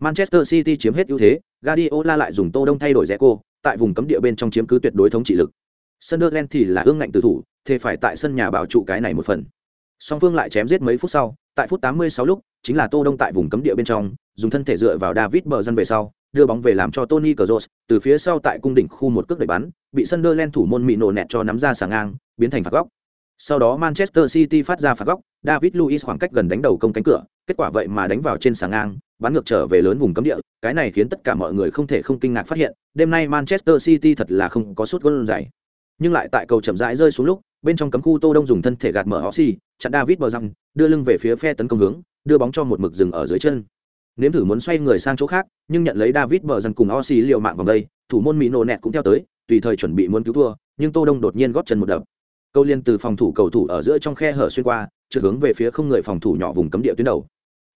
Manchester City chiếm hết ưu thế, Guardiola lại dùng Tô Đông thay đổi cô, tại vùng cấm địa bên trong chiếm cứ tuyệt đối thống trị lực. Sunderland thì là ương ngạnh tử thủ, thế phải tại sân nhà bảo trụ cái này một phần. Song phương lại chém giết mấy phút sau, tại phút 86 lúc, chính là Tô Đông tại vùng cấm địa bên trong, dùng thân thể dựa vào David bờ dân về sau, đưa bóng về làm cho Tony Kroos từ phía sau tại cung đỉnh khu một cước đẩy bắn, bị Sunderland thủ môn Mino nổ nẹt cho nắm ra sà ngang, biến thành phạt góc. Sau đó Manchester City phát ra phạt góc, David Luiz khoảng cách gần đánh đầu công cánh cửa, kết quả vậy mà đánh vào trên sà ngang, bắn ngược trở về lớn vùng cấm địa, cái này khiến tất cả mọi người không thể không kinh ngạc phát hiện, đêm nay Manchester City thật là không có suất gol dày. Nhưng lại tại cầu chậm rãi rơi xuống lúc, bên trong cấm khu Tô Đông dùng thân thể gạt mở Oxy, chặn David bờ răng, đưa lưng về phía phe tấn công hướng, đưa bóng cho một mực dừng ở dưới chân. Nếm thử muốn xoay người sang chỗ khác, nhưng nhận lấy David bờ răng cùng Oxy liều mạng vào đây, thủ môn Mino nẹt cũng theo tới, tùy thời chuẩn bị muốn cứu thua, nhưng Tô Đông đột nhiên góp chân một đập. Câu liên từ phòng thủ cầu thủ ở giữa trong khe hở xuyên qua, trượt hướng về phía không người phòng thủ nhỏ vùng cấm địa tuyến đầu.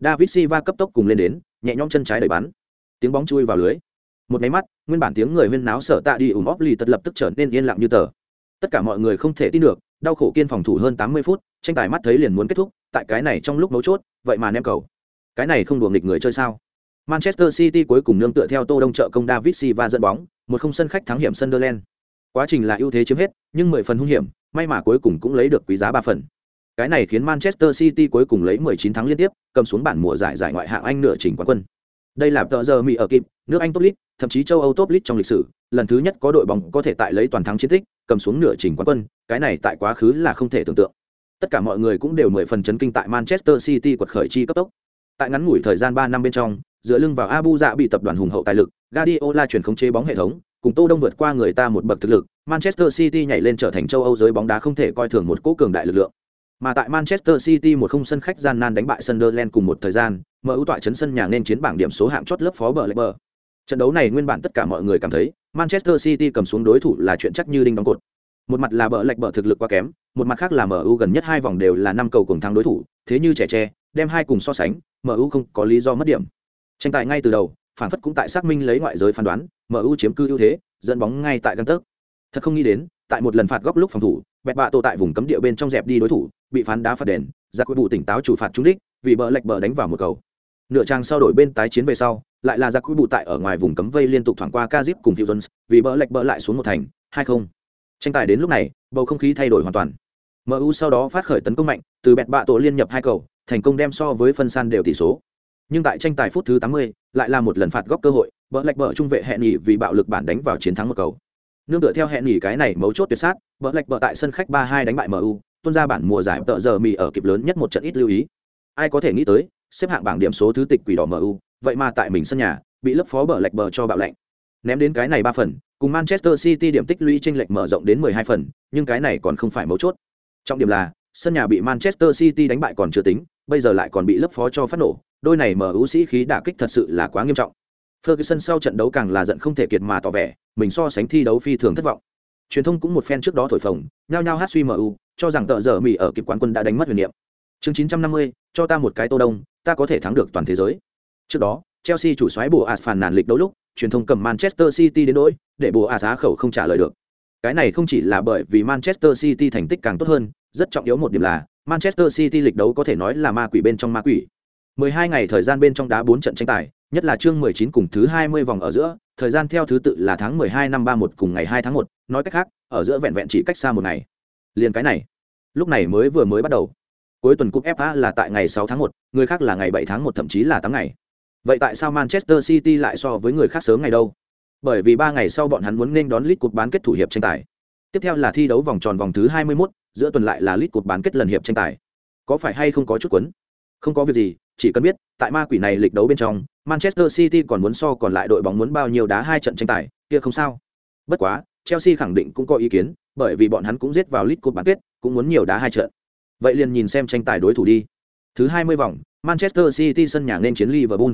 David Silva cấp tốc cùng lên đến, nhẹ nhõm chân trái đẩy bắn. Tiếng bóng chui vào lưới. Một máy mắt, nguyên bản tiếng người huyên náo sợ tạ đi ủng óp lì tật lập tức trở nên yên lặng như tờ. Tất cả mọi người không thể tin được, đau khổ kiên phòng thủ hơn 80 phút, tranh tài mắt thấy liền muốn kết thúc, tại cái này trong lúc mấu chốt, vậy mà ném cầu. Cái này không đùa nghịch người chơi sao? Manchester City cuối cùng nương tựa theo Tô Đông trợ công David Silva dẫn bóng, một không sân khách thắng hiểm Sunderland. Quá trình là ưu thế chiếm hết, nhưng 10 phần hung hiểm, may mà cuối cùng cũng lấy được quý giá 3 phần. Cái này khiến Manchester City cuối cùng lấy 19 thắng liên tiếp, cầm xuống bản mùa giải giải ngoại hạng Anh nửa trình quán quân. Đây là tờ giờ Mỹ ở kịp, nước Anh top league, thậm chí châu Âu top league trong lịch sử, lần thứ nhất có đội bóng có thể tại lấy toàn thắng chiến tích, cầm xuống nửa trình quán quân, cái này tại quá khứ là không thể tưởng tượng. Tất cả mọi người cũng đều mười phần chấn kinh tại Manchester City quật khởi chi cấp tốc. Tại ngắn ngủi thời gian 3 năm bên trong, dựa lưng vào Abu Dạ bị tập đoàn hùng hậu tài lực, Guardiola chuyển khống chế bóng hệ thống, cùng Tô Đông vượt qua người ta một bậc thực lực, Manchester City nhảy lên trở thành châu Âu giới bóng đá không thể coi thường một cố cường đại lực lượng. Mà tại Manchester City một không sân khách gian nan đánh bại Sunderland cùng một thời gian, MU tọa chấn sân nhà nên chiến bảng điểm số hạng chót lớp phó bờ lệ bờ. Trận đấu này nguyên bản tất cả mọi người cảm thấy, Manchester City cầm xuống đối thủ là chuyện chắc như đinh đóng cột. Một mặt là bờ lệch bờ thực lực quá kém, một mặt khác là MU gần nhất hai vòng đều là năm cầu cùng thắng đối thủ, thế như trẻ tre, đem hai cùng so sánh, MU không có lý do mất điểm. Tranh tài ngay từ đầu, phản phất cũng tại xác minh lấy ngoại giới phán đoán, MU chiếm cư ưu thế, dẫn bóng ngay tại căn tấc. Thật không nghĩ đến, tại một lần phạt góc lúc phòng thủ, bẹt bạ tổ tại vùng cấm địa bên trong dẹp đi đối thủ, bị phán đá phạt đền, ra quyết vụ tỉnh táo chủ phạt trúng đích, vì bờ lệch bờ đánh vào một cầu. Nửa trang sau đổi bên tái chiến về sau, lại là ra quyết vụ tại ở ngoài vùng cấm vây liên tục thoảng qua Kazip cùng Fusions, vì bờ lệch bờ lại xuống một thành, hai không. Tranh tài đến lúc này, bầu không khí thay đổi hoàn toàn. MU sau đó phát khởi tấn công mạnh, từ bẹt bạ tổ liên nhập hai cầu, thành công đem so với phân san đều tỷ số. Nhưng tại tranh tài phút thứ 80, lại là một lần phạt góc cơ hội, bờ lệch bờ trung vệ hẹn nghỉ vì bạo lực bản đánh vào chiến thắng một cầu. Nương tựa theo hẹn nghỉ cái này mấu chốt tuyệt sát, bờ lệch bờ tại sân khách 3-2 đánh bại MU, tuôn ra bản mùa giải tợ giờ mì ở kịp lớn nhất một trận ít lưu ý. Ai có thể nghĩ tới, xếp hạng bảng điểm số thứ tịch quỷ đỏ MU, vậy mà tại mình sân nhà, bị lớp phó bờ lệch bờ cho bạo lệnh. Ném đến cái này ba phần, cùng Manchester City điểm tích lũy chênh lệch mở rộng đến 12 phần, nhưng cái này còn không phải mấu chốt. Trọng điểm là, sân nhà bị Manchester City đánh bại còn chưa tính, bây giờ lại còn bị lớp phó cho phát nổ, đôi này mở ưu sĩ khí đả kích thật sự là quá nghiêm trọng. Ferguson sau trận đấu càng là giận không thể kiệt mà tỏ vẻ, mình so sánh thi đấu phi thường thất vọng. Truyền thông cũng một phen trước đó thổi phồng, nhao nhao hát suy MU, cho rằng tợ giờ Mỹ ở kịp quán quân đã đánh mất huyền niệm. Chương 950, cho ta một cái tô đông, ta có thể thắng được toàn thế giới. Trước đó, Chelsea chủ soái bộ phàn nàn lịch đấu lúc, truyền thông cầm Manchester City đến nỗi, để bộ As giá khẩu không trả lời được. Cái này không chỉ là bởi vì Manchester City thành tích càng tốt hơn, rất trọng yếu một điểm là Manchester City lịch đấu có thể nói là ma quỷ bên trong ma quỷ. 12 ngày thời gian bên trong đá 4 trận tranh tài, nhất là chương 19 cùng thứ 20 vòng ở giữa, thời gian theo thứ tự là tháng 12 năm 31 cùng ngày 2 tháng 1, nói cách khác, ở giữa vẹn vẹn chỉ cách xa một ngày. Liền cái này, lúc này mới vừa mới bắt đầu. Cuối tuần cúp FA là tại ngày 6 tháng 1, người khác là ngày 7 tháng 1 thậm chí là 8 ngày. Vậy tại sao Manchester City lại so với người khác sớm ngày đâu? Bởi vì 3 ngày sau bọn hắn muốn nên đón lít cuộc bán kết thủ hiệp tranh tài. Tiếp theo là thi đấu vòng tròn vòng thứ 21, giữa tuần lại là lít cuộc bán kết lần hiệp tranh tài. Có phải hay không có chút quấn? Không có việc gì, chỉ cần biết, tại ma quỷ này lịch đấu bên trong, Manchester City còn muốn so còn lại đội bóng muốn bao nhiêu đá hai trận tranh tài, kia không sao. Bất quá, Chelsea khẳng định cũng có ý kiến, bởi vì bọn hắn cũng giết vào League Cup bán kết, cũng muốn nhiều đá hai trận. Vậy liền nhìn xem tranh tài đối thủ đi. Thứ 20 vòng, Manchester City sân nhà nên chiến Liverpool.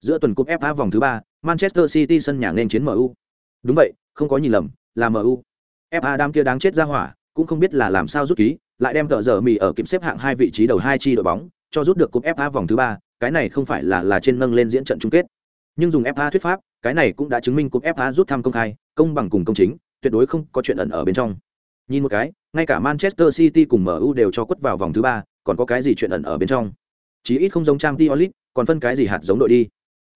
Giữa tuần cúp FA vòng thứ 3, Manchester City sân nhà nên chiến MU. Đúng vậy, không có nhìn lầm, là MU. FA đám kia đáng chết ra hỏa, cũng không biết là làm sao rút ký, lại đem tờ giờ mì ở kiểm xếp hạng hai vị trí đầu hai chi đội bóng, cho rút được cúp FA vòng thứ 3, cái này không phải là là trên nâng lên diễn trận chung kết. Nhưng dùng FA thuyết pháp, cái này cũng đã chứng minh cúp FA rút thăm công khai, công bằng cùng công chính, tuyệt đối không có chuyện ẩn ở bên trong. Nhìn một cái, ngay cả Manchester City cùng MU đều cho quất vào vòng thứ ba, còn có cái gì chuyện ẩn ở bên trong? Chí ít không giống Champions League, còn phân cái gì hạt giống đội đi.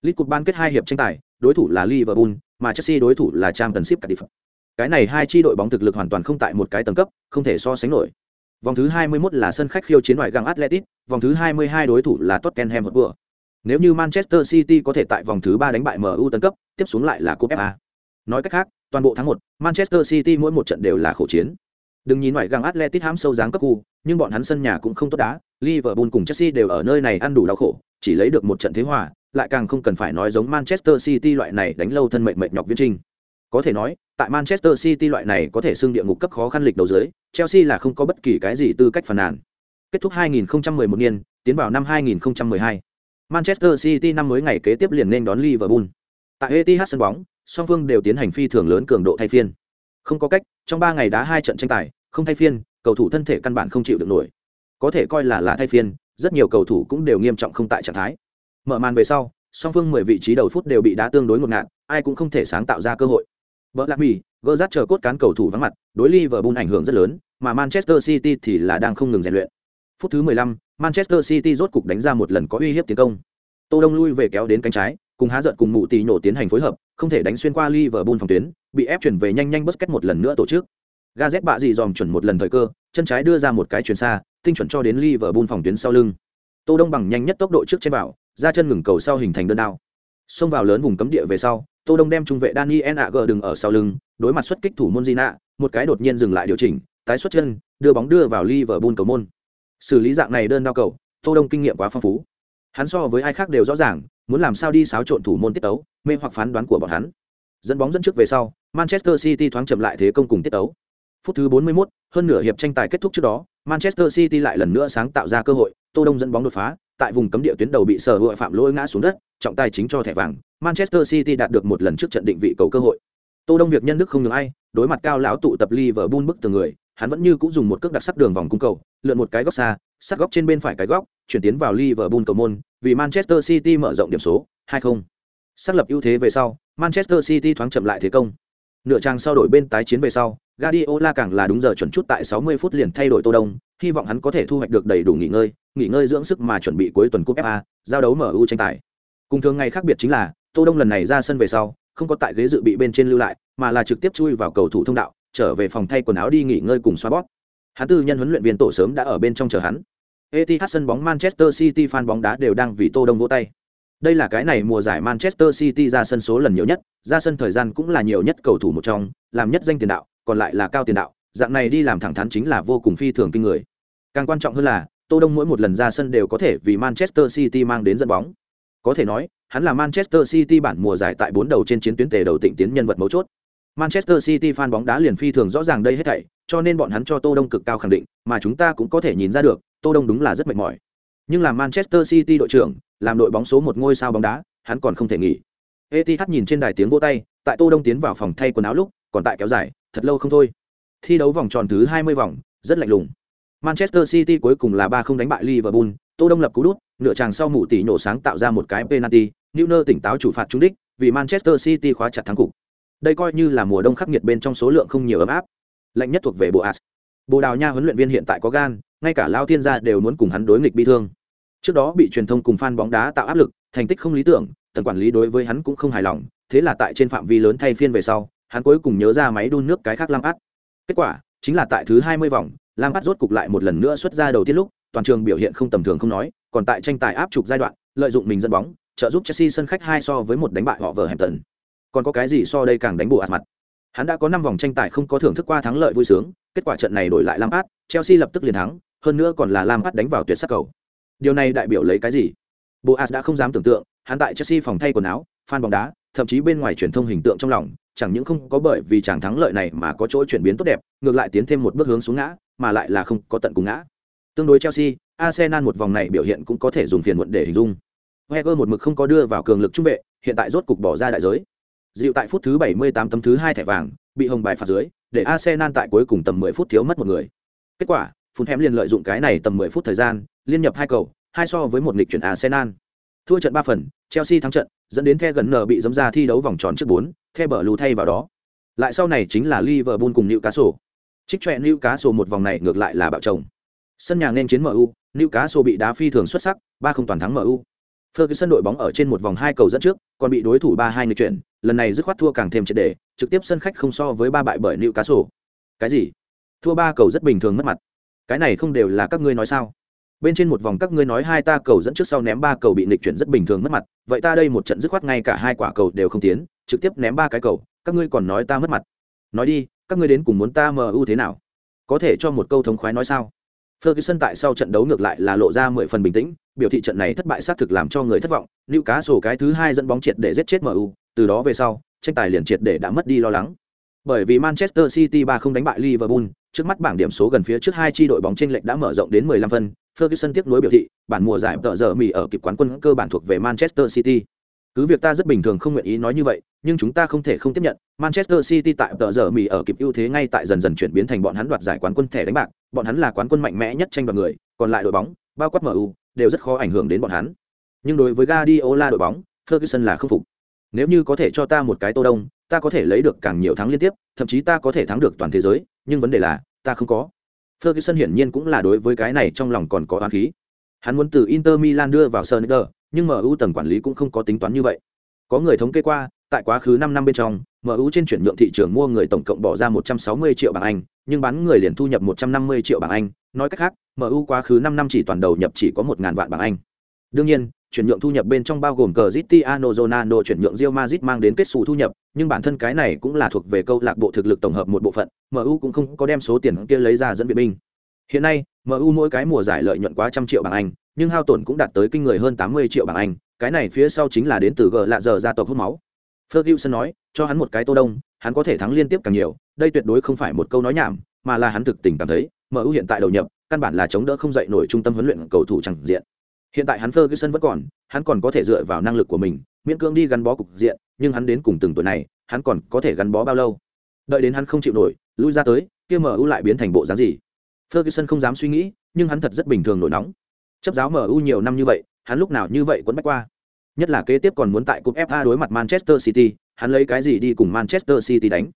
League Cup ban kết hai hiệp tranh tài, đối thủ là Liverpool, mà Chelsea đối thủ là Championship Cardiff. Cái này hai chi đội bóng thực lực hoàn toàn không tại một cái tầng cấp, không thể so sánh nổi. Vòng thứ 21 là sân khách khiêu chiến ngoại găng Atletico, vòng thứ 22 đối thủ là Tottenham Hotspur. Nếu như Manchester City có thể tại vòng thứ 3 đánh bại MU tấn cấp, tiếp xuống lại là cúp FA. Nói cách khác, toàn bộ tháng 1, Manchester City mỗi một trận đều là khổ chiến. Đừng nhìn ngoại găng Atletico hám sâu dáng cấp khu, nhưng bọn hắn sân nhà cũng không tốt đá, Liverpool cùng Chelsea đều ở nơi này ăn đủ đau khổ, chỉ lấy được một trận thế hòa, lại càng không cần phải nói giống Manchester City loại này đánh lâu thân mệnh mệnh nhọc viên trinh. Có thể nói, tại Manchester City loại này có thể xưng địa ngục cấp khó khăn lịch đầu dưới, Chelsea là không có bất kỳ cái gì tư cách phản nàn. Kết thúc 2011 niên, tiến vào năm 2012. Manchester City năm mới ngày kế tiếp liền nên đón Liverpool. Tại Etihad sân bóng, song phương đều tiến hành phi thường lớn cường độ thay phiên. Không có cách, trong 3 ngày đá hai trận tranh tài, không thay phiên, cầu thủ thân thể căn bản không chịu được nổi. Có thể coi là là thay phiên, rất nhiều cầu thủ cũng đều nghiêm trọng không tại trạng thái. Mở màn về sau, song phương 10 vị trí đầu phút đều bị đá tương đối ngột ngạt, ai cũng không thể sáng tạo ra cơ hội. Vợ lạc mì, gỡ rát chờ cốt cán cầu thủ vắng mặt, đối Liverpool ảnh hưởng rất lớn, mà Manchester City thì là đang không ngừng rèn luyện. Phút thứ 15, Manchester City rốt cục đánh ra một lần có uy hiếp tiến công. Tô Đông lui về kéo đến cánh trái, cùng há giận cùng mụ tỷ nổ tiến hành phối hợp, không thể đánh xuyên qua Liverpool phòng tuyến, bị ép chuyển về nhanh nhanh Busquets một lần nữa tổ chức. Gazet bạ gì dòm chuẩn một lần thời cơ, chân trái đưa ra một cái chuyền xa, tinh chuẩn cho đến Liverpool phòng tuyến sau lưng. Tô Đông bằng nhanh nhất tốc độ trước trên bảo, ra chân ngừng cầu sau hình thành đơn đao. Xông vào lớn vùng cấm địa về sau, Tô Đông đem trung vệ Daniel Agger đứng ở sau lưng, đối mặt xuất kích thủ môn Gina, một cái đột nhiên dừng lại điều chỉnh, tái xuất chân, đưa bóng đưa vào Liverpool cầu môn. Xử lý dạng này đơn đao cầu, Tô Đông kinh nghiệm quá phong phú. Hắn so với ai khác đều rõ ràng, muốn làm sao đi xáo trộn thủ môn tiết tấu, mê hoặc phán đoán của bọn hắn. Dẫn bóng dẫn trước về sau, Manchester City thoáng chậm lại thế công cùng tiết tấu. Phút thứ 41, hơn nửa hiệp tranh tài kết thúc trước đó, Manchester City lại lần nữa sáng tạo ra cơ hội, Tô Đông dẫn bóng đột phá, tại vùng cấm địa tuyến đầu bị sở hữu phạm lỗi ngã xuống đất, trọng tài chính cho thẻ vàng, Manchester City đạt được một lần trước trận định vị cầu cơ hội. Tô Đông việc nhân đức không nhường ai, đối mặt cao lão tụ tập Liverpool bức từ người, hắn vẫn như cũng dùng một cước đặc sắc đường vòng cung cầu, lượn một cái góc xa, sát góc trên bên phải cái góc, chuyển tiến vào Liverpool cầu môn, vì Manchester City mở rộng điểm số, 2-0. Xác lập ưu thế về sau, Manchester City thoáng chậm lại thế công. Nửa trang sau đổi bên tái chiến về sau, Guardiola càng là đúng giờ chuẩn chút tại 60 phút liền thay đổi Tô Đông, hy vọng hắn có thể thu hoạch được đầy đủ nghỉ ngơi, nghỉ ngơi dưỡng sức mà chuẩn bị cuối tuần cúp FA, giao đấu MU tranh tài. Cùng thường ngày khác biệt chính là, Tô Đông lần này ra sân về sau, không có tại ghế dự bị bên trên lưu lại, mà là trực tiếp chui vào cầu thủ thông đạo, trở về phòng thay quần áo đi nghỉ ngơi cùng xoa bóp. Hắn tư nhân huấn luyện viên tổ sớm đã ở bên trong chờ hắn. Etihad sân bóng Manchester City fan bóng đá đều đang vì Tô Đông vỗ tay. Đây là cái này mùa giải Manchester City ra sân số lần nhiều nhất, ra sân thời gian cũng là nhiều nhất cầu thủ một trong, làm nhất danh tiền đạo, còn lại là cao tiền đạo, dạng này đi làm thẳng thắn chính là vô cùng phi thường kinh người. Càng quan trọng hơn là, Tô Đông mỗi một lần ra sân đều có thể vì Manchester City mang đến dẫn bóng. Có thể nói, hắn là Manchester City bản mùa giải tại bốn đầu trên chiến tuyến tề đầu tịnh tiến nhân vật mấu chốt. Manchester City fan bóng đá liền phi thường rõ ràng đây hết thảy, cho nên bọn hắn cho Tô Đông cực cao khẳng định, mà chúng ta cũng có thể nhìn ra được, Tô Đông đúng là rất mệt mỏi. Nhưng là Manchester City đội trưởng, làm đội bóng số một ngôi sao bóng đá, hắn còn không thể nghỉ. ETH nhìn trên đài tiếng vỗ tay, tại Tô Đông tiến vào phòng thay quần áo lúc, còn tại kéo dài, thật lâu không thôi. Thi đấu vòng tròn thứ 20 vòng, rất lạnh lùng. Manchester City cuối cùng là 3-0 đánh bại Liverpool, Tô Đông lập cú đút, nửa chàng sau mụ tỷ nổ sáng tạo ra một cái penalty, Neuer tỉnh táo chủ phạt trúng đích, vì Manchester City khóa chặt thắng cục. Đây coi như là mùa đông khắc nghiệt bên trong số lượng không nhiều ấm áp. Lạnh nhất thuộc về Boas. Bồ Đào Nha huấn luyện viên hiện tại có gan, ngay cả Lao Thiên gia đều muốn cùng hắn đối nghịch bi thương. Trước đó bị truyền thông cùng fan bóng đá tạo áp lực, thành tích không lý tưởng, tần quản lý đối với hắn cũng không hài lòng, thế là tại trên phạm vi lớn thay phiên về sau, hắn cuối cùng nhớ ra máy đun nước cái khác Lam Át. Kết quả, chính là tại thứ 20 vòng, Lam Át rốt cục lại một lần nữa xuất ra đầu tiên lúc, toàn trường biểu hiện không tầm thường không nói, còn tại tranh tài áp trục giai đoạn, lợi dụng mình dẫn bóng, trợ giúp Chelsea sân khách hai so với một đánh bại họ vở Hampton. Còn có cái gì so đây càng đánh bù ạt mặt. Hắn đã có năm vòng tranh tài không có thưởng thức qua thắng lợi vui sướng, kết quả trận này đổi lại Lampard, Chelsea lập tức liền thắng, hơn nữa còn là Lampard đánh vào tuyệt sắc cầu. Điều này đại biểu lấy cái gì? Boas đã không dám tưởng tượng, hắn tại Chelsea phòng thay quần áo, fan bóng đá, thậm chí bên ngoài truyền thông hình tượng trong lòng, chẳng những không có bởi vì chàng thắng lợi này mà có chỗ chuyển biến tốt đẹp, ngược lại tiến thêm một bước hướng xuống ngã, mà lại là không có tận cùng ngã. Tương đối Chelsea, Arsenal một vòng này biểu hiện cũng có thể dùng phiền muộn để hình dung. Wenger một mực không có đưa vào cường lực trung vệ, hiện tại rốt cục bỏ ra đại giới. Dịu tại phút thứ 78 tấm thứ hai thẻ vàng, bị hồng bài phạt dưới, để Arsenal tại cuối cùng tầm 10 phút thiếu mất một người. Kết quả, Fulham liền lợi dụng cái này tầm 10 phút thời gian, liên nhập hai cầu, hai so với một nghịch chuyển Arsenal. Thua trận 3 phần, Chelsea thắng trận, dẫn đến The gần nở bị giẫm ra thi đấu vòng tròn trước 4, The bờ lù thay vào đó. Lại sau này chính là Liverpool cùng Newcastle. Trích chọe Newcastle một vòng này ngược lại là bạo chồng. Sân nhà nên chiến MU, Newcastle bị đá phi thường xuất sắc, ba không toàn thắng MU. Ferguson đội bóng ở trên một vòng hai cầu dẫn trước, còn bị đối thủ ba hai người chuyển, lần này dứt khoát thua càng thêm triệt để, trực tiếp sân khách không so với ba bại bởi Newcastle. Cái gì? Thua ba cầu rất bình thường mất mặt. Cái này không đều là các ngươi nói sao? Bên trên một vòng các ngươi nói hai ta cầu dẫn trước sau ném ba cầu bị nghịch chuyển rất bình thường mất mặt, vậy ta đây một trận dứt khoát ngay cả hai quả cầu đều không tiến, trực tiếp ném ba cái cầu, các ngươi còn nói ta mất mặt. Nói đi, các ngươi đến cùng muốn ta MU thế nào? Có thể cho một câu thống khoái nói sao? Ferguson tại sau trận đấu ngược lại là lộ ra mười phần bình tĩnh, biểu thị trận này thất bại xác thực làm cho người thất vọng, Newcastle cái thứ hai dẫn bóng triệt để giết chết MU, từ đó về sau, tranh tài liền triệt để đã mất đi lo lắng. Bởi vì Manchester City 3 không đánh bại Liverpool, trước mắt bảng điểm số gần phía trước hai chi đội bóng chênh lệch đã mở rộng đến 15 phân, Ferguson tiếc nuối biểu thị, bản mùa giải tợ giờ mì ở kịp quán quân cơ bản thuộc về Manchester City. Cứ việc ta rất bình thường không nguyện ý nói như vậy, nhưng chúng ta không thể không tiếp nhận, Manchester City tại tợ giờ mì ở kịp ưu thế ngay tại dần dần chuyển biến thành bọn hắn đoạt giải quán quân thẻ đánh bạc, bọn hắn là quán quân mạnh mẽ nhất tranh đoạt người, còn lại đội bóng, bao quát MU, đều rất khó ảnh hưởng đến bọn hắn. Nhưng đối với Guardiola đội bóng, Ferguson là không phục. Nếu như có thể cho ta một cái tô đông, ta có thể lấy được càng nhiều thắng liên tiếp, thậm chí ta có thể thắng được toàn thế giới, nhưng vấn đề là, ta không có. Ferguson hiển nhiên cũng là đối với cái này trong lòng còn có oán khí. Hắn muốn từ Inter Milan đưa vào Sneijder, nhưng MU tầng quản lý cũng không có tính toán như vậy. Có người thống kê qua, tại quá khứ 5 năm bên trong, MU trên chuyển nhượng thị trường mua người tổng cộng bỏ ra 160 triệu bảng Anh, nhưng bán người liền thu nhập 150 triệu bảng Anh, nói cách khác, MU quá khứ 5 năm chỉ toàn đầu nhập chỉ có 1000 vạn bảng Anh. Đương nhiên, chuyển nhượng thu nhập bên trong bao gồm Cristiano Ronaldo chuyển nhượng Real Madrid mang đến kết sủ thu nhập, nhưng bản thân cái này cũng là thuộc về câu lạc bộ thực lực tổng hợp một bộ phận, MU cũng không có đem số tiền kia lấy ra dẫn viện binh. Hiện nay, MU mỗi cái mùa giải lợi nhuận quá trăm triệu bảng Anh, nhưng hao tổn cũng đạt tới kinh người hơn 80 triệu bảng Anh, cái này phía sau chính là đến từ G lạ giờ gia tộc hút máu. Ferguson nói, cho hắn một cái tô đông, hắn có thể thắng liên tiếp càng nhiều, đây tuyệt đối không phải một câu nói nhảm, mà là hắn thực tình cảm thấy, MU hiện tại đầu nhập, căn bản là chống đỡ không dậy nổi trung tâm huấn luyện cầu thủ chẳng diện. Hiện tại hắn Ferguson vẫn còn, hắn còn có thể dựa vào năng lực của mình, miễn cưỡng đi gắn bó cục diện, nhưng hắn đến cùng từng tuổi này, hắn còn có thể gắn bó bao lâu? Đợi đến hắn không chịu nổi, lui ra tới, kia MU lại biến thành bộ dáng gì? Ferguson không dám suy nghĩ, nhưng hắn thật rất bình thường nổi nóng. Chấp giáo MU nhiều năm như vậy, hắn lúc nào như vậy quấn bách qua. Nhất là kế tiếp còn muốn tại cúp FA đối mặt Manchester City, hắn lấy cái gì đi cùng Manchester City đánh?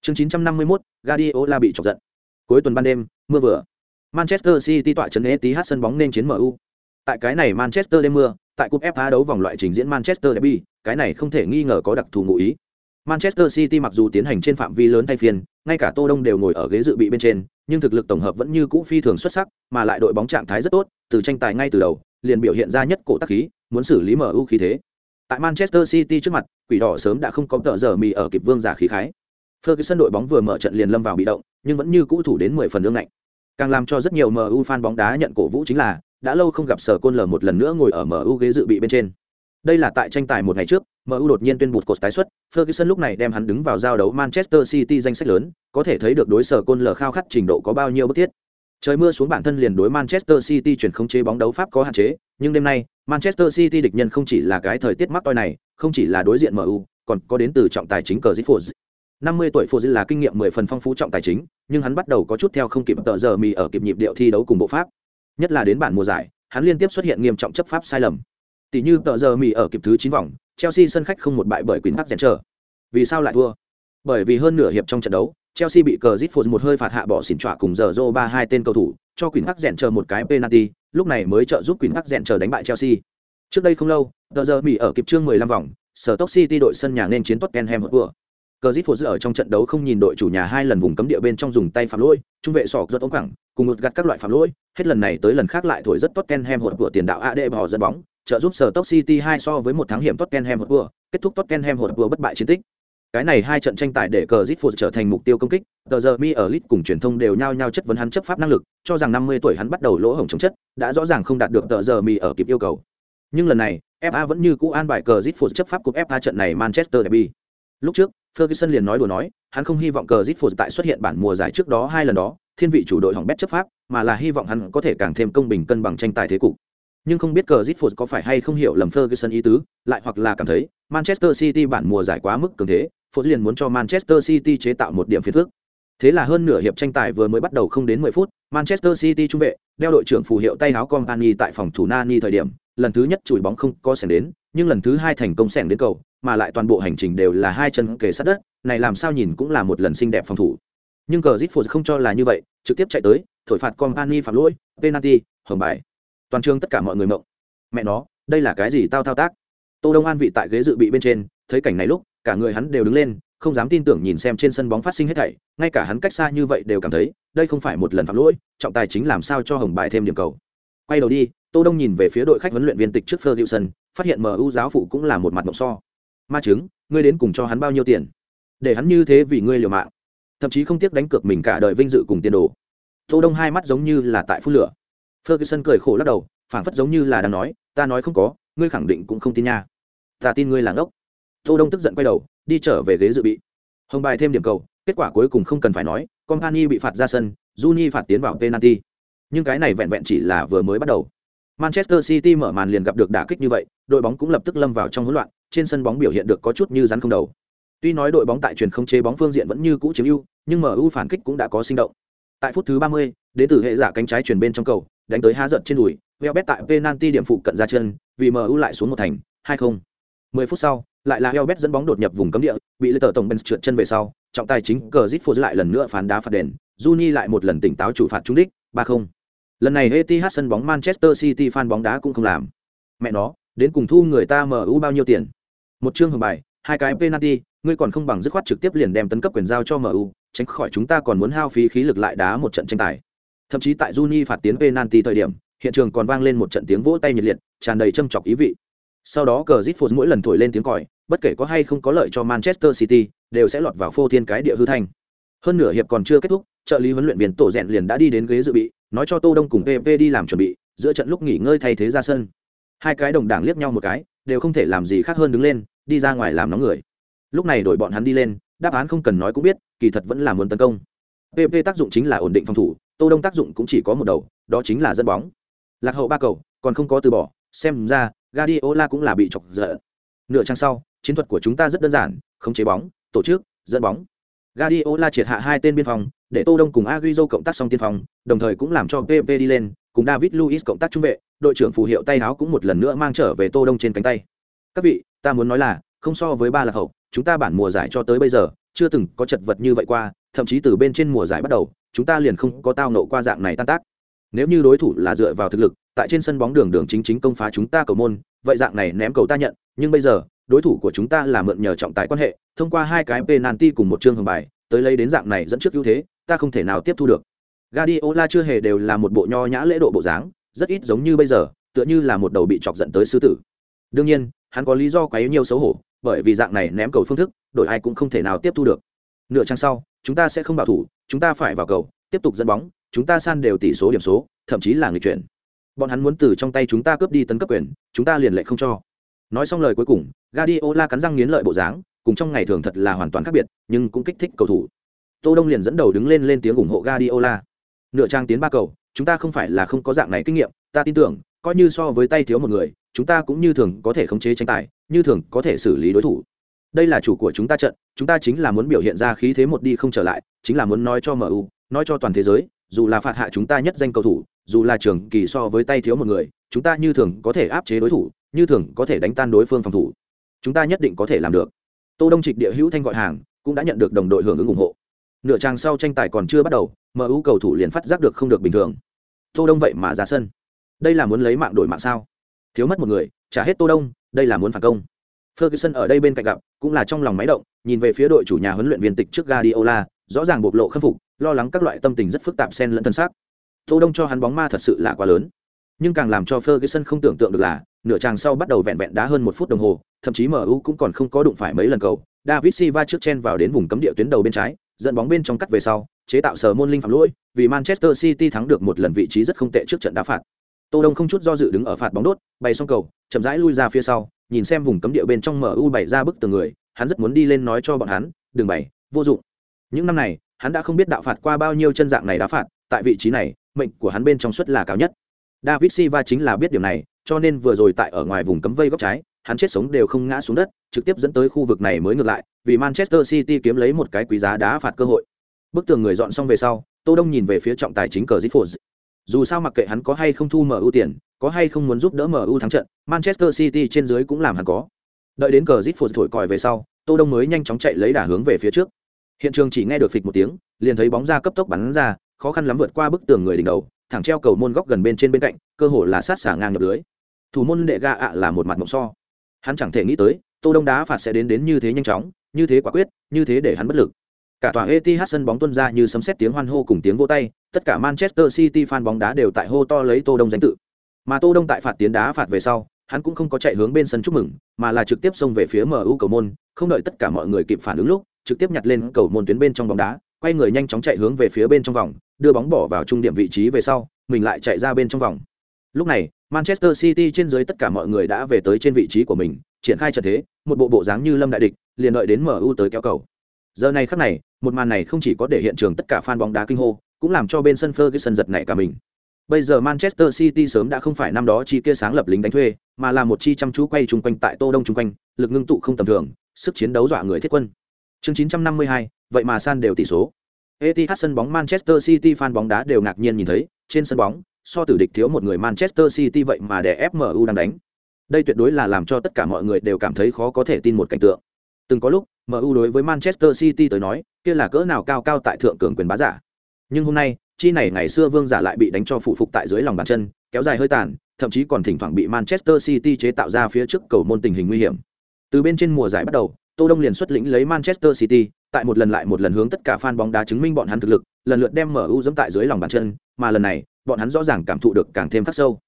Chương 951, Guardiola bị chọc giận. Cuối tuần ban đêm, mưa vừa. Manchester City tọa trấn Etihad sân bóng nên chiến MU. Tại cái này Manchester đêm mưa, tại cúp FA đấu vòng loại trình diễn Manchester Derby, cái này không thể nghi ngờ có đặc thù ngụ ý. Manchester City mặc dù tiến hành trên phạm vi lớn thay phiên, ngay cả Tô Đông đều ngồi ở ghế dự bị bên trên, nhưng thực lực tổng hợp vẫn như cũ phi thường xuất sắc, mà lại đội bóng trạng thái rất tốt, từ tranh tài ngay từ đầu, liền biểu hiện ra nhất cổ tác khí, muốn xử lý MU khí thế. Tại Manchester City trước mặt, quỷ đỏ sớm đã không có tợ giờ mì ở kịp vương giả khí khái. Ferguson đội bóng vừa mở trận liền lâm vào bị động, nhưng vẫn như cũ thủ đến 10 phần ương ngạnh. Càng làm cho rất nhiều MU fan bóng đá nhận cổ vũ chính là, đã lâu không gặp Sở Côn Lở một lần nữa ngồi ở MU ghế dự bị bên trên. Đây là tại tranh tài một ngày trước, MU đột nhiên tuyên bố cột tái xuất, Ferguson lúc này đem hắn đứng vào giao đấu Manchester City danh sách lớn, có thể thấy được đối sở côn lở khao khát trình độ có bao nhiêu bức thiết. Trời mưa xuống bản thân liền đối Manchester City chuyển không chế bóng đấu pháp có hạn chế, nhưng đêm nay, Manchester City địch nhân không chỉ là cái thời tiết mắc toi này, không chỉ là đối diện MU, còn có đến từ trọng tài chính cờ Ziford. 50 tuổi Ford là kinh nghiệm 10 phần phong phú trọng tài chính, nhưng hắn bắt đầu có chút theo không kịp tợ giờ mì ở kịp nhịp điệu thi đấu cùng bộ pháp. Nhất là đến bản mùa giải, hắn liên tiếp xuất hiện nghiêm trọng chấp pháp sai lầm. Tỷ như tờ giờ mì ở kịp thứ chín vòng, Chelsea sân khách không một bại bởi quyền bắc dẹn trở Vì sao lại thua? Bởi vì hơn nửa hiệp trong trận đấu, Chelsea bị cờ Zidford một hơi phạt hạ bỏ xỉn trọa cùng giờ rô ba hai tên cầu thủ, cho quyền bắc dẹn trở một cái penalty, lúc này mới trợ giúp quyền bắc dẹn trở đánh bại Chelsea. Trước đây không lâu, tờ giờ Mỹ ở kịp chương 15 vòng, Sở tốc City đội sân nhà nên chiến Tottenham Hotspur. Cờ Zidford ở trong trận đấu không nhìn đội chủ nhà hai lần vùng cấm địa bên trong dùng tay phạm lỗi, trung vệ sọ rất ống cẳng, cùng một gạt các loại phạm lỗi, hết lần này tới lần khác lại thổi rất Tottenham Hotspur tiền đạo AD bỏ dẫn bóng, trợ giúp sở top City hai so với một thắng hiểm Tottenham Hotspur, kết thúc Tottenham Hotspur bất bại chiến tích. Cái này hai trận tranh tài để cờ Zitford trở thành mục tiêu công kích, tờ giờ mi ở lit cùng truyền thông đều nhao nhao chất vấn hắn chấp pháp năng lực, cho rằng 50 tuổi hắn bắt đầu lỗ hổng chống chất, đã rõ ràng không đạt được tờ giờ mi ở kịp yêu cầu. Nhưng lần này, FA vẫn như cũ an bài cờ Zitford chấp pháp cup FA trận này Manchester Derby. Lúc trước, Ferguson liền nói đùa nói, hắn không hy vọng cờ Zitford tại xuất hiện bản mùa giải trước đó hai lần đó, thiên vị chủ đội hỏng bét chấp pháp, mà là hy vọng hắn có thể càng thêm công bình cân bằng tranh tài thế cục nhưng không biết cờ Zitford có phải hay không hiểu lầm Ferguson ý tứ, lại hoặc là cảm thấy Manchester City bản mùa giải quá mức cường thế, Ford liền muốn cho Manchester City chế tạo một điểm phiền phức. Thế là hơn nửa hiệp tranh tài vừa mới bắt đầu không đến 10 phút, Manchester City trung vệ, đeo đội trưởng phù hiệu tay áo Company tại phòng thủ Nani thời điểm, lần thứ nhất chùi bóng không có sèn đến, nhưng lần thứ hai thành công sèn đến cầu, mà lại toàn bộ hành trình đều là hai chân kề sát đất, này làm sao nhìn cũng là một lần xinh đẹp phòng thủ. Nhưng cờ Zitford không cho là như vậy, trực tiếp chạy tới, thổi phạt Company phạm lỗi, penalty, hưởng bài. Toàn trường tất cả mọi người mộng. Mẹ nó đây là cái gì tao thao tác? Tô đông an vị tại ghế dự bị bên trên thấy cảnh này lúc cả người hắn đều đứng lên không dám tin tưởng nhìn xem trên sân bóng phát sinh hết thảy ngay cả hắn cách xa như vậy đều cảm thấy đây không phải một lần phạm lỗi trọng tài chính làm sao cho hồng bài thêm điểm cầu. Quay đầu đi tô đông nhìn về phía đội khách huấn luyện viên tịch trước ferguson phát hiện mu giáo phụ cũng là một mặt mộng so ma chứng, ngươi đến cùng cho hắn bao nhiêu tiền? Để hắn như thế vì ngươi liều mạng. Thậm chí không tiếc đánh cược mình cả đời vinh dự cùng tiền đồ. Tô đông hai mắt giống như là tại phun lửa. Ferguson cười khổ lắc đầu, phảng phất giống như là đang nói, ta nói không có, ngươi khẳng định cũng không tin nha. Ta tin ngươi là ngốc. Tô đông tức giận quay đầu, đi trở về ghế dự bị. Hồng bài thêm điểm cầu, kết quả cuối cùng không cần phải nói, company bị phạt ra sân, juni phạt tiến vào penalty. Nhưng cái này vẹn vẹn chỉ là vừa mới bắt đầu. Manchester city mở màn liền gặp được đả kích như vậy, đội bóng cũng lập tức lâm vào trong hỗn loạn trên sân bóng biểu hiện được có chút như rắn không đầu tuy nói đội bóng tại truyền không chế bóng phương diện vẫn như cũ chiếm ưu nhưng mu phản kích cũng đã có sinh động tại phút thứ 30, đến từ hệ giả cánh trái chuyển bên trong cầu đánh tới há giận trên đùi veo tại penalty điểm phụ cận ra chân vì mu lại xuống một thành 2-0. 10 phút sau lại là Helbet dẫn bóng đột nhập vùng cấm địa, bị Lê tổng bên trượt chân về sau, trọng tài chính cờ Zit lại lần nữa phán đá phạt đền, Juni lại một lần tỉnh táo chủ phạt trúng đích, 3-0. Lần này Etihad sân bóng Manchester City fan bóng đá cũng không làm. Mẹ nó, đến cùng thu người ta MU bao nhiêu tiền? Một chương hưởng bài, hai cái penalty, ngươi còn không bằng dứt khoát trực tiếp liền đem tấn cấp quyền giao cho MU, tránh khỏi chúng ta còn muốn hao phí khí lực lại đá một trận tranh tài. Thậm chí tại Juni phạt tiến penalty thời điểm, hiện trường còn vang lên một trận tiếng vỗ tay nhiệt liệt, tràn đầy châm chọc ý vị. Sau đó cờ Zit mỗi lần thổi lên tiếng còi, bất kể có hay không có lợi cho Manchester City, đều sẽ lọt vào phô thiên cái địa hư thanh. Hơn nửa hiệp còn chưa kết thúc, trợ lý huấn luyện viên tổ rèn liền đã đi đến ghế dự bị, nói cho Tô Đông cùng PP đi làm chuẩn bị, giữa trận lúc nghỉ ngơi thay thế ra sân. Hai cái đồng đảng liếc nhau một cái, đều không thể làm gì khác hơn đứng lên, đi ra ngoài làm nóng người. Lúc này đổi bọn hắn đi lên, đáp án không cần nói cũng biết, kỳ thật vẫn là muốn tấn công. PP tác dụng chính là ổn định phòng thủ, Tô Đông tác dụng cũng chỉ có một đầu, đó chính là dẫn bóng. Lạc hậu ba cầu, còn không có từ bỏ, xem ra Guardiola cũng là bị chọc giận. Nửa trang sau, chiến thuật của chúng ta rất đơn giản, không chế bóng, tổ chức, dẫn bóng. Guardiola triệt hạ hai tên biên phòng, để Tô Đông cùng Agüero cộng tác song tiên phòng, đồng thời cũng làm cho PP đi lên, cùng David Luiz cộng tác trung vệ, đội trưởng phù hiệu tay áo cũng một lần nữa mang trở về Tô Đông trên cánh tay. Các vị, ta muốn nói là, không so với ba lạc hậu, chúng ta bản mùa giải cho tới bây giờ, chưa từng có chật vật như vậy qua, thậm chí từ bên trên mùa giải bắt đầu, chúng ta liền không có tao nộ qua dạng này tan tác. Nếu như đối thủ là dựa vào thực lực, tại trên sân bóng đường đường chính chính công phá chúng ta cầu môn, vậy dạng này ném cầu ta nhận, nhưng bây giờ, đối thủ của chúng ta là mượn nhờ trọng tài quan hệ, thông qua hai cái penalty cùng một chương hồng bài, tới lấy đến dạng này dẫn trước ưu thế, ta không thể nào tiếp thu được. Guardiola chưa hề đều là một bộ nho nhã lễ độ bộ dáng, rất ít giống như bây giờ, tựa như là một đầu bị chọc giận tới sư tử. Đương nhiên, hắn có lý do quá nhiều xấu hổ, bởi vì dạng này ném cầu phương thức, đội ai cũng không thể nào tiếp thu được. Nửa trang sau, chúng ta sẽ không bảo thủ, chúng ta phải vào cầu, tiếp tục dẫn bóng, chúng ta san đều tỷ số điểm số, thậm chí là người chuyển. Bọn hắn muốn từ trong tay chúng ta cướp đi tấn cấp quyền, chúng ta liền lệ không cho. Nói xong lời cuối cùng, Guardiola cắn răng nghiến lợi bộ dáng, cùng trong ngày thường thật là hoàn toàn khác biệt, nhưng cũng kích thích cầu thủ. Tô Đông liền dẫn đầu đứng lên lên tiếng ủng hộ Guardiola. Nửa trang tiến ba cầu, chúng ta không phải là không có dạng này kinh nghiệm, ta tin tưởng, coi như so với tay thiếu một người, chúng ta cũng như thường có thể khống chế tranh tài, như thường có thể xử lý đối thủ. Đây là chủ của chúng ta trận, chúng ta chính là muốn biểu hiện ra khí thế một đi không trở lại, chính là muốn nói cho MU, nói cho toàn thế giới, dù là phạt hạ chúng ta nhất danh cầu thủ, dù là trường kỳ so với tay thiếu một người, chúng ta như thường có thể áp chế đối thủ, như thường có thể đánh tan đối phương phòng thủ. Chúng ta nhất định có thể làm được. Tô Đông Trịch địa hữu thanh gọi hàng, cũng đã nhận được đồng đội hưởng ứng ủng hộ. Nửa trang sau tranh tài còn chưa bắt đầu, MU cầu thủ liền phát giác được không được bình thường. Tô Đông vậy mà ra sân. Đây là muốn lấy mạng đổi mạng sao? Thiếu mất một người, trả hết Tô Đông, đây là muốn phản công. Ferguson ở đây bên cạnh gặp, cũng là trong lòng máy động, nhìn về phía đội chủ nhà huấn luyện viên tịch trước Guardiola, rõ ràng bộc lộ khâm phục, lo lắng các loại tâm tình rất phức tạp xen lẫn thân xác. Tô Đông cho hắn bóng ma thật sự là quá lớn. Nhưng càng làm cho Ferguson không tưởng tượng được là, nửa chàng sau bắt đầu vẹn vẹn đá hơn một phút đồng hồ, thậm chí MU cũng còn không có đụng phải mấy lần cầu. David Silva trước chen vào đến vùng cấm địa tuyến đầu bên trái, dẫn bóng bên trong cắt về sau, chế tạo sở môn linh phạm lỗi, vì Manchester City thắng được một lần vị trí rất không tệ trước trận đá phạt. Tô Đông không chút do dự đứng ở phạt bóng đốt, bày xong cầu, chậm rãi lui ra phía sau, nhìn xem vùng cấm địa bên trong MU bày ra bức tường người, hắn rất muốn đi lên nói cho bọn hắn, đừng bày, vô dụng. Những năm này, hắn đã không biết đạo phạt qua bao nhiêu chân dạng này đá phạt, tại vị trí này, mệnh của hắn bên trong suất là cao nhất. David Silva chính là biết điều này, cho nên vừa rồi tại ở ngoài vùng cấm vây góc trái, hắn chết sống đều không ngã xuống đất, trực tiếp dẫn tới khu vực này mới ngược lại, vì Manchester City kiếm lấy một cái quý giá đá phạt cơ hội. Bức tường người dọn xong về sau, Tô Đông nhìn về phía trọng tài chính cờ Zidane. Dù sao mặc kệ hắn có hay không thu mở ưu tiền, có hay không muốn giúp đỡ MU thắng trận, Manchester City trên dưới cũng làm hắn có. Đợi đến cờ Zidane thổi còi về sau, Tô Đông mới nhanh chóng chạy lấy đà hướng về phía trước. Hiện trường chỉ nghe được phịch một tiếng, liền thấy bóng ra cấp tốc bắn ra, khó khăn lắm vượt qua bức tường người đỉnh đầu, thẳng treo cầu môn góc gần bên trên bên cạnh, cơ hồ là sát xả ngang nhập lưới. thủ môn đệ gạ ạ là một mặt mộng so hắn chẳng thể nghĩ tới, tô đông đá phạt sẽ đến đến như thế nhanh chóng, như thế quả quyết, như thế để hắn bất lực. Cả tòa Etihad sân bóng tuôn ra như sấm sét tiếng hoan hô cùng tiếng vỗ tay, tất cả Manchester City fan bóng đá đều tại hô to lấy tô đông danh tự. Mà tô đông tại phạt tiến đá phạt về sau, hắn cũng không có chạy hướng bên sân chúc mừng, mà là trực tiếp xông về phía mu cầu môn, không đợi tất cả mọi người kịp phản ứng lúc, trực tiếp nhặt lên cầu môn tuyến bên trong bóng đá, quay người nhanh chóng chạy hướng về phía bên trong vòng, đưa bóng bỏ vào trung điểm vị trí về sau, mình lại chạy ra bên trong vòng lúc này manchester city trên dưới tất cả mọi người đã về tới trên vị trí của mình triển khai trận thế một bộ bộ dáng như lâm đại địch liền đợi đến mu tới kéo cầu. Giờ này khắc này một màn này không chỉ có để hiện trường tất cả fan bóng đá kinh hô cũng làm cho bên sân Ferguson giật nảy cả mình. Bây giờ manchester city sớm đã không phải năm đó chi kia sáng lập lính đánh thuê mà là một chi chăm chú quay chung quanh tại tô đông chung quanh lực ngưng tụ không tầm thường sức chiến đấu dọa người thiết quân. Chương 952, vậy mà san đều tỷ số. Etihad sân bóng Manchester City fan bóng đá đều ngạc nhiên nhìn thấy, trên sân bóng, so tử địch thiếu một người Manchester City vậy mà để FMU đang đánh. Đây tuyệt đối là làm cho tất cả mọi người đều cảm thấy khó có thể tin một cảnh tượng. Từng có lúc, MU đối với Manchester City tới nói, kia là cỡ nào cao cao tại thượng cường quyền bá giả. Nhưng hôm nay, chi này ngày xưa vương giả lại bị đánh cho phụ phục tại dưới lòng bàn chân, kéo dài hơi tàn, thậm chí còn thỉnh thoảng bị Manchester City chế tạo ra phía trước cầu môn tình hình nguy hiểm. Từ bên trên mùa giải bắt đầu, Tô Đông liền xuất lĩnh lấy Manchester City, tại một lần lại một lần hướng tất cả fan bóng đá chứng minh bọn hắn thực lực, lần lượt đem MU giẫm tại dưới lòng bàn chân, mà lần này, bọn hắn rõ ràng cảm thụ được càng thêm khắc sâu.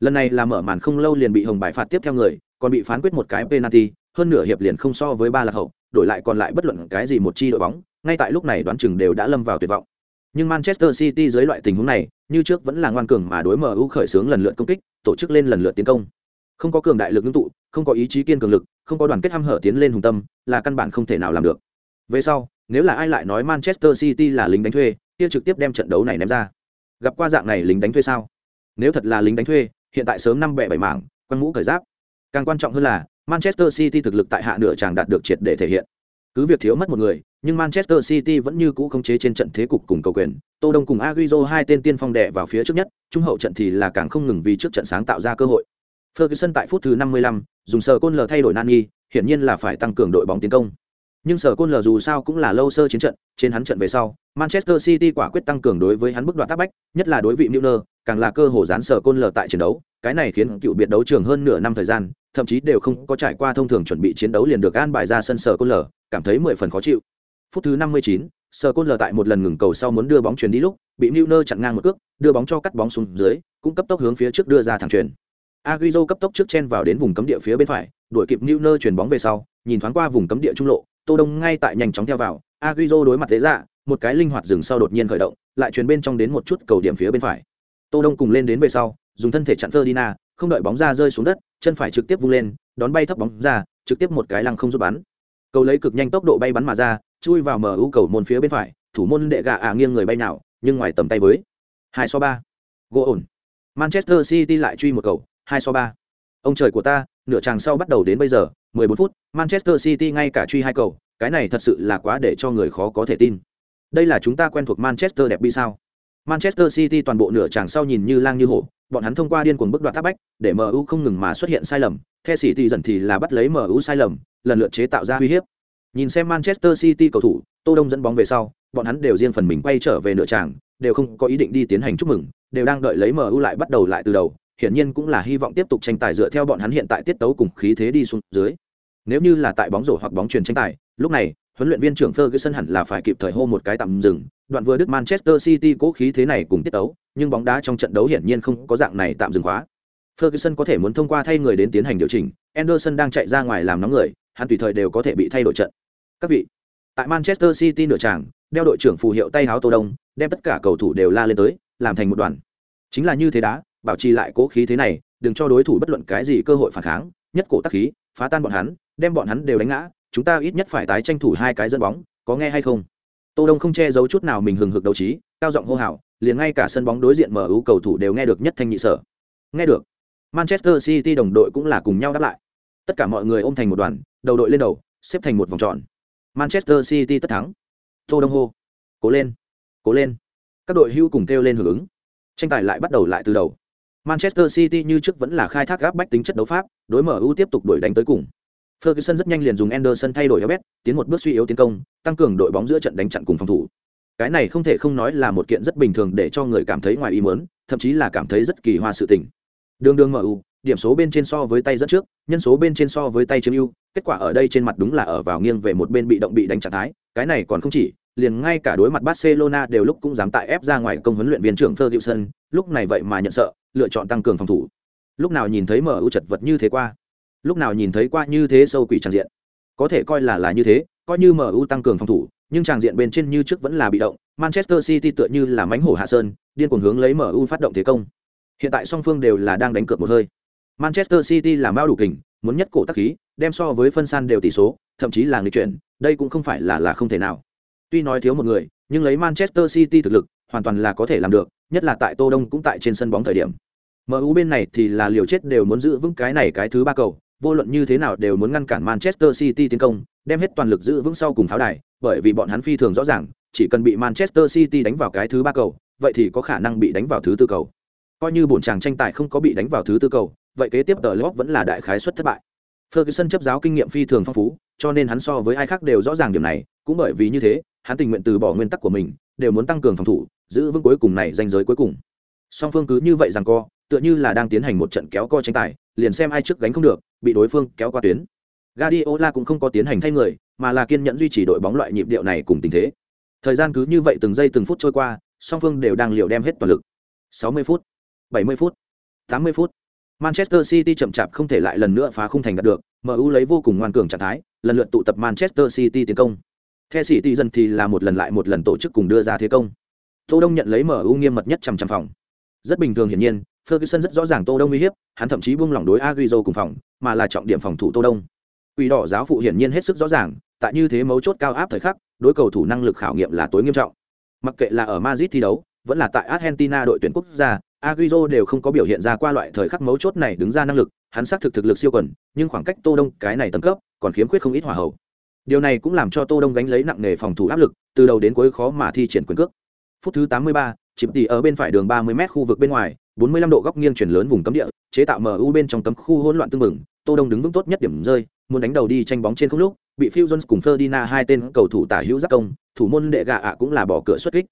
Lần này là mở màn không lâu liền bị hồng bài phạt tiếp theo người, còn bị phán quyết một cái penalty, hơn nửa hiệp liền không so với ba lạc hậu, đổi lại còn lại bất luận cái gì một chi đội bóng, ngay tại lúc này đoán chừng đều đã lâm vào tuyệt vọng. Nhưng Manchester City dưới loại tình huống này, như trước vẫn là ngoan cường mà đối MU khởi xướng lần lượt công kích, tổ chức lên lần lượt tiến công. Không có cường đại lực ngưng tụ, không có ý chí kiên cường lực, không có đoàn kết ham hở tiến lên hùng tâm, là căn bản không thể nào làm được. Về sau, nếu là ai lại nói Manchester City là lính đánh thuê, kia trực tiếp đem trận đấu này ném ra. Gặp qua dạng này lính đánh thuê sao? Nếu thật là lính đánh thuê, hiện tại sớm năm bẹ bảy mảng, quăng mũ cởi giáp. Càng quan trọng hơn là, Manchester City thực lực tại hạ nửa chàng đạt được triệt để thể hiện. Cứ việc thiếu mất một người, nhưng Manchester City vẫn như cũ khống chế trên trận thế cục cùng cầu quyền. Tô Đông cùng Agüero hai tên tiên phong đệ vào phía trước nhất, trung hậu trận thì là càng không ngừng vì trước trận sáng tạo ra cơ hội. Ferguson tại phút thứ 55, dùng sờ côn lờ thay đổi Nani, hiển nhiên là phải tăng cường đội bóng tiến công. Nhưng sở côn lờ dù sao cũng là lâu sơ chiến trận, trên hắn trận về sau, Manchester City quả quyết tăng cường đối với hắn bức đoạn tác bách, nhất là đối vị Milner, càng là cơ hội dán sở côn lờ tại chiến đấu, cái này khiến cựu biệt đấu trường hơn nửa năm thời gian, thậm chí đều không có trải qua thông thường chuẩn bị chiến đấu liền được an bài ra sân sở côn lờ, cảm thấy mười phần khó chịu. Phút thứ 59, sở côn lờ tại một lần ngừng cầu sau muốn đưa bóng chuyền đi lúc, bị Milner chặn ngang một cước, đưa bóng cho cắt bóng xuống dưới, cũng cấp tốc hướng phía trước đưa ra thẳng chuyền. Agüero cấp tốc trước chen vào đến vùng cấm địa phía bên phải, đuổi kịp Milner chuyền bóng về sau, nhìn thoáng qua vùng cấm địa trung lộ, Tô Đông ngay tại nhanh chóng theo vào, Agüero đối mặt thế dạ, một cái linh hoạt dừng sau đột nhiên khởi động, lại truyền bên trong đến một chút cầu điểm phía bên phải. Tô Đông cùng lên đến về sau, dùng thân thể chặn Ferdinand, không đợi bóng ra rơi xuống đất, chân phải trực tiếp vung lên, đón bay thấp bóng ra, trực tiếp một cái lăng không giúp bắn. Cầu lấy cực nhanh tốc độ bay bắn mà ra, chui vào mở ưu cầu môn phía bên phải, thủ môn đệ gạ à nghiêng người bay nào, nhưng ngoài tầm tay với. 2 so 3. Gỗ ổn. Manchester City lại truy một cầu, 2 so 3. Ông trời của ta, nửa chàng sau bắt đầu đến bây giờ, 14 phút, Manchester City ngay cả truy hai cầu, cái này thật sự là quá để cho người khó có thể tin. Đây là chúng ta quen thuộc Manchester đẹp bi sao? Manchester City toàn bộ nửa chàng sau nhìn như lang như hổ, bọn hắn thông qua điên cuồng bức đoạt tháp bách, để MU không ngừng mà xuất hiện sai lầm, The City dần thì là bắt lấy MU sai lầm, lần lượt chế tạo ra uy hiếp. Nhìn xem Manchester City cầu thủ, Tô Đông dẫn bóng về sau, bọn hắn đều riêng phần mình quay trở về nửa tràng, đều không có ý định đi tiến hành chúc mừng, đều đang đợi lấy MU lại bắt đầu lại từ đầu, hiển nhiên cũng là hy vọng tiếp tục tranh tài dựa theo bọn hắn hiện tại tiết tấu cùng khí thế đi xuống dưới. Nếu như là tại bóng rổ hoặc bóng truyền tranh tài, lúc này, huấn luyện viên trưởng Ferguson hẳn là phải kịp thời hô một cái tạm dừng, đoạn vừa đứt Manchester City cố khí thế này cùng tiết tấu, nhưng bóng đá trong trận đấu hiển nhiên không có dạng này tạm dừng khóa. Ferguson có thể muốn thông qua thay người đến tiến hành điều chỉnh, Anderson đang chạy ra ngoài làm nóng người, hắn tùy thời đều có thể bị thay đổi trận. Các vị, tại Manchester City nửa tràng, đeo đội trưởng phù hiệu tay áo Tô Đông, đem tất cả cầu thủ đều la lên tới, làm thành một đoàn. Chính là như thế đá, bảo trì lại cố khí thế này đừng cho đối thủ bất luận cái gì cơ hội phản kháng nhất cổ tác khí phá tan bọn hắn đem bọn hắn đều đánh ngã chúng ta ít nhất phải tái tranh thủ hai cái dẫn bóng có nghe hay không? Tô đông không che giấu chút nào mình hừng hực đầu trí cao giọng hô hào liền ngay cả sân bóng đối diện mở ưu cầu thủ đều nghe được nhất thanh nhị sở. Nghe được. Manchester city đồng đội cũng là cùng nhau đáp lại. Tất cả mọi người ôm thành một đoàn đầu đội lên đầu xếp thành một vòng tròn. Manchester city tất thắng. Tô đông hô. Cố lên. Cố lên. Các đội hưu cùng kêu lên hưởng ứng. Tranh tài lại bắt đầu lại từ đầu. Manchester City như trước vẫn là khai thác gáp bách tính chất đấu pháp, đối mở ưu tiếp tục đuổi đánh tới cùng. Ferguson rất nhanh liền dùng Anderson thay đổi Elbet, tiến một bước suy yếu tiến công, tăng cường đội bóng giữa trận đánh chặn cùng phòng thủ. Cái này không thể không nói là một kiện rất bình thường để cho người cảm thấy ngoài ý muốn, thậm chí là cảm thấy rất kỳ hoa sự tình. Đường đường MU, điểm số bên trên so với tay dẫn trước nhân số bên trên so với tay chiếm ưu kết quả ở đây trên mặt đúng là ở vào nghiêng về một bên bị động bị đánh trạng thái cái này còn không chỉ liền ngay cả đối mặt barcelona đều lúc cũng dám tại ép ra ngoài công huấn luyện viên trưởng ferguson lúc này vậy mà nhận sợ lựa chọn tăng cường phòng thủ lúc nào nhìn thấy mu chật vật như thế qua lúc nào nhìn thấy qua như thế sâu quỷ tràn diện. Có thể coi là là như thế coi như mu tăng cường phòng thủ nhưng tràng diện bên trên như trước vẫn là bị động manchester city tựa như là mánh hổ hạ sơn điên cuồng hướng lấy mu phát động thế công. Hiện tại song phương đều là đang đánh cược một hơi. Manchester city là mao đủ kình muốn nhất cổ tắc khí đem so với phân san đều tỷ số thậm chí là người chuyển đây cũng không phải là là không thể nào. Tuy nói thiếu một người nhưng lấy manchester city thực lực hoàn toàn là có thể làm được nhất là tại tô đông cũng tại trên sân bóng thời điểm. MU bên này thì là liều chết đều muốn giữ vững cái này cái thứ ba cầu, vô luận như thế nào đều muốn ngăn cản Manchester City tiến công, đem hết toàn lực giữ vững sau cùng pháo đài, bởi vì bọn hắn phi thường rõ ràng, chỉ cần bị Manchester City đánh vào cái thứ ba cầu, vậy thì có khả năng bị đánh vào thứ tư cầu. Coi như bổn chàng tranh tài không có bị đánh vào thứ tư cầu, vậy kế tiếp tờ Lốc vẫn là đại khái suất thất bại. Ferguson chấp giáo kinh nghiệm phi thường phong phú, cho nên hắn so với ai khác đều rõ ràng điểm này, cũng bởi vì như thế, hắn tình nguyện từ bỏ nguyên tắc của mình, đều muốn tăng cường phòng thủ, giữ vững cuối cùng này danh giới cuối cùng. Song phương cứ như vậy rằng co, tựa như là đang tiến hành một trận kéo co tranh tài, liền xem ai trước gánh không được, bị đối phương kéo qua tuyến. Guardiola cũng không có tiến hành thay người, mà là kiên nhẫn duy trì đội bóng loại nhịp điệu này cùng tình thế. Thời gian cứ như vậy từng giây từng phút trôi qua, song phương đều đang liều đem hết toàn lực. 60 phút, 70 phút, 80 phút. Manchester City chậm chạp không thể lại lần nữa phá khung thành đạt được, MU lấy vô cùng ngoan cường trạng thái, lần lượt tụ tập Manchester City tiến công. The City dần thì là một lần lại một lần tổ chức cùng đưa ra thế công. Tô Đông nhận lấy MU nghiêm mật nhất chằm chằm phòng. Rất bình thường hiển nhiên, Ferguson rất rõ ràng Tô Đông uy hiếp, hắn thậm chí buông lỏng đối Agüero cùng phòng, mà là trọng điểm phòng thủ Tô Đông. Quỷ đỏ giáo phụ hiển nhiên hết sức rõ ràng, tại như thế mấu chốt cao áp thời khắc, đối cầu thủ năng lực khảo nghiệm là tối nghiêm trọng. Mặc kệ là ở Madrid thi đấu, vẫn là tại Argentina đội tuyển quốc gia, Agüero đều không có biểu hiện ra qua loại thời khắc mấu chốt này đứng ra năng lực, hắn xác thực thực lực siêu quần, nhưng khoảng cách Tô Đông cái này tầng cấp, còn khiếm khuyết không ít hỏa hậu. Điều này cũng làm cho Tô Đông gánh lấy nặng nề phòng thủ áp lực, từ đầu đến cuối khó mà thi triển quyền cước. Phút thứ 83, chìm tỉ ở bên phải đường 30m khu vực bên ngoài, 45 độ góc nghiêng chuyển lớn vùng cấm địa, chế tạo MU bên trong cấm khu hỗn loạn tương mừng, Tô Đông đứng vững tốt nhất điểm rơi, muốn đánh đầu đi tranh bóng trên không lúc, bị Phil Jones cùng Ferdinand hai tên cầu thủ tả hữu giác công, thủ môn đệ gạ ạ cũng là bỏ cửa xuất kích.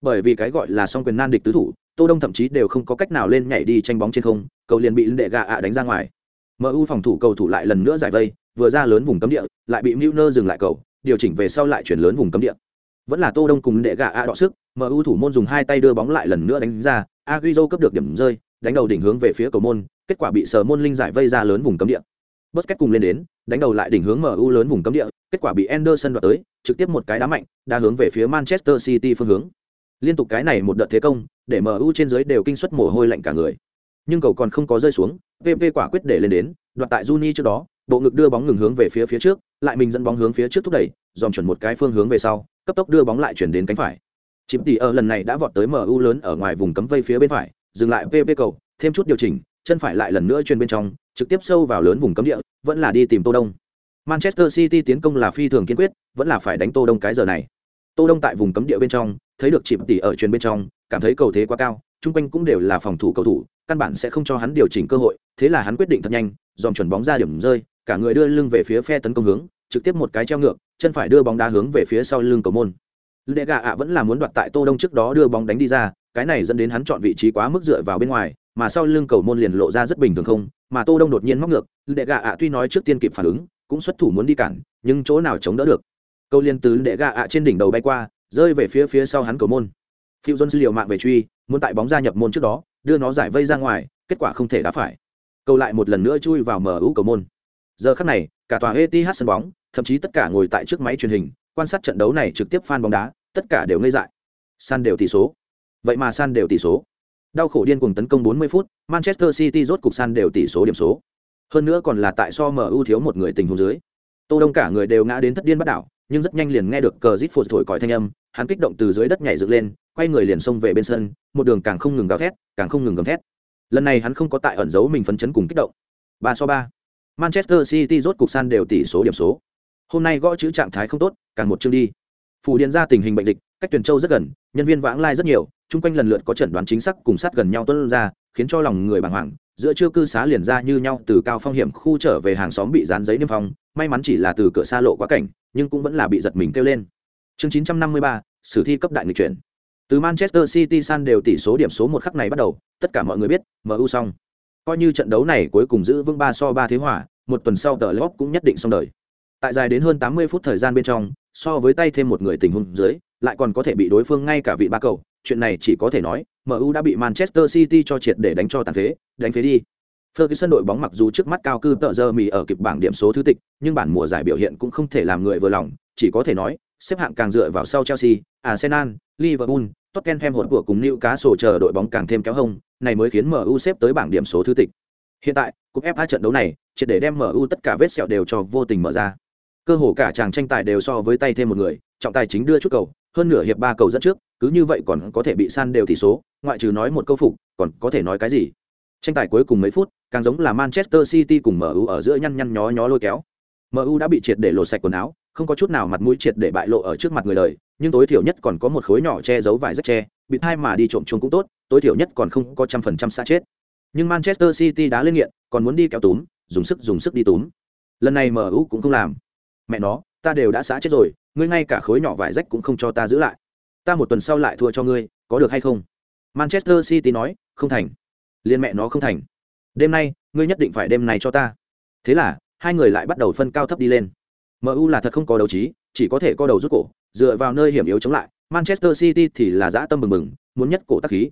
Bởi vì cái gọi là song quyền nan địch tứ thủ, Tô Đông thậm chí đều không có cách nào lên nhảy đi tranh bóng trên không, cầu liền bị đệ gạ ạ đánh ra ngoài. MU phòng thủ cầu thủ lại lần nữa giải vây, vừa ra lớn vùng cấm địa, lại bị Milner dừng lại cầu, điều chỉnh về sau lại chuyển lớn vùng cấm địa. Vẫn là Tô Đông cùng đệ gạ ạ đọ sức, MU thủ môn dùng hai tay đưa bóng lại lần nữa đánh ra, Agüero cấp được điểm rơi, đánh đầu đỉnh hướng về phía cầu môn, kết quả bị sờ môn linh giải vây ra lớn vùng cấm địa. Busquets cùng lên đến, đánh đầu lại đỉnh hướng MU lớn vùng cấm địa, kết quả bị Anderson đoạt tới, trực tiếp một cái đá mạnh, đá hướng về phía Manchester City phương hướng. Liên tục cái này một đợt thế công, để MU trên dưới đều kinh suất mồ hôi lạnh cả người. Nhưng cầu còn không có rơi xuống, VV quả quyết để lên đến, đoạt tại Juni trước đó, bộ ngực đưa bóng ngừng hướng về phía phía trước, lại mình dẫn bóng hướng phía trước thúc đẩy, dòm chuẩn một cái phương hướng về sau, cấp tốc đưa bóng lại chuyển đến cánh phải. Chìm tỷ ở lần này đã vọt tới MU lớn ở ngoài vùng cấm vây phía bên phải, dừng lại VV cầu, thêm chút điều chỉnh, chân phải lại lần nữa truyền bên trong, trực tiếp sâu vào lớn vùng cấm địa, vẫn là đi tìm Tô Đông. Manchester City tiến công là phi thường kiên quyết, vẫn là phải đánh Tô Đông cái giờ này. Tô Đông tại vùng cấm địa bên trong, thấy được chìm tỷ ở truyền bên trong, cảm thấy cầu thế quá cao, trung quanh cũng đều là phòng thủ cầu thủ, căn bản sẽ không cho hắn điều chỉnh cơ hội, thế là hắn quyết định thật nhanh, dòm chuẩn bóng ra điểm rơi, cả người đưa lưng về phía phe tấn công hướng, trực tiếp một cái treo ngược, chân phải đưa bóng đá hướng về phía sau lưng cầu môn. Lệ gà ạ vẫn là muốn đoạt tại Tô Đông trước đó đưa bóng đánh đi ra, cái này dẫn đến hắn chọn vị trí quá mức dựa vào bên ngoài, mà sau lưng cầu môn liền lộ ra rất bình thường không, mà Tô Đông đột nhiên móc ngược, Lệ gà ạ tuy nói trước tiên kịp phản ứng, cũng xuất thủ muốn đi cản, nhưng chỗ nào chống đỡ được. Câu liên từ Lệ gà ạ trên đỉnh đầu bay qua, rơi về phía phía sau hắn cầu môn. Phiêu Jones liều mạng về truy, muốn tại bóng ra nhập môn trước đó, đưa nó giải vây ra ngoài, kết quả không thể đá phải. Câu lại một lần nữa chui vào mở ú cầu môn. Giờ khắc này, cả tòa eth sân bóng, thậm chí tất cả ngồi tại trước máy truyền hình, quan sát trận đấu này trực tiếp fan bóng đá, tất cả đều ngây dại. San đều tỷ số. Vậy mà San đều tỷ số. Đau khổ điên cuồng tấn công 40 phút, Manchester City rốt cục San đều tỷ số điểm số. Hơn nữa còn là tại so MU thiếu một người tình huống dưới. Tô Đông cả người đều ngã đến thất điên bắt đảo, nhưng rất nhanh liền nghe được cờ rít phụt thổi còi thanh âm, hắn kích động từ dưới đất nhảy dựng lên, quay người liền xông về bên sân, một đường càng không ngừng gào thét, càng không ngừng gầm thét. Lần này hắn không có tại ẩn giấu mình phấn chấn cùng kích động. 3 so 3. Manchester City rốt cục san đều tỷ số điểm số. Hôm nay gõ chữ trạng thái không tốt, càng một chương đi. Phủ điền ra tình hình bệnh dịch, cách tuyển Châu rất gần, nhân viên vãng lai rất nhiều, chung quanh lần lượt có chẩn đoán chính xác cùng sát gần nhau tuân ra, khiến cho lòng người bàng hoàng. Giữa trưa cư xá liền ra như nhau từ cao phong hiểm khu trở về hàng xóm bị dán giấy niêm phong, may mắn chỉ là từ cửa xa lộ quá cảnh, nhưng cũng vẫn là bị giật mình kêu lên. Chương 953, sử thi cấp đại người chuyển. Từ Manchester City san đều tỷ số điểm số một khắc này bắt đầu, tất cả mọi người biết, MU xong. coi như trận đấu này cuối cùng giữ vững ba so ba thế hòa một tuần sau tờ lóp cũng nhất định xong đời tại dài đến hơn tám mươi phút thời gian bên trong so với tay thêm một người tình huống dưới lại còn có thể bị đối phương ngay cả vị ba cầu chuyện này chỉ có thể nói MU đã bị Manchester City cho triệt để đánh cho tàn phế, đánh phế đi. Ferguson đội bóng mặc dù trước mắt cao cư tợ giờ mì ở kịp bảng điểm số thứ tịch, nhưng bản mùa giải biểu hiện cũng không thể làm người vừa lòng, chỉ có thể nói, xếp hạng càng dựa vào sau Chelsea, Arsenal, Liverpool, Tottenham hỗn của cùng Newcastle chờ đội bóng càng thêm kéo hông, này mới khiến MU xếp tới bảng điểm số thứ tịch. Hiện tại, cúp FA trận đấu này, triệt để đem MU tất cả vết sẹo đều cho vô tình mở ra. Cơ hồ cả chàng tranh tài đều so với tay thêm một người, trọng tài chính đưa chút cầu, hơn nửa hiệp ba cầu dẫn trước, cứ như vậy còn có thể bị san đều tỷ số, ngoại trừ nói một câu phục, còn có thể nói cái gì? Tranh tài cuối cùng mấy phút, càng giống là Manchester City cùng MU ở giữa nhăn nhăn nhó nhó lôi kéo. MU đã bị triệt để lột sạch quần áo, không có chút nào mặt mũi triệt để bại lộ ở trước mặt người đời, nhưng tối thiểu nhất còn có một khối nhỏ che giấu vải rất che, bị hai mà đi trộm chuông cũng tốt, tối thiểu nhất còn không có trăm phần trăm xa chết. Nhưng Manchester City đã lên nghiện, còn muốn đi kéo túm, dùng sức dùng sức đi túm. Lần này MU cũng không làm. Mẹ nó, ta đều đã xã chết rồi, ngươi ngay cả khối nhỏ vải rách cũng không cho ta giữ lại. Ta một tuần sau lại thua cho ngươi, có được hay không? Manchester City nói, không thành. Liên mẹ nó không thành. Đêm nay, ngươi nhất định phải đêm này cho ta. Thế là, hai người lại bắt đầu phân cao thấp đi lên. MU là thật không có đấu trí, chỉ có thể co đầu rút cổ, dựa vào nơi hiểm yếu chống lại. Manchester City thì là dã tâm bừng bừng, muốn nhất cổ tác khí.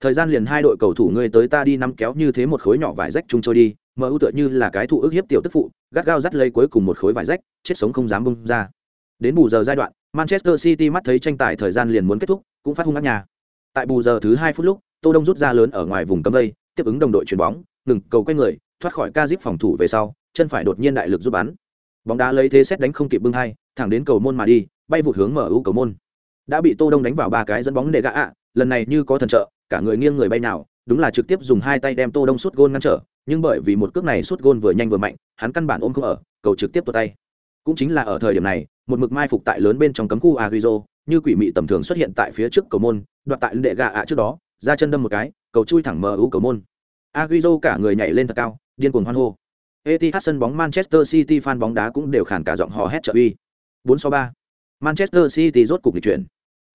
Thời gian liền hai đội cầu thủ ngươi tới ta đi nắm kéo như thế một khối nhỏ vải rách chung trôi đi, MU tựa như là cái thụ ức hiếp tiểu tức phụ, gắt gao dắt lây cuối cùng một khối vải rách, chết sống không dám bung ra. Đến bù giờ giai đoạn, Manchester City mắt thấy tranh tài thời gian liền muốn kết thúc, cũng phát hung ác nhà. Tại bù giờ thứ hai phút lúc, Tô Đông rút ra lớn ở ngoài vùng cấm vây, tiếp ứng đồng đội chuyền bóng, ngừng cầu quay người, thoát khỏi ca phòng thủ về sau, chân phải đột nhiên đại lực giúp bắn. Bóng đá lấy thế xét đánh không kịp bưng hai, thẳng đến cầu môn mà đi, bay vụt hướng mở ưu cầu môn. Đã bị Tô Đông đánh vào ba cái dẫn bóng để gã ạ, lần này như có thần trợ, cả người nghiêng người bay nào, đúng là trực tiếp dùng hai tay đem Tô Đông sút gôn ngăn trở, nhưng bởi vì một cước này sút gôn vừa nhanh vừa mạnh, hắn căn bản ôm không ở, cầu trực tiếp tuột tay. Cũng chính là ở thời điểm này, một mực mai phục tại lớn bên trong cấm khu Agüero, như quỷ mị tầm thường xuất hiện tại phía trước cầu môn, đoạt tại đệ gà ạ trước đó, ra chân đâm một cái, cầu chui thẳng mờ u cầu môn. Agüero cả người nhảy lên thật cao, điên cuồng hoan hô. Etihad sân bóng Manchester City fan bóng đá cũng đều khàn cả giọng hò hét trợ uy. 4 so 3. Manchester City rốt cục lịch chuyển.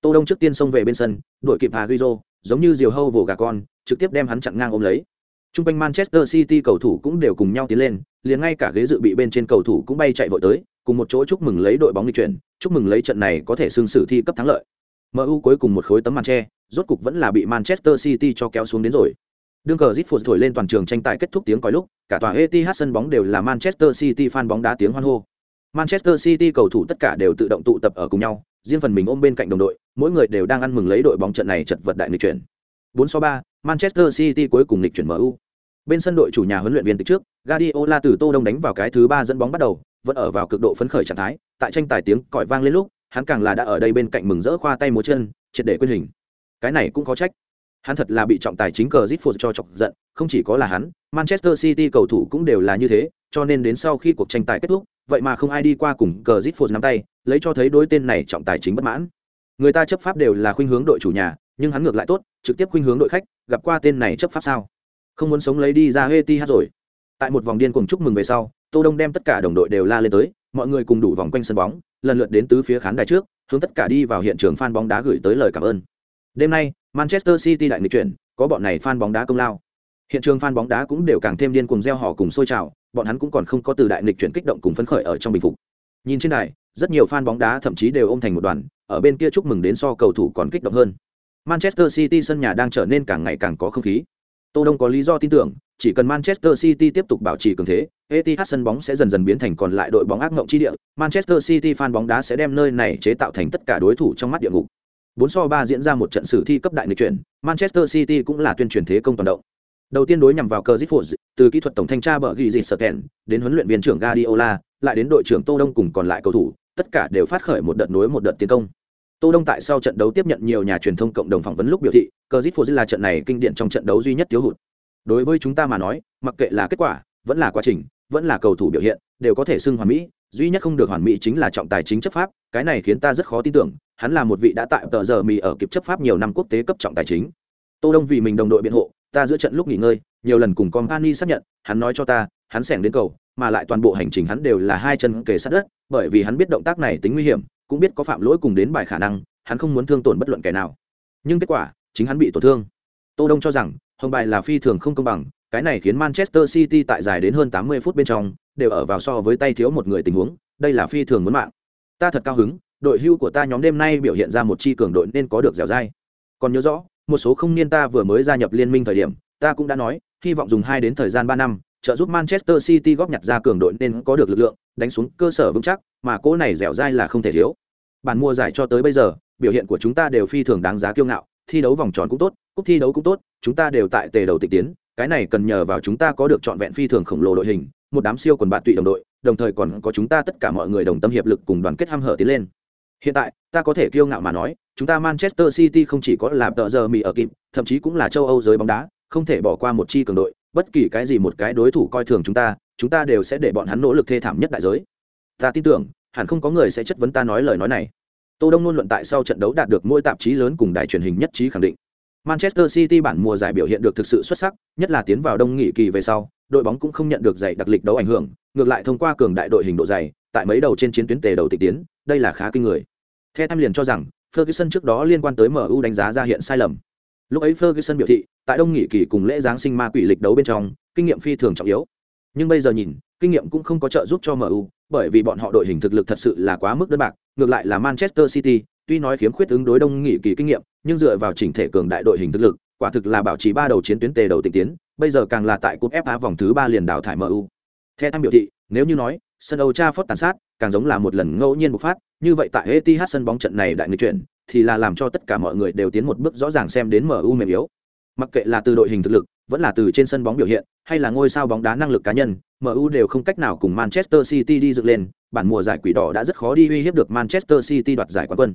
Tô Đông trước tiên xông về bên sân, đuổi kịp Agüero, giống như diều hâu vồ gà con, trực tiếp đem hắn chặn ngang ôm lấy. Trung quanh Manchester City cầu thủ cũng đều cùng nhau tiến lên, liền ngay cả ghế dự bị bên trên cầu thủ cũng bay chạy vội tới, cùng một chỗ chúc mừng lấy đội bóng đi chuyển, chúc mừng lấy trận này có thể xương sử thi cấp thắng lợi. MU cuối cùng một khối tấm màn che, rốt cục vẫn là bị Manchester City cho kéo xuống đến rồi. Đương cờ Zit thổi lên toàn trường tranh tài kết thúc tiếng còi lúc, cả tòa Etihad sân bóng đều là Manchester City fan bóng đá tiếng hoan hô. Manchester City cầu thủ tất cả đều tự động tụ tập ở cùng nhau, riêng phần mình ôm bên cạnh đồng đội, mỗi người đều đang ăn mừng lấy đội bóng trận này chật vật đại nghịch chuyển. 4 so 3, Manchester City cuối cùng lịch chuyển MU. Bên sân đội chủ nhà huấn luyện viên từ trước, Guardiola từ Tô Đông đánh vào cái thứ ba dẫn bóng bắt đầu, vẫn ở vào cực độ phấn khởi trạng thái, tại tranh tài tiếng còi vang lên lúc, hắn càng là đã ở đây bên cạnh mừng rỡ khoa tay múa chân, triệt để quên hình. Cái này cũng có trách. Hắn thật là bị trọng tài chính cờ Zitford cho chọc giận, không chỉ có là hắn, Manchester City cầu thủ cũng đều là như thế, cho nên đến sau khi cuộc tranh tài kết thúc, vậy mà không ai đi qua cùng cờ Zitford nắm tay, lấy cho thấy đối tên này trọng tài chính bất mãn. Người ta chấp pháp đều là khuynh hướng đội chủ nhà, nhưng hắn ngược lại tốt, trực tiếp khuynh hướng đội khách, gặp qua tên này chấp pháp sao? Không muốn sống lấy đi ra Etihad rồi. Tại một vòng điên cuồng chúc mừng về sau, Tô Đông đem tất cả đồng đội đều la lên tới, mọi người cùng đủ vòng quanh sân bóng, lần lượt đến tứ phía khán đài trước, hướng tất cả đi vào hiện trường fan bóng đá gửi tới lời cảm ơn. Đêm nay, Manchester City đại nghịch chuyển, có bọn này fan bóng đá công lao. Hiện trường fan bóng đá cũng đều càng thêm điên cuồng reo hò cùng sôi trào, bọn hắn cũng còn không có từ đại nghịch chuyển kích động cùng phấn khởi ở trong bình phục. Nhìn trên đài, rất nhiều fan bóng đá thậm chí đều ôm thành một đoàn, ở bên kia chúc mừng đến so cầu thủ còn kích động hơn. Manchester City sân nhà đang trở nên càng ngày càng có không khí. Tô Đông có lý do tin tưởng, chỉ cần Manchester City tiếp tục bảo trì cường thế, Etihad sân bóng sẽ dần dần biến thành còn lại đội bóng ác ngộng chi địa, Manchester City fan bóng đá sẽ đem nơi này chế tạo thành tất cả đối thủ trong mắt địa ngục. 4 so 3 diễn ra một trận sử thi cấp đại nghịch chuyển, Manchester City cũng là tuyên truyền thế công toàn động. Đầu tiên đối nhằm vào cờ Zitford, từ kỹ thuật tổng thanh tra bở ghi dịch Serken, đến huấn luyện viên trưởng Guardiola, lại đến đội trưởng Tô Đông cùng còn lại cầu thủ, tất cả đều phát khởi một đợt nối một đợt tiến công. Tô Đông tại sau trận đấu tiếp nhận nhiều nhà truyền thông cộng đồng phỏng vấn lúc biểu thị, cờ là trận này kinh điển trong trận đấu duy nhất thiếu hụt. Đối với chúng ta mà nói, mặc kệ là kết quả, vẫn là quá trình, vẫn là cầu thủ biểu hiện, đều có thể xưng hoàn mỹ, duy nhất không được hoàn mỹ chính là trọng tài chính chấp pháp, cái này khiến ta rất khó tin tưởng, hắn là một vị đã tại tờ giờ mì ở kịp chấp pháp nhiều năm quốc tế cấp trọng tài chính. Tô Đông vì mình đồng đội biện hộ, ta giữa trận lúc nghỉ ngơi, nhiều lần cùng Company xác nhận, hắn nói cho ta, hắn sẻng đến cầu, mà lại toàn bộ hành trình hắn đều là hai chân kề sát đất, bởi vì hắn biết động tác này tính nguy hiểm, cũng biết có phạm lỗi cùng đến bài khả năng, hắn không muốn thương tổn bất luận kẻ nào. Nhưng kết quả, chính hắn bị tổn thương. Tô Đông cho rằng, hồng bài là phi thường không công bằng, cái này khiến Manchester City tại dài đến hơn 80 phút bên trong đều ở vào so với tay thiếu một người tình huống, đây là phi thường muốn mạng. Ta thật cao hứng, đội hưu của ta nhóm đêm nay biểu hiện ra một chi cường đội nên có được dẻo dai. Còn nhớ rõ, một số không niên ta vừa mới gia nhập liên minh thời điểm, ta cũng đã nói, hy vọng dùng hai đến thời gian 3 năm, trợ giúp Manchester City góp nhặt ra cường đội nên có được lực lượng, đánh xuống cơ sở vững chắc, mà cố này dẻo dai là không thể thiếu. Bản mua giải cho tới bây giờ, biểu hiện của chúng ta đều phi thường đáng giá kiêu ngạo, thi đấu vòng tròn cũng tốt, cúp thi đấu cũng tốt, chúng ta đều tại tề đầu tịch tiến, cái này cần nhờ vào chúng ta có được trọn vẹn phi thường khổng lồ đội hình, một đám siêu quần bạn tụy đồng đội, đồng thời còn có chúng ta tất cả mọi người đồng tâm hiệp lực cùng đoàn kết ham hở tiến lên. Hiện tại, ta có thể kiêu ngạo mà nói, chúng ta Manchester City không chỉ có là tợ giờ mì ở kịp, thậm chí cũng là châu Âu giới bóng đá, không thể bỏ qua một chi cường đội, bất kỳ cái gì một cái đối thủ coi thường chúng ta, chúng ta đều sẽ để bọn hắn nỗ lực thê thảm nhất đại giới. Ta tin tưởng, hẳn không có người sẽ chất vấn ta nói lời nói này. Tô Đông luôn luận tại sau trận đấu đạt được mỗi tạp chí lớn cùng đài truyền hình nhất trí khẳng định. Manchester City bản mùa giải biểu hiện được thực sự xuất sắc, nhất là tiến vào đông nghị kỳ về sau, đội bóng cũng không nhận được giày đặc lịch đấu ảnh hưởng, ngược lại thông qua cường đại đội hình độ dày, tại mấy đầu trên chiến tuyến tề đầu tịch tiến, đây là khá kinh người. Theo tham liền cho rằng, Ferguson trước đó liên quan tới MU đánh giá ra hiện sai lầm. Lúc ấy Ferguson biểu thị, tại đông nghị kỳ cùng lễ giáng sinh ma quỷ lịch đấu bên trong, kinh nghiệm phi thường trọng yếu. Nhưng bây giờ nhìn, kinh nghiệm cũng không có trợ giúp cho MU, bởi vì bọn họ đội hình thực lực thật sự là quá mức đơn bạc, ngược lại là Manchester City, tuy nói khiếm khuyết ứng đối đông nghị kỳ kinh nghiệm, nhưng dựa vào chỉnh thể cường đại đội hình thực lực, quả thực là bảo trì ba đầu chiến tuyến tề đầu tịnh tiến, bây giờ càng là tại cúp FA vòng thứ ba liền đào thải MU. Theo tham biểu thị, nếu như nói, sân Old Trafford tàn sát, càng giống là một lần ngẫu nhiên bộc phát, như vậy tại Etihad sân bóng trận này đại nghịch chuyển, thì là làm cho tất cả mọi người đều tiến một bước rõ ràng xem đến MU mềm yếu. Mặc kệ là từ đội hình thực lực, vẫn là từ trên sân bóng biểu hiện, hay là ngôi sao bóng đá năng lực cá nhân, MU đều không cách nào cùng Manchester City đi dựng lên, bản mùa giải quỷ đỏ đã rất khó đi uy hiếp được Manchester City đoạt giải quán quân.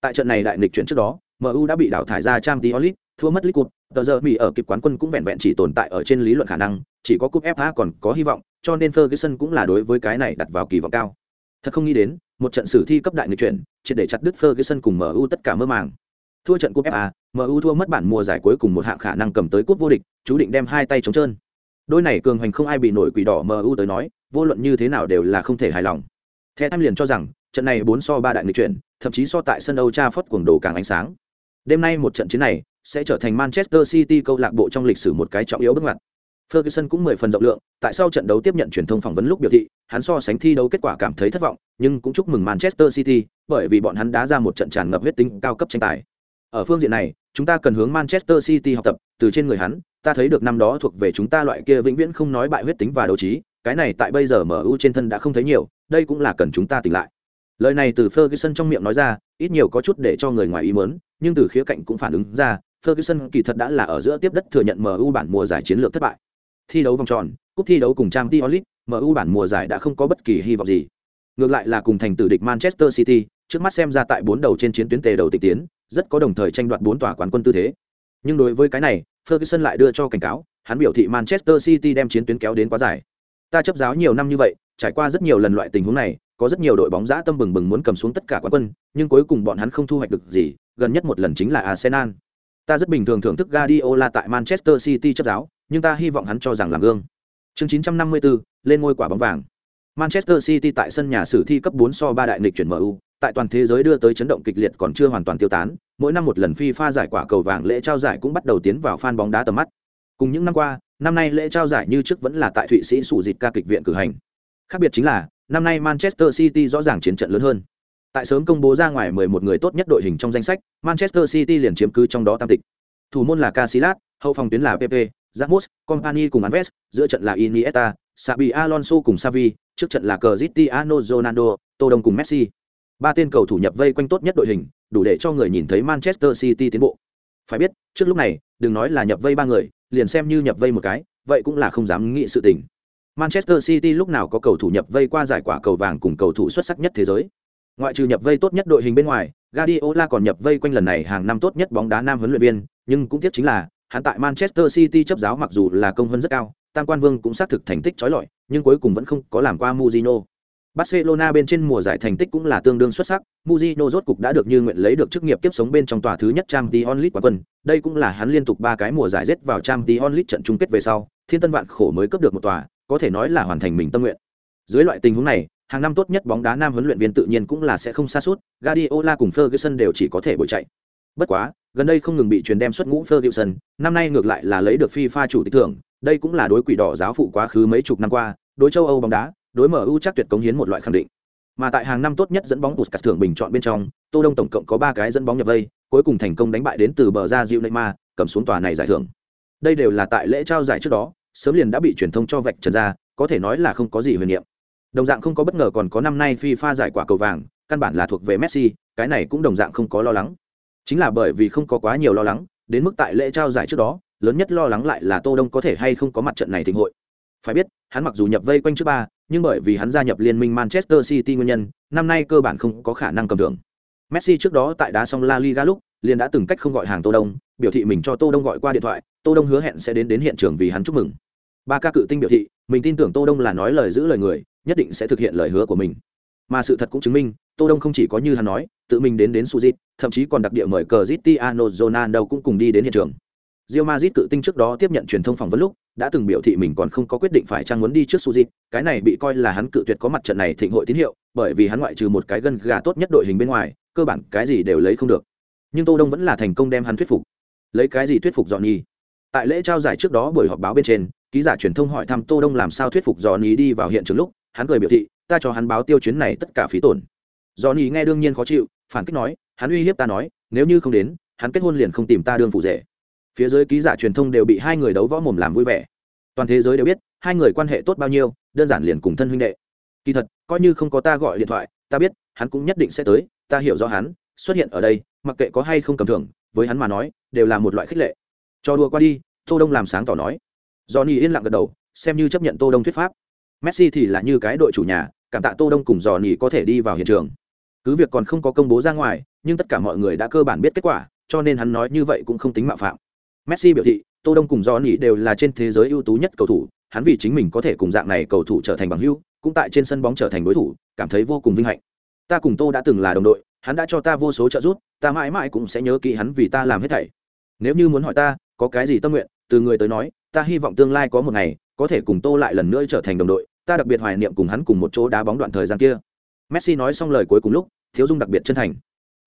Tại trận này đại nghịch chuyển trước đó, MU đã bị đào thải ra Champions League, thua mất League Cup, tờ giờ Mỹ ở kịp quán quân cũng vẹn vẹn chỉ tồn tại ở trên lý luận khả năng, chỉ có cúp FA còn có hy vọng, cho nên Ferguson cũng là đối với cái này đặt vào kỳ vọng cao. Thật không nghĩ đến, một trận sử thi cấp đại người chuyển, triệt để chặt đứt Ferguson cùng MU tất cả mơ màng. Thua trận cúp FA, MU thua mất bản mùa giải cuối cùng một hạng khả năng cầm tới cúp vô địch, chú định đem hai tay chống trơn. Đôi này cường hành không ai bị nổi quỷ đỏ MU tới nói, vô luận như thế nào đều là không thể hài lòng. Theo Tham liền cho rằng, trận này 4 so 3 đại nghịch chuyển, thậm chí so tại sân Old Trafford cuồng đồ càng ánh sáng. Đêm nay một trận chiến này sẽ trở thành Manchester City câu lạc bộ trong lịch sử một cái trọng yếu bước ngoặt. Ferguson cũng mười phần rộng lượng, tại sau trận đấu tiếp nhận truyền thông phỏng vấn lúc biểu thị, hắn so sánh thi đấu kết quả cảm thấy thất vọng, nhưng cũng chúc mừng Manchester City, bởi vì bọn hắn đã ra một trận tràn ngập huyết tính cao cấp tranh tài. Ở phương diện này, chúng ta cần hướng Manchester City học tập, từ trên người hắn, ta thấy được năm đó thuộc về chúng ta loại kia vĩnh viễn không nói bại huyết tính và đấu trí, cái này tại bây giờ MU trên thân đã không thấy nhiều, đây cũng là cần chúng ta tỉnh lại. Lời này từ Ferguson trong miệng nói ra, ít nhiều có chút để cho người ngoài ý muốn, nhưng từ khía cạnh cũng phản ứng ra, Ferguson kỳ thật đã là ở giữa tiếp đất thừa nhận MU bản mùa giải chiến lược thất bại. Thi đấu vòng tròn, cúp thi đấu cùng trang Diolit, MU bản mùa giải đã không có bất kỳ hy vọng gì. Ngược lại là cùng thành tử địch Manchester City, trước mắt xem ra tại bốn đầu trên chiến tuyến tề đầu tịch tiến, rất có đồng thời tranh đoạt bốn tòa quán quân tư thế. Nhưng đối với cái này, Ferguson lại đưa cho cảnh cáo, hắn biểu thị Manchester City đem chiến tuyến kéo đến quá dài. Ta chấp giáo nhiều năm như vậy, trải qua rất nhiều lần loại tình huống này, có rất nhiều đội bóng dã tâm bừng bừng muốn cầm xuống tất cả quán quân, nhưng cuối cùng bọn hắn không thu hoạch được gì, gần nhất một lần chính là Arsenal. Ta rất bình thường thưởng thức Guardiola tại Manchester City chấp giáo, nhưng ta hy vọng hắn cho rằng làm gương. Chương 954, lên ngôi quả bóng vàng. Manchester City tại sân nhà sử thi cấp 4 so 3 đại nghịch chuyển MU, tại toàn thế giới đưa tới chấn động kịch liệt còn chưa hoàn toàn tiêu tán, mỗi năm một lần FIFA giải quả cầu vàng lễ trao giải cũng bắt đầu tiến vào fan bóng đá tầm mắt. Cùng những năm qua, năm nay lễ trao giải như trước vẫn là tại Thụy Sĩ sủ dịch ca kịch viện cử hành. Khác biệt chính là, năm nay Manchester City rõ ràng chiến trận lớn hơn. Tại sớm công bố ra ngoài 11 người tốt nhất đội hình trong danh sách, Manchester City liền chiếm cứ trong đó tam tịch. Thủ môn là Casillas, hậu phòng tuyến là Pepe, Ramos, Company cùng Anves, giữa trận là Iniesta, Xabi Alonso cùng Xavi, trước trận là Cristiano Ronaldo, Tô Đông cùng Messi. Ba tên cầu thủ nhập vây quanh tốt nhất đội hình, đủ để cho người nhìn thấy Manchester City tiến bộ. Phải biết, trước lúc này, đừng nói là nhập vây ba người, liền xem như nhập vây một cái, vậy cũng là không dám nghĩ sự tình. Manchester City lúc nào có cầu thủ nhập vây qua giải quả cầu vàng cùng cầu thủ xuất sắc nhất thế giới. Ngoại trừ nhập vây tốt nhất đội hình bên ngoài, Guardiola còn nhập vây quanh lần này hàng năm tốt nhất bóng đá nam huấn luyện viên, nhưng cũng tiếc chính là, hắn tại Manchester City chấp giáo mặc dù là công hơn rất cao, Tam Quan Vương cũng xác thực thành tích chói lọi, nhưng cuối cùng vẫn không có làm qua Mourinho. Barcelona bên trên mùa giải thành tích cũng là tương đương xuất sắc, Mourinho rốt cục đã được như nguyện lấy được chức nghiệp tiếp sống bên trong tòa thứ nhất Champions League quán quân, đây cũng là hắn liên tục ba cái mùa giải rớt vào Champions League trận chung kết về sau, thiên tân vạn khổ mới cướp được một tòa, có thể nói là hoàn thành mình tâm nguyện. Dưới loại tình huống này, hàng năm tốt nhất bóng đá nam huấn luyện viên tự nhiên cũng là sẽ không xa suốt, Guardiola cùng Ferguson đều chỉ có thể bội chạy. Bất quá, gần đây không ngừng bị truyền đem xuất ngũ Ferguson, năm nay ngược lại là lấy được FIFA chủ tịch thưởng, đây cũng là đối quỷ đỏ giáo phụ quá khứ mấy chục năm qua, đối châu Âu bóng đá, đối MU chắc tuyệt cống hiến một loại khẳng định. Mà tại hàng năm tốt nhất dẫn bóng Puskas thưởng bình chọn bên trong, Tô Đông tổng cộng có 3 cái dẫn bóng nhập vây, cuối cùng thành công đánh bại đến từ bờ ra Diệu Neymar, cầm xuống tòa này giải thưởng. Đây đều là tại lễ trao giải trước đó, sớm liền đã bị truyền thông cho vạch trần ra, có thể nói là không có gì huyền niệm. Đồng dạng không có bất ngờ còn có năm nay FIFA giải quả cầu vàng, căn bản là thuộc về Messi, cái này cũng đồng dạng không có lo lắng. Chính là bởi vì không có quá nhiều lo lắng, đến mức tại lễ trao giải trước đó, lớn nhất lo lắng lại là Tô Đông có thể hay không có mặt trận này thịnh hội. Phải biết, hắn mặc dù nhập vây quanh trước ba, nhưng bởi vì hắn gia nhập liên minh Manchester City nguyên nhân, năm nay cơ bản không có khả năng cầm thưởng. Messi trước đó tại đá xong La Liga lúc, liền đã từng cách không gọi hàng Tô Đông, biểu thị mình cho Tô Đông gọi qua điện thoại, Tô Đông hứa hẹn sẽ đến đến hiện trường vì hắn chúc mừng. Ba ca cự tinh biểu thị, mình tin tưởng Tô Đông là nói lời giữ lời người, nhất định sẽ thực hiện lời hứa của mình. Mà sự thật cũng chứng minh, Tô Đông không chỉ có như hắn nói, tự mình đến đến Suzit, thậm chí còn đặc địa mời cờ Cristiano Ronaldo cũng cùng đi đến hiện trường. Real Madrid cự tinh trước đó tiếp nhận truyền thông phỏng vấn lúc, đã từng biểu thị mình còn không có quyết định phải trang muốn đi trước suzit, cái này bị coi là hắn cự tuyệt có mặt trận này thịnh hội tín hiệu, bởi vì hắn ngoại trừ một cái gân gà tốt nhất đội hình bên ngoài, cơ bản cái gì đều lấy không được. Nhưng Tô Đông vẫn là thành công đem hắn thuyết phục. Lấy cái gì thuyết phục Johnny? Tại lễ trao giải trước đó buổi họp báo bên trên, ký giả truyền thông hỏi thăm Tô Đông làm sao thuyết phục Johnny đi vào hiện trường lúc, hắn cười biểu thị, ta cho hắn báo tiêu chuyến này tất cả phí tổn. Johnny nghe đương nhiên khó chịu, phản kích nói, hắn uy hiếp ta nói, nếu như không đến, hắn kết hôn liền không tìm ta đương phụ rể. Phía dưới ký giả truyền thông đều bị hai người đấu võ mồm làm vui vẻ. Toàn thế giới đều biết hai người quan hệ tốt bao nhiêu đơn giản liền cùng thân huynh đệ. Kỳ thật coi như không có ta gọi điện thoại ta biết hắn cũng nhất định sẽ tới ta hiểu rõ hắn xuất hiện ở đây mặc kệ có hay không cầm thưởng với hắn mà nói đều là một loại khích lệ. Cho đùa qua đi tô đông làm sáng tỏ nói. Johnny yên lặng gật đầu xem như chấp nhận tô đông thuyết pháp messi thì là như cái đội chủ nhà cảm tạ tô đông cùng johnny có thể đi vào hiện trường cứ việc còn không có công bố ra ngoài nhưng tất cả mọi người đã cơ bản biết kết quả cho nên hắn nói như vậy cũng không tính mạo phạm Messi biểu thị, Tô Đông cùng Johnny đều là trên thế giới ưu tú nhất cầu thủ, hắn vì chính mình có thể cùng dạng này cầu thủ trở thành bằng hữu, cũng tại trên sân bóng trở thành đối thủ, cảm thấy vô cùng vinh hạnh. Ta cùng Tô đã từng là đồng đội, hắn đã cho ta vô số trợ giúp, ta mãi mãi cũng sẽ nhớ kỹ hắn vì ta làm hết thảy. Nếu như muốn hỏi ta, có cái gì tâm nguyện, từ người tới nói, ta hy vọng tương lai có một ngày có thể cùng Tô lại lần nữa trở thành đồng đội, ta đặc biệt hoài niệm cùng hắn cùng một chỗ đá bóng đoạn thời gian kia. Messi nói xong lời cuối cùng lúc, thiếu dung đặc biệt chân thành.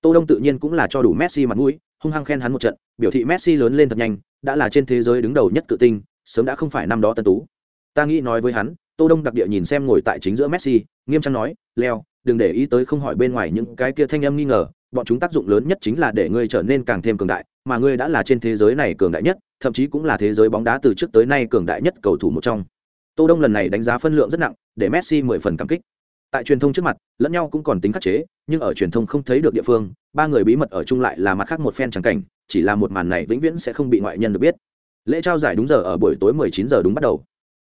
Tô Đông tự nhiên cũng là cho đủ Messi mặt mũi, hung hăng khen hắn một trận, biểu thị Messi lớn lên thật nhanh, đã là trên thế giới đứng đầu nhất cự tinh, sớm đã không phải năm đó tân tú. Ta nghĩ nói với hắn, Tô Đông đặc địa nhìn xem ngồi tại chính giữa Messi, nghiêm trang nói, "Leo, đừng để ý tới không hỏi bên ngoài những cái kia thanh âm nghi ngờ, bọn chúng tác dụng lớn nhất chính là để ngươi trở nên càng thêm cường đại, mà ngươi đã là trên thế giới này cường đại nhất, thậm chí cũng là thế giới bóng đá từ trước tới nay cường đại nhất cầu thủ một trong." Tô Đông lần này đánh giá phân lượng rất nặng, để Messi mười phần cảm kích. Tại truyền thông trước mặt lẫn nhau cũng còn tính khắc chế nhưng ở truyền thông không thấy được địa phương ba người bí mật ở chung lại là mặt khác một phen chẳng cảnh chỉ là một màn này vĩnh viễn sẽ không bị ngoại nhân được biết. Lễ trao giải đúng giờ ở buổi tối 19 giờ đúng bắt đầu.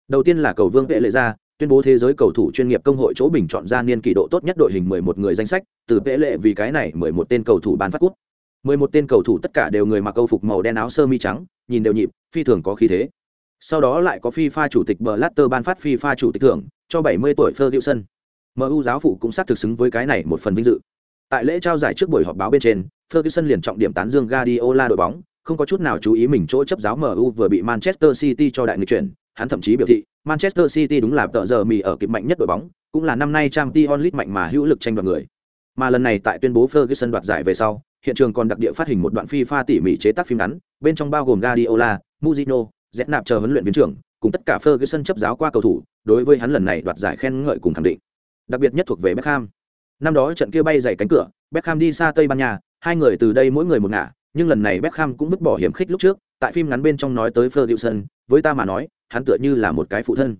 Đầu tiên là cầu vương vệ lệ ra tuyên bố thế giới cầu thủ chuyên nghiệp công hội chỗ bình chọn ra niên kỷ độ tốt nhất đội hình 11 người danh sách từ vệ lệ vì cái này 11 tên cầu thủ bán phát quốc. 11 tên cầu thủ tất cả đều người mặc câu phục màu đen áo sơ mi trắng nhìn đều nhịp phi thường có khí thế sau đó lại có FIFA chủ tịch Blatter ban phát FIFA chủ tịch thưởng cho 70 tuổi Ferguson MU giáo phụ cũng xác thực xứng với cái này một phần vinh dự. Tại lễ trao giải trước buổi họp báo bên trên, Ferguson liền trọng điểm tán dương Guardiola đội bóng, không có chút nào chú ý mình chỗ chấp giáo MU vừa bị Manchester City cho đại nghịch chuyển, hắn thậm chí biểu thị, Manchester City đúng là tợ giờ mì ở kịp mạnh nhất đội bóng, cũng là năm nay Champions League mạnh mà hữu lực tranh đoạt người. Mà lần này tại tuyên bố Ferguson đoạt giải về sau, hiện trường còn đặc địa phát hình một đoạn FIFA tỉ mỉ chế tác phim ngắn, bên trong bao gồm Guardiola, Mourinho, Zetnap chờ huấn luyện viên trưởng, cùng tất cả Ferguson chấp giáo qua cầu thủ, đối với hắn lần này đoạt giải khen ngợi cùng khẳng định đặc biệt nhất thuộc về Beckham. Năm đó trận kia bay dày cánh cửa, Beckham đi xa Tây Ban Nha, hai người từ đây mỗi người một ngả, nhưng lần này Beckham cũng vứt bỏ hiểm khích lúc trước, tại phim ngắn bên trong nói tới Ferguson, với ta mà nói, hắn tựa như là một cái phụ thân.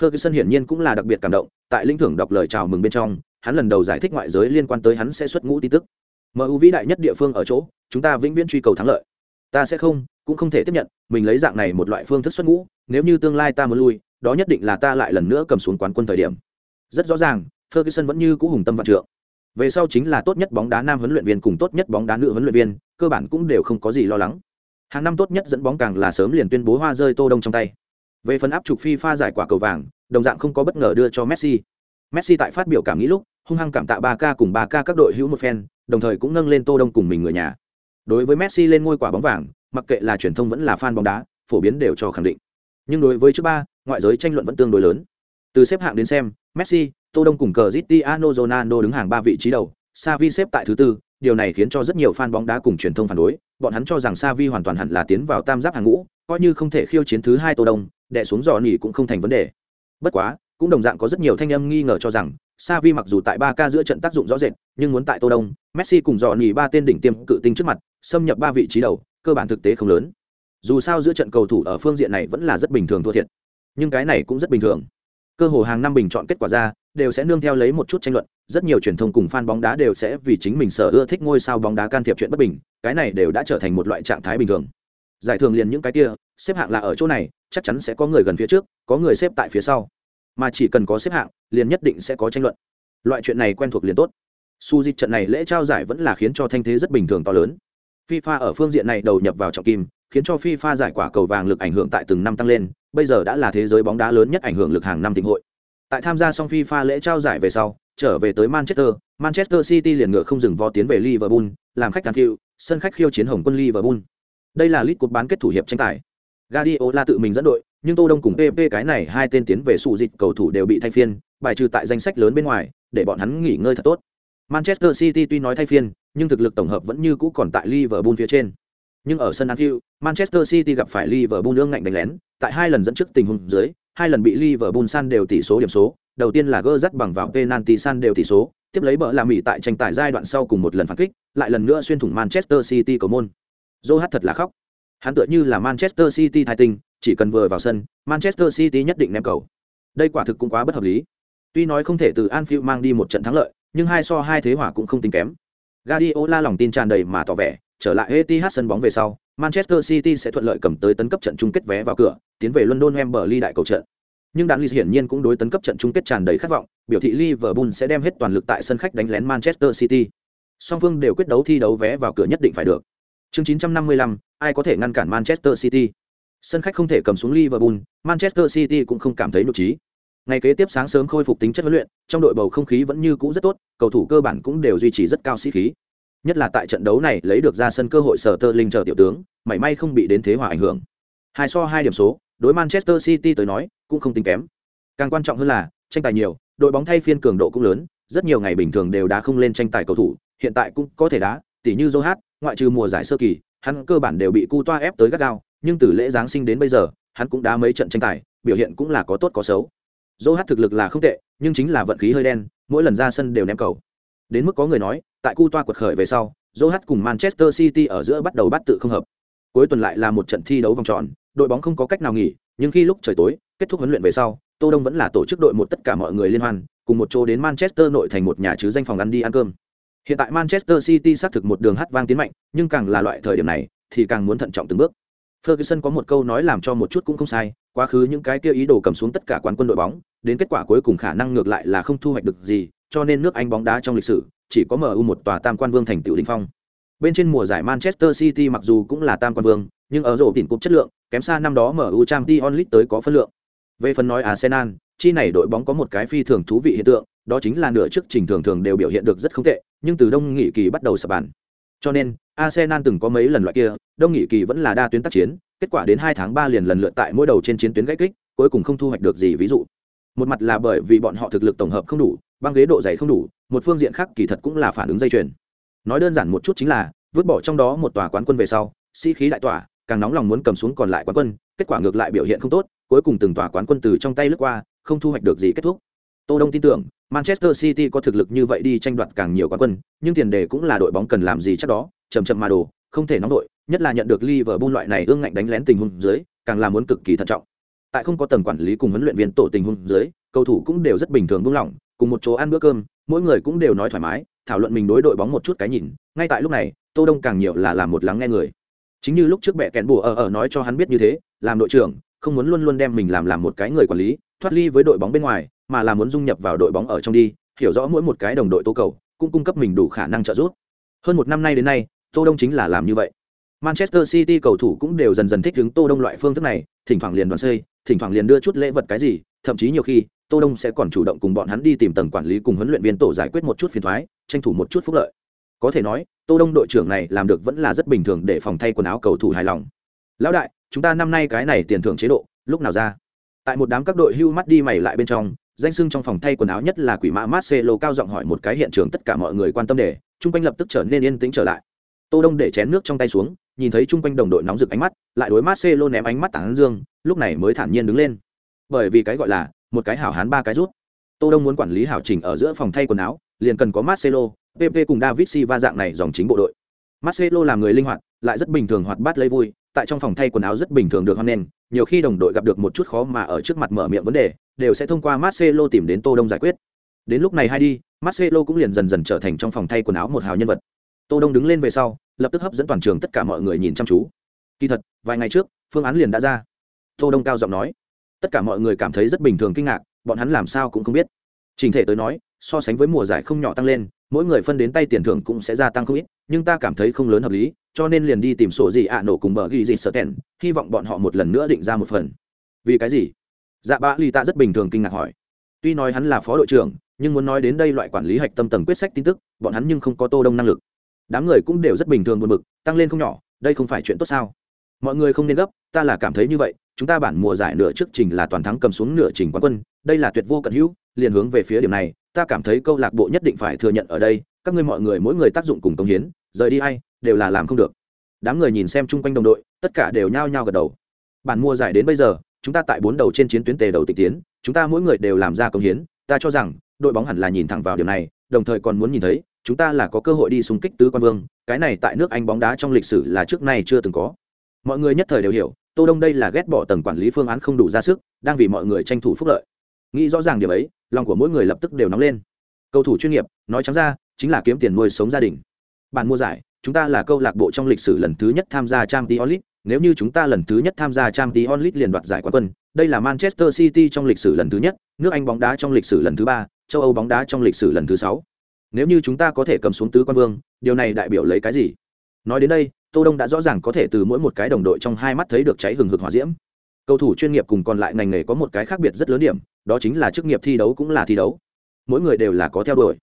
Ferguson hiển nhiên cũng là đặc biệt cảm động, tại linh thưởng đọc lời chào mừng bên trong, hắn lần đầu giải thích ngoại giới liên quan tới hắn sẽ xuất ngũ tin tức. MU vĩ đại nhất địa phương ở chỗ, chúng ta vĩnh viễn truy cầu thắng lợi. Ta sẽ không, cũng không thể tiếp nhận, mình lấy dạng này một loại phương thức xuất ngũ, nếu như tương lai ta muốn lui, đó nhất định là ta lại lần nữa cầm xuống quán quân thời điểm. Rất rõ ràng, Ferguson vẫn như cũ hùng tâm vạn trượng. Về sau chính là tốt nhất bóng đá nam huấn luyện viên cùng tốt nhất bóng đá nữ huấn luyện viên, cơ bản cũng đều không có gì lo lắng. Hàng năm tốt nhất dẫn bóng càng là sớm liền tuyên bố hoa rơi Tô Đông trong tay. Về phần áp trục pha giải quả cầu vàng, đồng dạng không có bất ngờ đưa cho Messi. Messi tại phát biểu cảm nghĩ lúc, hung hăng cảm tạ ba k cùng ba k các đội hữu một phen, đồng thời cũng nâng lên Tô Đông cùng mình người nhà. Đối với Messi lên ngôi quả bóng vàng, mặc kệ là truyền thông vẫn là fan bóng đá, phổ biến đều cho khẳng định. Nhưng đối với trước ba, ngoại giới tranh luận vẫn tương đối lớn. Từ xếp hạng đến xem, Messi, Tô Đông cùng Cristiano Ronaldo đứng hàng ba vị trí đầu, Xavi xếp tại thứ tư, điều này khiến cho rất nhiều fan bóng đá cùng truyền thông phản đối, bọn hắn cho rằng Xavi hoàn toàn hẳn là tiến vào tam giáp hàng ngũ, coi như không thể khiêu chiến thứ hai Tô Đông, đè xuống dò nỉ cũng không thành vấn đề. Bất quá, cũng đồng dạng có rất nhiều thanh âm nghi ngờ cho rằng, Xavi mặc dù tại 3K giữa trận tác dụng rõ rệt, nhưng muốn tại Tô Đông, Messi cùng dò nhì ba tên đỉnh tiêm cự tinh trước mặt, xâm nhập ba vị trí đầu, cơ bản thực tế không lớn. Dù sao giữa trận cầu thủ ở phương diện này vẫn là rất bình thường thua thiệt, nhưng cái này cũng rất bình thường. Cơ hồ hàng năm bình chọn kết quả ra, đều sẽ nương theo lấy một chút tranh luận, rất nhiều truyền thông cùng fan bóng đá đều sẽ vì chính mình sở ưa thích ngôi sao bóng đá can thiệp chuyện bất bình, cái này đều đã trở thành một loại trạng thái bình thường. Giải thưởng liền những cái kia, xếp hạng là ở chỗ này, chắc chắn sẽ có người gần phía trước, có người xếp tại phía sau. Mà chỉ cần có xếp hạng, liền nhất định sẽ có tranh luận. Loại chuyện này quen thuộc liền tốt. Su dịch trận này lễ trao giải vẫn là khiến cho thanh thế rất bình thường to lớn. FIFA ở phương diện này đầu nhập vào trọng kim, khiến cho FIFA giải quả cầu vàng lực ảnh hưởng tại từng năm tăng lên, bây giờ đã là thế giới bóng đá lớn nhất ảnh hưởng lực hàng năm thịnh hội. Tại tham gia xong FIFA lễ trao giải về sau, trở về tới Manchester, Manchester City liền ngựa không dừng vó tiến về Liverpool, làm khách Anfield, sân khách khiêu chiến Hồng quân Liverpool. Đây là lít cuộc bán kết thủ hiệp tranh tài. Guardiola tự mình dẫn đội, nhưng Tô Đông cùng PP cái này hai tên tiến về sụ dịch cầu thủ đều bị thay phiên, bài trừ tại danh sách lớn bên ngoài, để bọn hắn nghỉ ngơi thật tốt. Manchester City tuy nói thay phiên, nhưng thực lực tổng hợp vẫn như cũ còn tại Liverpool phía trên. Nhưng ở sân Anfield, Manchester City gặp phải Liverpool nương ngạnh đánh lén, tại hai lần dẫn trước tình huống dưới, hai lần bị Liverpool san đều tỷ số điểm số, đầu tiên là gỡ dắt bằng vào penalty san đều tỷ số, tiếp lấy bỡ là Mỹ tại tranh tài giai đoạn sau cùng một lần phản kích, lại lần nữa xuyên thủng Manchester City cầu môn. Joe thật là khóc. Hắn tựa như là Manchester City thái tình, chỉ cần vừa vào sân, Manchester City nhất định ném cầu. Đây quả thực cũng quá bất hợp lý. Tuy nói không thể từ Anfield mang đi một trận thắng lợi, nhưng hai so hai thế hỏa cũng không tính kém. Guardiola lòng tin tràn đầy mà tỏ vẻ, trở lại Etihad sân bóng về sau, Manchester City sẽ thuận lợi cầm tới tấn cấp trận chung kết vé vào cửa, tiến về London Wembley đại cầu trận. Nhưng đạn Leeds hiển nhiên cũng đối tấn cấp trận chung kết tràn đầy khát vọng, biểu thị Liverpool sẽ đem hết toàn lực tại sân khách đánh lén Manchester City. Song phương đều quyết đấu thi đấu vé vào cửa nhất định phải được. Chương 955, ai có thể ngăn cản Manchester City? Sân khách không thể cầm xuống Liverpool, Manchester City cũng không cảm thấy nhục trí. Ngày kế tiếp sáng sớm khôi phục tính chất huấn luyện, trong đội bầu không khí vẫn như cũ rất tốt, cầu thủ cơ bản cũng đều duy trì rất cao sĩ khí. Nhất là tại trận đấu này lấy được ra sân cơ hội sở tơ linh chờ tiểu tướng, may may không bị đến thế hòa ảnh hưởng. Hai so hai điểm số, đối Manchester City tới nói, cũng không tính kém. Càng quan trọng hơn là, tranh tài nhiều, đội bóng thay phiên cường độ cũng lớn, rất nhiều ngày bình thường đều đã không lên tranh tài cầu thủ, hiện tại cũng có thể đá, tỉ như Joe ngoại trừ mùa giải sơ kỳ, hắn cơ bản đều bị cu toa ép tới gắt gao, nhưng từ lễ giáng sinh đến bây giờ, hắn cũng đá mấy trận tranh tài, biểu hiện cũng là có tốt có xấu. Joe thực lực là không tệ, nhưng chính là vận khí hơi đen, mỗi lần ra sân đều ném cầu. Đến mức có người nói, tại cu toa quật khởi về sau, Joe cùng Manchester City ở giữa bắt đầu bắt tự không hợp. Cuối tuần lại là một trận thi đấu vòng tròn, đội bóng không có cách nào nghỉ, nhưng khi lúc trời tối, kết thúc huấn luyện về sau, Tô Đông vẫn là tổ chức đội một tất cả mọi người liên hoan, cùng một chỗ đến Manchester nội thành một nhà chứ danh phòng ăn đi ăn cơm. Hiện tại Manchester City xác thực một đường hát vang tiến mạnh, nhưng càng là loại thời điểm này, thì càng muốn thận trọng từng bước. Ferguson có một câu nói làm cho một chút cũng không sai, quá khứ những cái kia ý đồ cầm xuống tất cả quán quân đội bóng, đến kết quả cuối cùng khả năng ngược lại là không thu hoạch được gì, cho nên nước Anh bóng đá trong lịch sử chỉ có MU một tòa tam quan vương thành tựu đỉnh phong. Bên trên mùa giải Manchester City mặc dù cũng là tam quan vương, nhưng ở rổ tiền cúp chất lượng, kém xa năm đó MU Champions League tới có phân lượng. Về phần nói Arsenal, chi này đội bóng có một cái phi thường thú vị hiện tượng, đó chính là nửa trước trình thường thường đều biểu hiện được rất không tệ, nhưng từ đông nghị kỳ bắt đầu sập bàn. Cho nên, Arsenal từng có mấy lần loại kia, đông nghị kỳ vẫn là đa tuyến tác chiến, kết quả đến hai tháng ba liền lần lượt tại mỗi đầu trên chiến tuyến gãy kích, cuối cùng không thu hoạch được gì ví dụ. Một mặt là bởi vì bọn họ thực lực tổng hợp không đủ, băng ghế độ dày không đủ, một phương diện khác kỳ thật cũng là phản ứng dây chuyền. Nói đơn giản một chút chính là, vứt bỏ trong đó một tòa quán quân về sau, sĩ khí đại tỏa, càng nóng lòng muốn cầm xuống còn lại quán quân, kết quả ngược lại biểu hiện không tốt, cuối cùng từng tòa quán quân từ trong tay lướt qua, không thu hoạch được gì kết thúc. Tô Đông tin tưởng, Manchester City có thực lực như vậy đi tranh đoạt càng nhiều quán quân, nhưng tiền đề cũng là đội bóng cần làm gì chắc đó, chậm chậm mà đổ, không thể nóng đội, nhất là nhận được Liverpool loại này ương ngạnh đánh lén tình huống dưới, càng là muốn cực kỳ thận trọng. Tại không có tầng quản lý cùng huấn luyện viên tổ tình huống dưới, cầu thủ cũng đều rất bình thường buông lỏng, cùng một chỗ ăn bữa cơm, mỗi người cũng đều nói thoải mái, thảo luận mình đối đội bóng một chút cái nhìn. Ngay tại lúc này, Tô Đông càng nhiều là làm một lắng nghe người. Chính như lúc trước bẻ kẹn bùa ở ở nói cho hắn biết như thế, làm đội trưởng, không muốn luôn luôn đem mình làm làm một cái người quản lý, thoát ly với đội bóng bên ngoài, mà là muốn dung nhập vào đội bóng ở trong đi, hiểu rõ mỗi một cái đồng đội tố cầu, cũng cung cấp mình đủ khả năng trợ giúp. Hơn một năm nay đến nay, Tô Đông chính là làm như vậy. Manchester City cầu thủ cũng đều dần dần thích ứng Tô Đông loại phương thức này, thỉnh thoảng liền đoàn xây, thỉnh thoảng liền đưa chút lễ vật cái gì, thậm chí nhiều khi, Tô Đông sẽ còn chủ động cùng bọn hắn đi tìm tầng quản lý cùng huấn luyện viên tổ giải quyết một chút phiền toái, tranh thủ một chút phúc lợi. Có thể nói, Tô Đông đội trưởng này làm được vẫn là rất bình thường để phòng thay quần áo cầu thủ hài lòng. Lão đại, chúng ta năm nay cái này tiền thưởng chế độ, lúc nào ra? Tại một đám các đội hưu mắt đi mày lại bên trong, danh sưng trong phòng thay quần áo nhất là quỷ mã Marcelo cao giọng hỏi một cái hiện trường tất cả mọi người quan tâm để, chung quanh lập tức trở nên yên tĩnh trở lại tô đông để chén nước trong tay xuống, nhìn thấy chung quanh đồng đội nóng rực ánh mắt, lại đối marcelo ném ánh mắt tảng dương, lúc này mới thản nhiên đứng lên. Bởi vì cái gọi là, một cái hảo hán ba cái rút. Tô đông muốn quản lý hảo chỉnh ở giữa phòng thay quần áo, liền cần có marcelo pp cùng david silva dạng này dòng chính bộ đội. Marcelo là người linh hoạt, lại rất bình thường hoạt bát lấy vui, tại trong phòng thay quần áo rất bình thường được hoan nghênh, nhiều khi đồng đội gặp được một chút khó mà ở trước mặt mở miệng vấn đề, đều sẽ thông qua marcelo tìm đến tô đông giải quyết. Đến lúc này hay đi, marcelo cũng liền dần dần trở thành trong phòng thay quần áo một hào nhân vật tô đông đứng lên về sau lập tức hấp dẫn toàn trường tất cả mọi người nhìn chăm chú. Kỳ thật vài ngày trước phương án liền đã ra. Tô đông cao giọng nói. Tất cả mọi người cảm thấy rất bình thường kinh ngạc bọn hắn làm sao cũng không biết. Trình thể tới nói so sánh với mùa giải không nhỏ tăng lên mỗi người phân đến tay tiền thưởng cũng sẽ gia tăng không ít nhưng ta cảm thấy không lớn hợp lý cho nên liền đi tìm sổ gì ạ nổ cùng bờ ghi gì sợ tèn, hy vọng bọn họ một lần nữa định ra một phần. Vì cái gì? Dạ Bạ ly ta rất bình thường kinh ngạc hỏi. Tuy nói hắn là phó đội trưởng nhưng muốn nói đến đây loại quản lý hạch tâm tầng quyết sách tin tức bọn hắn nhưng không có tô đông năng lực đám người cũng đều rất bình thường buồn bực, tăng lên không nhỏ, đây không phải chuyện tốt sao? Mọi người không nên gấp, ta là cảm thấy như vậy, chúng ta bản mùa giải nửa trước trình là toàn thắng cầm xuống nửa trình quán quân, đây là tuyệt vô cận hữu, liền hướng về phía điểm này, ta cảm thấy câu lạc bộ nhất định phải thừa nhận ở đây, các ngươi mọi người mỗi người tác dụng cùng công hiến, rời đi hay đều là làm không được. Đám người nhìn xem chung quanh đồng đội, tất cả đều nhao nhao gật đầu. Bản mùa giải đến bây giờ, chúng ta tại bốn đầu trên chiến tuyến tề đầu tịch tiến, chúng ta mỗi người đều làm ra công hiến, ta cho rằng, đội bóng hẳn là nhìn thẳng vào điều này, đồng thời còn muốn nhìn thấy chúng ta là có cơ hội đi xung kích tứ quan vương cái này tại nước anh bóng đá trong lịch sử là trước nay chưa từng có. Mọi người nhất thời đều hiểu tô đông đây là ghét bỏ tầng quản lý phương án không đủ ra sức đang vì mọi người tranh thủ phúc lợi. Nghĩ rõ ràng điều ấy lòng của mỗi người lập tức đều nóng lên. Cầu thủ chuyên nghiệp nói trắng ra chính là kiếm tiền nuôi sống gia đình. Bản mua giải chúng ta là câu lạc bộ trong lịch sử lần thứ nhất tham gia Champions League, nếu như chúng ta lần thứ nhất tham gia Champions League liền đoạt giải quán quân, đây là Manchester City trong lịch sử lần thứ nhất, nước Anh bóng đá trong lịch sử lần thứ ba, châu Âu bóng đá trong lịch sử lần thứ sáu. Nếu như chúng ta có thể cầm xuống tứ quan vương, điều này đại biểu lấy cái gì? Nói đến đây, Tô Đông đã rõ ràng có thể từ mỗi một cái đồng đội trong hai mắt thấy được cháy hừng hực hỏa diễm. Cầu thủ chuyên nghiệp cùng còn lại ngành nghề có một cái khác biệt rất lớn điểm, đó chính là chức nghiệp thi đấu cũng là thi đấu. Mỗi người đều là có theo đuổi.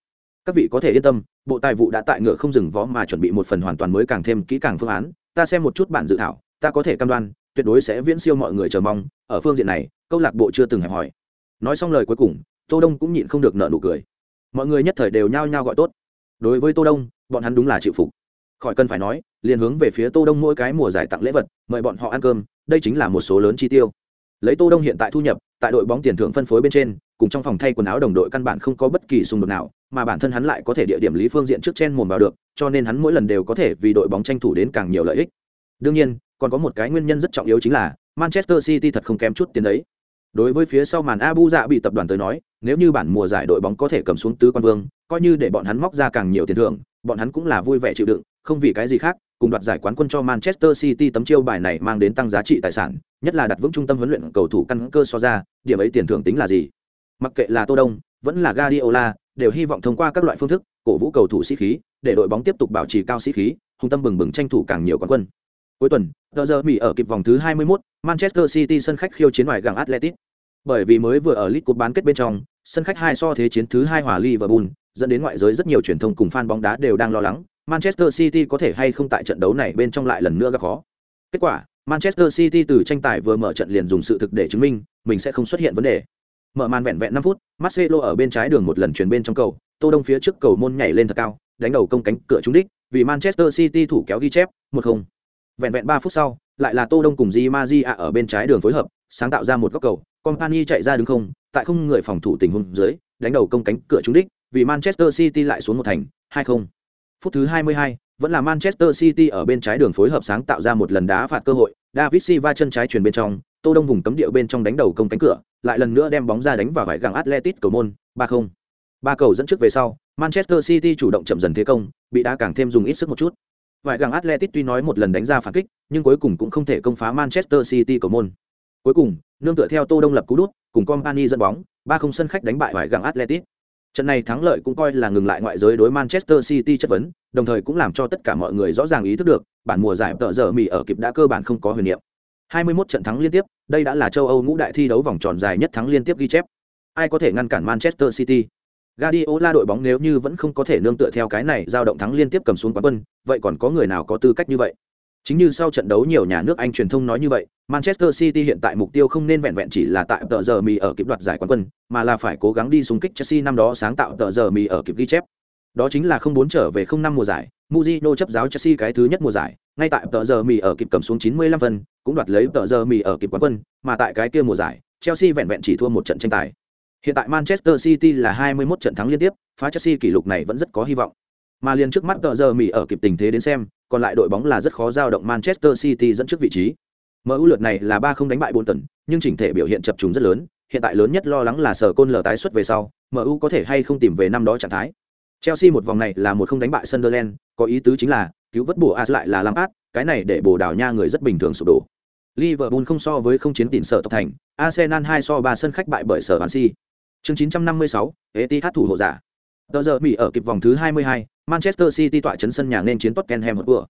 Các vị có thể yên tâm, Bộ Tài vụ đã tại ngựa không dừng vó mà chuẩn bị một phần hoàn toàn mới càng thêm kỹ càng phương án, ta xem một chút bản dự thảo, ta có thể cam đoan, tuyệt đối sẽ viễn siêu mọi người chờ mong, ở phương diện này, câu lạc bộ chưa từng hẹp hỏi. Nói xong lời cuối cùng, Tô Đông cũng nhịn không được nở nụ cười. Mọi người nhất thời đều nhao nhao gọi tốt. Đối với Tô Đông, bọn hắn đúng là chịu phục. Khỏi cần phải nói liền hướng về phía tô đông mỗi cái mùa giải tặng lễ vật mời bọn họ ăn cơm đây chính là một số lớn chi tiêu. Lấy tô đông hiện tại thu nhập tại đội bóng tiền thưởng phân phối bên trên cùng trong phòng thay quần áo đồng đội căn bản không có bất kỳ xung đột nào mà bản thân hắn lại có thể địa điểm lý phương diện trước chen mồm vào được cho nên hắn mỗi lần đều có thể vì đội bóng tranh thủ đến càng nhiều lợi ích. Đương nhiên còn có một cái nguyên nhân rất trọng yếu chính là manchester city thật không kém chút tiền đấy đối với phía sau màn abu dạ bị tập đoàn tới nói nếu như bản mùa giải đội bóng có thể cầm xuống tứ quan vương coi như để bọn hắn móc ra càng nhiều tiền thưởng bọn hắn cũng là vui vẻ chịu đựng không vì cái gì khác cùng đoạt giải quán quân cho manchester city tấm chiêu bài này mang đến tăng giá trị tài sản nhất là đặt vững trung tâm huấn luyện cầu thủ căn cơ so ra điểm ấy tiền thưởng tính là gì? Mặc kệ là tô đông vẫn là guardiola đều hy vọng thông qua các loại phương thức cổ vũ cầu thủ sĩ khí để đội bóng tiếp tục bảo trì cao sĩ khí hùng tâm bừng bừng tranh thủ càng nhiều quán quân. Cuối tuần tờ giờ mỹ ở kịp vòng thứ 21, manchester city sân khách khiêu chiến ngoài gàng atletic bởi vì mới vừa ở League Cup bán kết bên trong, sân khách hai so thế chiến thứ hai hòa Liverpool, dẫn đến ngoại giới rất nhiều truyền thông cùng fan bóng đá đều đang lo lắng, Manchester City có thể hay không tại trận đấu này bên trong lại lần nữa gặp khó. Kết quả, Manchester City từ tranh tài vừa mở trận liền dùng sự thực để chứng minh, mình sẽ không xuất hiện vấn đề. Mở màn vẹn vẹn 5 phút, Marcelo ở bên trái đường một lần chuyển bên trong cầu, Tô Đông phía trước cầu môn nhảy lên thật cao, đánh đầu công cánh cửa trúng đích, vì Manchester City thủ kéo ghi chép, 1-0. Vẹn vẹn 3 phút sau, lại là Tô Đông cùng Di Maria ở bên trái đường phối hợp, sáng tạo ra một góc cầu, Company chạy ra đứng không, tại không người phòng thủ tình huống dưới, đánh đầu công cánh cửa trúng đích, vì Manchester City lại xuống một thành, 2-0. Phút thứ 22, vẫn là Manchester City ở bên trái đường phối hợp sáng tạo ra một lần đá phạt cơ hội, David Silva chân trái truyền bên trong, Tô Đông vùng cấm địa bên trong đánh đầu công cánh cửa, lại lần nữa đem bóng ra đánh vào vải găng Atletico cầu môn, 3-0. Ba cầu dẫn trước về sau, Manchester City chủ động chậm dần thế công, bị đá càng thêm dùng ít sức một chút. Vải găng Atletico tuy nói một lần đánh ra phản kích, nhưng cuối cùng cũng không thể công phá Manchester City cầu môn. Cuối cùng, nương tựa theo Tô Đông lập cú đút, cùng Company dẫn bóng, 3-0 sân khách đánh bại hoài gặng Atletico. Trận này thắng lợi cũng coi là ngừng lại ngoại giới đối Manchester City chất vấn, đồng thời cũng làm cho tất cả mọi người rõ ràng ý thức được, bản mùa giải tợ giờ Mỹ ở kịp đã cơ bản không có huyền niệm. 21 trận thắng liên tiếp, đây đã là châu Âu ngũ đại thi đấu vòng tròn dài nhất thắng liên tiếp ghi chép. Ai có thể ngăn cản Manchester City? Guardiola đội bóng nếu như vẫn không có thể nương tựa theo cái này giao động thắng liên tiếp cầm xuống quán quân, vậy còn có người nào có tư cách như vậy? Chính như sau trận đấu nhiều nhà nước Anh truyền thông nói như vậy, Manchester City hiện tại mục tiêu không nên vẹn vẹn chỉ là tại tờ giờ mì ở kịp đoạt giải quán quân, mà là phải cố gắng đi xung kích Chelsea năm đó sáng tạo tờ giờ mì ở kịp ghi chép. Đó chính là không bốn trở về không năm mùa giải, Mourinho chấp giáo Chelsea cái thứ nhất mùa giải, ngay tại tờ giờ mì ở kịp cầm xuống 95 phần, cũng đoạt lấy tờ giờ mì ở kịp quán quân, mà tại cái kia mùa giải, Chelsea vẹn vẹn chỉ thua một trận tranh tài. Hiện tại Manchester City là 21 trận thắng liên tiếp, phá Chelsea kỷ lục này vẫn rất có hy vọng. Mà liền trước mắt tờ giờ mì ở kịp tình thế đến xem, còn lại đội bóng là rất khó giao động Manchester City dẫn trước vị trí. MU lượt này là 3 không đánh bại Bolton, nhưng chỉnh thể biểu hiện chập trùng rất lớn, hiện tại lớn nhất lo lắng là sở côn lở tái xuất về sau, MU có thể hay không tìm về năm đó trạng thái. Chelsea một vòng này là một không đánh bại Sunderland, có ý tứ chính là cứu vớt bổ As lại là Lampard, cái này để bổ đảo nha người rất bình thường sụp đổ. Liverpool không so với không chiến tịn sở tộc thành, Arsenal 2 so 3 sân khách bại bởi sở Chelsea. Chương 956, Etihad thủ hộ giả. Tờ giờ Mỹ ở kịp vòng thứ 22, Manchester City tọa chấn sân nhà nên chiến Tottenham Hotspur.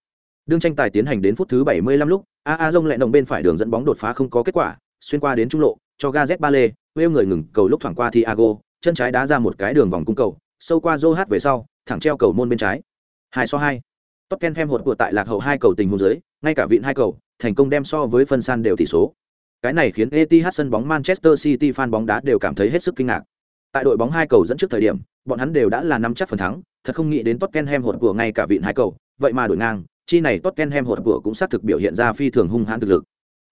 Đương tranh tài tiến hành đến phút thứ 75 lúc, AA Rông lại đồng bên phải đường dẫn bóng đột phá không có kết quả, xuyên qua đến trung lộ, cho Gazet Bale, Wales người ngừng cầu lúc thoảng qua Thiago, chân trái đá ra một cái đường vòng cung cầu, sâu qua Joe về sau, thẳng treo cầu môn bên trái. 2 so 2. Tottenham hột của tại lạc hậu hai cầu tình huống dưới, ngay cả vịn hai cầu, thành công đem so với phân san đều tỷ số. Cái này khiến Etihad sân bóng Manchester City fan bóng đá đều cảm thấy hết sức kinh ngạc. Tại đội bóng hai cầu dẫn trước thời điểm, bọn hắn đều đã là nắm chắc phần thắng, thật không nghĩ đến Tottenham hột của ngay cả vịn hai cầu, vậy mà đổi ngang, chi này Tottenham hột của cũng xác thực biểu hiện ra phi thường hung hãn thực lực.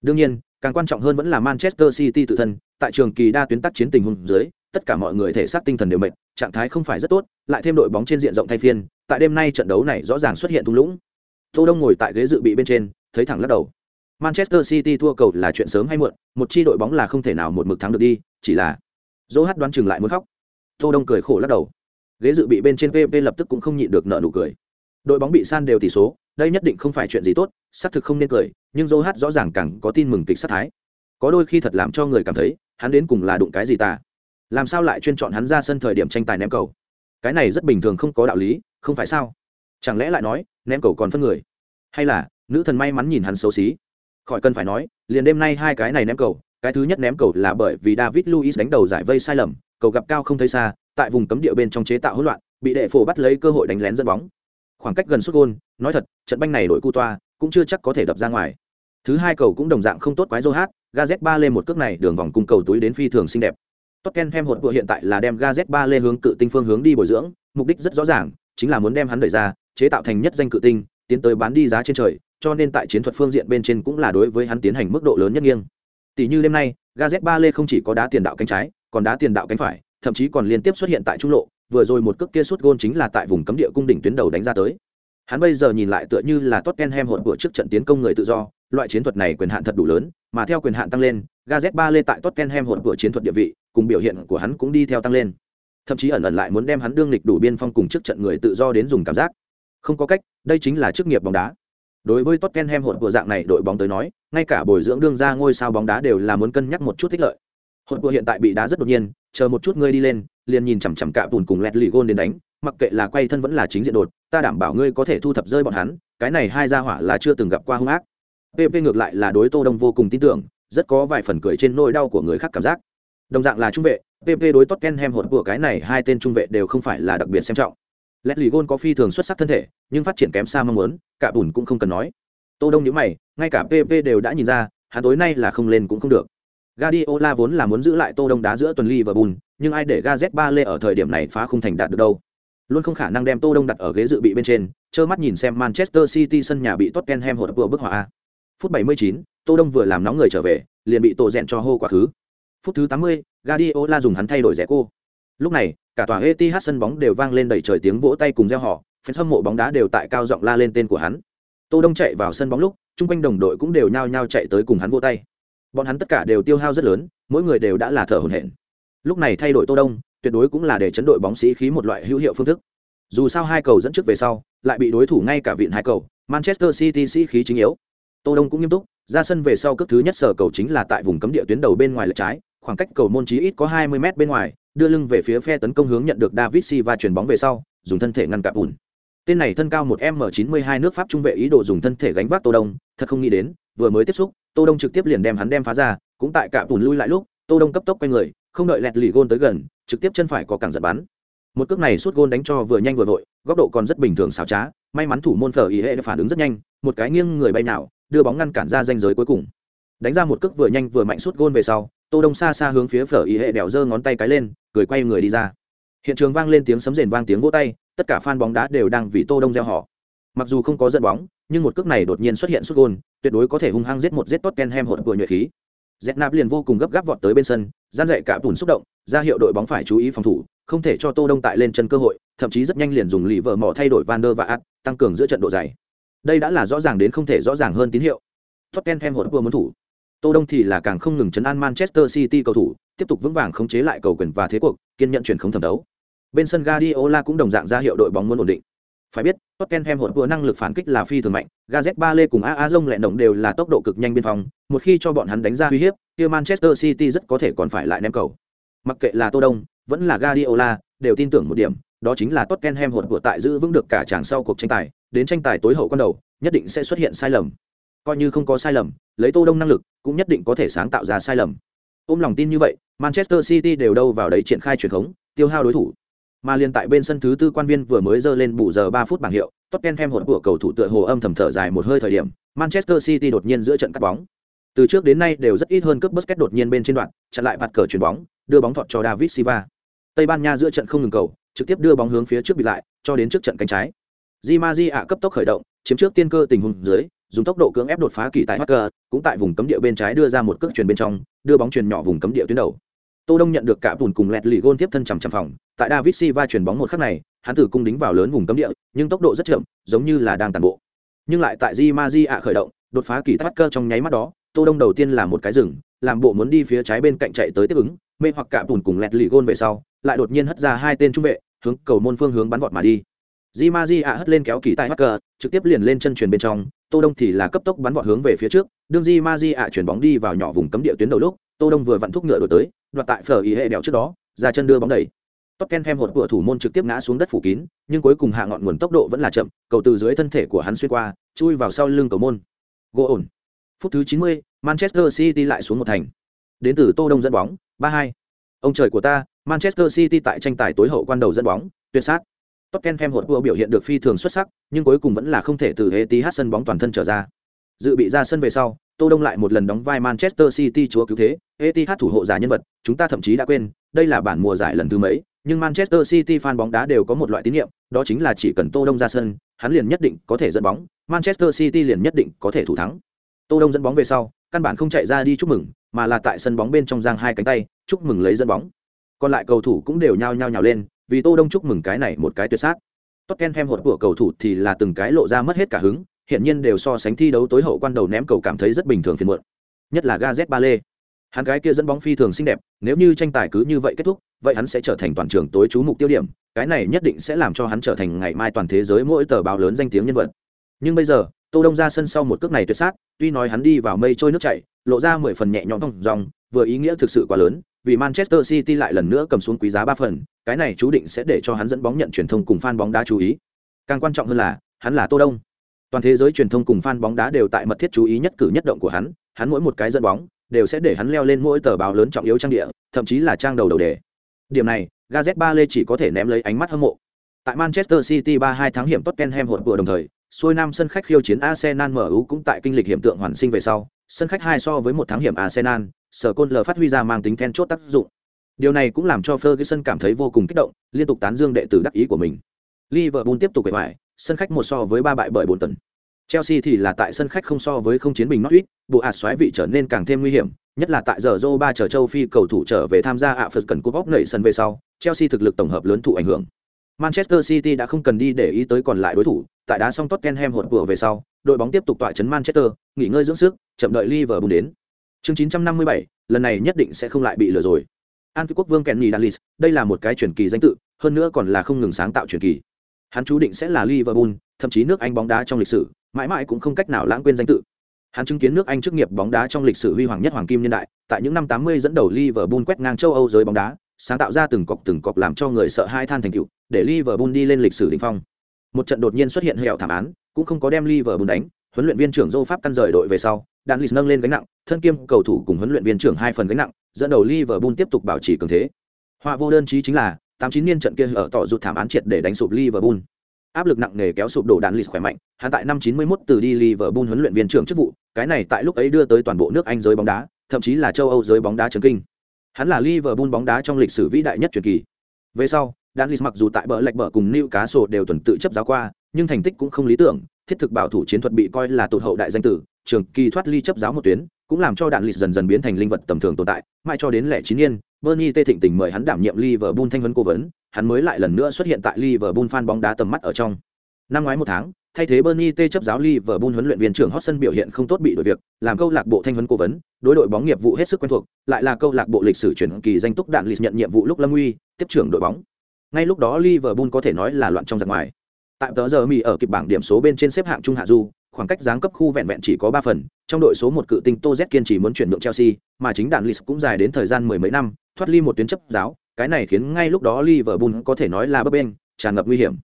Đương nhiên, càng quan trọng hơn vẫn là Manchester City tự thân, tại trường kỳ đa tuyến tác chiến tình huống dưới, tất cả mọi người thể xác tinh thần đều mệt, trạng thái không phải rất tốt, lại thêm đội bóng trên diện rộng thay phiên, tại đêm nay trận đấu này rõ ràng xuất hiện thung lũng. Tô Đông ngồi tại ghế dự bị bên trên, thấy thẳng lắc đầu. Manchester City thua cầu là chuyện sớm hay muộn, một chi đội bóng là không thể nào một mực thắng được đi, chỉ là Dỗ Hát đoán chừng lại muốn khóc. Tô Đông cười khổ lắc đầu. Ghế dự bị bên trên PP lập tức cũng không nhịn được nợ nụ cười. Đội bóng bị san đều tỷ số, đây nhất định không phải chuyện gì tốt, xác thực không nên cười, nhưng Dỗ Hát rõ ràng càng có tin mừng kịch sát thái. Có đôi khi thật làm cho người cảm thấy, hắn đến cùng là đụng cái gì ta? Làm sao lại chuyên chọn hắn ra sân thời điểm tranh tài ném cầu? Cái này rất bình thường không có đạo lý, không phải sao? Chẳng lẽ lại nói, ném cầu còn phân người? Hay là, nữ thần may mắn nhìn hắn xấu xí? khỏi cần phải nói liền đêm nay hai cái này ném cầu cái thứ nhất ném cầu là bởi vì david luis đánh đầu giải vây sai lầm cầu gặp cao không thấy xa tại vùng cấm địa bên trong chế tạo hỗn loạn bị đệ phổ bắt lấy cơ hội đánh lén dẫn bóng. Khoảng cách gần sút gôn nói thật trận banh này đội cu toa cũng chưa chắc có thể đập ra ngoài. Thứ hai cầu cũng đồng dạng không tốt quái dô hát gaz ba lên một cước này đường vòng cung cầu túi đến phi thường xinh đẹp. Tottenham hột vừa hiện tại là đem gaz ba lê hướng cự tinh phương hướng đi bồi dưỡng, mục đích rất rõ ràng, chính là muốn đem hắn đẩy ra, chế tạo thành nhất danh cự tinh, tiến tới bán đi giá trên trời, cho nên tại chiến thuật phương diện bên trên cũng là đối với hắn tiến hành mức độ lớn nhất nghiêng. Tỷ như đêm nay, gaz ba lê không chỉ có đá tiền đạo cánh trái, còn đá tiền đạo cánh phải, thậm chí còn liên tiếp xuất hiện tại trung lộ, vừa rồi một cước kia suốt gôn chính là tại vùng cấm địa cung đỉnh tuyến đầu đánh ra tới. Hắn bây giờ nhìn lại tựa như là Tottenham hỗn của trước trận tiến công người tự do, loại chiến thuật này quyền hạn thật đủ lớn, mà theo quyền hạn tăng lên, gaz ba lê tại Tottenham hỗn của chiến thuật địa vị, cùng biểu hiện của hắn cũng đi theo tăng lên. Thậm chí ẩn ẩn lại muốn đem hắn đương lịch đủ biên phong cùng trước trận người tự do đến dùng cảm giác. Không có cách, đây chính là chức nghiệp bóng đá đối với Tottenham hỗn của dạng này đội bóng tới nói, ngay cả bồi dưỡng đương ra ngôi sao bóng đá đều là muốn cân nhắc một chút thích lợi. Hỗn của hiện tại bị đá rất đột nhiên, chờ một chút ngươi đi lên, liền nhìn chằm chằm cả bùn cùng lẹt lì gôn đến đánh, mặc kệ là quay thân vẫn là chính diện đột, ta đảm bảo ngươi có thể thu thập rơi bọn hắn, cái này hai gia hỏa là chưa từng gặp qua hung ác. PP ngược lại là đối Tô Đông vô cùng tin tưởng, rất có vài phần cười trên nỗi đau của người khác cảm giác. Đồng dạng là trung vệ, PP đối Tottenham hột của cái này hai tên trung vệ đều không phải là đặc biệt xem trọng. Lẹt lì gôn có phi thường xuất sắc thân thể, nhưng phát triển kém xa mong muốn, cả bùn cũng không cần nói tô đông nhíu mày ngay cả pp đều đã nhìn ra hắn tối nay là không lên cũng không được Guardiola vốn là muốn giữ lại Tô Đông đá giữa tuần Liverpool, nhưng ai để Gazet lê ở thời điểm này phá khung thành đạt được đâu. Luôn không khả năng đem Tô Đông đặt ở ghế dự bị bên trên, trơ mắt nhìn xem Manchester City sân nhà bị Tottenham hột vừa bức hòa. Phút 79, Tô Đông vừa làm nóng người trở về, liền bị tổ rèn cho hô quá khứ. Phút thứ 80, Guardiola dùng hắn thay đổi rẻ cô. Lúc này, cả tòa Etihad sân bóng đều vang lên đầy trời tiếng vỗ tay cùng reo hò, fans hâm mộ bóng đá đều tại cao giọng la lên tên của hắn. Tô Đông chạy vào sân bóng lúc, chung quanh đồng đội cũng đều nhao nhao chạy tới cùng hắn vỗ tay. Bọn hắn tất cả đều tiêu hao rất lớn, mỗi người đều đã là thở hổn hển. Lúc này thay đổi Tô Đông, tuyệt đối cũng là để chấn đội bóng sĩ khí một loại hữu hiệu phương thức. Dù sao hai cầu dẫn trước về sau, lại bị đối thủ ngay cả viện hai cầu, Manchester City sĩ khí chính yếu. Tô Đông cũng nghiêm túc, ra sân về sau cước thứ nhất sở cầu chính là tại vùng cấm địa tuyến đầu bên ngoài lệch trái, khoảng cách cầu môn chí ít có 20 mét bên ngoài, đưa lưng về phía phe tấn công hướng nhận được David Silva chuyển bóng về sau, dùng thân thể ngăn cản ủn. Tên này thân cao một m chín mươi hai nước Pháp trung vệ ý đồ dùng thân thể gánh vác Tô Đông, thật không nghĩ đến, vừa mới tiếp xúc, Tô Đông trực tiếp liền đem hắn đem phá ra, cũng tại cả bùn lui lại lúc, Tô Đông cấp tốc quay người, không đợi lẹt lì gôn tới gần, trực tiếp chân phải có cẳng giật bắn. Một cước này suốt gôn đánh cho vừa nhanh vừa vội, góc độ còn rất bình thường xảo trá, may mắn thủ môn Phở Ý hệ phản ứng rất nhanh, một cái nghiêng người bay nào, đưa bóng ngăn cản ra danh giới cuối cùng. Đánh ra một cước vừa nhanh vừa mạnh suốt gôn về sau, Tô Đông xa xa hướng phía Phở Ý hệ đèo giơ ngón tay cái lên, cười quay người đi ra. Hiện trường vang lên tiếng sấm rền vang tiếng vỗ tay, tất cả fan bóng đá đều đang vì Tô Đông gieo họ. Mặc dù không có dẫn bóng, nhưng một cước này đột nhiên xuất hiện sút gôn, tuyệt đối có thể hung hăng giết một giết Tottenham hỗn vừa nhuệ khí. Zetnap liền vô cùng gấp gáp vọt tới bên sân, gian dạy cả bùn xúc động, ra hiệu đội bóng phải chú ý phòng thủ, không thể cho Tô Đông tại lên chân cơ hội, thậm chí rất nhanh liền dùng lì vợ mỏ thay đổi Van der Vaart, tăng cường giữa trận độ dày. Đây đã là rõ ràng đến không thể rõ ràng hơn tín hiệu. Tottenham hỗn vừa muốn thủ. Tô Đông thì là càng không ngừng chấn an Manchester City cầu thủ, tiếp tục vững vàng khống chế lại cầu quyền và thế cuộc, kiên nhận chuyển không thẩm đấu. Bên sân Guardiola cũng đồng dạng ra hiệu đội bóng muốn ổn định. Phải biết, Tottenham hỗn vừa năng lực phản kích là phi thường mạnh, Gazet Bale cùng AA Rông lẹ động đều là tốc độ cực nhanh biên phòng, một khi cho bọn hắn đánh ra uy hiếp, kia Manchester City rất có thể còn phải lại ném cầu. Mặc kệ là Tô Đông, vẫn là Guardiola, đều tin tưởng một điểm, đó chính là Tottenham hỗn vừa tại giữ vững được cả tràng sau cuộc tranh tài, đến tranh tài tối hậu quan đầu, nhất định sẽ xuất hiện sai lầm. Coi như không có sai lầm, lấy Tô Đông năng lực, cũng nhất định có thể sáng tạo ra sai lầm. Ôm lòng tin như vậy, Manchester City đều đâu vào đấy triển khai truyền thống, tiêu hao đối thủ. Mà liên tại bên sân thứ tư quan viên vừa mới dơ lên bù giờ ba phút bảng hiệu, Tottenham hụt của cầu thủ tựa hồ âm thầm thở dài một hơi thời điểm, Manchester City đột nhiên giữa trận cắt bóng. Từ trước đến nay đều rất ít hơn cướp Busquets đột nhiên bên trên đoạn, chặn lại bạt cờ chuyển bóng, đưa bóng thọt cho David Silva. Tây Ban Nha giữa trận không ngừng cầu, trực tiếp đưa bóng hướng phía trước bị lại, cho đến trước trận cánh trái. Di Maria cấp tốc khởi động, chiếm trước tiên cơ tình huống dưới, dùng tốc độ cưỡng ép đột phá kỳ tại Hacker, cũng tại vùng cấm địa bên trái đưa ra một cước truyền bên trong, đưa bóng truyền nhỏ vùng cấm địa tuyến đầu. Tô Đông nhận được cả bùn cùng lẹt lì gôn tiếp thân chằm chằm phòng, tại David Silva chuyển bóng một khắc này, hắn thử cung đính vào lớn vùng cấm địa, nhưng tốc độ rất chậm, giống như là đang tàn bộ. Nhưng lại tại Di ạ khởi động, đột phá kỳ Hacker trong nháy mắt đó, Tô Đông đầu tiên là một cái rừng, làm bộ muốn đi phía trái bên cạnh chạy tới tiếp ứng, mê hoặc cả bùn cùng lẹt lì gôn về sau, lại đột nhiên hất ra hai tên trung vệ, hướng cầu môn phương hướng bắn vọt mà đi. Di ạ hất lên kéo kỳ tại Hacker, trực tiếp liền lên chân truyền bên trong, Tô Đông thì là cấp tốc bắn vọt hướng về phía trước, đương Di ạ chuyển bóng đi vào nhỏ vùng cấm địa tuyến đầu lúc, Tô Đông vừa vặn thúc ngựa đổi tới, đoạt tại phở ý hệ đèo trước đó, ra chân đưa bóng đẩy. Tottenham hột của thủ môn trực tiếp ngã xuống đất phủ kín, nhưng cuối cùng hạ ngọn nguồn tốc độ vẫn là chậm, cầu từ dưới thân thể của hắn xuyên qua, chui vào sau lưng cầu môn. Gỗ ổn. Phút thứ 90, Manchester City lại xuống một thành. Đến từ Tô Đông dẫn bóng, 3-2. Ông trời của ta, Manchester City tại tranh tài tối hậu quan đầu dẫn bóng, tuyệt sát. Tottenham hột của biểu hiện được phi thường xuất sắc, nhưng cuối cùng vẫn là không thể từ Etihad sân bóng toàn thân trở ra. Dự bị ra sân về sau, Tô Đông lại một lần đóng vai Manchester City chúa cứu thế, Etihad thủ hộ giả nhân vật, chúng ta thậm chí đã quên, đây là bản mùa giải lần thứ mấy, nhưng Manchester City fan bóng đá đều có một loại tín niệm, đó chính là chỉ cần Tô Đông ra sân, hắn liền nhất định có thể dẫn bóng, Manchester City liền nhất định có thể thủ thắng. Tô Đông dẫn bóng về sau, căn bản không chạy ra đi chúc mừng, mà là tại sân bóng bên trong giang hai cánh tay, chúc mừng lấy dẫn bóng. Còn lại cầu thủ cũng đều nhao nhao nhào lên, vì Tô Đông chúc mừng cái này một cái tuyệt sát. Tottenham hột của cầu thủ thì là từng cái lộ ra mất hết cả hứng, hiện nhiên đều so sánh thi đấu tối hậu quan đầu ném cầu cảm thấy rất bình thường phiền muộn. Nhất là Gazet Bale. Hắn cái kia dẫn bóng phi thường xinh đẹp, nếu như tranh tài cứ như vậy kết thúc, vậy hắn sẽ trở thành toàn trường tối chú mục tiêu điểm, cái này nhất định sẽ làm cho hắn trở thành ngày mai toàn thế giới mỗi tờ báo lớn danh tiếng nhân vật. Nhưng bây giờ, Tô Đông ra sân sau một cước này tuyệt sát, tuy nói hắn đi vào mây trôi nước chảy, lộ ra mười phần nhẹ nhõm thông dòng, vừa ý nghĩa thực sự quá lớn, vì Manchester City lại lần nữa cầm xuống quý giá ba phần, cái này chú định sẽ để cho hắn dẫn bóng nhận truyền thông cùng fan bóng đá chú ý. Càng quan trọng hơn là, hắn là Tô Đông. Toàn thế giới truyền thông cùng fan bóng đá đều tại mật thiết chú ý nhất cử nhất động của hắn, hắn mỗi một cái dẫn bóng đều sẽ để hắn leo lên mỗi tờ báo lớn trọng yếu trang địa, thậm chí là trang đầu đầu đề. Điểm này, Gazette Bale chỉ có thể ném lấy ánh mắt hâm mộ. Tại Manchester City 3-2 thắng hiểm Tottenham hỗn vừa đồng thời, xuôi nam sân khách khiêu chiến Arsenal MU cũng tại kinh lịch hiểm tượng hoàn sinh về sau, sân khách hai so với một thắng hiểm Arsenal, sở côn lờ phát huy ra mang tính then chốt tác dụng. Điều này cũng làm cho Ferguson cảm thấy vô cùng kích động, liên tục tán dương đệ tử đắc ý của mình. Liverpool tiếp tục bề ngoài, sân khách một so với ba bại bởi bốn tuần. Chelsea thì là tại sân khách không so với không chiến bình Norwich, bộ ạt xoáy vị trở nên càng thêm nguy hiểm, nhất là tại giờ joe ba chờ châu Phi cầu thủ trở về tham gia ạ Phật cần cúp bóc nảy sân về sau, Chelsea thực lực tổng hợp lớn thụ ảnh hưởng. Manchester City đã không cần đi để ý tới còn lại đối thủ, tại đá xong Tottenham hụt vừa về sau, đội bóng tiếp tục tọa chấn Manchester, nghỉ ngơi dưỡng sức, chậm đợi Liverpool đến. Chương 957, lần này nhất định sẽ không lại bị lừa rồi. An Phi Quốc Vương Kenny Dalglish, đây là một cái truyền kỳ danh tự, hơn nữa còn là không ngừng sáng tạo truyền kỳ. Hắn chú định sẽ là Liverpool, thậm chí nước Anh bóng đá trong lịch sử, mãi mãi cũng không cách nào lãng quên danh tự. Hắn chứng kiến nước Anh chức nghiệp bóng đá trong lịch sử huy hoàng nhất hoàng kim niên đại, tại những năm 80 dẫn đầu Liverpool quét ngang châu Âu giới bóng đá, sáng tạo ra từng cọc từng cọc làm cho người sợ hai than thành tựu, để Liverpool đi lên lịch sử đỉnh phong. Một trận đột nhiên xuất hiện hẻo thảm án, cũng không có đem Liverpool đánh, huấn luyện viên trưởng Joe Pháp căn rời đội về sau, đàn lịch nâng lên gánh nặng, thân kiêm cầu thủ cùng huấn luyện viên trưởng hai phần gánh nặng, dẫn đầu Liverpool tiếp tục bảo trì cường thế. Họa vô đơn chí chính là, 89 niên trận kia ở tỏ rụt thảm án triệt để đánh sụp Liverpool. Áp lực nặng nề kéo sụp đổ đạn lịch khỏe mạnh, hắn tại năm 91 từ đi Liverpool huấn luyện viên trưởng chức vụ, cái này tại lúc ấy đưa tới toàn bộ nước Anh giới bóng đá, thậm chí là châu Âu giới bóng đá chấn kinh. Hắn là Liverpool bóng đá trong lịch sử vĩ đại nhất truyền kỳ. Về sau, Danlis mặc dù tại bờ lệch bờ cùng Newcastle đều tuần tự chấp giáo qua, nhưng thành tích cũng không lý tưởng, thiết thực bảo thủ chiến thuật bị coi là tụt hậu đại danh tử, trường kỳ thoát ly chấp giáo một tuyến, cũng làm cho Danlis dần dần biến thành linh vật tầm thường tồn tại, mãi cho đến lẻ chín niên, Bernie T thịnh tình mời hắn đảm nhiệm Liverpool thanh vấn cố vấn, hắn mới lại lần nữa xuất hiện tại Liverpool fan bóng đá tầm mắt ở trong. Năm ngoái một tháng, thay thế Bernie T chấp giáo Liverpool huấn luyện viên trưởng Hodgson biểu hiện không tốt bị đổi việc, làm câu lạc bộ thanh vấn cố vấn, đối đội bóng nghiệp vụ hết sức quen thuộc, lại là câu lạc bộ lịch sử chuyển kỳ danh túc đạn lịch nhận nhiệm vụ lúc Lâm Uy, tiếp trưởng đội bóng. Ngay lúc đó Liverpool có thể nói là loạn trong giặc ngoài. Tại tớ giờ Mỹ ở kịp bảng điểm số bên trên xếp hạng trung hạ du, khoảng cách giáng cấp khu vẹn vẹn chỉ có ba phần, trong đội số một cự tinh Tô Z kiên trì muốn chuyển nhượng Chelsea, mà chính đạn lịch cũng dài đến thời gian mười mấy năm, thoát ly một tuyến chấp giáo, cái này khiến ngay lúc đó Liverpool có thể nói là bấp bênh, tràn ngập nguy hiểm.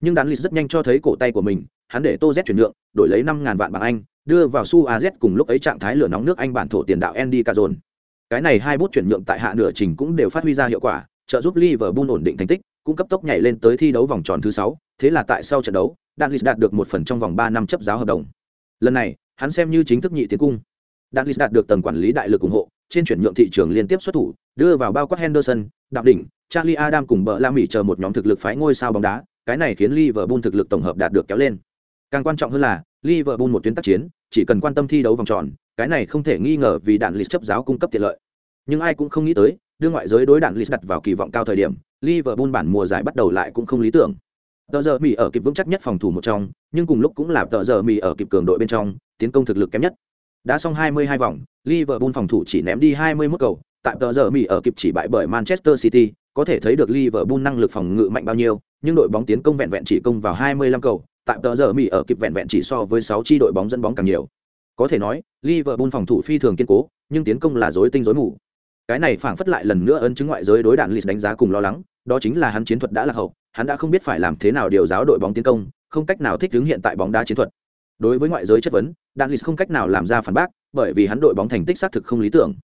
Nhưng Đan lịch rất nhanh cho thấy cổ tay của mình, hắn để Tô Z chuyển nhượng, đổi lấy năm ngàn vạn bảng Anh, đưa vào Su AZ cùng lúc ấy trạng thái lửa nóng nước Anh bản thổ tiền đạo Andy Cazorn. Cái này hai bút chuyển nhượng tại hạ nửa trình cũng đều phát huy ra hiệu quả, trợ giúp Liverpool ổn định thành tích, cũng cấp tốc nhảy lên tới thi đấu vòng tròn thứ sáu. thế là tại sau trận đấu, Dalglish đạt được một phần trong vòng ba năm chấp giáo hợp đồng. Lần này, hắn xem như chính thức nhị tiến cung. Dalglish đạt được tầng quản lý đại lực ủng hộ, trên chuyển nhượng thị trường liên tiếp xuất thủ, đưa vào bao quát Henderson, Đạo Đỉnh, Charlie Adam cùng bờ La Mỹ chờ một nhóm thực lực phái ngôi sao bóng đá, cái này khiến Liverpool thực lực tổng hợp đạt được kéo lên. Càng quan trọng hơn là, Liverpool một tuyến tác chiến, chỉ cần quan tâm thi đấu vòng tròn, cái này không thể nghi ngờ vì đạn lịch chấp giáo cung cấp tiện lợi. Nhưng ai cũng không nghĩ tới, đưa ngoại giới đối đạn lịch đặt vào kỳ vọng cao thời điểm, Liverpool bản mùa giải bắt đầu lại cũng không lý tưởng. Tờ giờ Mỹ ở kịp vững chắc nhất phòng thủ một trong, nhưng cùng lúc cũng là tờ giờ Mỹ ở kịp cường đội bên trong, tiến công thực lực kém nhất. Đã xong 22 vòng, Liverpool phòng thủ chỉ ném đi 21 cầu, tại tờ giờ Mỹ ở kịp chỉ bại bởi Manchester City, có thể thấy được Liverpool năng lực phòng ngự mạnh bao nhiêu, nhưng đội bóng tiến công vẹn vẹn chỉ công vào 25 cầu, tại tờ giờ Mỹ ở kịp vẹn vẹn chỉ so với 6 chi đội bóng dẫn bóng càng nhiều. Có thể nói, Liverpool phòng thủ phi thường kiên cố, nhưng tiến công là rối tinh rối mù. Cái này phảng phất lại lần nữa ấn chứng ngoại giới đối đạn Leeds đánh giá cùng lo lắng, đó chính là hắn chiến thuật đã lạc hậu, hắn đã không biết phải làm thế nào điều giáo đội bóng tiến công, không cách nào thích ứng hiện tại bóng đá chiến thuật. Đối với ngoại giới chất vấn, đan Leeds không cách nào làm ra phản bác, bởi vì hắn đội bóng thành tích xác thực không lý tưởng.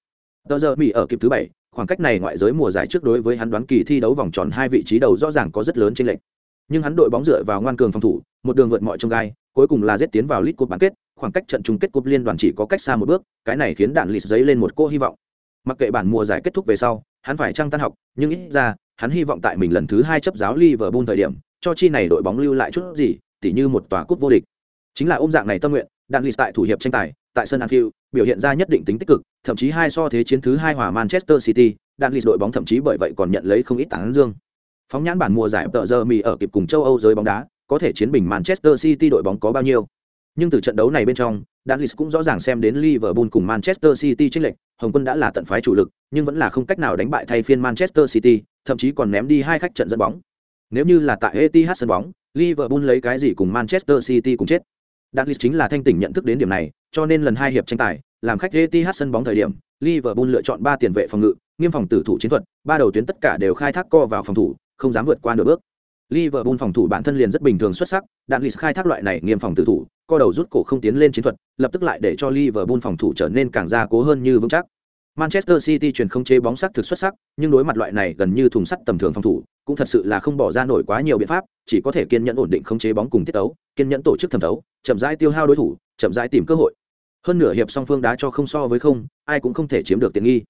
Tờ giờ Mỹ ở kịp thứ bảy, khoảng cách này ngoại giới mùa giải trước đối với hắn đoán kỳ thi đấu vòng tròn hai vị trí đầu rõ ràng có rất lớn trên lệch. Nhưng hắn đội bóng dựa vào ngoan cường phòng thủ, một đường vượt mọi trông gai, cuối cùng là giết tiến vào lít cúp bán kết, khoảng cách trận chung kết cúp liên đoàn chỉ có cách xa một bước, cái này khiến đạn lịt giấy lên một cô hy vọng. Mặc kệ bản mùa giải kết thúc về sau, hắn phải trăng tan học, nhưng ít ra, hắn hy vọng tại mình lần thứ hai chấp giáo Liverpool thời điểm, cho chi này đội bóng lưu lại chút gì, tỉ như một tòa cúp vô địch. Chính là ôm dạng này tâm nguyện, đạn lì tại thủ hiệp tranh tài, tại sân Anfield, biểu hiện ra nhất định tính tích cực, thậm chí hai so thế chiến thứ hai hòa Manchester City, đạn lì đội bóng thậm chí bởi vậy còn nhận lấy không ít tán dương. Phóng nhãn bản mùa giải tờ giờ mì ở kịp cùng châu Âu giới bóng đá, có thể chiến bình Manchester City đội bóng có bao nhiêu. Nhưng từ trận đấu này bên trong, Dallas cũng rõ ràng xem đến Liverpool cùng Manchester City tranh lệch, Hồng Quân đã là tận phái chủ lực, nhưng vẫn là không cách nào đánh bại thay phiên Manchester City, thậm chí còn ném đi hai khách trận dẫn bóng. Nếu như là tại Etihad sân bóng, Liverpool lấy cái gì cùng Manchester City cùng chết. Dallas chính là thanh tỉnh nhận thức đến điểm này, cho nên lần hai hiệp tranh tài, làm khách Etihad sân bóng thời điểm, Liverpool lựa chọn ba tiền vệ phòng ngự, nghiêm phòng tử thủ chiến thuật, ba đầu tuyến tất cả đều khai thác co vào phòng thủ, không dám vượt qua nửa bước. Liverpool phòng thủ bản thân liền rất bình thường xuất sắc, đạn khai thác loại này nghiêm phòng tử thủ, co đầu rút cổ không tiến lên chiến thuật, lập tức lại để cho Liverpool phòng thủ trở nên càng gia cố hơn như vững chắc. Manchester City chuyển không chế bóng sắc thực xuất sắc, nhưng đối mặt loại này gần như thùng sắt tầm thường phòng thủ, cũng thật sự là không bỏ ra nổi quá nhiều biện pháp, chỉ có thể kiên nhẫn ổn định không chế bóng cùng tiết tấu, kiên nhẫn tổ chức thẩm thấu, chậm rãi tiêu hao đối thủ, chậm rãi tìm cơ hội. Hơn nửa hiệp song phương đá cho không so với không, ai cũng không thể chiếm được tiện nghi.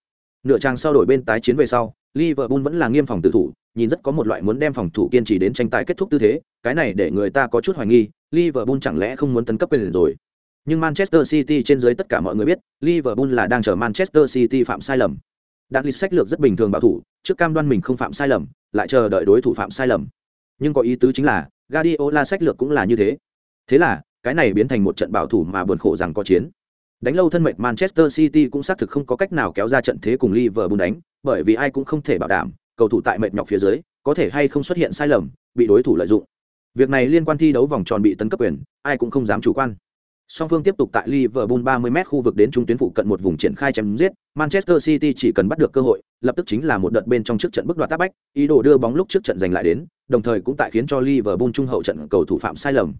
Nửa trang sau đổi bên tái chiến về sau, Liverpool vẫn là nghiêm phòng tự thủ, nhìn rất có một loại muốn đem phòng thủ kiên trì đến tranh tài kết thúc tư thế, cái này để người ta có chút hoài nghi, Liverpool chẳng lẽ không muốn tấn cấp quyền rồi. Nhưng Manchester City trên dưới tất cả mọi người biết, Liverpool là đang chờ Manchester City phạm sai lầm. Đạt lịch sách lược rất bình thường bảo thủ, trước cam đoan mình không phạm sai lầm, lại chờ đợi đối thủ phạm sai lầm. Nhưng có ý tứ chính là, Guardiola sách lược cũng là như thế. Thế là, cái này biến thành một trận bảo thủ mà buồn khổ rằng có chiến. Đánh lâu thân mệt Manchester City cũng xác thực không có cách nào kéo ra trận thế cùng Liverpool đánh, bởi vì ai cũng không thể bảo đảm, cầu thủ tại mệt nhọc phía dưới, có thể hay không xuất hiện sai lầm, bị đối thủ lợi dụng. Việc này liên quan thi đấu vòng tròn bị tấn cấp quyền, ai cũng không dám chủ quan. Song phương tiếp tục tại Liverpool 30m khu vực đến trung tuyến phụ cận một vùng triển khai chém giết, Manchester City chỉ cần bắt được cơ hội, lập tức chính là một đợt bên trong trước trận bức đoạt tác bách, ý đồ đưa bóng lúc trước trận giành lại đến, đồng thời cũng tại khiến cho Liverpool trung hậu trận cầu thủ phạm sai lầm.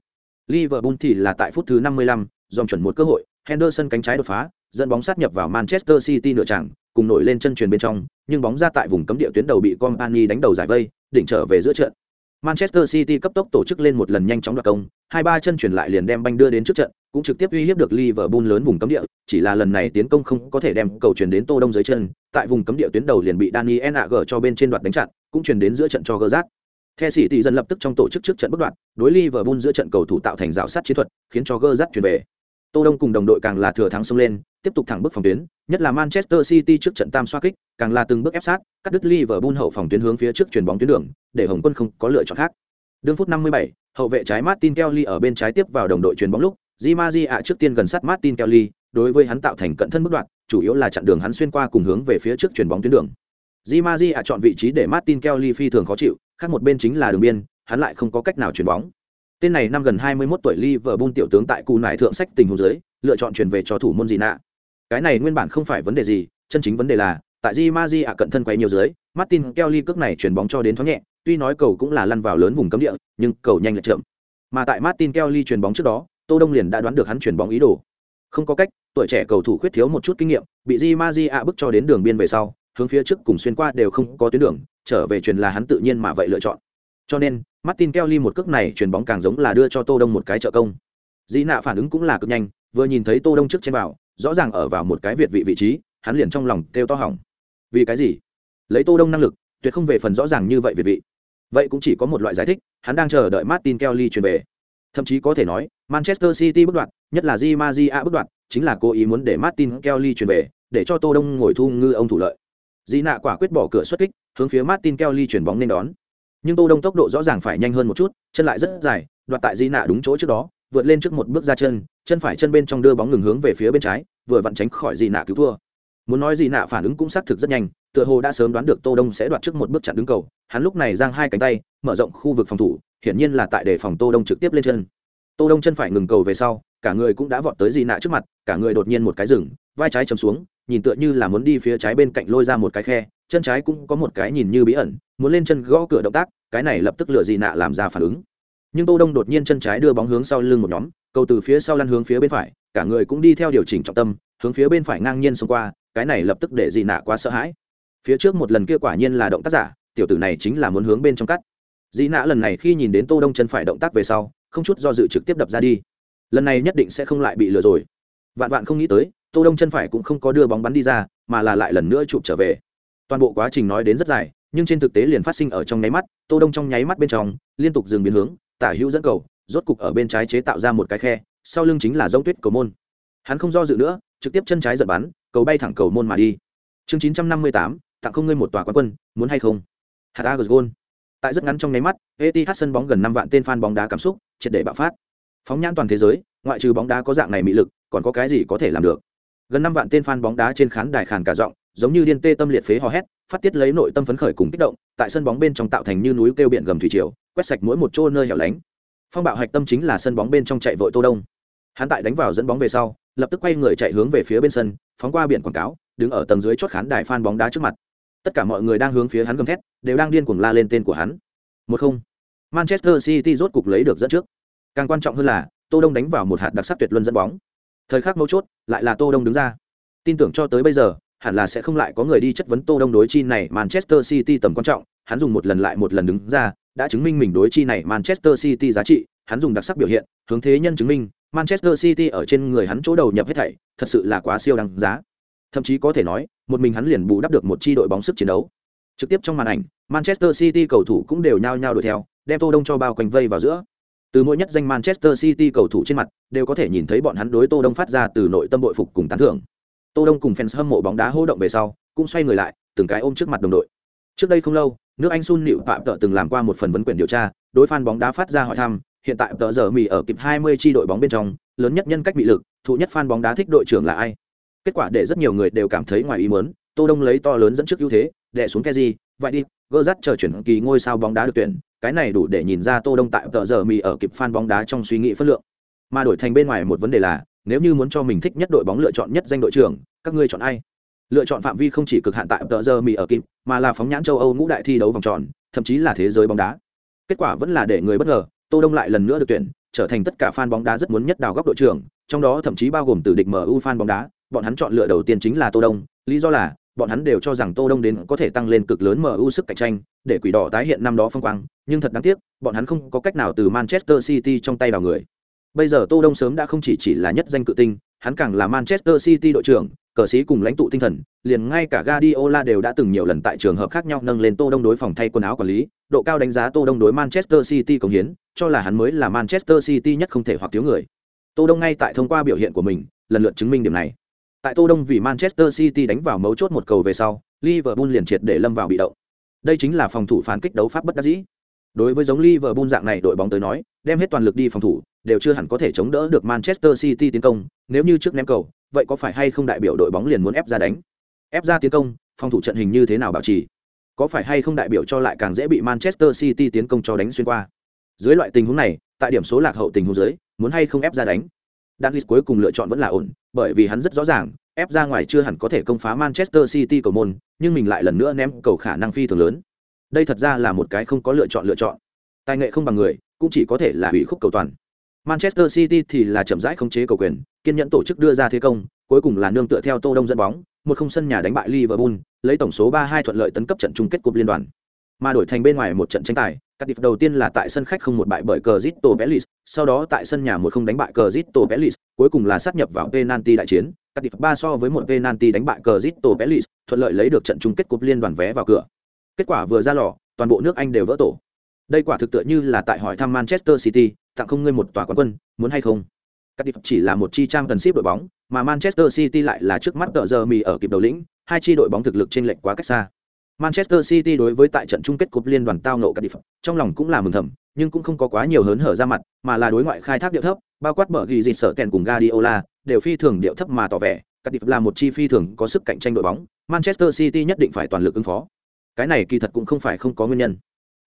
Liverpool thì là tại phút thứ 55, dòng chuẩn một cơ hội, Henderson cánh trái đột phá, dẫn bóng sát nhập vào Manchester City nửa chẳng, cùng nổi lên chân truyền bên trong, nhưng bóng ra tại vùng cấm địa tuyến đầu bị Company đánh đầu giải vây, đỉnh trở về giữa trận. Manchester City cấp tốc tổ chức lên một lần nhanh chóng đoạt công, hai ba chân chuyển lại liền đem banh đưa đến trước trận, cũng trực tiếp uy hiếp được Liverpool lớn vùng cấm địa, chỉ là lần này tiến công không có thể đem cầu chuyển đến Tô Đông dưới chân, tại vùng cấm địa tuyến đầu liền bị Dani Ng cho bên trên đoạt đánh chặn, cũng chuyển đến giữa trận cho Gerrard, The City tỷ dần lập tức trong tổ chức trước trận bất đoạn, đối Liverpool giữa trận cầu thủ tạo thành rào sát chiến thuật, khiến cho Gerrard chuyển về. Tô Đông cùng đồng đội càng là thừa thắng xông lên, tiếp tục thẳng bước phòng tuyến, nhất là Manchester City trước trận tam xoa kích, càng là từng bước ép sát, cắt đứt Liverpool hậu phòng tuyến hướng phía trước chuyển bóng tuyến đường, để Hồng Quân không có lựa chọn khác. Đương phút 57, hậu vệ trái Martin Kelly ở bên trái tiếp vào đồng đội chuyển bóng lúc, Di ạ trước tiên gần sát Martin Kelly, đối với hắn tạo thành cận thân bước đoạn, chủ yếu là chặn đường hắn xuyên qua cùng hướng về phía trước chuyển bóng tuyến đường. Di ạ chọn vị trí để Martin Kelly phi thường khó chịu, khác một bên chính là đường biên, hắn lại không có cách nào chuyển bóng. Tên này năm gần 21 tuổi Liverpool tiểu tướng tại cù nải thượng sách tình huống dưới, lựa chọn chuyển về cho thủ môn gì nạ. Cái này nguyên bản không phải vấn đề gì, chân chính vấn đề là, tại Di Maji ạ cận thân quấy nhiều dưới, Martin Kelly cước này chuyển bóng cho đến thoáng nhẹ, tuy nói cầu cũng là lăn vào lớn vùng cấm địa, nhưng cầu nhanh lại chậm. Mà tại Martin Kelly chuyển bóng trước đó, Tô Đông liền đã đoán được hắn chuyển bóng ý đồ. Không có cách, tuổi trẻ cầu thủ khuyết thiếu một chút kinh nghiệm, bị Di Maji bức cho đến đường biên về sau, hướng phía trước cùng xuyên qua đều không có tuyến đường, trở về truyền là hắn tự nhiên mà vậy lựa chọn. Cho nên, Martin Kelly một cước này chuyển bóng càng giống là đưa cho Tô Đông một cái trợ công. Dĩ nạ phản ứng cũng là cực nhanh, vừa nhìn thấy Tô Đông trước trên vào, rõ ràng ở vào một cái việt vị vị trí, hắn liền trong lòng kêu to hỏng. Vì cái gì? Lấy Tô Đông năng lực, tuyệt không về phần rõ ràng như vậy việt vị. Vậy cũng chỉ có một loại giải thích, hắn đang chờ đợi Martin Kelly truyền về. Thậm chí có thể nói, Manchester City bước đoạn, nhất là Di Maria bước đoạn, chính là cố ý muốn để Martin Kelly truyền về, để cho Tô Đông ngồi thu ngư ông thủ lợi. Di nạ quả quyết bỏ cửa xuất kích, hướng phía Martin Kelly chuyển bóng nên đón. Nhưng Tô Đông tốc độ rõ ràng phải nhanh hơn một chút, chân lại rất dài, đoạt tại Di nạ đúng chỗ trước đó, vượt lên trước một bước ra chân, chân phải chân bên trong đưa bóng ngừng hướng về phía bên trái, vừa vặn tránh khỏi Di nạ cứu thua. Muốn nói Di nạ phản ứng cũng xác thực rất nhanh, tựa hồ đã sớm đoán được Tô Đông sẽ đoạt trước một bước chặn đứng cầu, hắn lúc này giang hai cánh tay, mở rộng khu vực phòng thủ, hiển nhiên là tại để phòng Tô Đông trực tiếp lên chân. Tô Đông chân phải ngừng cầu về sau, cả người cũng đã vọt tới Di nạ trước mặt, cả người đột nhiên một cái rừng vai trái chầm xuống, nhìn tựa như là muốn đi phía trái bên cạnh lôi ra một cái khe, chân trái cũng có một cái nhìn như bí ẩn, muốn lên chân gõ cửa động tác, cái này lập tức lựa gì nạ làm ra phản ứng. Nhưng tô đông đột nhiên chân trái đưa bóng hướng sau lưng một nhóm, cầu từ phía sau lăn hướng phía bên phải, cả người cũng đi theo điều chỉnh trọng tâm, hướng phía bên phải ngang nhiên xông qua, cái này lập tức để dị nạ quá sợ hãi. Phía trước một lần kia quả nhiên là động tác giả, tiểu tử này chính là muốn hướng bên trong cắt. Dị nạ lần này khi nhìn đến tô đông chân phải động tác về sau, không chút do dự trực tiếp đập ra đi. Lần này nhất định sẽ không lại bị lừa rồi. Vạn vạn không nghĩ tới, tô đông chân phải cũng không có đưa bóng bắn đi ra, mà là lại lần nữa chụp trở về toàn bộ quá trình nói đến rất dài nhưng trên thực tế liền phát sinh ở trong nháy mắt tô đông trong nháy mắt bên trong liên tục dừng biến hướng tả hữu dẫn cầu rốt cục ở bên trái chế tạo ra một cái khe sau lưng chính là giống tuyết cầu môn. Hắn không do dự nữa trực tiếp chân trái giật bắn cầu bay thẳng cầu môn mà đi. Chương 958, tặng không ngươi một tòa quán quân muốn hay không? Hạt a tại rất ngắn trong nháy mắt Etihad sân bóng gần năm vạn tên fan bóng đá cảm xúc triệt để bạo phát. Phóng nhãn toàn thế giới ngoại trừ bóng đá có dạng này mỹ lực còn có cái gì có thể làm được? Gần năm vạn tên fan bóng đá trên khán đài khàn cả giọng giống như điên tê tâm liệt phế hò hét, phát tiết lấy nội tâm phấn khởi cùng kích động, tại sân bóng bên trong tạo thành như núi kêu biển gầm thủy triều, quét sạch mỗi một chỗ nơi hẻo lánh. Phong bạo hạch tâm chính là sân bóng bên trong chạy vội tô đông. Hắn tại đánh vào dẫn bóng về sau, lập tức quay người chạy hướng về phía bên sân, phóng qua biển quảng cáo, đứng ở tầng dưới chót khán đài fan bóng đá trước mặt. Tất cả mọi người đang hướng phía hắn gầm thét, đều đang điên cuồng la lên tên của hắn. Một không. Manchester city rốt cục lấy được dẫn trước. Càng quan trọng hơn là, tô đông đánh vào một hạt đặc sắc tuyệt luân dẫn bóng. Thời khắc mấu chốt, lại là tô đông đứng ra. Tin tưởng cho tới bây giờ hẳn là sẽ không lại có người đi chất vấn tô đông đối chi này manchester city tầm quan trọng. Hắn dùng một lần lại một lần đứng ra, đã chứng minh mình đối chi này manchester city giá trị. Hắn dùng đặc sắc biểu hiện, hướng thế nhân chứng minh, manchester city ở trên người hắn chỗ đầu nhập hết thảy, thật sự là quá siêu đáng giá. Thậm chí có thể nói, một mình hắn liền bù đắp được một chi đội bóng sức chiến đấu. Trực tiếp trong màn ảnh, manchester city cầu thủ cũng đều nhao nhao đuổi theo, đem tô đông cho bao quanh vây vào giữa. Từ mỗi nhất danh manchester city cầu thủ trên mặt, đều có thể nhìn thấy bọn hắn đối tô đông phát ra từ nội tâm bội phục cùng tán thưởng tô đông cùng fans hâm mộ bóng đá hô động về sau, cũng xoay người lại, từng cái ôm trước mặt đồng đội. Trước đây không lâu, nước anh sun Liễu phạm tợ từng làm qua một phần vấn quyền điều tra, đối fan bóng đá phát ra hỏi thăm, hiện tại Tợ giờ mì ở kịp 20 chi đội bóng bên trong, lớn nhất nhân cách bị lực, thụ nhất fan bóng đá thích đội trưởng là ai? Kết quả để rất nhiều người đều cảm thấy ngoài ý muốn, tô đông lấy to lớn dẫn trước ưu thế, đè xuống keji vậy đi, gỡ dắt chờ chuyển kỳ ngôi sao bóng đá được tuyển, cái này đủ để nhìn ra tô đông tại tờ giờ mì ở kịp fan bóng đá trong suy nghĩ phân lượng. Mà đổi thành bên ngoài một vấn đề là nếu như muốn cho mình thích nhất đội bóng lựa chọn nhất danh đội trưởng các ngươi chọn ai? Lựa chọn phạm vi không chỉ cực hạn tại tờ giờ mì ở kim, mà là phóng nhãn châu âu ngũ đại thi đấu vòng tròn thậm chí là thế giới bóng đá. Kết quả vẫn là để người bất ngờ tô đông lại lần nữa được tuyển trở thành tất cả fan bóng đá rất muốn nhất đào góc đội trưởng trong đó thậm chí bao gồm từ địch mu fan bóng đá bọn hắn chọn lựa đầu tiên chính là tô đông lý do là bọn hắn đều cho rằng tô đông đến có thể tăng lên cực lớn mu sức cạnh tranh để quỷ đỏ tái hiện năm đó phong quang nhưng thật đáng tiếc bọn hắn không có cách nào từ manchester city trong tay đào người bây giờ tô đông sớm đã không chỉ chỉ là nhất danh cự tinh hắn càng là manchester city đội trưởng cờ sĩ cùng lãnh tụ tinh thần, liền ngay cả Guardiola đều đã từng nhiều lần tại trường hợp khác nhau nâng lên Tô Đông đối phòng thay quần áo quản lý, độ cao đánh giá Tô Đông đối Manchester City công hiến, cho là hắn mới là Manchester City nhất không thể hoặc thiếu người. Tô Đông ngay tại thông qua biểu hiện của mình, lần lượt chứng minh điểm này. Tại Tô Đông vì Manchester City đánh vào mấu chốt một cầu về sau, Liverpool liền triệt để lâm vào bị động. Đây chính là phòng thủ phán kích đấu pháp bất đắc dĩ. Đối với giống Liverpool dạng này đội bóng tới nói, đem hết toàn lực đi phòng thủ, đều chưa hẳn có thể chống đỡ được Manchester City tiến công, nếu như trước ném cầu, vậy có phải hay không đại biểu đội bóng liền muốn ép ra đánh? Ép ra tiến công, phòng thủ trận hình như thế nào bảo trì? Có phải hay không đại biểu cho lại càng dễ bị Manchester City tiến công cho đánh xuyên qua? Dưới loại tình huống này, tại điểm số lạc hậu tình huống dưới, muốn hay không ép ra đánh? Dallas cuối cùng lựa chọn vẫn là ổn, bởi vì hắn rất rõ ràng, ép ra ngoài chưa hẳn có thể công phá Manchester City cầu môn, nhưng mình lại lần nữa ném cầu khả năng phi thường lớn. Đây thật ra là một cái không có lựa chọn lựa chọn. Tài nghệ không bằng người, cũng chỉ có thể là hủy khúc cầu toàn. Manchester City thì là chậm rãi khống chế cầu quyền, kiên nhẫn tổ chức đưa ra thế công, cuối cùng là nương tựa theo Tô Đông dẫn bóng, một không sân nhà đánh bại Liverpool, lấy tổng số 3-2 thuận lợi tấn cấp trận chung kết cúp liên đoàn. Mà đổi thành bên ngoài một trận tranh tài, Cardiff đầu tiên là tại sân khách không một bại bởi Crystal Palace, sau đó tại sân nhà một không đánh bại Crystal Palace, cuối cùng là sát nhập vào penalty đại chiến, Cardiff ba so với một penalty đánh bại Crystal Palace, thuận lợi lấy được trận chung kết cúp liên đoàn vé vào cửa. Kết quả vừa ra lò, toàn bộ nước Anh đều vỡ tổ. Đây quả thực tựa như là tại hỏi thăm Manchester City, tặng không ngươi một tòa quán quân, muốn hay không? Cardiff chỉ là một chi trang cần ship đội bóng, mà Manchester City lại là trước mắt tợ giờ mì ở kịp đầu lĩnh, hai chi đội bóng thực lực trên lệch quá cách xa. Manchester City đối với tại trận chung kết cúp liên đoàn tao nộ Cardiff, trong lòng cũng là mừng thầm, nhưng cũng không có quá nhiều hớn hở ra mặt, mà là đối ngoại khai thác điệu thấp, bao quát bở ghi gì sở kèn cùng Guardiola, đều phi thường điệu thấp mà tỏ vẻ, Cardiff là một chi phi thường có sức cạnh tranh đội bóng, Manchester City nhất định phải toàn lực ứng phó. Cái này kỳ thật cũng không phải không có nguyên nhân.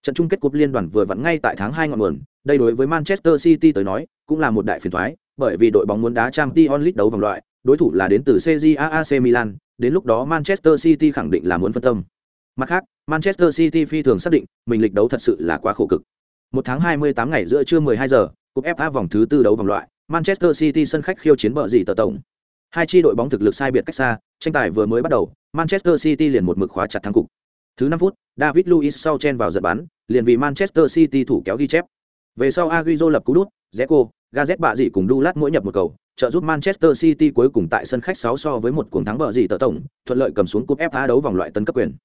Trận chung kết cúp liên đoàn vừa vặn ngay tại tháng 2 ngọn nguồn, đây đối với Manchester City tới nói, cũng là một đại phiền toái, bởi vì đội bóng muốn đá Champions League đấu vòng loại, đối thủ là đến từ CJA Milan, đến lúc đó Manchester City khẳng định là muốn phân tâm. Mặt khác, Manchester City phi thường xác định, mình lịch đấu thật sự là quá khổ cực. Một tháng 28 ngày giữa trưa 12 giờ, cúp FA vòng thứ tư đấu vòng loại, Manchester City sân khách khiêu chiến bợ gì tờ tổng. Hai chi đội bóng thực lực sai biệt cách xa, tranh tài vừa mới bắt đầu, Manchester City liền một mực khóa chặt thắng cục. Thứ 5 phút, David Luiz sau chen vào giật bắn, liền vì Manchester City thủ kéo ghi chép. Về sau Agüero lập cú đút, Zeko, Gazet bạ dị cùng Dulat mỗi nhập một cầu, trợ giúp Manchester City cuối cùng tại sân khách 6 so với một cuồng thắng bờ gì tờ tổng, thuận lợi cầm xuống cúp FA đấu vòng loại tấn cấp quyền.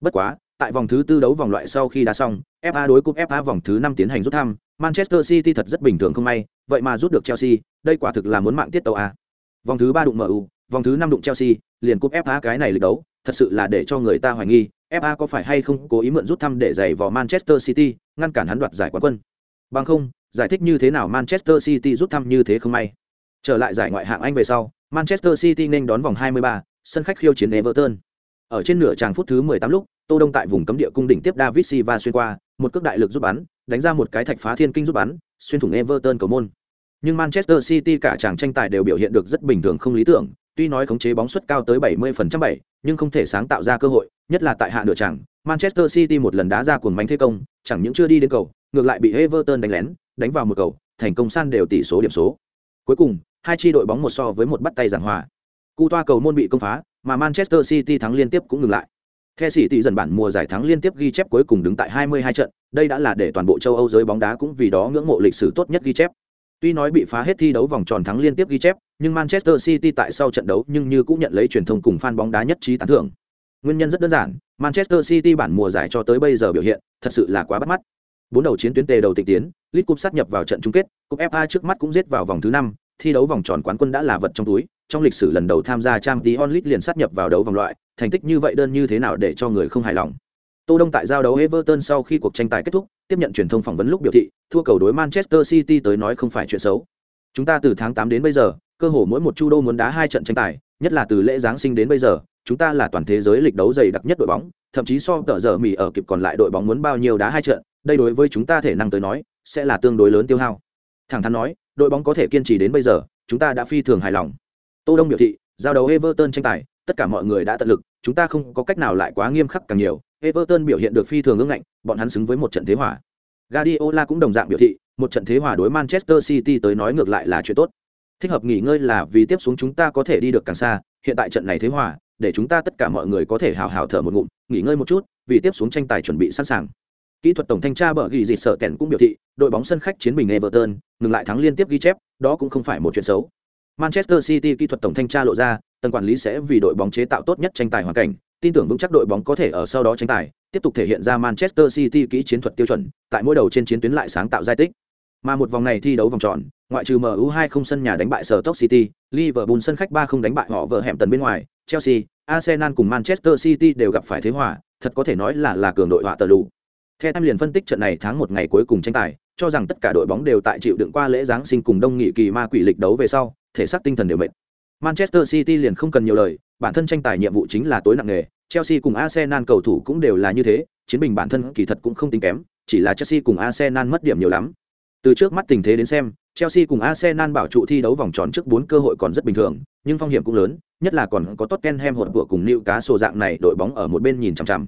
Bất quá, tại vòng thứ tư đấu vòng loại sau khi đã xong, FA đối cúp FA vòng thứ 5 tiến hành rút thăm, Manchester City thật rất bình thường không may, vậy mà rút được Chelsea, đây quả thực là muốn mạng tiết tàu à? Vòng thứ 3 đụng MU, vòng thứ 5 đụng Chelsea, liền cúp FA cái này lịch đấu, thật sự là để cho người ta hoài nghi, FA có phải hay không cố ý mượn rút thăm để giày vào Manchester City, ngăn cản hắn đoạt giải quán quân. Bằng không, giải thích như thế nào Manchester City rút thăm như thế không may. Trở lại giải ngoại hạng Anh về sau, Manchester City nên đón vòng 23, sân khách khiêu chiến Everton. Ở trên nửa tràng phút thứ 18 lúc, Tô Đông tại vùng cấm địa cung đỉnh tiếp David Silva xuyên qua, một cước đại lực giúp bắn, đánh ra một cái thạch phá thiên kinh giúp bắn, xuyên thủng Everton cầu môn. Nhưng Manchester City cả chàng tranh tài đều biểu hiện được rất bình thường không lý tưởng, tuy nói khống chế bóng suất cao tới 70% 7, nhưng không thể sáng tạo ra cơ hội, nhất là tại hạ nửa chàng, Manchester City một lần đá ra cuồng bánh thế công, chẳng những chưa đi đến cầu, ngược lại bị Everton đánh lén, đánh vào một cầu, thành công san đều tỷ số điểm số. Cuối cùng, hai chi đội bóng một so với một bắt tay giảng hòa. Cú toa cầu môn bị công phá, mà Manchester City thắng liên tiếp cũng ngừng lại. The tỷ dần bản mùa giải thắng liên tiếp ghi chép cuối cùng đứng tại 22 trận, đây đã là để toàn bộ châu Âu giới bóng đá cũng vì đó ngưỡng mộ lịch sử tốt nhất ghi chép. Tuy nói bị phá hết thi đấu vòng tròn thắng liên tiếp ghi chép, nhưng Manchester City tại sau trận đấu nhưng như cũng nhận lấy truyền thông cùng fan bóng đá nhất trí tán thưởng. Nguyên nhân rất đơn giản, Manchester City bản mùa giải cho tới bây giờ biểu hiện, thật sự là quá bắt mắt. Bốn đầu chiến tuyến tề đầu tịnh tiến, lit Cup sát nhập vào trận chung kết, Cup FA trước mắt cũng giết vào vòng thứ năm, thi đấu vòng tròn quán quân đã là vật trong túi, trong lịch sử lần đầu tham gia trang tí onlit liền sát nhập vào đấu vòng loại, thành tích như vậy đơn như thế nào để cho người không hài lòng. Tô Đông tại giao đấu Everton sau khi cuộc tranh tài kết thúc, tiếp nhận truyền thông phỏng vấn lúc biểu thị, thua cầu đối Manchester City tới nói không phải chuyện xấu. Chúng ta từ tháng 8 đến bây giờ, cơ hồ mỗi một chu đô muốn đá hai trận tranh tài, nhất là từ lễ giáng sinh đến bây giờ, chúng ta là toàn thế giới lịch đấu dày đặc nhất đội bóng, thậm chí so tờ giờ mì ở kịp còn lại đội bóng muốn bao nhiêu đá hai trận, đây đối với chúng ta thể năng tới nói, sẽ là tương đối lớn tiêu hao. Thẳng thắn nói, đội bóng có thể kiên trì đến bây giờ, chúng ta đã phi thường hài lòng. Tô Đông biểu thị, giao đấu Everton tranh tài, tất cả mọi người đã tận lực, chúng ta không có cách nào lại quá nghiêm khắc càng nhiều. Everton biểu hiện được phi thường ương ngạnh, bọn hắn xứng với một trận thế hòa. Guardiola cũng đồng dạng biểu thị, một trận thế hòa đối Manchester City tới nói ngược lại là chuyện tốt. Thích hợp nghỉ ngơi là vì tiếp xuống chúng ta có thể đi được càng xa, hiện tại trận này thế hòa, để chúng ta tất cả mọi người có thể hào hào thở một ngụm, nghỉ ngơi một chút, vì tiếp xuống tranh tài chuẩn bị sẵn sàng. Kỹ thuật tổng thanh tra bờ ghi dịt sợ kèn cũng biểu thị, đội bóng sân khách chiến bình Everton, ngừng lại thắng liên tiếp ghi chép, đó cũng không phải một chuyện xấu. Manchester City kỹ thuật tổng thanh tra lộ ra, tầng quản lý sẽ vì đội bóng chế tạo tốt nhất tranh tài hoàn cảnh, tin tưởng vững chắc đội bóng có thể ở sau đó tranh tài, tiếp tục thể hiện ra Manchester City kỹ chiến thuật tiêu chuẩn, tại mỗi đầu trên chiến tuyến lại sáng tạo giai tích. Mà một vòng này thi đấu vòng tròn, ngoại trừ MU2 không sân nhà đánh bại sở Stoke City, Liverpool sân khách 3 không đánh bại họ vợ hẻm tần bên ngoài, Chelsea, Arsenal cùng Manchester City đều gặp phải thế hòa, thật có thể nói là là cường đội họa tờ lù. Theo em liền phân tích trận này tháng một ngày cuối cùng tranh tài, cho rằng tất cả đội bóng đều tại chịu đựng qua lễ giáng sinh cùng đông nghị kỳ ma quỷ lịch đấu về sau, thể xác tinh thần đều mệt. Manchester City liền không cần nhiều lời, bản thân tranh tài nhiệm vụ chính là tối nặng nghề, Chelsea cùng Arsenal cầu thủ cũng đều là như thế, chiến bình bản thân kỳ thật cũng không tính kém, chỉ là Chelsea cùng Arsenal mất điểm nhiều lắm. Từ trước mắt tình thế đến xem, Chelsea cùng Arsenal bảo trụ thi đấu vòng tròn trước 4 cơ hội còn rất bình thường, nhưng phong hiểm cũng lớn, nhất là còn có Tottenham hột của cùng Newcastle dạng này đội bóng ở một bên nhìn chằm chằm.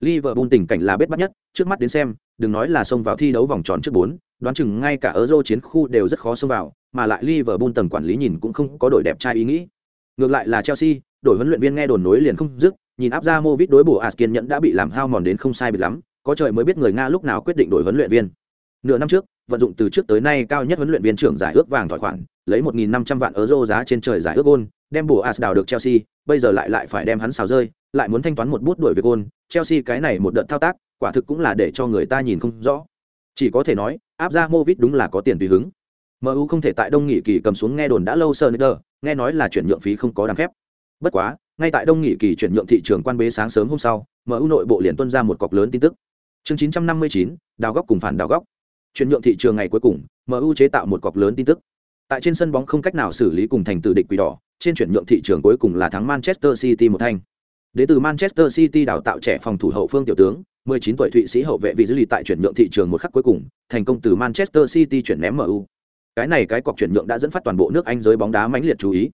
Liverpool tình cảnh là bết bắt nhất, trước mắt đến xem, đừng nói là xông vào thi đấu vòng tròn trước 4, đoán chừng ngay cả Euro chiến khu đều rất khó xông vào, mà lại Liverpool tầng quản lý nhìn cũng không có đội đẹp trai ý nghĩ. Ngược lại là Chelsea, đội huấn luyện viên nghe đồn nối liền không dứt, nhìn áp ra Movit đối bổ Askiên nhận đã bị làm hao mòn đến không sai biệt lắm, có trời mới biết người Nga lúc nào quyết định đổi huấn luyện viên. Nửa năm trước, vận dụng từ trước tới nay cao nhất huấn luyện viên trưởng giải ước vàng thỏa khoản, lấy 1.500 vạn euro giá trên trời giải ước gôn, đem bổ As đào được Chelsea, bây giờ lại lại phải đem hắn xào rơi, lại muốn thanh toán một bút đuổi về gôn, Chelsea cái này một đợt thao tác, quả thực cũng là để cho người ta nhìn không rõ. Chỉ có thể nói, áp ra Movit đúng là có tiền tùy hứng. MU không thể tại Đông Nghị kỳ cầm xuống nghe đồn đã lâu Sonder, nghe nói là chuyển nhượng phí không có đáng phép. Bất quá, ngay tại Đông Nghị kỳ chuyển nhượng thị trường quan bế sáng sớm hôm sau, MU nội bộ liền tuân ra một cọc lớn tin tức. Chương 959, đào góc cùng phản đào góc. Chuyển nhượng thị trường ngày cuối cùng, MU chế tạo một cọc lớn tin tức. Tại trên sân bóng không cách nào xử lý cùng thành tử địch quỷ đỏ, trên chuyển nhượng thị trường cuối cùng là thắng Manchester City một thanh. Đến từ Manchester City đào tạo trẻ phòng thủ hậu phương tiểu tướng, 19 tuổi Thụy Sĩ hậu vệ vị dư lì tại chuyển nhượng thị trường một khắc cuối cùng, thành công từ Manchester City chuyển ném MU. Cái này cái cọc chuyển nhượng đã dẫn phát toàn bộ nước Anh giới bóng đá mãnh liệt chú ý.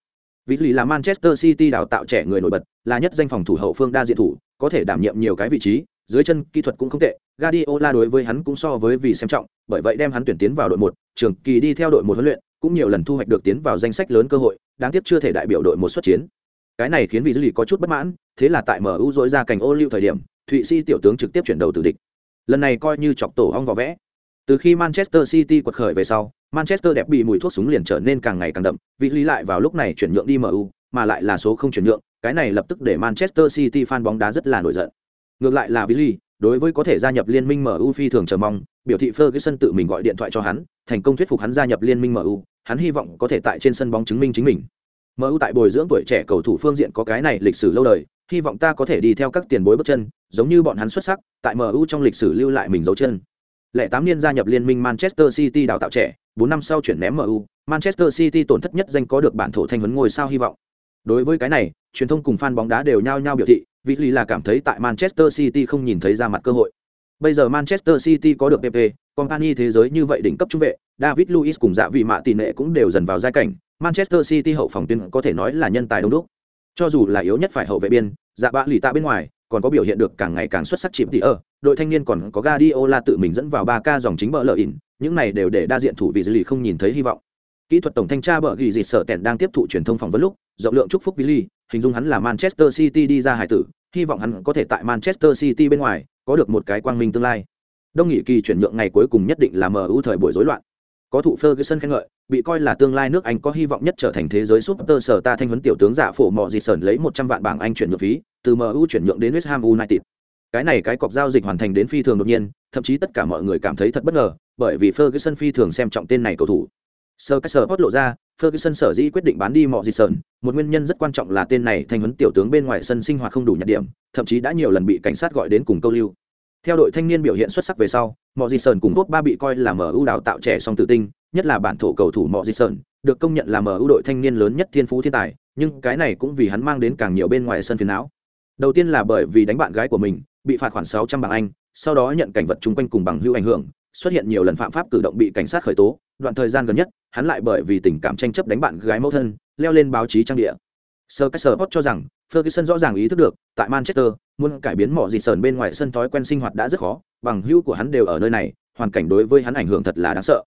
Vị lý lì là Manchester City đào tạo trẻ người nổi bật, là nhất danh phòng thủ hậu phương đa diện thủ, có thể đảm nhiệm nhiều cái vị trí, dưới chân kỹ thuật cũng không tệ, Guardiola đối với hắn cũng so với vì xem trọng, bởi vậy đem hắn tuyển tiến vào đội một, trường kỳ đi theo đội một huấn luyện, cũng nhiều lần thu hoạch được tiến vào danh sách lớn cơ hội, đáng tiếc chưa thể đại biểu đội một xuất chiến. Cái này khiến vị dư lý có chút bất mãn, thế là tại MU dội ra cảnh ô lưu thời điểm, Thụy Sĩ tiểu tướng trực tiếp chuyển đầu từ địch. Lần này coi như chọc tổ ong vào vẽ. Từ khi Manchester City quật khởi về sau, Manchester đẹp bị mùi thuốc súng liền trở nên càng ngày càng đậm, vị lý lại vào lúc này chuyển nhượng đi MU, mà lại là số không chuyển nhượng, cái này lập tức để Manchester City fan bóng đá rất là nổi giận. Ngược lại là Vili, đối với có thể gia nhập liên minh MU phi thường chờ mong, biểu thị Ferguson tự mình gọi điện thoại cho hắn, thành công thuyết phục hắn gia nhập liên minh MU, hắn hy vọng có thể tại trên sân bóng chứng minh chính mình. MU tại bồi dưỡng tuổi trẻ cầu thủ phương diện có cái này lịch sử lâu đời, hy vọng ta có thể đi theo các tiền bối bước chân, giống như bọn hắn xuất sắc, tại MU trong lịch sử lưu lại mình dấu chân. Lẻ tám niên gia nhập liên minh Manchester City đào tạo trẻ, bốn năm sau chuyển ném MU, Manchester City tổn thất nhất danh có được bản thổ thanh huấn ngôi sao hy vọng. Đối với cái này, truyền thông cùng fan bóng đá đều nhao nhao biểu thị, vì lý là cảm thấy tại Manchester City không nhìn thấy ra mặt cơ hội. Bây giờ Manchester City có được PP, company thế giới như vậy đỉnh cấp trung vệ, David Luiz cùng dạ vị mạ tỷ lệ cũng đều dần vào giai cảnh, Manchester City hậu phòng tuyến có thể nói là nhân tài đông đúc. Cho dù là yếu nhất phải hậu vệ biên, dạ bạ lì tạ bên ngoài, còn có biểu hiện được càng ngày càng xuất sắc chìm tỷ ở, đội thanh niên còn có Guardiola tự mình dẫn vào 3K dòng chính bờ lợi ỉn, những này đều để đa diện thủ vị dư lì không nhìn thấy hy vọng. Kỹ thuật tổng thanh tra bờ ghi dịt sở tèn đang tiếp thụ truyền thông phỏng vấn lúc, rộng lượng chúc phúc Vili, hình dung hắn là Manchester City đi ra hải tử, hy vọng hắn có thể tại Manchester City bên ngoài có được một cái quang minh tương lai. Đông nghị kỳ chuyển nhượng ngày cuối cùng nhất định là MU thời buổi rối loạn. Có thụ Ferguson khen ngợi, bị coi là tương lai nước Anh có hy vọng nhất trở thành thế giới super sở ta thanh huấn tiểu tướng giả phổ mọ dị sởn lấy 100 vạn bảng Anh chuyển nhượng phí, từ MU chuyển nhượng đến West Ham United. Cái này cái cọc giao dịch hoàn thành đến phi thường đột nhiên, thậm chí tất cả mọi người cảm thấy thật bất ngờ, bởi vì Ferguson phi thường xem trọng tên này cầu thủ sơ cách sơ hót lộ ra, Ferguson sở dĩ quyết định bán đi mọi dịp sơn một nguyên nhân rất quan trọng là tên này thành huấn tiểu tướng bên ngoài sân sinh hoạt không đủ nhặt điểm, thậm chí đã nhiều lần bị cảnh sát gọi đến cùng câu lưu. Theo đội thanh niên biểu hiện xuất sắc về sau, mọi dịp sơn cùng tốt ba bị coi là ưu đào tạo trẻ song tự tinh, nhất là bản thổ cầu thủ mọi dịp sơn được công nhận là mở ưu đội thanh niên lớn nhất thiên phú thiên tài, nhưng cái này cũng vì hắn mang đến càng nhiều bên ngoài sân phiền não. Đầu tiên là bởi vì đánh bạn gái của mình, bị phạt khoảng 600 bảng Anh, sau đó nhận cảnh vật chung quanh cùng bằng hữu ảnh hưởng, xuất hiện nhiều lần phạm pháp cử động bị cảnh sát khởi tố, đoạn thời gian gần nhất, hắn lại bởi vì tình cảm tranh chấp đánh bạn gái mẫu thân, leo lên báo chí trang địa. Sir Caesar cho rằng, Ferguson rõ ràng ý thức được, tại Manchester, muốn cải biến mọi gì sờn bên ngoài sân thói quen sinh hoạt đã rất khó, bằng hữu của hắn đều ở nơi này, hoàn cảnh đối với hắn ảnh hưởng thật là đáng sợ.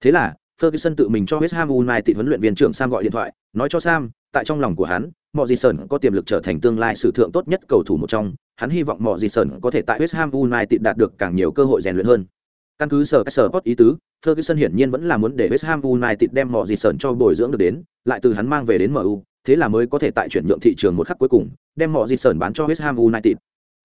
Thế là, Ferguson tự mình cho West Ham United huấn luyện viên trưởng Sam gọi điện thoại, nói cho Sam, tại trong lòng của hắn, mọi gì sờn có tiềm lực trở thành tương lai sử thượng tốt nhất cầu thủ một trong, hắn hy vọng mọi gì sờn có thể tại West Ham United đạt được càng nhiều cơ hội rèn luyện hơn. Căn cứ sở các sở post ý tứ, Ferguson hiển nhiên vẫn là muốn để West Ham United đem mọi gì sờn cho bồi dưỡng được đến, lại từ hắn mang về đến MU, thế là mới có thể tại chuyển nhượng thị trường một khắc cuối cùng đem mọi di sờn bán cho West Ham United.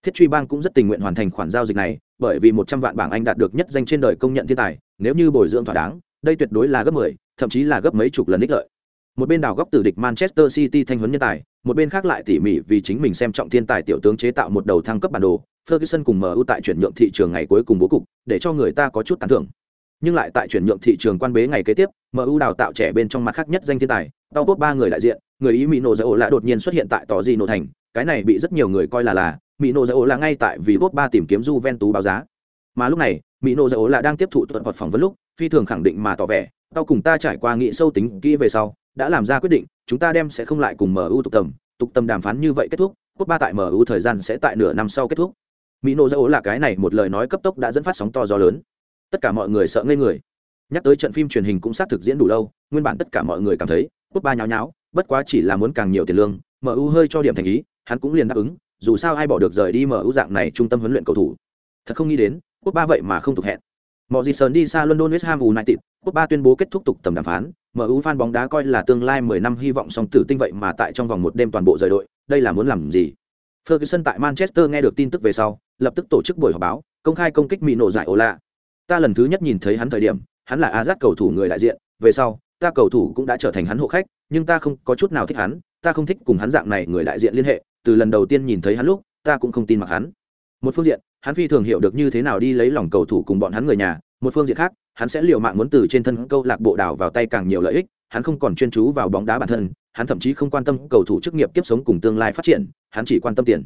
Thiết truy bang cũng rất tình nguyện hoàn thành khoản giao dịch này, bởi vì một trăm vạn bảng Anh đạt được nhất danh trên đời công nhận thiên tài, nếu như bồi dưỡng thỏa đáng, đây tuyệt đối là gấp 10, thậm chí là gấp mấy chục lần ích lợi. Một bên đào góc từ địch Manchester City thanh huấn nhân tài, một bên khác lại tỉ mỉ vì chính mình xem trọng thiên tài tiểu tướng chế tạo một đầu thăng cấp bản đồ, Ferguson cùng MU tại chuyển nhượng thị trường ngày cuối cùng bố cục, để cho người ta có chút tán thưởng. Nhưng lại tại chuyển nhượng thị trường quan bế ngày kế tiếp, MU đào tạo trẻ bên trong mặt khác nhất danh thiên tài, tao tốt ba người đại diện, người Ý Mỹ nổ dỡ lại đột nhiên xuất hiện tại tò gì nổ thành, cái này bị rất nhiều người coi là là Mỹ nổ dỡ là ngay tại vì tốt ba tìm kiếm Juventus báo giá. Mà lúc này, Mỹ nổ dỡ là đang tiếp thụ tuần hoạt phỏng vấn lúc, phi thường khẳng định mà tỏ vẻ, tao cùng ta trải qua nghị sâu tính kỹ về sau, đã làm ra quyết định, chúng ta đem sẽ không lại cùng MU tục tầm, tục tầm đàm phán như vậy kết thúc, quốc ba tại MU thời gian sẽ tại nửa năm sau kết thúc. Mỹ nô dỗ là cái này một lời nói cấp tốc đã dẫn phát sóng to gió lớn. Tất cả mọi người sợ ngây người. Nhắc tới trận phim truyền hình cũng xác thực diễn đủ lâu nguyên bản tất cả mọi người cảm thấy quốc ba nháo nháo bất quá chỉ là muốn càng nhiều tiền lương mu hơi cho điểm thành ý hắn cũng liền đáp ứng dù sao ai bỏ được rời đi mu dạng này trung tâm huấn luyện cầu thủ. Thật không nghĩ đến quốc ba vậy mà không thuộc hẹn. Mọi gì sờn đi xa london west ham united quốc ba tuyên bố kết thúc tục tầm đàm phán mu fan bóng đá coi là tương lai 10 năm hy vọng song tử tinh vậy mà tại trong vòng một đêm toàn bộ rời đội đây là muốn làm gì Ferguson tại Manchester nghe được tin tức về sau, lập tức tổ chức buổi họp báo, công khai công kích Mỹ nổ giải Ola. Ta lần thứ nhất nhìn thấy hắn thời điểm, hắn là Azat cầu thủ người đại diện, về sau, ta cầu thủ cũng đã trở thành hắn hộ khách, nhưng ta không có chút nào thích hắn, ta không thích cùng hắn dạng này người đại diện liên hệ, từ lần đầu tiên nhìn thấy hắn lúc, ta cũng không tin mặc hắn. Một phương diện, hắn phi thường hiểu được như thế nào đi lấy lòng cầu thủ cùng bọn hắn người nhà, một phương diện khác, hắn sẽ liều mạng muốn từ trên thân câu lạc bộ đảo vào tay càng nhiều lợi ích, hắn không còn chuyên chú vào bóng đá bản thân, hắn thậm chí không quan tâm cầu thủ chức nghiệp kiếp sống cùng tương lai phát triển, hắn chỉ quan tâm tiền.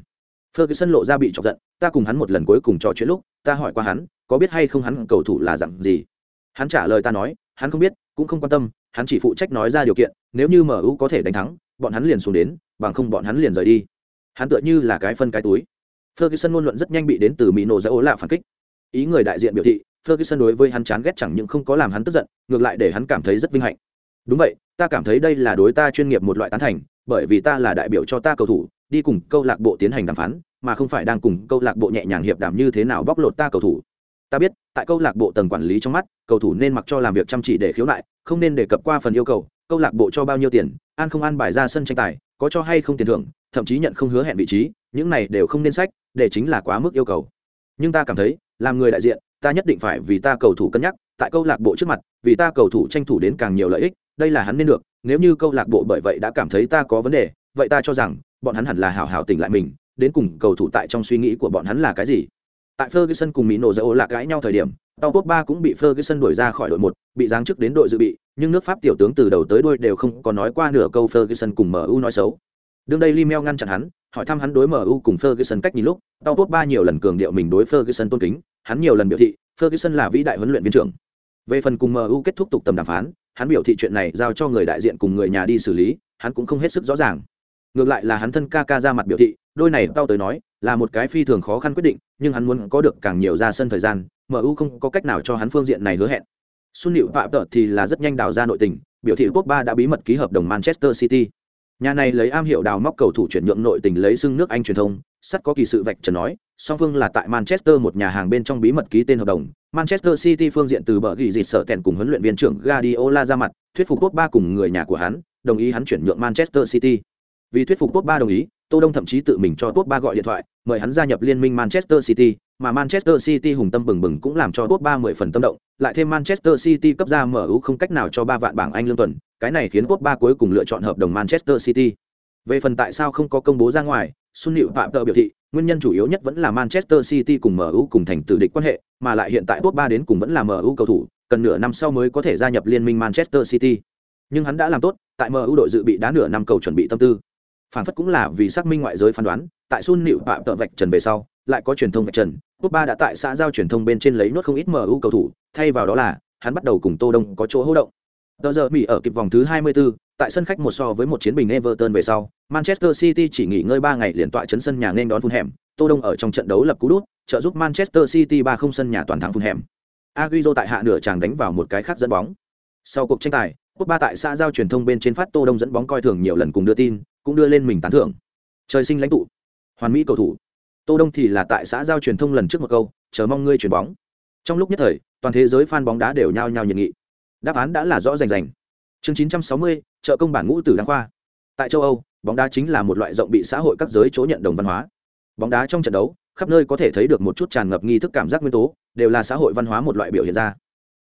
Ferguson lộ ra bị chọc giận, ta cùng hắn một lần cuối cùng trò chuyện lúc, ta hỏi qua hắn, có biết hay không hắn cầu thủ là dạng gì? Hắn trả lời ta nói, hắn không biết, cũng không quan tâm, hắn chỉ phụ trách nói ra điều kiện, nếu như MU có thể đánh thắng, bọn hắn liền xuống đến, bằng không bọn hắn liền rời đi. Hắn tựa như là cái phân cái túi. Ferguson ngôn luận rất nhanh bị đến từ Mỹ nổ ra lạ phản kích. Ý người đại diện biểu thị, Ferguson đối với hắn chán ghét chẳng những không có làm hắn tức giận, ngược lại để hắn cảm thấy rất vinh hạnh. Đúng vậy, ta cảm thấy đây là đối ta chuyên nghiệp một loại tán thành, bởi vì ta là đại biểu cho ta cầu thủ, đi cùng câu lạc bộ tiến hành đàm phán, mà không phải đang cùng câu lạc bộ nhẹ nhàng hiệp đàm như thế nào bóc lột ta cầu thủ. Ta biết, tại câu lạc bộ tầng quản lý trong mắt, cầu thủ nên mặc cho làm việc chăm chỉ để khiếu nại, không nên đề cập qua phần yêu cầu, câu lạc bộ cho bao nhiêu tiền, an không an bài ra sân tranh tài, có cho hay không tiền thưởng, thậm chí nhận không hứa hẹn vị trí, những này đều không nên sách, để chính là quá mức yêu cầu. Nhưng ta cảm thấy, làm người đại diện, ta nhất định phải vì ta cầu thủ cân nhắc, tại câu lạc bộ trước mặt, vì ta cầu thủ tranh thủ đến càng nhiều lợi ích, đây là hắn nên được, nếu như câu lạc bộ bởi vậy đã cảm thấy ta có vấn đề, vậy ta cho rằng bọn hắn hẳn là hảo hảo tỉnh lại mình, đến cùng cầu thủ tại trong suy nghĩ của bọn hắn là cái gì. Tại Ferguson cùng Mỹ nổ dỡ lạc cãi nhau thời điểm, Tàu Quốc ba cũng bị Ferguson đuổi ra khỏi đội một, bị giáng chức đến đội dự bị, nhưng nước Pháp tiểu tướng từ đầu tới đuôi đều không có nói qua nửa câu Ferguson cùng MU nói xấu. Đương đây Limel ngăn chặn hắn, hỏi thăm hắn đối MU cùng Ferguson cách nhìn lúc, Tao Quốc ba nhiều lần cường điệu mình đối Ferguson tôn kính, hắn nhiều lần biểu thị, Ferguson là vĩ đại huấn luyện viên trưởng. Về phần cùng MU kết thúc tục tầm đàm phán, hắn biểu thị chuyện này giao cho người đại diện cùng người nhà đi xử lý, hắn cũng không hết sức rõ ràng. Ngược lại là hắn thân ca ca ra mặt biểu thị, đôi này tao tới nói, là một cái phi thường khó khăn quyết định, nhưng hắn muốn có được càng nhiều ra sân thời gian, MU không có cách nào cho hắn phương diện này hứa hẹn. Xuân Liễu Phạm Tở thì là rất nhanh đào ra nội tình, biểu thị quốc ba đã bí mật ký hợp đồng Manchester City. Nhà này lấy am hiệu đào móc cầu thủ chuyển nhượng nội tình lấy xưng nước Anh truyền thông, sắt có kỳ sự vạch trần nói, song phương là tại Manchester một nhà hàng bên trong bí mật ký tên hợp đồng. Manchester City phương diện từ bờ ghi dịt sợ tèn cùng huấn luyện viên trưởng Guardiola ra mặt, thuyết phục quốc ba cùng người nhà của hắn, đồng ý hắn chuyển nhượng Manchester City. Vì thuyết phục quốc ba đồng ý, Tô Đông thậm chí tự mình cho quốc ba gọi điện thoại, mời hắn gia nhập liên minh Manchester City, mà Manchester City hùng tâm bừng bừng cũng làm cho quốc ba mười phần tâm động, lại thêm Manchester City cấp ra mở ưu không cách nào cho ba vạn bảng Anh lương tuần, cái này khiến quốc ba cuối cùng lựa chọn hợp đồng Manchester City. Về phần tại sao không có công bố ra ngoài, Sun Liễu Phạm Tờ biểu thị, nguyên nhân chủ yếu nhất vẫn là Manchester City cùng MU cùng thành tử địch quan hệ, mà lại hiện tại quốc ba đến cùng vẫn là MU cầu thủ, cần nửa năm sau mới có thể gia nhập liên minh Manchester City. Nhưng hắn đã làm tốt, tại MU đội dự bị đá nửa năm cầu chuẩn bị tâm tư. Phản phất cũng là vì xác minh ngoại giới phán đoán, tại Sun Liễu Phạm Tờ vạch trần về sau, lại có truyền thông vạch trần, quốc ba đã tại xã giao truyền thông bên trên lấy nốt không ít MU cầu thủ, thay vào đó là, hắn bắt đầu cùng Tô Đông có chỗ hỗ động. Tờ giờ Mỹ ở kịp vòng thứ 24, tại sân khách một so với một chiến bình Everton về sau, Manchester City chỉ nghỉ ngơi 3 ngày liền tọa chấn sân nhà nên đón Fulham, Tô Đông ở trong trận đấu lập cú đút, trợ giúp Manchester City 3-0 sân nhà toàn thắng Fulham. aguizo tại hạ nửa chàng đánh vào một cái khác dẫn bóng. Sau cuộc tranh tài, quốc ba tại xã giao truyền thông bên trên phát Tô Đông dẫn bóng coi thường nhiều lần cùng đưa tin, cũng đưa lên mình tán thưởng. Trời sinh lãnh tụ, hoàn mỹ cầu thủ. Tô Đông thì là tại xã giao truyền thông lần trước một câu, chờ mong ngươi chuyển bóng. Trong lúc nhất thời, toàn thế giới fan bóng đá đều nhao nhao nhiệt nghị. Đáp án đã là rõ rành rành. Chương 960, trợ công bản ngũ tử đăng khoa. tại châu âu bóng đá chính là một loại rộng bị xã hội các giới chỗ nhận đồng văn hóa bóng đá trong trận đấu khắp nơi có thể thấy được một chút tràn ngập nghi thức cảm giác nguyên tố đều là xã hội văn hóa một loại biểu hiện ra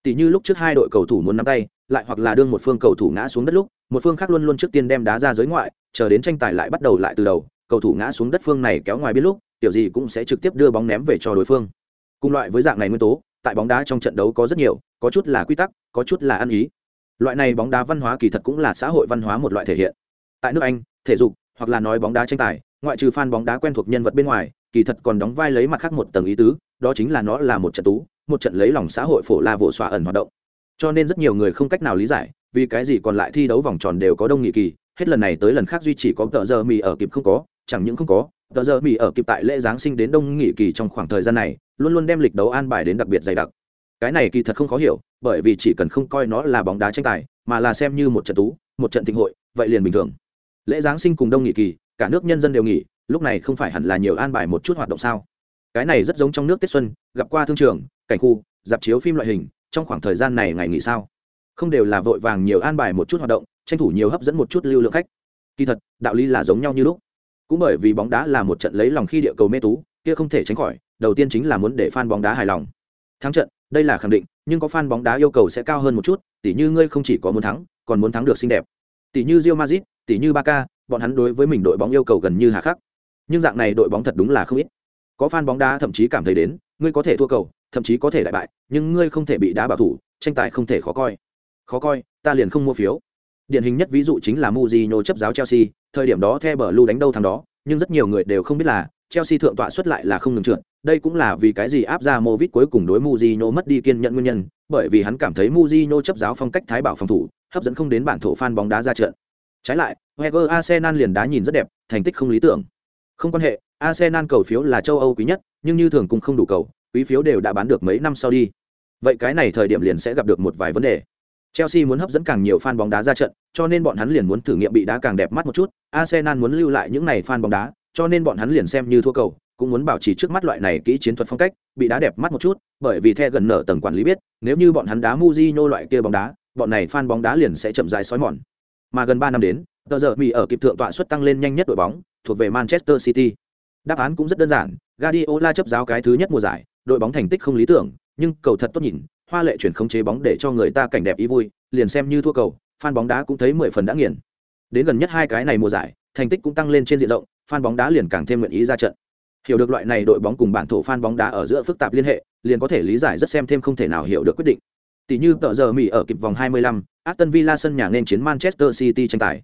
tỷ như lúc trước hai đội cầu thủ muốn nắm tay lại hoặc là đương một phương cầu thủ ngã xuống đất lúc một phương khác luôn luôn trước tiên đem đá ra giới ngoại chờ đến tranh tài lại bắt đầu lại từ đầu cầu thủ ngã xuống đất phương này kéo ngoài biết lúc tiểu gì cũng sẽ trực tiếp đưa bóng ném về cho đối phương cùng loại với dạng này nguyên tố tại bóng đá trong trận đấu có rất nhiều, có chút là quy tắc, có chút là ăn ý. Loại này bóng đá văn hóa kỳ thật cũng là xã hội văn hóa một loại thể hiện. Tại nước anh, thể dục, hoặc là nói bóng đá tranh tài, ngoại trừ fan bóng đá quen thuộc nhân vật bên ngoài, kỳ thật còn đóng vai lấy mặt khác một tầng ý tứ, đó chính là nó là một trận tú, một trận lấy lòng xã hội phổ la vỗ xoa ẩn hoạt động. Cho nên rất nhiều người không cách nào lý giải, vì cái gì còn lại thi đấu vòng tròn đều có đông nghị kỳ, hết lần này tới lần khác duy chỉ có tờ giờ mì ở kịp không có, chẳng những không có tờ giờ mỹ ở kịp tại lễ giáng sinh đến đông nghị kỳ trong khoảng thời gian này, luôn luôn đem lịch đấu an bài đến đặc biệt dày đặc. Cái này kỳ thật không khó hiểu, bởi vì chỉ cần không coi nó là bóng đá tranh tài, mà là xem như một trận tú, một trận thịnh hội, vậy liền bình thường. Lễ giáng sinh cùng đông nghị kỳ, cả nước nhân dân đều nghỉ, lúc này không phải hẳn là nhiều an bài một chút hoạt động sao? Cái này rất giống trong nước tết xuân, gặp qua thương trường, cảnh khu, dạp chiếu phim loại hình, trong khoảng thời gian này ngày nghỉ sao? Không đều là vội vàng nhiều an bài một chút hoạt động, tranh thủ nhiều hấp dẫn một chút lưu lượng khách. Kỳ thật, đạo lý là giống nhau như lúc cũng bởi vì bóng đá là một trận lấy lòng khi địa cầu mê tú, kia không thể tránh khỏi, đầu tiên chính là muốn để fan bóng đá hài lòng. Thắng trận, đây là khẳng định, nhưng có fan bóng đá yêu cầu sẽ cao hơn một chút, tỉ như ngươi không chỉ có muốn thắng, còn muốn thắng được xinh đẹp. Tỉ như Real Madrid, tỉ như Barca, bọn hắn đối với mình đội bóng yêu cầu gần như hà khắc. Nhưng dạng này đội bóng thật đúng là không ít. Có fan bóng đá thậm chí cảm thấy đến, ngươi có thể thua cầu, thậm chí có thể đại bại, nhưng ngươi không thể bị đá bảo thủ, tranh tài không thể khó coi. Khó coi, ta liền không mua phiếu điển hình nhất ví dụ chính là Mourinho chấp giáo Chelsea, thời điểm đó The Blue đánh đâu thằng đó, nhưng rất nhiều người đều không biết là Chelsea thượng tọa xuất lại là không ngừng trượt. Đây cũng là vì cái gì áp ra Movit cuối cùng đối Mourinho mất đi kiên nhẫn nguyên nhân, bởi vì hắn cảm thấy Mourinho chấp giáo phong cách thái bảo phòng thủ, hấp dẫn không đến bản thổ fan bóng đá ra trận. Trái lại, Wenger Arsenal liền đá nhìn rất đẹp, thành tích không lý tưởng. Không quan hệ, Arsenal cầu phiếu là châu Âu quý nhất, nhưng như thường cũng không đủ cầu, quý phiếu đều đã bán được mấy năm sau đi. Vậy cái này thời điểm liền sẽ gặp được một vài vấn đề. Chelsea muốn hấp dẫn càng nhiều fan bóng đá ra trận, cho nên bọn hắn liền muốn thử nghiệm bị đá càng đẹp mắt một chút. Arsenal muốn lưu lại những này fan bóng đá, cho nên bọn hắn liền xem như thua cầu, cũng muốn bảo trì trước mắt loại này kỹ chiến thuật phong cách, bị đá đẹp mắt một chút, bởi vì theo gần nở tầng quản lý biết, nếu như bọn hắn đá Mujinho loại kia bóng đá, bọn này fan bóng đá liền sẽ chậm rãi sói mòn. Mà gần 3 năm đến, tờ giờ Mỹ ở kịp thượng tọa suất tăng lên nhanh nhất đội bóng, thuộc về Manchester City. Đáp án cũng rất đơn giản, Guardiola chấp giáo cái thứ nhất mùa giải, đội bóng thành tích không lý tưởng, nhưng cầu thật tốt nhìn, hoa lệ chuyển khống chế bóng để cho người ta cảnh đẹp ý vui, liền xem như thua cầu, fan bóng đá cũng thấy mười phần đã nghiền. Đến gần nhất hai cái này mùa giải, thành tích cũng tăng lên trên diện rộng, fan bóng đá liền càng thêm nguyện ý ra trận. Hiểu được loại này đội bóng cùng bản thổ fan bóng đá ở giữa phức tạp liên hệ, liền có thể lý giải rất xem thêm không thể nào hiểu được quyết định. Tỷ như tờ giờ Mỹ ở kịp vòng 25, Aston Villa sân nhà nên chiến Manchester City tranh tài.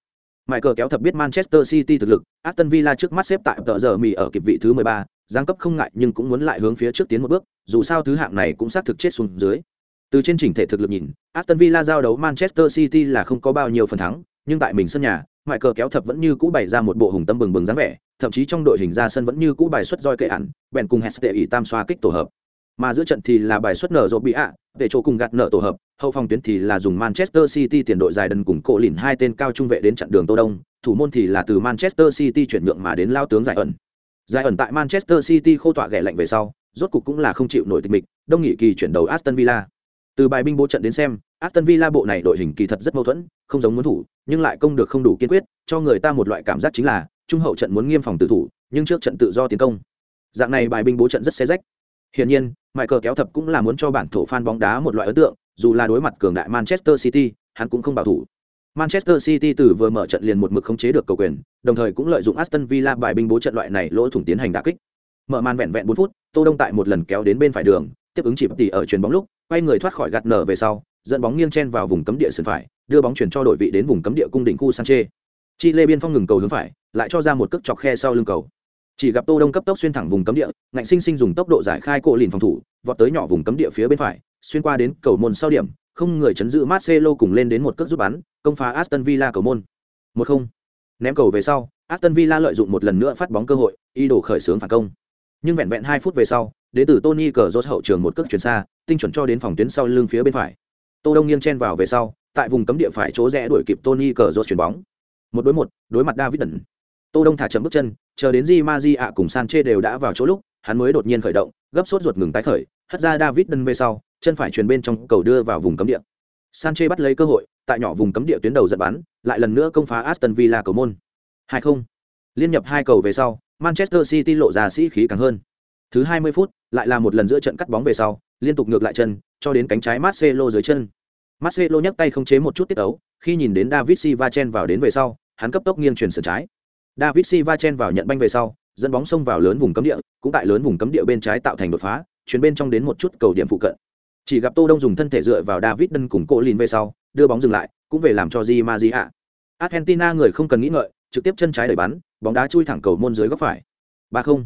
Mại cờ kéo thập biết Manchester City thực lực, Aston Villa trước mắt xếp tại tờ giờ Mỹ ở kịp vị thứ 13, giáng cấp không ngại nhưng cũng muốn lại hướng phía trước tiến một bước, dù sao thứ hạng này cũng xác thực chết xuống dưới. Từ trên chỉnh thể thực lực nhìn, Aston Villa giao đấu Manchester City là không có bao nhiêu phần thắng, nhưng tại mình sân nhà, ngoại cờ kéo thập vẫn như cũ bày ra một bộ hùng tâm bừng bừng dáng vẻ, thậm chí trong đội hình ra sân vẫn như cũ bài xuất roi kệ ẩn, bèn cùng Hesse ỷ tam xoa kích tổ hợp. Mà giữa trận thì là bài xuất nở rộ bị ạ, để chỗ cùng gạt nở tổ hợp, hậu phòng tuyến thì là dùng Manchester City tiền đội dài đần cùng cổ lìn hai tên cao trung vệ đến chặn đường Tô Đông, thủ môn thì là từ Manchester City chuyển nhượng mà đến lao tướng giải ẩn. Giải ẩn tại Manchester City khô tọa ghẻ lạnh về sau, rốt cục cũng là không chịu nổi tịch mịch, đông nghị kỳ chuyển đầu Aston Villa. Từ bài binh bố trận đến xem, Aston Villa bộ này đội hình kỳ thật rất mâu thuẫn, không giống muốn thủ, nhưng lại công được không đủ kiên quyết, cho người ta một loại cảm giác chính là trung hậu trận muốn nghiêm phòng tự thủ, nhưng trước trận tự do tiến công. Dạng này bài binh bố trận rất xé rách. Hiển nhiên, Michael kéo thập cũng là muốn cho bản thổ fan bóng đá một loại ấn tượng, dù là đối mặt cường đại Manchester City, hắn cũng không bảo thủ. Manchester City từ vừa mở trận liền một mực khống chế được cầu quyền, đồng thời cũng lợi dụng Aston Villa bài binh bố trận loại này lỗ thủng tiến hành đả kích. Mở màn vẹn vẹn 4 phút, Tô Đông tại một lần kéo đến bên phải đường, tiếp ứng chỉ tỷ ở chuyền bóng lúc, quay người thoát khỏi gạt nở về sau, dẫn bóng nghiêng chen vào vùng cấm địa sân phải, đưa bóng chuyển cho đội vị đến vùng cấm địa cung đỉnh khu Sanche. Chi Lê biên phong ngừng cầu hướng phải, lại cho ra một cước chọc khe sau lưng cầu. Chỉ gặp Tô Đông cấp tốc xuyên thẳng vùng cấm địa, ngạnh sinh sinh dùng tốc độ giải khai cổ lìn phòng thủ, vọt tới nhỏ vùng cấm địa phía bên phải, xuyên qua đến cầu môn sau điểm, không người chấn giữ Marcelo cùng lên đến một cước giúp bắn, công phá Aston Villa cầu môn. Một không. Ném cầu về sau, Aston Villa lợi dụng một lần nữa phát bóng cơ hội, ý đồ khởi xướng phản công. Nhưng vẹn vẹn hai phút về sau, đệ tử Tony Cazorla hậu trường một cước chuyển xa, tinh chuẩn cho đến phòng tuyến sau lưng phía bên phải. Tô Đông nghiêng chen vào về sau, tại vùng cấm địa phải chỗ rẽ đuổi kịp Tony Cazorla chuyển bóng. Một đối một, đối mặt David Đẩn. Tô Đông thả chậm bước chân, chờ đến Di Maji ạ cùng Sanchez đều đã vào chỗ lúc, hắn mới đột nhiên khởi động, gấp sốt ruột ngừng tái khởi, hất ra David Đẩn về sau, chân phải truyền bên trong cầu đưa vào vùng cấm địa Sanche bắt lấy cơ hội, tại nhỏ vùng cấm địa tuyến đầu giật bắn, lại lần nữa công phá Aston Villa cầu môn. 2-0. Liên nhập hai cầu về sau, Manchester City lộ ra sĩ khí càng hơn. Thứ 20 phút, lại là một lần giữa trận cắt bóng về sau, liên tục ngược lại chân, cho đến cánh trái Marcelo dưới chân. Marcelo nhấc tay không chế một chút tiết ấu, khi nhìn đến David Silva chen vào đến về sau, hắn cấp tốc nghiêng chuyển sườn trái. David Silva chen vào nhận banh về sau, dẫn bóng xông vào lớn vùng cấm địa, cũng tại lớn vùng cấm địa bên trái tạo thành đột phá, chuyển bên trong đến một chút cầu điểm phụ cận. Chỉ gặp Tô Đông dùng thân thể dựa vào David Đân cùng cổ lìn về sau, đưa bóng dừng lại, cũng về làm cho Di Maria. Argentina người không cần nghĩ ngợi, trực tiếp chân trái đẩy bắn, bóng đá chui thẳng cầu môn dưới góc phải. 3-0.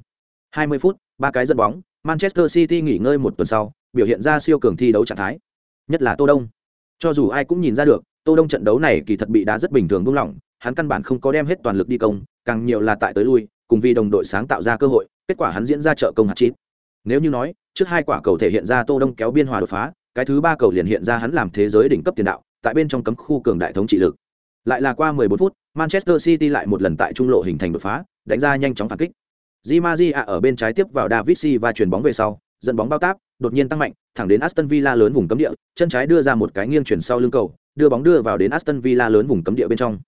20 phút, ba cái dẫn bóng, Manchester City nghỉ ngơi một tuần sau, biểu hiện ra siêu cường thi đấu trạng thái. Nhất là Tô Đông. Cho dù ai cũng nhìn ra được, Tô Đông trận đấu này kỳ thật bị đá rất bình thường buông lỏng, hắn căn bản không có đem hết toàn lực đi công, càng nhiều là tại tới lui, cùng vì đồng đội sáng tạo ra cơ hội, kết quả hắn diễn ra trợ công hạt chín. Nếu như nói, trước hai quả cầu thể hiện ra Tô Đông kéo biên hòa đột phá, cái thứ ba cầu liền hiện ra hắn làm thế giới đỉnh cấp tiền đạo, tại bên trong cấm khu cường đại thống trị lực. Lại là qua 14 phút, Manchester City lại một lần tại trung lộ hình thành đột phá, đánh ra nhanh chóng phản kích. Di Maria ở bên trái tiếp vào David Silva chuyền bóng về sau, dẫn bóng bao táp, đột nhiên tăng mạnh, thẳng đến Aston Villa lớn vùng cấm địa, chân trái đưa ra một cái nghiêng chuyển sau lưng cầu, đưa bóng đưa vào đến Aston Villa lớn vùng cấm địa bên trong.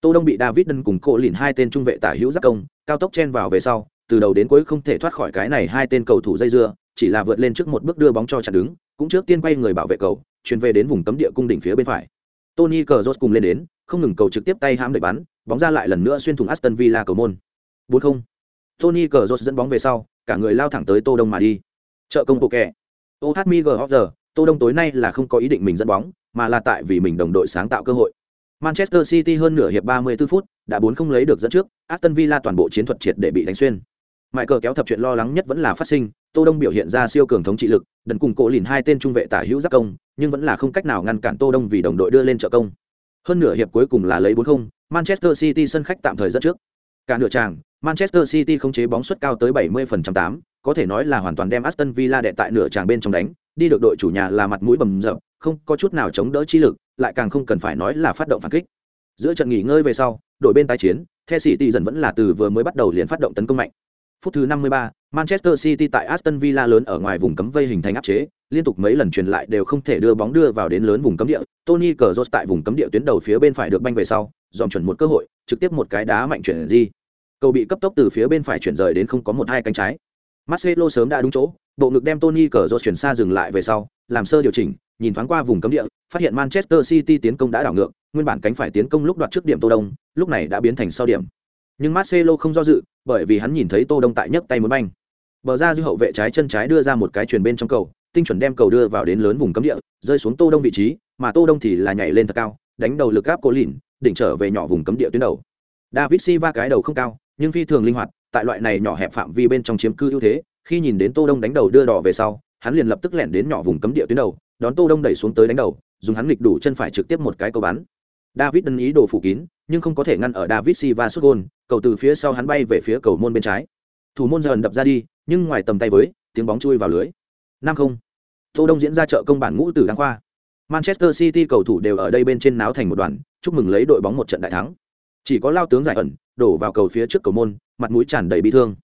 Tô Đông bị David Dunn cùng Cổ Lìn hai tên trung vệ tả hữu giáp công, cao tốc chen vào về sau, từ đầu đến cuối không thể thoát khỏi cái này hai tên cầu thủ dây dưa, chỉ là vượt lên trước một bước đưa bóng cho chặn đứng, cũng trước tiên quay người bảo vệ cầu, chuyển về đến vùng cấm địa cung đỉnh phía bên phải. Tony Cazorla cùng lên đến, không ngừng cầu trực tiếp tay hãm đẩy bắn, bóng ra lại lần nữa xuyên thủng Aston Villa cầu môn. 4-0. Tony Cazorla dẫn bóng về sau, cả người lao thẳng tới Tô Đông mà đi. Trợ công bộ kẻ. OHMG Tô Đông tối nay là không có ý định mình dẫn bóng, mà là tại vì mình đồng đội sáng tạo cơ hội. Manchester City hơn nửa hiệp 34 phút, đã 4 không lấy được dẫn trước, Aston Villa toàn bộ chiến thuật triệt để bị đánh xuyên. Mại cờ kéo thập chuyện lo lắng nhất vẫn là phát sinh, Tô Đông biểu hiện ra siêu cường thống trị lực, đần cùng cổ lìn hai tên trung vệ tả hữu giáp công, nhưng vẫn là không cách nào ngăn cản Tô Đông vì đồng đội đưa lên trợ công. Hơn nửa hiệp cuối cùng là lấy 4-0, Manchester City sân khách tạm thời dẫn trước. Cả nửa tràng, Manchester City không chế bóng suất cao tới 70% 8, có thể nói là hoàn toàn đem Aston Villa đệ tại nửa tràng bên trong đánh, đi được đội chủ nhà là mặt mũi bầm dập, không có chút nào chống đỡ chi lực, lại càng không cần phải nói là phát động phản kích. Giữa trận nghỉ ngơi về sau, đội bên tái chiến, The City dần vẫn là từ vừa mới bắt đầu liền phát động tấn công mạnh. Phút thứ 53, Manchester City tại Aston Villa lớn ở ngoài vùng cấm vây hình thành áp chế, liên tục mấy lần truyền lại đều không thể đưa bóng đưa vào đến lớn vùng cấm địa. Tony Cazorla tại vùng cấm địa tuyến đầu phía bên phải được banh về sau, dòm chuẩn một cơ hội, trực tiếp một cái đá mạnh chuyển di. Cầu bị cấp tốc từ phía bên phải chuyển rời đến không có một hai cánh trái. Marcelo sớm đã đúng chỗ, bộ ngực đem Tony Cazorla chuyển xa dừng lại về sau, làm sơ điều chỉnh, nhìn thoáng qua vùng cấm địa, phát hiện Manchester City tiến công đã đảo ngược, nguyên bản cánh phải tiến công lúc đoạt trước điểm Tô Đông, lúc này đã biến thành sau điểm. Nhưng Marcelo không do dự, bởi vì hắn nhìn thấy Tô Đông tại nhấc tay muốn banh. Bờ ra dư hậu vệ trái chân trái đưa ra một cái truyền bên trong cầu, tinh chuẩn đem cầu đưa vào đến lớn vùng cấm địa, rơi xuống Tô Đông vị trí, mà Tô Đông thì là nhảy lên thật cao, đánh đầu lực áp cố lìn, đỉnh trở về nhỏ vùng cấm địa tuyến đầu. David Silva cái đầu không cao, nhưng phi thường linh hoạt, tại loại này nhỏ hẹp phạm vi bên trong chiếm cư ưu thế, khi nhìn đến Tô Đông đánh đầu đưa đỏ về sau, hắn liền lập tức lẻn đến nhỏ vùng cấm địa tuyến đầu, đón Tô Đông đẩy xuống tới đánh đầu, dùng hắn nghịch đủ chân phải trực tiếp một cái cầu bắn. David đân ý đồ phủ kín, nhưng không có thể ngăn ở David Silva sút gôn cầu từ phía sau hắn bay về phía cầu môn bên trái. Thủ môn dần đập ra đi, nhưng ngoài tầm tay với, tiếng bóng chui vào lưới. Năm không. Tô Đông diễn ra chợ công bản ngũ tử đăng khoa. Manchester City cầu thủ đều ở đây bên trên náo thành một đoàn, chúc mừng lấy đội bóng một trận đại thắng. Chỉ có lao tướng giải ẩn, đổ vào cầu phía trước cầu môn, mặt mũi tràn đầy bị thương.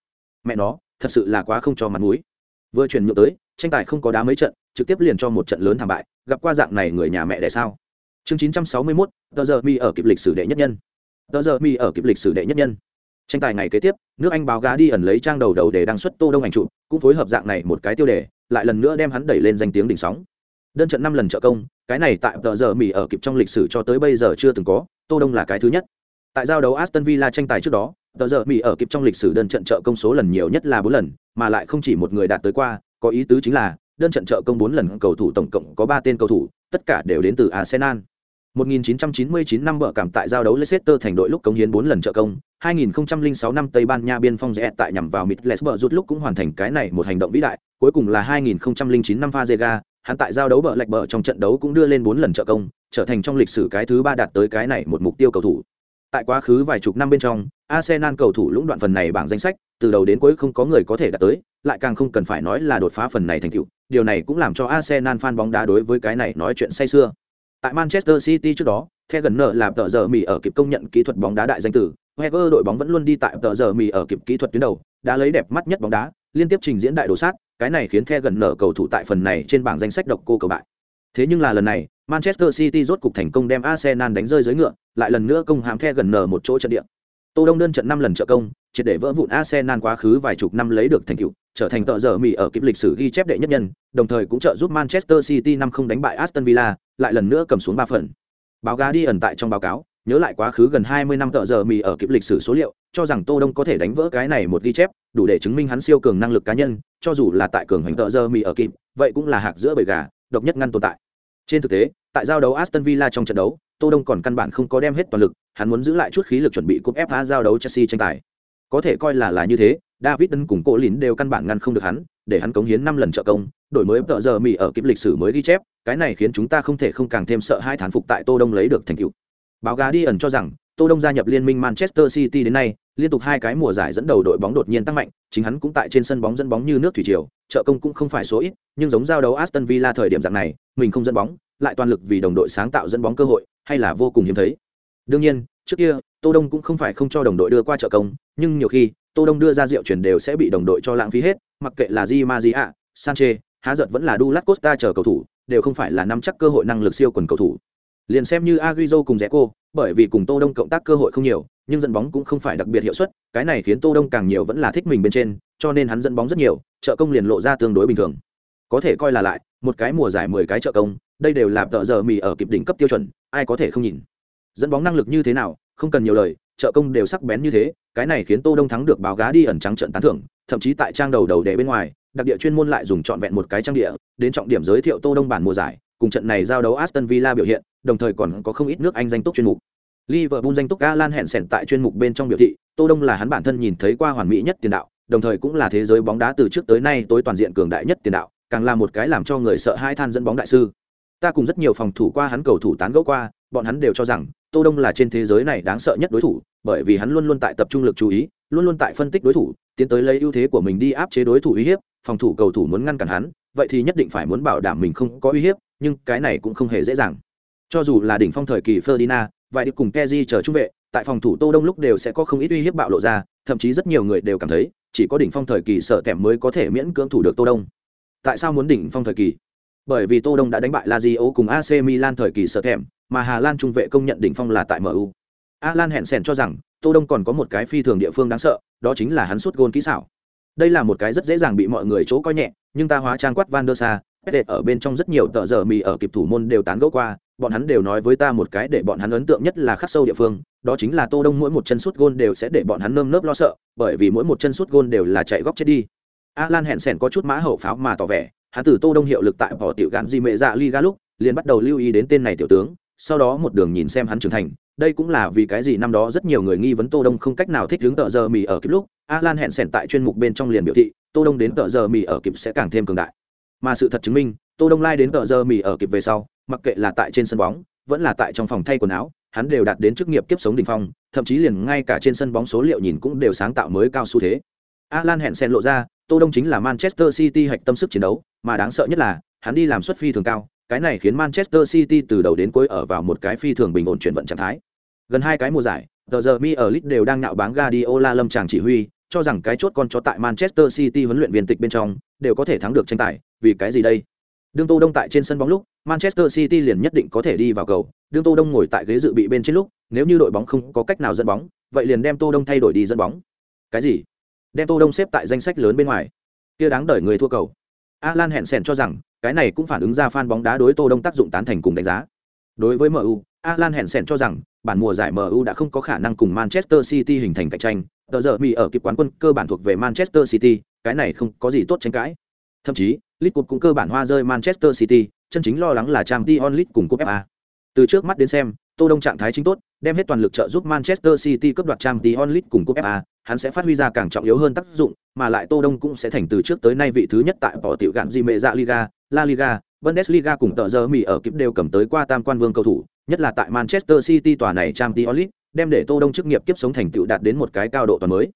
Mẹ nó, thật sự là quá không cho mặt mũi. Vừa chuyển nhượng tới, tranh tài không có đá mấy trận, trực tiếp liền cho một trận lớn thảm bại, gặp qua dạng này người nhà mẹ đẻ sao? Chương 961, tờ giờ mi ở kịp lịch sử đệ nhất nhân. Tờ giờ mi ở kịp lịch sử đệ nhất nhân. Tranh tài ngày kế tiếp, nước Anh báo gá đi ẩn lấy trang đầu đầu để đăng xuất Tô Đông ảnh trụ, cũng phối hợp dạng này một cái tiêu đề, lại lần nữa đem hắn đẩy lên danh tiếng đỉnh sóng. Đơn trận năm lần trợ công, cái này tại tờ giờ Mỹ ở kịp trong lịch sử cho tới bây giờ chưa từng có, Tô Đông là cái thứ nhất. Tại giao đấu Aston Villa tranh tài trước đó, tờ giờ Mỹ ở kịp trong lịch sử đơn trận trợ công số lần nhiều nhất là bốn lần, mà lại không chỉ một người đạt tới qua, có ý tứ chính là đơn trận trợ công bốn lần cầu thủ tổng cộng có ba tên cầu thủ, tất cả đều đến từ Arsenal. 1999 năm bở cảm tại giao đấu Leicester thành đội lúc cống hiến 4 lần trợ công, 2006 năm Tây Ban Nha biên phong rẽ tại nhằm vào Middlesbrough rút lúc cũng hoàn thành cái này một hành động vĩ đại, cuối cùng là 2009 năm Fazega, hắn tại giao đấu bở lệch bở trong trận đấu cũng đưa lên 4 lần trợ công, trở thành trong lịch sử cái thứ ba đạt tới cái này một mục tiêu cầu thủ. Tại quá khứ vài chục năm bên trong, Arsenal cầu thủ lũng đoạn phần này bảng danh sách, từ đầu đến cuối không có người có thể đạt tới, lại càng không cần phải nói là đột phá phần này thành tựu. Điều này cũng làm cho Arsenal fan bóng đá đối với cái này nói chuyện say xưa. Tại Manchester City trước đó, The gần nợ làm tờ giờ mì ở kịp công nhận kỹ thuật bóng đá đại danh tử, Wenger đội bóng vẫn luôn đi tại tờ giờ mì ở kịp kỹ thuật tuyến đầu, đã lấy đẹp mắt nhất bóng đá, liên tiếp trình diễn đại đồ sát, cái này khiến The gần nợ cầu thủ tại phần này trên bảng danh sách độc cô cầu bại. Thế nhưng là lần này, Manchester City rốt cục thành công đem Arsenal đánh rơi dưới ngựa, lại lần nữa công hãm the gần nở một chỗ trận địa. Tô Đông đơn trận 5 lần trợ công, triệt để vỡ vụn Arsenal quá khứ vài chục năm lấy được thành tựu, trở thành tợ giờ mì ở kịp lịch sử ghi chép đệ nhất nhân, đồng thời cũng trợ giúp Manchester City năm không đánh bại Aston Villa, lại lần nữa cầm xuống 3 phần. Báo giá đi ẩn tại trong báo cáo, nhớ lại quá khứ gần 20 năm tợ giờ mì ở kịp lịch sử số liệu, cho rằng Tô Đông có thể đánh vỡ cái này một ghi chép, đủ để chứng minh hắn siêu cường năng lực cá nhân, cho dù là tại cường hành tợ giờ mì ở kịp, vậy cũng là hạc giữa bầy gà, độc nhất ngăn tồn tại. Trên thực tế, tại giao đấu Aston Villa trong trận đấu, Tô Đông còn căn bản không có đem hết toàn lực, hắn muốn giữ lại chút khí lực chuẩn bị cúp FA giao đấu Chelsea tranh tài. Có thể coi là là như thế, David Đân cùng Cố Lín đều căn bản ngăn không được hắn, để hắn cống hiến 5 lần trợ công, đổi mới tợ giờ mì ở kịp lịch sử mới ghi chép, cái này khiến chúng ta không thể không càng thêm sợ hai thán phục tại Tô Đông lấy được thành tựu. Báo Guardian đi ẩn cho rằng, Tô Đông gia nhập liên minh Manchester City đến nay, liên tục hai cái mùa giải dẫn đầu đội bóng đột nhiên tăng mạnh, chính hắn cũng tại trên sân bóng dẫn bóng như nước thủy triều, trợ công cũng không phải số ít, nhưng giống giao đấu Aston Villa thời điểm dạng này, mình không dẫn bóng, lại toàn lực vì đồng đội sáng tạo dẫn bóng cơ hội, hay là vô cùng hiếm thấy. Đương nhiên, trước kia, Tô Đông cũng không phải không cho đồng đội đưa qua trợ công, nhưng nhiều khi, Tô Đông đưa ra rượu chuyển đều sẽ bị đồng đội cho lãng phí hết, mặc kệ là Di Maria, Sanchez, há giật vẫn là Douglas Costa chờ cầu thủ, đều không phải là nắm chắc cơ hội năng lực siêu quần cầu thủ. Liền xem như Agüero cùng Zeco, bởi vì cùng Tô Đông cộng tác cơ hội không nhiều, nhưng dẫn bóng cũng không phải đặc biệt hiệu suất, cái này khiến Tô Đông càng nhiều vẫn là thích mình bên trên, cho nên hắn dẫn bóng rất nhiều, trợ công liền lộ ra tương đối bình thường. Có thể coi là lại, một cái mùa giải 10 cái trợ công, đây đều là tợ giờ mì ở kịp đỉnh cấp tiêu chuẩn, ai có thể không nhìn. Dẫn bóng năng lực như thế nào, không cần nhiều lời, trợ công đều sắc bén như thế, cái này khiến Tô Đông thắng được báo giá đi ẩn trắng trận tán thưởng, thậm chí tại trang đầu đầu để bên ngoài, đặc địa chuyên môn lại dùng trọn vẹn một cái trang địa, đến trọng điểm giới thiệu Tô Đông bản mùa giải, cùng trận này giao đấu Aston Villa biểu hiện, đồng thời còn có không ít nước Anh danh túc chuyên mục. Liverpool danh túc Alan hẹn sẹn tại chuyên mục bên trong biểu thị, Tô Đông là hắn bản thân nhìn thấy qua hoàn mỹ nhất tiền đạo, đồng thời cũng là thế giới bóng đá từ trước tới nay tối toàn diện cường đại nhất tiền đạo, càng là một cái làm cho người sợ hai than dẫn bóng đại sư. Ta cùng rất nhiều phòng thủ qua hắn cầu thủ tán gẫu qua, bọn hắn đều cho rằng Tô Đông là trên thế giới này đáng sợ nhất đối thủ, bởi vì hắn luôn luôn tại tập trung lực chú ý, luôn luôn tại phân tích đối thủ, tiến tới lấy ưu thế của mình đi áp chế đối thủ uy hiếp, phòng thủ cầu thủ muốn ngăn cản hắn, vậy thì nhất định phải muốn bảo đảm mình không có uy hiếp, nhưng cái này cũng không hề dễ dàng. Cho dù là đỉnh phong thời kỳ Ferdinand, vài đi cùng Kezi chờ trung vệ, tại phòng thủ Tô Đông lúc đều sẽ có không ít uy hiếp bạo lộ ra, thậm chí rất nhiều người đều cảm thấy, chỉ có đỉnh phong thời kỳ sợ tẻm mới có thể miễn cưỡng thủ được Tô Đông. Tại sao muốn đỉnh phong thời kỳ? Bởi vì Tô Đông đã đánh bại Lazio cùng AC Milan thời kỳ sợ tẻm, mà Hà Lan trung vệ công nhận đỉnh phong là tại MU. Alan Hensen cho rằng, Tô Đông còn có một cái phi thường địa phương đáng sợ, đó chính là hắn sút gôn kỹ xảo. Đây là một cái rất dễ dàng bị mọi người chỗ coi nhẹ, nhưng ta hóa trang quát Van der Sa, ở bên trong rất nhiều tờ giờ mì ở kịp thủ môn đều tán gẫu qua, bọn hắn đều nói với ta một cái để bọn hắn ấn tượng nhất là khắc sâu địa phương, đó chính là Tô Đông mỗi một chân sút gôn đều sẽ để bọn hắn nơm nớp lo sợ, bởi vì mỗi một chân sút gôn đều là chạy góc chết đi. Alan sẻn có chút mã hậu pháo mà tỏ vẻ, hắn từ Tô Đông hiệu lực tại bỏ tiểu gạn di mẹ dạ Liga lúc, liền bắt đầu lưu ý đến tên này tiểu tướng, sau đó một đường nhìn xem hắn trưởng thành, đây cũng là vì cái gì năm đó rất nhiều người nghi vấn Tô Đông không cách nào thích ứng tợ giờ mì ở kịp lúc, Alan sẻn tại chuyên mục bên trong liền biểu thị, Tô Đông đến tợ giờ mì ở kịp sẽ càng thêm cường đại. Mà sự thật chứng minh, Tô Đông lai đến tợ giờ mì ở kịp về sau, mặc kệ là tại trên sân bóng, vẫn là tại trong phòng thay quần áo, hắn đều đạt đến chức nghiệp kiếp sống đỉnh phong, thậm chí liền ngay cả trên sân bóng số liệu nhìn cũng đều sáng tạo mới cao xu thế. Alan hẹn sen lộ ra, Tô Đông chính là Manchester City hạch tâm sức chiến đấu, mà đáng sợ nhất là, hắn đi làm suất phi thường cao, cái này khiến Manchester City từ đầu đến cuối ở vào một cái phi thường bình ổn chuyển vận trạng thái. Gần hai cái mùa giải, The giờ mi ở Leeds đều đang nạo báng Guardiola lâm chàng chỉ huy, cho rằng cái chốt con chó tại Manchester City huấn luyện viên tịch bên trong đều có thể thắng được tranh tài, vì cái gì đây? Đương Tô Đông tại trên sân bóng lúc, Manchester City liền nhất định có thể đi vào cầu. Đương Tô Đông ngồi tại ghế dự bị bên trên lúc, nếu như đội bóng không có cách nào dẫn bóng, vậy liền đem Tô Đông thay đổi đi dẫn bóng. Cái gì? Đem Tô Đông xếp tại danh sách lớn bên ngoài. Kia đáng đợi người thua cầu. Alan hẹn sèn cho rằng, cái này cũng phản ứng ra fan bóng đá đối Tô Đông tác dụng tán thành cùng đánh giá. Đối với MU, Alan hẹn sèn cho rằng, bản mùa giải MU đã không có khả năng cùng Manchester City hình thành cạnh tranh, tờ giờ Mỹ ở kịp quán quân cơ bản thuộc về Manchester City, cái này không có gì tốt tranh cãi. Thậm chí, League cũng cơ bản hoa rơi Manchester City, chân chính lo lắng là Champions League cùng cúp FA. Từ trước mắt đến xem, Tô Đông trạng thái chính tốt, đem hết toàn lực trợ giúp Manchester City cướp đoạt Champions League cùng cúp FA, hắn sẽ phát huy ra càng trọng yếu hơn tác dụng, mà lại Tô Đông cũng sẽ thành từ trước tới nay vị thứ nhất tại bỏ tiểu gạn di mệ dạ Liga, La Liga, Bundesliga cùng tờ giờ Mỹ ở kịp đều cầm tới qua tam quan vương cầu thủ, nhất là tại Manchester City tòa này Champions League, đem để Tô Đông chức nghiệp kiếp sống thành tựu đạt đến một cái cao độ toàn mới.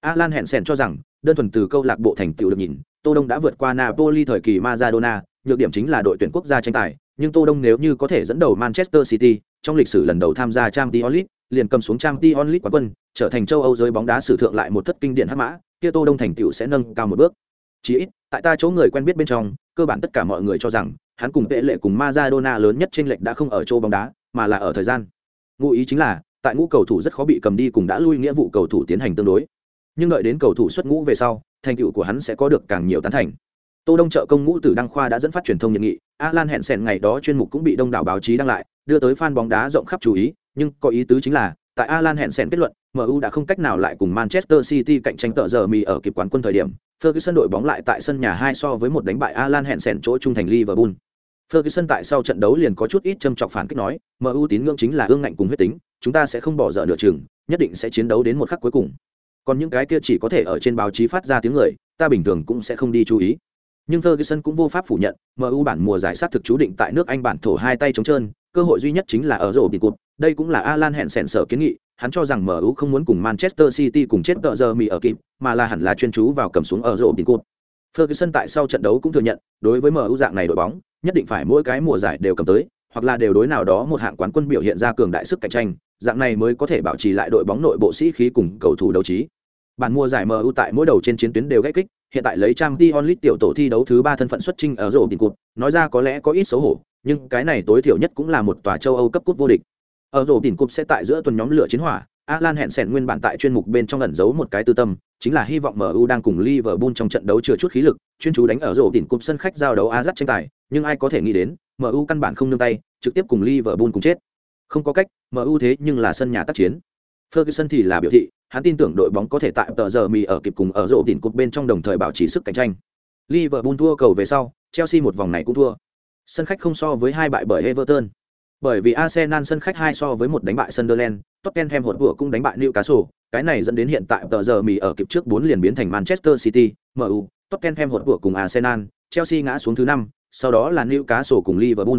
Alan hẹn Hensen cho rằng, đơn thuần từ câu lạc bộ thành tựu được nhìn, Tô Đông đã vượt qua Napoli thời kỳ Maradona, nhược điểm chính là đội tuyển quốc gia tranh tài, nhưng Tô Đông nếu như có thể dẫn đầu Manchester City, trong lịch sử lần đầu tham gia Champions League, liền cầm xuống Champions League quán quân, trở thành châu Âu giới bóng đá sử thượng lại một thất kinh điển hắc mã, kia Tô Đông thành tựu sẽ nâng cao một bước. Chỉ ít, tại ta chỗ người quen biết bên trong, cơ bản tất cả mọi người cho rằng hắn cùng vệ lệ cùng Maradona lớn nhất chênh lệch đã không ở châu bóng đá mà là ở thời gian. Ngụ ý chính là tại ngũ cầu thủ rất khó bị cầm đi cùng đã lui nghĩa vụ cầu thủ tiến hành tương đối. Nhưng đợi đến cầu thủ xuất ngũ về sau thành tựu của hắn sẽ có được càng nhiều tán thành tô đông trợ công ngũ tử đăng khoa đã dẫn phát truyền thông nhận nghị alan hẹn sẹn ngày đó chuyên mục cũng bị đông đảo báo chí đăng lại đưa tới fan bóng đá rộng khắp chú ý nhưng có ý tứ chính là tại alan hẹn sẹn kết luận mu đã không cách nào lại cùng manchester city cạnh tranh tợ giờ mì ở kịp quán quân thời điểm ferguson đội bóng lại tại sân nhà hai so với một đánh bại alan hẹn sẹn chỗ trung thành liverpool Ferguson tại sau trận đấu liền có chút ít châm chọc phản kích nói, MU tín ngưỡng chính là ương ngạnh cùng huyết tính, chúng ta sẽ không bỏ dở nửa chừng, nhất định sẽ chiến đấu đến một khắc cuối cùng. Còn những cái kia chỉ có thể ở trên báo chí phát ra tiếng người, ta bình thường cũng sẽ không đi chú ý. Nhưng Ferguson cũng vô pháp phủ nhận, MU bản mùa giải sát thực chú định tại nước Anh bản thổ hai tay trống trơn, cơ hội duy nhất chính là ở rổ bị cột. Đây cũng là Alan hẹn sẹn sở kiến nghị, hắn cho rằng MU không muốn cùng Manchester City cùng chết tợ giờ mì ở kịp, mà là hẳn là chuyên chú vào cầm xuống ở rổ bị cột. Ferguson tại sau trận đấu cũng thừa nhận, đối với MU dạng này đội bóng, nhất định phải mỗi cái mùa giải đều cầm tới, hoặc là đều đối nào đó một hạng quán quân biểu hiện ra cường đại sức cạnh tranh, dạng này mới có thể bảo trì lại đội bóng nội bộ sĩ khí cùng cầu thủ đấu trí. Bản mùa giải MU tại mỗi đầu trên chiến tuyến đều gãy kích, hiện tại lấy trang Dion Lit tiểu tổ thi đấu thứ ba thân phận xuất trình ở rổ đỉnh cột, nói ra có lẽ có ít xấu hổ, nhưng cái này tối thiểu nhất cũng là một tòa châu Âu cấp cúp vô địch. Ở rổ đỉnh cột sẽ tại giữa tuần nhóm lửa chiến hỏa, Alan hẹn sẹn nguyên bản tại chuyên mục bên trong ẩn giấu một cái tư tâm, chính là hy vọng MU đang cùng Liverpool trong trận đấu chưa chút khí lực, chuyên chú đánh ở rổ đỉnh cột sân khách giao đấu Ajax tranh tài, nhưng ai có thể nghĩ đến, MU căn bản không nương tay, trực tiếp cùng Liverpool cùng chết. Không có cách, MU thế nhưng là sân nhà tác chiến. Ferguson thì là biểu thị, hắn tin tưởng đội bóng có thể tại tờ giờ mì ở kịp cùng ở rổ đỉnh cục bên trong đồng thời bảo trì sức cạnh tranh. Liverpool thua cầu về sau, Chelsea một vòng này cũng thua. Sân khách không so với hai bại bởi Everton. Bởi vì Arsenal sân khách hai so với một đánh bại Sunderland, Tottenham hột vừa cũng đánh bại Newcastle, cái này dẫn đến hiện tại tờ giờ mì ở kịp trước 4 liền biến thành Manchester City, MU, Tottenham hột vừa cùng Arsenal, Chelsea ngã xuống thứ 5, sau đó là Newcastle cùng Liverpool.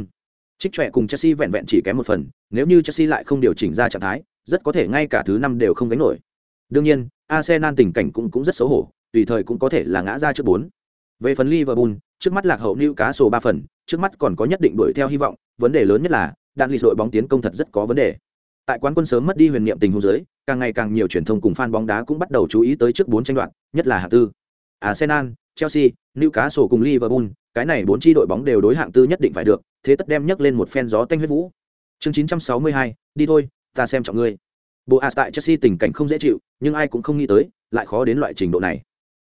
Trích trẻ cùng Chelsea vẹn vẹn chỉ kém một phần, nếu như Chelsea lại không điều chỉnh ra trạng thái, rất có thể ngay cả thứ năm đều không gánh nổi. Đương nhiên, Arsenal tình cảnh cũng cũng rất xấu hổ, tùy thời cũng có thể là ngã ra trước bốn. Về phần Liverpool, trước mắt lạc hậu Newcastle ba phần, trước mắt còn có nhất định đuổi theo hy vọng, vấn đề lớn nhất là đạn lịch đội bóng tiến công thật rất có vấn đề. Tại quán quân sớm mất đi huyền niệm tình huống dưới, càng ngày càng nhiều truyền thông cùng fan bóng đá cũng bắt đầu chú ý tới trước bốn tranh đoạt, nhất là hạng tư. Arsenal, Chelsea, Newcastle cùng Liverpool, cái này bốn chi đội bóng đều đối hạng tư nhất định phải được, thế tất đem nhấc lên một phen gió tanh huyết vũ. Chương 962, đi thôi, ta xem trọng ngươi. Boas tại Chelsea tình cảnh không dễ chịu, nhưng ai cũng không nghĩ tới, lại khó đến loại trình độ này.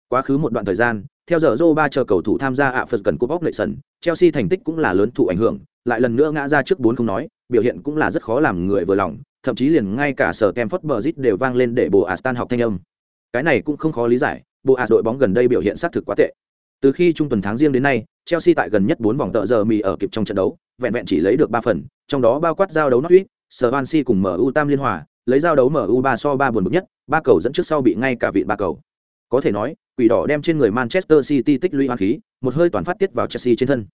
Quá khứ một đoạn thời gian, theo giờ Joe ba chờ cầu thủ tham gia ạ Phật cần cúp bóc lệ sân, Chelsea thành tích cũng là lớn thụ ảnh hưởng, lại lần nữa ngã ra trước bốn không nói, biểu hiện cũng là rất khó làm người vừa lòng, thậm chí liền ngay cả sở Kemford Bridge đều vang lên để Boas tan học thanh âm. Cái này cũng không khó lý giải, Boas đội bóng gần đây biểu hiện sát thực quá tệ. Từ khi trung tuần tháng riêng đến nay, Chelsea tại gần nhất 4 vòng tợ giờ mì ở kịp trong trận đấu, vẹn vẹn chỉ lấy được 3 phần, trong đó bao quát giao đấu Norwich, Swansea cùng MU Tam liên hòa, lấy giao đấu MU 3 so 3 buồn bực nhất, ba cầu dẫn trước sau bị ngay cả vịn ba cầu. Có thể nói, quỷ đỏ đem trên người Manchester City tích lũy oan khí, một hơi toàn phát tiết vào Chelsea trên thân.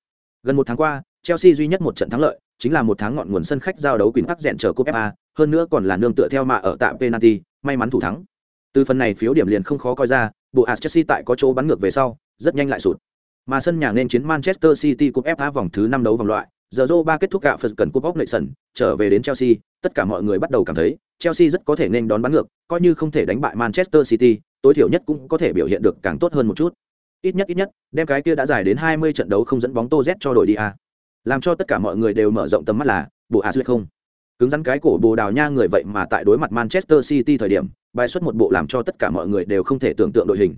Gần một tháng qua, Chelsea duy nhất một trận thắng lợi, chính là một tháng ngọn nguồn sân khách giao đấu Queen Park dẹn trở cúp FA, hơn nữa còn là nương tựa theo mà ở tạm penalty, may mắn thủ thắng. Từ phần này phiếu điểm liền không khó coi ra, bộ AS Chelsea tại có chỗ bắn ngược về sau, rất nhanh lại sụt. Mà sân nhà nên chiến Manchester City cúp FA vòng thứ 5 đấu vòng loại, giờ ba kết thúc gạo phật cần cúp bóc sân, trở về đến Chelsea, tất cả mọi người bắt đầu cảm thấy, Chelsea rất có thể nên đón bắn ngược, coi như không thể đánh bại Manchester City, tối thiểu nhất cũng có thể biểu hiện được càng tốt hơn một chút. Ít nhất ít nhất, đem cái kia đã dài đến 20 trận đấu không dẫn bóng Tô Z cho đội đi à. Làm cho tất cả mọi người đều mở rộng tầm mắt là, bộ Ashley không. Cứng rắn cái cổ Bồ Đào Nha người vậy mà tại đối mặt Manchester City thời điểm, bài xuất một bộ làm cho tất cả mọi người đều không thể tưởng tượng đội hình.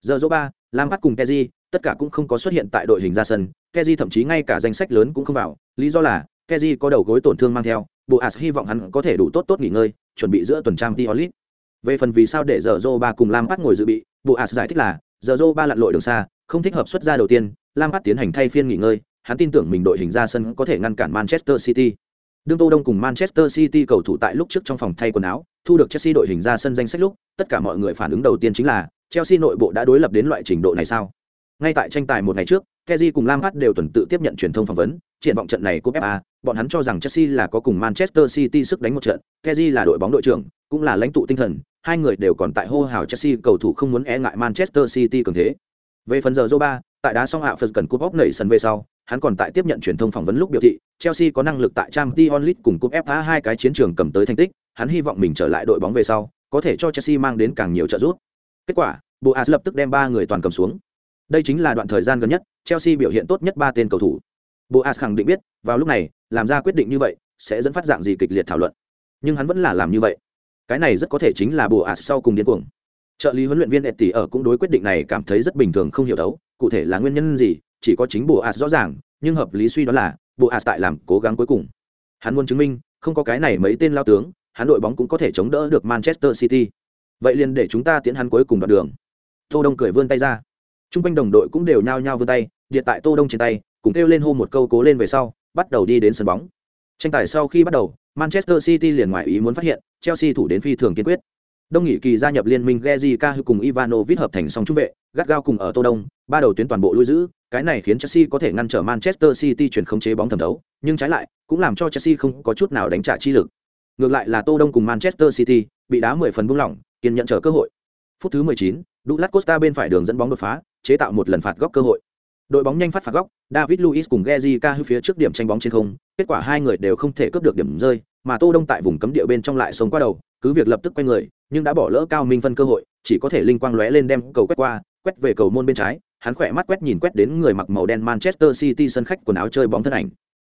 Giờ số 3, Lampard cùng Kessié, tất cả cũng không có xuất hiện tại đội hình ra sân, keji thậm chí ngay cả danh sách lớn cũng không vào, lý do là keji có đầu gối tổn thương mang theo, Boas hy vọng hắn có thể đủ tốt tốt nghỉ ngơi, chuẩn bị giữa tuần trang Tiolit. Về phần vì sao để giờ ba cùng Lampard ngồi dự bị, Boas giải thích là, giờ ba lặn lội đường xa, không thích hợp xuất ra đầu tiên, Lampard tiến hành thay phiên nghỉ ngơi, hắn tin tưởng mình đội hình ra sân có thể ngăn cản Manchester City. Đương Tô Đông cùng Manchester City cầu thủ tại lúc trước trong phòng thay quần áo, thu được Chelsea đội hình ra sân danh sách lúc, tất cả mọi người phản ứng đầu tiên chính là Chelsea nội bộ đã đối lập đến loại trình độ này sao? Ngay tại tranh tài một ngày trước, Kezi cùng Lampard đều tuần tự tiếp nhận truyền thông phỏng vấn, triển vọng trận này cúp FA, bọn hắn cho rằng Chelsea là có cùng Manchester City sức đánh một trận, Kezi là đội bóng đội trưởng, cũng là lãnh tụ tinh thần, hai người đều còn tại hô hào Chelsea cầu thủ không muốn e ngại Manchester City cường thế. Về phần giờ Zoba, tại đá xong hạ phần cần cúp bóc nảy sân về sau, hắn còn tại tiếp nhận truyền thông phỏng vấn lúc biểu thị, Chelsea có năng lực tại Champions League cùng cúp FA hai cái chiến trường cầm tới thành tích, hắn hy vọng mình trở lại đội bóng về sau, có thể cho Chelsea mang đến càng nhiều trợ giúp. Kết quả, Boas lập tức đem ba người toàn cầm xuống. Đây chính là đoạn thời gian gần nhất, Chelsea biểu hiện tốt nhất ba tên cầu thủ. boas khẳng định biết vào lúc này làm ra quyết định như vậy sẽ dẫn phát dạng gì kịch liệt thảo luận. Nhưng hắn vẫn là làm như vậy. Cái này rất có thể chính là boas sau cùng điên cuồng. Trợ lý huấn luyện viên Etty ở cũng đối quyết định này cảm thấy rất bình thường không hiểu đấu cụ thể là nguyên nhân gì chỉ có chính boas rõ ràng nhưng hợp lý suy đoán là boas tại làm cố gắng cuối cùng. Hắn muốn chứng minh không có cái này mấy tên lao tướng hắn đội bóng cũng có thể chống đỡ được manchester city. Vậy liền để chúng ta tiến hắn cuối cùng đoạn đường. Tô đông cười vươn tay ra t r u n g quanh đồng đội cũng đều nhao nhao vươn tay điện tại tô đông trên tay cùng kêu lên hô một câu cố lên về sau bắt đầu đi đến sân bóng. Tranh tài sau khi bắt đầu manchester city liền ngoài ý muốn phát hiện chelsea thủ đến phi thường kiên quyết. Đông nghị kỳ gia nhập liên minh geji ca cùng ivanovic hợp thành song trung vệ gắt gao cùng ở tô đông ba đầu tuyến toàn bộ lui giữ cái này khiến chelsea có thể ngăn trở manchester city chuyển khống chế bóng thẩm đấu nhưng trái lại cũng làm cho chelsea không có chút nào đánh trả chi lực. Ngược lại là tô đông cùng manchester city bị đá 10 phần buông lỏng kiên nhận chờ cơ hội. Phút thứ 19, Douglas Costa bên phải đường dẫn bóng đột phá chế tạo một lần phạt góc cơ hội. Đội bóng nhanh phát phạt góc, david luiz cùng Gezika ca phía trước điểm tranh bóng trên không, kết quả hai người đều không thể cướp được điểm rơi, mà tô đông tại vùng cấm địa bên trong lại sống qua đầu, cứ việc lập tức quay người, nhưng đã bỏ lỡ cao minh phân cơ hội, chỉ có thể linh quang lóe lên đem cầu quét qua, quét về cầu môn bên trái, hắn khỏe mắt quét nhìn quét đến người mặc màu đen manchester city sân khách quần áo chơi bóng thân ảnh.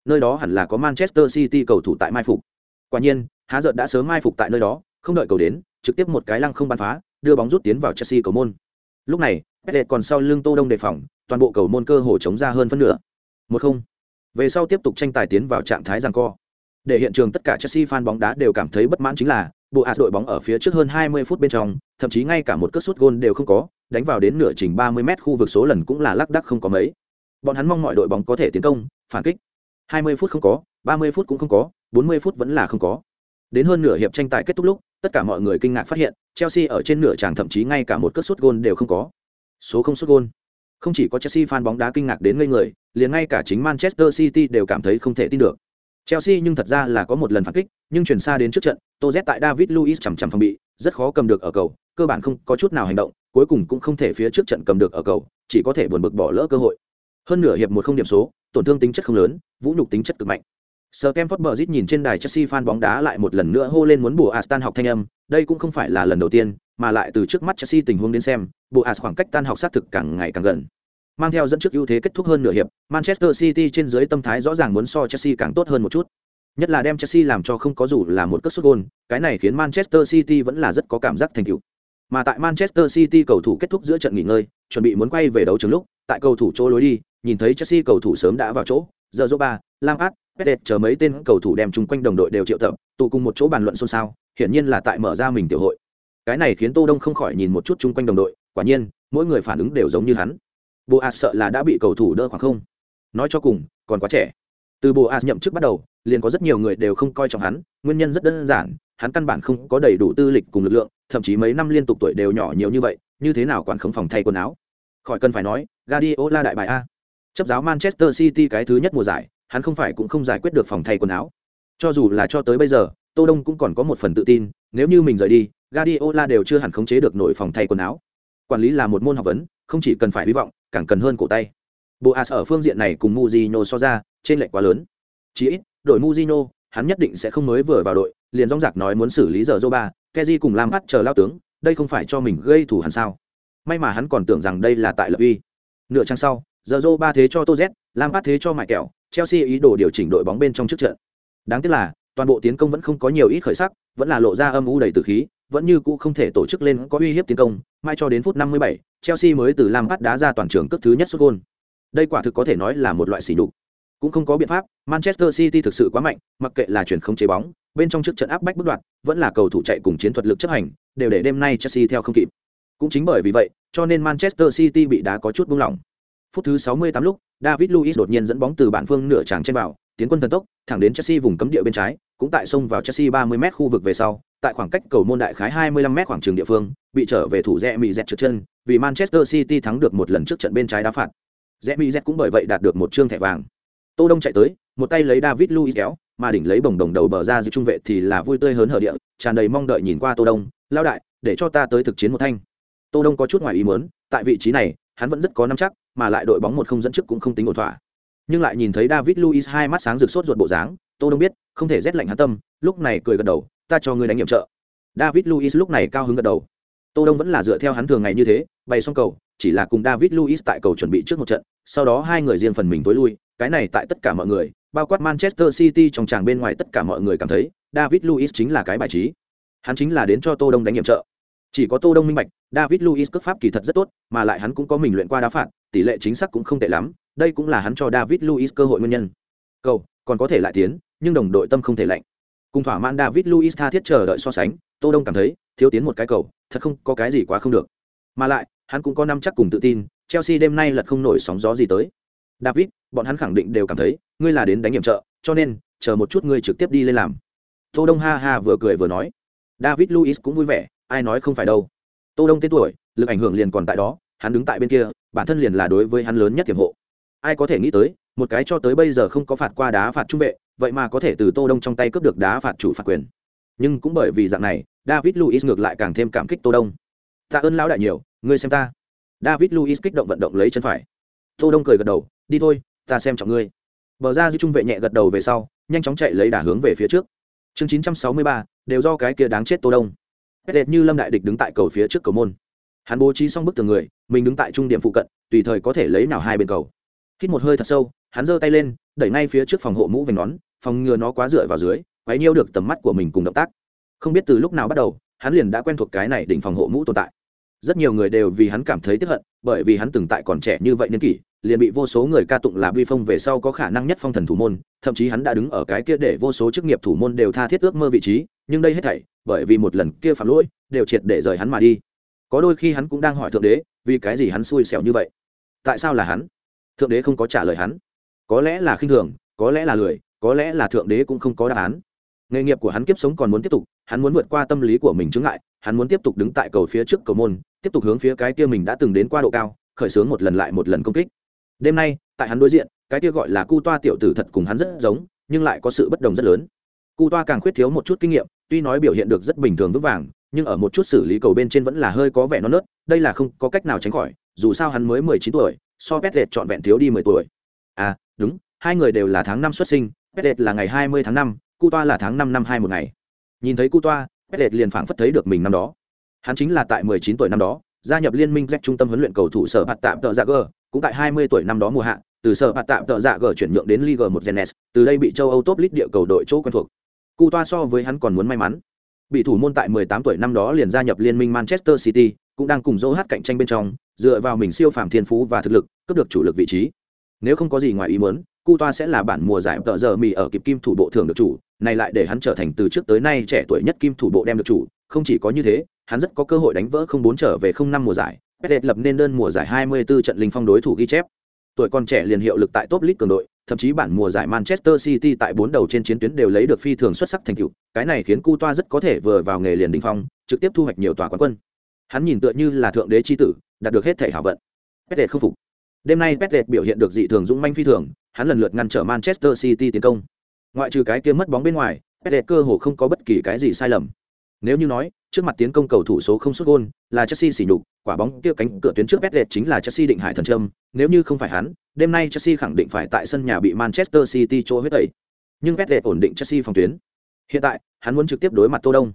Nơi đó hẳn là có manchester city cầu thủ tại mai phục. Quả nhiên há giận đã sớm mai phục tại nơi đó, không đợi cầu đến, trực tiếp một cái lăng không bắn phá, đưa bóng rút tiến vào chelsea cầu môn lúc này petlet còn sau lưng tô đông đề phòng, toàn bộ cầu môn cơ hồ chống ra hơn phân nửa. Một không. Về sau tiếp tục tranh tài tiến vào trạng thái giằng co. Để hiện trường tất cả chelsea fan bóng đá đều cảm thấy bất mãn chính là, bộ hạt đội bóng ở phía trước hơn 20 phút bên trong, thậm chí ngay cả một cước sút gôn đều không có, đánh vào đến nửa trình 30 mét khu vực số lần cũng là lắc đắc không có mấy. Bọn hắn mong mọi đội bóng có thể tiến công, phản kích. 20 phút không có 30 phút cũng không có 40 phút vẫn là không có. Đến hơn nửa hiệp tranh tài kết thúc lúc, tất cả mọi người kinh ngạc phát hiện, Chelsea ở trên nửa tràng thậm chí ngay cả một cất sút gôn đều không có. Số không sút gôn. Không chỉ có Chelsea fan bóng đá kinh ngạc đến ngây người, liền ngay cả chính Manchester City đều cảm thấy không thể tin được. Chelsea nhưng thật ra là có một lần phản kích, nhưng chuyển xa đến trước trận, Toz tại David Luiz chằm chằm phòng bị, rất khó cầm được ở cầu, cơ bản không có chút nào hành động, cuối cùng cũng không thể phía trước trận cầm được ở cầu, chỉ có thể buồn bực bỏ lỡ cơ hội. Hơn nửa hiệp một không điểm số, tổn thương tính chất không lớn, vũ nhục tính chất cực mạnh. Sir Kemford Burgess nhìn trên đài Chelsea fan bóng đá lại một lần nữa hô lên muốn bù Aston học thanh âm, đây cũng không phải là lần đầu tiên, mà lại từ trước mắt Chelsea tình huống đến xem, bùa As khoảng cách tan học sát thực càng ngày càng gần. Mang theo dẫn trước ưu thế kết thúc hơn nửa hiệp, Manchester City trên dưới tâm thái rõ ràng muốn so Chelsea càng tốt hơn một chút. Nhất là đem Chelsea làm cho không có dù là một cất sút gol, cái này khiến Manchester City vẫn là rất có cảm giác thành tựu. Mà tại Manchester City cầu thủ kết thúc giữa trận nghỉ ngơi, chuẩn bị muốn quay về đấu trường lúc, tại cầu thủ chỗ lối đi, nhìn thấy Chelsea cầu thủ sớm đã vào chỗ, giờ Zoba, Lampard, Pettet chờ mấy tên cầu thủ đem chung quanh đồng đội đều triệu tập, tụ cùng một chỗ bàn luận xôn xao, hiển nhiên là tại mở ra mình tiểu hội. Cái này khiến Tô Đông không khỏi nhìn một chút chung quanh đồng đội, quả nhiên, mỗi người phản ứng đều giống như hắn. Boas sợ là đã bị cầu thủ đỡ khoảng không. Nói cho cùng, còn quá trẻ. Từ Boas nhậm chức bắt đầu, liền có rất nhiều người đều không coi trọng hắn, nguyên nhân rất đơn giản, hắn căn bản không có đầy đủ tư lịch cùng lực lượng, thậm chí mấy năm liên tục tuổi đều nhỏ nhiều như vậy, như thế nào quản không phòng thay quần áo. Khỏi cần phải nói, Guardiola đại bài a. Chấp giáo Manchester City cái thứ nhất mùa giải, hắn không phải cũng không giải quyết được phòng thay quần áo. Cho dù là cho tới bây giờ, Tô Đông cũng còn có một phần tự tin, nếu như mình rời đi, Guardiola đều chưa hẳn khống chế được nội phòng thay quần áo. Quản lý là một môn học vấn, không chỉ cần phải hy vọng, càng cần hơn cổ tay. Boas ở phương diện này cùng Mujino so ra, trên lệch quá lớn. Chỉ ít, đội Mujino, hắn nhất định sẽ không mới vừa vào đội, liền rong rạc nói muốn xử lý giờ Zoba, Kezi cùng làm bắt chờ lao tướng, đây không phải cho mình gây thủ hẳn sao? May mà hắn còn tưởng rằng đây là tại lập uy. Nửa trang sau, giờ Zoba thế cho Tô Z làm bắt thế cho Mại Kẹo, Chelsea ý đồ điều chỉnh đội bóng bên trong trước trận. Đáng tiếc là, toàn bộ tiến công vẫn không có nhiều ít khởi sắc, vẫn là lộ ra âm u đầy tử khí, vẫn như cũ không thể tổ chức lên có uy hiếp tiến công, mai cho đến phút 57, Chelsea mới từ Lampard đá ra toàn trường cước thứ nhất sút gol. Đây quả thực có thể nói là một loại sỉ nhục. Cũng không có biện pháp, Manchester City thực sự quá mạnh, mặc kệ là chuyển không chế bóng, bên trong trước trận áp bách bất đoạn, vẫn là cầu thủ chạy cùng chiến thuật lực chấp hành, đều để đêm nay Chelsea theo không kịp. Cũng chính bởi vì vậy, cho nên Manchester City bị đá có chút buông lỏng. Phút thứ 68 lúc, David Luiz đột nhiên dẫn bóng từ bản phương nửa tràng trên vào, tiến quân thần tốc, thẳng đến Chelsea vùng cấm địa bên trái, cũng tại sông vào Chelsea 30m khu vực về sau, tại khoảng cách cầu môn đại khái 25m khoảng trường địa phương, bị trở về thủ rẽ mì dẹt trượt chân, vì Manchester City thắng được một lần trước trận bên trái đá phạt. Rẽ mì dẹt cũng bởi vậy đạt được một trương thẻ vàng. Tô Đông chạy tới, một tay lấy David Luiz kéo, mà đỉnh lấy bồng đồng đầu bờ ra giữ trung vệ thì là vui tươi hớn hở địa, tràn đầy mong đợi nhìn qua Tô Đông, lao đại, để cho ta tới thực chiến một thanh. Tô Đông có chút ngoài ý muốn, tại vị trí này, hắn vẫn rất có nắm chắc, mà lại đội bóng một không dẫn trước cũng không tính ổn thỏa. Nhưng lại nhìn thấy David Luiz hai mắt sáng rực sốt ruột bộ dáng, Tô Đông biết, không thể rét lạnh hắn tâm, lúc này cười gật đầu, ta cho ngươi đánh nhiệm trợ. David Luiz lúc này cao hứng gật đầu. Tô Đông vẫn là dựa theo hắn thường ngày như thế, bày xong cầu, chỉ là cùng David Luiz tại cầu chuẩn bị trước một trận, sau đó hai người riêng phần mình tối lui, cái này tại tất cả mọi người bao quát manchester city trong tràng bên ngoài tất cả mọi người cảm thấy david luiz chính là cái bài trí hắn chính là đến cho tô đông đánh nhiệm trợ chỉ có tô đông minh bạch, david luis cước pháp kỳ thật rất tốt, mà lại hắn cũng có mình luyện qua đá phạt, tỷ lệ chính xác cũng không tệ lắm, đây cũng là hắn cho david luis cơ hội nguyên nhân. Cầu, còn có thể lại tiến, nhưng đồng đội tâm không thể lạnh. Cùng thỏa mãn david luis tha thiết chờ đợi so sánh, tô đông cảm thấy, thiếu tiến một cái cầu, thật không có cái gì quá không được. Mà lại, hắn cũng có năm chắc cùng tự tin, chelsea đêm nay lật không nổi sóng gió gì tới. David, bọn hắn khẳng định đều cảm thấy, ngươi là đến đánh nhiệm trợ, cho nên, chờ một chút ngươi trực tiếp đi lên làm. Tô đông ha ha vừa cười vừa nói. David luis cũng vui vẻ ai nói không phải đâu. Tô đông tên tuổi lực ảnh hưởng liền còn tại đó hắn đứng tại bên kia bản thân liền là đối với hắn lớn nhất tiềm hộ. Ai có thể nghĩ tới một cái cho tới bây giờ không có phạt qua đá phạt trung vệ vậy mà có thể từ tô đông trong tay cướp được đá phạt chủ phạt quyền. Nhưng cũng bởi vì dạng này david luis ngược lại càng thêm cảm kích tô đông. Tạ ơn lão đại nhiều ngươi xem ta. David luis kích động vận động lấy chân phải. Tô đông cười gật đầu đi thôi ta xem trọng ngươi. Bờ ra dư trung vệ nhẹ gật đầu về sau nhanh chóng chạy lấy đà hướng về phía trước. Chương 963, đều do cái kia đáng chết tô đông. Pet như lâm đại địch đứng tại cầu phía trước cầu môn. Hắn bố trí xong bức tường người, mình đứng tại trung điểm phụ cận, tùy thời có thể lấy nào hai bên cầu. Hít một hơi thật sâu, hắn giơ tay lên, đẩy ngay phía trước phòng hộ mũ vành nón, phòng ngừa nó quá dựa vào dưới, quấy nhiêu được tầm mắt của mình cùng động tác. Không biết từ lúc nào bắt đầu, hắn liền đã quen thuộc cái này đỉnh phòng hộ mũ tồn tại. Rất nhiều người đều vì hắn cảm thấy tức hận bởi vì hắn từng tại còn trẻ như vậy niên kỷ, liền bị vô số người ca tụng là vi phong về sau có khả năng nhất phong thần thủ môn, thậm chí hắn đã đứng ở cái kia để vô số chức nghiệp thủ môn đều tha thiết ước mơ vị trí, nhưng đây hết thảy, bởi vì một lần kia phạm lỗi, đều triệt để rời hắn mà đi. Có đôi khi hắn cũng đang hỏi thượng đế, vì cái gì hắn xui xẻo như vậy? Tại sao là hắn? Thượng đế không có trả lời hắn. Có lẽ là khinh thường, có lẽ là lười, có lẽ là thượng đế cũng không có đáp án. Nghề nghiệp của hắn kiếp sống còn muốn tiếp tục, hắn muốn vượt qua tâm lý của mình chứng ngại, hắn muốn tiếp tục đứng tại cầu phía trước cầu môn tiếp tục hướng phía cái kia mình đã từng đến qua độ cao, khởi xướng một lần lại một lần công kích. Đêm nay, tại hắn đối diện, cái kia gọi là cu toa tiểu tử thật cùng hắn rất giống, nhưng lại có sự bất đồng rất lớn. Cu toa càng khuyết thiếu một chút kinh nghiệm, tuy nói biểu hiện được rất bình thường vững vàng, nhưng ở một chút xử lý cầu bên trên vẫn là hơi có vẻ non nớt, đây là không có cách nào tránh khỏi, dù sao hắn mới mười chín tuổi, so pet lệch trọn vẹn thiếu đi mười tuổi. À đúng, hai người đều là tháng năm xuất sinh pet lệch là ngày hai mươi tháng năm, cu toa là tháng năm năm hai một ngày. Nhìn thấy cu toa pet lệch liền phảng phất thấy được mình năm đó hắn chính là tại mười chín tuổi năm đó gia nhập liên minh z trung tâm huấn luyện cầu thủ sở bạt tạm tợ dạ g cũng tại hai mươi tuổi năm đó mùa hạ từ sở bạt tạm tợ dạ g chuyển nhượng đến Liga một Genes, từ đây bị châu Âu top league địa cầu đội chỗ quen thuộc. Cú toa so với hắn còn muốn may mắn. Bị thủ môn tại 18 tuổi năm đó liền gia nhập liên minh Manchester City, cũng đang cùng Joe hát cạnh tranh bên trong, dựa vào mình siêu phàm thiên phú và thực lực, cướp được chủ lực vị trí. Nếu không có gì ngoài ý muốn, cú toa sẽ là bản mùa giải tợ giờ mì ở kịp kim thủ bộ thường được chủ, này lại để hắn trở thành từ trước tới nay trẻ tuổi nhất kim thủ bộ đem được chủ, không chỉ có như thế, hắn rất có cơ hội đánh vỡ không bốn trở về không năm mùa giải, Pet lập nên đơn mùa giải 24 trận linh phong đối thủ ghi chép. Tuổi còn trẻ liền hiệu lực tại top league cường đội, thậm chí bản mùa giải Manchester City tại bốn đầu trên chiến tuyến đều lấy được phi thường xuất sắc thành tựu, cái này khiến Cu Toa rất có thể vừa vào nghề liền đỉnh phong, trực tiếp thu hoạch nhiều tòa quán quân. Hắn nhìn tựa như là thượng đế chi tử, đạt được hết thể hảo vận. Pet không phục. Đêm nay Pet biểu hiện được dị thường dũng manh phi thường, hắn lần lượt ngăn trở Manchester City tiến công. Ngoại trừ cái kia mất bóng bên ngoài, Pet cơ hồ không có bất kỳ cái gì sai lầm. Nếu như nói, trước mặt tiến công cầu thủ số không xuất gôn là Chelsea xỉ nhục, quả bóng kia cánh cửa tuyến trước Petlet chính là Chelsea định hải thần trâm, nếu như không phải hắn, đêm nay Chelsea khẳng định phải tại sân nhà bị Manchester City chỗ huyết tẩy. Nhưng Petlet ổn định Chelsea phòng tuyến. Hiện tại, hắn muốn trực tiếp đối mặt Tô Đông.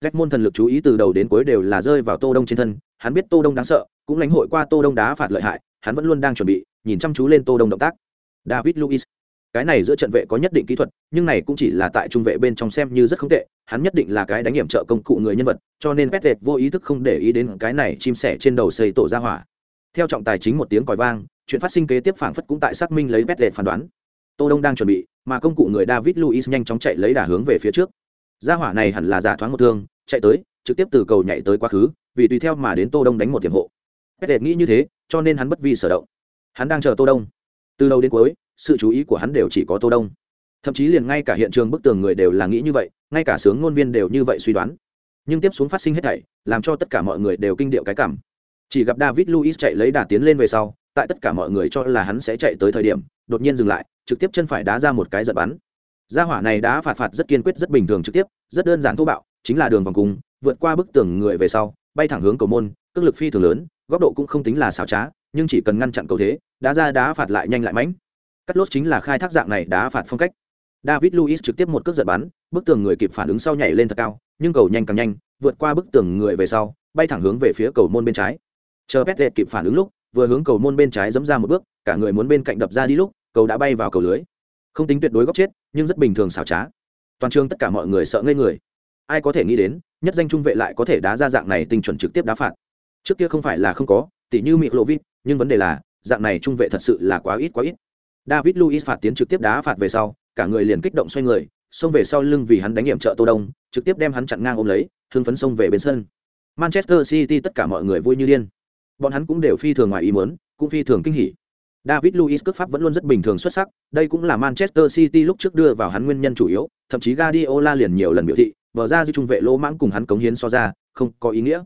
Redmond thần lực chú ý từ đầu đến cuối đều là rơi vào Tô Đông trên thân, hắn biết Tô Đông đáng sợ, cũng lãnh hội qua Tô Đông đá phạt lợi hại, hắn vẫn luôn đang chuẩn bị, nhìn chăm chú lên Tô Đông động tác. David Luiz cái này giữa trận vệ có nhất định kỹ thuật, nhưng này cũng chỉ là tại trung vệ bên trong xem như rất không tệ, hắn nhất định là cái đánh nghiệm trợ công cụ người nhân vật, cho nên pet vô ý thức không để ý đến cái này chim sẻ trên đầu xây tổ ra hỏa. Theo trọng tài chính một tiếng còi vang, chuyện phát sinh kế tiếp phảng phất cũng tại xác minh lấy pet phán đoán. Tô đông đang chuẩn bị, mà công cụ người david luis nhanh chóng chạy lấy đà hướng về phía trước. Ra hỏa này hẳn là giả thoáng một thương, chạy tới, trực tiếp từ cầu nhảy tới quá khứ, vì tùy theo mà đến tô đông đánh một tiềm hộ. Pet nghĩ như thế, cho nên hắn bất vi sở động. Hắn đang chờ tô đông từ đầu đến cuối, sự chú ý của hắn đều chỉ có tô đông. Thậm chí liền ngay cả hiện trường bức tường người đều là nghĩ như vậy, ngay cả sướng ngôn viên đều như vậy suy đoán. Nhưng tiếp xuống phát sinh hết thảy, làm cho tất cả mọi người đều kinh điệu cái cảm. Chỉ gặp david luis chạy lấy đà tiến lên về sau, tại tất cả mọi người cho là hắn sẽ chạy tới thời điểm, đột nhiên dừng lại, trực tiếp chân phải đá ra một cái giật bắn. Gia hỏa này đã phạt phạt rất kiên quyết, rất bình thường trực tiếp, rất đơn giản thô bạo, chính là đường vòng cung, vượt qua bức tường người về sau, bay thẳng hướng cầu môn, cước lực phi thường lớn, góc độ cũng không tính là xảo trá nhưng chỉ cần ngăn chặn cầu thế, đá ra đá phạt lại nhanh lại mãnh. Cắt lốt chính là khai thác dạng này đá phạt phong cách. David luis trực tiếp một cước giật bắn, bức tường người kịp phản ứng sau nhảy lên thật cao, nhưng cầu nhanh càng nhanh, vượt qua bức tường người về sau, bay thẳng hướng về phía cầu môn bên trái. Chờ pet kịp phản ứng lúc, vừa hướng cầu môn bên trái dẫm ra một bước, cả người muốn bên cạnh đập ra đi lúc, cầu đã bay vào cầu lưới. Không tính tuyệt đối góc chết, nhưng rất bình thường xảo trá. Toàn trường tất cả mọi người sợ ngây người. Ai có thể nghĩ đến, nhất danh trung vệ lại có thể đá ra dạng này tinh chuẩn trực tiếp đá phạt. Trước kia không phải là không có, tỉ như mịt lộ vít nhưng vấn đề là dạng này trung vệ thật sự là quá ít quá ít. David luis phạt tiến trực tiếp đá phạt về sau cả người liền kích động xoay người xông về sau lưng vì hắn đánh nghiệm trợ tô đông trực tiếp đem hắn chặn ngang ôm lấy hưng phấn xông về bên sân. Manchester city tất cả mọi người vui như điên. Bọn hắn cũng đều phi thường ngoài ý muốn cũng phi thường kinh hỉ. David Luiz cước pháp vẫn luôn rất bình thường xuất sắc, đây cũng là Manchester City lúc trước đưa vào hắn nguyên nhân chủ yếu, thậm chí Guardiola liền nhiều lần biểu thị, bờ ra dư trung vệ lỗ mãng cùng hắn cống hiến so ra, không có ý nghĩa.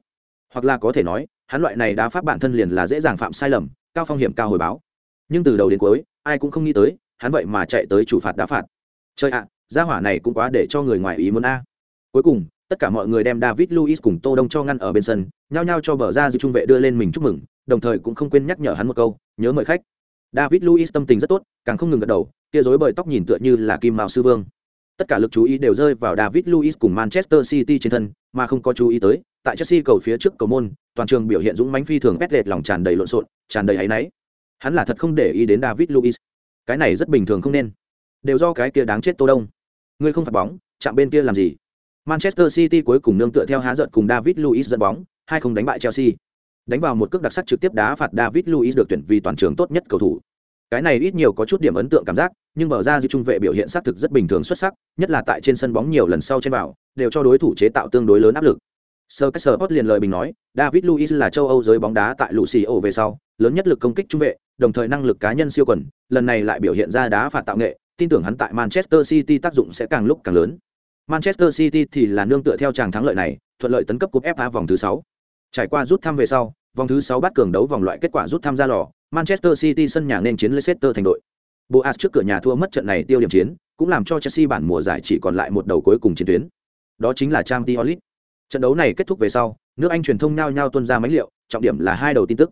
Hoặc là có thể nói, hắn loại này đá pháp bản thân liền là dễ dàng phạm sai lầm, cao phong hiểm cao hồi báo. Nhưng từ đầu đến cuối, ai cũng không nghĩ tới, hắn vậy mà chạy tới chủ phạt đá phạt. Chơi ạ, gia hỏa này cũng quá để cho người ngoài ý muốn a. Cuối cùng, tất cả mọi người đem David Luiz cùng Tô Đông cho ngăn ở bên sân, nhao nhao cho bờ ra dư trung vệ đưa lên mình chúc mừng, đồng thời cũng không quên nhắc nhở hắn một câu, nhớ mời khách david luis tâm tình rất tốt càng không ngừng gật đầu tia rối bời tóc nhìn tựa như là kim mao sư vương tất cả lực chú ý đều rơi vào david luis cùng manchester city trên thân mà không có chú ý tới tại chelsea cầu phía trước cầu môn toàn trường biểu hiện dũng mãnh phi thường Pettet lòng tràn đầy lộn xộn tràn đầy áy náy. Hắn là thật không để ý đến david Luiz, cái này rất bình thường không nên. Đều do cái kia đáng chết tô đông. Ngươi không phạt bóng chạm bên kia làm gì? Manchester city cuối cùng nương tựa theo há giận cùng david Luiz dẫn bóng hai không đánh bại chelsea. Đánh vào một cước đặc sắc trực tiếp đá phạt david luiz được tuyển vì toàn trường tốt nhất cầu thủ. Cái này ít nhiều có chút điểm ấn tượng cảm giác nhưng mở ra dư trung vệ biểu hiện xác thực rất bình thường xuất sắc nhất là tại trên sân bóng nhiều lần sau trên vào đều cho đối thủ chế tạo tương đối lớn áp lực. Sir cách sơ liền lời bình nói david luiz là châu âu giới bóng đá tại lucio về sau lớn nhất lực công kích trung vệ đồng thời năng lực cá nhân siêu quần lần này lại biểu hiện ra đá phạt tạo nghệ tin tưởng hắn tại manchester city tác dụng sẽ càng lúc càng lớn manchester city thì là nương tựa theo tràng thắng lợi này thuận lợi tấn cấp cúp fa vòng thứ sáu Trải qua rút thăm về sau, vòng thứ 6 bắt cường đấu vòng loại kết quả rút thăm ra lò, Manchester City sân nhà nên chiến Leicester thành đội. Boas trước cửa nhà thua mất trận này tiêu điểm chiến, cũng làm cho Chelsea bản mùa giải chỉ còn lại một đầu cuối cùng chiến tuyến. Đó chính là Champions League. Trận đấu này kết thúc về sau, nước Anh truyền thông nhao nhao tuân ra máy liệu, trọng điểm là hai đầu tin tức.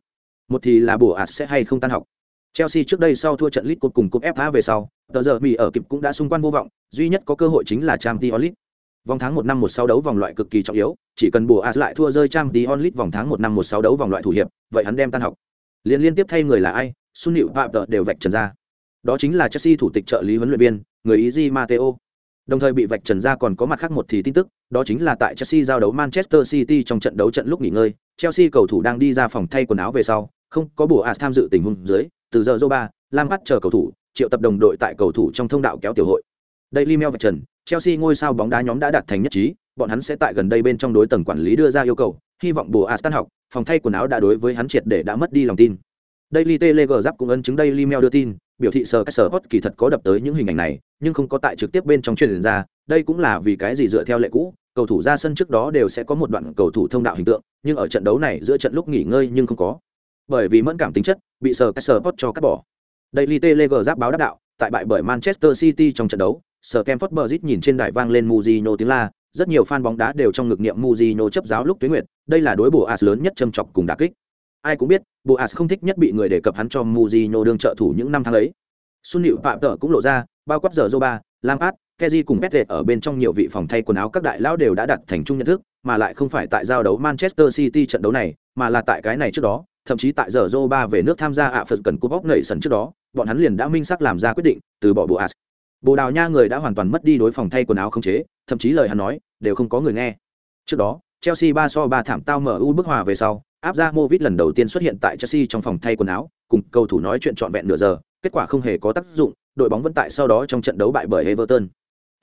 Một thì là Boas sẽ hay không tan học. Chelsea trước đây sau thua trận League Cup cùng Cup FA về sau, tờ giờ Mỹ ở kịp cũng đã xung quanh vô vọng, duy nhất có cơ hội chính là trang t onlit Vòng tháng một năm một sáu đấu vòng loại cực kỳ trọng yếu, chỉ cần bùa ạt lại thua rơi trang t onlit vòng tháng một năm một sáu đấu vòng loại thủ hiệp, vậy hắn đem tan học. Liên liên tiếp thay người là ai, Sun Liễu Phạm đều vạch trần ra. Đó chính là Chelsea thủ tịch trợ lý huấn luyện viên, người ý Di Matteo. Đồng thời bị vạch trần ra còn có mặt khác một thì tin tức, đó chính là tại Chelsea giao đấu Manchester City trong trận đấu trận lúc nghỉ ngơi, Chelsea cầu thủ đang đi ra phòng thay quần áo về sau, không có bổ as tham dự tình huống dưới, từ giờ Zoba, Lam bắt chờ cầu thủ, triệu tập đồng đội tại cầu thủ trong thông đạo kéo tiểu hội. Daily Mail vạch trần, Chelsea ngôi sao bóng đá nhóm đã đạt thành nhất trí, bọn hắn sẽ tại gần đây bên trong đối tầng quản lý đưa ra yêu cầu, hy vọng bùa tan học, phòng thay quần áo đã đối với hắn triệt để đã mất đi lòng tin. Daily Telegraph cũng ấn chứng Daily Mail đưa tin, biểu thị sở các sở hot kỳ thật có đập tới những hình ảnh này, nhưng không có tại trực tiếp bên trong truyền ra, đây cũng là vì cái gì dựa theo lệ cũ, cầu thủ ra sân trước đó đều sẽ có một đoạn cầu thủ thông đạo hình tượng, nhưng ở trận đấu này giữa trận lúc nghỉ ngơi nhưng không có. Bởi vì mẫn cảm tính chất, bị sở các sờ pot cho cắt bỏ. Daily Telegraph báo đáp đạo, tại bại bởi Manchester City trong trận đấu, sở kem phất bờ rít nhìn trên đài vang lên Mujino tiếng la, rất nhiều fan bóng đá đều trong ngực niệm Mujino chấp giáo lúc tuyến nguyệt, đây là đối bộ As lớn nhất châm chọc cùng đả kích. Ai cũng biết, bộ As không thích nhất bị người đề cập hắn cho Mujino đương trợ thủ những năm tháng ấy. Xuân Liễu Phạm Tở cũng lộ ra, bao quát giờ Zoba, Lampard, Kezi cùng Pettet ở bên trong nhiều vị phòng thay quần áo các đại lão đều đã đặt thành chung nhận thức, mà lại không phải tại giao đấu Manchester City trận đấu này, mà là tại cái này trước đó, thậm chí tại giờ Zoba về nước tham gia ạ Phật cần cúp bóc nảy sân trước đó, bọn hắn liền đã minh xác làm ra quyết định, từ bỏ bộ As bồ đào nha người đã hoàn toàn mất đi đối phòng thay quần áo không chế thậm chí lời hắn nói đều không có người nghe. Trước đó chelsea ba so ba thảm tao mở u bức hòa về sau áp ra movit lần đầu tiên xuất hiện tại chelsea trong phòng thay quần áo cùng cầu thủ nói chuyện trọn vẹn nửa giờ kết quả không hề có tác dụng đội bóng vẫn tại sau đó trong trận đấu bại bởi everton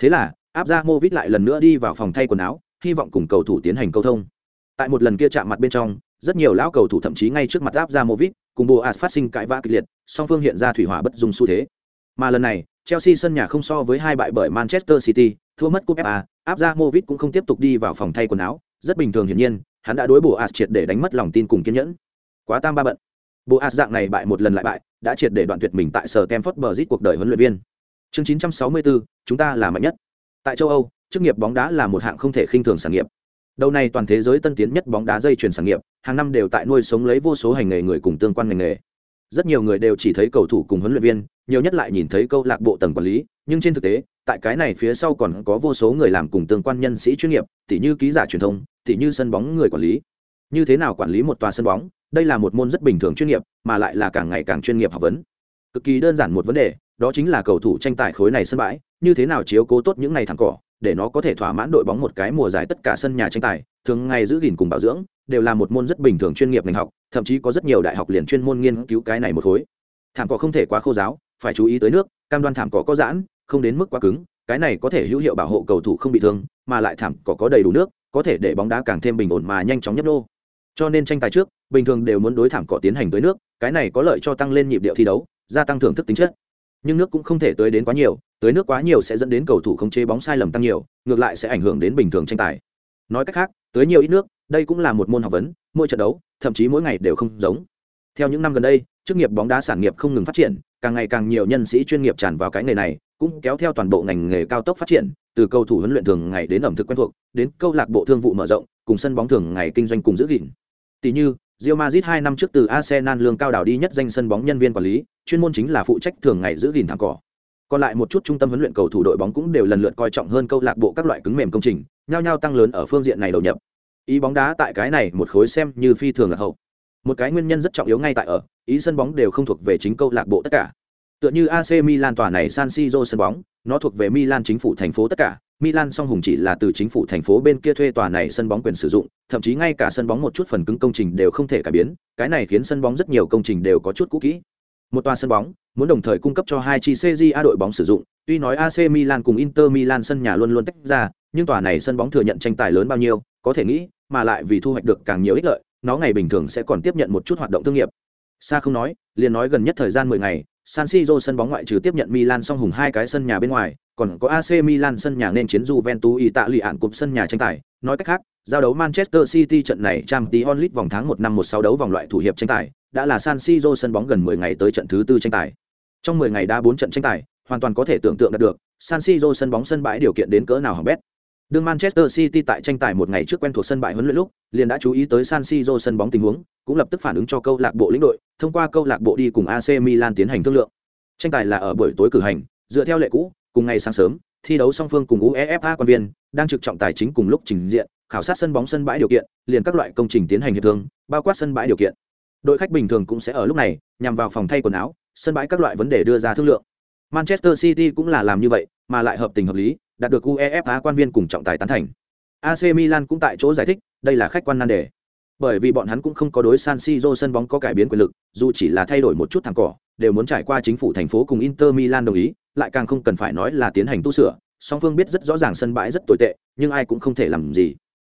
thế là Abramovich lại lần nữa đi vào phòng thay quần áo hy vọng cùng cầu thủ tiến hành câu thông tại một lần kia chạm mặt bên trong rất nhiều lão cầu thủ thậm chí ngay trước mặt Abramovich cùng boas phát sinh cãi vã kịch liệt song phương hiện ra thủy hỏa bất dung xu thế mà lần này Chelsea sân nhà không so với hai bại bởi Manchester City, thua mất cúp FA, Abramovich cũng không tiếp tục đi vào phòng thay quần áo, rất bình thường hiển nhiên, hắn đã đối bổ triệt để đánh mất lòng tin cùng kiên nhẫn. Quá tam ba bận. Bộ Ars dạng này bại một lần lại bại, đã triệt để đoạn tuyệt mình tại sở Stamford Bridge cuộc đời huấn luyện viên. Chương 964, chúng ta là mạnh nhất. Tại châu Âu, chức nghiệp bóng đá là một hạng không thể khinh thường sản nghiệp. Đầu này toàn thế giới tân tiến nhất bóng đá dây chuyền sản nghiệp, hàng năm đều tại nuôi sống lấy vô số hành nghề người cùng tương quan ngành nghề. Rất nhiều người đều chỉ thấy cầu thủ cùng huấn luyện viên, nhiều nhất lại nhìn thấy câu lạc bộ tầng quản lý nhưng trên thực tế tại cái này phía sau còn có vô số người làm cùng tương quan nhân sĩ chuyên nghiệp tỉ như ký giả truyền thông tỉ như sân bóng người quản lý như thế nào quản lý một tòa sân bóng đây là một môn rất bình thường chuyên nghiệp, mà lại là càng ngày càng chuyên nghiệp học vấn. Cực kỳ đơn giản một vấn đề, đó chính là cầu thủ tranh tài khối này sân bãi, như thế nào chiếu cố tốt những ngày thẳng cỏ, để nó có thể thỏa mãn đội bóng một cái mùa giải tất cả sân nhà tranh tài, thường ngày giữ gìn cùng bảo dưỡng, đều là một môn rất bình thường chuyên nghiệp ngành học, thậm chí có rất nhiều đại học liền chuyên môn nghiên cứu cái này một khối. Thảm cỏ không thể quá khô giáo, phải chú ý tới nước, cam đoan thảm cỏ có giãn, không đến mức quá cứng, cái này có thể hữu hiệu bảo hộ cầu thủ không bị thương, mà lại thảm cỏ có đầy đủ nước, có thể để bóng đá càng thêm bình ổn mà nhanh chóng nhấp nô cho nên tranh tài trước, bình thường đều muốn đối thảm cỏ tiến hành tới nước, cái này có lợi cho tăng lên nhịp điệu thi đấu, gia tăng thưởng thức tính chất. Nhưng nước cũng không thể tới đến quá nhiều, tới nước quá nhiều sẽ dẫn đến cầu thủ không chế bóng sai lầm tăng nhiều, ngược lại sẽ ảnh hưởng đến bình thường tranh tài. Nói cách khác, tới nhiều ít nước, đây cũng là một môn học vấn, mỗi trận đấu, thậm chí mỗi ngày đều không giống. Theo những năm gần đây, chức nghiệp bóng đá sản nghiệp không ngừng phát triển, càng ngày càng nhiều nhân sĩ chuyên nghiệp tràn vào cái nghề này, cũng kéo theo toàn bộ ngành nghề cao tốc phát triển, từ cầu thủ huấn luyện thường ngày đến ẩm thực quen thuộc, đến câu lạc bộ thương vụ mở rộng, cùng sân bóng thường ngày kinh doanh cùng giữ gìn tỷ như Real Madrid hai năm trước từ Arsenal lương cao đảo đi nhất danh sân bóng nhân viên quản lý, chuyên môn chính là phụ trách thường ngày giữ gìn thảm cỏ. Còn lại một chút trung tâm huấn luyện cầu thủ đội bóng cũng đều lần lượt coi trọng hơn câu lạc bộ các loại cứng mềm công trình, nhao nhao tăng lớn ở phương diện này đầu nhập. Ý bóng đá tại cái này một khối xem như phi thường là hậu. Một cái nguyên nhân rất trọng yếu ngay tại ở, ý sân bóng đều không thuộc về chính câu lạc bộ tất cả. Tựa như AC Milan tòa này San Siro sân bóng, nó thuộc về Milan chính phủ thành phố tất cả, Milan song hùng chỉ là từ chính phủ thành phố bên kia thuê tòa này sân bóng quyền sử dụng, thậm chí ngay cả sân bóng một chút phần cứng công trình đều không thể cải biến, cái này khiến sân bóng rất nhiều công trình đều có chút cũ kỹ. Một tòa sân bóng muốn đồng thời cung cấp cho hai chi CJA đội bóng sử dụng, tuy nói AC Milan cùng Inter Milan sân nhà luôn luôn tách ra, nhưng tòa này sân bóng thừa nhận tranh tài lớn bao nhiêu, có thể nghĩ, mà lại vì thu hoạch được càng nhiều ích lợi, nó ngày bình thường sẽ còn tiếp nhận một chút hoạt động thương nghiệp. Sa không nói, liền nói gần nhất thời gian 10 ngày, San Siro sân bóng ngoại trừ tiếp nhận Milan song hùng hai cái sân nhà bên ngoài, còn có AC Milan sân nhà nên chiến Juventus Italia ạn sân nhà tranh tài, nói cách khác, giao đấu Manchester City trận này Champions League vòng tháng 1 năm 16 đấu vòng loại thủ hiệp tranh tài, đã là San Siro sân bóng gần 10 ngày tới trận thứ tư tranh tài. Trong 10 ngày đã 4 trận tranh tài, hoàn toàn có thể tưởng tượng được, San Siro sân bóng sân bãi điều kiện đến cỡ nào hỏng bét. Đường Manchester City tại tranh tài một ngày trước quen thuộc sân bãi huấn luyện lúc, liền đã chú ý tới San Siro sân bóng tình huống, cũng lập tức phản ứng cho câu lạc bộ lĩnh đội, thông qua câu lạc bộ đi cùng AC Milan tiến hành thương lượng. Tranh tài là ở buổi tối cử hành, dựa theo lệ cũ, cùng ngày sáng sớm, thi đấu song phương cùng UEFA quan viên đang trực trọng tài chính cùng lúc trình diện, khảo sát sân bóng sân bãi điều kiện, liền các loại công trình tiến hành hiệp thương, bao quát sân bãi điều kiện. Đội khách bình thường cũng sẽ ở lúc này nhằm vào phòng thay quần áo, sân bãi các loại vấn đề đưa ra thương lượng. Manchester City cũng là làm như vậy, mà lại hợp tình hợp lý, đạt được UEFA quan viên cùng trọng tài tán thành. AC Milan cũng tại chỗ giải thích, đây là khách quan nan đề. Bởi vì bọn hắn cũng không có đối San Siro sân bóng có cải biến quyền lực, dù chỉ là thay đổi một chút thẳng cỏ, đều muốn trải qua chính phủ thành phố cùng Inter Milan đồng ý, lại càng không cần phải nói là tiến hành tu sửa, song phương biết rất rõ ràng sân bãi rất tồi tệ, nhưng ai cũng không thể làm gì.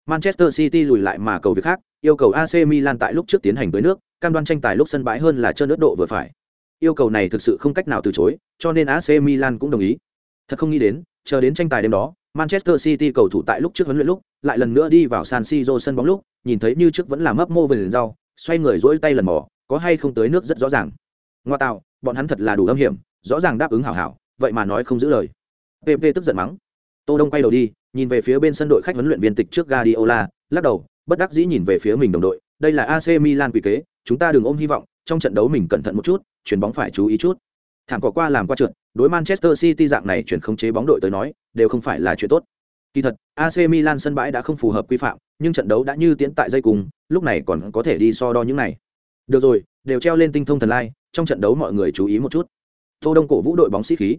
Manchester City lùi lại mà cầu việc khác, yêu cầu AC Milan tại lúc trước tiến hành với nước, cam đoan tranh tài lúc sân bãi hơn là trơn nước độ vừa phải. Yêu cầu này thực sự không cách nào từ chối, cho nên AC Milan cũng đồng ý. Thật không nghĩ đến, chờ đến tranh tài đêm đó, Manchester City cầu thủ tại lúc trước huấn luyện lúc, lại lần nữa đi vào San Siro sân bóng lúc, nhìn thấy như trước vẫn là mấp mô về rau, xoay người duỗi tay lần mò, có hay không tới nước rất rõ ràng. Ngoa tạo, bọn hắn thật là đủ âm hiểm, rõ ràng đáp ứng hảo hảo, vậy mà nói không giữ lời. PP tức giận mắng. Tô Đông quay đầu đi, nhìn về phía bên sân đội khách huấn luyện viên tịch trước Guardiola, lắc đầu, bất đắc dĩ nhìn về phía mình đồng đội, đây là AC Milan quỷ kế, chúng ta đừng ôm hy vọng, trong trận đấu mình cẩn thận một chút, chuyển bóng phải chú ý chút. Thảm cỏ qua làm qua trượt, đối Manchester City dạng này chuyển không chế bóng đội tới nói, đều không phải là chuyện tốt. Kỳ thật, AC Milan sân bãi đã không phù hợp quy phạm, nhưng trận đấu đã như tiến tại dây cùng, lúc này còn có thể đi so đo những này. Được rồi, đều treo lên tinh thông thần lai, trong trận đấu mọi người chú ý một chút. Tô Đông cổ vũ đội bóng sĩ khí.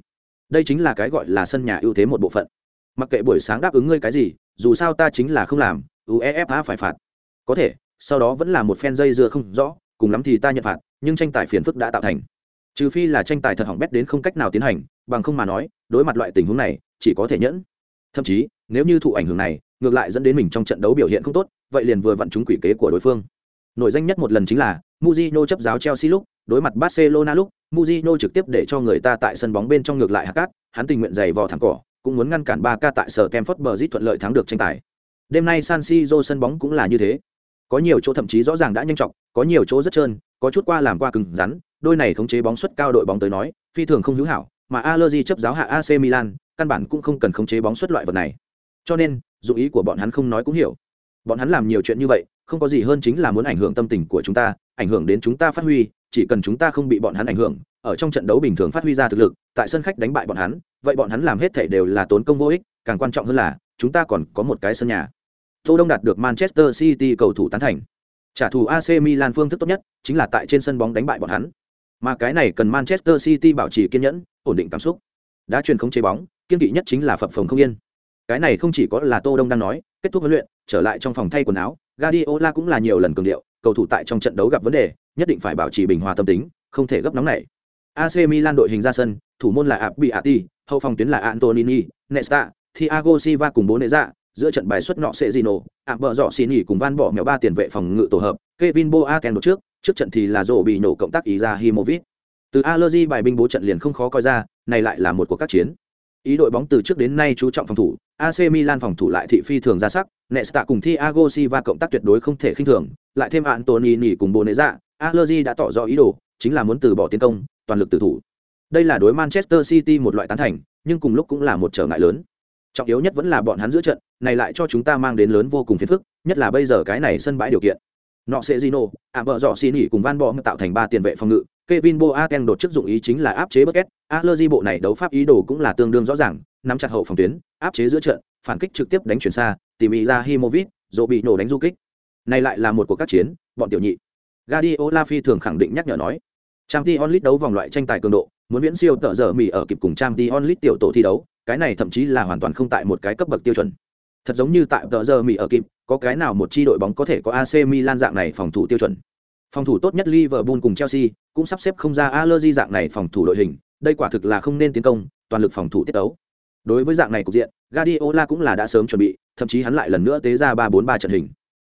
Đây chính là cái gọi là sân nhà ưu thế một bộ phận. Mặc kệ buổi sáng đáp ứng ngươi cái gì, dù sao ta chính là không làm, UEFA phải phạt. Có thể, sau đó vẫn là một phen dây dưa không rõ, cùng lắm thì ta nhận phạt, nhưng tranh tài phiền phức đã tạo thành. Trừ phi là tranh tài thật hỏng bét đến không cách nào tiến hành, bằng không mà nói, đối mặt loại tình huống này, chỉ có thể nhẫn. Thậm chí, nếu như thụ ảnh hưởng này, ngược lại dẫn đến mình trong trận đấu biểu hiện không tốt, vậy liền vừa vặn trúng quỷ kế của đối phương. Nổi danh nhất một lần chính là Mourinho chấp giáo Chelsea lúc, đối mặt Barcelona lúc, Mourinho trực tiếp để cho người ta tại sân bóng bên trong ngược lại hạt cát, hắn tình nguyện giày vò thẳng cỏ, cũng muốn ngăn cản 3K tại sở Stamford Bridge thuận lợi thắng được tranh tài. Đêm nay San Siro sân bóng cũng là như thế. Có nhiều chỗ thậm chí rõ ràng đã nhanh chóng, có nhiều chỗ rất trơn, có chút qua làm qua cứng rắn, đôi này khống chế bóng suất cao đội bóng tới nói, phi thường không hữu hảo, mà Allegri chấp giáo hạ AC Milan, căn bản cũng không cần khống chế bóng suất loại vật này. Cho nên, dụng ý của bọn hắn không nói cũng hiểu. Bọn hắn làm nhiều chuyện như vậy, không có gì hơn chính là muốn ảnh hưởng tâm tình của chúng ta, ảnh hưởng đến chúng ta phát huy, chỉ cần chúng ta không bị bọn hắn ảnh hưởng, ở trong trận đấu bình thường phát huy ra thực lực, tại sân khách đánh bại bọn hắn, vậy bọn hắn làm hết thảy đều là tốn công vô ích, càng quan trọng hơn là, chúng ta còn có một cái sân nhà. Tô Đông đạt được Manchester City cầu thủ tán thành. Trả thù AC Milan phương thức tốt nhất chính là tại trên sân bóng đánh bại bọn hắn. Mà cái này cần Manchester City bảo trì kiên nhẫn, ổn định cảm xúc. Đã truyền không chế bóng, kiên kỵ nhất chính là phập phồng không yên. Cái này không chỉ có là Tô Đông đang nói, kết thúc huấn luyện, trở lại trong phòng thay quần áo, Guardiola cũng là nhiều lần cường điệu, cầu thủ tại trong trận đấu gặp vấn đề, nhất định phải bảo trì bình hòa tâm tính, không thể gấp nóng này. AC Milan đội hình ra sân, thủ môn là Abbiati, hậu phòng tuyến là Antonini, Nesta, Thiago Silva cùng bốn nệ dạ, giữa trận bài xuất nọ sẽ Gino, ảm dọ cùng van bỏ mèo ba tiền vệ phòng ngự tổ hợp, Kevin Boateng đột trước, trước trận thì là rổ bị nổ cộng tác ý ra Himovic. Từ Allergy bài binh bố trận liền không khó coi ra, này lại là một cuộc các chiến. Ý đội bóng từ trước đến nay chú trọng phòng thủ, AC Milan phòng thủ lại thị phi thường ra sắc, Nesta cùng Thiago Silva cộng tác tuyệt đối không thể khinh thường, lại thêm Antonini cùng Boneza, Allergy đã tỏ rõ ý đồ, chính là muốn từ bỏ tiến công, toàn lực tử thủ. Đây là đối Manchester City một loại tán thành, nhưng cùng lúc cũng là một trở ngại lớn. Trọng yếu nhất vẫn là bọn hắn giữa trận, này lại cho chúng ta mang đến lớn vô cùng phiền phức, nhất là bây giờ cái này sân bãi điều kiện. Nọ sẽ Gino, à vợ dọ xin nghỉ cùng Van Bommel tạo thành ba tiền vệ phòng ngự, Kevin Boateng đột chức dụng ý chính là áp chế Busquets, Allergy bộ này đấu pháp ý đồ cũng là tương đương rõ ràng, nắm chặt hậu phòng tuyến, áp chế giữa trận, phản kích trực tiếp đánh chuyển xa, tìm ý ra Himovic, rồi bị nổ đánh du kích. Này lại là một cuộc các chiến, bọn tiểu nhị. Guardiola phi thường khẳng định nhắc nhở nói, Champions League đấu vòng loại tranh tài cường độ, muốn viễn siêu tợ giờ mì ở kịp cùng Champions League tiểu tổ thi đấu, cái này thậm chí là hoàn toàn không tại một cái cấp bậc tiêu chuẩn. Thật giống như tại tợ giờ mì ở kịp, có cái nào một chi đội bóng có thể có AC Milan dạng này phòng thủ tiêu chuẩn. Phòng thủ tốt nhất Liverpool cùng Chelsea cũng sắp xếp không ra Allergy dạng này phòng thủ đội hình, đây quả thực là không nên tiến công, toàn lực phòng thủ tiết đấu. Đối với dạng này cục diện, Guardiola cũng là đã sớm chuẩn bị, thậm chí hắn lại lần nữa tế ra 3-4-3 trận hình.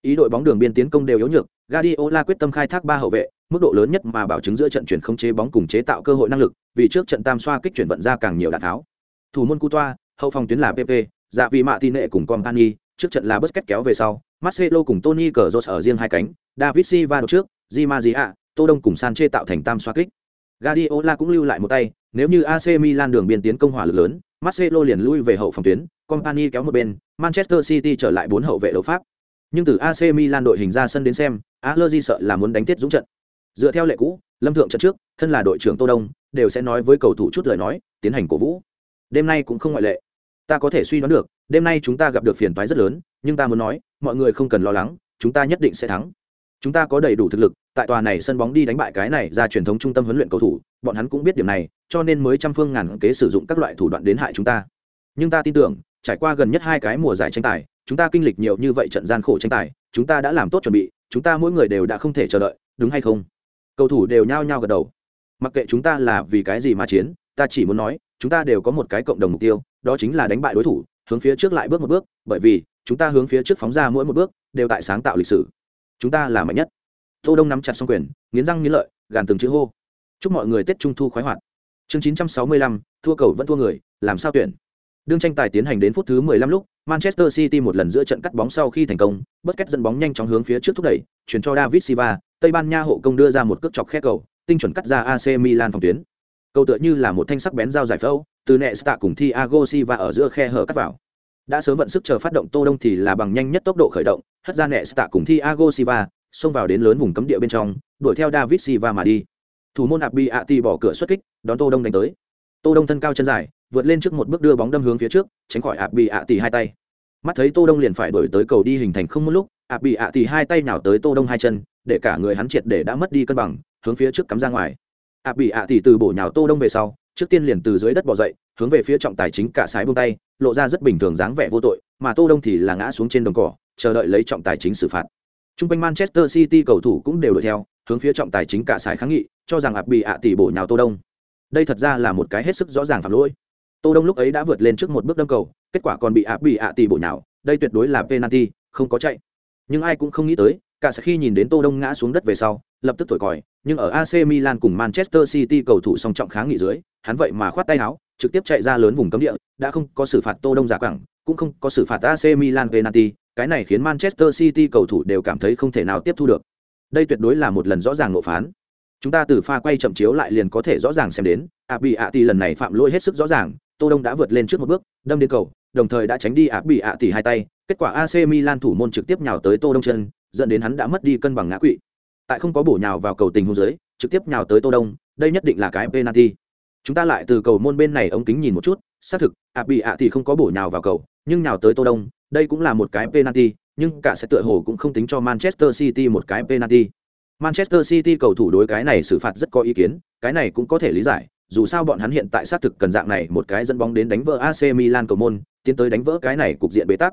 Ý đội bóng đường biên tiến công đều yếu nhược, Guardiola quyết tâm khai thác ba hậu vệ, mức độ lớn nhất mà bảo chứng giữa trận chuyển không chế bóng cùng chế tạo cơ hội năng lực, vì trước trận tam xoa kích chuyển vận ra càng nhiều đạn tháo. Thủ môn Coutoa, hậu phòng tuyến là PP, dạ vì mạ tin nệ cùng Company, trước trận là Busquets kéo về sau, Marcelo cùng Tony Kroos ở riêng hai cánh, David Silva đột trước, Di Maria, Tô Đông cùng Sanchez tạo thành tam xoá kích. Guardiola cũng lưu lại một tay, nếu như AC Milan đường biên tiến công hỏa lực lớn, Marcelo liền lui về hậu phòng tuyến, Company kéo một bên, Manchester City trở lại bốn hậu vệ đấu pháp. Nhưng từ AC Milan đội hình ra sân đến xem, Allegri sợ là muốn đánh tiết dũng trận. Dựa theo lệ cũ, Lâm Thượng trận trước, thân là đội trưởng Tô Đông, đều sẽ nói với cầu thủ chút lời nói, tiến hành cổ vũ. Đêm nay cũng không ngoại lệ. Ta có thể suy đoán được, đêm nay chúng ta gặp được phiền toái rất lớn, nhưng ta muốn nói, mọi người không cần lo lắng, chúng ta nhất định sẽ thắng. Chúng ta có đầy đủ thực lực, tại tòa này sân bóng đi đánh bại cái này ra truyền thống trung tâm huấn luyện cầu thủ, bọn hắn cũng biết điểm này, cho nên mới trăm phương ngàn kế sử dụng các loại thủ đoạn đến hại chúng ta. Nhưng ta tin tưởng, trải qua gần nhất hai cái mùa giải tranh tài, chúng ta kinh lịch nhiều như vậy trận gian khổ tranh tài, chúng ta đã làm tốt chuẩn bị, chúng ta mỗi người đều đã không thể chờ đợi, đúng hay không? Cầu thủ đều nhao nhao gật đầu. Mặc kệ chúng ta là vì cái gì mà chiến, ta chỉ muốn nói, chúng ta đều có một cái cộng đồng mục tiêu, đó chính là đánh bại đối thủ, hướng phía trước lại bước một bước, bởi vì chúng ta hướng phía trước phóng ra mỗi một bước, đều tại sáng tạo lịch sử. Chúng ta là mạnh nhất. Tô Đông nắm chặt song quyền, nghiến răng nghiến lợi, gàn từng chữ hô. Chúc mọi người Tết Trung thu khoái hoạt. Chương 965, thua cầu vẫn thua người, làm sao tuyển? Đương tranh tài tiến hành đến phút thứ 15 lúc, Manchester City một lần giữa trận cắt bóng sau khi thành công, bất kết dẫn bóng nhanh chóng hướng phía trước thúc đẩy, chuyển cho David Silva, Tây Ban Nha hộ công đưa ra một cước chọc khe cầu, tinh chuẩn cắt ra AC Milan phòng tuyến. Cầu tựa như là một thanh sắc bén dao giải phẫu, từ Nesta cùng Thiago Silva ở giữa khe hở cắt vào. Đã sớm vận sức chờ phát động Tô Đông thì là bằng nhanh nhất tốc độ khởi động, hất ra Nesta cùng Thiago Silva, xông vào đến lớn vùng cấm địa bên trong, đuổi theo David Silva mà đi. Thủ môn Abiati bỏ cửa xuất kích, đón Tô Đông đánh tới. Tô Đông thân cao chân dài, vượt lên trước một bước đưa bóng đâm hướng phía trước, tránh khỏi Abiati hai tay mắt thấy tô đông liền phải đổi tới cầu đi hình thành không một lúc Abi Ati ạ hai tay nào tới tô đông hai chân để cả người hắn triệt để đã mất đi cân bằng hướng phía trước cắm ra ngoài ạ bị ạ thì từ bổ nhào tô đông về sau trước tiên liền từ dưới đất bò dậy hướng về phía trọng tài chính cả sái buông tay lộ ra rất bình thường dáng vẻ vô tội mà tô đông thì là ngã xuống trên đồng cỏ chờ đợi lấy trọng tài chính xử phạt Trung quanh Manchester City cầu thủ cũng đều đuổi theo, hướng phía trọng tài chính cả sải kháng nghị, cho rằng ạp bị ạ tỷ bổ nhào Tô Đông. Đây thật ra là một cái hết sức rõ ràng phạm lỗi. Tô Đông lúc ấy đã vượt lên trước một bước đâm cầu, kết quả còn bị áp bị ạ tỷ bổ nhào, đây tuyệt đối là penalty, không có chạy. Nhưng ai cũng không nghĩ tới, cả sẽ khi nhìn đến Tô Đông ngã xuống đất về sau, lập tức thổi còi, nhưng ở AC Milan cùng Manchester City cầu thủ song trọng kháng nghị dưới, hắn vậy mà khoát tay áo, trực tiếp chạy ra lớn vùng cấm địa, đã không có xử phạt Tô Đông giả quảng, cũng không có xử phạt AC Milan penalty, cái này khiến Manchester City cầu thủ đều cảm thấy không thể nào tiếp thu được. Đây tuyệt đối là một lần rõ ràng ngộ phán. Chúng ta từ pha quay chậm chiếu lại liền có thể rõ ràng xem đến, Abi Ati lần này phạm lỗi hết sức rõ ràng, Tô Đông đã vượt lên trước một bước, đâm đến cầu, đồng thời đã tránh đi áp bị ạ tỷ hai tay, kết quả AC Milan thủ môn trực tiếp nhào tới Tô Đông chân, dẫn đến hắn đã mất đi cân bằng ngã quỵ. Tại không có bổ nhào vào cầu tình huống dưới, trực tiếp nhào tới Tô Đông, đây nhất định là cái penalty. Chúng ta lại từ cầu môn bên này ống kính nhìn một chút, xác thực, Abi bị ạ thì không có bổ nhào vào cầu, nhưng nhào tới Tô Đông, đây cũng là một cái penalty, nhưng cả sẽ tựa hồ cũng không tính cho Manchester City một cái penalty. Manchester City cầu thủ đối cái này xử phạt rất có ý kiến, cái này cũng có thể lý giải, dù sao bọn hắn hiện tại xác thực cần dạng này một cái dẫn bóng đến đánh vỡ AC Milan cầu môn, tiến tới đánh vỡ cái này cục diện bế tắc.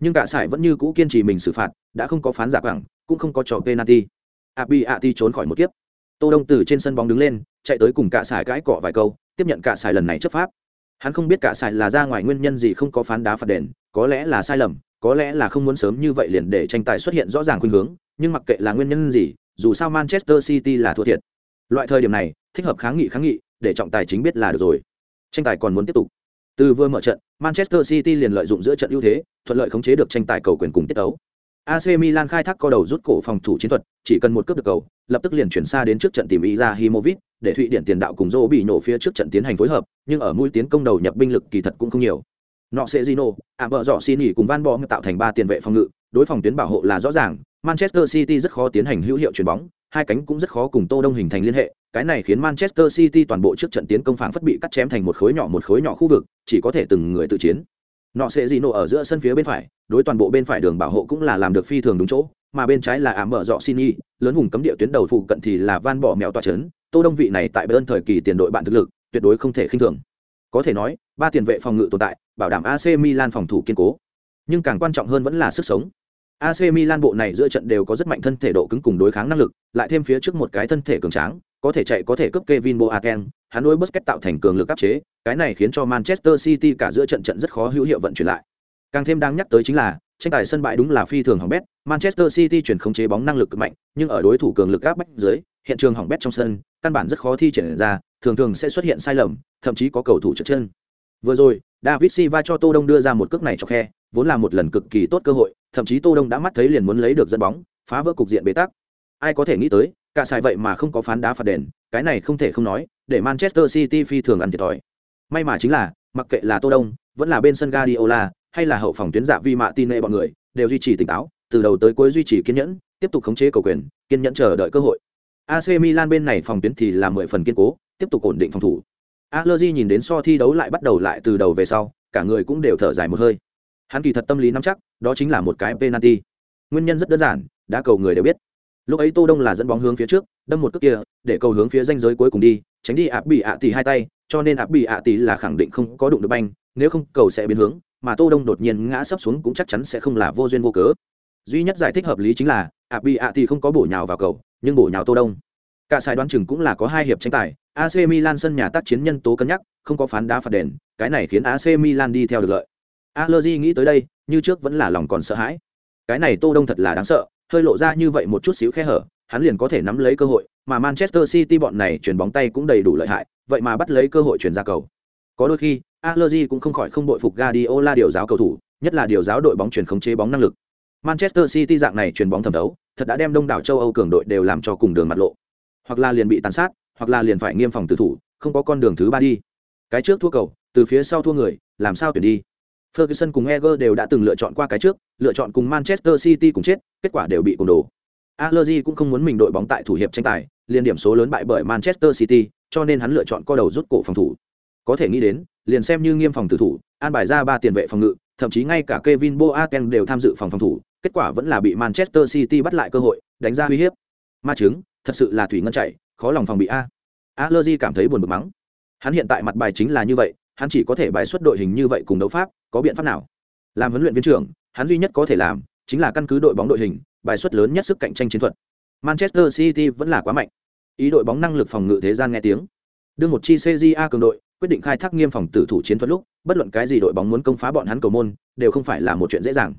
Nhưng cả sải vẫn như cũ kiên trì mình xử phạt, đã không có phán giả quảng, cũng không có trò penalty. Abi Ati trốn khỏi một kiếp. Tô Đông từ trên sân bóng đứng lên, chạy tới cùng cả sải cãi cọ vài câu, tiếp nhận cả sải lần này chấp pháp. Hắn không biết cả sải là ra ngoài nguyên nhân gì không có phán đá phạt đền, có lẽ là sai lầm, có lẽ là không muốn sớm như vậy liền để tranh tài xuất hiện rõ ràng khuynh hướng, nhưng mặc kệ là nguyên nhân gì, dù sao Manchester City là thua thiệt. Loại thời điểm này, thích hợp kháng nghị kháng nghị, để trọng tài chính biết là được rồi. Tranh tài còn muốn tiếp tục. Từ vừa mở trận, Manchester City liền lợi dụng giữa trận ưu thế, thuận lợi khống chế được tranh tài cầu quyền cùng tiết đấu. AC Milan khai thác co đầu rút cổ phòng thủ chiến thuật, chỉ cần một cướp được cầu, lập tức liền chuyển xa đến trước trận tìm Izahimovic, để Thụy Điển tiền đạo cùng Zô bị nổ phía trước trận tiến hành phối hợp, nhưng ở mũi tiến công đầu nhập binh lực kỳ thật cũng không nhiều. Nọ sẽ Gino, à bợ dọ xin nghỉ cùng Van Bommel tạo thành ba tiền vệ phòng ngự, đối phòng tuyến bảo hộ là rõ ràng, Manchester City rất khó tiến hành hữu hiệu chuyển bóng, hai cánh cũng rất khó cùng Tô Đông hình thành liên hệ, cái này khiến Manchester City toàn bộ trước trận tiến công phản phất bị cắt chém thành một khối nhỏ một khối nhỏ khu vực, chỉ có thể từng người tự chiến. Nọ sẽ Gino ở giữa sân phía bên phải, đối toàn bộ bên phải đường bảo hộ cũng là làm được phi thường đúng chỗ, mà bên trái là ám mở dọ Sini, lớn vùng cấm địa tuyến đầu phụ cận thì là Van bỏ mèo tọa chấn, Tô Đông vị này tại bên thời kỳ tiền đội bạn thực lực, tuyệt đối không thể khinh thường. Có thể nói, ba tiền vệ phòng ngự tồn tại, bảo đảm AC Milan phòng thủ kiên cố. Nhưng càng quan trọng hơn vẫn là sức sống. AC Milan bộ này giữa trận đều có rất mạnh thân thể độ cứng cùng đối kháng năng lực, lại thêm phía trước một cái thân thể cường tráng, có thể chạy có thể cướp Kevin Boateng, hắn đối Busquets tạo thành cường lực áp chế, cái này khiến cho Manchester City cả giữa trận trận rất khó hữu hiệu vận chuyển lại. Càng thêm đáng nhắc tới chính là, tranh tài sân bãi đúng là phi thường hỏng bét, Manchester City chuyển khống chế bóng năng lực cực mạnh, nhưng ở đối thủ cường lực áp bách dưới, hiện trường hỏng bét trong sân, căn bản rất khó thi triển ra, thường thường sẽ xuất hiện sai lầm, thậm chí có cầu thủ trượt chân. Vừa rồi, David Silva cho Tô Đông đưa ra một cước này cho khe, vốn là một lần cực kỳ tốt cơ hội, thậm chí Tô Đông đã mắt thấy liền muốn lấy được dẫn bóng, phá vỡ cục diện bế tắc. Ai có thể nghĩ tới, cả sai vậy mà không có phán đá phạt đền, cái này không thể không nói, để Manchester City phi thường ăn thiệt thòi. May mà chính là, mặc kệ là Tô Đông, vẫn là bên sân Guardiola, hay là hậu phòng tuyến dạ vi mạ tin nệ bọn người, đều duy trì tỉnh táo, từ đầu tới cuối duy trì kiên nhẫn, tiếp tục khống chế cầu quyền, kiên nhẫn chờ đợi cơ hội. AC Milan bên này phòng tuyến thì là mười phần kiên cố, tiếp tục ổn định phòng thủ. Alergy nhìn đến so thi đấu lại bắt đầu lại từ đầu về sau, cả người cũng đều thở dài một hơi. Hắn kỳ thật tâm lý nắm chắc, đó chính là một cái penalty. Nguyên nhân rất đơn giản, đã cầu người đều biết. Lúc ấy Tô Đông là dẫn bóng hướng phía trước, đâm một cước kia, để cầu hướng phía ranh giới cuối cùng đi, tránh đi áp bị ạ tỷ hai tay, cho nên áp bị ạ tỷ là khẳng định không có đụng được banh, nếu không cầu sẽ biến hướng, mà Tô Đông đột nhiên ngã sấp xuống cũng chắc chắn sẽ không là vô duyên vô cớ. Duy nhất giải thích hợp lý chính là, áp bị ạ tỷ không có bổ nhào vào cầu, nhưng bổ nhào Tô Đông. Cả sai đoán chừng cũng là có hai hiệp tranh tài, AC Milan sân nhà tác chiến nhân tố cân nhắc, không có phán đá phạt đền, cái này khiến AC Milan đi theo được lợi. Allegri nghĩ tới đây, như trước vẫn là lòng còn sợ hãi. Cái này Tô Đông thật là đáng sợ, hơi lộ ra như vậy một chút xíu khe hở, hắn liền có thể nắm lấy cơ hội, mà Manchester City bọn này chuyển bóng tay cũng đầy đủ lợi hại, vậy mà bắt lấy cơ hội chuyển ra cầu. Có đôi khi, Allegri cũng không khỏi không bội phục Guardiola điều giáo cầu thủ, nhất là điều giáo đội bóng chuyển khống chế bóng năng lực. Manchester City dạng này chuyển bóng thẩm đấu, thật đã đem đông đảo châu Âu cường đội đều làm cho cùng đường mặt lộ. Hoặc là liền bị tàn sát, hoặc là liền phải nghiêm phòng tử thủ, không có con đường thứ ba đi. Cái trước thua cầu, từ phía sau thua người, làm sao tuyển đi? Ferguson cùng Eger đều đã từng lựa chọn qua cái trước, lựa chọn cùng Manchester City cùng chết, kết quả đều bị cùng đổ. Allegri cũng không muốn mình đội bóng tại thủ hiệp tranh tài, liền điểm số lớn bại bởi Manchester City, cho nên hắn lựa chọn co đầu rút cổ phòng thủ. Có thể nghĩ đến, liền xem như nghiêm phòng tử thủ, an bài ra ba tiền vệ phòng ngự, thậm chí ngay cả Kevin Boateng đều tham dự phòng phòng thủ, kết quả vẫn là bị Manchester City bắt lại cơ hội, đánh ra uy hiếp. Ma chứng, thật sự là thủy ngân chạy, khó lòng phòng bị a. Allegri cảm thấy buồn bực mắng. Hắn hiện tại mặt bài chính là như vậy, hắn chỉ có thể bài xuất đội hình như vậy cùng đấu pháp, có biện pháp nào? Làm huấn luyện viên trưởng, hắn duy nhất có thể làm chính là căn cứ đội bóng đội hình, bài xuất lớn nhất sức cạnh tranh chiến thuật. Manchester City vẫn là quá mạnh. Ý đội bóng năng lực phòng ngự thế gian nghe tiếng. Đưa một chi CJA cường đội, quyết định khai thác nghiêm phòng tử thủ chiến thuật lúc, bất luận cái gì đội bóng muốn công phá bọn hắn cầu môn, đều không phải là một chuyện dễ dàng.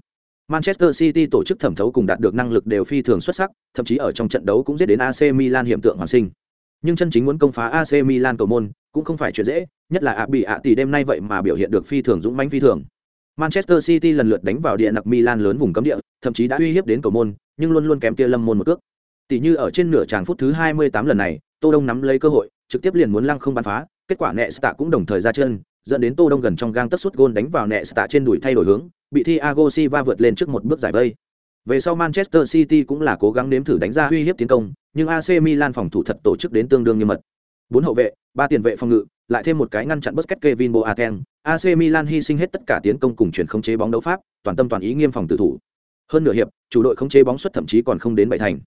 Manchester City tổ chức thẩm thấu cùng đạt được năng lực đều phi thường xuất sắc, thậm chí ở trong trận đấu cũng giết đến AC Milan hiện tượng hoàn sinh. Nhưng chân chính muốn công phá AC Milan cầu môn, cũng không phải chuyện dễ, nhất là ạ bị ạ tỷ đêm nay vậy mà biểu hiện được phi thường dũng mãnh phi thường. Manchester City lần lượt đánh vào địa nặc Milan lớn vùng cấm địa, thậm chí đã uy hiếp đến cầu môn, nhưng luôn luôn kém kia lâm môn một cước. Tỷ như ở trên nửa tràng phút thứ 28 lần này, Tô Đông nắm lấy cơ hội, trực tiếp liền muốn lăng không bắn phá, kết quả Nesta cũng đồng thời ra chân, dẫn đến Tô Đông gần trong gang tất sút gôn đánh vào Nesta trên đùi thay đổi hướng, bị Thiago Silva vượt lên trước một bước giải vây. Về sau Manchester City cũng là cố gắng nếm thử đánh ra uy hiếp tiến công, nhưng AC Milan phòng thủ thật tổ chức đến tương đương nghiêm mật. Bốn hậu vệ, ba tiền vệ phòng ngự, lại thêm một cái ngăn chặn Busquets Kevin Boateng, AC Milan hy sinh hết tất cả tiến công cùng chuyển khống chế bóng đấu pháp, toàn tâm toàn ý nghiêm phòng tự thủ. Hơn nửa hiệp, chủ đội khống chế bóng suất thậm chí còn không đến bảy thành.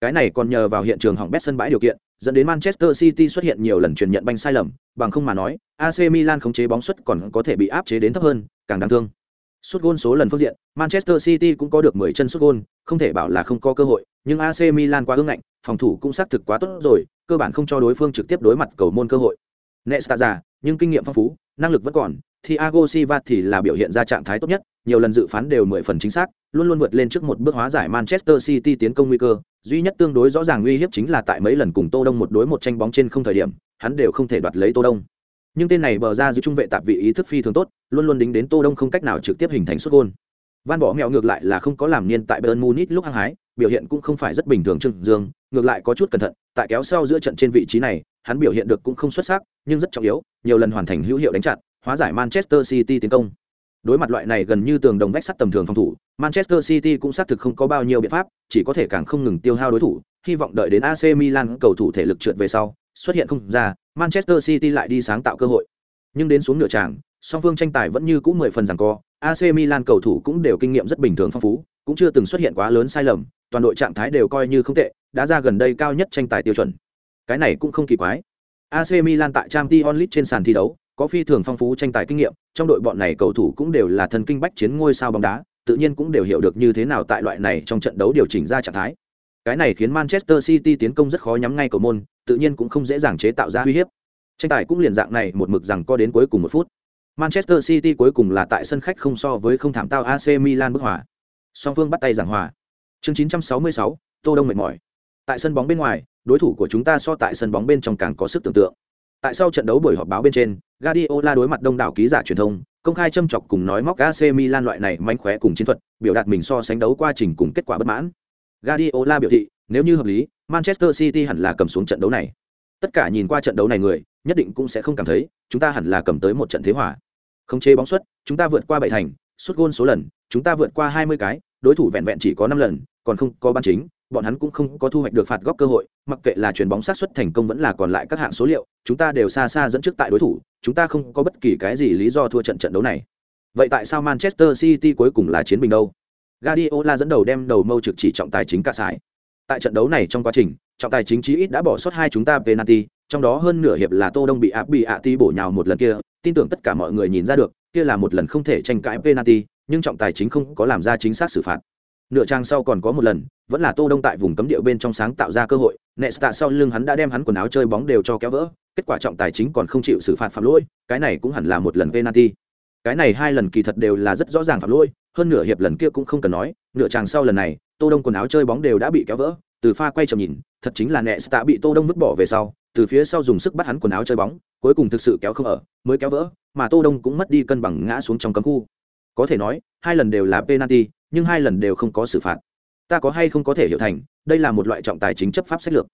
Cái này còn nhờ vào hiện trường hỏng bét sân bãi điều kiện, dẫn đến Manchester City xuất hiện nhiều lần chuyển nhận banh sai lầm, bằng không mà nói, AC Milan khống chế bóng suất còn có thể bị áp chế đến thấp hơn, càng đáng thương. Sút gôn số lần phương diện, Manchester City cũng có được 10 chân sút gôn, không thể bảo là không có cơ hội, nhưng AC Milan quá ương ngạnh, phòng thủ cũng xác thực quá tốt rồi, cơ bản không cho đối phương trực tiếp đối mặt cầu môn cơ hội. Nesta già, nhưng kinh nghiệm phong phú, năng lực vẫn còn, Thiago Silva thì là biểu hiện ra trạng thái tốt nhất, nhiều lần dự phán đều mười phần chính xác, luôn luôn vượt lên trước một bước hóa giải Manchester City tiến công nguy cơ, duy nhất tương đối rõ ràng nguy hiếp chính là tại mấy lần cùng Tô Đông một đối một tranh bóng trên không thời điểm, hắn đều không thể đoạt lấy Tô Đông. Nhưng tên này bờ ra giữ trung vệ tạp vị ý thức phi thường tốt, luôn luôn đính đến Tô Đông không cách nào trực tiếp hình thành xuất gôn Van bỏ mèo ngược lại là không có làm niên tại Bayern Munich lúc hăng hái, biểu hiện cũng không phải rất bình thường trương dương, ngược lại có chút cẩn thận, tại kéo sau giữa trận trên vị trí này, hắn biểu hiện được cũng không xuất sắc, nhưng rất trọng yếu, nhiều lần hoàn thành hữu hiệu đánh chặn, hóa giải Manchester City tiến công. Đối mặt loại này gần như tường đồng vách sắt tầm thường phòng thủ, Manchester City cũng xác thực không có bao nhiêu biện pháp, chỉ có thể càng không ngừng tiêu hao đối thủ, hy vọng đợi đến AC Milan cầu thủ thể lực trượt về sau, xuất hiện không ra, Manchester City lại đi sáng tạo cơ hội. Nhưng đến xuống nửa tràng, song phương tranh tài vẫn như cũ mười phần rằng co, AC Milan cầu thủ cũng đều kinh nghiệm rất bình thường phong phú, cũng chưa từng xuất hiện quá lớn sai lầm, toàn đội trạng thái đều coi như không tệ, đã ra gần đây cao nhất tranh tài tiêu chuẩn. Cái này cũng không kỳ quái. AC Milan tại Champions League trên sàn thi đấu, có phi thường phong phú tranh tài kinh nghiệm, trong đội bọn này cầu thủ cũng đều là thần kinh bách chiến ngôi sao bóng đá, tự nhiên cũng đều hiểu được như thế nào tại loại này trong trận đấu điều chỉnh ra trạng thái. Cái này khiến Manchester City tiến công rất khó nhắm ngay cầu môn, tự nhiên cũng không dễ dàng chế tạo ra uy hiếp. Tranh tài cũng liền dạng này một mực rằng co đến cuối cùng một phút. Manchester City cuối cùng là tại sân khách không so với không thảm tao AC Milan bức hòa. Song phương bắt tay giảng hòa. Chương 966, Tô Đông mệt mỏi. Tại sân bóng bên ngoài, đối thủ của chúng ta so tại sân bóng bên trong càng có sức tưởng tượng. Tại sau trận đấu buổi họp báo bên trên, Guardiola đối mặt đông đảo ký giả truyền thông, công khai châm chọc cùng nói móc AC Milan loại này mánh khóe cùng chiến thuật, biểu đạt mình so sánh đấu quá trình cùng kết quả bất mãn. Guardiola biểu thị, nếu như hợp lý, Manchester City hẳn là cầm xuống trận đấu này. Tất cả nhìn qua trận đấu này người, nhất định cũng sẽ không cảm thấy, chúng ta hẳn là cầm tới một trận thế hòa. Không chế bóng suất, chúng ta vượt qua bảy thành, sút gôn số lần, chúng ta vượt qua hai mươi cái, đối thủ vẹn vẹn chỉ có năm lần, còn không có ban chính, bọn hắn cũng không có thu hoạch được phạt góc cơ hội, mặc kệ là chuyền bóng sát xuất thành công vẫn là còn lại các hạng số liệu, chúng ta đều xa xa dẫn trước tại đối thủ, chúng ta không có bất kỳ cái gì lý do thua trận trận đấu này. Vậy tại sao Manchester City cuối cùng là chiến bình đâu? Guardiola dẫn đầu đem đầu mâu trực chỉ trọng tài chính cả sải. Tại trận đấu này trong quá trình, trọng tài chính chí ít đã bỏ sót hai chúng ta penalty, trong đó hơn nửa hiệp là Tô Đông bị áp bị ạ ti bổ nhào một lần kia, tin tưởng tất cả mọi người nhìn ra được, kia là một lần không thể tranh cãi penalty, nhưng trọng tài chính không có làm ra chính xác xử phạt. Nửa trang sau còn có một lần, vẫn là Tô Đông tại vùng cấm địa bên trong sáng tạo ra cơ hội, Nesta sau lưng hắn đã đem hắn quần áo chơi bóng đều cho kéo vỡ, kết quả trọng tài chính còn không chịu xử phạt phạm lỗi, cái này cũng hẳn là một lần penalty. Cái này hai lần kỳ thật đều là rất rõ ràng phạm lỗi, hơn nửa hiệp lần kia cũng không cần nói, nửa chàng sau lần này, Tô Đông quần áo chơi bóng đều đã bị kéo vỡ, từ pha quay chậm nhìn, thật chính là Nesta bị Tô Đông vứt bỏ về sau, từ phía sau dùng sức bắt hắn quần áo chơi bóng, cuối cùng thực sự kéo không ở, mới kéo vỡ, mà Tô Đông cũng mất đi cân bằng ngã xuống trong cấm khu. Có thể nói, hai lần đều là penalty, nhưng hai lần đều không có xử phạt. Ta có hay không có thể hiểu thành đây là một loại trọng tài chính chấp pháp sách lược.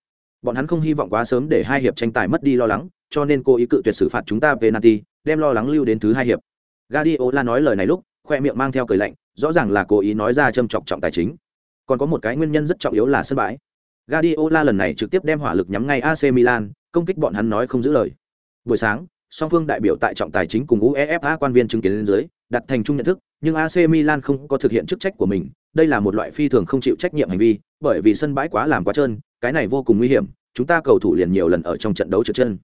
Bọn hắn không hy vọng quá sớm để hai hiệp tranh tài mất đi lo lắng cho nên cô ý cự tuyệt xử phạt chúng ta penalty đem lo lắng lưu đến thứ hai hiệp. Guardiola nói lời này lúc, khoe miệng mang theo cười lạnh, rõ ràng là cố ý nói ra châm chọc trọng tài chính. Còn có một cái nguyên nhân rất trọng yếu là sân bãi. Guardiola lần này trực tiếp đem hỏa lực nhắm ngay AC Milan, công kích bọn hắn nói không giữ lời. Buổi sáng, song phương đại biểu tại trọng tài chính cùng UEFA quan viên chứng kiến lên dưới, đặt thành chung nhận thức, nhưng AC Milan không có thực hiện chức trách của mình. Đây là một loại phi thường không chịu trách nhiệm hành vi, bởi vì sân bãi quá làm quá trơn, cái này vô cùng nguy hiểm, chúng ta cầu thủ liền nhiều lần ở trong trận đấu trượt chân.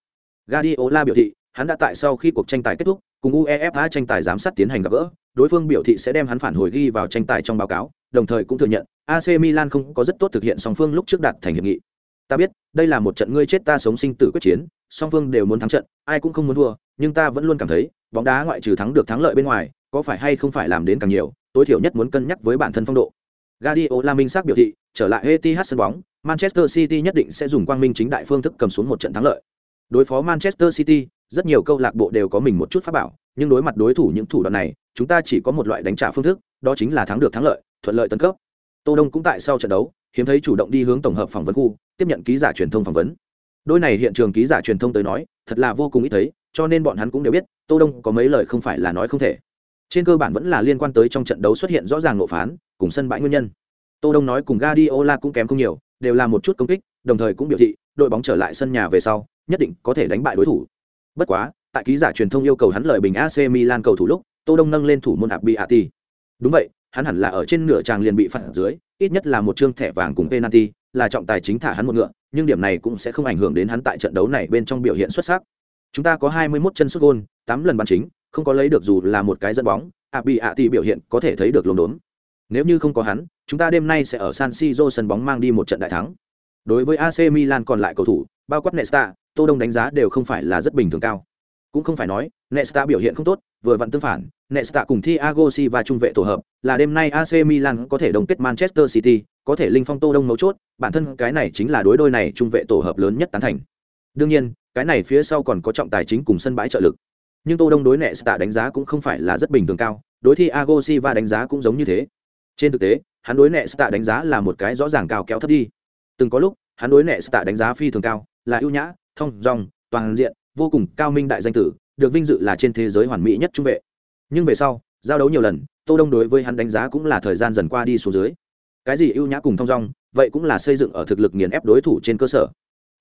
Guardiola biểu thị hắn đã tại sau khi cuộc tranh tài kết thúc, cùng UEFA tranh tài giám sát tiến hành gặp gỡ, đối phương biểu thị sẽ đem hắn phản hồi ghi vào tranh tài trong báo cáo, đồng thời cũng thừa nhận AC Milan không có rất tốt thực hiện song phương lúc trước đạt thành hiệp nghị. Ta biết, đây là một trận ngươi chết ta sống sinh tử quyết chiến, song phương đều muốn thắng trận, ai cũng không muốn thua, nhưng ta vẫn luôn cảm thấy, bóng đá ngoại trừ thắng được thắng lợi bên ngoài, có phải hay không phải làm đến càng nhiều, tối thiểu nhất muốn cân nhắc với bản thân phong độ. Guardiola minh xác biểu thị, trở lại Etihad sân bóng, Manchester City nhất định sẽ dùng quang minh chính đại phương thức cầm xuống một trận thắng lợi. Đối phó Manchester City rất nhiều câu lạc bộ đều có mình một chút pháp bảo, nhưng đối mặt đối thủ những thủ đoạn này, chúng ta chỉ có một loại đánh trả phương thức, đó chính là thắng được thắng lợi, thuận lợi tấn cấp. Tô đông cũng tại sau trận đấu, hiếm thấy chủ động đi hướng tổng hợp phỏng vấn khu, tiếp nhận ký giả truyền thông phỏng vấn. Đôi này hiện trường ký giả truyền thông tới nói, thật là vô cùng ít thấy, cho nên bọn hắn cũng đều biết, tô đông có mấy lời không phải là nói không thể. Trên cơ bản vẫn là liên quan tới trong trận đấu xuất hiện rõ ràng nộ phán, cùng sân bãi nguyên nhân. Tô đông nói cùng Guardiola cũng kém không nhiều, đều là một chút công kích, đồng thời cũng biểu thị, đội bóng trở lại sân nhà về sau, nhất định có thể đánh bại đối thủ bất quá tại ký giả truyền thông yêu cầu hắn lời bình AC Milan cầu thủ lúc tô đông nâng lên thủ môn Abiati đúng vậy hắn hẳn là ở trên nửa tràng liền bị phạt dưới ít nhất là một chương thẻ vàng cùng penalty là trọng tài chính thả hắn một ngựa, nhưng điểm này cũng sẽ không ảnh hưởng đến hắn tại trận đấu này bên trong biểu hiện xuất sắc. Chúng ta có 21 chân sút gôn, 8 lần bắn chính, không có lấy được dù là một cái dẫn bóng, ạ bị ạ tỷ biểu hiện có thể thấy được lồn đốn. Nếu như không có hắn, chúng ta đêm nay sẽ ở San Siro sân bóng mang đi một trận đại thắng. Đối với AC Milan còn lại cầu thủ, bao quát Nesta, Tô Đông đánh giá đều không phải là rất bình thường cao. Cũng không phải nói, Nesta biểu hiện không tốt, vừa vặn tương phản, Nesta cùng Thiago Silva trung vệ tổ hợp, là đêm nay AC Milan có thể đồng kết Manchester City, có thể linh phong Tô Đông mấu chốt, bản thân cái này chính là đối đôi này trung vệ tổ hợp lớn nhất tán thành. Đương nhiên, cái này phía sau còn có trọng tài chính cùng sân bãi trợ lực. Nhưng Tô Đông đối Nesta đánh giá cũng không phải là rất bình thường cao, đối Thiago Silva đánh giá cũng giống như thế. Trên thực tế, hắn đối Nesta đánh giá là một cái rõ ràng cao kéo thấp đi. Từng có lúc, hắn đối Nesta đánh giá phi thường cao, là ưu nhã, thông dong, toàn diện, vô cùng cao minh đại danh tử, được vinh dự là trên thế giới hoàn mỹ nhất trung vệ. Nhưng về sau giao đấu nhiều lần tô đông đối với hắn đánh giá cũng là thời gian dần qua đi xuống dưới. Cái gì ưu nhã cùng thong dong vậy cũng là xây dựng ở thực lực nghiền ép đối thủ trên cơ sở.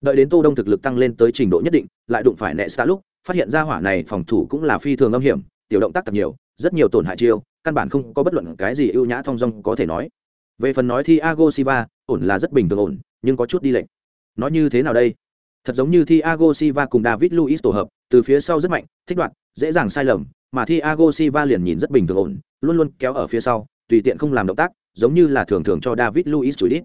Đợi đến tô đông thực lực tăng lên tới trình độ nhất định lại đụng phải nẹ xa lúc phát hiện ra hỏa này phòng thủ cũng là phi thường âm hiểm tiểu động tác tập nhiều rất nhiều tổn hại chiêu căn bản không có bất luận cái gì ưu nhã thong dong có thể nói. Về phần nói thì ago siva ổn là rất bình thường ổn nhưng có chút đi lệch. Nói như thế nào đây? Thật giống như Thiago Silva cùng David Luiz tổ hợp, từ phía sau rất mạnh, thích đoạn, dễ dàng sai lầm, mà Thiago Silva liền nhìn rất bình thường ổn, luôn luôn kéo ở phía sau, tùy tiện không làm động tác, giống như là thường thường cho David Luiz chửi đi.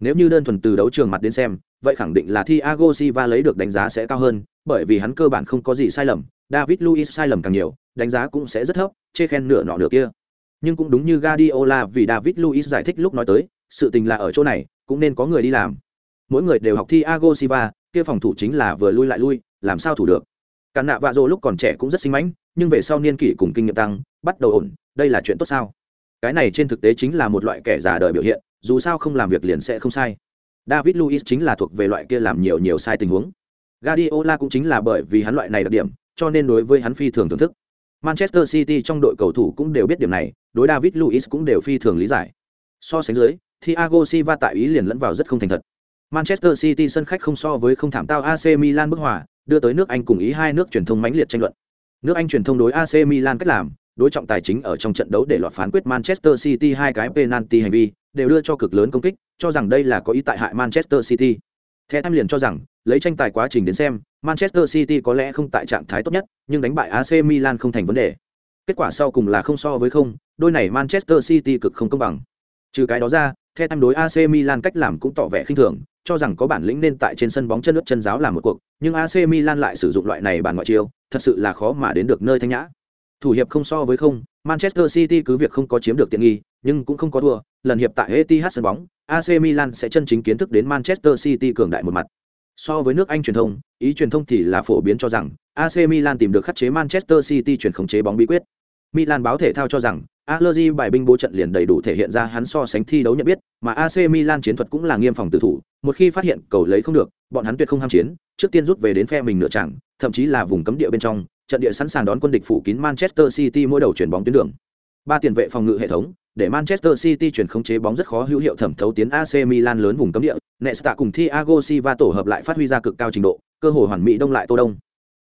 Nếu như đơn thuần từ đấu trường mặt đến xem, vậy khẳng định là Thiago Silva lấy được đánh giá sẽ cao hơn, bởi vì hắn cơ bản không có gì sai lầm, David Luiz sai lầm càng nhiều, đánh giá cũng sẽ rất thấp, chê khen nửa nọ nửa kia. Nhưng cũng đúng như Guardiola vì David Luiz giải thích lúc nói tới, sự tình là ở chỗ này, cũng nên có người đi làm. Mỗi người đều học Thiago Silva, kia phòng thủ chính là vừa lui lại lui, làm sao thủ được? Cả nạ vạ dỗ lúc còn trẻ cũng rất sinh mãnh, nhưng về sau niên kỷ cùng kinh nghiệm tăng, bắt đầu ổn, đây là chuyện tốt sao? Cái này trên thực tế chính là một loại kẻ già đời biểu hiện, dù sao không làm việc liền sẽ không sai. David luis chính là thuộc về loại kia làm nhiều nhiều sai tình huống. Guardiola cũng chính là bởi vì hắn loại này đặc điểm, cho nên đối với hắn phi thường thưởng thức. Manchester city trong đội cầu thủ cũng đều biết điểm này, đối david luis cũng đều phi thường lý giải. So sánh dưới, thiago silva tại ý liền lẫn vào rất không thành thật. Manchester City sân khách không so với không thảm tao AC Milan bức hòa, đưa tới nước Anh cùng ý hai nước truyền thông mãnh liệt tranh luận. Nước Anh truyền thông đối AC Milan cách làm, đối trọng tài chính ở trong trận đấu để loại phán quyết Manchester City hai cái penalty hành vi, đều đưa cho cực lớn công kích, cho rằng đây là có ý tại hại Manchester City. Theo em liền cho rằng, lấy tranh tài quá trình đến xem, Manchester City có lẽ không tại trạng thái tốt nhất, nhưng đánh bại AC Milan không thành vấn đề. Kết quả sau cùng là không so với không, đôi này Manchester City cực không công bằng. Trừ cái đó ra, theo em đối AC Milan cách làm cũng tỏ vẻ khinh thường, cho rằng có bản lĩnh nên tại trên sân bóng chân nước chân giáo làm một cuộc, nhưng AC Milan lại sử dụng loại này bàn ngoại chiêu, thật sự là khó mà đến được nơi thanh nhã. Thủ hiệp không so với không, Manchester City cứ việc không có chiếm được tiện nghi, nhưng cũng không có thua, lần hiệp tại Etihad sân bóng, AC Milan sẽ chân chính kiến thức đến Manchester City cường đại một mặt. So với nước Anh truyền thông, ý truyền thông thì là phổ biến cho rằng AC Milan tìm được khắc chế Manchester City chuyển khống chế bóng bí quyết. Milan báo thể thao cho rằng Allegri bài binh bố trận liền đầy đủ thể hiện ra hắn so sánh thi đấu nhận biết, mà AC Milan chiến thuật cũng là nghiêm phòng tử thủ, một khi phát hiện cầu lấy không được, bọn hắn tuyệt không ham chiến, trước tiên rút về đến phe mình nửa chẳng, thậm chí là vùng cấm địa bên trong, trận địa sẵn sàng đón quân địch phủ kín Manchester City mỗi đầu chuyển bóng tuyến đường. Ba tiền vệ phòng ngự hệ thống, để Manchester City chuyển khống chế bóng rất khó hữu hiệu thẩm thấu tiến AC Milan lớn vùng cấm địa, Nesta cùng Thiago Silva tổ hợp lại phát huy ra cực cao trình độ, cơ hội hoàn mỹ đông lại Tô Đông.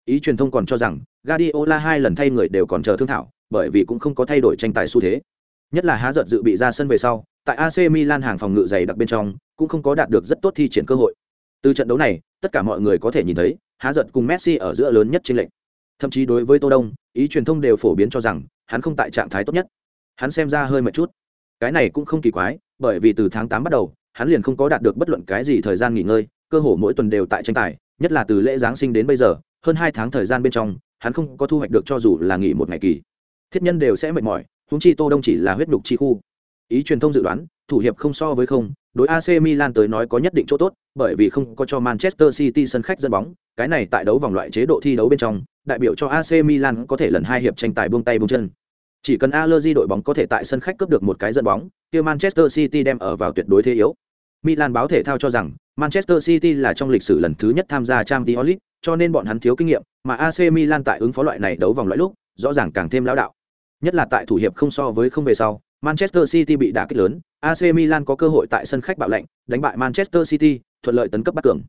Ý truyền thông còn cho rằng, Guardiola hai lần thay người đều còn chờ thương thảo, bởi vì cũng không có thay đổi tranh tài xu thế. Nhất là há giật dự bị ra sân về sau, tại AC Milan hàng phòng ngự dày đặc bên trong, cũng không có đạt được rất tốt thi triển cơ hội. Từ trận đấu này, tất cả mọi người có thể nhìn thấy, há giật cùng Messi ở giữa lớn nhất trên lệnh. Thậm chí đối với Tô Đông, ý truyền thông đều phổ biến cho rằng, hắn không tại trạng thái tốt nhất. Hắn xem ra hơi mệt chút. Cái này cũng không kỳ quái, bởi vì từ tháng 8 bắt đầu, hắn liền không có đạt được bất luận cái gì thời gian nghỉ ngơi, cơ hồ mỗi tuần đều tại tranh tài, nhất là từ lễ giáng sinh đến bây giờ, hơn 2 tháng thời gian bên trong, hắn không có thu hoạch được cho dù là nghỉ một ngày kỳ thiết nhân đều sẽ mệt mỏi húng chi tô đông chỉ là huyết nhục chi khu. Ý truyền thông dự đoán, thủ hiệp không so với không, đối AC Milan tới nói có nhất định chỗ tốt, bởi vì không có cho Manchester City sân khách dẫn bóng, cái này tại đấu vòng loại chế độ thi đấu bên trong, đại biểu cho AC Milan có thể lần hai hiệp tranh tài buông tay buông chân. Chỉ cần allergy đội bóng có thể tại sân khách cướp được một cái dẫn bóng, kia Manchester City đem ở vào tuyệt đối thế yếu. Milan báo thể thao cho rằng, Manchester City là trong lịch sử lần thứ nhất tham gia Champions League, cho nên bọn hắn thiếu kinh nghiệm, mà AC Milan tại ứng phó loại này đấu vòng loại lúc, rõ ràng càng thêm lão đạo. Nhất là tại thủ hiệp không so với không về sau, Manchester City bị đả kích lớn, AC Milan có cơ hội tại sân khách bạo lệnh, đánh bại Manchester City, thuận lợi tấn cấp bắt cường.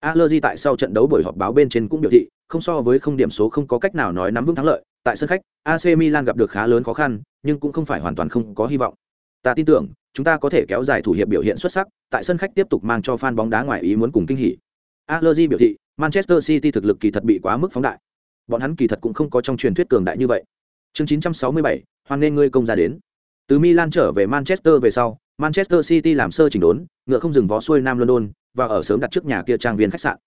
Allegri tại sau trận đấu buổi họp báo bên trên cũng biểu thị, không so với không điểm số không có cách nào nói nắm vững thắng lợi, tại sân khách, AC Milan gặp được khá lớn khó khăn, nhưng cũng không phải hoàn toàn không có hy vọng. ta tin tưởng chúng ta có thể kéo dài thủ hiệp biểu hiện xuất sắc tại sân khách tiếp tục mang cho fan bóng đá ngoài ý muốn cùng kinh hỉ Allergy biểu thị Manchester City thực lực kỳ thật bị quá mức phóng đại bọn hắn kỳ thật cũng không có trong truyền thuyết cường đại như vậy chương 967, hoan nên ngươi công ra đến từ Milan trở về Manchester về sau Manchester City làm sơ chỉnh đốn ngựa không dừng vó xuôi Nam London và ở sớm đặt trước nhà kia trang viên khách sạn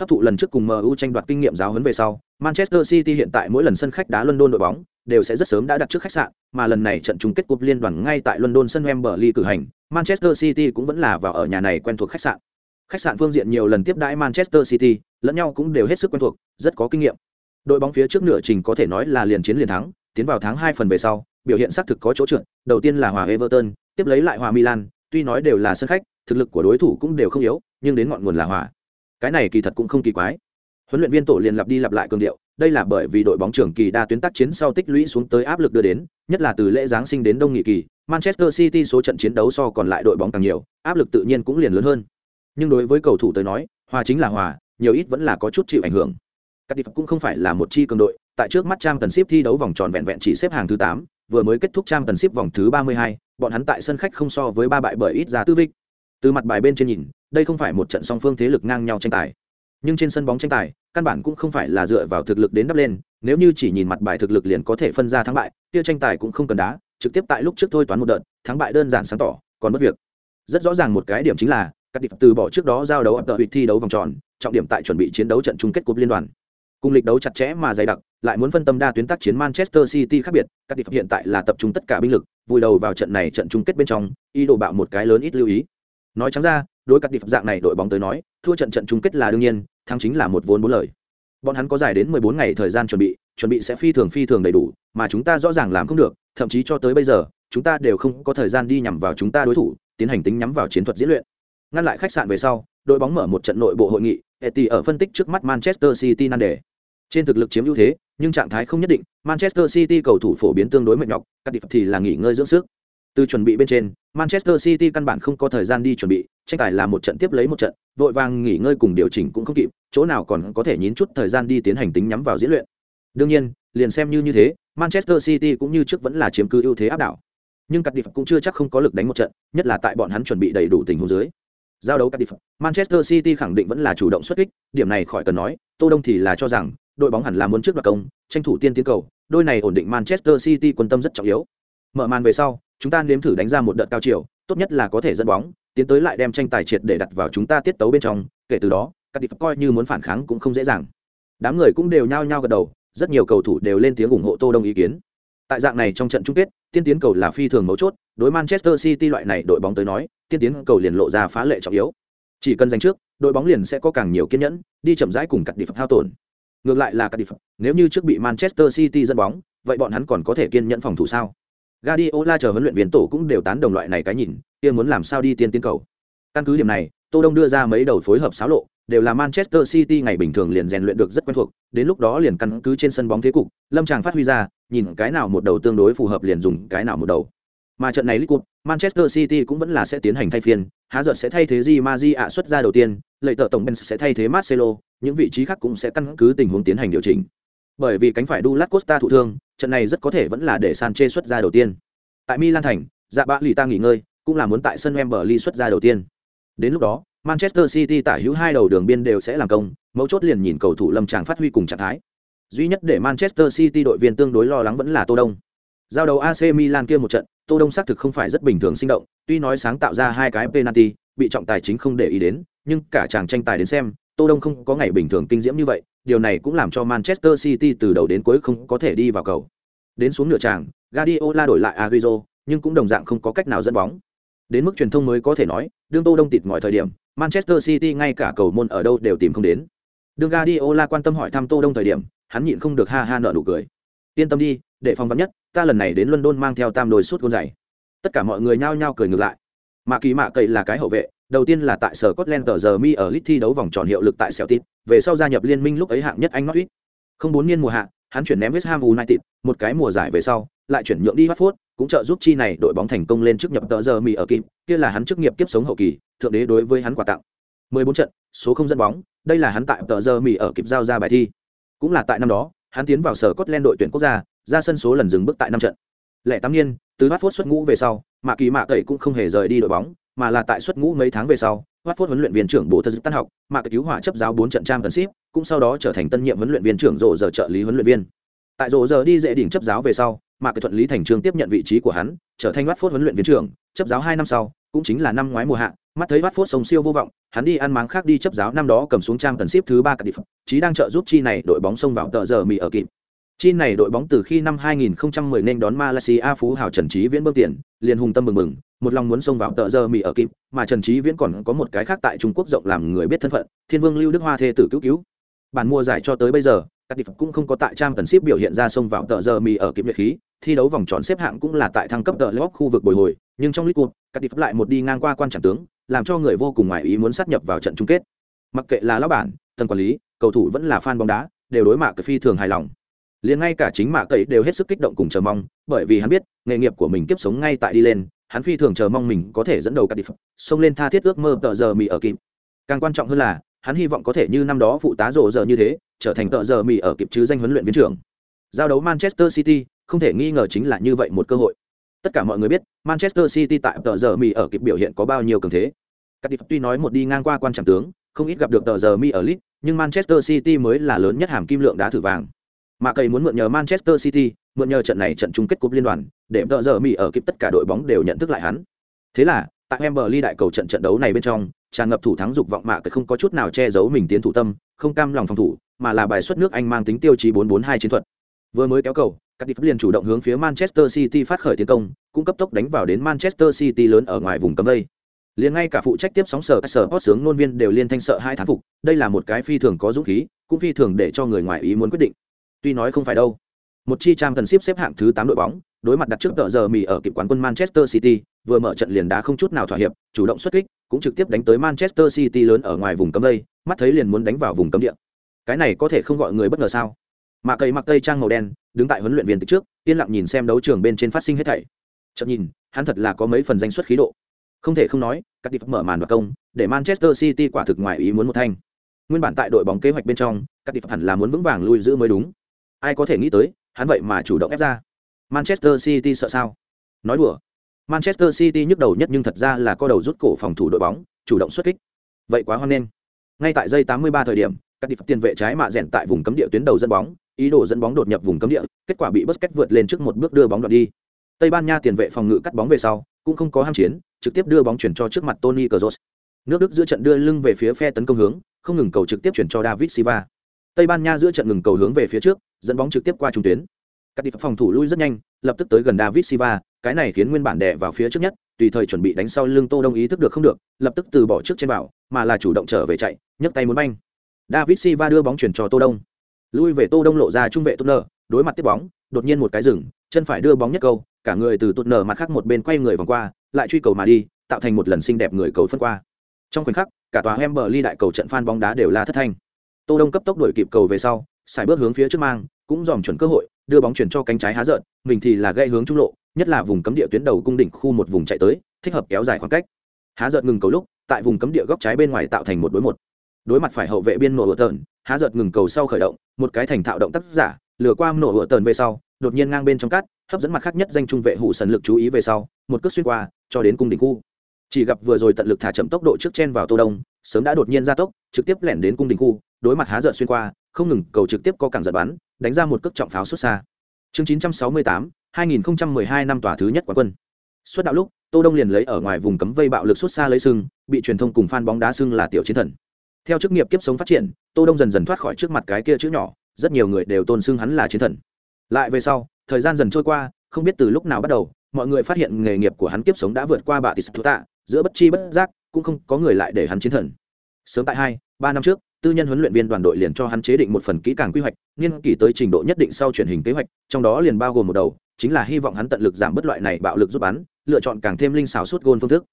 hấp thụ lần trước cùng MU tranh đoạt kinh nghiệm giáo huấn về sau Manchester City hiện tại mỗi lần sân khách đá London đội bóng đều sẽ rất sớm đã đặt trước khách sạn, mà lần này trận chung kết cúp liên đoàn ngay tại London sân Wembley cử hành, Manchester City cũng vẫn là vào ở nhà này quen thuộc khách sạn. Khách sạn phương diện nhiều lần tiếp đãi Manchester City, lẫn nhau cũng đều hết sức quen thuộc, rất có kinh nghiệm. Đội bóng phía trước nửa trình có thể nói là liền chiến liền thắng, tiến vào tháng hai phần về sau, biểu hiện xác thực có chỗ trượt, đầu tiên là hòa Everton, tiếp lấy lại hòa Milan, tuy nói đều là sân khách, thực lực của đối thủ cũng đều không yếu, nhưng đến ngọn nguồn là hòa. Cái này kỳ thật cũng không kỳ quái. Huấn luyện viên tổ liền lặp đi lặp lại cường điệu, đây là bởi vì đội bóng trưởng kỳ đa tuyến tác chiến sau tích lũy xuống tới áp lực đưa đến, nhất là từ lễ giáng sinh đến đông nghị kỳ, Manchester City số trận chiến đấu so còn lại đội bóng càng nhiều, áp lực tự nhiên cũng liền lớn hơn. Nhưng đối với cầu thủ tới nói, hòa chính là hòa, nhiều ít vẫn là có chút chịu ảnh hưởng. Các Cardiff cũng không phải là một chi cường đội, tại trước mắt Trang Tần Ship thi đấu vòng tròn vẹn vẹn chỉ xếp hàng thứ 8, vừa mới kết thúc Trang Tần Ship vòng thứ 32, bọn hắn tại sân khách không so với ba bại bởi ít ra tư vị. Từ mặt bài bên trên nhìn, đây không phải một trận song phương thế lực ngang nhau tranh tài. Nhưng trên sân bóng tranh tài, căn bản cũng không phải là dựa vào thực lực đến đắp lên, nếu như chỉ nhìn mặt bài thực lực liền có thể phân ra thắng bại, kia tranh tài cũng không cần đá, trực tiếp tại lúc trước thôi toán một đợt, thắng bại đơn giản sáng tỏ, còn mất việc. Rất rõ ràng một cái điểm chính là, các điệp từ bỏ trước đó giao đấu ập đợi thi đấu vòng tròn, trọng điểm tại chuẩn bị chiến đấu trận chung kết cúp liên đoàn. Cùng lịch đấu chặt chẽ mà dày đặc, lại muốn phân tâm đa tuyến tác chiến Manchester City khác biệt, các điệp hiện tại là tập trung tất cả binh lực, vùi đầu vào trận này trận chung kết bên trong, ý đồ bạo một cái lớn ít lưu ý. Nói trắng ra, đối các điệp dạng này đội bóng tới nói, thua trận trận chung kết là đương nhiên, thắng chính là một vốn bốn lời. Bọn hắn có dài đến mười bốn ngày thời gian chuẩn bị chuẩn bị sẽ phi thường phi thường đầy đủ mà chúng ta rõ ràng làm không được thậm chí cho tới bây giờ chúng ta đều không có thời gian đi nhằm vào chúng ta đối thủ tiến hành tính nhắm vào chiến thuật diễn luyện. Ngăn lại khách sạn về sau đội bóng mở một trận nội bộ hội nghị Eti ở phân tích trước mắt Manchester City nan đề trên thực lực chiếm ưu thế, nhưng trạng thái không nhất định, Manchester City cầu thủ phổ biến tương đối mệt nhọc các điệp thì là nghỉ ngơi dưỡng sức. Từ chuẩn bị bên trên, manchester city căn bản không có thời gian đi chuẩn bị, tranh tài là một trận tiếp lấy một trận, vội vàng nghỉ ngơi cùng điều chỉnh cũng không kịp, chỗ nào còn có thể nhín chút thời gian đi tiến hành tính nhắm vào diễn luyện. Đương nhiên, liền xem như như thế, manchester city cũng như trước vẫn là chiếm cứ ưu thế áp đảo. Nhưng cắt điệp cũng chưa chắc không có lực đánh một trận, nhất là tại bọn hắn chuẩn bị đầy đủ tình huống dưới. Giao đấu cắt điệp manchester city khẳng định vẫn là chủ động xuất kích, điểm này khỏi cần nói, tô đông thì là cho rằng đội bóng hẳn là muốn trước đoạt công, tranh thủ tiên tiến cầu, đôi này ổn định manchester city quân tâm rất trọng yếu. Mở màn về sau, chúng ta nếm thử đánh ra một đợt cao chiều, tốt nhất là có thể dẫn bóng, tiến tới lại đem tranh tài triệt để đặt vào chúng ta tiết tấu bên trong, kể từ đó các đi coi như muốn phản kháng cũng không dễ dàng. Đám người cũng đều nhao nhao gật đầu, rất nhiều cầu thủ đều lên tiếng ủng hộ tô đông ý kiến. Tại dạng này trong trận chung kết, tiên tiến cầu là phi thường mấu chốt, đối manchester city loại này đội bóng tới nói, tiên tiến cầu liền lộ ra phá lệ trọng yếu. Chỉ cần giành trước, đội bóng liền sẽ có càng nhiều kiên nhẫn, đi chậm rãi cùng cật đi phật hao tổn ngược lại là Cardiff, nếu như trước bị manchester city dẫn bóng vậy bọn hắn còn có thể kiên nhẫn phòng thủ sao Guardiola chờ huấn luyện viên tổ cũng đều tán đồng loại này cái nhìn, kia muốn làm sao đi tiên tiến cầu. Căn cứ điểm này, Tô Đông đưa ra mấy đầu phối hợp xáo lộ, đều là Manchester City ngày bình thường liền rèn luyện được rất quen thuộc, đến lúc đó liền căn cứ trên sân bóng thế cục, Lâm Tràng phát huy ra, nhìn cái nào một đầu tương đối phù hợp liền dùng cái nào một đầu. Mà trận này League Manchester City cũng vẫn là sẽ tiến hành thay phiên, há giật sẽ thay thế Di Maji ạ xuất ra đầu tiên, lợi tợ tổng Ben sẽ thay thế Marcelo, những vị trí khác cũng sẽ căn cứ tình huống tiến hành điều chỉnh. Bởi vì cánh phải Douglas Costa thụ thương, trận này rất có thể vẫn là để Sanchez xuất ra đầu tiên. Tại Milan thành, dạ bạ lì ta nghỉ ngơi, cũng là muốn tại sân Wembley xuất ra đầu tiên. Đến lúc đó, Manchester City tả hữu hai đầu đường biên đều sẽ làm công, mấu chốt liền nhìn cầu thủ Lâm Tràng phát huy cùng trạng thái. Duy nhất để Manchester City đội viên tương đối lo lắng vẫn là Tô Đông. Giao đấu AC Milan kia một trận, Tô Đông xác thực không phải rất bình thường sinh động, tuy nói sáng tạo ra hai cái penalty, bị trọng tài chính không để ý đến, nhưng cả chàng tranh tài đến xem, Tô Đông không có ngày bình thường kinh diễm như vậy, điều này cũng làm cho Manchester City từ đầu đến cuối không có thể đi vào cầu. Đến xuống nửa tràng, Guardiola đổi lại Agüero, nhưng cũng đồng dạng không có cách nào dẫn bóng. Đến mức truyền thông mới có thể nói, đương Tô Đông tịt mọi thời điểm, Manchester City ngay cả cầu môn ở đâu đều tìm không đến. Đương Guardiola quan tâm hỏi thăm Tô Đông thời điểm, hắn nhịn không được ha ha nở nụ cười. Yên tâm đi, để phòng vắn nhất, ta lần này đến London mang theo tam đôi suốt gôn giày. Tất cả mọi người nhao nhao cười ngược lại. Mạ Kỳ Mạ Cậy là cái hậu vệ, đầu tiên là tại sở Scotland tờ giờ mi ở lit thi đấu vòng tròn hiệu lực tại Celtic, về sau gia nhập liên minh lúc ấy hạng nhất Anh Norwich. Không bốn niên mùa hạ, hắn chuyển ném West Ham United, một cái mùa giải về sau, lại chuyển nhượng đi Watford, cũng trợ giúp chi này đội bóng thành công lên chức nhập tờ giờ mi ở kim, kia là hắn chức nghiệp tiếp sống hậu kỳ, thượng đế đối với hắn quà tặng. 14 trận, số không dẫn bóng, đây là hắn tại tờ giờ mi ở kịp giao ra bài thi. Cũng là tại năm đó, hắn tiến vào sở Scotland đội tuyển quốc gia, ra sân số lần dừng bước tại năm trận. Lẻ tám niên, từ Watford xuất ngũ về sau, mạ kỳ mạ cậy cũng không hề rời đi đội bóng mà là tại xuất ngũ mấy tháng về sau Watford huấn luyện viên trưởng bộ thật tan học mạ cứu hỏa chấp giáo bốn trận trang cần ship cũng sau đó trở thành tân nhiệm huấn luyện viên trưởng rộ giờ trợ lý huấn luyện viên tại rộ giờ đi dễ đỉnh chấp giáo về sau mạ thuận lý thành trường tiếp nhận vị trí của hắn trở thành Watford huấn luyện viên trưởng chấp giáo hai năm sau cũng chính là năm ngoái mùa hạ mắt thấy Watford sông siêu vô vọng hắn đi ăn máng khác đi chấp giáo năm đó cầm xuống trang cần ship thứ ba cả địa phẩm chí đang trợ giúp chi này đội bóng sông vào tờ giờ mì ở kịp Chi này đội bóng từ khi năm 2010 nên đón Malaysia phú hào Trần Chí Viễn bước tiền, liền hùng tâm mừng mừng, một lòng muốn xông vào tờ giờ mì ở kịp, mà Trần Chí Viễn còn có một cái khác tại Trung Quốc rộng làm người biết thân phận, Thiên Vương Lưu Đức Hoa thê tử cứu cứu. Bản mua giải cho tới bây giờ, các địch cũng không có tại trang cần ship biểu hiện ra xông vào tờ giờ mì ở kịp nhiệt khí, thi đấu vòng tròn xếp hạng cũng là tại thăng cấp tờ lốc khu vực bồi hồi, nhưng trong lít cuộc, các địch lại một đi ngang qua quan trạng tướng, làm cho người vô cùng ngoài ý muốn sát nhập vào trận chung kết. Mặc kệ là lão bản, tầng quản lý, cầu thủ vẫn là fan bóng đá, đều đối mặt phi thường hài lòng liền ngay cả chính mạ cậy đều hết sức kích động cùng chờ mong, bởi vì hắn biết, nghề nghiệp của mình kiếp sống ngay tại đi lên, hắn phi thường chờ mong mình có thể dẫn đầu cả đi xông lên tha thiết ước mơ tợ giờ mì ở kịp. Càng quan trọng hơn là, hắn hy vọng có thể như năm đó phụ tá rộ giờ như thế, trở thành tợ giờ mì ở kịp chứ danh huấn luyện viên trưởng. Giao đấu manchester city, không thể nghi ngờ chính là như vậy một cơ hội. Tất cả mọi người biết, manchester city tại tợ giờ mì ở kịp biểu hiện có bao nhiêu cường thế. Các đi tuy nói một đi ngang qua quan trọng tướng, không ít gặp được tờ giờ mì ở lit nhưng manchester city mới là lớn nhất hàm kim lượng đá thử vàng. Mà cầy muốn mượn nhờ Manchester City, mượn nhờ trận này trận chung kết cúp liên đoàn, để tợ giờ Mỹ ở kịp tất cả đội bóng đều nhận thức lại hắn. Thế là, tại Wembley đại cầu trận trận đấu này bên trong, tràn ngập thủ thắng dục vọng Mạ cầy không có chút nào che giấu mình tiến thủ tâm, không cam lòng phòng thủ, mà là bài xuất nước Anh mang tính tiêu chí 442 chiến thuật. Vừa mới kéo cầu, các đi liền chủ động hướng phía Manchester City phát khởi tiến công, cũng cấp tốc đánh vào đến Manchester City lớn ở ngoài vùng cấm vây. Liền ngay cả phụ trách tiếp sóng sở sở hot sướng nôn viên đều liên thanh sợ hai thán phục, đây là một cái phi thường có dũng khí, cũng phi thường để cho người ngoài ý muốn quyết định tuy nói không phải đâu. Một chi trang cần ship xếp hạng thứ tám đội bóng, đối mặt đặt trước tờ giờ mì ở kịp quán quân manchester city, vừa mở trận liền đá không chút nào thỏa hiệp, chủ động xuất kích, cũng trực tiếp đánh tới manchester city lớn ở ngoài vùng cấm đây, mắt thấy liền muốn đánh vào vùng cấm địa. Cái này có thể không gọi người bất ngờ sao? Mà cây mặc tây trang màu đen, đứng tại huấn luyện viên từ trước, yên lặng nhìn xem đấu trường bên trên phát sinh hết thảy. Chậm nhìn, hắn thật là có mấy phần danh xuất khí độ. Không thể không nói, các đi mở màn và công, để manchester city quả thực ngoài ý muốn một thanh. Nguyên bản tại đội bóng kế hoạch bên trong, các đi hẳn là muốn vững vàng lui giữ mới đúng ai có thể nghĩ tới, hắn vậy mà chủ động ép ra. Manchester city sợ sao? Nói đùa. Manchester city nhức đầu nhất nhưng thật ra là có đầu rút cổ phòng thủ đội bóng, chủ động xuất kích. Vậy quá hoan nghênh. Ngay tại giây 83 thời điểm, các đi tiền vệ trái mạ rèn tại vùng cấm địa tuyến đầu dẫn bóng, ý đồ dẫn bóng đột nhập vùng cấm địa, kết quả bị Busquets vượt lên trước một bước đưa bóng đoạt đi. Tây ban nha tiền vệ phòng ngự cắt bóng về sau, cũng không có ham chiến, trực tiếp đưa bóng chuyển cho trước mặt tony Kroos. nước đức giữa trận đưa lưng về phía phe tấn công hướng, không ngừng cầu trực tiếp chuyển cho david silva tây ban nha giữa trận ngừng cầu hướng về phía trước dẫn bóng trực tiếp qua trung tuyến. Các đi phòng thủ lui rất nhanh lập tức tới gần david silva cái này khiến nguyên bản đè vào phía trước nhất tùy thời chuẩn bị đánh sau lưng tô đông ý thức được không được lập tức từ bỏ trước trên bảo mà là chủ động trở về chạy nhấc tay muốn banh. David silva đưa bóng chuyển cho tô đông. Lui về tô đông lộ ra trung vệ tốt nở đối mặt tiếp bóng đột nhiên một cái dừng, chân phải đưa bóng nhất câu cả người từ tốt nở mặt khác một bên quay người vòng qua lại truy cầu mà đi tạo thành một lần xinh đẹp người cầu phân qua. Trong khoảnh khắc cả tòa Wembley đại cầu trận fan bóng đá đều la thất thanh tô đông cấp tốc đuổi kịp cầu về sau xài bước hướng phía trước mang, cũng dòm chuẩn cơ hội, đưa bóng chuyển cho cánh trái há rợn, mình thì là gây hướng trung lộ, nhất là vùng cấm địa tuyến đầu cung đỉnh khu một vùng chạy tới, thích hợp kéo dài khoảng cách. Há rợn ngừng cầu lúc, tại vùng cấm địa góc trái bên ngoài tạo thành một đối một. Đối mặt phải hậu vệ biên nổ hựa tờn, há rợn ngừng cầu sau khởi động, một cái thành thạo động tác giả, lừa qua nổ hựa tờn về sau, đột nhiên ngang bên trong cát hấp dẫn mặt khác nhất danh trung vệ hủ sần lực chú ý về sau, một cước xuyên qua, cho đến cung đỉnh khu. Chỉ gặp vừa rồi tận lực thả chậm tốc độ trước chen vào tô đông, sớm đã đột nhiên gia tốc, trực tiếp lẻn đến cung đỉnh khu đối mặt há giận xuyên qua không ngừng cầu trực tiếp có cảng giật bắn đánh ra một cước trọng pháo xuất xa. Chương 968, 2012 năm tòa thứ nhất quán quân. Xuất đạo lúc tô đông liền lấy ở ngoài vùng cấm vây bạo lực xuất xa lấy sưng bị truyền thông cùng fan bóng đá sưng là tiểu chiến thần. Theo chức nghiệp kiếp sống phát triển tô đông dần dần thoát khỏi trước mặt cái kia chữ nhỏ rất nhiều người đều tôn sưng hắn là chiến thần. Lại về sau thời gian dần trôi qua không biết từ lúc nào bắt đầu mọi người phát hiện nghề nghiệp của hắn kiếp sống đã vượt qua bà tis tạ giữa bất chi bất giác cũng không có người lại để hắn chiến thần. Sớm tại hai ba năm trước tư nhân huấn luyện viên đoàn đội liền cho hắn chế định một phần kỹ càng quy hoạch, nghiên kỷ tới trình độ nhất định sau truyền hình kế hoạch, trong đó liền bao gồm một đầu, chính là hy vọng hắn tận lực giảm bớt loại này bạo lực giúp bắn lựa chọn càng thêm linh xảo suốt gôn phương thức.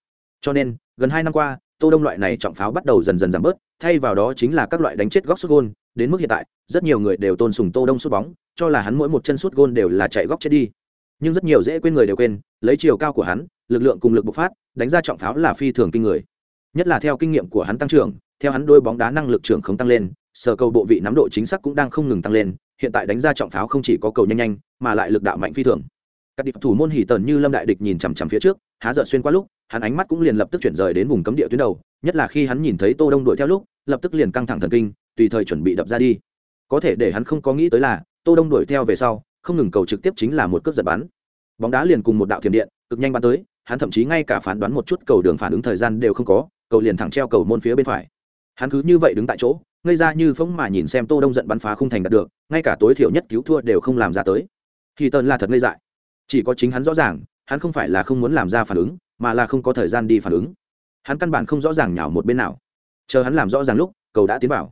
Cho nên, gần hai năm qua, tô đông loại này trọng pháo bắt đầu dần dần giảm bớt, thay vào đó chính là các loại đánh chết góc suốt gôn, đến mức hiện tại, rất nhiều người đều tôn sùng tô đông suốt bóng, cho là hắn mỗi một chân suốt gôn đều là chạy góc chết đi. Nhưng rất nhiều dễ quên người đều quên, lấy chiều cao của hắn, lực lượng cùng lực bộc phát, đánh ra trọng pháo là phi thường kinh người. Nhất là theo kinh nghiệm của hắn tăng trưởng theo hắn đôi bóng đá năng lực trưởng không tăng lên, sở cầu bộ vị nắm độ chính xác cũng đang không ngừng tăng lên, hiện tại đánh ra trọng pháo không chỉ có cầu nhanh nhanh, mà lại lực đạo mạnh phi thường. Các địch thủ môn hỉ tần như lâm đại địch nhìn chằm chằm phía trước, há dợ xuyên qua lúc, hắn ánh mắt cũng liền lập tức chuyển rời đến vùng cấm địa tuyến đầu, nhất là khi hắn nhìn thấy tô đông đuổi theo lúc, lập tức liền căng thẳng thần kinh, tùy thời chuẩn bị đập ra đi. Có thể để hắn không có nghĩ tới là, tô đông đuổi theo về sau, không ngừng cầu trực tiếp chính là một cước giật bắn. Bóng đá liền cùng một đạo thiểm điện, cực nhanh bắn tới, hắn thậm chí ngay cả phán đoán một chút cầu đường phản ứng thời gian đều không có, cầu liền thẳng treo cầu môn phía bên phải hắn cứ như vậy đứng tại chỗ, ngây ra như phóng mà nhìn xem tô đông giận bắn phá không thành đạt được, ngay cả tối thiểu nhất cứu thua đều không làm ra tới. Thì tần là thật ngây dại. Chỉ có chính hắn rõ ràng, hắn không phải là không muốn làm ra phản ứng, mà là không có thời gian đi phản ứng. Hắn căn bản không rõ ràng nhào một bên nào. Chờ hắn làm rõ ràng lúc, cầu đã tiến vào.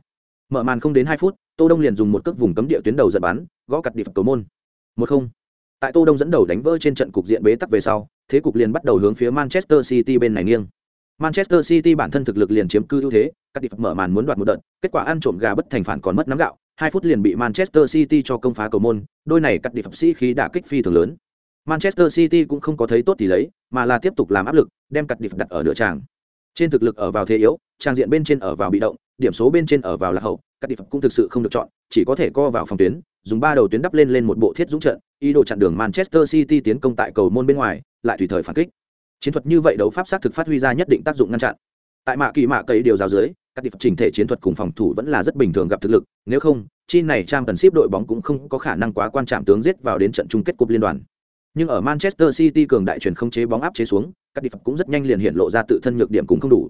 Mở màn không đến hai phút, tô đông liền dùng một cước vùng cấm địa tuyến đầu giật bắn, gõ cặt đi phật cầu môn. Một không. Tại tô đông dẫn đầu đánh vỡ trên trận cục diện bế tắc về sau, thế cục liền bắt đầu hướng phía manchester city bên này nghiêng manchester city bản thân thực lực liền chiếm cư ưu thế các đi mở màn muốn đoạt một đợt, kết quả ăn trộm gà bất thành phản còn mất nắm gạo, hai phút liền bị manchester city cho công phá cầu môn, đôi này các đi phật sĩ khí đả kích phi thường lớn. Manchester city cũng không có thấy tốt thì lấy, mà là tiếp tục làm áp lực, đem cật đi đặt ở nửa tràng. Trên thực lực ở vào thế yếu, trang diện bên trên ở vào bị động, điểm số bên trên ở vào lạc hậu các địa cũng thực sự không được chọn, chỉ có thể co vào phòng tuyến, dùng ba đầu tuyến đắp lên lên một bộ thiết dũng trận, ý đồ chặn đường manchester city tiến công tại cầu môn bên ngoài, lại tùy thời phản kích chiến thuật như vậy đấu pháp xác thực phát huy ra nhất định tác dụng ngăn chặn. Tại mạ kỳ mạ cấy điều giáo dưới các điệp chỉnh thể chiến thuật cùng phòng thủ vẫn là rất bình thường gặp thực lực nếu không chi này trang cần ship đội bóng cũng không có khả năng quá quan trọng tướng giết vào đến trận chung kết cúp liên đoàn. Nhưng ở manchester city cường đại truyền không chế bóng áp chế xuống các điệp cũng rất nhanh liền hiện lộ ra tự thân nhược điểm cũng không đủ.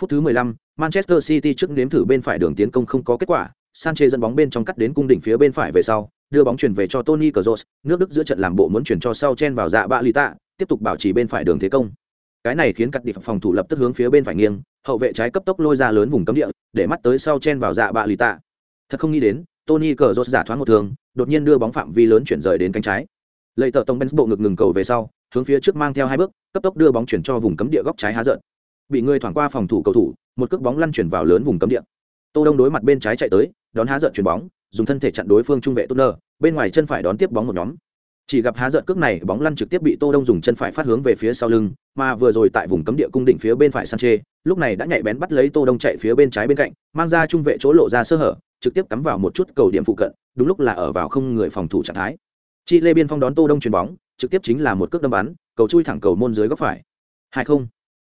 Phút thứ 15, manchester city trước nếm thử bên phải đường tiến công không có kết quả Sanchez dẫn bóng bên trong cắt đến cung đỉnh phía bên phải về sau, đưa bóng chuyển về cho Tony Kroos, nước Đức giữa trận làm bộ muốn chuyển cho sau chen vào dạ bạ lì tạ, tiếp tục bảo trì bên phải đường thế công. Cái này khiến cắt địa phòng thủ lập tức hướng phía bên phải nghiêng, hậu vệ trái cấp tốc lôi ra lớn vùng cấm địa, để mắt tới sau chen vào dạ bạ lì tạ. Thật không nghĩ đến, Tony Kroos giả thoáng một thường, đột nhiên đưa bóng phạm vi lớn chuyển rời đến cánh trái. Lợi tờ tông Benz bộ ngực ngừng cầu về sau, hướng phía trước mang theo hai bước, cấp tốc đưa bóng chuyển cho vùng cấm địa góc trái há giận. Bị người thoảng qua phòng thủ cầu thủ, một cước bóng lăn chuyển vào lớn vùng cấm địa. Tô Đông đối mặt bên trái chạy tới, đón há giận chuyển bóng, dùng thân thể chặn đối phương trung vệ tuner bên ngoài chân phải đón tiếp bóng một nhóm. Chỉ gặp há giận cước này, bóng lăn trực tiếp bị Tô Đông dùng chân phải phát hướng về phía sau lưng, mà vừa rồi tại vùng cấm địa cung đỉnh phía bên phải sanche lúc này đã nhạy bén bắt lấy Tô Đông chạy phía bên trái bên cạnh, mang ra trung vệ chỗ lộ ra sơ hở, trực tiếp cắm vào một chút cầu điểm phụ cận, đúng lúc là ở vào không người phòng thủ trạng thái. Chi Lê Biên Phong đón Tô Đông chuyền bóng, trực tiếp chính là một cước đâm bắn, cầu chui thẳng cầu môn dưới góc phải. Hai không.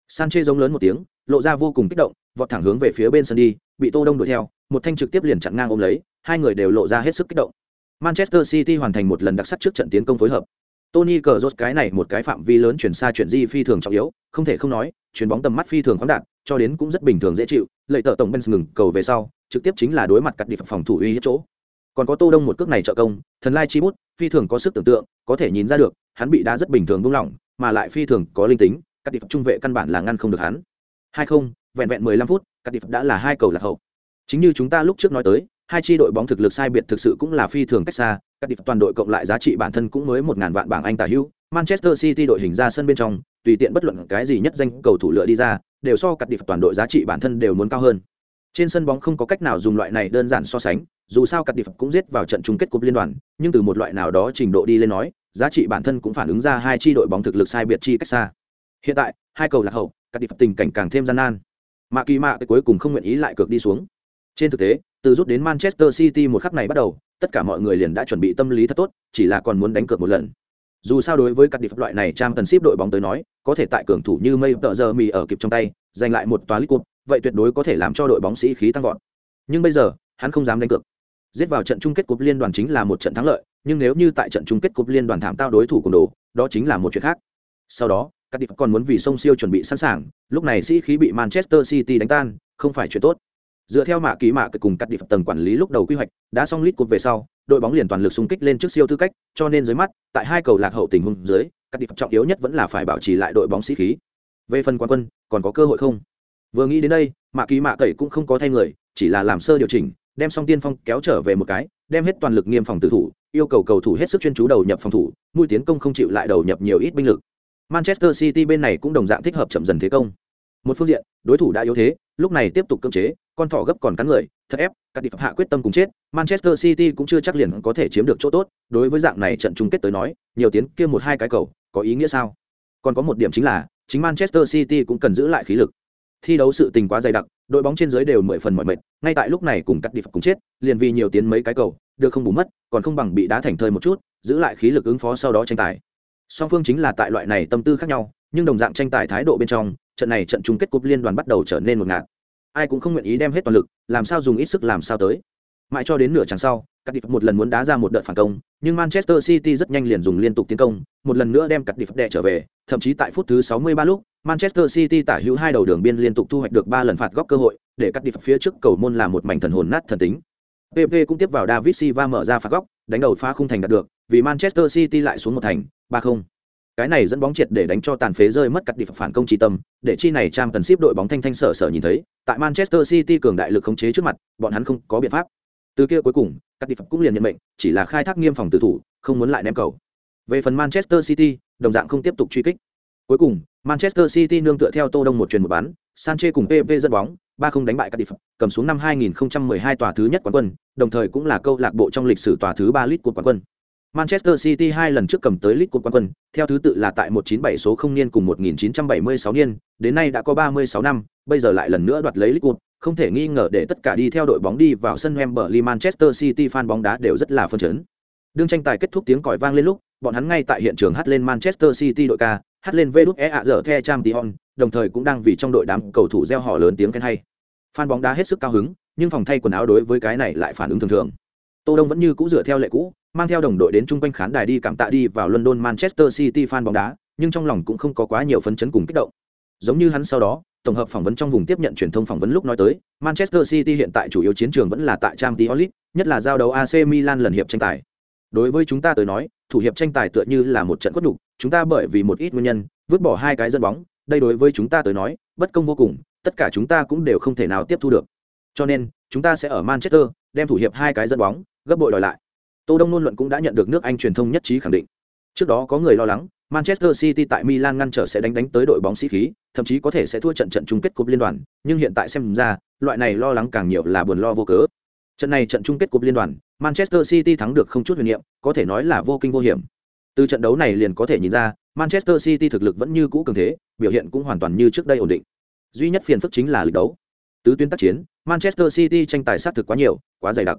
sanche giống lớn một tiếng, lộ ra vô cùng kích động, vọt thẳng hướng về phía bên sân đi, bị Tô Đông đuổi theo, một thanh trực tiếp liền chặn ngang ôm lấy, hai người đều lộ ra hết sức kích động. Manchester City hoàn thành một lần đặc sắc trước trận tiến công phối hợp. Tony Cazorla cái này một cái phạm vi lớn chuyển xa chuyển di phi thường trọng yếu, không thể không nói, chuyển bóng tầm mắt phi thường khoáng đạt, cho đến cũng rất bình thường dễ chịu, lợi tợ tổng Benz ngừng cầu về sau, trực tiếp chính là đối mặt cắt đi phòng thủ uy hiếp chỗ. Còn có Tô Đông một cước này trợ công, thần lai chi bút, phi thường có sức tưởng tượng, có thể nhìn ra được, hắn bị đá rất bình thường buông lỏng, mà lại phi thường có linh tính, cắt đi trung vệ căn bản là ngăn không được hắn. Hai không, vẹn vẹn 15 phút, cắt đi đã là hai cầu lạc hậu. Chính như chúng ta lúc trước nói tới, hai chi đội bóng thực lực sai biệt thực sự cũng là phi thường cách xa, các đi toàn đội cộng lại giá trị bản thân cũng mới một ngàn vạn bảng Anh tả hữu. Manchester City đội hình ra sân bên trong, tùy tiện bất luận cái gì nhất danh cầu thủ lựa đi ra, đều so các đi toàn đội giá trị bản thân đều muốn cao hơn. Trên sân bóng không có cách nào dùng loại này đơn giản so sánh, dù sao các đi cũng giết vào trận chung kết cúp liên đoàn, nhưng từ một loại nào đó trình độ đi lên nói, giá trị bản thân cũng phản ứng ra hai chi đội bóng thực lực sai biệt chi cách xa. Hiện tại, hai cầu lạc hậu, các đi tình cảnh càng thêm gian nan. Mạ Kỳ Mạ cuối cùng không nguyện ý lại cược đi xuống. Trên thực tế, từ rút đến Manchester City một khắc này bắt đầu, tất cả mọi người liền đã chuẩn bị tâm lý thật tốt, chỉ là còn muốn đánh cược một lần. Dù sao đối với các đi loại này trang cần ship đội bóng tới nói, có thể tại cường thủ như Mây tợ giờ mì ở kịp trong tay, giành lại một toa lít Cup, vậy tuyệt đối có thể làm cho đội bóng sĩ khí tăng vọt. Nhưng bây giờ, hắn không dám đánh cược. Giết vào trận chung kết cúp liên đoàn chính là một trận thắng lợi, nhưng nếu như tại trận chung kết cúp liên đoàn thảm tao đối thủ cùng đồ, đó chính là một chuyện khác. Sau đó, các đi còn muốn vì sông siêu chuẩn bị sẵn sàng, lúc này sĩ khí bị Manchester City đánh tan, không phải chuyện tốt dựa theo mạ ký mạ cùng cắt đi phật tầng quản lý lúc đầu quy hoạch, đã xong lít cột về sau, đội bóng liền toàn lực xung kích lên trước siêu tư cách, cho nên dưới mắt, tại hai cầu lạc hậu tình huống dưới, cắt đi phật trọng yếu nhất vẫn là phải bảo trì lại đội bóng sĩ khí. Về phần quan quân, còn có cơ hội không? Vừa nghĩ đến đây, mạ ký mạ cậy cũng không có thay người, chỉ là làm sơ điều chỉnh, đem xong tiên phong kéo trở về một cái, đem hết toàn lực nghiêm phòng tử thủ, yêu cầu cầu thủ hết sức chuyên chú đầu nhập phòng thủ, mũi tiến công không chịu lại đầu nhập nhiều ít binh lực. Manchester city bên này cũng đồng dạng thích hợp chậm dần thế công. Một phương diện, đối thủ đã yếu thế lúc này tiếp tục cưỡng chế, con thỏ gấp còn cắn người, thật ép, các đi hạ quyết tâm cùng chết, manchester city cũng chưa chắc liền có thể chiếm được chỗ tốt, đối với dạng này trận chung kết tới nói, nhiều tiến kia một hai cái cầu, có ý nghĩa sao? Còn có một điểm chính là, chính manchester city cũng cần giữ lại khí lực. Thi đấu sự tình quá dày đặc, đội bóng trên dưới đều mười phần mọi mệt, ngay tại lúc này cùng cắt đi cùng chết, liền vì nhiều tiến mấy cái cầu, được không bù mất, còn không bằng bị đá thành thơi một chút, giữ lại khí lực ứng phó sau đó tranh tài. Song phương chính là tại loại này tâm tư khác nhau, nhưng đồng dạng tranh tài thái độ bên trong trận này trận chung kết cúp liên đoàn bắt đầu trở nên một ngạt. Ai cũng không nguyện ý đem hết toàn lực làm sao dùng ít sức làm sao tới. Mãi cho đến nửa chặng sau cắt đi một lần muốn đá ra một đợt phản công nhưng manchester city rất nhanh liền dùng liên tục tiến công một lần nữa đem cắt đi đệ trở về. Thậm chí tại phút thứ 63 lúc manchester city tả hữu hai đầu đường biên liên tục thu hoạch được ba lần phạt góc cơ hội để cắt đi phía trước cầu môn là một mảnh thần hồn nát thần tính. PP cũng tiếp vào David Silva mở ra phạt góc, đánh đầu phá khung thành đạt được, vì Manchester City lại xuống một thành, 3-0. Cái này dẫn bóng triệt để đánh cho tàn phế rơi mất cắt đi phản công trí tâm, để chi này trang cần ship đội bóng thanh thanh sở sở nhìn thấy, tại Manchester City cường đại lực khống chế trước mặt, bọn hắn không có biện pháp. Từ kia cuối cùng, cắt đi cũng liền nhận mệnh, chỉ là khai thác nghiêm phòng tử thủ, không muốn lại ném cầu. Về phần Manchester City, đồng dạng không tiếp tục truy kích. Cuối cùng, Manchester City nương tựa theo Tô Đông một truyền một bán, Sanchez cùng PP dẫn bóng, ba không đánh bại các Cardiff, cầm xuống năm 2012 tòa thứ nhất quán quân, đồng thời cũng là câu lạc bộ trong lịch sử tòa thứ ba lit của quán quân. Manchester City hai lần trước cầm tới League Cup quán quân, theo thứ tự là tại 197 số không niên cùng 1976 niên, đến nay đã có 36 năm, bây giờ lại lần nữa đoạt lấy League Cup, không thể nghi ngờ để tất cả đi theo đội bóng đi vào sân Wembley Manchester City fan bóng đá đều rất là phấn chấn. Đương tranh tài kết thúc tiếng còi vang lên lúc, bọn hắn ngay tại hiện trường hát lên Manchester City đội ca, hát lên Vđe ạ giờ the Champion, đồng thời cũng đang vì trong đội đám cầu thủ reo hò lớn tiếng khen hay. Fan bóng đá hết sức cao hứng, nhưng phòng thay quần áo đối với cái này lại phản ứng thường thường. Tô Đông vẫn như cũ dựa theo lệ cũ, mang theo đồng đội đến chung quanh khán đài đi cảm tạ đi vào London Manchester City fan bóng đá, nhưng trong lòng cũng không có quá nhiều phấn chấn cùng kích động. Giống như hắn sau đó, tổng hợp phỏng vấn trong vùng tiếp nhận truyền thông phỏng vấn lúc nói tới, Manchester City hiện tại chủ yếu chiến trường vẫn là tại Champions League, nhất là giao đấu AC Milan lần hiệp tranh tài. Đối với chúng ta tới nói, thủ hiệp tranh tài tựa như là một trận quất nhục, chúng ta bởi vì một ít nguyên nhân, vứt bỏ hai cái dân bóng, đây đối với chúng ta tới nói, bất công vô cùng, tất cả chúng ta cũng đều không thể nào tiếp thu được. Cho nên, chúng ta sẽ ở Manchester đem thủ hiệp hai cái dân bóng, gấp bội đòi lại. Tô Đông luôn luận cũng đã nhận được nước Anh truyền thông nhất trí khẳng định. Trước đó có người lo lắng, Manchester City tại Milan ngăn trở sẽ đánh đánh tới đội bóng sĩ khí, thậm chí có thể sẽ thua trận trận chung kết cúp liên đoàn, nhưng hiện tại xem ra, loại này lo lắng càng nhiều là buồn lo vô cớ. Trận này trận chung kết cúp liên đoàn, Manchester City thắng được không chút huyền niệm, có thể nói là vô kinh vô hiểm. Từ trận đấu này liền có thể nhìn ra, Manchester City thực lực vẫn như cũ cường thế, biểu hiện cũng hoàn toàn như trước đây ổn định. Duy nhất phiền phức chính là lực đấu. Tứ tuyến tác chiến, Manchester City tranh tài sát thực quá nhiều, quá dày đặc.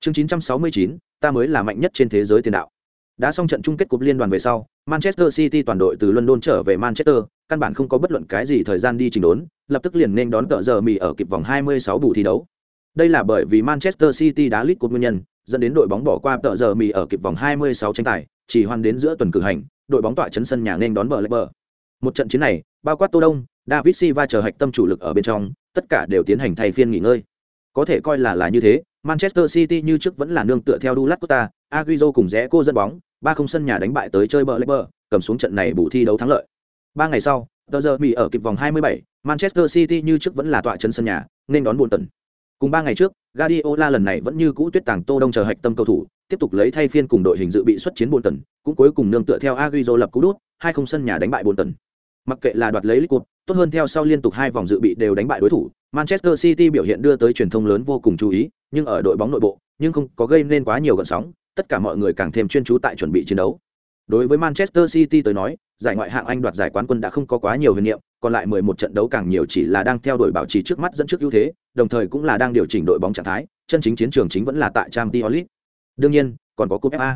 Chương 969, ta mới là mạnh nhất trên thế giới tiền đạo. Đã xong trận chung kết cúp liên đoàn về sau, Manchester City toàn đội từ London trở về Manchester, căn bản không có bất luận cái gì thời gian đi trình đốn, lập tức liền nên đón tợ giờ mì ở kịp vòng 26 bù thi đấu. Đây là bởi vì Manchester City đá lít cột nguyên nhân, dẫn đến đội bóng bỏ qua tợ giờ mì ở kịp vòng 26 tranh tài, chỉ hoàn đến giữa tuần cử hành, đội bóng tọa chấn sân nhà nên đón bờ lệ bờ. Một trận chiến này, bao quát Tô Đông, David Silva chờ hạch tâm chủ lực ở bên trong, tất cả đều tiến hành thay phiên nghỉ ngơi. Có thể coi là là như thế, Manchester City như trước vẫn là nương tựa theo Douglas Costa, Agüero cùng rẽ cô dẫn bóng, ba không sân nhà đánh bại tới chơi bờ bờ, cầm xuống trận này bù thi đấu thắng lợi. Ba ngày sau, tờ giờ Mỹ ở kịp vòng 27, Manchester City như trước vẫn là tọa trấn sân nhà, nên đón buồn tận. Cùng ba ngày trước, Guardiola lần này vẫn như cũ tuyết tàng Tô Đông chờ hạch tâm cầu thủ, tiếp tục lấy thay phiên cùng đội hình dự bị xuất chiến buồn tần, cũng cuối cùng nương tựa theo Agüero lập cú đút, hai không sân nhà đánh bại buồn tần. Mặc kệ là đoạt lấy League Cup, tốt hơn theo sau liên tục hai vòng dự bị đều đánh bại đối thủ, Manchester City biểu hiện đưa tới truyền thông lớn vô cùng chú ý, nhưng ở đội bóng nội bộ, nhưng không có gây nên quá nhiều gợn sóng, tất cả mọi người càng thêm chuyên chú tại chuẩn bị chiến đấu. Đối với Manchester City tới nói, giải ngoại hạng Anh đoạt giải quán quân đã không có quá nhiều huyền niệm, còn lại 11 trận đấu càng nhiều chỉ là đang theo đuổi bảo trì trước mắt dẫn trước ưu thế, đồng thời cũng là đang điều chỉnh đội bóng trạng thái, chân chính chiến trường chính vẫn là tại Champions League. Đương nhiên, còn có cúp FA.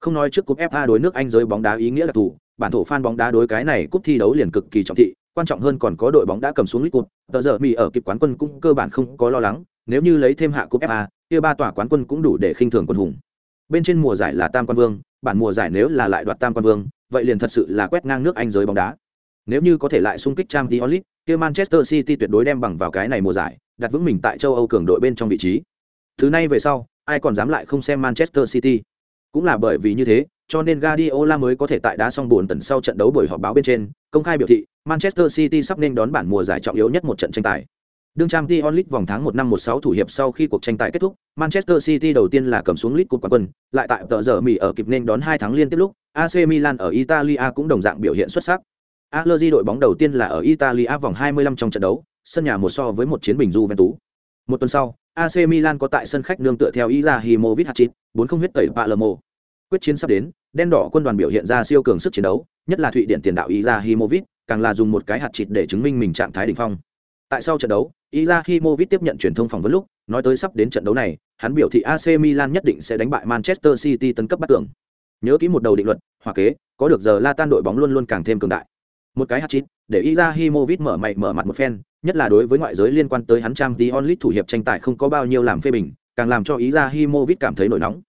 Không nói trước cúp FA đối nước Anh giới bóng đá ý nghĩa là thủ, bản thổ fan bóng đá đối cái này cúp thi đấu liền cực kỳ trọng thị, quan trọng hơn còn có đội bóng đã cầm xuống lít cụt tờ giờ Mỹ ở kịp quán quân cũng cơ bản không có lo lắng, nếu như lấy thêm hạ cúp FA, kia ba tòa quán quân cũng đủ để khinh thường quân hùng. Bên trên mùa giải là Tam Quan Vương, bản mùa giải nếu là lại đoạt Tam Quan Vương, vậy liền thật sự là quét ngang nước Anh giới bóng đá. Nếu như có thể lại xung kích trang League, kia Manchester City tuyệt đối đem bằng vào cái này mùa giải, đặt vững mình tại châu Âu cường đội bên trong vị trí. Thứ này về sau, ai còn dám lại không xem Manchester City? Cũng là bởi vì như thế, cho nên Guardiola mới có thể tại đá xong buồn tần sau trận đấu buổi họp báo bên trên, công khai biểu thị, Manchester City sắp nên đón bản mùa giải trọng yếu nhất một trận tranh tài. Đương trang Champions League vòng tháng 1 năm 16 thủ hiệp sau khi cuộc tranh tài kết thúc, Manchester City đầu tiên là cầm xuống League Cup quán quân, lại tại tờ giờ Mỹ ở kịp nên đón hai tháng liên tiếp lúc, AC Milan ở Italia cũng đồng dạng biểu hiện xuất sắc. Allegri đội bóng đầu tiên là ở Italia vòng 25 trong trận đấu, sân nhà một so với một chiến bình Juventus. Một tuần sau, AC Milan có tại sân khách nương tựa theo Izahimovic hat-trick, 4 không huyết tẩy Palermo. Quyết chiến sắp đến, đen đỏ quân đoàn biểu hiện ra siêu cường sức chiến đấu, nhất là Thụy Điển tiền đạo Izahimovic, càng là dùng một cái hạt chịt để chứng minh mình trạng thái đỉnh phong. Tại sau trận đấu, Izahimovic tiếp nhận truyền thông phỏng vấn lúc, nói tới sắp đến trận đấu này, hắn biểu thị AC Milan nhất định sẽ đánh bại Manchester City tấn cấp bắt tưởng. nhớ kỹ một đầu định luật hòa kế có được giờ la tan đội bóng luôn luôn càng thêm cường đại một cái hạt chít để Izahimovic mở mày mở mặt một phen nhất là đối với ngoại giới liên quan tới hắn trang tí onlit thủ hiệp tranh tài không có bao nhiêu làm phê bình, càng làm cho Izahimovic cảm thấy nổi nóng.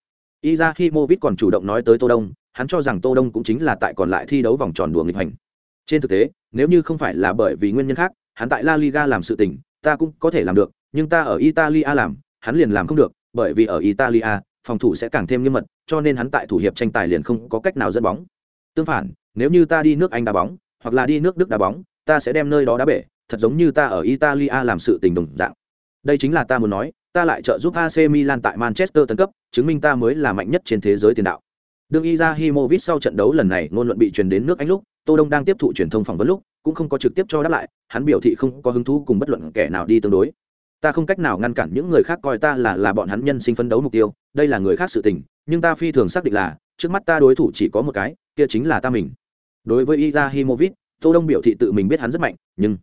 Izahimovic còn chủ động nói tới Tô Đông, hắn cho rằng Tô Đông cũng chính là tại còn lại thi đấu vòng tròn đùa nghịch hành trên thực tế, nếu như không phải là bởi vì nguyên nhân khác, hắn tại La Liga làm sự tình, ta cũng có thể làm được, nhưng ta ở Italia làm, hắn liền làm không được, bởi vì ở Italia, phòng thủ sẽ càng thêm nghiêm mật, cho nên hắn tại thủ hiệp tranh tài liền không có cách nào dẫn bóng. Tương phản, nếu như ta đi nước anh đá bóng, hoặc là đi nước đức đá bóng, ta sẽ đem nơi đó đá bể thật giống như ta ở italia làm sự tình đồng dạng đây chính là ta muốn nói ta lại trợ giúp ac milan tại manchester tấn cấp chứng minh ta mới là mạnh nhất trên thế giới tiền đạo đương Izahimovic sau trận đấu lần này ngôn luận bị truyền đến nước Anh lúc, Tô Đông đang tiếp thụ truyền thông phỏng vấn lúc, cũng không có trực tiếp cho đáp lại, hắn biểu thị không có hứng thú cùng bất luận kẻ nào đi tương đối. Ta không cách nào ngăn cản những người khác coi ta là là bọn hắn nhân sinh phấn đấu mục tiêu, đây là người khác sự tình, nhưng ta phi thường xác định là, trước mắt ta đối thủ chỉ có một cái, kia chính là ta mình. Đối với Izahimovic, Tô Đông biểu thị tự mình biết hắn rất mạnh, nhưng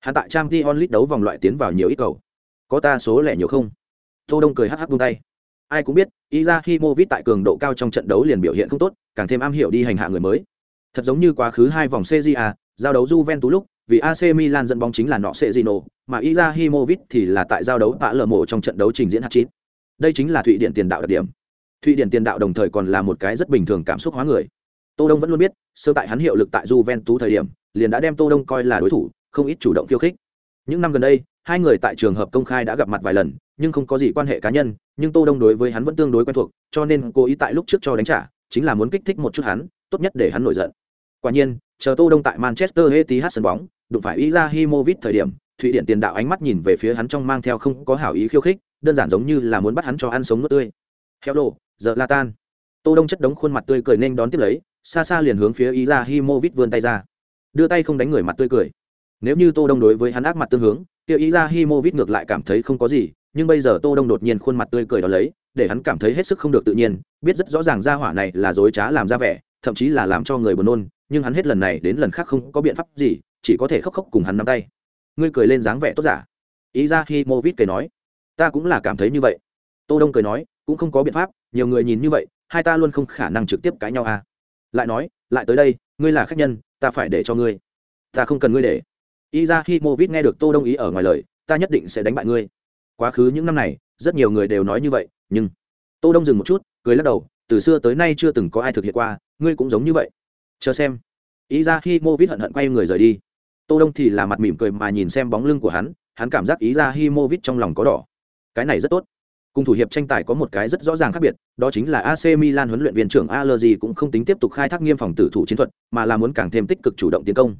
hắn tại trang Champions lit đấu vòng loại tiến vào nhiều ít cầu. Có ta số lẻ nhiều không? Tô Đông cười hắc hắc buông tay. Ai cũng biết, Izahimovic tại cường độ cao trong trận đấu liền biểu hiện không tốt, càng thêm am hiểu đi hành hạ người mới. Thật giống như quá khứ hai vòng CJA, giao đấu Juventus lúc, vì AC Milan dẫn bóng chính là nọ Cezino, mà Izahimovic thì là tại giao đấu tạ lờ mộ trong trận đấu trình diễn hạt chín Đây chính là Thụy Điển tiền đạo đặc điểm. Thụy Điển tiền đạo đồng thời còn là một cái rất bình thường cảm xúc hóa người. Tô Đông vẫn luôn biết, sơ tại hắn hiệu lực tại Juventus thời điểm, liền đã đem Tô Đông coi là đối thủ, không ít chủ động khiêu khích. Những năm gần đây, hai người tại trường hợp công khai đã gặp mặt vài lần, nhưng không có gì quan hệ cá nhân, nhưng Tô Đông đối với hắn vẫn tương đối quen thuộc, cho nên cố ý tại lúc trước cho đánh trả, chính là muốn kích thích một chút hắn, tốt nhất để hắn nổi giận. Quả nhiên, chờ Tô Đông tại Manchester Etihad sân bóng, đụng phải Izahimovic thời điểm, Thụy Điển tiền đạo ánh mắt nhìn về phía hắn trong mang theo không có hảo ý khiêu khích, đơn giản giống như là muốn bắt hắn cho ăn sống nuốt tươi. Heo đồ, giờ La Tan. Tô Đông chất đống khuôn mặt tươi cười nên đón tiếp lấy, xa xa liền hướng phía Izahimovic vươn tay ra. Đưa tay không đánh người mặt tươi cười. Nếu như Tô Đông đối với hắn ác mặt tương hướng, kia himovit ngược lại cảm thấy không có gì, nhưng bây giờ Tô Đông đột nhiên khuôn mặt tươi cười đó lấy, để hắn cảm thấy hết sức không được tự nhiên, biết rất rõ ràng gia hỏa này là dối trá làm ra vẻ, thậm chí là làm cho người buồn nôn, nhưng hắn hết lần này đến lần khác không có biện pháp gì, chỉ có thể khóc khóc cùng hắn nắm tay. Ngươi cười lên dáng vẻ tốt giả. ý gia himovit cười nói, ta cũng là cảm thấy như vậy. Tô Đông cười nói, cũng không có biện pháp, nhiều người nhìn như vậy, hai ta luôn không khả năng trực tiếp cãi nhau à. Lại nói, lại tới đây, ngươi là khách nhân, ta phải để cho ngươi. Ta không cần ngươi để. Izahimovic nghe được Tô Đông ý ở ngoài lời, ta nhất định sẽ đánh bại ngươi. Quá khứ những năm này, rất nhiều người đều nói như vậy, nhưng Tô Đông dừng một chút, cười lắc đầu, từ xưa tới nay chưa từng có ai thực hiện qua, ngươi cũng giống như vậy. Chờ xem. Izahimovic hận hận quay người rời đi. Tô Đông thì là mặt mỉm cười mà nhìn xem bóng lưng của hắn, hắn cảm giác Izahimovic trong lòng có đỏ. Cái này rất tốt. Cùng thủ hiệp tranh tài có một cái rất rõ ràng khác biệt, đó chính là AC Milan huấn luyện viên trưởng Allegri cũng không tính tiếp tục khai thác nghiêm phòng tử thủ chiến thuật, mà là muốn càng thêm tích cực chủ động tiến công.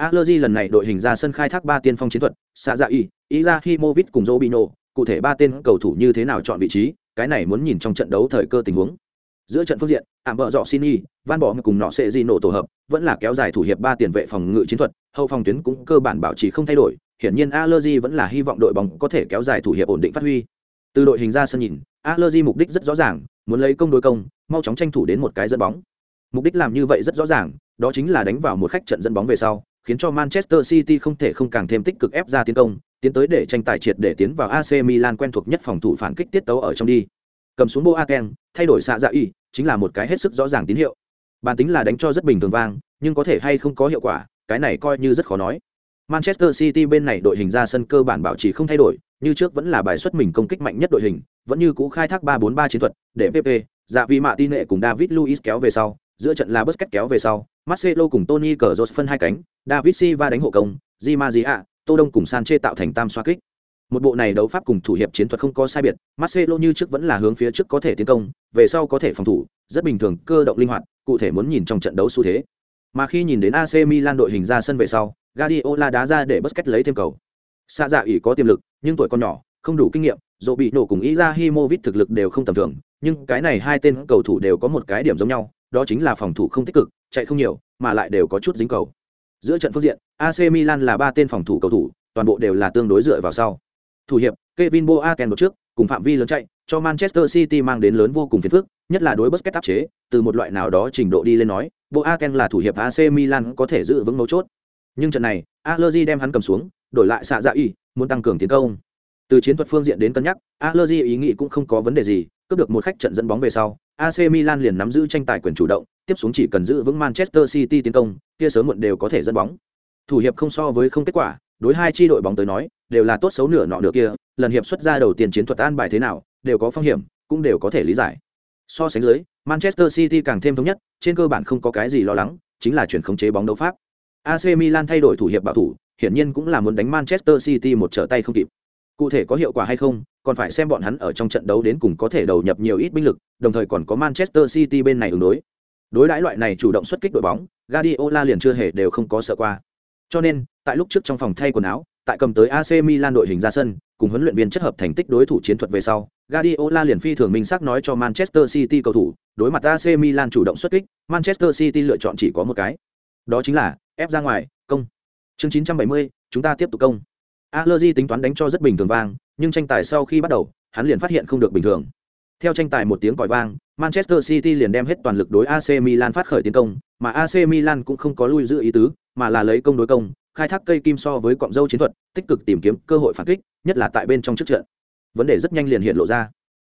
Allegri lần này đội hình ra sân khai thác ba tiên phong chiến thuật, Sazai, Izahimovic cùng Robinho, cụ thể ba tên cầu thủ như thế nào chọn vị trí, cái này muốn nhìn trong trận đấu thời cơ tình huống. Giữa trận phương diện, ảm bợ dọ Sini, Van Bỏ cùng nọ sẽ gì nổ tổ hợp, vẫn là kéo dài thủ hiệp ba tiền vệ phòng ngự chiến thuật, hậu phòng tuyến cũng cơ bản bảo trì không thay đổi, hiển nhiên Allegri vẫn là hy vọng đội bóng có thể kéo dài thủ hiệp ổn định phát huy. Từ đội hình ra sân nhìn, Allegri mục đích rất rõ ràng, muốn lấy công đối công, mau chóng tranh thủ đến một cái dẫn bóng. Mục đích làm như vậy rất rõ ràng, đó chính là đánh vào một khách trận dẫn bóng về sau, khiến cho Manchester City không thể không càng thêm tích cực ép ra tiến công, tiến tới để tranh tài triệt để tiến vào AC Milan quen thuộc nhất phòng thủ phản kích tiết tấu ở trong đi. Cầm xuống Boateng, thay đổi xạ dạ y, chính là một cái hết sức rõ ràng tín hiệu. Bản tính là đánh cho rất bình thường vang, nhưng có thể hay không có hiệu quả, cái này coi như rất khó nói. Manchester City bên này đội hình ra sân cơ bản bảo trì không thay đổi, như trước vẫn là bài xuất mình công kích mạnh nhất đội hình, vẫn như cũ khai thác 3-4-3 chiến thuật, để PP, dạ vì mạ tin nệ cùng David Luiz kéo về sau, giữa trận là Busquets kéo về sau, Marcelo cùng Tony Cazorla phân hai cánh, David Silva đánh hộ công, Di Maria, Tô Đông cùng Sanchez tạo thành tam xoá kích. Một bộ này đấu pháp cùng thủ hiệp chiến thuật không có sai biệt, Marcelo như trước vẫn là hướng phía trước có thể tiến công, về sau có thể phòng thủ, rất bình thường, cơ động linh hoạt, cụ thể muốn nhìn trong trận đấu xu thế. Mà khi nhìn đến AC Milan đội hình ra sân về sau, Guardiola đá ra để Busquets lấy thêm cầu. Xa dạ ỷ có tiềm lực, nhưng tuổi còn nhỏ, không đủ kinh nghiệm, dù bị nổ cùng Izahimovic thực lực đều không tầm thường, nhưng cái này hai tên cầu thủ đều có một cái điểm giống nhau, đó chính là phòng thủ không tích cực, chạy không nhiều, mà lại đều có chút dính cầu. Giữa trận phương diện, AC Milan là ba tên phòng thủ cầu thủ, toàn bộ đều là tương đối dựa vào sau. Thủ hiệp, Kevin Boateng một trước, cùng phạm vi lớn chạy, cho Manchester City mang đến lớn vô cùng phiền phức, nhất là đối Busquets áp chế, từ một loại nào đó trình độ đi lên nói, Boateng là thủ hiệp AC Milan có thể giữ vững mấu chốt. Nhưng trận này, Allegri đem hắn cầm xuống, đổi lại xạ dạ ý, muốn tăng cường tiến công. Từ chiến thuật phương diện đến cân nhắc, Allegri ý nghĩ cũng không có vấn đề gì, cướp được một khách trận dẫn bóng về sau AC Milan liền nắm giữ tranh tài quyền chủ động, tiếp xuống chỉ cần giữ vững Manchester City tiến công, kia sớm muộn đều có thể dẫn bóng. Thủ hiệp không so với không kết quả, đối hai chi đội bóng tới nói, đều là tốt xấu nửa nọ nửa kia, lần hiệp xuất ra đầu tiên chiến thuật an bài thế nào, đều có phong hiểm, cũng đều có thể lý giải. So sánh dưới, manchester city càng thêm thống nhất, trên cơ bản không có cái gì lo lắng, chính là chuyển khống chế bóng đấu pháp. Ac milan thay đổi thủ hiệp bảo thủ, hiển nhiên cũng là muốn đánh manchester city một trở tay không kịp cụ thể có hiệu quả hay không còn phải xem bọn hắn ở trong trận đấu đến cùng có thể đầu nhập nhiều ít binh lực đồng thời còn có manchester city bên này ứng đối đối đãi loại này chủ động xuất kích đội bóng guardiola liền chưa hề đều không có sợ qua cho nên tại lúc trước trong phòng thay quần áo tại cầm tới ac milan đội hình ra sân cùng huấn luyện viên chất hợp thành tích đối thủ chiến thuật về sau Guardiola liền phi thường minh xác nói cho Manchester City cầu thủ, đối mặt AC Milan chủ động xuất kích, Manchester City lựa chọn chỉ có một cái. Đó chính là ép ra ngoài, công. Chương 970, chúng ta tiếp tục công. Allegri tính toán đánh cho rất bình thường vang, nhưng tranh tài sau khi bắt đầu, hắn liền phát hiện không được bình thường. Theo tranh tài một tiếng còi vang, Manchester City liền đem hết toàn lực đối AC Milan phát khởi tiến công, mà AC Milan cũng không có lui giữ ý tứ, mà là lấy công đối công, khai thác cây kim so với cọng dâu chiến thuật, tích cực tìm kiếm cơ hội phản kích, nhất là tại bên trong trước trận vấn đề rất nhanh liền hiện lộ ra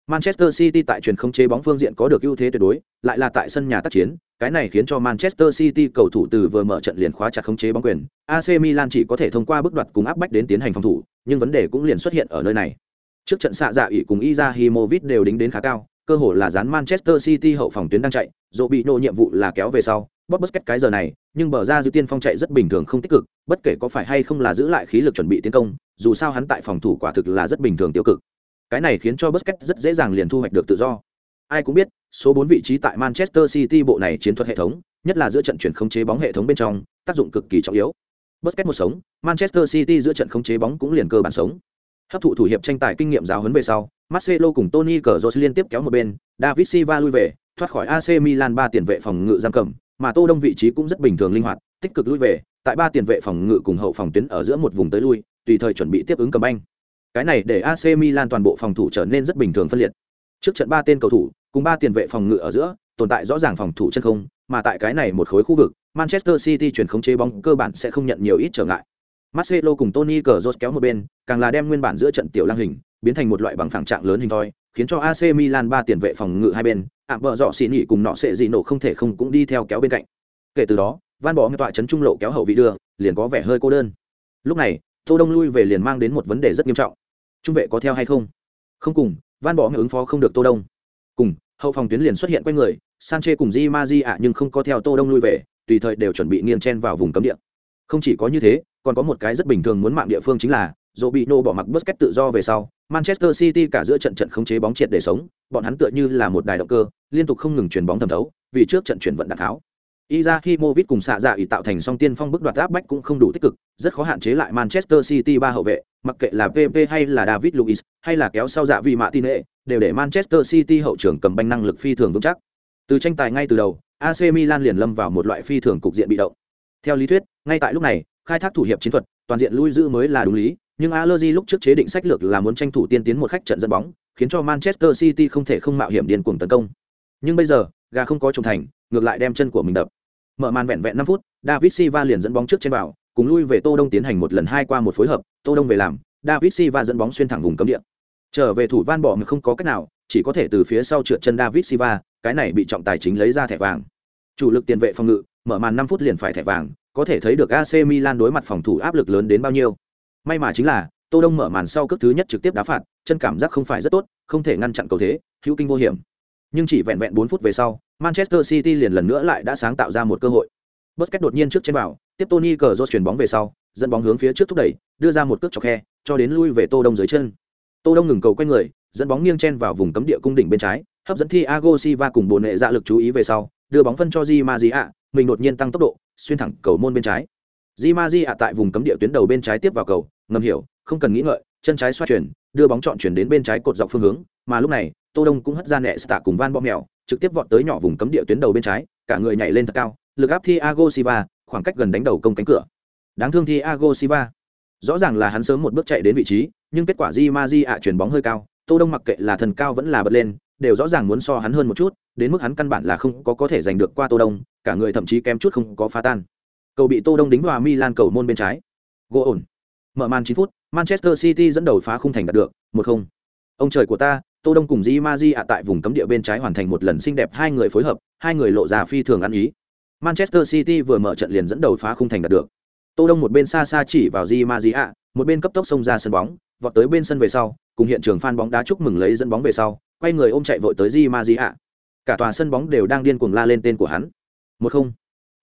manchester city tại truyền không chế bóng phương diện có được ưu thế tuyệt đối lại là tại sân nhà tác chiến cái này khiến cho manchester city cầu thủ từ vừa mở trận liền khóa chặt khống chế bóng quyền ac milan chỉ có thể thông qua bước đoạt cùng áp bách đến tiến hành phòng thủ nhưng vấn đề cũng liền xuất hiện ở nơi này trước trận xạ dạ ủy cùng Izahimovic đều đính đến khá cao cơ hội là dán manchester city hậu phòng tuyến đang chạy dù bị nô nhiệm vụ là kéo về sau bóp bất kết cái giờ này, nhưng bờ ra dư tiên phong chạy rất bình thường không tích cực, bất kể có phải hay không là giữ lại khí lực chuẩn bị tiến công, dù sao hắn tại phòng thủ quả thực là rất bình thường tiêu cực. Cái này khiến cho Busquets rất dễ dàng liền thu hoạch được tự do. Ai cũng biết, số 4 vị trí tại Manchester City bộ này chiến thuật hệ thống, nhất là giữa trận chuyển khống chế bóng hệ thống bên trong, tác dụng cực kỳ trọng yếu. Busquets một sống, Manchester City giữa trận khống chế bóng cũng liền cơ bản sống. Hấp thụ thủ hiệp tranh tài kinh nghiệm giáo huấn về sau, Marcelo cùng Tony Kroos liên tiếp kéo một bên, David Silva lui về, thoát khỏi AC Milan ba tiền vệ phòng ngự giam cầm, mà Tô Đông vị trí cũng rất bình thường linh hoạt, tích cực lui về, tại ba tiền vệ phòng ngự cùng hậu phòng tuyến ở giữa một vùng tới lui, tùy thời chuẩn bị tiếp ứng cầm banh. Cái này để AC Milan toàn bộ phòng thủ trở nên rất bình thường phân liệt. Trước trận ba tên cầu thủ, cùng ba tiền vệ phòng ngự ở giữa, tồn tại rõ ràng phòng thủ chân không, mà tại cái này một khối khu vực, Manchester City chuyển khống chế bóng cơ bản sẽ không nhận nhiều ít trở ngại. Marcelo cùng Tony Kroos kéo một bên, càng là đem nguyên bản giữa trận tiểu lang hình, biến thành một loại bằng phẳng trạng lớn hình thoi, khiến cho AC Milan ba tiền vệ phòng ngự hai bên, ảm vợ dọ xỉ nhỉ cùng nọ sẽ gì nổ không thể không cũng đi theo kéo bên cạnh. Kể từ đó, Van Bỏ tọa chấn trung lộ kéo hậu vị đưa, liền có vẻ hơi cô đơn. Lúc này, Tô Đông lui về liền mang đến một vấn đề rất nghiêm trọng. Trung vệ có theo hay không? Không cùng, Van Bỏ ứng phó không được Tô Đông. Cùng, hậu phòng tuyến liền xuất hiện quanh người, sanche cùng Di Ma Di ạ nhưng không có theo Tô Đông lui về, tùy thời đều chuẩn bị nghiêng chen vào vùng cấm địa. Không chỉ có như thế, còn có một cái rất bình thường muốn mạng địa phương chính là dỗ bị nô bỏ mặc Busquets tự do về sau, Manchester City cả giữa trận trận khống chế bóng triệt để sống, bọn hắn tựa như là một đài động cơ, liên tục không ngừng chuyển bóng thẩm thấu, vì trước trận chuyển vận đạn tháo. Izahimovic cùng xạ dạ ủy tạo thành song tiên phong bức đoạt áp bách cũng không đủ tích cực, rất khó hạn chế lại Manchester City ba hậu vệ, mặc kệ là PP hay là David Luiz, hay là kéo sau dạ vì Martinez, đều để Manchester City hậu trưởng cầm banh năng lực phi thường vững chắc. Từ tranh tài ngay từ đầu, AC Milan liền lâm vào một loại phi thường cục diện bị động. Theo lý thuyết, ngay tại lúc này, khai thác thủ hiệp chiến thuật, toàn diện lui giữ mới là đúng lý, nhưng Allegri lúc trước chế định sách lược là muốn tranh thủ tiên tiến một khách trận dẫn bóng, khiến cho Manchester City không thể không mạo hiểm điên cuồng tấn công. Nhưng bây giờ, gà không có trùng thành, ngược lại đem chân của mình đập. Mở màn vẹn vẹn 5 phút, David Silva liền dẫn bóng trước trên vào, cùng lui về Tô Đông tiến hành một lần hai qua một phối hợp, Tô Đông về làm, David Silva dẫn bóng xuyên thẳng vùng cấm địa. Trở về thủ van bỏ mà không có cách nào, chỉ có thể từ phía sau trượt chân David Silva, cái này bị trọng tài chính lấy ra thẻ vàng. Chủ lực tiền vệ phòng ngự, mở màn 5 phút liền phải thẻ vàng, có thể thấy được AC Milan đối mặt phòng thủ áp lực lớn đến bao nhiêu. May mà chính là, Tô Đông mở màn sau cước thứ nhất trực tiếp đá phạt, chân cảm giác không phải rất tốt, không thể ngăn chặn cầu thế, hữu kinh vô hiểm. Nhưng chỉ vẹn vẹn 4 phút về sau, Manchester City liền lần nữa lại đã sáng tạo ra một cơ hội. Busquets đột nhiên trước trên bảo, tiếp Tony Cazorla chuyển bóng về sau, dẫn bóng hướng phía trước thúc đẩy, đưa ra một cước chọc khe, cho đến lui về Tô Đông dưới chân. Tô Đông ngừng cầu quay người, dẫn bóng nghiêng chen vào vùng cấm địa cung đỉnh bên trái, hấp dẫn Thiago Silva cùng bồn nệ dạ lực chú ý về sau, đưa bóng phân cho Di Maria, mình đột nhiên tăng tốc độ, xuyên thẳng cầu môn bên trái. Di Maria tại vùng cấm địa tuyến đầu bên trái tiếp vào cầu, ngầm hiểu, không cần nghĩ ngợi, chân trái xoay chuyển, đưa bóng chọn chuyển đến bên trái cột dọc phương hướng, mà lúc này, Tô Đông cũng hất ra nẹ tạ cùng Van Bom mèo, trực tiếp vọt tới nhỏ vùng cấm địa tuyến đầu bên trái, cả người nhảy lên thật cao, lực áp Thiago Silva, khoảng cách gần đánh đầu công cánh cửa. Đáng thương Thiago Silva. Rõ ràng là hắn sớm một bước chạy đến vị trí, nhưng kết quả Di Maria chuyển bóng hơi cao, Tô Đông mặc kệ là thần cao vẫn là bật lên, đều rõ ràng muốn so hắn hơn một chút, đến mức hắn căn bản là không có có thể giành được qua Tô Đông, cả người thậm chí kém chút không có phá tan. Cầu bị Tô Đông đính vào Milan cầu môn bên trái. Gỗ ổn. Mở màn 9 phút, Manchester City dẫn đầu phá khung thành đạt được, 1-0. Ông trời của ta, tô đông cùng di ma di ạ tại vùng cấm địa bên trái hoàn thành một lần xinh đẹp hai người phối hợp, hai người lộ ra phi thường ăn ý. Manchester city vừa mở trận liền dẫn đầu phá khung thành đạt được. Tô đông một bên xa xa chỉ vào di ma di ạ, một bên cấp tốc xông ra sân bóng, vọt tới bên sân về sau, cùng hiện trường fan bóng đá chúc mừng lấy dẫn bóng về sau, quay người ôm chạy vội tới di ma di ạ. Cả tòa sân bóng đều đang điên cuồng la lên tên của hắn. Một không.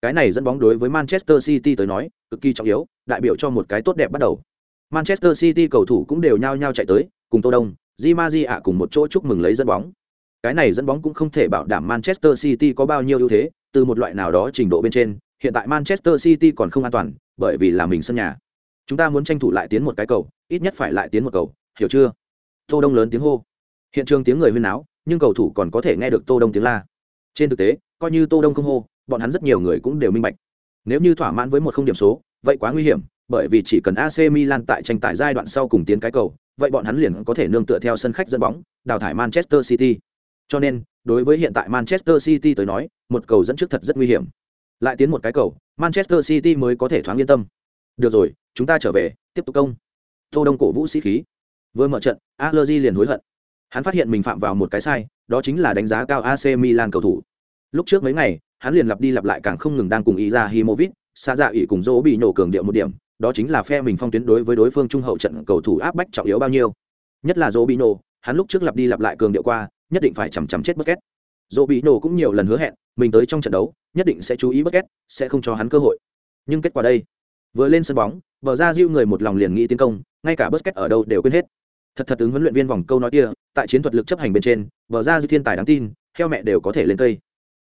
Cái này dẫn bóng đối với manchester city tới nói, cực kỳ trọng yếu, đại biểu cho một cái tốt đẹp bắt đầu. Manchester city cầu thủ cũng đều nhao nhao chạy tới, cùng tô đông di ma ạ cùng một chỗ chúc mừng lấy dẫn bóng. Cái này dẫn bóng cũng không thể bảo đảm manchester city có bao nhiêu ưu thế, từ một loại nào đó trình độ bên trên, hiện tại manchester city còn không an toàn, bởi vì là mình sân nhà. Chúng ta muốn tranh thủ lại tiến một cái cầu, ít nhất phải lại tiến một cầu, hiểu chưa? Tô đông lớn tiếng hô. Hiện trường tiếng người huyên náo, nhưng cầu thủ còn có thể nghe được tô đông tiếng la. Trên thực tế, coi như tô đông không hô, bọn hắn rất nhiều người cũng đều minh bạch. Nếu như thỏa mãn với một không điểm số, vậy quá nguy hiểm, bởi vì chỉ cần AC Milan tại tranh tài giai đoạn sau cùng tiến cái cầu vậy bọn hắn liền có thể nương tựa theo sân khách dẫn bóng, đào thải Manchester City. Cho nên, đối với hiện tại Manchester City tới nói, một cầu dẫn trước thật rất nguy hiểm. Lại tiến một cái cầu, Manchester City mới có thể thoáng yên tâm. Được rồi, chúng ta trở về, tiếp tục công. Tô đông cổ vũ sĩ khí. Vừa mở trận Allegri liền hối hận. Hắn phát hiện mình phạm vào một cái sai, đó chính là đánh giá cao AC Milan cầu thủ. Lúc trước mấy ngày, hắn liền lặp đi lặp lại càng không ngừng đang cùng ý ra Himovic xa dạ ỉ cùng dỗ bị nổ cường điệu một điểm đó chính là phe mình phong tuyến đối với đối phương trung hậu trận cầu thủ áp bách trọng yếu bao nhiêu. Nhất là Robinho, hắn lúc trước lặp đi lặp lại cường điệu qua nhất định phải chầm chậm chết Bucket. Robinho cũng nhiều lần hứa hẹn mình tới trong trận đấu nhất định sẽ chú ý Bucket, sẽ không cho hắn cơ hội. Nhưng kết quả đây vừa lên sân bóng bờ ra diu người một lòng liền nghĩ tiến công ngay cả Bucket ở đâu đều quên hết. Thật thật ứng huấn luyện viên vòng câu nói kia tại chiến thuật lực chấp hành bên trên bờ ra diu thiên tài đáng tin theo mẹ đều có thể lên cây.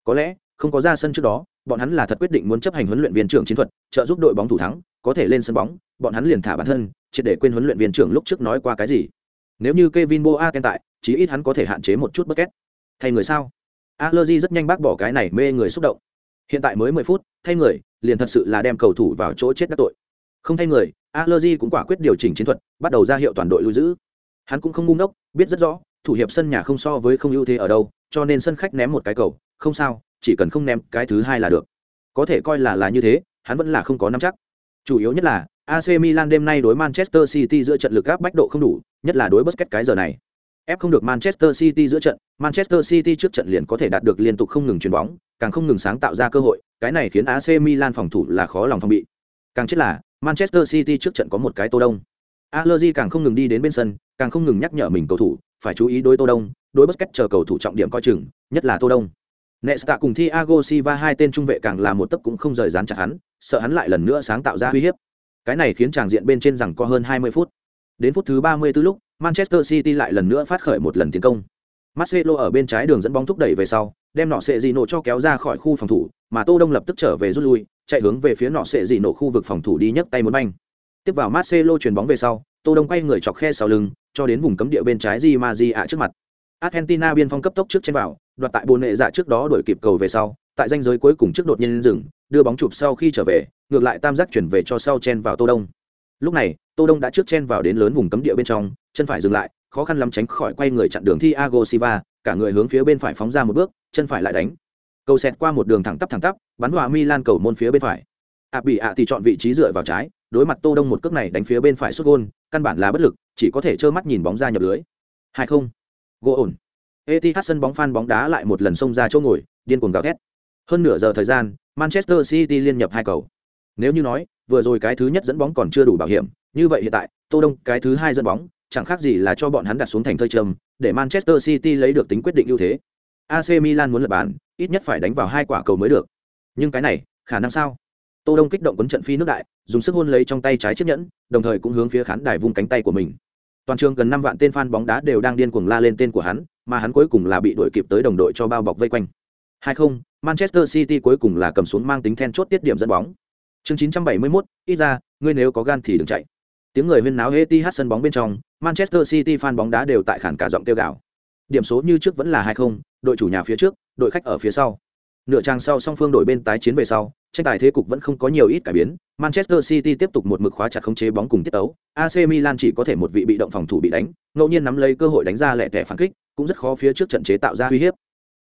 Có lẽ không có ra sân trước đó bọn hắn là thật quyết định muốn chấp hành huấn luyện viên trưởng chiến thuật, trợ giúp đội bóng thủ thắng, có thể lên sân bóng, bọn hắn liền thả bản thân, triệt để quên huấn luyện viên trưởng lúc trước nói qua cái gì. Nếu như Kevin Boateng tại, chí ít hắn có thể hạn chế một chút bất kết thay người sao? Allergy rất nhanh bác bỏ cái này mê người xúc động. Hiện tại mới mười phút, thay người, liền thật sự là đem cầu thủ vào chỗ chết đã tội. Không thay người Allergy cũng quả quyết điều chỉnh chiến thuật, bắt đầu ra hiệu toàn đội lưu giữ. Hắn cũng không ngu ngốc, biết rất rõ, thủ hiệp sân nhà không so với không ưu thế ở đâu, cho nên sân khách ném một cái cầu, không sao chỉ cần không ném cái thứ hai là được. Có thể coi là là như thế, hắn vẫn là không có nắm chắc. Chủ yếu nhất là AC Milan đêm nay đối Manchester City giữa trận lực áp bách độ không đủ, nhất là đối Busquets cái giờ này. Ép không được Manchester City giữa trận, Manchester City trước trận liền có thể đạt được liên tục không ngừng chuyền bóng, càng không ngừng sáng tạo ra cơ hội, cái này khiến AC Milan phòng thủ là khó lòng phòng bị. Càng chết là, Manchester City trước trận có một cái tô đông. Allegri càng không ngừng đi đến bên sân, càng không ngừng nhắc nhở mình cầu thủ, phải chú ý đối tô đông, đối Busquets chờ cầu thủ trọng điểm coi chừng, nhất là tô đông. Nesta cùng Thiago Silva hai tên trung vệ càng là một tấc cũng không rời dán chặt hắn, sợ hắn lại lần nữa sáng tạo ra uy hiếp. Cái này khiến chàng diện bên trên rằng có hơn 20 phút. Đến phút thứ 34 lúc, Manchester City lại lần nữa phát khởi một lần tiến công. Marcelo ở bên trái đường dẫn bóng thúc đẩy về sau, đem nọ sệ gì nổ cho kéo ra khỏi khu phòng thủ, mà Tô Đông lập tức trở về rút lui, chạy hướng về phía nọ sệ gì nổ khu vực phòng thủ đi nhấc tay muốn banh. Tiếp vào Marcelo chuyền bóng về sau, Tô Đông quay người chọc khe sau lưng, cho đến vùng cấm địa bên trái Di Maria trước mặt. Argentina biên phong cấp tốc trước trên vào, đoạt tại bồn nệ dạ trước đó đuổi kịp cầu về sau, tại danh giới cuối cùng trước đột nhiên dừng, đưa bóng chụp sau khi trở về, ngược lại tam giác chuyển về cho sau chen vào Tô Đông. Lúc này, Tô Đông đã trước chen vào đến lớn vùng cấm địa bên trong, chân phải dừng lại, khó khăn lắm tránh khỏi quay người chặn đường Thiago Silva, cả người hướng phía bên phải phóng ra một bước, chân phải lại đánh. Cầu xẹt qua một đường thẳng tắp thẳng tắp, bắn vào Milan cầu môn phía bên phải. ạ bị ạ thì chọn vị trí dựa vào trái, đối mặt Tô Đông một cước này đánh phía bên phải sút gôn, căn bản là bất lực, chỉ có thể trơ mắt nhìn bóng ra nhập lưới. Hai không. Gỗ ổn. Etihad sân bóng phan bóng đá lại một lần xông ra chỗ ngồi, điên cuồng gào thét. Hơn nửa giờ thời gian, Manchester City liên nhập hai cầu. Nếu như nói, vừa rồi cái thứ nhất dẫn bóng còn chưa đủ bảo hiểm, như vậy hiện tại, Tô Đông cái thứ hai dẫn bóng, chẳng khác gì là cho bọn hắn đặt xuống thành thơi trầm, để Manchester City lấy được tính quyết định ưu thế. AC Milan muốn lập bàn, ít nhất phải đánh vào hai quả cầu mới được. Nhưng cái này, khả năng sao? Tô Đông kích động cuốn trận phi nước đại, dùng sức hôn lấy trong tay trái chiếc nhẫn, đồng thời cũng hướng phía khán đài vung cánh tay của mình. Toàn trường gần năm vạn tên fan bóng đá đều đang điên cuồng la lên tên của hắn, mà hắn cuối cùng là bị đuổi kịp tới đồng đội cho bao bọc vây quanh. Hai không, Manchester City cuối cùng là cầm xuống mang tính then chốt tiết điểm dẫn bóng. Chương 971, ít ra, ngươi nếu có gan thì đừng chạy. Tiếng người huyên náo Etihad sân bóng bên trong, Manchester City fan bóng đá đều tại khản cả giọng kêu gào. Điểm số như trước vẫn là hai không, đội chủ nhà phía trước, đội khách ở phía sau. Nửa trang sau song phương đổi bên tái chiến về sau, tranh tài thế cục vẫn không có nhiều ít cải biến, Manchester City tiếp tục một mực khóa chặt khống chế bóng cùng tiết tấu, AC Milan chỉ có thể một vị bị động phòng thủ bị đánh, ngẫu nhiên nắm lấy cơ hội đánh ra lẻ tẻ phản kích, cũng rất khó phía trước trận chế tạo ra uy hiếp.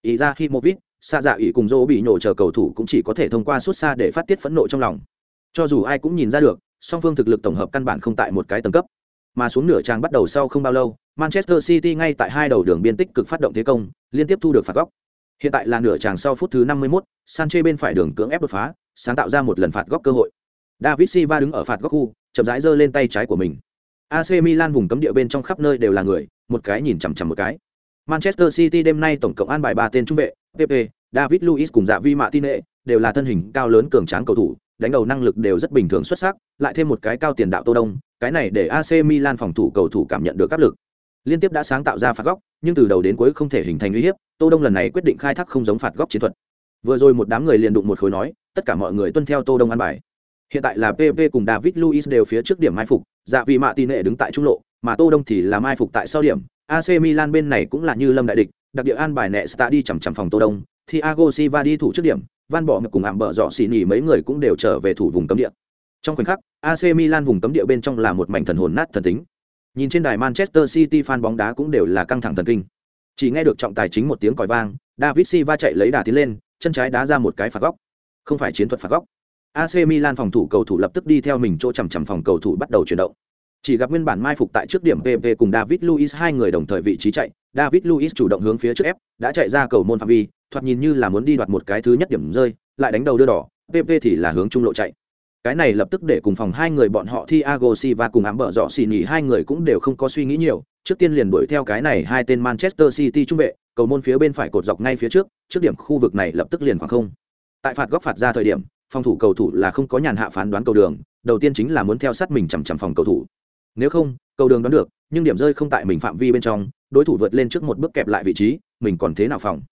Ý Himovic, xa dạ ủy cùng dỗ bị nổ chờ cầu thủ cũng chỉ có thể thông qua suốt xa để phát tiết phẫn nộ trong lòng. Cho dù ai cũng nhìn ra được, song phương thực lực tổng hợp căn bản không tại một cái tầng cấp. Mà xuống nửa trang bắt đầu sau không bao lâu, Manchester City ngay tại hai đầu đường biên tích cực phát động thế công, liên tiếp thu được phạt góc. Hiện tại là nửa chàng sau phút thứ 51, Sanchez bên phải đường cưỡng ép đột phá, sáng tạo ra một lần phạt góc cơ hội. David Silva đứng ở phạt góc khu, chậm rãi giơ lên tay trái của mình. AC Milan vùng cấm địa bên trong khắp nơi đều là người, một cái nhìn chằm chằm một cái. Manchester City đêm nay tổng cộng an bài ba tên trung vệ, Pepe, David Luiz cùng Dạ Vi Martinez, đều là thân hình cao lớn cường tráng cầu thủ, đánh đầu năng lực đều rất bình thường xuất sắc, lại thêm một cái cao tiền đạo Tô Đông, cái này để AC Milan phòng thủ cầu thủ cảm nhận được áp lực. Liên tiếp đã sáng tạo ra phạt góc, nhưng từ đầu đến cuối không thể hình thành uy hiếp, Tô Đông lần này quyết định khai thác không giống phạt góc chiến thuật. Vừa rồi một đám người liền đụng một khối nói, tất cả mọi người tuân theo Tô Đông an bài. Hiện tại là PP cùng David Luiz đều phía trước điểm mai phục, dạ vì mạ tỷ nệ đứng tại trung lộ, mà Tô Đông thì là mai phục tại sau điểm. AC Milan bên này cũng là như lâm đại địch, đặc địa an bài nệ Sta đi chằm chằm phòng Tô Đông, Thiago Silva đi thủ trước điểm, Van Bỏ cùng ảm bợ dọ xỉ nhỉ mấy người cũng đều trở về thủ vùng cấm địa. Trong khoảnh khắc, AC Milan vùng cấm địa bên trong là một mảnh thần hồn nát thần tính. Nhìn trên đài Manchester City fan bóng đá cũng đều là căng thẳng thần kinh. Chỉ nghe được trọng tài chính một tiếng còi vang, David Silva chạy lấy đà tiến lên, chân trái đá ra một cái phạt góc. Không phải chiến thuật phạt góc. AC Milan phòng thủ cầu thủ lập tức đi theo mình chỗ chằm chằm phòng cầu thủ bắt đầu chuyển động. Chỉ gặp nguyên bản mai phục tại trước điểm PP cùng David Luiz hai người đồng thời vị trí chạy, David Luiz chủ động hướng phía trước ép, đã chạy ra cầu môn phạm vi, thoạt nhìn như là muốn đi đoạt một cái thứ nhất điểm rơi, lại đánh đầu đưa đỏ, PP thì là hướng trung lộ chạy. Cái này lập tức để cùng phòng hai người bọn họ Thiago Silva cùng ám bợ rõ xì nhỉ hai người cũng đều không có suy nghĩ nhiều, trước tiên liền đuổi theo cái này hai tên Manchester City trung vệ, cầu môn phía bên phải cột dọc ngay phía trước, trước điểm khu vực này lập tức liền khoảng không. Tại phạt góc phạt ra thời điểm, phòng thủ cầu thủ là không có nhàn hạ phán đoán cầu đường, đầu tiên chính là muốn theo sát mình chằm chằm phòng cầu thủ. Nếu không, cầu đường đoán được, nhưng điểm rơi không tại mình phạm vi bên trong, đối thủ vượt lên trước một bước kẹp lại vị trí, mình còn thế nào phòng?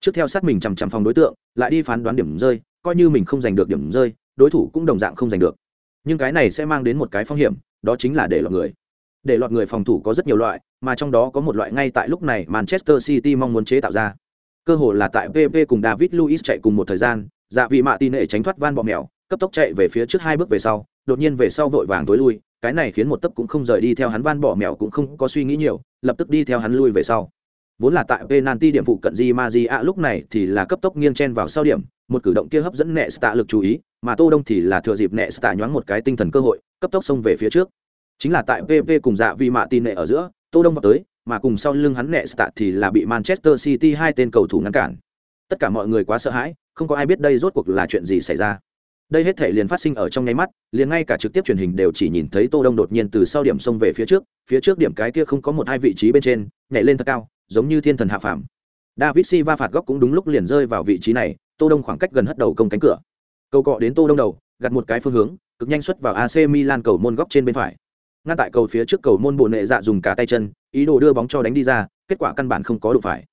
Trước theo sát mình chằm chằm phòng đối tượng, lại đi phán đoán điểm rơi, coi như mình không giành được điểm rơi, đối thủ cũng đồng dạng không giành được. Nhưng cái này sẽ mang đến một cái phong hiểm, đó chính là để lọt người. Để lọt người phòng thủ có rất nhiều loại, mà trong đó có một loại ngay tại lúc này Manchester City mong muốn chế tạo ra. Cơ hội là tại PP cùng David Luiz chạy cùng một thời gian, dạ vị mạ tin nệ tránh thoát van bọ mèo cấp tốc chạy về phía trước hai bước về sau đột nhiên về sau vội vàng tối lui cái này khiến một tấp cũng không rời đi theo hắn van bọ mèo cũng không có suy nghĩ nhiều lập tức đi theo hắn lui về sau vốn là tại penalty điểm phụ cận di ma lúc này thì là cấp tốc nghiêng chen vào sau điểm một cử động kia hấp dẫn nệ stạ lực chú ý mà tô đông thì là thừa dịp nệ stạ nhoáng một cái tinh thần cơ hội cấp tốc xông về phía trước chính là tại pp cùng dạ vị mạ tin nệ ở giữa tô đông vào tới, mà cùng sau lưng hắn nệ stạ thì là bị manchester city hai tên cầu thủ ngăn cản. Tất cả mọi người quá sợ hãi, không có ai biết đây rốt cuộc là chuyện gì xảy ra. Đây hết thể liền phát sinh ở trong nháy mắt, liền ngay cả trực tiếp truyền hình đều chỉ nhìn thấy tô đông đột nhiên từ sau điểm xông về phía trước phía trước điểm cái kia không có một hai vị trí bên trên, nhảy lên thật cao, giống như thiên thần hạ phàm. David silva phạt góc cũng đúng lúc liền rơi vào vị trí này, tô đông khoảng cách gần hất đầu công cánh cửa. Cầu cọ đến tô đông đầu, gạt một cái phương hướng, cực nhanh xuất vào ac milan cầu môn góc trên bên phải ngăn tại cầu phía trước cầu môn bộ nệ dạ dùng cả tay chân ý đồ đưa bóng cho đánh đi ra kết quả căn bản không có đủ phải.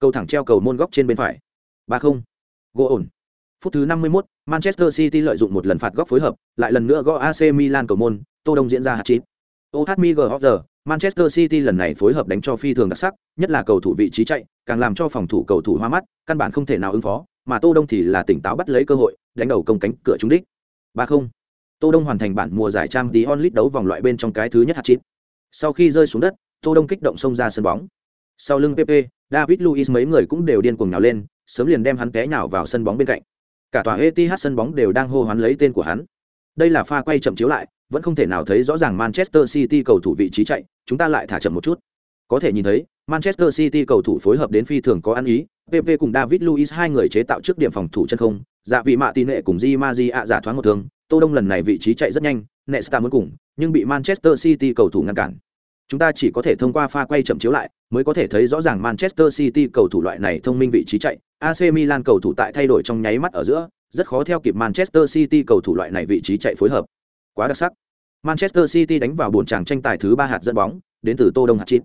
Cầu thẳng treo cầu môn góc trên bên phải. ba không. Gỗ ổn. Phút thứ 51, manchester city lợi dụng một lần phạt góc phối hợp lại lần nữa gõ ac milan cầu môn tô đông diễn ra hạt chín ohmig manchester city lần này phối hợp đánh cho phi thường đặc sắc nhất là cầu thủ vị trí chạy càng làm cho phòng thủ cầu thủ hoa mắt căn bản không thể nào ứng phó mà tô đông thì là tỉnh táo bắt lấy cơ hội đánh đầu công cánh cửa trúng đích. ba không tô đông hoàn thành bản mùa giải trang tí onlit đấu vòng loại bên trong cái thứ nhất hạt chín sau khi rơi xuống đất, tô đông kích động xông ra sân bóng. Sau lưng pp david Luiz mấy người cũng đều điên cuồng nhào lên, sớm liền đem hắn té nhào vào sân bóng bên cạnh. Cả tòa Etihad sân bóng đều đang hô hoán lấy tên của hắn. Đây là pha quay chậm chiếu lại, vẫn không thể nào thấy rõ ràng manchester city cầu thủ vị trí chạy, chúng ta lại thả chậm một chút. Có thể nhìn thấy, manchester city cầu thủ phối hợp đến phi thường có ăn ý pp cùng david Luiz hai người chế tạo trước điểm phòng thủ chân không dạ vị mạ nệ cùng di ma ạ giả thoáng một thương tô đông lần này vị trí chạy rất nhanh, nesta muốn cùng, nhưng bị manchester city cầu thủ ngăn cản. Chúng ta chỉ có thể thông qua pha quay chậm chiếu lại, mới có thể thấy rõ ràng manchester city cầu thủ loại này thông minh vị trí chạy. Ac milan cầu thủ tại thay đổi trong nháy mắt ở giữa, rất khó theo kịp manchester city cầu thủ loại này vị trí chạy phối hợp. Quá đặc sắc. Manchester city đánh vào bốn chàng tranh tài thứ ba hạt dẫn bóng, đến từ tô đông hạt chít.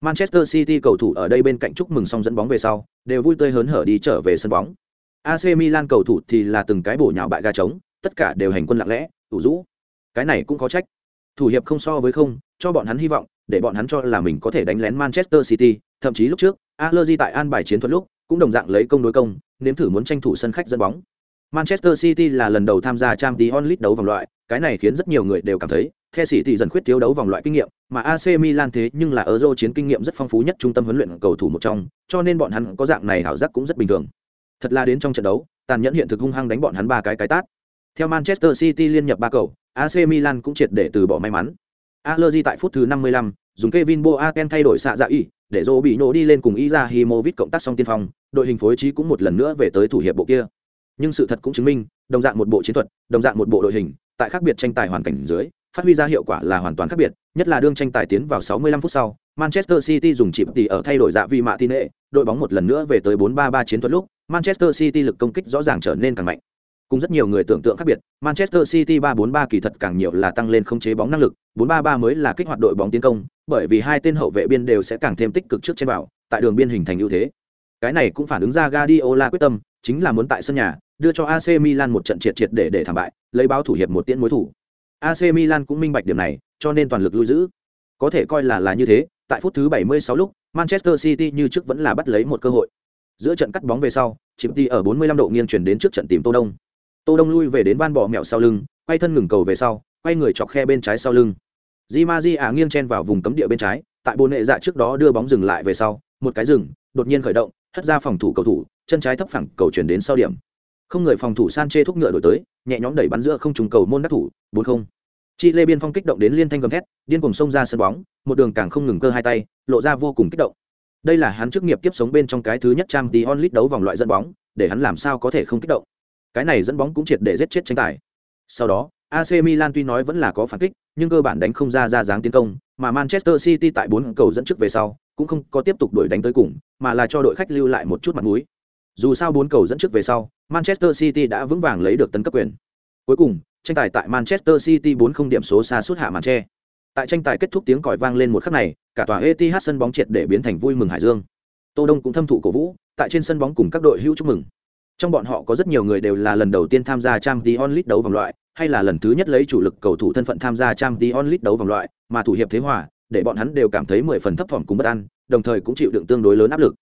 Manchester city cầu thủ ở đây bên cạnh chúc mừng xong dẫn bóng về sau, đều vui tươi hớn hở đi trở về sân bóng. Ac milan cầu thủ thì là từng cái bổ nhào bại ga trống tất cả đều hành quân lặng lẽ ủ rũ cái này cũng có trách thủ hiệp không so với không cho bọn hắn hy vọng để bọn hắn cho là mình có thể đánh lén manchester city thậm chí lúc trước allergy tại an bài chiến thuật lúc cũng đồng dạng lấy công đối công nếm thử muốn tranh thủ sân khách dẫn bóng manchester city là lần đầu tham gia Champions League đấu vòng loại cái này khiến rất nhiều người đều cảm thấy The City dần khuyết thiếu đấu vòng loại kinh nghiệm, mà AC Milan thế nhưng là ở Euro chiến kinh nghiệm rất phong phú nhất trung tâm huấn luyện cầu thủ một trong, cho nên bọn hắn có dạng này hảo giác cũng rất bình thường. Thật là đến trong trận đấu, tàn nhẫn hiện thực hung hăng đánh bọn hắn ba cái cái tát. Theo Manchester City liên nhập ba cầu, AC Milan cũng triệt để từ bỏ may mắn. Allegri tại phút thứ 55, dùng Kevin Boateng thay đổi xạ dạ y, để Robinho đi lên cùng Izahimovic cộng tác song tiên phong, đội hình phối trí cũng một lần nữa về tới thủ hiệp bộ kia. Nhưng sự thật cũng chứng minh, đồng dạng một bộ chiến thuật, đồng dạng một bộ đội hình, tại khác biệt tranh tài hoàn cảnh dưới, phát huy ra hiệu quả là hoàn toàn khác biệt, nhất là đương tranh tài tiến vào 65 phút sau, Manchester City dùng chịp tỷ ở thay đổi dạ vi mạ tin nệ, đội bóng một lần nữa về tới 4-3-3 chiến thuật lúc, Manchester City lực công kích rõ ràng trở nên càng mạnh. Cùng rất nhiều người tưởng tượng khác biệt, Manchester City 3-4-3 kỳ thật càng nhiều là tăng lên khống chế bóng năng lực, 4-3-3 mới là kích hoạt đội bóng tiến công, bởi vì hai tên hậu vệ biên đều sẽ càng thêm tích cực trước trên vào, tại đường biên hình thành ưu thế. Cái này cũng phản ứng ra Guardiola quyết tâm, chính là muốn tại sân nhà đưa cho AC Milan một trận triệt triệt để để thảm bại, lấy báo thủ hiệp một tiễn mối thủ. AC Milan cũng minh bạch điểm này, cho nên toàn lực lui giữ. Có thể coi là là như thế, tại phút thứ 76 lúc, Manchester City như trước vẫn là bắt lấy một cơ hội. Giữa trận cắt bóng về sau, Chimti ở 45 độ nghiêng chuyển đến trước trận tìm Tô Đông. Tô Đông lui về đến van bỏ mẹo sau lưng, quay thân ngừng cầu về sau, quay người chọc khe bên trái sau lưng. Di Ma Di ả nghiêng chen vào vùng cấm địa bên trái, tại bồn nệ dạ trước đó đưa bóng dừng lại về sau, một cái dừng, đột nhiên khởi động, hất ra phòng thủ cầu thủ, chân trái thấp phẳng cầu chuyển đến sau điểm. Không người phòng thủ san chê thúc ngựa đổi tới, nhẹ nhõm đẩy bắn giữa không trùng cầu môn đắc thủ, 4-0. chị Lê biên phong kích động đến liên thanh gầm thét, điên cuồng xông ra sân bóng, một đường càng không ngừng cơ hai tay, lộ ra vô cùng kích động. Đây là hắn chức nghiệp tiếp sống bên trong cái thứ nhất trang tí onlit đấu vòng loại dẫn bóng, để hắn làm sao có thể không kích động. Cái này dẫn bóng cũng triệt để giết chết tranh tài. Sau đó, AC Milan tuy nói vẫn là có phản kích, nhưng cơ bản đánh không ra ra dáng tiến công, mà Manchester City tại bốn cầu dẫn trước về sau, cũng không có tiếp tục đuổi đánh tới cùng, mà là cho đội khách lưu lại một chút mặt mũi. Dù sao bốn cầu dẫn trước về sau, Manchester City đã vững vàng lấy được tấn cấp quyền. Cuối cùng, tranh tài tại Manchester City 4-0 điểm số xa suốt hạ màn che. Tại tranh tài kết thúc tiếng còi vang lên một khắc này, cả tòa Etihad sân bóng triệt để biến thành vui mừng hải dương. Tô Đông cũng thâm thụ cổ vũ, tại trên sân bóng cùng các đội hữu chúc mừng. Trong bọn họ có rất nhiều người đều là lần đầu tiên tham gia Champions League đấu vòng loại, hay là lần thứ nhất lấy chủ lực cầu thủ thân phận tham gia Champions League đấu vòng loại, mà thủ hiệp thế hòa, để bọn hắn đều cảm thấy mười phần thấp thỏm cùng bất an, đồng thời cũng chịu đựng tương đối lớn áp lực.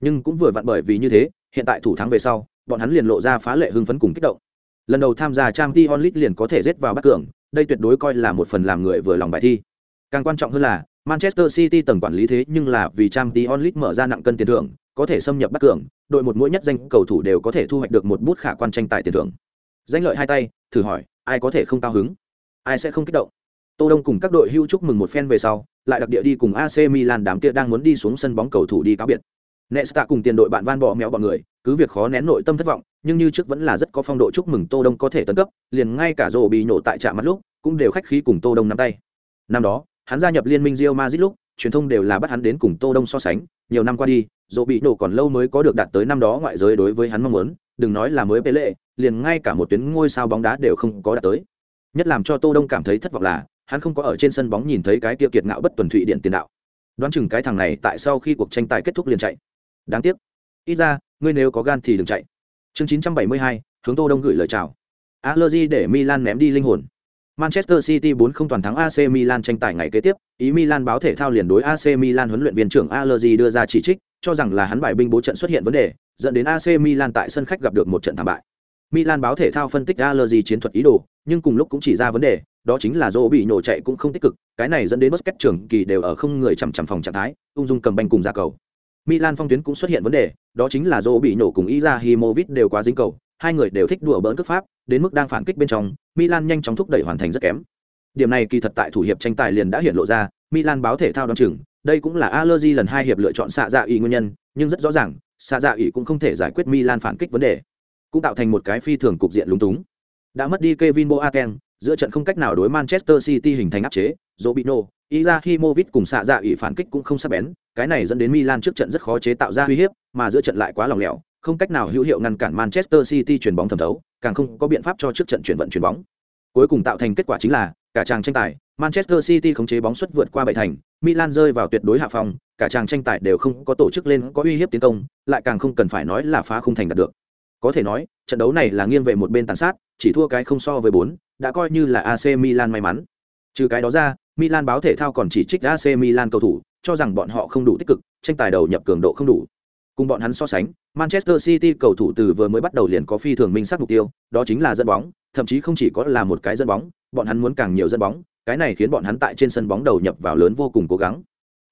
Nhưng cũng vừa vặn bởi vì như thế, hiện tại thủ thắng về sau, bọn hắn liền lộ ra phá lệ hưng phấn cùng kích động. Lần đầu tham gia Champions League liền có thể giết vào bắt cường, đây tuyệt đối coi là một phần làm người vừa lòng bài thi. Càng quan trọng hơn là, Manchester City tầng quản lý thế nhưng là vì Champions League mở ra nặng cân tiền thưởng, có thể xâm nhập bắt cường, đội một mỗi nhất danh cầu thủ đều có thể thu hoạch được một bút khả quan tranh tài tiền thưởng. Danh lợi hai tay, thử hỏi, ai có thể không cao hứng? Ai sẽ không kích động? Tô Đông cùng các đội hưu chúc mừng một phen về sau, lại đặc địa đi cùng AC Milan đám kia đang muốn đi xuống sân bóng cầu thủ đi cáo biệt. Nesta cùng tiền đội bạn van bỏ mẹo bọn người, cứ việc khó nén nội tâm thất vọng, nhưng như trước vẫn là rất có phong độ chúc mừng Tô Đông có thể tấn cấp, liền ngay cả rồ bị nhổ tại trạm mắt lúc, cũng đều khách khí cùng Tô Đông nắm tay. Năm đó, hắn gia nhập liên minh Real Madrid lúc, truyền thông đều là bắt hắn đến cùng Tô Đông so sánh, nhiều năm qua đi, dỗ bị nổ còn lâu mới có được đạt tới năm đó ngoại giới đối với hắn mong muốn, đừng nói là mới Pele, liền ngay cả một tuyến ngôi sao bóng đá đều không có đạt tới. Nhất làm cho Tô Đông cảm thấy thất vọng là, hắn không có ở trên sân bóng nhìn thấy cái kia kiệt ngạo bất tuần thụy điện tiền đạo. Đoán chừng cái thằng này tại sau khi cuộc tranh tài kết thúc liền chạy. Đáng tiếc. Ít ra, ngươi nếu có gan thì đừng chạy. Chương 972, hướng Tô Đông gửi lời chào. Allergy để Milan ném đi linh hồn. Manchester City 4-0 toàn thắng AC Milan tranh tài ngày kế tiếp, ý Milan báo thể thao liền đối AC Milan huấn luyện viên trưởng Allegri đưa ra chỉ trích, cho rằng là hắn bài binh bố trận xuất hiện vấn đề, dẫn đến AC Milan tại sân khách gặp được một trận thảm bại. Milan báo thể thao phân tích Allegri chiến thuật ý đồ, nhưng cùng lúc cũng chỉ ra vấn đề, đó chính là Zoro bị nổ chạy cũng không tích cực, cái này dẫn đến Busquets trưởng kỳ đều ở không người chằm chằm phòng trạng thái, ung dung cầm banh cùng ra cầu. Milan phong tuyến cũng xuất hiện vấn đề, đó chính là Zoro bị nổ cùng Izahimovic đều quá dính cầu, hai người đều thích đùa bỡn cướp pháp, đến mức đang phản kích bên trong, Milan nhanh chóng thúc đẩy hoàn thành rất kém. Điểm này kỳ thật tại thủ hiệp tranh tài liền đã hiện lộ ra, Milan báo thể thao đoán chừng, đây cũng là Allegri lần hai hiệp lựa chọn xạ dạ ý nguyên nhân, nhưng rất rõ ràng, xạ dạ ý cũng không thể giải quyết Milan phản kích vấn đề, cũng tạo thành một cái phi thường cục diện lúng túng. Đã mất đi Kevin Boateng, giữa trận không cách nào đối Manchester City hình thành áp chế, Robinho, Izahimovic cùng xạ dạ ý phản kích cũng không sắc bén, cái này dẫn đến Milan trước trận rất khó chế tạo ra uy hiếp, mà giữa trận lại quá lỏng lẻo, không cách nào hữu hiệu ngăn cản Manchester City chuyển bóng thẩm thấu, càng không có biện pháp cho trước trận chuyển vận chuyển bóng. Cuối cùng tạo thành kết quả chính là, cả chàng tranh tài, Manchester City khống chế bóng suất vượt qua bảy thành, Milan rơi vào tuyệt đối hạ phòng, cả chàng tranh tài đều không có tổ chức lên có uy hiếp tiến công, lại càng không cần phải nói là phá khung thành đạt được. Có thể nói, trận đấu này là nghiêng về một bên tàn sát, chỉ thua cái không so với bốn, đã coi như là AC Milan may mắn. Trừ cái đó ra, Milan báo thể thao còn chỉ trích AC Milan cầu thủ, cho rằng bọn họ không đủ tích cực, tranh tài đầu nhập cường độ không đủ. Cùng bọn hắn so sánh, Manchester City cầu thủ từ vừa mới bắt đầu liền có phi thường minh xác mục tiêu, đó chính là dẫn bóng, thậm chí không chỉ có là một cái dẫn bóng, bọn hắn muốn càng nhiều dẫn bóng, cái này khiến bọn hắn tại trên sân bóng đầu nhập vào lớn vô cùng cố gắng.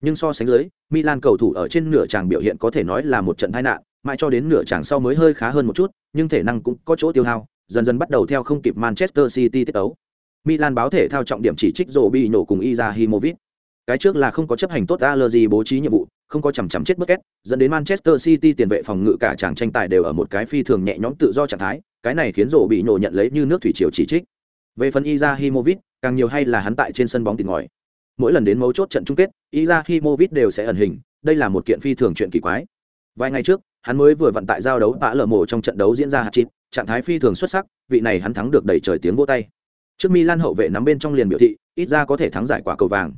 Nhưng so sánh dưới, Milan cầu thủ ở trên nửa tràng biểu hiện có thể nói là một trận tai nạn, mãi cho đến nửa tràng sau mới hơi khá hơn một chút, nhưng thể năng cũng có chỗ tiêu hao, dần dần bắt đầu theo không kịp Manchester City tiết tấu. Milan báo thể thao trọng điểm chỉ trích Robinho cùng Izahimovic. Cái trước là không có chấp hành tốt Allegri bố trí nhiệm vụ, không có chằm chằm chết bất kết, dẫn đến Manchester City tiền vệ phòng ngự cả chàng tranh tài đều ở một cái phi thường nhẹ nhõm tự do trạng thái, cái này khiến rổ bị nổ nhận lấy như nước thủy triều chỉ trích. Về phần Izahimovic, càng nhiều hay là hắn tại trên sân bóng tìm ngòi. Mỗi lần đến mấu chốt trận chung kết, Izahimovic đều sẽ ẩn hình, đây là một kiện phi thường chuyện kỳ quái. Vài ngày trước, hắn mới vừa vận tại giao đấu tạ lở mổ trong trận đấu diễn ra hạt chít, trạng thái phi thường xuất sắc, vị này hắn thắng được đầy trời tiếng vỗ tay. Trước Milan hậu vệ nắm bên trong liền biểu thị, ít ra có thể thắng giải quả cầu vàng.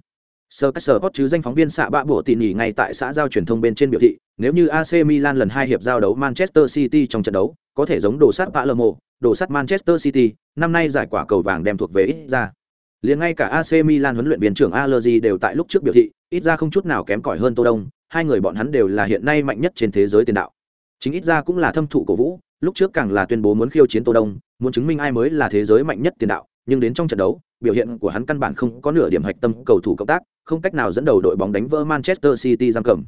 Sir Caesar chứ danh phóng viên xạ bạ bộ tỉ nhỉ ngay tại xã giao truyền thông bên trên biểu thị, nếu như AC Milan lần hai hiệp giao đấu Manchester City trong trận đấu, có thể giống đồ sắt Palermo, đồ sắt Manchester City, năm nay giải quả cầu vàng đem thuộc về ít ra. Liền ngay cả AC Milan huấn luyện viên trưởng Allegri đều tại lúc trước biểu thị, ít ra không chút nào kém cỏi hơn Tô Đông, hai người bọn hắn đều là hiện nay mạnh nhất trên thế giới tiền đạo. Chính ít ra cũng là thâm thụ cổ vũ, lúc trước càng là tuyên bố muốn khiêu chiến Tô Đông, muốn chứng minh ai mới là thế giới mạnh nhất tiền đạo, nhưng đến trong trận đấu, biểu hiện của hắn căn bản không có nửa điểm hạch tâm cầu thủ cộng tác, không cách nào dẫn đầu đội bóng đánh vỡ Manchester City giam cầm.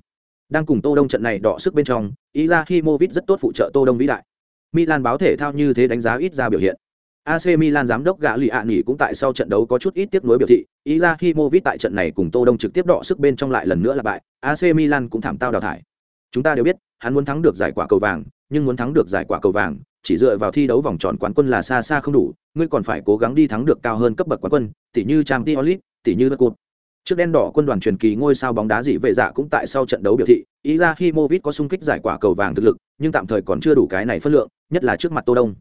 Đang cùng Tô Đông trận này đọ sức bên trong, Izahimovic rất tốt phụ trợ Tô Đông vĩ đại. Milan báo thể thao như thế đánh giá ít ra biểu hiện. AC Milan giám đốc gã lì ạ nghỉ cũng tại sau trận đấu có chút ít tiếc nuối biểu thị, Izahimovic tại trận này cùng Tô Đông trực tiếp đọ sức bên trong lại lần nữa là bại, AC Milan cũng thảm tao đào thải. Chúng ta đều biết, hắn muốn thắng được giải quả cầu vàng, nhưng muốn thắng được giải quả cầu vàng, chỉ dựa vào thi đấu vòng tròn quán quân là xa xa không đủ, ngươi còn phải cố gắng đi thắng được cao hơn cấp bậc quán quân, tỷ như Champions League, tỷ như Cup. Trước đen đỏ quân đoàn truyền kỳ ngôi sao bóng đá dị vệ dạ cũng tại sau trận đấu biểu thị, Izahimovic có sung kích giải quả cầu vàng thực lực, nhưng tạm thời còn chưa đủ cái này phân lượng, nhất là trước mặt Tô Đông.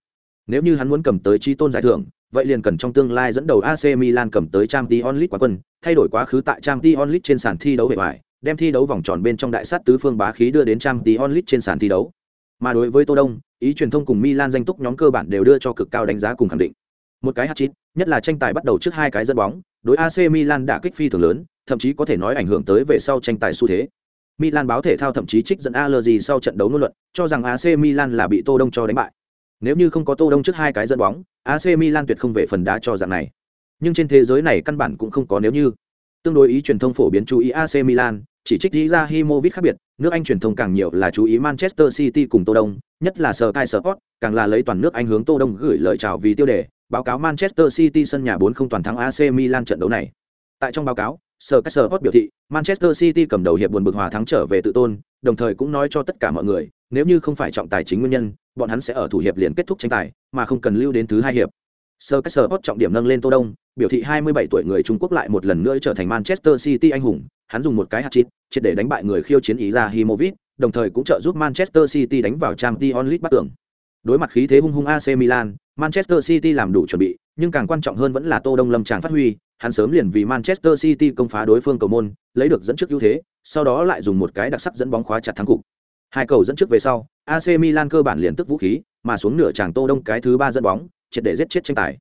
Nếu như hắn muốn cầm tới chi tôn giải thưởng, vậy liền cần trong tương lai dẫn đầu AC Milan cầm tới Champions League quán quân, thay đổi quá khứ tại Champions League trên sàn thi đấu bề ngoài, đem thi đấu vòng tròn bên trong đại sát tứ phương bá khí đưa đến Champions League trên sàn thi đấu. Mà đối với Tô Đông, ý truyền thông cùng Milan danh túc nhóm cơ bản đều đưa cho cực cao đánh giá cùng khẳng định. Một cái hat-trick, nhất là tranh tài bắt đầu trước hai cái dẫn bóng, đối AC Milan đã kích phi thường lớn, thậm chí có thể nói ảnh hưởng tới về sau tranh tài xu thế. Milan báo thể thao thậm chí trích dẫn Allegri sau trận đấu ngôn luận, cho rằng AC Milan là bị Tô Đông cho đánh bại. Nếu như không có Tô Đông trước hai cái dẫn bóng, AC Milan tuyệt không về phần đá cho dạng này. Nhưng trên thế giới này căn bản cũng không có nếu như. Tương đối ý truyền thông phổ biến chú ý AC Milan, chỉ trích lý ra Himovic khác biệt, nước Anh truyền thông càng nhiều là chú ý Manchester City cùng Tô Đông, nhất là Sky Sport, càng là lấy toàn nước Anh hướng Tô Đông gửi lời chào vì tiêu đề, báo cáo Manchester City sân nhà 4-0 toàn thắng AC Milan trận đấu này. Tại trong báo cáo, Sir Sport biểu thị, Manchester City cầm đầu hiệp buồn bực hòa thắng trở về tự tôn, đồng thời cũng nói cho tất cả mọi người, nếu như không phải trọng tài chính nguyên nhân, bọn hắn sẽ ở thủ hiệp liền kết thúc tranh tài, mà không cần lưu đến thứ hai hiệp. Sir Post trọng điểm nâng lên Tô Đông, biểu thị 27 tuổi người Trung Quốc lại một lần nữa trở thành Manchester City anh hùng, hắn dùng một cái hat-trick, triệt để đánh bại người khiêu chiến ý ra Himovic, đồng thời cũng trợ giúp Manchester City đánh vào Champions League bắt tưởng. Đối mặt khí thế hung hung AC Milan, Manchester City làm đủ chuẩn bị, nhưng càng quan trọng hơn vẫn là Tô Đông lâm tràng phát huy, hắn sớm liền vì Manchester City công phá đối phương cầu môn, lấy được dẫn trước ưu thế, sau đó lại dùng một cái đặc sắc dẫn bóng khóa chặt thắng cục. Hai cầu dẫn trước về sau, AC Milan cơ bản liền tức vũ khí, mà xuống nửa chàng Tô Đông cái thứ ba dẫn bóng, triệt để giết chết tranh tài.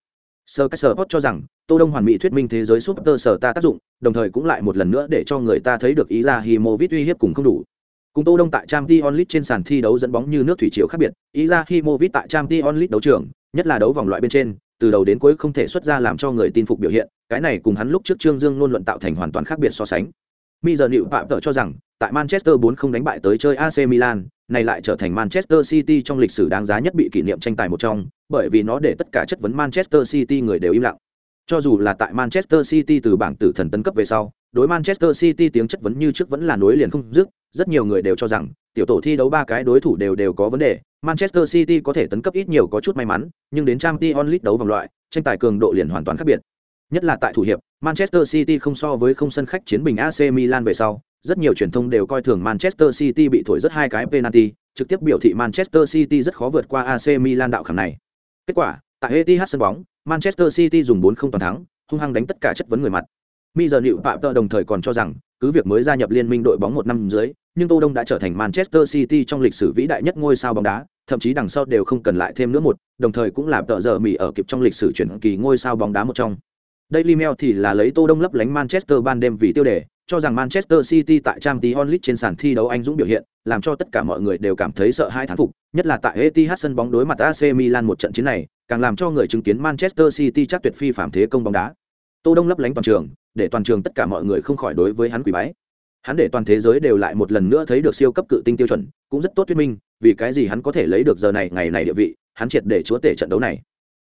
Sir Caesarport cho rằng, Tô Đông hoàn mỹ thuyết minh thế giới super sở ta tác dụng, đồng thời cũng lại một lần nữa để cho người ta thấy được ý ra Himovic uy hiếp cùng không đủ. Cùng Tô Đông tại Champions onlit trên sàn thi đấu dẫn bóng như nước thủy triều khác biệt, ý ra Himovic tại Champions onlit đấu trường, nhất là đấu vòng loại bên trên, từ đầu đến cuối không thể xuất ra làm cho người tin phục biểu hiện, cái này cùng hắn lúc trước Trương Dương luôn luận tạo thành hoàn toàn khác biệt so sánh. Mi giờ nịu Phạm tự cho rằng, tại Manchester 4 không đánh bại tới chơi AC Milan, này lại trở thành Manchester City trong lịch sử đáng giá nhất bị kỷ niệm tranh tài một trong, bởi vì nó để tất cả chất vấn Manchester City người đều im lặng. Cho dù là tại Manchester City từ bảng tử thần tấn cấp về sau, đối Manchester City tiếng chất vấn như trước vẫn là nối liền không dứt, rất nhiều người đều cho rằng tiểu tổ thi đấu ba cái đối thủ đều đều có vấn đề, Manchester City có thể tấn cấp ít nhiều có chút may mắn, nhưng đến Champions League đấu vòng loại, tranh tài cường độ liền hoàn toàn khác biệt. Nhất là tại thủ hiệp, Manchester City không so với không sân khách chiến bình AC Milan về sau, rất nhiều truyền thông đều coi thường Manchester City bị thổi rất hai cái penalty, trực tiếp biểu thị Manchester City rất khó vượt qua AC Milan đạo khảm này. Kết quả, tại Etihad sân bóng, Manchester City dùng 4-0 toàn thắng, hung hăng đánh tất cả chất vấn người mặt. Mi giờ Nữu Phạm Tơ đồng thời còn cho rằng, cứ việc mới gia nhập liên minh đội bóng một năm dưới, nhưng Tô Đông đã trở thành Manchester City trong lịch sử vĩ đại nhất ngôi sao bóng đá, thậm chí đằng sau đều không cần lại thêm nữa một, đồng thời cũng là tợ giờ Mỹ ở kịp trong lịch sử chuyển kỳ ngôi sao bóng đá một trong. Daily Mail thì là lấy Tô Đông lấp lánh Manchester ban đêm vì tiêu đề, cho rằng Manchester City tại Champions League trên sàn thi đấu anh dũng biểu hiện, làm cho tất cả mọi người đều cảm thấy sợ hãi thán phục, nhất là tại Etihad sân bóng đối mặt AC Milan một trận chiến này, càng làm cho người chứng kiến Manchester City chắc tuyệt phi phạm thế công bóng đá. Tô Đông lấp lánh toàn trường, để toàn trường tất cả mọi người không khỏi đối với hắn quỳ bái. Hắn để toàn thế giới đều lại một lần nữa thấy được siêu cấp cự tinh tiêu chuẩn, cũng rất tốt thuyết minh, vì cái gì hắn có thể lấy được giờ này ngày này địa vị, hắn triệt để chúa tể trận đấu này.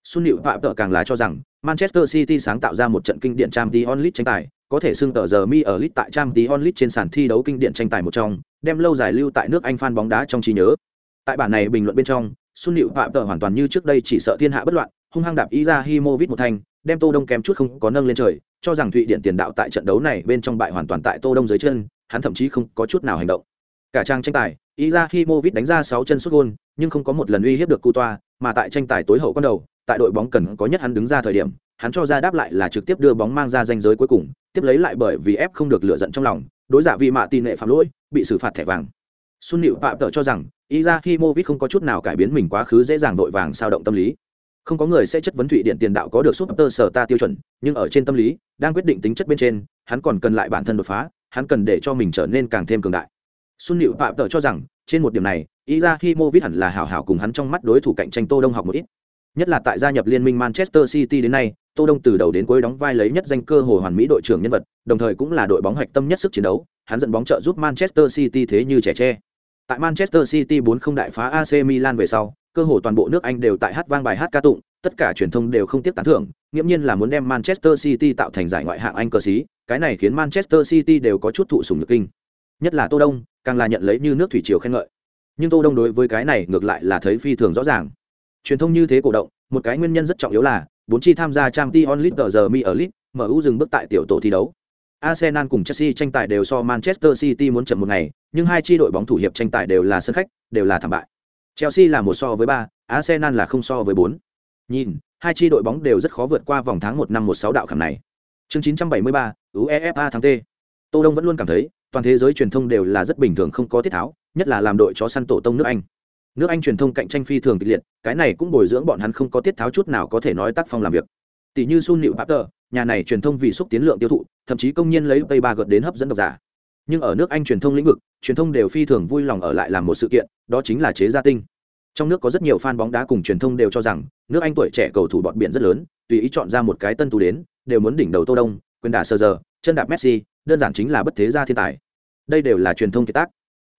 Sun Liễu Phạm Tự càng là cho rằng Manchester City sáng tạo ra một trận kinh điển Champions League tranh tài, có thể xưng tờ giờ mi ở lit tại trang tí onlit trên sàn thi đấu kinh điển tranh tài một trong, đem lâu dài lưu tại nước Anh fan bóng đá trong trí nhớ. Tại bản này bình luận bên trong, Xuân Nịu Phạm tờ hoàn toàn như trước đây chỉ sợ thiên hạ bất loạn, hung hăng đạp Izahimovic một thành, đem Tô Đông kém chút không có nâng lên trời, cho rằng Thụy Điển tiền đạo tại trận đấu này bên trong bại hoàn toàn tại Tô Đông dưới chân, hắn thậm chí không có chút nào hành động. Cả trang tranh tài, Izahimovic đánh ra 6 chân sút gol, nhưng không có một lần uy hiếp được Coutoa, mà tại tranh tài tối hậu con đầu, tại đội bóng cần có nhất hắn đứng ra thời điểm, hắn cho ra đáp lại là trực tiếp đưa bóng mang ra danh giới cuối cùng, tiếp lấy lại bởi vì ép không được lựa giận trong lòng, đối dạ giả vì mạ tin nệ phạm lỗi, bị xử phạt thẻ vàng. Xuân Liễu Phạm tự cho rằng, Izahimovic không có chút nào cải biến mình quá khứ dễ dàng vội vàng sao động tâm lý. Không có người sẽ chất vấn Thụy Điện tiền đạo có được suất sở ta tiêu chuẩn, nhưng ở trên tâm lý, đang quyết định tính chất bên trên, hắn còn cần lại bản thân đột phá, hắn cần để cho mình trở nên càng thêm cường đại. Xuân Liễu Phạm tự cho rằng, trên một điểm này, Izahimovic hẳn là hảo hảo cùng hắn trong mắt đối thủ cạnh tranh Tô Đông học một ít. Nhất là tại gia nhập liên minh Manchester City đến nay, Tô Đông từ đầu đến cuối đóng vai lấy nhất danh cơ hồ hoàn mỹ đội trưởng nhân vật, đồng thời cũng là đội bóng hoạch tâm nhất sức chiến đấu, hắn dẫn bóng trợ giúp Manchester City thế như trẻ tre. Tại Manchester City 4-0 đại phá AC Milan về sau, cơ hồ toàn bộ nước Anh đều tại hát vang bài hát ca tụng, tất cả truyền thông đều không tiếp tán thưởng, nghiễm nhiên là muốn đem Manchester City tạo thành giải ngoại hạng Anh cơ xí cái này khiến Manchester City đều có chút thụ sùng nhược kinh. Nhất là Tô Đông, càng là nhận lấy như nước thủy triều khen ngợi. Nhưng Tô Đông đối với cái này ngược lại là thấy phi thường rõ ràng. Truyền thông như thế cổ động, một cái nguyên nhân rất trọng yếu là bốn chi tham gia trang t onlit tờ giờ mi ở lit MU dừng bước tại tiểu tổ thi đấu. Arsenal cùng Chelsea tranh tài đều so Manchester City muốn chậm một ngày, nhưng hai chi đội bóng thủ hiệp tranh tài đều là sân khách, đều là thảm bại. Chelsea là một so với ba, Arsenal là không so với bốn. Nhìn, hai chi đội bóng đều rất khó vượt qua vòng tháng một năm một sáu đạo khảm này. Chương 973, UEFA tháng T. Tô Đông vẫn luôn cảm thấy, toàn thế giới truyền thông đều là rất bình thường không có tiết tháo, nhất là làm đội chó săn tổ tông nước Anh. Nước Anh truyền thông cạnh tranh phi thường kịch liệt, cái này cũng bồi dưỡng bọn hắn không có tiết tháo chút nào có thể nói tác phong làm việc. Tỷ như Sun nịu Papter, nhà này truyền thông vì xúc tiến lượng tiêu thụ, thậm chí công nhân lấy tây ba gợt đến hấp dẫn độc giả. Nhưng ở nước Anh truyền thông lĩnh vực, truyền thông đều phi thường vui lòng ở lại làm một sự kiện, đó chính là chế gia tinh. Trong nước có rất nhiều fan bóng đá cùng truyền thông đều cho rằng, nước Anh tuổi trẻ cầu thủ bọn biển rất lớn, tùy ý chọn ra một cái tân tú đến, đều muốn đỉnh đầu Tô Đông, quyền đả sơ giờ, chân đạp Messi, đơn giản chính là bất thế gia thiên tài. Đây đều là truyền thông kiệt tác.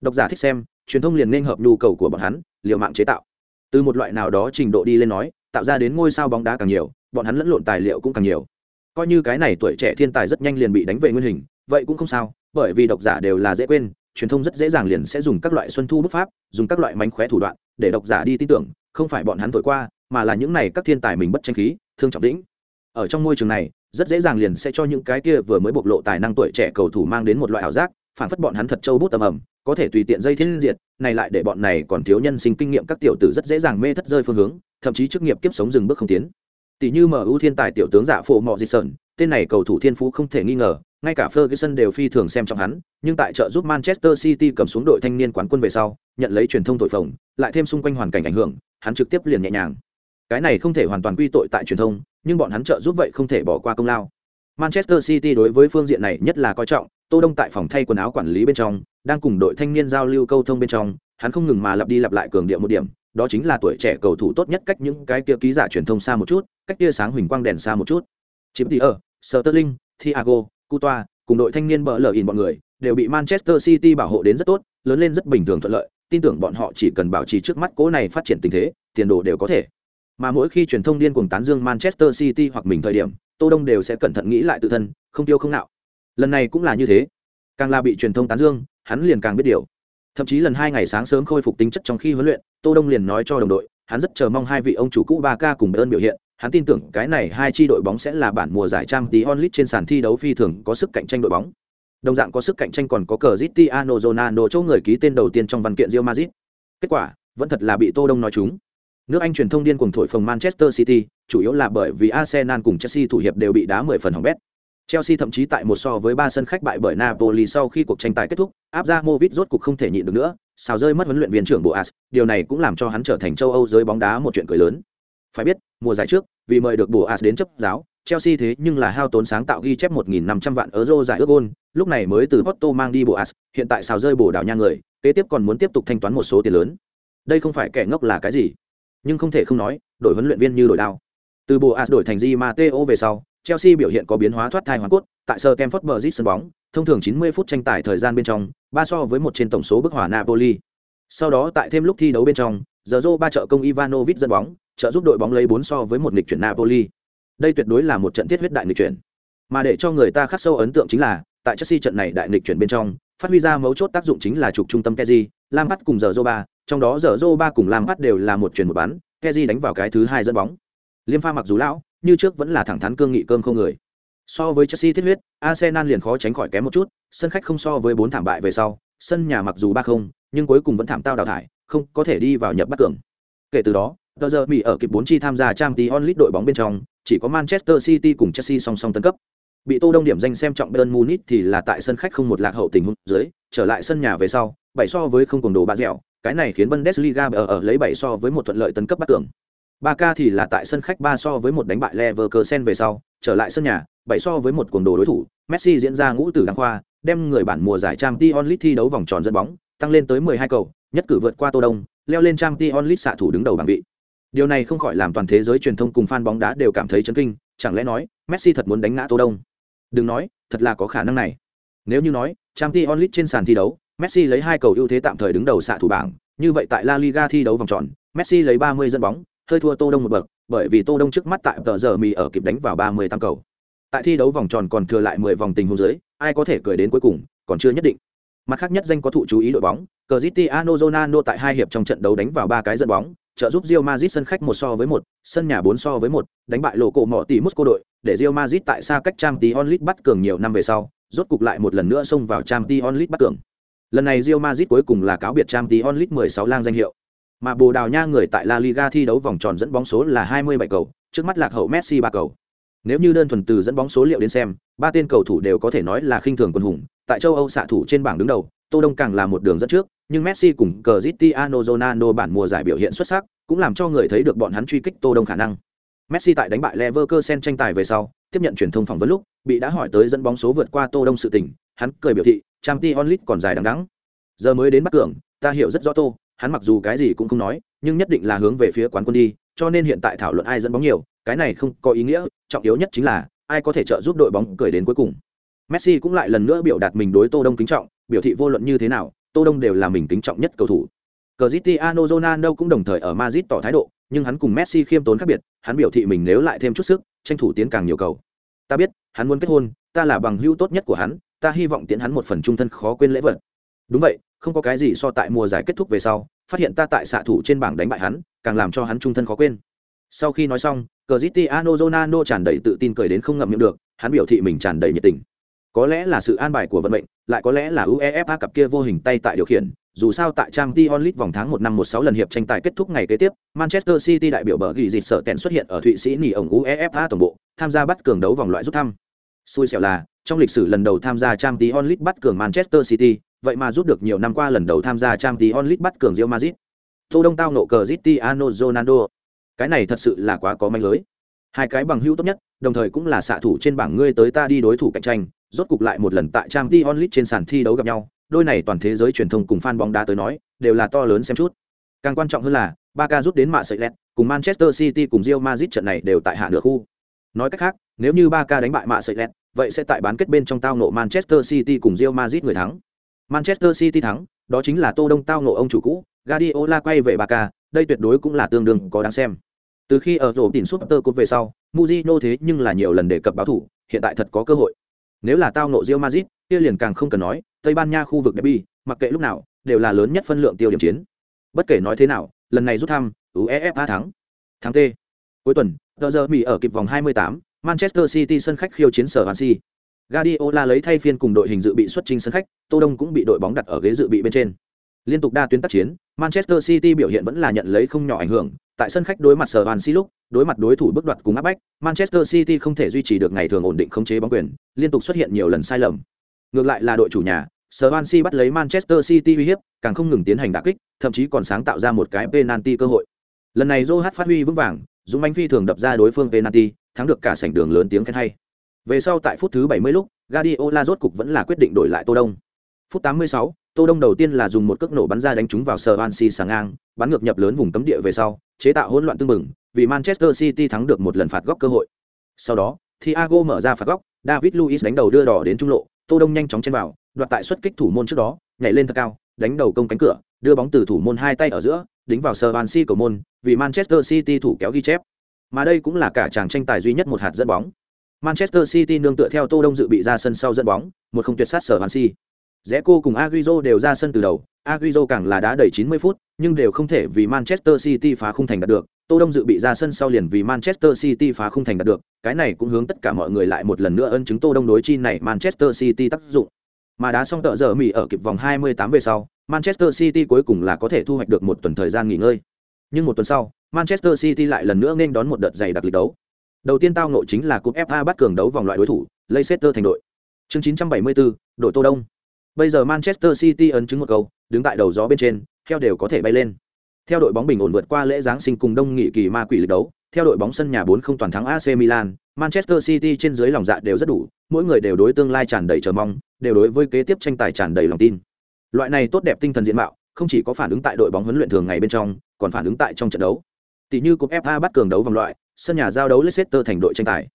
Độc giả thích xem, truyền thông liền nên hợp nhu cầu của bọn hắn, liệu mạng chế tạo. Từ một loại nào đó trình độ đi lên nói, tạo ra đến ngôi sao bóng đá càng nhiều, bọn hắn lẫn lộn tài liệu cũng càng nhiều coi như cái này tuổi trẻ thiên tài rất nhanh liền bị đánh về nguyên hình vậy cũng không sao bởi vì độc giả đều là dễ quên truyền thông rất dễ dàng liền sẽ dùng các loại xuân thu bút pháp dùng các loại mánh khóe thủ đoạn để độc giả đi tin tưởng không phải bọn hắn thổi qua mà là những này các thiên tài mình bất tranh khí thương trọng lĩnh ở trong môi trường này rất dễ dàng liền sẽ cho những cái kia vừa mới bộc lộ tài năng tuổi trẻ cầu thủ mang đến một loại ảo giác phản phất bọn hắn thật châu bút tầm ẩm có thể tùy tiện dây thiên diệt này lại để bọn này còn thiếu nhân sinh kinh nghiệm các tiểu tử rất dễ dàng mê thất rơi phương hướng thậm chí chức nghiệp kiếp sống dừng bước không tiến Tỷ như MU thiên tài tiểu tướng giả phụ mọ di sơn tên này cầu thủ thiên phú không thể nghi ngờ, ngay cả Ferguson đều phi thường xem trọng hắn, nhưng tại trợ giúp Manchester City cầm xuống đội thanh niên quán quân về sau, nhận lấy truyền thông thổi phồng, lại thêm xung quanh hoàn cảnh ảnh hưởng, hắn trực tiếp liền nhẹ nhàng. Cái này không thể hoàn toàn quy tội tại truyền thông, nhưng bọn hắn trợ giúp vậy không thể bỏ qua công lao. Manchester City đối với phương diện này nhất là coi trọng, Tô Đông tại phòng thay quần áo quản lý bên trong, đang cùng đội thanh niên giao lưu câu thông bên trong, hắn không ngừng mà lặp đi lặp lại cường điệu một điểm, đó chính là tuổi trẻ cầu thủ tốt nhất cách những cái kia ký giả truyền thông xa một chút, cách tia sáng huỳnh quang đèn xa một chút. Chiếm tỷ ở, Sterling, Thiago, Coutoa, cùng đội thanh niên bỡ lờ in bọn người đều bị Manchester City bảo hộ đến rất tốt, lớn lên rất bình thường thuận lợi, tin tưởng bọn họ chỉ cần bảo trì trước mắt cố này phát triển tình thế, tiền đồ đều có thể. Mà mỗi khi truyền thông điên cuồng tán dương Manchester City hoặc mình thời điểm, Tô Đông đều sẽ cẩn thận nghĩ lại tự thân, không tiêu không nạo. Lần này cũng là như thế, càng là bị truyền thông tán dương, hắn liền càng biết điều. Thậm chí lần hai ngày sáng sớm khôi phục tính chất trong khi huấn luyện tô đông liền nói cho đồng đội hắn rất chờ mong hai vị ông chủ cũ ba k cùng ơn biểu hiện. Hắn tin tưởng cái này hai chi đội bóng sẽ là bản mùa giải trang tí onlit trên sàn thi đấu phi thường có sức cạnh tranh đội bóng. Đồng dạng có sức cạnh tranh còn có cờ Cristiano Ronaldo chỗ người ký tên đầu tiên trong văn kiện Real Madrid. Kết quả vẫn thật là bị tô đông nói chúng nước anh truyền thông điên cuồng thổi phồng manchester city chủ yếu là bởi vì arsenal cùng chelsea thủ hiệp đều bị đá 10 phần hỏng bét. Chelsea thậm chí tại một so với ba sân khách bại bởi Napoli sau khi cuộc tranh tài kết thúc, áp ra Movit rốt cục không thể nhịn được nữa, xào rơi mất huấn luyện viên trưởng Boas, điều này cũng làm cho hắn trở thành châu Âu giới bóng đá một chuyện cười lớn. Phải biết, mùa giải trước, vì mời được Boas đến chấp giáo, Chelsea thế nhưng là hao tốn sáng tạo ghi chép 1.500 vạn euro giải ước gôn, lúc này mới từ Porto mang đi Boas, hiện tại xào rơi bổ đảo nha người, kế tiếp còn muốn tiếp tục thanh toán một số tiền lớn. Đây không phải kẻ ngốc là cái gì, nhưng không thể không nói, đổi huấn luyện viên như đổi đao. Từ Boas đổi thành Di Matteo về sau, Chelsea biểu hiện có biến hóa thoát thai hoàn cốt, tại sơ Stamford Bridge sân bóng, thông thường 90 phút tranh tài thời gian bên trong, ba so với một trên tổng số bức hỏa Napoli. Sau đó tại thêm lúc thi đấu bên trong, Zorro ba trợ công Ivanovic dẫn bóng, trợ giúp đội bóng lấy 4 so với một nghịch chuyển Napoli. Đây tuyệt đối là một trận thiết huyết đại nghịch chuyển. Mà để cho người ta khắc sâu ấn tượng chính là, tại Chelsea trận này đại nghịch chuyển bên trong, phát huy ra mấu chốt tác dụng chính là trục trung tâm Kezi, Lampard cùng Zorro Zoba, trong đó Zorro Zoba cùng Lampard đều là một chuyển một bán, Kezi đánh vào cái thứ hai dẫn bóng. Liêm pha mặc dù lão, như trước vẫn là thẳng thắn cương nghị cơm không người. So với Chelsea thiết huyết, Arsenal liền khó tránh khỏi kém một chút, sân khách không so với bốn thảm bại về sau, sân nhà mặc dù ba không, nhưng cuối cùng vẫn thảm tao đào thải, không có thể đi vào nhập bắt cường. Kể từ đó, tờ giờ Mỹ ở kịp bốn chi tham gia Champions League đội bóng bên trong, chỉ có Manchester City cùng Chelsea song song tấn cấp. Bị Tô Đông điểm danh xem trọng Bayern Munich thì là tại sân khách không một lạc hậu tình huống dưới, trở lại sân nhà về sau, bảy so với không cùng đồ ba dẻo, cái này khiến Bundesliga ở ở lấy bảy so với một thuận lợi tấn cấp bắt cường. Ba ca thì là tại sân khách ba so với một đánh bại Leverkusen về sau, trở lại sân nhà, bảy so với một cuồng đồ đối thủ, Messi diễn ra ngũ tử đăng khoa, đem người bản mùa giải Champions League thi đấu vòng tròn dẫn bóng, tăng lên tới 12 cầu, nhất cử vượt qua Tô Đông, leo lên Champions League xạ thủ đứng đầu bảng vị. Điều này không khỏi làm toàn thế giới truyền thông cùng fan bóng đá đều cảm thấy chấn kinh, chẳng lẽ nói, Messi thật muốn đánh ngã Tô Đông? Đừng nói, thật là có khả năng này. Nếu như nói, Champions League trên sàn thi đấu, Messi lấy hai cầu ưu thế tạm thời đứng đầu xạ thủ bảng, như vậy tại La Liga thi đấu vòng tròn, Messi lấy 30 dẫn bóng, hơi thua Tô Đông một bậc, bởi vì Tô Đông trước mắt tại tờ giờ mì ở kịp đánh vào 30 tăng cầu. Tại thi đấu vòng tròn còn thừa lại 10 vòng tình huống dưới, ai có thể cười đến cuối cùng, còn chưa nhất định. Mặt khác nhất danh có thụ chú ý đội bóng, Cristiano Ronaldo tại hai hiệp trong trận đấu đánh vào ba cái dẫn bóng, trợ giúp Real Madrid sân khách một so với một, sân nhà bốn so với một, đánh bại lộ cổ mỏ tỷ Moscow đội, để Real Madrid tại xa cách Champions League bắt cường nhiều năm về sau, rốt cục lại một lần nữa xông vào Champions League bắt cường. Lần này Real Madrid cuối cùng là cáo biệt Champions League 16 lang danh hiệu. Mà Bồ Đào Nha người tại La Liga thi đấu vòng tròn dẫn bóng số là 27 cầu, trước mắt lạc hậu Messi 3 cầu. Nếu như đơn thuần từ dẫn bóng số liệu đến xem, ba tên cầu thủ đều có thể nói là khinh thường quân hùng, tại châu Âu xạ thủ trên bảng đứng đầu, Tô Đông càng là một đường dẫn trước, nhưng Messi cùng Cristiano Ronaldo bản mùa giải biểu hiện xuất sắc, cũng làm cho người thấy được bọn hắn truy kích Tô Đông khả năng. Messi tại đánh bại Leverkusen tranh tài về sau, tiếp nhận truyền thông phỏng vấn lúc, bị đã hỏi tới dẫn bóng số vượt qua Tô Đông sự tình, hắn cười biểu thị, Champions League còn dài đằng đẵng. Giờ mới đến bắt cường, ta hiểu rất rõ Tô, hắn mặc dù cái gì cũng không nói, nhưng nhất định là hướng về phía quán quân đi, cho nên hiện tại thảo luận ai dẫn bóng nhiều, cái này không có ý nghĩa, trọng yếu nhất chính là ai có thể trợ giúp đội bóng cười đến cuối cùng. Messi cũng lại lần nữa biểu đạt mình đối Tô Đông kính trọng, biểu thị vô luận như thế nào, Tô Đông đều là mình kính trọng nhất cầu thủ. Cristiano Ronaldo cũng đồng thời ở Madrid tỏ thái độ, nhưng hắn cùng Messi khiêm tốn khác biệt, hắn biểu thị mình nếu lại thêm chút sức, tranh thủ tiến càng nhiều cầu. Ta biết, hắn muốn kết hôn, ta là bằng hữu tốt nhất của hắn, ta hy vọng tiến hắn một phần trung thân khó quên lễ vật. Đúng vậy, không có cái gì so tại mùa giải kết thúc về sau, phát hiện ta tại xạ thủ trên bảng đánh bại hắn, càng làm cho hắn trung thân khó quên. Sau khi nói xong, Caglioti Ano Zonano tràn đầy tự tin cười đến không ngậm miệng được, hắn biểu thị mình tràn đầy nhiệt tình. Có lẽ là sự an bài của vận mệnh, lại có lẽ là UEFA cặp kia vô hình tay tại điều khiển, dù sao tại trang Champions Onlit vòng tháng một năm 16 lần hiệp tranh tài kết thúc ngày kế tiếp, Manchester City đại biểu bờ ghi dịt sở tèn xuất hiện ở Thụy Sĩ nghỉ ổng UEFA tổng bộ, tham gia bắt cường đấu vòng loại rút thăm. Xui xẻo là, trong lịch sử lần đầu tham gia trang Champions Onlit bắt cường Manchester City, vậy mà rút được nhiều năm qua lần đầu tham gia Champions League bắt cường Real Madrid. Tô Đông tao nộ cờ Cristiano Ronaldo. Cái này thật sự là quá có manh lưới. Hai cái bằng hữu tốt nhất, đồng thời cũng là xạ thủ trên bảng ngươi tới ta đi đối thủ cạnh tranh, rốt cục lại một lần tại Champions League trên sàn thi đấu gặp nhau, đôi này toàn thế giới truyền thông cùng fan bóng đá tới nói, đều là to lớn xem chút. Càng quan trọng hơn là, Barca rút đến mạ sợi lẹt, cùng Manchester City cùng Real Madrid trận này đều tại hạ nửa khu. Nói cách khác, nếu như Barca đánh bại mạ sợi lẹt, vậy sẽ tại bán kết bên trong tao nộ Manchester City cùng Real Madrid người thắng. Manchester City thắng, đó chính là Tô Đông tao nộ ông chủ cũ, Guardiola quay về Barca, đây tuyệt đối cũng là tương đương có đáng xem. Từ khi ở rổ tỉnh Super cột về sau, Mourinho thế nhưng là nhiều lần đề cập báo thủ, hiện tại thật có cơ hội. Nếu là tao nộ Real Madrid, kia liền càng không cần nói, Tây Ban Nha khu vực derby, mặc kệ lúc nào, đều là lớn nhất phân lượng tiêu điểm chiến. Bất kể nói thế nào, lần này rút thăm, UEFA thắng. Thắng T. Cuối tuần, giờ giờ Mỹ ở kịp vòng 28, Manchester City sân khách khiêu chiến sở Swansea. Guardiola lấy thay phiên cùng đội hình dự bị xuất trình sân khách, Tô Đông cũng bị đội bóng đặt ở ghế dự bị bên trên. Liên tục đa tuyến tác chiến, Manchester City biểu hiện vẫn là nhận lấy không nhỏ ảnh hưởng, tại sân khách đối mặt sở Van lúc, đối mặt đối thủ bước đoạt cùng áp bách, Manchester City không thể duy trì được ngày thường ổn định khống chế bóng quyền, liên tục xuất hiện nhiều lần sai lầm. Ngược lại là đội chủ nhà, Swansea bắt lấy Manchester City uy hiếp, càng không ngừng tiến hành đả kích, thậm chí còn sáng tạo ra một cái penalty cơ hội. Lần này Joe phát huy vững vàng, dùng bánh Phi thường đập ra đối phương penalty, thắng được cả sảnh đường lớn tiếng khen hay. Về sau tại phút thứ 70 lúc, Guardiola rốt cục vẫn là quyết định đổi lại Tô Đông. Phút 86, Tô Đông đầu tiên là dùng một cước nổ bắn ra đánh trúng vào Swansea sáng ngang, bắn ngược nhập lớn vùng cấm địa về sau, chế tạo hỗn loạn tương mừng, vì Manchester City thắng được một lần phạt góc cơ hội. Sau đó, Thiago mở ra phạt góc, David Luiz đánh đầu đưa đỏ đến trung lộ, Tô Đông nhanh chóng chen vào, đoạt tại xuất kích thủ môn trước đó, nhảy lên thật cao, đánh đầu công cánh cửa, đưa bóng từ thủ môn hai tay ở giữa, đính vào Swansea cầu môn, vì Manchester City thủ kéo ghi chép. Mà đây cũng là cả chàng tranh tài duy nhất một hạt dẫn bóng. Manchester City nương tựa theo Tô Đông dự bị ra sân sau dẫn bóng, một không tuyệt sát sở Hansi. Si. Rẽ cô cùng Agüero đều ra sân từ đầu, Agüero càng là đá đầy 90 phút, nhưng đều không thể vì Manchester City phá khung thành đạt được. Tô Đông dự bị ra sân sau liền vì Manchester City phá khung thành đạt được, cái này cũng hướng tất cả mọi người lại một lần nữa ân chứng Tô Đông đối chi này Manchester City tác dụng. Mà đá xong tợ giờ Mỹ ở kịp vòng 28 về sau, Manchester City cuối cùng là có thể thu hoạch được một tuần thời gian nghỉ ngơi. Nhưng một tuần sau, Manchester City lại lần nữa nên đón một đợt dày đặc lịch đấu. Đầu tiên tao ngộ chính là cúp FA bắt cường đấu vòng loại đối thủ, Leicester thành đội. Chương 974, đội Tô Đông. Bây giờ Manchester City ấn chứng một cầu đứng tại đầu gió bên trên, theo đều có thể bay lên. Theo đội bóng bình ổn vượt qua lễ giáng sinh cùng đông nghị kỳ ma quỷ lực đấu, theo đội bóng sân nhà 4-0 toàn thắng AC Milan, Manchester City trên dưới lòng dạ đều rất đủ, mỗi người đều đối tương lai tràn đầy chờ mong, đều đối với kế tiếp tranh tài tràn đầy lòng tin. Loại này tốt đẹp tinh thần diện mạo, không chỉ có phản ứng tại đội bóng huấn luyện thường ngày bên trong, còn phản ứng tại trong trận đấu. Tỷ như cúp FA bắt cường đấu vòng loại, sân nhà giao đấu Leicester thành đội tranh tài.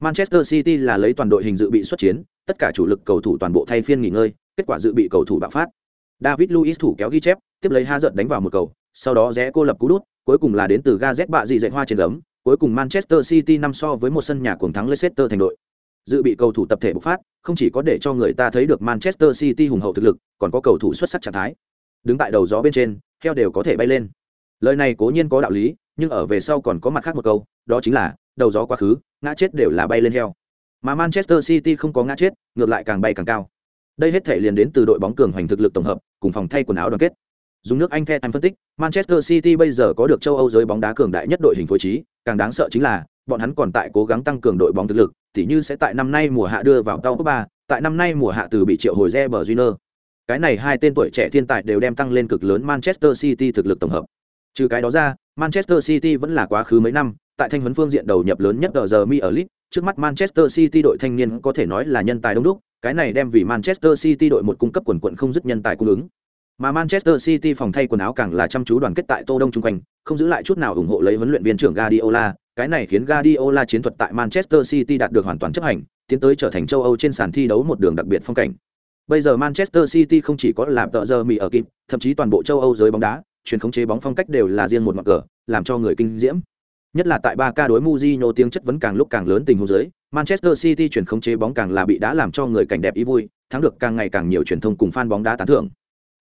Manchester City là lấy toàn đội hình dự bị xuất chiến, tất cả chủ lực cầu thủ toàn bộ thay phiên nghỉ ngơi, kết quả dự bị cầu thủ bạo phát. David Luiz thủ kéo ghi chép, tiếp lấy Hazard đánh vào một cầu, sau đó rẽ cô lập cú đút, cuối cùng là đến từ Gazet bạ dị dạy hoa trên gấm, cuối cùng Manchester City năm so với một sân nhà cuồng thắng Leicester thành đội. Dự bị cầu thủ tập thể bộc phát, không chỉ có để cho người ta thấy được Manchester City hùng hậu thực lực, còn có cầu thủ xuất sắc trạng thái. Đứng tại đầu gió bên trên, theo đều có thể bay lên. Lời này cố nhiên có đạo lý, nhưng ở về sau còn có mặt khác một câu, đó chính là đầu gió quá khứ, ngã chết đều là bay lên heo. Mà Manchester City không có ngã chết, ngược lại càng bay càng cao. Đây hết thể liền đến từ đội bóng cường hoành thực lực tổng hợp, cùng phòng thay quần áo đoàn kết. Dùng nước Anh The Times phân tích, Manchester City bây giờ có được châu Âu giới bóng đá cường đại nhất đội hình phối trí, càng đáng sợ chính là bọn hắn còn tại cố gắng tăng cường đội bóng thực lực, tỉ như sẽ tại năm nay mùa hạ đưa vào top cấp 3, tại năm nay mùa hạ từ bị triệu hồi Reber Júnior. Cái này hai tên tuổi trẻ thiên tài đều đem tăng lên cực lớn Manchester City thực lực tổng hợp. Trừ cái đó ra, Manchester City vẫn là quá khứ mấy năm, tại thanh huấn phương diện đầu nhập lớn nhất ở giờ Mi ở League, trước mắt Manchester City đội thanh niên có thể nói là nhân tài đông đúc, cái này đem vì Manchester City đội một cung cấp quần quần không dứt nhân tài cung ứng. Mà Manchester City phòng thay quần áo càng là chăm chú đoàn kết tại Tô Đông trung quanh, không giữ lại chút nào ủng hộ lấy huấn luyện viên trưởng Guardiola, cái này khiến Guardiola chiến thuật tại Manchester City đạt được hoàn toàn chấp hành, tiến tới trở thành châu Âu trên sàn thi đấu một đường đặc biệt phong cảnh. Bây giờ Manchester City không chỉ có làm tợ giờ mì ở kịp, thậm chí toàn bộ châu Âu giới bóng đá, truyền khống chế bóng phong cách đều là riêng một mặt cờ, làm cho người kinh diễm. Nhất là tại 3K đối Mourinho tiếng chất vấn càng lúc càng lớn tình huống dưới, Manchester City chuyển khống chế bóng càng là bị đã làm cho người cảnh đẹp ý vui, thắng được càng ngày càng nhiều truyền thông cùng fan bóng đá tán thưởng.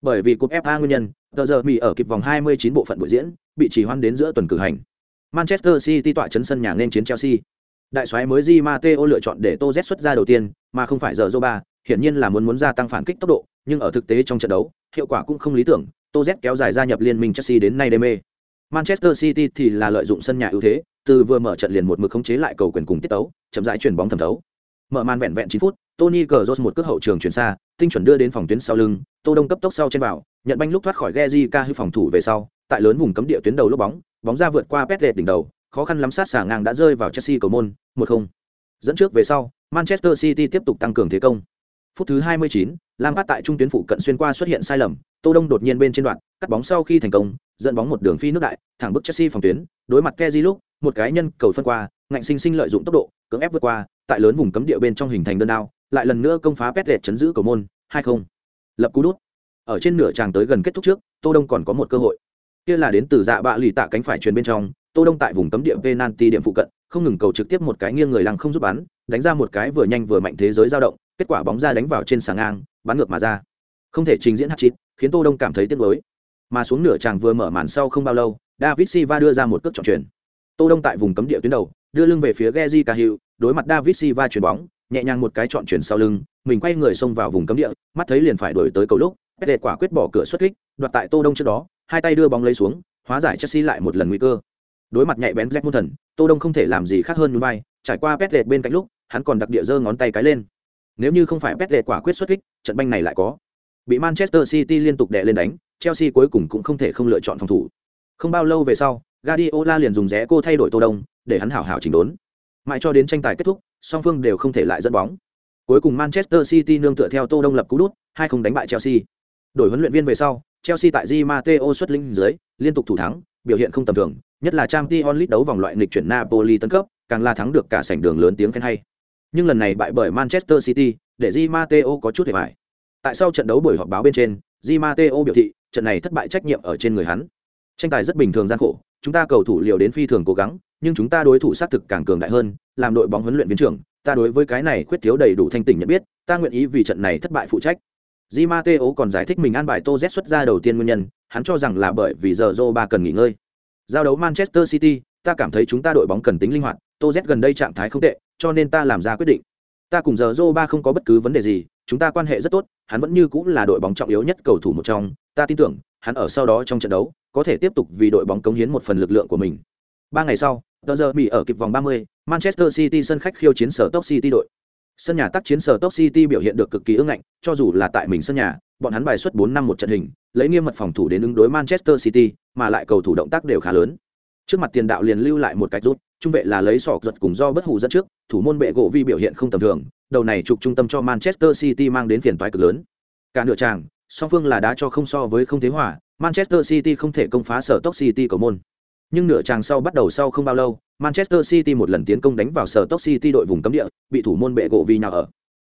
Bởi vì cúp FA nguyên nhân, tờ giờ Mỹ ở kịp vòng 29 bộ phận buổi diễn, bị chỉ hoãn đến giữa tuần cử hành. Manchester City tọa chấn sân nhà nên chiến Chelsea. Đại soái mới Di Matteo lựa chọn để Tô Z xuất ra đầu tiên, mà không phải giờ Zoba, hiển nhiên là muốn muốn gia tăng phản kích tốc độ, nhưng ở thực tế trong trận đấu, hiệu quả cũng không lý tưởng, Tô Z kéo dài gia nhập liên minh Chelsea đến nay đê mê. Manchester City thì là lợi dụng sân nhà ưu thế, từ vừa mở trận liền một mực khống chế lại cầu quyền cùng tiết tấu, chậm rãi chuyển bóng thẩm thấu. Mở màn vẹn vẹn 9 phút, Tony Cazorla một cước hậu trường chuyển xa, tinh chuẩn đưa đến phòng tuyến sau lưng, Tô Đông cấp tốc sau trên vào, nhận banh lúc thoát khỏi Geji hư phòng thủ về sau, tại lớn vùng cấm địa tuyến đầu lúc bóng, bóng ra vượt qua Petlet đỉnh đầu, khó khăn lắm sát xả ngang đã rơi vào Chelsea cầu môn, 1-0. Dẫn trước về sau, Manchester City tiếp tục tăng cường thế công. Phút thứ 29, lam Lampard tại trung tuyến phụ cận xuyên qua xuất hiện sai lầm, Tô Đông đột nhiên bên trên đoạn, cắt bóng sau khi thành công, dẫn bóng một đường phi nước đại, thẳng bức Chelsea phòng tuyến, đối mặt Kezi lúc, một cái nhân cầu phân qua, ngạnh sinh sinh lợi dụng tốc độ, cưỡng ép vượt qua, tại lớn vùng cấm địa bên trong hình thành đơn đao, lại lần nữa công phá Petlet chấn giữ cầu môn, 2-0. Lập cú đút. Ở trên nửa tràng tới gần kết thúc trước, Tô Đông còn có một cơ hội. Kia là đến từ dạ bạ lì tạ cánh phải truyền bên trong, Tô Đông tại vùng cấm địa penalty điểm phụ cận, không ngừng cầu trực tiếp một cái nghiêng người lăng không giúp bắn, đánh ra một cái vừa nhanh vừa mạnh thế giới dao động, kết quả bóng ra đánh vào trên sàng ngang, bắn ngược mà ra. Không thể trình diễn hat-trick, khiến Tô Đông cảm thấy tiếc nuối. Mà xuống nửa tràng vừa mở màn sau không bao lâu, David Silva đưa ra một cước trọng truyền. Tô Đông tại vùng cấm địa tuyến đầu, đưa lưng về phía Geji Cahill, đối mặt David Silva chuyền bóng, nhẹ nhàng một cái chọn chuyển sau lưng, mình quay người xông vào vùng cấm địa, mắt thấy liền phải đuổi tới cầu lúc, Pele quả quyết bỏ cửa xuất kích, đoạt tại Tô Đông trước đó, hai tay đưa bóng lấy xuống, hóa giải Chelsea lại một lần nguy cơ. Đối mặt nhạy bén Jack thần, Tô Đông không thể làm gì khác hơn nhún vai, trải qua Pele bên cạnh lúc, hắn còn đặc địa giơ ngón tay cái lên. Nếu như không phải Pele quả quyết xuất kích, trận banh này lại có. Bị Manchester City liên tục đè lên đánh, Chelsea cuối cùng cũng không thể không lựa chọn phòng thủ. Không bao lâu về sau, Guardiola liền dùng rẽ cô thay đổi Tô Đông, để hắn hảo hảo chỉnh đốn. Mãi cho đến tranh tài kết thúc, song phương đều không thể lại dẫn bóng. Cuối cùng Manchester City nương tựa theo Tô Đông lập cú đút, hai không đánh bại Chelsea. Đổi huấn luyện viên về sau, Chelsea tại Di Matteo xuất linh dưới, liên tục thủ thắng, biểu hiện không tầm thường, nhất là Champions League đấu vòng loại nghịch chuyển Napoli tấn cấp, càng là thắng được cả sảnh đường lớn tiếng khen hay. Nhưng lần này bại bởi Manchester City, để Di Matteo có chút hề bại. Tại sau trận đấu buổi họp báo bên trên, Di Matteo biểu thị, trận này thất bại trách nhiệm ở trên người hắn. tranh tài rất bình thường gian khổ chúng ta cầu thủ liều đến phi thường cố gắng nhưng chúng ta đối thủ xác thực càng cường đại hơn làm đội bóng huấn luyện viên trưởng ta đối với cái này khuyết thiếu đầy đủ thanh tỉnh nhận biết ta nguyện ý vì trận này thất bại phụ trách Di Matteo còn giải thích mình an bài Tô Z xuất ra đầu tiên nguyên nhân, hắn cho rằng là bởi vì giờ Zoba cần nghỉ ngơi. Giao đấu Manchester City, ta cảm thấy chúng ta đội bóng cần tính linh hoạt, Tô Z gần đây trạng thái không tệ, cho nên ta làm ra quyết định. Ta cùng giờ Zoba không có bất cứ vấn đề gì, chúng ta quan hệ rất tốt, hắn vẫn như cũng là đội bóng trọng yếu nhất cầu thủ một trong, ta tin tưởng, hắn ở sau đó trong trận đấu, có thể tiếp tục vì đội bóng cống hiến một phần lực lượng của mình. Ba ngày sau, tờ giờ bị ở kịp vòng 30, Manchester City sân khách khiêu chiến sở Top City đội. Sân nhà tác chiến sở Top City biểu hiện được cực kỳ ưng ngạnh, cho dù là tại mình sân nhà, bọn hắn bài xuất 4 năm một trận hình, lấy nghiêm mật phòng thủ đến ứng đối Manchester City, mà lại cầu thủ động tác đều khá lớn. Trước mặt tiền đạo liền lưu lại một cách rút, trung vệ là lấy sọ giật cùng do bất hủ dẫn trước, thủ môn bệ gỗ vi biểu hiện không tầm thường, đầu này trục trung tâm cho Manchester City mang đến phiền toái cực lớn. Cả nửa tràng, song phương là đá cho không so với không thế hòa, Manchester City không thể công phá sở tốc City cầu môn. Nhưng nửa tràng sau bắt đầu sau không bao lâu, Manchester City một lần tiến công đánh vào sở tốc City đội vùng cấm địa, bị thủ môn bệ gỗ vi nào ở.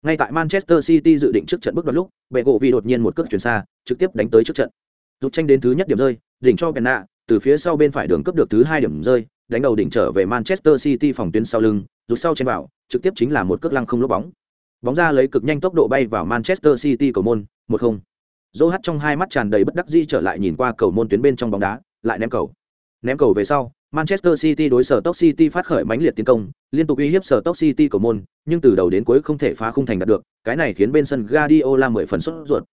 Ngay tại Manchester City dự định trước trận bước đoạt lúc, bệ gỗ vi đột nhiên một cước chuyển xa, trực tiếp đánh tới trước trận. Rút tranh đến thứ nhất điểm rơi, đỉnh cho Benna, từ phía sau bên phải đường cấp được thứ hai điểm rơi, đánh đầu đỉnh trở về Manchester City phòng tuyến sau lưng, rút sau trên vào, trực tiếp chính là một cước lăng không lốp bóng. Bóng ra lấy cực nhanh tốc độ bay vào Manchester City cầu môn, 1-0. Zohat trong hai mắt tràn đầy bất đắc dĩ trở lại nhìn qua cầu môn tuyến bên trong bóng đá, lại ném cầu. Ném cầu về sau, Manchester City đối sở Stoke City phát khởi mãnh liệt tiến công, liên tục uy hiếp sở Stoke City cầu môn, nhưng từ đầu đến cuối không thể phá khung thành đạt được, cái này khiến bên sân Guardiola mười phần sốt ruột.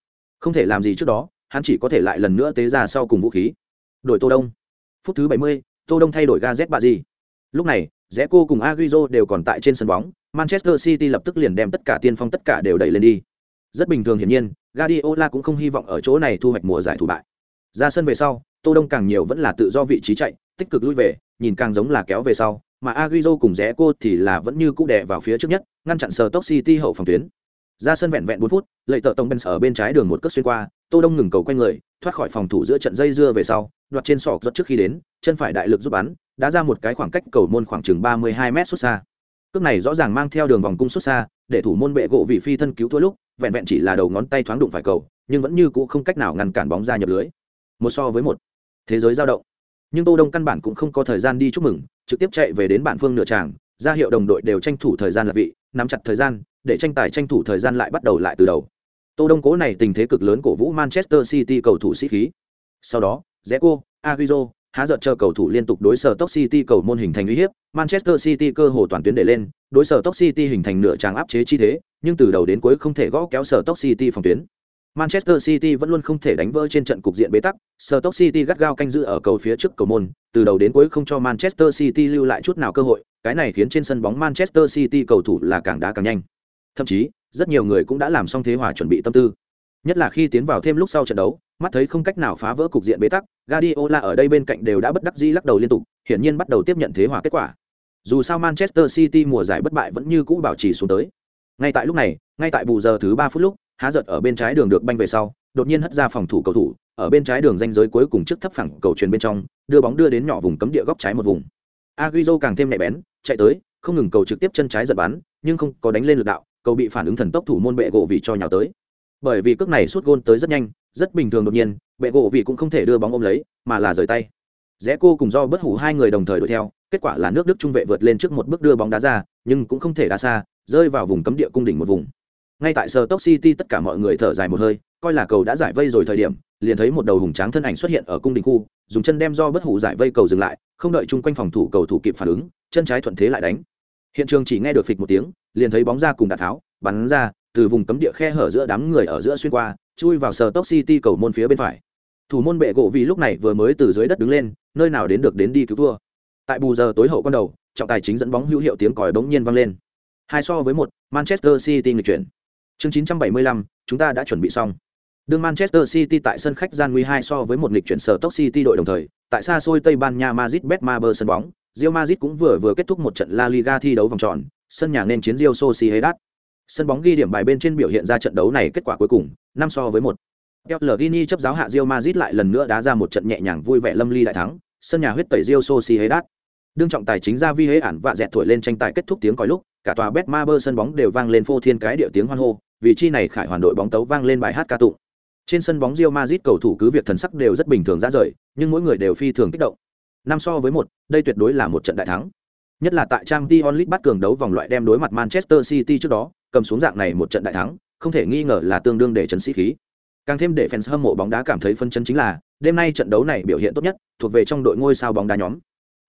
Không thể làm gì trước đó, hắn chỉ có thể lại lần nữa tế ra sau cùng vũ khí. Đội Tô Đông. Phút thứ 70, Tô Đông thay đổi Gazet bà gì. Lúc này, Zeko cùng Agüero đều còn tại trên sân bóng, Manchester City lập tức liền đem tất cả tiên phong tất cả đều đẩy lên đi. Rất bình thường hiển nhiên, Guardiola cũng không hy vọng ở chỗ này thu hoạch mùa giải thủ bại. Ra sân về sau, Tô Đông càng nhiều vẫn là tự do vị trí chạy, tích cực lui về, nhìn càng giống là kéo về sau, mà Agüero cùng Zeko thì là vẫn như cũ đè vào phía trước nhất, ngăn chặn sờ Stoke City hậu phòng tuyến. Ra sân vẹn vẹn 4 phút, lợi tợ tổng bên ở bên trái đường một cước xuyên qua, Tô Đông ngừng cầu quanh người, thoát khỏi phòng thủ giữa trận dây dưa về sau, đoạt trên sọ rất trước khi đến, chân phải đại lực giúp bắn, đã ra một cái khoảng cách cầu môn khoảng chừng 32 mét xuất xa. Cước này rõ ràng mang theo đường vòng cung xuất xa, để thủ môn bệ gỗ vị phi thân cứu thua lúc, vẹn vẹn chỉ là đầu ngón tay thoáng đụng phải cầu, nhưng vẫn như cũ không cách nào ngăn cản bóng ra nhập lưới. Một so với một, thế giới dao động. Nhưng Tô Đông căn bản cũng không có thời gian đi chúc mừng, trực tiếp chạy về đến bản phương nửa tràng, ra hiệu đồng đội đều tranh thủ thời gian là vị, nắm chặt thời gian, để tranh tài tranh thủ thời gian lại bắt đầu lại từ đầu. Tô Đông cố này tình thế cực lớn cổ vũ Manchester City cầu thủ sĩ khí. Sau đó, Zeko, Agüero, há giật chờ cầu thủ liên tục đối sở Top City cầu môn hình thành uy hiếp, Manchester City cơ hồ toàn tuyến để lên, đối sở Top City hình thành nửa tràng áp chế chi thế, nhưng từ đầu đến cuối không thể gõ kéo sở Top City phòng tuyến. Manchester City vẫn luôn không thể đánh vỡ trên trận cục diện bế tắc, Stoke City gắt gao canh giữ ở cầu phía trước cầu môn, từ đầu đến cuối không cho Manchester City lưu lại chút nào cơ hội, cái này khiến trên sân bóng Manchester City cầu thủ là càng đá càng nhanh. Thậm chí, rất nhiều người cũng đã làm xong thế hòa chuẩn bị tâm tư. Nhất là khi tiến vào thêm lúc sau trận đấu, mắt thấy không cách nào phá vỡ cục diện bế tắc, Guardiola ở đây bên cạnh đều đã bất đắc dĩ lắc đầu liên tục, hiển nhiên bắt đầu tiếp nhận thế hòa kết quả. Dù sao Manchester City mùa giải bất bại vẫn như cũ bảo trì xuống tới. Ngay tại lúc này, ngay tại bù giờ thứ ba phút lúc, há giật ở bên trái đường được banh về sau đột nhiên hất ra phòng thủ cầu thủ ở bên trái đường danh giới cuối cùng trước thấp phẳng cầu truyền bên trong đưa bóng đưa đến nhỏ vùng cấm địa góc trái một vùng aguizo càng thêm nhạy bén chạy tới không ngừng cầu trực tiếp chân trái giật bắn nhưng không có đánh lên lực đạo cầu bị phản ứng thần tốc thủ môn bệ gỗ vị cho nhào tới. Bởi vì cước này suốt gôn tới rất nhanh, rất bình thường đột nhiên, bệ gỗ vị cũng không thể đưa bóng ôm lấy, mà là rời tay. Rẽ cô cùng do bất hủ hai người đồng thời đuổi theo, kết quả là nước đức trung vệ vượt lên trước một bước đưa bóng đá ra, nhưng cũng không thể đá xa, rơi vào vùng cấm địa cung đỉnh một vùng. Ngay tại sờ tốc city tất cả mọi người thở dài một hơi, coi là cầu đã giải vây rồi thời điểm, liền thấy một đầu hùng tráng thân ảnh xuất hiện ở cung đỉnh khu, dùng chân đem do bất hủ giải vây cầu dừng lại, không đợi chung quanh phòng thủ cầu thủ kịp phản ứng, chân trái thuận thế lại đánh hiện trường chỉ nghe được phịch một tiếng liền thấy bóng ra cùng đạn tháo bắn ra từ vùng cấm địa khe hở giữa đám người ở giữa xuyên qua chui vào sở tốc city cầu môn phía bên phải. Thủ môn bệ gỗ vì lúc này vừa mới từ dưới đất đứng lên nơi nào đến được đến đi cứu thua. Tại bù giờ tối hậu con đầu trọng tài chính dẫn bóng hữu hiệu tiếng còi bỗng nhiên vang lên. Hai so với một manchester city người chuyển. Chương 975, chúng ta đã chuẩn bị xong. Đường Manchester City tại sân khách gian nguy hai so với một nghịch chuyển sở tốc City đội đồng thời, tại xa xôi Tây Ban Nha Madrid Betmaber sân bóng, Real Madrid cũng vừa vừa kết thúc một trận La Liga thi đấu vòng tròn, sân nhà nên chiến Real Sociedad. Sân bóng ghi điểm bài bên trên biểu hiện ra trận đấu này kết quả cuối cùng, 5 so với 1. Pellegrini chấp giáo hạ Real Madrid lại lần nữa đá ra một trận nhẹ nhàng vui vẻ lâm ly đại thắng, sân nhà huyết tẩy Real Sociedad. Đương trọng tài chính ra vi hế ản và dẹt thổi lên tranh tài kết thúc tiếng còi lúc, cả tòa Betmaber sân bóng đều vang lên phô thiên cái điệu tiếng hoan hô, vì chi này khải hoàn đội bóng tấu vang lên bài hát ca tụng trên sân bóng Real Madrid cầu thủ cứ việc thần sắc đều rất bình thường ra rời nhưng mỗi người đều phi thường kích động năm so với một đây tuyệt đối là một trận đại thắng. Nhất là tại trang t onlit bắt cường đấu vòng loại đem đối mặt manchester city trước đó cầm xuống dạng này một trận đại thắng không thể nghi ngờ là tương đương để trấn sĩ khí. Càng thêm để fans hâm mộ bóng đá cảm thấy phân chân chính là đêm nay trận đấu này biểu hiện tốt nhất thuộc về trong đội ngôi sao bóng đá nhóm.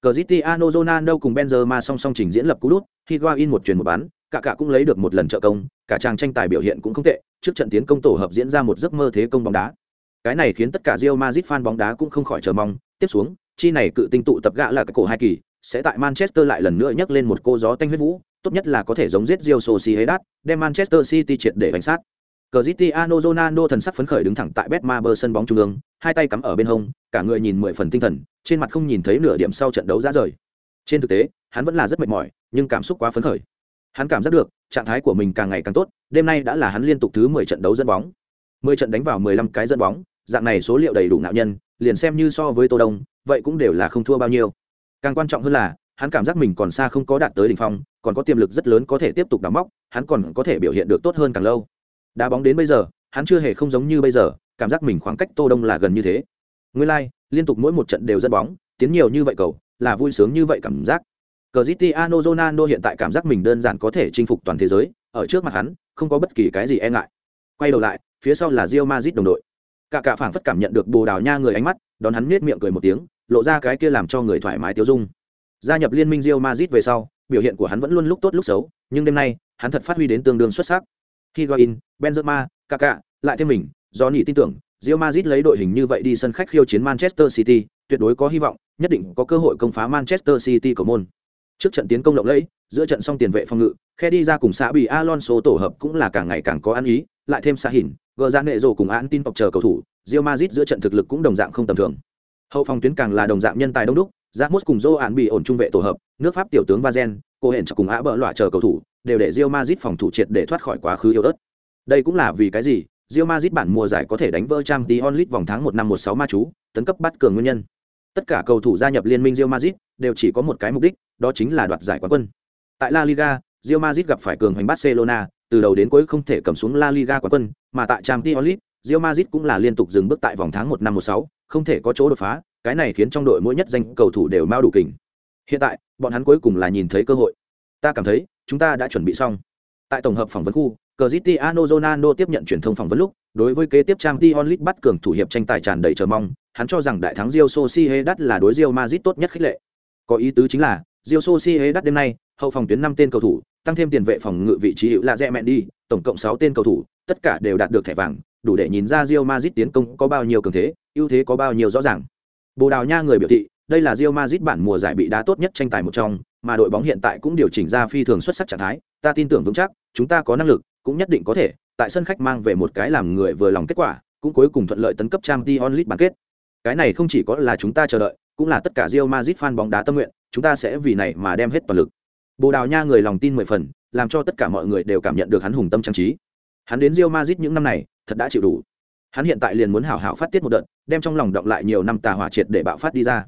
Cristiano Ronaldo cùng Benzema song song trình diễn lập cú đút, Higuain một truyền một bán, cả cả cũng lấy được một lần trợ công, cả chàng tranh tài biểu hiện cũng không tệ, trước trận tiến công tổ hợp diễn ra một giấc mơ thế công bóng đá. Cái này khiến tất cả Real Madrid fan bóng đá cũng không khỏi chờ mong, tiếp xuống, chi này cự tinh tụ tập gã là cái cổ hai kỳ, sẽ tại Manchester lại lần nữa nhấc lên một cô gió tanh huyết vũ, tốt nhất là có thể giống giết Real Sociedad, đem Manchester City triệt để bánh sát. Cristiano Ronaldo thần sắc phấn khởi đứng thẳng tại Betmaber sân bóng trung ương, hai tay cắm ở bên hông, cả người nhìn mười phần tinh thần, trên mặt không nhìn thấy nửa điểm sau trận đấu ra rời. Trên thực tế, hắn vẫn là rất mệt mỏi, nhưng cảm xúc quá phấn khởi. Hắn cảm giác được, trạng thái của mình càng ngày càng tốt, đêm nay đã là hắn liên tục thứ mười trận đấu dẫn bóng. mười trận đánh vào mười lăm cái dẫn bóng, dạng này số liệu đầy đủ nạo nhân, liền xem như so với Tô Đông, vậy cũng đều là không thua bao nhiêu. Càng quan trọng hơn là, hắn cảm giác mình còn xa không có đạt tới đỉnh phong, còn có tiềm lực rất lớn có thể tiếp tục đào móc, hắn còn có thể biểu hiện được tốt hơn càng lâu. Đá bóng đến bây giờ, hắn chưa hề không giống như bây giờ, cảm giác mình khoảng cách Tô Đông là gần như thế. Nguyên lai, like, liên tục mỗi một trận đều dẫn bóng, tiến nhiều như vậy cầu, là vui sướng như vậy cảm giác. Cristiano Ronaldo hiện tại cảm giác mình đơn giản có thể chinh phục toàn thế giới, ở trước mặt hắn, không có bất kỳ cái gì e ngại. Quay đầu lại, phía sau là Real Madrid đồng đội. Cả cả phảng phất cảm nhận được Bồ Đào Nha người ánh mắt, đón hắn nhếch miệng cười một tiếng, lộ ra cái kia làm cho người thoải mái tiêu dung. Gia nhập liên minh Real Madrid về sau, biểu hiện của hắn vẫn luôn lúc tốt lúc xấu, nhưng đêm nay, hắn thật phát huy đến tương đương xuất sắc. Higuain, Benzema, Kaká, lại thêm mình, do nhị tin tưởng, Real Madrid lấy đội hình như vậy đi sân khách khiêu chiến Manchester City, tuyệt đối có hy vọng, nhất định có cơ hội công phá Manchester City của môn. Trước trận tiến công lộng lẫy, giữa trận xong tiền vệ phòng ngự, khe đi ra cùng xã bị Alonso tổ hợp cũng là càng ngày càng có ăn ý, lại thêm xã hình, gờ ra nệ rồ cùng án tin bọc chờ cầu thủ, Real Madrid giữa trận thực lực cũng đồng dạng không tầm thường. Hậu phòng tuyến càng là đồng dạng nhân tài đông đúc, Ramos cùng dô án bị ổn trung vệ tổ hợp, nước Pháp tiểu tướng Vazen, cô hển cùng Á bỡ loại chờ cầu thủ, đều để Real Madrid phòng thủ triệt để thoát khỏi quá khứ yếu ớt. Đây cũng là vì cái gì? Real Madrid bản mùa giải có thể đánh vỡ Champions League vòng tháng 1 năm 16 ma chú, tấn cấp bắt cường nguyên nhân. Tất cả cầu thủ gia nhập liên minh Real Madrid đều chỉ có một cái mục đích, đó chính là đoạt giải quán quân. Tại La Liga, Real Madrid gặp phải cường hành Barcelona, từ đầu đến cuối không thể cầm xuống La Liga quán quân, mà tại Champions League, Real Madrid cũng là liên tục dừng bước tại vòng tháng 1 năm 16, không thể có chỗ đột phá, cái này khiến trong đội mỗi nhất danh cầu thủ đều mau đủ kình. Hiện tại, bọn hắn cuối cùng là nhìn thấy cơ hội. Ta cảm thấy, chúng ta đã chuẩn bị xong. Tại tổng hợp phỏng vấn khu, Cristiano Ronaldo tiếp nhận truyền thông phỏng vấn lúc, đối với kế tiếp Champions League bắt cường thủ hiệp tranh tài tràn đầy chờ mong, hắn cho rằng đại thắng Real Sociedad là đối Real Madrid tốt nhất khích lệ. Có ý tứ chính là, Real Sociedad đêm nay, hậu phòng tuyến năm tên cầu thủ, tăng thêm tiền vệ phòng ngự vị trí hữu là đi, tổng cộng sáu tên cầu thủ, tất cả đều đạt được thẻ vàng, đủ để nhìn ra Real Madrid tiến công có bao nhiêu cường thế, ưu thế có bao nhiêu rõ ràng. Bồ Đào Nha người biểu thị, đây là Real Madrid bản mùa giải bị đá tốt nhất tranh tài một trong, mà đội bóng hiện tại cũng điều chỉnh ra phi thường xuất sắc trạng thái, ta tin tưởng vững chắc, chúng ta có năng lực, cũng nhất định có thể, tại sân khách mang về một cái làm người vừa lòng kết quả, cũng cuối cùng thuận lợi tấn cấp Champions League bán kết. Cái này không chỉ có là chúng ta chờ đợi, cũng là tất cả Real Madrid fan bóng đá tâm nguyện, chúng ta sẽ vì này mà đem hết toàn lực. Bồ Đào Nha người lòng tin mười phần, làm cho tất cả mọi người đều cảm nhận được hắn hùng tâm trang trí. Hắn đến Real Madrid những năm này, thật đã chịu đủ. Hắn hiện tại liền muốn hảo hảo phát tiết một đợt, đem trong lòng động lại nhiều năm tà hỏa triệt để bạo phát đi ra.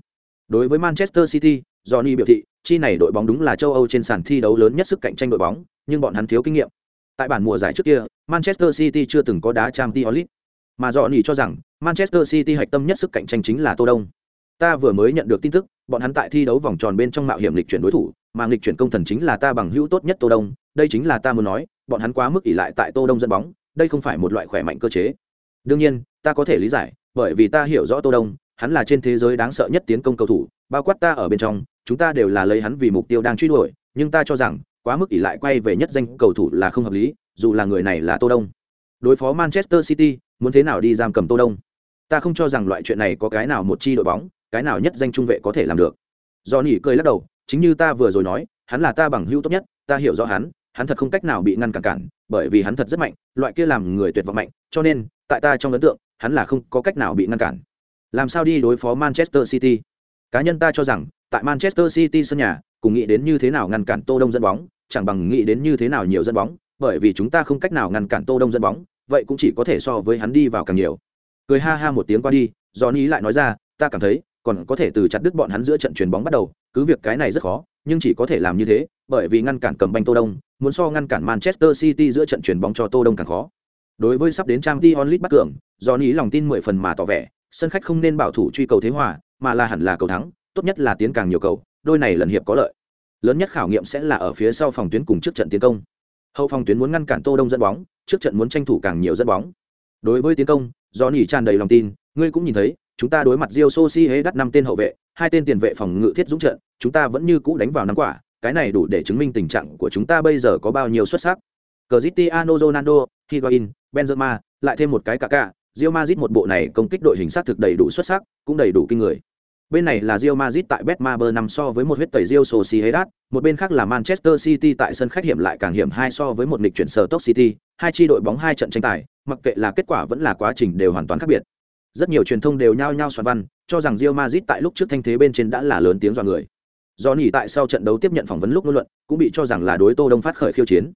Đối với Manchester City, Johnny biểu thị, chi này đội bóng đúng là châu Âu trên sàn thi đấu lớn nhất sức cạnh tranh đội bóng, nhưng bọn hắn thiếu kinh nghiệm. Tại bản mùa giải trước kia, Manchester City chưa từng có đá Champions League, mà Johnny cho rằng Manchester City hạch tâm nhất sức cạnh tranh chính là Tô Đông. Ta vừa mới nhận được tin tức, bọn hắn tại thi đấu vòng tròn bên trong mạo hiểm lịch chuyển đối thủ, mà lịch chuyển công thần chính là ta bằng hữu tốt nhất Tô Đông, đây chính là ta muốn nói, bọn hắn quá mức ỷ lại tại Tô Đông dẫn bóng, đây không phải một loại khỏe mạnh cơ chế. Đương nhiên, ta có thể lý giải, bởi vì ta hiểu rõ Tô Đông, hắn là trên thế giới đáng sợ nhất tiến công cầu thủ, bao quát ta ở bên trong, chúng ta đều là lấy hắn vì mục tiêu đang truy đuổi, nhưng ta cho rằng, quá mức ỷ lại quay về nhất danh cầu thủ là không hợp lý, dù là người này là Tô Đông. Đối phó Manchester City, muốn thế nào đi giam cầm Tô Đông? Ta không cho rằng loại chuyện này có cái nào một chi đội bóng, cái nào nhất danh trung vệ có thể làm được. Johnny cười lắc đầu, chính như ta vừa rồi nói, hắn là ta bằng hữu tốt nhất, ta hiểu rõ hắn, hắn thật không cách nào bị ngăn cản cản, bởi vì hắn thật rất mạnh, loại kia làm người tuyệt vọng mạnh, cho nên, tại ta trong ấn tượng, hắn là không có cách nào bị ngăn cản. Làm sao đi đối phó Manchester City? Cá nhân ta cho rằng, tại Manchester City sân nhà, cùng nghĩ đến như thế nào ngăn cản Tô Đông dẫn bóng, chẳng bằng nghĩ đến như thế nào nhiều dẫn bóng, bởi vì chúng ta không cách nào ngăn cản Tô Đông dẫn bóng, vậy cũng chỉ có thể so với hắn đi vào càng nhiều. Cười ha ha một tiếng qua đi, Johnny lại nói ra, ta cảm thấy, còn có thể từ chặt đứt bọn hắn giữa trận chuyền bóng bắt đầu, cứ việc cái này rất khó, nhưng chỉ có thể làm như thế, bởi vì ngăn cản cầm banh Tô Đông, muốn so ngăn cản Manchester City giữa trận chuyển bóng cho Tô Đông càng khó. Đối với sắp đến Champions League bắt cường, Johnny lòng tin mười phần mà tỏ vẻ, sân khách không nên bảo thủ truy cầu thế hòa, mà là hẳn là cầu thắng, tốt nhất là tiến càng nhiều cầu, đôi này lần hiệp có lợi. Lớn nhất khảo nghiệm sẽ là ở phía sau phòng tuyến cùng trước trận tiến công. Hậu phòng tuyến muốn ngăn cản Tô Đông dẫn bóng, trước trận muốn tranh thủ càng nhiều dẫn bóng. Đối với tiến công, do nỉ tràn đầy lòng tin, ngươi cũng nhìn thấy, chúng ta đối mặt Rio Soci đắt năm tên hậu vệ, hai tên tiền vệ phòng ngự thiết dũng trận, chúng ta vẫn như cũ đánh vào năm quả, cái này đủ để chứng minh tình trạng của chúng ta bây giờ có bao nhiêu xuất sắc. Cristiano Ronaldo, Higuain, Benzema, lại thêm một cái cả cả, Real Madrid một bộ này công kích đội hình sát thực đầy đủ xuất sắc, cũng đầy đủ kinh người. Bên này là Real Madrid tại Betmaber năm so với một huyết tẩy Real Sociedad, một bên khác là Manchester City tại sân khách hiểm lại càng hiểm hai so với một nghịch chuyển sở Stoke City, hai chi đội bóng hai trận tranh tài, mặc kệ là kết quả vẫn là quá trình đều hoàn toàn khác biệt. Rất nhiều truyền thông đều nhao nhao soạn văn, cho rằng Real Madrid tại lúc trước thanh thế bên trên đã là lớn tiếng dọa người. Do nhỉ tại sau trận đấu tiếp nhận phỏng vấn lúc ngôn luận, cũng bị cho rằng là đối Tô Đông phát khởi khiêu chiến.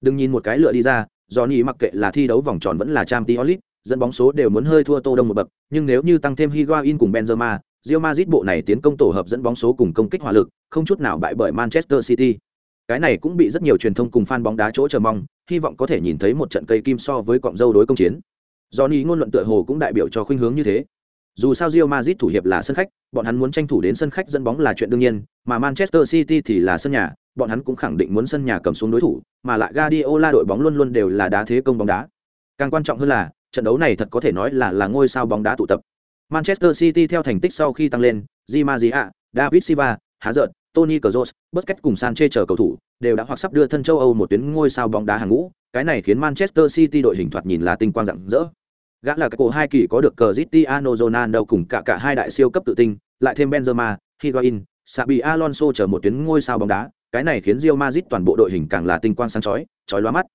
Đừng nhìn một cái lựa đi ra, do nhỉ mặc kệ là thi đấu vòng tròn vẫn là Champions League, dẫn bóng số đều muốn hơi thua Tô Đông một bậc, nhưng nếu như tăng thêm Higuain cùng Benzema, Real Madrid bộ này tiến công tổ hợp dẫn bóng số cùng công kích hỏa lực, không chút nào bại bởi Manchester City. Cái này cũng bị rất nhiều truyền thông cùng fan bóng đá chỗ chờ mong, hy vọng có thể nhìn thấy một trận cây kim so với cọng dâu đối công chiến. Johnny ngôn luận tựa hồ cũng đại biểu cho khuynh hướng như thế. Dù sao Real Madrid thủ hiệp là sân khách, bọn hắn muốn tranh thủ đến sân khách dẫn bóng là chuyện đương nhiên, mà Manchester City thì là sân nhà, bọn hắn cũng khẳng định muốn sân nhà cầm xuống đối thủ, mà lại Guardiola đội bóng luôn luôn đều là đá thế công bóng đá. Càng quan trọng hơn là, trận đấu này thật có thể nói là là ngôi sao bóng đá tụ tập. Manchester City theo thành tích sau khi tăng lên, Di Maria, David Silva, Hazard, Tony Kroos, Busquets cùng Sanchez chờ cầu thủ đều đã hoặc sắp đưa thân châu Âu một tuyến ngôi sao bóng đá hàng ngũ, cái này khiến Manchester City đội hình thoạt nhìn là tinh quang rạng rỡ. Gã là cái cổ hai kỳ có được Cristiano Ronaldo cùng cả cả hai đại siêu cấp tự tinh, lại thêm Benzema, Higuain, Xabi Alonso chờ một tuyến ngôi sao bóng đá, cái này khiến Real Madrid toàn bộ đội hình càng là tinh quang sáng chói, chói lóa mắt.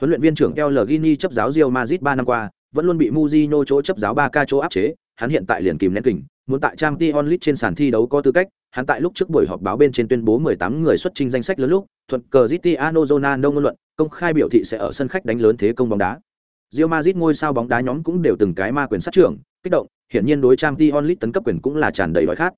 Huấn luyện viên trưởng El Ghini chấp giáo Real Madrid 3 năm qua, vẫn luôn bị Mourinho chỗ chấp giáo 3K chỗ áp chế, hắn hiện tại liền kìm nén kình, muốn tại Champions League trên sàn thi đấu có tư cách, hắn tại lúc trước buổi họp báo bên trên tuyên bố 18 người xuất trình danh sách lớn lúc, thuận Cristiano Ronaldo ngôn luận, công khai biểu thị sẽ ở sân khách đánh lớn thế công bóng đá. Real Madrid ngôi sao bóng đá nhóm cũng đều từng cái ma quyền sát trưởng, kích động, hiển nhiên đối Champions League tấn cấp quyền cũng là tràn đầy đói khát.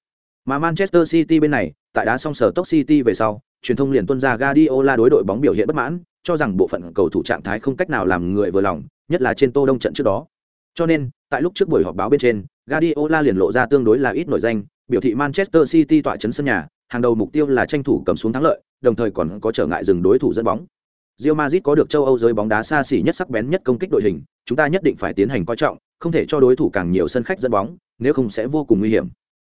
Mà Manchester City bên này, tại đá xong sở Stoke City về sau, truyền thông liền tuân ra Guardiola đối đội bóng biểu hiện bất mãn, cho rằng bộ phận cầu thủ trạng thái không cách nào làm người vừa lòng, nhất là trên Tô Đông trận trước đó. Cho nên, tại lúc trước buổi họp báo bên trên, Guardiola liền lộ ra tương đối là ít nổi danh, biểu thị Manchester City tọa trấn sân nhà, hàng đầu mục tiêu là tranh thủ cầm xuống thắng lợi, đồng thời còn có trở ngại dừng đối thủ dẫn bóng. Real Madrid có được châu Âu giới bóng đá xa xỉ nhất sắc bén nhất công kích đội hình, chúng ta nhất định phải tiến hành coi trọng, không thể cho đối thủ càng nhiều sân khách dẫn bóng, nếu không sẽ vô cùng nguy hiểm.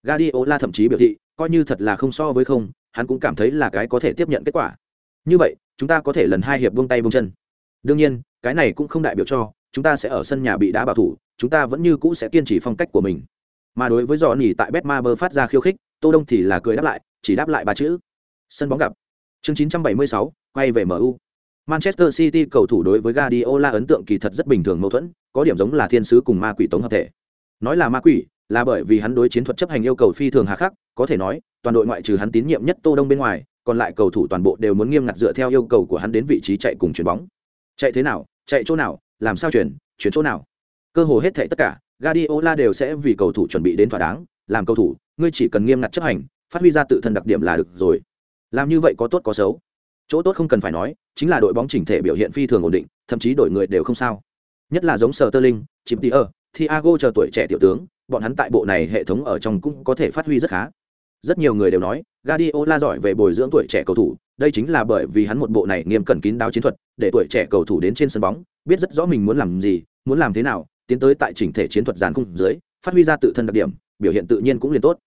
Guardiola thậm chí biểu thị, coi như thật là không so với không, hắn cũng cảm thấy là cái có thể tiếp nhận kết quả. Như vậy, chúng ta có thể lần hai hiệp buông tay buông chân. Đương nhiên, cái này cũng không đại biểu cho chúng ta sẽ ở sân nhà bị đá bảo thủ, chúng ta vẫn như cũ sẽ kiên trì phong cách của mình. Mà đối với Johnny tại Betmaber phát ra khiêu khích, Tô Đông thì là cười đáp lại, chỉ đáp lại ba chữ. Sân bóng gặp. Chương 976, quay về MU. Manchester City cầu thủ đối với Guardiola ấn tượng kỳ thật rất bình thường mâu thuẫn, có điểm giống là thiên sứ cùng ma quỷ tống hợp thể. Nói là ma quỷ, là bởi vì hắn đối chiến thuật chấp hành yêu cầu phi thường hà khắc, có thể nói, toàn đội ngoại trừ hắn tín nhiệm nhất Tô Đông bên ngoài, còn lại cầu thủ toàn bộ đều muốn nghiêm ngặt dựa theo yêu cầu của hắn đến vị trí chạy cùng chuyển bóng. Chạy thế nào, chạy chỗ nào, làm sao chuyển, chuyển chỗ nào. Cơ hồ hết thảy tất cả, Guardiola đều sẽ vì cầu thủ chuẩn bị đến thỏa đáng, làm cầu thủ, ngươi chỉ cần nghiêm ngặt chấp hành, phát huy ra tự thân đặc điểm là được rồi. Làm như vậy có tốt có xấu. Chỗ tốt không cần phải nói, chính là đội bóng chỉnh thể biểu hiện phi thường ổn định, thậm chí đổi người đều không sao. Nhất là giống Sterling, Chimtier, Thiago chờ tuổi trẻ tiểu tướng, bọn hắn tại bộ này hệ thống ở trong cũng có thể phát huy rất khá. Rất nhiều người đều nói, Guardiola giỏi về bồi dưỡng tuổi trẻ cầu thủ, đây chính là bởi vì hắn một bộ này nghiêm cẩn kín đáo chiến thuật, để tuổi trẻ cầu thủ đến trên sân bóng, biết rất rõ mình muốn làm gì, muốn làm thế nào, tiến tới tại chỉnh thể chiến thuật giàn cung dưới, phát huy ra tự thân đặc điểm, biểu hiện tự nhiên cũng liền tốt.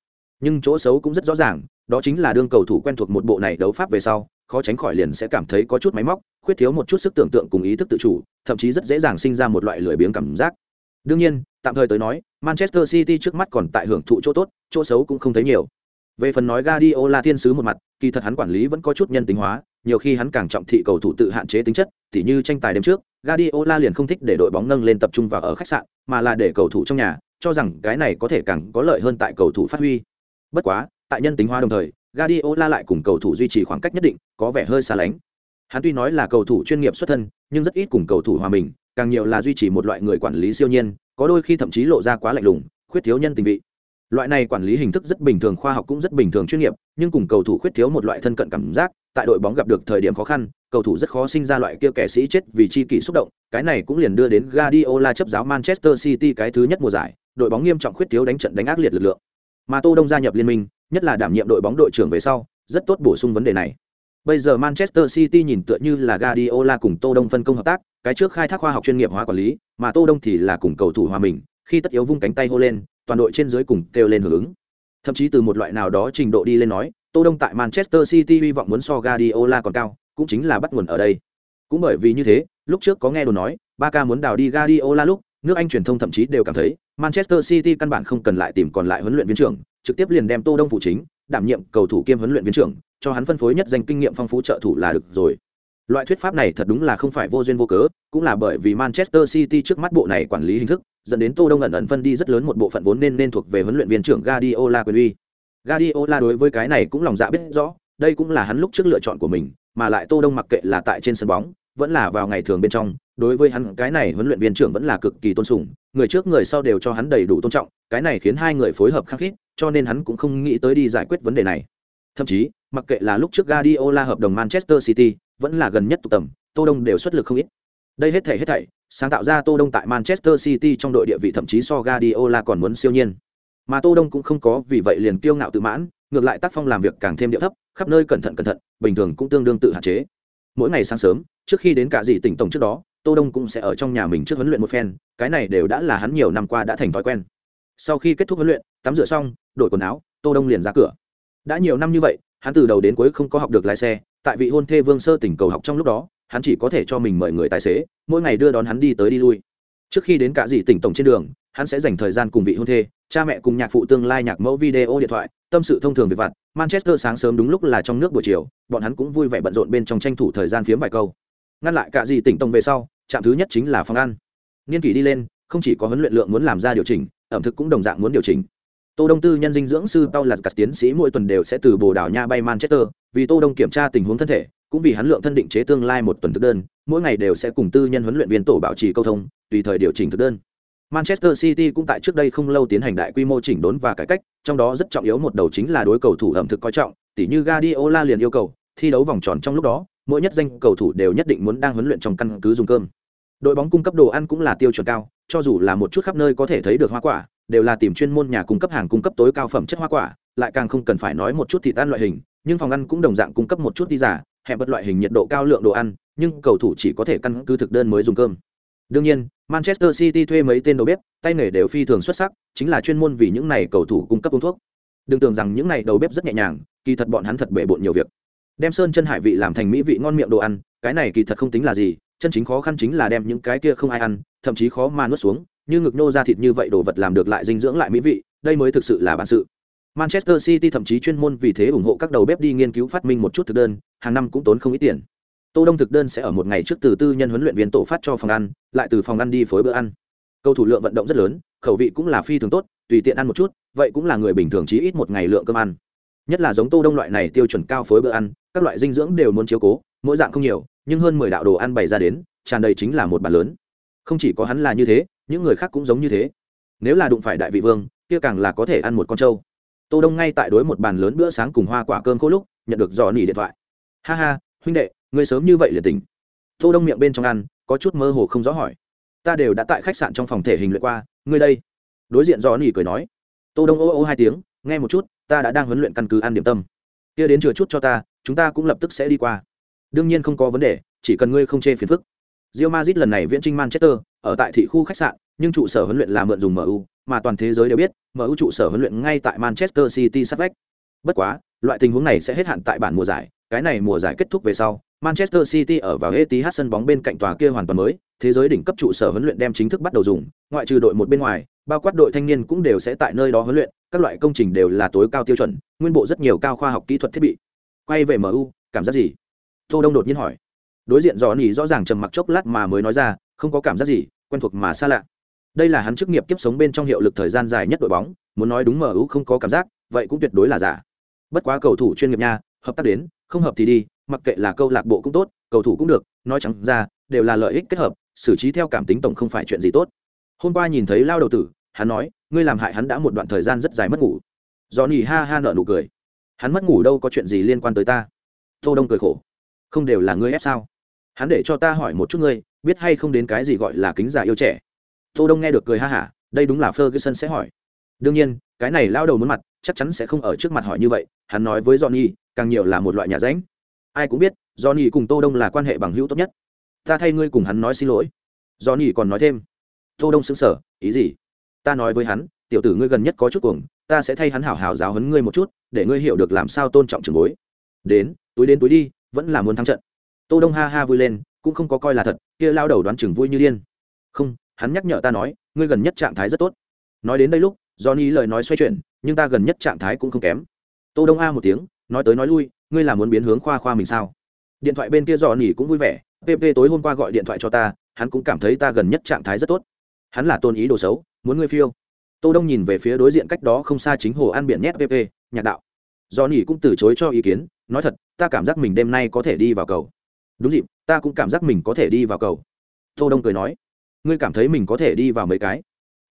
Nhưng chỗ xấu cũng rất rõ ràng, đó chính là đương cầu thủ quen thuộc một bộ này đấu pháp về sau, khó tránh khỏi liền sẽ cảm thấy có chút máy móc khuyết thiếu một chút sức tưởng tượng cùng ý thức tự chủ thậm chí rất dễ dàng sinh ra một loại lười biếng cảm giác đương nhiên tạm thời tới nói manchester city trước mắt còn tại hưởng thụ chỗ tốt chỗ xấu cũng không thấy nhiều về phần nói Guardiola thiên sứ một mặt, kỳ thật hắn quản lý vẫn có chút nhân tính hóa, nhiều khi hắn càng trọng thị cầu thủ tự hạn chế tính chất, tỉ như tranh tài đêm trước, Guardiola liền không thích để đội bóng nâng lên tập trung vào ở khách sạn, mà là để cầu thủ trong nhà, cho rằng cái này có thể càng có lợi hơn tại cầu thủ phát huy. Bất quá, tại nhân tính hóa đồng thời, Guardiola lại cùng cầu thủ duy trì khoảng cách nhất định, có vẻ hơi xa lánh. Hắn tuy nói là cầu thủ chuyên nghiệp xuất thân, nhưng rất ít cùng cầu thủ hòa mình, càng nhiều là duy trì một loại người quản lý siêu nhiên, có đôi khi thậm chí lộ ra quá lạnh lùng, khuyết thiếu nhân tình vị. Loại này quản lý hình thức rất bình thường khoa học cũng rất bình thường chuyên nghiệp, nhưng cùng cầu thủ khuyết thiếu một loại thân cận cảm giác, tại đội bóng gặp được thời điểm khó khăn, cầu thủ rất khó sinh ra loại kia kẻ sĩ chết vì chi kỷ xúc động, cái này cũng liền đưa đến Guardiola chấp giáo Manchester City cái thứ nhất mùa giải, đội bóng nghiêm trọng khuyết thiếu đánh trận đánh ác liệt lực lượng. Mà Tô Đông gia nhập liên minh, nhất là đảm nhiệm đội bóng đội trưởng về sau, rất tốt bổ sung vấn đề này. Bây giờ Manchester City nhìn tựa như là Guardiola cùng Tô Đông phân công hợp tác, cái trước khai thác khoa học chuyên nghiệp hóa quản lý, mà Tô Đông thì là cùng cầu thủ hòa mình, khi tất yếu vung cánh tay hô lên, toàn đội trên dưới cùng kêu lên hưởng ứng. Thậm chí từ một loại nào đó trình độ đi lên nói, Tô Đông tại Manchester City hy vọng muốn so Guardiola còn cao, cũng chính là bắt nguồn ở đây. Cũng bởi vì như thế, lúc trước có nghe đồn nói, Barca muốn đào đi Guardiola lúc, nước Anh truyền thông thậm chí đều cảm thấy, Manchester City căn bản không cần lại tìm còn lại huấn luyện viên trưởng, trực tiếp liền đem Tô Đông phụ chính, đảm nhiệm cầu thủ kiêm huấn luyện viên trưởng, cho hắn phân phối nhất danh kinh nghiệm phong phú trợ thủ là được rồi. Loại thuyết pháp này thật đúng là không phải vô duyên vô cớ, cũng là bởi vì Manchester City trước mắt bộ này quản lý hình thức, dẫn đến Tô Đông ẩn ẩn phân đi rất lớn một bộ phận vốn nên nên thuộc về huấn luyện viên trưởng Guardiola quyền uy. Guardiola đối với cái này cũng lòng dạ biết rõ, đây cũng là hắn lúc trước lựa chọn của mình, mà lại Tô Đông mặc kệ là tại trên sân bóng, vẫn là vào ngày thường bên trong, đối với hắn cái này huấn luyện viên trưởng vẫn là cực kỳ tôn sùng, người trước người sau đều cho hắn đầy đủ tôn trọng, cái này khiến hai người phối hợp khăng khít, cho nên hắn cũng không nghĩ tới đi giải quyết vấn đề này. Thậm chí, mặc kệ là lúc trước Guardiola hợp đồng Manchester City, vẫn là gần nhất tụ tầm, Tô Đông đều xuất lực không ít. Đây hết thảy hết thảy, sáng tạo ra Tô Đông tại Manchester City trong đội địa vị thậm chí so Guardiola còn muốn siêu nhiên. Mà Tô Đông cũng không có vì vậy liền kiêu ngạo tự mãn, ngược lại tác phong làm việc càng thêm điệu thấp, khắp nơi cẩn thận cẩn thận, bình thường cũng tương đương tự hạn chế. Mỗi ngày sáng sớm, trước khi đến cả gì tỉnh tổng trước đó, Tô Đông cũng sẽ ở trong nhà mình trước huấn luyện một phen, cái này đều đã là hắn nhiều năm qua đã thành thói quen. Sau khi kết thúc huấn luyện, tắm rửa xong, đổi quần áo, Tô Đông liền ra cửa. Đã nhiều năm như vậy, hắn từ đầu đến cuối không có học được lái xe, tại vị hôn thê Vương Sơ tỉnh cầu học trong lúc đó, hắn chỉ có thể cho mình mời người tài xế, mỗi ngày đưa đón hắn đi tới đi lui. Trước khi đến cả gì tỉnh tổng trên đường, hắn sẽ dành thời gian cùng vị hôn thê, cha mẹ cùng nhạc phụ tương lai nhạc mẫu video điện thoại, tâm sự thông thường về vặt. Manchester sáng sớm đúng lúc là trong nước buổi chiều, bọn hắn cũng vui vẻ bận rộn bên trong tranh thủ thời gian phiếm vài câu. Ngăn lại cả gì tỉnh tổng về sau, trạm thứ nhất chính là phòng ăn. Niên kỷ đi lên, không chỉ có huấn luyện lượng muốn làm ra điều chỉnh, ẩm thực cũng đồng dạng muốn điều chỉnh. Tô Đông Tư nhân dinh dưỡng sư tao là cả tiến sĩ mỗi tuần đều sẽ từ Bồ Đào Nha bay Manchester, vì Tô Đông kiểm tra tình huống thân thể, cũng vì hắn lượng thân định chế tương lai một tuần thực đơn, mỗi ngày đều sẽ cùng tư nhân huấn luyện viên tổ bảo trì câu thông, tùy thời điều chỉnh thực đơn. Manchester City cũng tại trước đây không lâu tiến hành đại quy mô chỉnh đốn và cải cách, trong đó rất trọng yếu một đầu chính là đối cầu thủ ẩm thực coi trọng, tỉ như Guardiola liền yêu cầu, thi đấu vòng tròn trong lúc đó, mỗi nhất danh cầu thủ đều nhất định muốn đang huấn luyện trong căn cứ dùng cơm. Đội bóng cung cấp đồ ăn cũng là tiêu chuẩn cao, cho dù là một chút khắp nơi có thể thấy được hoa quả, đều là tìm chuyên môn nhà cung cấp hàng cung cấp tối cao phẩm chất hoa quả, lại càng không cần phải nói một chút thịt ăn loại hình, nhưng phòng ăn cũng đồng dạng cung cấp một chút đi giả, hẹn bất loại hình nhiệt độ cao lượng đồ ăn, nhưng cầu thủ chỉ có thể căn cứ thực đơn mới dùng cơm. Đương nhiên, Manchester City thuê mấy tên đầu bếp, tay nghề đều phi thường xuất sắc, chính là chuyên môn vì những này cầu thủ cung cấp uống thuốc. Đừng tưởng rằng những này đầu bếp rất nhẹ nhàng, kỳ thật bọn hắn thật bể bộn nhiều việc. Đem sơn chân hải vị làm thành mỹ vị ngon miệng đồ ăn, cái này kỳ thật không tính là gì, chân chính khó khăn chính là đem những cái kia không ai ăn, thậm chí khó mà nuốt xuống, như ngực nô ra thịt như vậy đồ vật làm được lại dinh dưỡng lại mỹ vị, đây mới thực sự là bản sự. Manchester City thậm chí chuyên môn vì thế ủng hộ các đầu bếp đi nghiên cứu phát minh một chút thực đơn, hàng năm cũng tốn không ít tiền. Tô Đông thực đơn sẽ ở một ngày trước từ tư nhân huấn luyện viên tổ phát cho phòng ăn, lại từ phòng ăn đi phối bữa ăn. Cầu thủ lượng vận động rất lớn, khẩu vị cũng là phi thường tốt, tùy tiện ăn một chút, vậy cũng là người bình thường chí ít một ngày lượng cơm ăn. Nhất là giống Tô Đông loại này tiêu chuẩn cao phối bữa ăn, các loại dinh dưỡng đều muốn chiếu cố, mỗi dạng không nhiều, nhưng hơn 10 đạo đồ ăn bày ra đến, tràn đầy chính là một bàn lớn. Không chỉ có hắn là như thế, những người khác cũng giống như thế. Nếu là đụng phải đại vị vương, kia càng là có thể ăn một con trâu. Tô đông ngay tại đối một bàn lớn bữa sáng cùng hoa quả cơm khô lúc nhận được dò nỉ điện thoại. Ha ha huynh đệ ngươi sớm như vậy liền tỉnh. Tô đông miệng bên trong ăn có chút mơ hồ không rõ hỏi. Ta đều đã tại khách sạn trong phòng thể hình luyện qua ngươi đây? Đối diện dò nỉ cười nói. Tô đông ô ô hai tiếng nghe một chút ta đã đang huấn luyện căn cứ ăn điểm tâm. Kia đến chừa chút cho ta chúng ta cũng lập tức sẽ đi qua. Đương nhiên không có vấn đề chỉ cần ngươi không chê phiền phức. Real Madrid lần này viễn trinh Manchester, ở tại thị khu khách sạn, nhưng trụ sở huấn luyện là mượn dùng MU, mà toàn thế giới đều biết, MU trụ sở huấn luyện ngay tại Manchester City sát vách. Bất quá, loại tình huống này sẽ hết hạn tại bản mùa giải, cái này mùa giải kết thúc về sau, Manchester City ở vào Etihad sân bóng bên cạnh tòa kia hoàn toàn mới, thế giới đỉnh cấp trụ sở huấn luyện đem chính thức bắt đầu dùng, ngoại trừ đội một bên ngoài, bao quát đội thanh niên cũng đều sẽ tại nơi đó huấn luyện, các loại công trình đều là tối cao tiêu chuẩn, nguyên bộ rất nhiều cao khoa học kỹ thuật thiết bị. Quay về MU, cảm giác gì? Tô Đông đột nhiên hỏi. Đối diện Johnny rõ ràng trầm mặc chốc lát mà mới nói ra, không có cảm giác gì, quen thuộc mà xa lạ. Đây là hắn chức nghiệp kiếp sống bên trong hiệu lực thời gian dài nhất đội bóng muốn nói đúng mu không có cảm giác vậy cũng tuyệt đối là giả. Bất quá cầu thủ chuyên nghiệp nha hợp tác đến không hợp thì đi mặc kệ là câu lạc bộ cũng tốt cầu thủ cũng được nói chẳng ra đều là lợi ích kết hợp xử trí theo cảm tính tổng không phải chuyện gì tốt. Hôm qua nhìn thấy lao đầu tử hắn nói ngươi làm hại hắn đã một đoạn thời gian rất dài mất ngủ. Do nỉ ha ha nợ nụ cười. Hắn mất ngủ đâu có chuyện gì liên quan tới ta? Tô đông cười khổ. Không đều là ngươi ép sao? Hắn để cho ta hỏi một chút ngươi biết hay không đến cái gì gọi là kính già yêu trẻ tô đông nghe được cười ha hả đây đúng là Ferguson sẽ hỏi. Đương nhiên, cái này lao đầu muốn mặt, chắc chắn sẽ không ở trước mặt hỏi như vậy, hắn nói với Johnny, càng nhiều là một loại nhà ránh. Ai cũng biết, Johnny cùng Tô Đông là quan hệ bằng hữu tốt nhất. Ta thay ngươi cùng hắn nói xin lỗi. Johnny còn nói thêm. Tô Đông sững sờ, ý gì? Ta nói với hắn, tiểu tử ngươi gần nhất có chút cuồng, ta sẽ thay hắn hảo hảo giáo huấn ngươi một chút, để ngươi hiểu được làm sao tôn trọng trưởng bối. Đến, túi đến túi đi, vẫn là muốn thắng trận. Tô Đông ha ha vui lên, cũng không có coi là thật, kia lao đầu đoán chừng vui như điên. Không, hắn nhắc nhở ta nói, ngươi gần nhất trạng thái rất tốt. Nói đến đây lúc, Johnny lời nói xoay chuyển, nhưng ta gần nhất trạng thái cũng không kém. Tô Đông a một tiếng, nói tới nói lui, ngươi là muốn biến hướng khoa khoa mình sao? Điện thoại bên kia Johnny cũng vui vẻ, PP tối hôm qua gọi điện thoại cho ta, hắn cũng cảm thấy ta gần nhất trạng thái rất tốt. Hắn là tôn ý đồ xấu, muốn ngươi phiêu. Tô Đông nhìn về phía đối diện cách đó không xa chính hồ an biển nhét PP, nhạc đạo. Johnny cũng từ chối cho ý kiến, nói thật, ta cảm giác mình đêm nay có thể đi vào cầu. Đúng dịp, ta cũng cảm giác mình có thể đi vào cầu. Tô Đông cười nói, ngươi cảm thấy mình có thể đi vào mấy cái?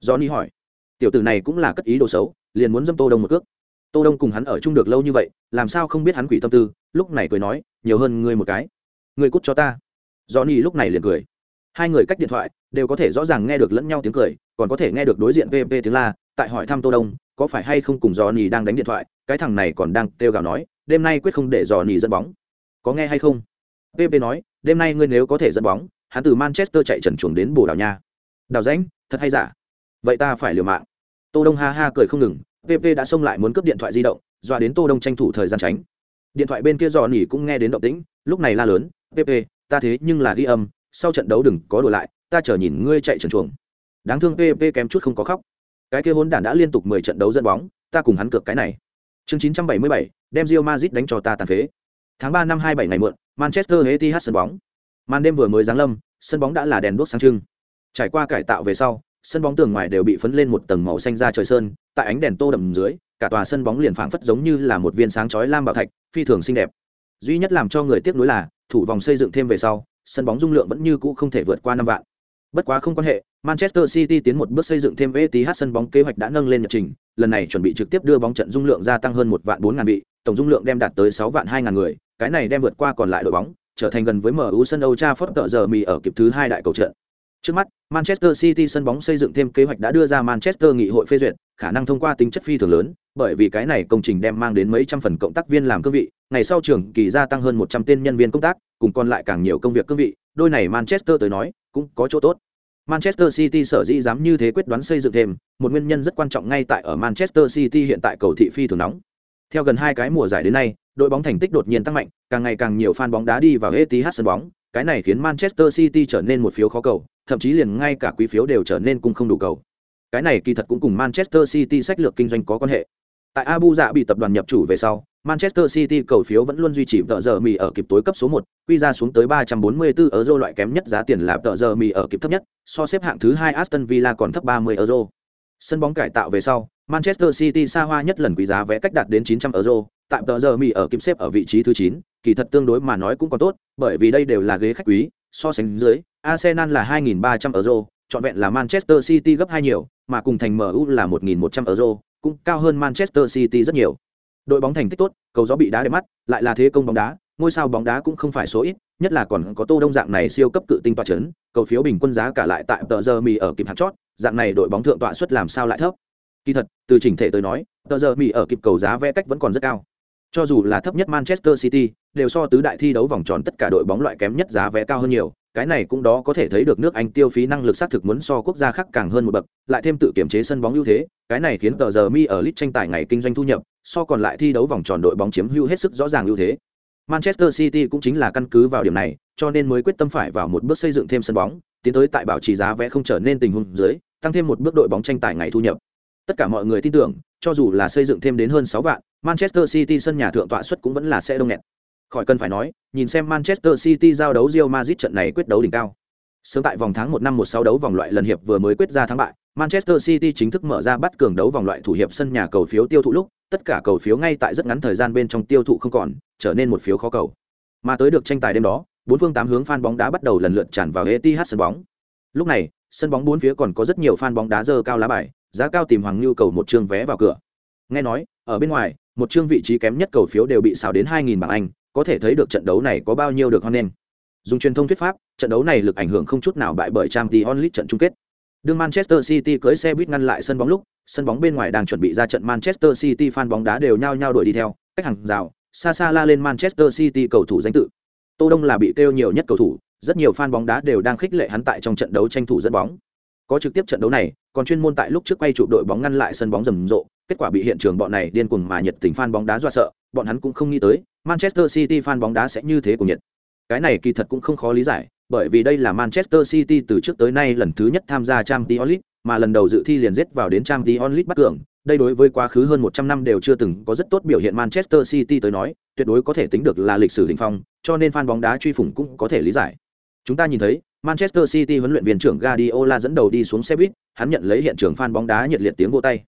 Johnny hỏi. Tiểu tử này cũng là cất ý đồ xấu liền muốn dâm tô đông một cước. Tô đông cùng hắn ở chung được lâu như vậy làm sao không biết hắn quỷ tâm tư lúc này cười nói nhiều hơn ngươi một cái. Ngươi cút cho ta. Johnny lúc này liền cười. Hai người cách điện thoại đều có thể rõ ràng nghe được lẫn nhau tiếng cười còn có thể nghe được đối diện vp tiếng la tại hỏi thăm tô đông có phải hay không cùng johnny đang đánh điện thoại cái thằng này còn đang kêu gào nói đêm nay quyết không để johnny dẫn bóng. Có nghe hay không? PP nói, đêm nay ngươi nếu có thể dẫn bóng, hắn từ manchester chạy trần chuồng đến bồ đào nha. Đào rãnh, thật hay giả? Vậy ta phải liều mạng. Tô đông ha ha cười không ngừng pp đã xông lại muốn cướp điện thoại di động, dọa đến tô đông tranh thủ thời gian tránh. Điện thoại bên kia dò nỉ cũng nghe đến động tĩnh, lúc này la lớn pp ta thế nhưng là ghi âm, sau trận đấu đừng có đùa lại, ta chờ nhìn ngươi chạy trần chuồng. Đáng thương pp kém chút không có khóc. Cái kia hỗn đản đã liên tục mười trận đấu dẫn bóng, ta cùng hắn cược cái này. Chương chín trăm bảy mươi bảy, đem Real Madrid đánh cho ta tàn phế. Tháng ba năm hai bảy ngày muộn manchester etihad sân bóng. Màn đêm vừa mới giáng lâm, sân bóng đã là đèn đuốc sáng trưng. Trải qua cải tạo về sau, sân bóng tường ngoài đều bị phấn lên một tầng màu xanh da trời sơn, tại ánh đèn tô đậm dưới, cả tòa sân bóng liền phảng phất giống như là một viên sáng chói lam bảo thạch, phi thường xinh đẹp. Duy nhất làm cho người tiếc nuối là, thủ vòng xây dựng thêm về sau, sân bóng dung lượng vẫn như cũ không thể vượt qua năm vạn. Bất quá không quan hệ, manchester city tiến một bước xây dựng thêm eth sân bóng kế hoạch đã nâng lên nhật trình, lần này chuẩn bị trực tiếp đưa bóng trận dung lượng gia tăng hơn một vạn bốn ngàn vị, tổng dung lượng đem đạt tới sáu vạn hai ngàn người cái này đem vượt qua còn lại đội bóng trở thành gần với MU sân Old Trafford tợ giờ mì ở kịp thứ hai đại cầu trận Trước mắt, Manchester City sân bóng xây dựng thêm kế hoạch đã đưa ra Manchester nghị hội phê duyệt, khả năng thông qua tính chất phi thường lớn, bởi vì cái này công trình đem mang đến mấy trăm phần cộng tác viên làm cương vị, ngày sau trường kỳ gia tăng hơn 100 tên nhân viên công tác, cùng còn lại càng nhiều công việc cương vị, đôi này Manchester tới nói, cũng có chỗ tốt. Manchester City sở dĩ dám như thế quyết đoán xây dựng thêm, một nguyên nhân rất quan trọng ngay tại ở Manchester City hiện tại cầu thị phi thường nóng. Theo gần hai cái mùa giải đến nay, đội bóng thành tích đột nhiên tăng mạnh, càng ngày càng nhiều fan bóng đá đi vào Etihad sân bóng, cái này khiến Manchester City trở nên một phiếu khó cầu, thậm chí liền ngay cả quý phiếu đều trở nên cung không đủ cầu. Cái này kỳ thật cũng cùng Manchester City sách lược kinh doanh có quan hệ. Tại Abu Dhabi bị tập đoàn nhập chủ về sau, Manchester City cầu phiếu vẫn luôn duy trì tợ giờ mì ở kịp tối cấp số 1, quy ra xuống tới 344 euro loại kém nhất giá tiền là tợ giờ mì ở kịp thấp nhất, so xếp hạng thứ 2 Aston Villa còn thấp 30 euro. Sân bóng cải tạo về sau, Manchester City xa hoa nhất lần quý giá vé cách đạt đến 900 euro, tại Tờ giờ mì ở Kim xếp ở vị trí thứ 9, kỳ thật tương đối mà nói cũng còn tốt, bởi vì đây đều là ghế khách quý, so sánh dưới, Arsenal là 2.300 euro, chọn vẹn là Manchester City gấp hai nhiều, mà cùng thành MU là 1.100 euro, cũng cao hơn Manchester City rất nhiều. Đội bóng thành tích tốt, cầu gió bị đá đẹp mắt, lại là thế công bóng đá, ngôi sao bóng đá cũng không phải số ít, nhất là còn có Tô Đông dạng này siêu cấp cự tinh tọa chấn, cầu phiếu bình quân giá cả lại tại tờ giờ mì ở kịp Hạt chót, dạng này đội bóng thượng tọa suất làm sao lại thấp. Kỳ thật, từ chỉnh thể tới nói, tờ giờ mì ở kịp cầu giá vẽ cách vẫn còn rất cao. Cho dù là thấp nhất Manchester City, đều so tứ đại thi đấu vòng tròn tất cả đội bóng loại kém nhất giá vé cao hơn nhiều, cái này cũng đó có thể thấy được nước Anh tiêu phí năng lực xác thực muốn so quốc gia khác càng hơn một bậc, lại thêm tự kiểm chế sân bóng ưu thế, cái này khiến tờ giờ mi ở lit tranh tài ngày kinh doanh thu nhập, so còn lại thi đấu vòng tròn đội bóng chiếm hưu hết sức rõ ràng ưu thế. Manchester City cũng chính là căn cứ vào điểm này, cho nên mới quyết tâm phải vào một bước xây dựng thêm sân bóng, tiến tới tại bảo trì giá vé không trở nên tình huống dưới, tăng thêm một bước đội bóng tranh tài ngày thu nhập. Tất cả mọi người tin tưởng, cho dù là xây dựng thêm đến hơn 6 vạn, Manchester City sân nhà thượng tọa suất cũng vẫn là sẽ đông nghẹt. Khỏi cần phải nói, nhìn xem Manchester City giao đấu Real Madrid trận này quyết đấu đỉnh cao. Sớm tại vòng tháng 1 năm 16 đấu vòng loại lần hiệp vừa mới quyết ra thắng bại, Manchester City chính thức mở ra bắt cường đấu vòng loại thủ hiệp sân nhà cầu phiếu tiêu thụ lúc, tất cả cầu phiếu ngay tại rất ngắn thời gian bên trong tiêu thụ không còn, trở nên một phiếu khó cầu. Mà tới được tranh tài đêm đó, bốn phương tám hướng fan bóng đá bắt đầu lần lượt tràn vào Etihad sân bóng. Lúc này, sân bóng bốn phía còn có rất nhiều fan bóng đá dơ cao lá bài, giá cao tìm Hoàng nhu cầu một trương vé vào cửa. Nghe nói, ở bên ngoài, một chương vị trí kém nhất cầu phiếu đều bị xào đến 2000 bảng Anh, có thể thấy được trận đấu này có bao nhiêu được hoan nghênh. Dùng truyền thông thuyết pháp, trận đấu này lực ảnh hưởng không chút nào bại bởi trang t onlit trận chung kết. Đương Manchester City cưới xe buýt ngăn lại sân bóng lúc, sân bóng bên ngoài đang chuẩn bị ra trận Manchester City fan bóng đá đều nhao nhao đuổi đi theo, cách hàng rào, xa xa la lên Manchester City cầu thủ danh tự. Tô Đông là bị kêu nhiều nhất cầu thủ, rất nhiều fan bóng đá đều đang khích lệ hắn tại trong trận đấu tranh thủ dẫn bóng. Có trực tiếp trận đấu này, còn chuyên môn tại lúc trước quay chụp đội bóng ngăn lại sân bóng rầm rộ, kết quả bị hiện trường bọn này điên cuồng mà nhiệt tình fan bóng đá dọa sợ, bọn hắn cũng không nghĩ tới, Manchester City fan bóng đá sẽ như thế của nhiệt. Cái này kỳ thật cũng không khó lý giải, bởi vì đây là Manchester City từ trước tới nay lần thứ nhất tham gia Champions League, mà lần đầu dự thi liền rết vào đến Champions League bắt cường, đây đối với quá khứ hơn 100 năm đều chưa từng có rất tốt biểu hiện Manchester City tới nói, tuyệt đối có thể tính được là lịch sử đỉnh phong, cho nên fan bóng đá truy phủng cũng có thể lý giải. Chúng ta nhìn thấy, Manchester City huấn luyện viên trưởng Guardiola dẫn đầu đi xuống xe buýt, hắn nhận lấy hiện trường fan bóng đá nhiệt liệt tiếng vỗ tay.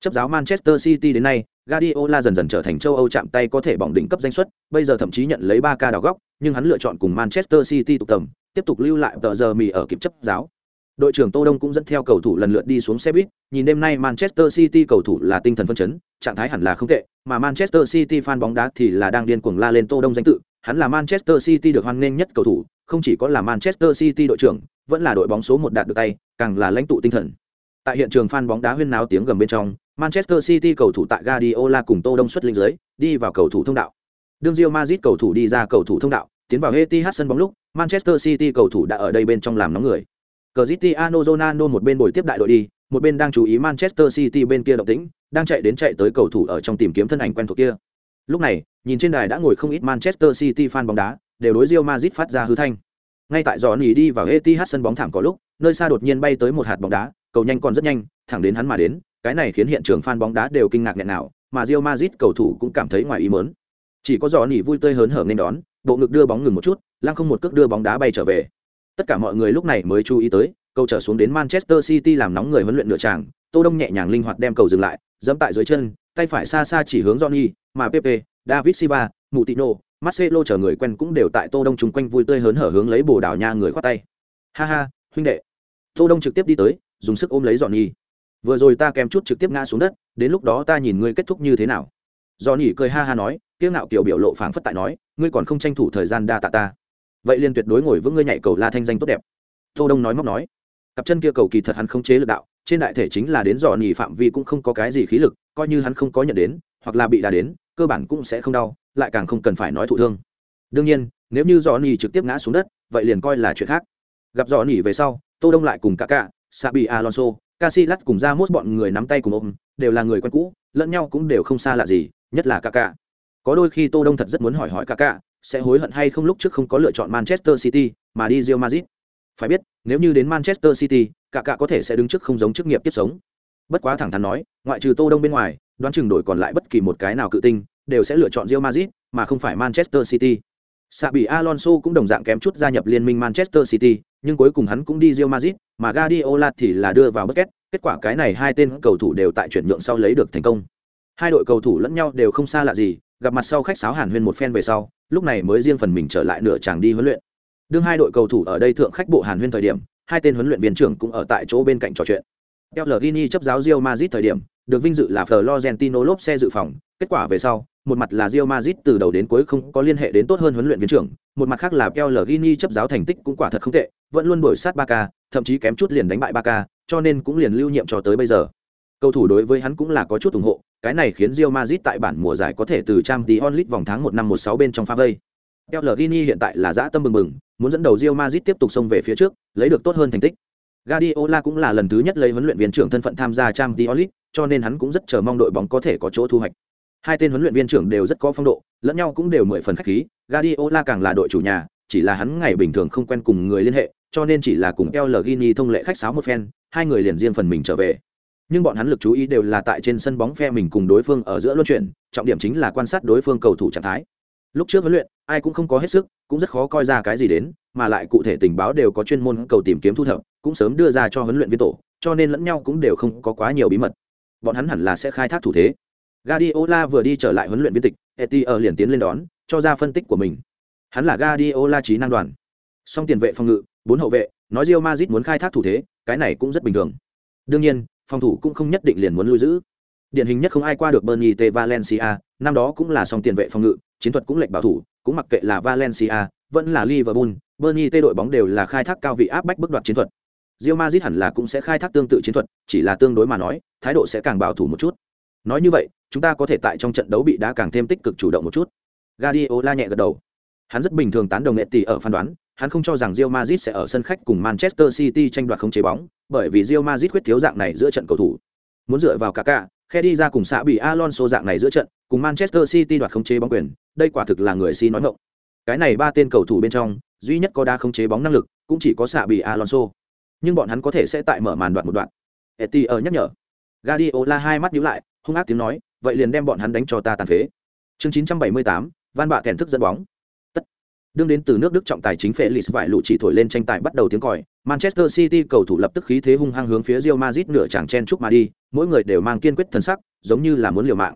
Chấp giáo Manchester City đến nay, Guardiola dần dần trở thành châu Âu chạm tay có thể bỏng đỉnh cấp danh suất, bây giờ thậm chí nhận lấy 3 ca đào góc, nhưng hắn lựa chọn cùng Manchester City tụ tầm, tiếp tục lưu lại tờ giờ mì ở kịp chấp giáo. Đội trưởng Tô Đông cũng dẫn theo cầu thủ lần lượt đi xuống xe buýt, nhìn đêm nay Manchester City cầu thủ là tinh thần phấn chấn, trạng thái hẳn là không tệ, mà Manchester City fan bóng đá thì là đang điên cuồng la lên Tô Đông danh tự, hắn là Manchester City được hoan nghênh nhất cầu thủ, không chỉ có là Manchester City đội trưởng, vẫn là đội bóng số 1 đạt được tay, càng là lãnh tụ tinh thần. Tại hiện trường fan bóng đá huyên náo tiếng gầm bên trong, Manchester City cầu thủ tại Guardiola cùng Tô Đông xuất linh dưới, đi vào cầu thủ thông đạo. Đương Real Madrid cầu thủ đi ra cầu thủ thông đạo, tiến vào Etihad sân bóng lúc, Manchester City cầu thủ đã ở đây bên trong làm nóng người. Cristiano Ronaldo một bên bồi tiếp đại đội đi, một bên đang chú ý Manchester City bên kia động tĩnh, đang chạy đến chạy tới cầu thủ ở trong tìm kiếm thân ảnh quen thuộc kia. Lúc này, nhìn trên đài đã ngồi không ít Manchester City fan bóng đá, đều đối Real Madrid phát ra hư thanh. Ngay tại gió nỉ đi vào Etihad sân bóng thảm có lúc, nơi xa đột nhiên bay tới một hạt bóng đá, cầu nhanh còn rất nhanh, thẳng đến hắn mà đến, cái này khiến hiện trường fan bóng đá đều kinh ngạc nghẹn nào, mà Real Madrid cầu thủ cũng cảm thấy ngoài ý muốn. Chỉ có gió nỉ vui tươi hớn hở nên đón, bộ ngực đưa bóng ngừng một chút, lăng không một cước đưa bóng đá bay trở về. Tất cả mọi người lúc này mới chú ý tới, cầu trở xuống đến Manchester City làm nóng người huấn luyện nửa tràng, Tô Đông nhẹ nhàng linh hoạt đem cầu dừng lại, giẫm tại dưới chân, tay phải xa xa chỉ hướng Johnny, mà Pepe, David Silva, Moutinho, Marcelo chờ người quen cũng đều tại Tô Đông chung quanh vui tươi hớn hở hướng lấy Bồ Đào Nha người khoát tay. Ha ha, huynh đệ. Tô Đông trực tiếp đi tới, dùng sức ôm lấy Johnny. Vừa rồi ta kèm chút trực tiếp ngã xuống đất, đến lúc đó ta nhìn ngươi kết thúc như thế nào. Johnny cười ha ha nói, kiêu ngạo kiểu biểu lộ phảng phất tại nói, ngươi còn không tranh thủ thời gian đa tạ ta. Vậy liền tuyệt đối ngồi vững ngươi nhảy cầu la thanh danh tốt đẹp. Tô Đông nói móc nói cặp chân kia cầu kỳ thật hắn không chế lực đạo trên đại thể chính là đến dò nỉ phạm vi cũng không có cái gì khí lực, coi như hắn không có nhận đến, hoặc là bị đà đến, cơ bản cũng sẽ không đau, lại càng không cần phải nói thụ thương. Đương nhiên, nếu như dò nỉ trực tiếp ngã xuống đất, vậy liền coi là chuyện khác. Gặp dò nỉ về sau, tô đông lại cùng cả cả sabi alonso, Casillas cùng ra mốt bọn người nắm tay cùng ôm, đều là người quen cũ, lẫn nhau cũng đều không xa lạ gì, nhất là cả cả có đôi khi tô đông thật rất muốn hỏi hỏi cả cả sẽ hối hận hay không lúc trước không có lựa chọn manchester city, mà đi real madrid phải biết nếu như đến manchester city cả cả có thể sẽ đứng trước không giống chức nghiệp tiếp sống bất quá thẳng thắn nói ngoại trừ tô đông bên ngoài đoán chừng đổi còn lại bất kỳ một cái nào cự tinh đều sẽ lựa chọn Real Madrid mà không phải Manchester City. Sabi Alonso cũng đồng dạng kém chút gia nhập liên minh Manchester City, nhưng cuối cùng hắn cũng đi Real Madrid, mà Guardiola thì là đưa vào Busquets, kết quả cái này hai tên cầu thủ đều tại chuyển nhượng sau lấy được thành công. Hai đội cầu thủ lẫn nhau đều không xa lạ gì, gặp mặt sau khách sáo Hàn Huyên một phen về sau, lúc này mới riêng phần mình trở lại nửa chàng đi huấn luyện. Đương hai đội cầu thủ ở đây thượng khách bộ Hàn Huyên thời điểm, hai tên huấn luyện viên trưởng cũng ở tại chỗ bên cạnh trò chuyện. el gini chấp giáo Real Madrid thời điểm, được vinh dự là Florentino lốp xe dự phòng, kết quả về sau, một mặt là Real Madrid từ đầu đến cuối không có liên hệ đến tốt hơn huấn luyện viên trưởng, một mặt khác là el gini chấp giáo thành tích cũng quả thật không tệ, vẫn luôn đổi sát Barca, thậm chí kém chút liền đánh bại Barca, cho nên cũng liền lưu nhiệm cho tới bây giờ. Cầu thủ đối với hắn cũng là có chút ủng hộ, cái này khiến Real Madrid tại bản mùa giải có thể từ trang tí onlit vòng tháng một năm 16 bên trong pha vây. Pellegrini hiện tại là dã tâm bừng bừng, muốn dẫn đầu Real Madrid tiếp tục xông về phía trước, lấy được tốt hơn thành tích. Guardiola cũng là lần thứ nhất lấy huấn luyện viên trưởng thân phận tham gia Champions League, cho nên hắn cũng rất chờ mong đội bóng có thể có chỗ thu hoạch. Hai tên huấn luyện viên trưởng đều rất có phong độ, lẫn nhau cũng đều mười phần khách khí, Guardiola càng là đội chủ nhà, chỉ là hắn ngày bình thường không quen cùng người liên hệ, cho nên chỉ là cùng Pellegrini thông lệ khách sáo một phen, hai người liền riêng phần mình trở về. Nhưng bọn hắn lực chú ý đều là tại trên sân bóng phe mình cùng đối phương ở giữa luân chuyển, trọng điểm chính là quan sát đối phương cầu thủ trạng thái. Lúc trước huấn luyện, ai cũng không có hết sức, cũng rất khó coi ra cái gì đến, mà lại cụ thể tình báo đều có chuyên môn cầu tìm kiếm thu thập, cũng sớm đưa ra cho huấn luyện viên tổ, cho nên lẫn nhau cũng đều không có quá nhiều bí mật. Bọn hắn hẳn là sẽ khai thác thủ thế. Guardiola vừa đi trở lại huấn luyện viên tịch, Etier liền tiến lên đón, cho ra phân tích của mình. Hắn là Guardiola trí năng đoàn. Song tiền vệ phòng ngự, bốn hậu vệ, nói Real Madrid muốn khai thác thủ thế, cái này cũng rất bình thường. Đương nhiên, phòng thủ cũng không nhất định liền muốn lưu giữ. Điển hình nhất không ai qua được Bernie T Valencia, năm đó cũng là song tiền vệ phòng ngự, chiến thuật cũng lệch bảo thủ, cũng mặc kệ là Valencia, vẫn là Liverpool, Burnley tê đội bóng đều là khai thác cao vị áp bách bức đoạt chiến thuật. Real Madrid hẳn là cũng sẽ khai thác tương tự chiến thuật, chỉ là tương đối mà nói, thái độ sẽ càng bảo thủ một chút. Nói như vậy, chúng ta có thể tại trong trận đấu bị đá càng thêm tích cực chủ động một chút. Guardiola nhẹ gật đầu. Hắn rất bình thường tán đồng nghệ tỷ ở phán đoán, hắn không cho rằng Real Madrid sẽ ở sân khách cùng Manchester City tranh đoạt không chế bóng, bởi vì Real Madrid khuyết thiếu dạng này giữa trận cầu thủ. Muốn dựa vào Kaká, khe đi ra cùng xã bị Alonso dạng này giữa trận, cùng Manchester City đoạt không chế bóng quyền, đây quả thực là người si nói ngọng. Cái này ba tên cầu thủ bên trong, duy nhất có đa không chế bóng năng lực, cũng chỉ có xã bị Alonso. Nhưng bọn hắn có thể sẽ tại mở màn đoạn một đoạn. Eti ở nhắc nhở. Guardiola hai mắt nhíu lại, hung ác tiếng nói, vậy liền đem bọn hắn đánh cho ta tàn phế. Chương 978, Van Bạ kèn thức dẫn bóng. Tất. Đương đến từ nước Đức trọng tài chính Felix vải lụ chỉ thổi lên tranh tài bắt đầu tiếng còi, Manchester City cầu thủ lập tức khí thế hung hăng hướng phía Real Madrid nửa chẳng chen chúc mà đi, mỗi người đều mang kiên quyết thần sắc, giống như là muốn liều mạng.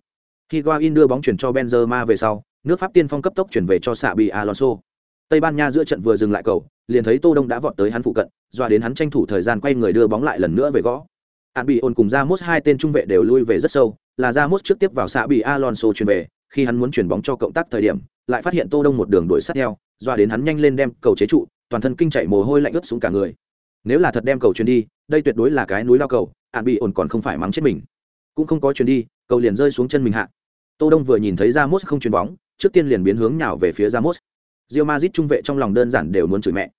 Higuain đưa bóng chuyển cho Benzema về sau, nước Pháp tiên phong cấp tốc chuyển về cho Xabi Alonso. Tây Ban Nha giữa trận vừa dừng lại cầu, liền thấy Tô Đông đã vọt tới hắn phụ cận, doa đến hắn tranh thủ thời gian quay người đưa bóng lại lần nữa về gõ. Albion cùng Ramos hai tên trung vệ đều lui về rất sâu, là Ramos trước tiếp vào Xabi Alonso chuyển về, khi hắn muốn chuyển bóng cho cộng tác thời điểm, lại phát hiện Tô Đông một đường đuổi sát theo, doa đến hắn nhanh lên đem cầu chế trụ, toàn thân kinh chạy mồ hôi lạnh ướt xuống cả người. Nếu là thật đem cầu chuyền đi, đây tuyệt đối là cái núi lao cầu, Ả bị ổn còn không phải mắng chết mình. Cũng không có chuyền đi, cầu liền rơi xuống chân mình hạ. Tô Đông vừa nhìn thấy ra mốt không chuyền bóng, trước tiên liền biến hướng nhào về phía ra mốt rio mazit trung vệ trong lòng đơn giản đều muốn chửi mẹ.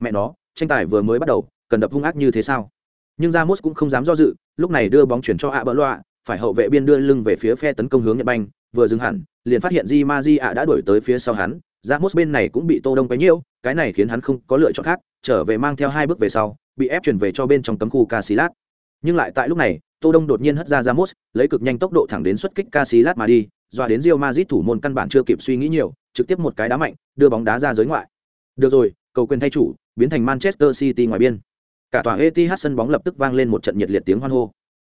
Mẹ nó, tranh tài vừa mới bắt đầu, cần đập hung ác như thế sao? Nhưng ra mốt cũng không dám do dự, lúc này đưa bóng chuyển cho Abeloa, phải hậu vệ biên đưa lưng về phía phe tấn công hướng Nhật Banh, vừa dừng hẳn, liền phát hiện Di ma di ạ đã đuổi tới phía sau hắn, Ramos bên này cũng bị Tô Đông quấy nhiễu, cái này khiến hắn không có lựa chọn khác, trở về mang theo hai bước về sau, bị ép chuyển về cho bên trong cấm khu Casillas. Nhưng lại tại lúc này, Tô Đông đột nhiên hất ra Ramos, lấy cực nhanh tốc độ thẳng đến xuất kích Casillas mà đi, dọa đến Real Madrid thủ môn căn bản chưa kịp suy nghĩ nhiều, trực tiếp một cái đá mạnh, đưa bóng đá ra giới ngoại. Được rồi, cầu quyền thay chủ, biến thành Manchester City ngoài biên. Cả tòa Etihad sân bóng lập tức vang lên một trận nhiệt liệt tiếng hoan hô.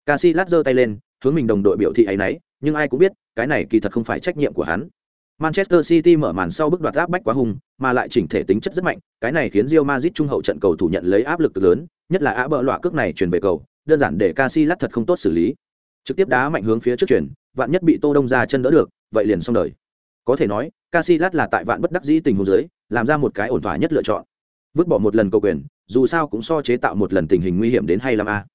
Casillas giơ tay lên, hướng mình đồng đội biểu thị ấy nấy, nhưng ai cũng biết, cái này kỳ thật không phải trách nhiệm của hắn. Manchester City mở màn sau bước đoạt áp bách quá hùng, mà lại chỉnh thể tính chất rất mạnh, cái này khiến Real Madrid trung hậu trận cầu thủ nhận lấy áp lực cực lớn, nhất là á bờ loạ cước này chuyển về cầu, đơn giản để Casillas thật không tốt xử lý. Trực tiếp đá mạnh hướng phía trước chuyển, vạn nhất bị Tô Đông ra chân đỡ được, vậy liền xong đời. Có thể nói, Casillas là tại vạn bất đắc dĩ tình huống dưới, làm ra một cái ổn thỏa nhất lựa chọn. Vứt bỏ một lần cầu quyền, dù sao cũng so chế tạo một lần tình hình nguy hiểm đến hay lắm a.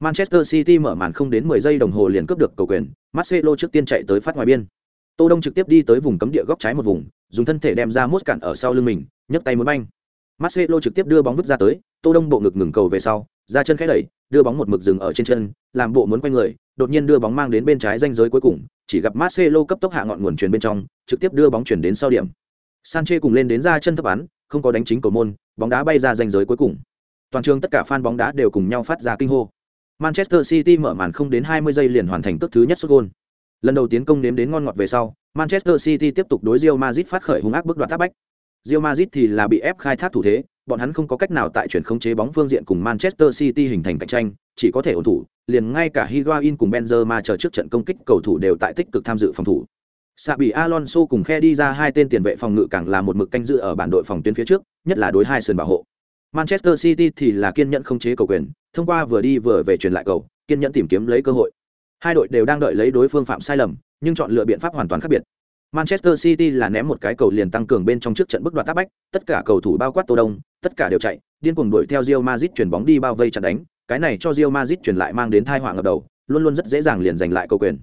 Manchester City mở màn không đến 10 giây đồng hồ liền cướp được cầu quyền, Marcelo trước tiên chạy tới phát ngoài biên. Tô Đông trực tiếp đi tới vùng cấm địa góc trái một vùng, dùng thân thể đem ra mút cản ở sau lưng mình, nhấc tay muốn banh. Marcelo trực tiếp đưa bóng vứt ra tới, Tô Đông bộ ngực ngừng cầu về sau, ra chân khẽ đẩy, đưa bóng một mực dừng ở trên chân, làm bộ muốn quay người, đột nhiên đưa bóng mang đến bên trái ranh giới cuối cùng, chỉ gặp Marcelo cấp tốc hạ ngọn nguồn truyền bên trong, trực tiếp đưa bóng chuyển đến sau điểm. Sanche cùng lên đến ra chân thấp bắn, không có đánh chính cầu môn, bóng đá bay ra ranh giới cuối cùng. Toàn trường tất cả fan bóng đá đều cùng nhau phát ra kinh hô. Manchester City mở màn không đến 20 giây liền hoàn thành cước thứ nhất sút gôn. Lần đầu tiến công nếm đến ngon ngọt về sau, Manchester City tiếp tục đối Real Madrid phát khởi hung ác bước đoạt áp bách. Real Madrid thì là bị ép khai thác thủ thế, bọn hắn không có cách nào tại chuyển khống chế bóng phương diện cùng Manchester City hình thành cạnh tranh, chỉ có thể ổn thủ, liền ngay cả Higuain cùng Benzema chờ trước trận công kích cầu thủ đều tại tích cực tham dự phòng thủ. Sabi Alonso cùng khe đi ra hai tên tiền vệ phòng ngự càng là một mực canh giữ ở bản đội phòng tuyến phía trước, nhất là đối hai sườn bảo hộ. Manchester City thì là kiên nhẫn không chế cầu quyền, thông qua vừa đi vừa về truyền lại cầu, kiên nhẫn tìm kiếm lấy cơ hội. Hai đội đều đang đợi lấy đối phương phạm sai lầm, nhưng chọn lựa biện pháp hoàn toàn khác biệt. Manchester City là ném một cái cầu liền tăng cường bên trong trước trận bức đoạt tác bách, tất cả cầu thủ bao quát Tô Đông, tất cả đều chạy, điên cuồng đuổi theo Real Madrid chuyển bóng đi bao vây chặn đánh, cái này cho Real Madrid chuyển lại mang đến thai họa ngập đầu, luôn luôn rất dễ dàng liền giành lại cầu quyền.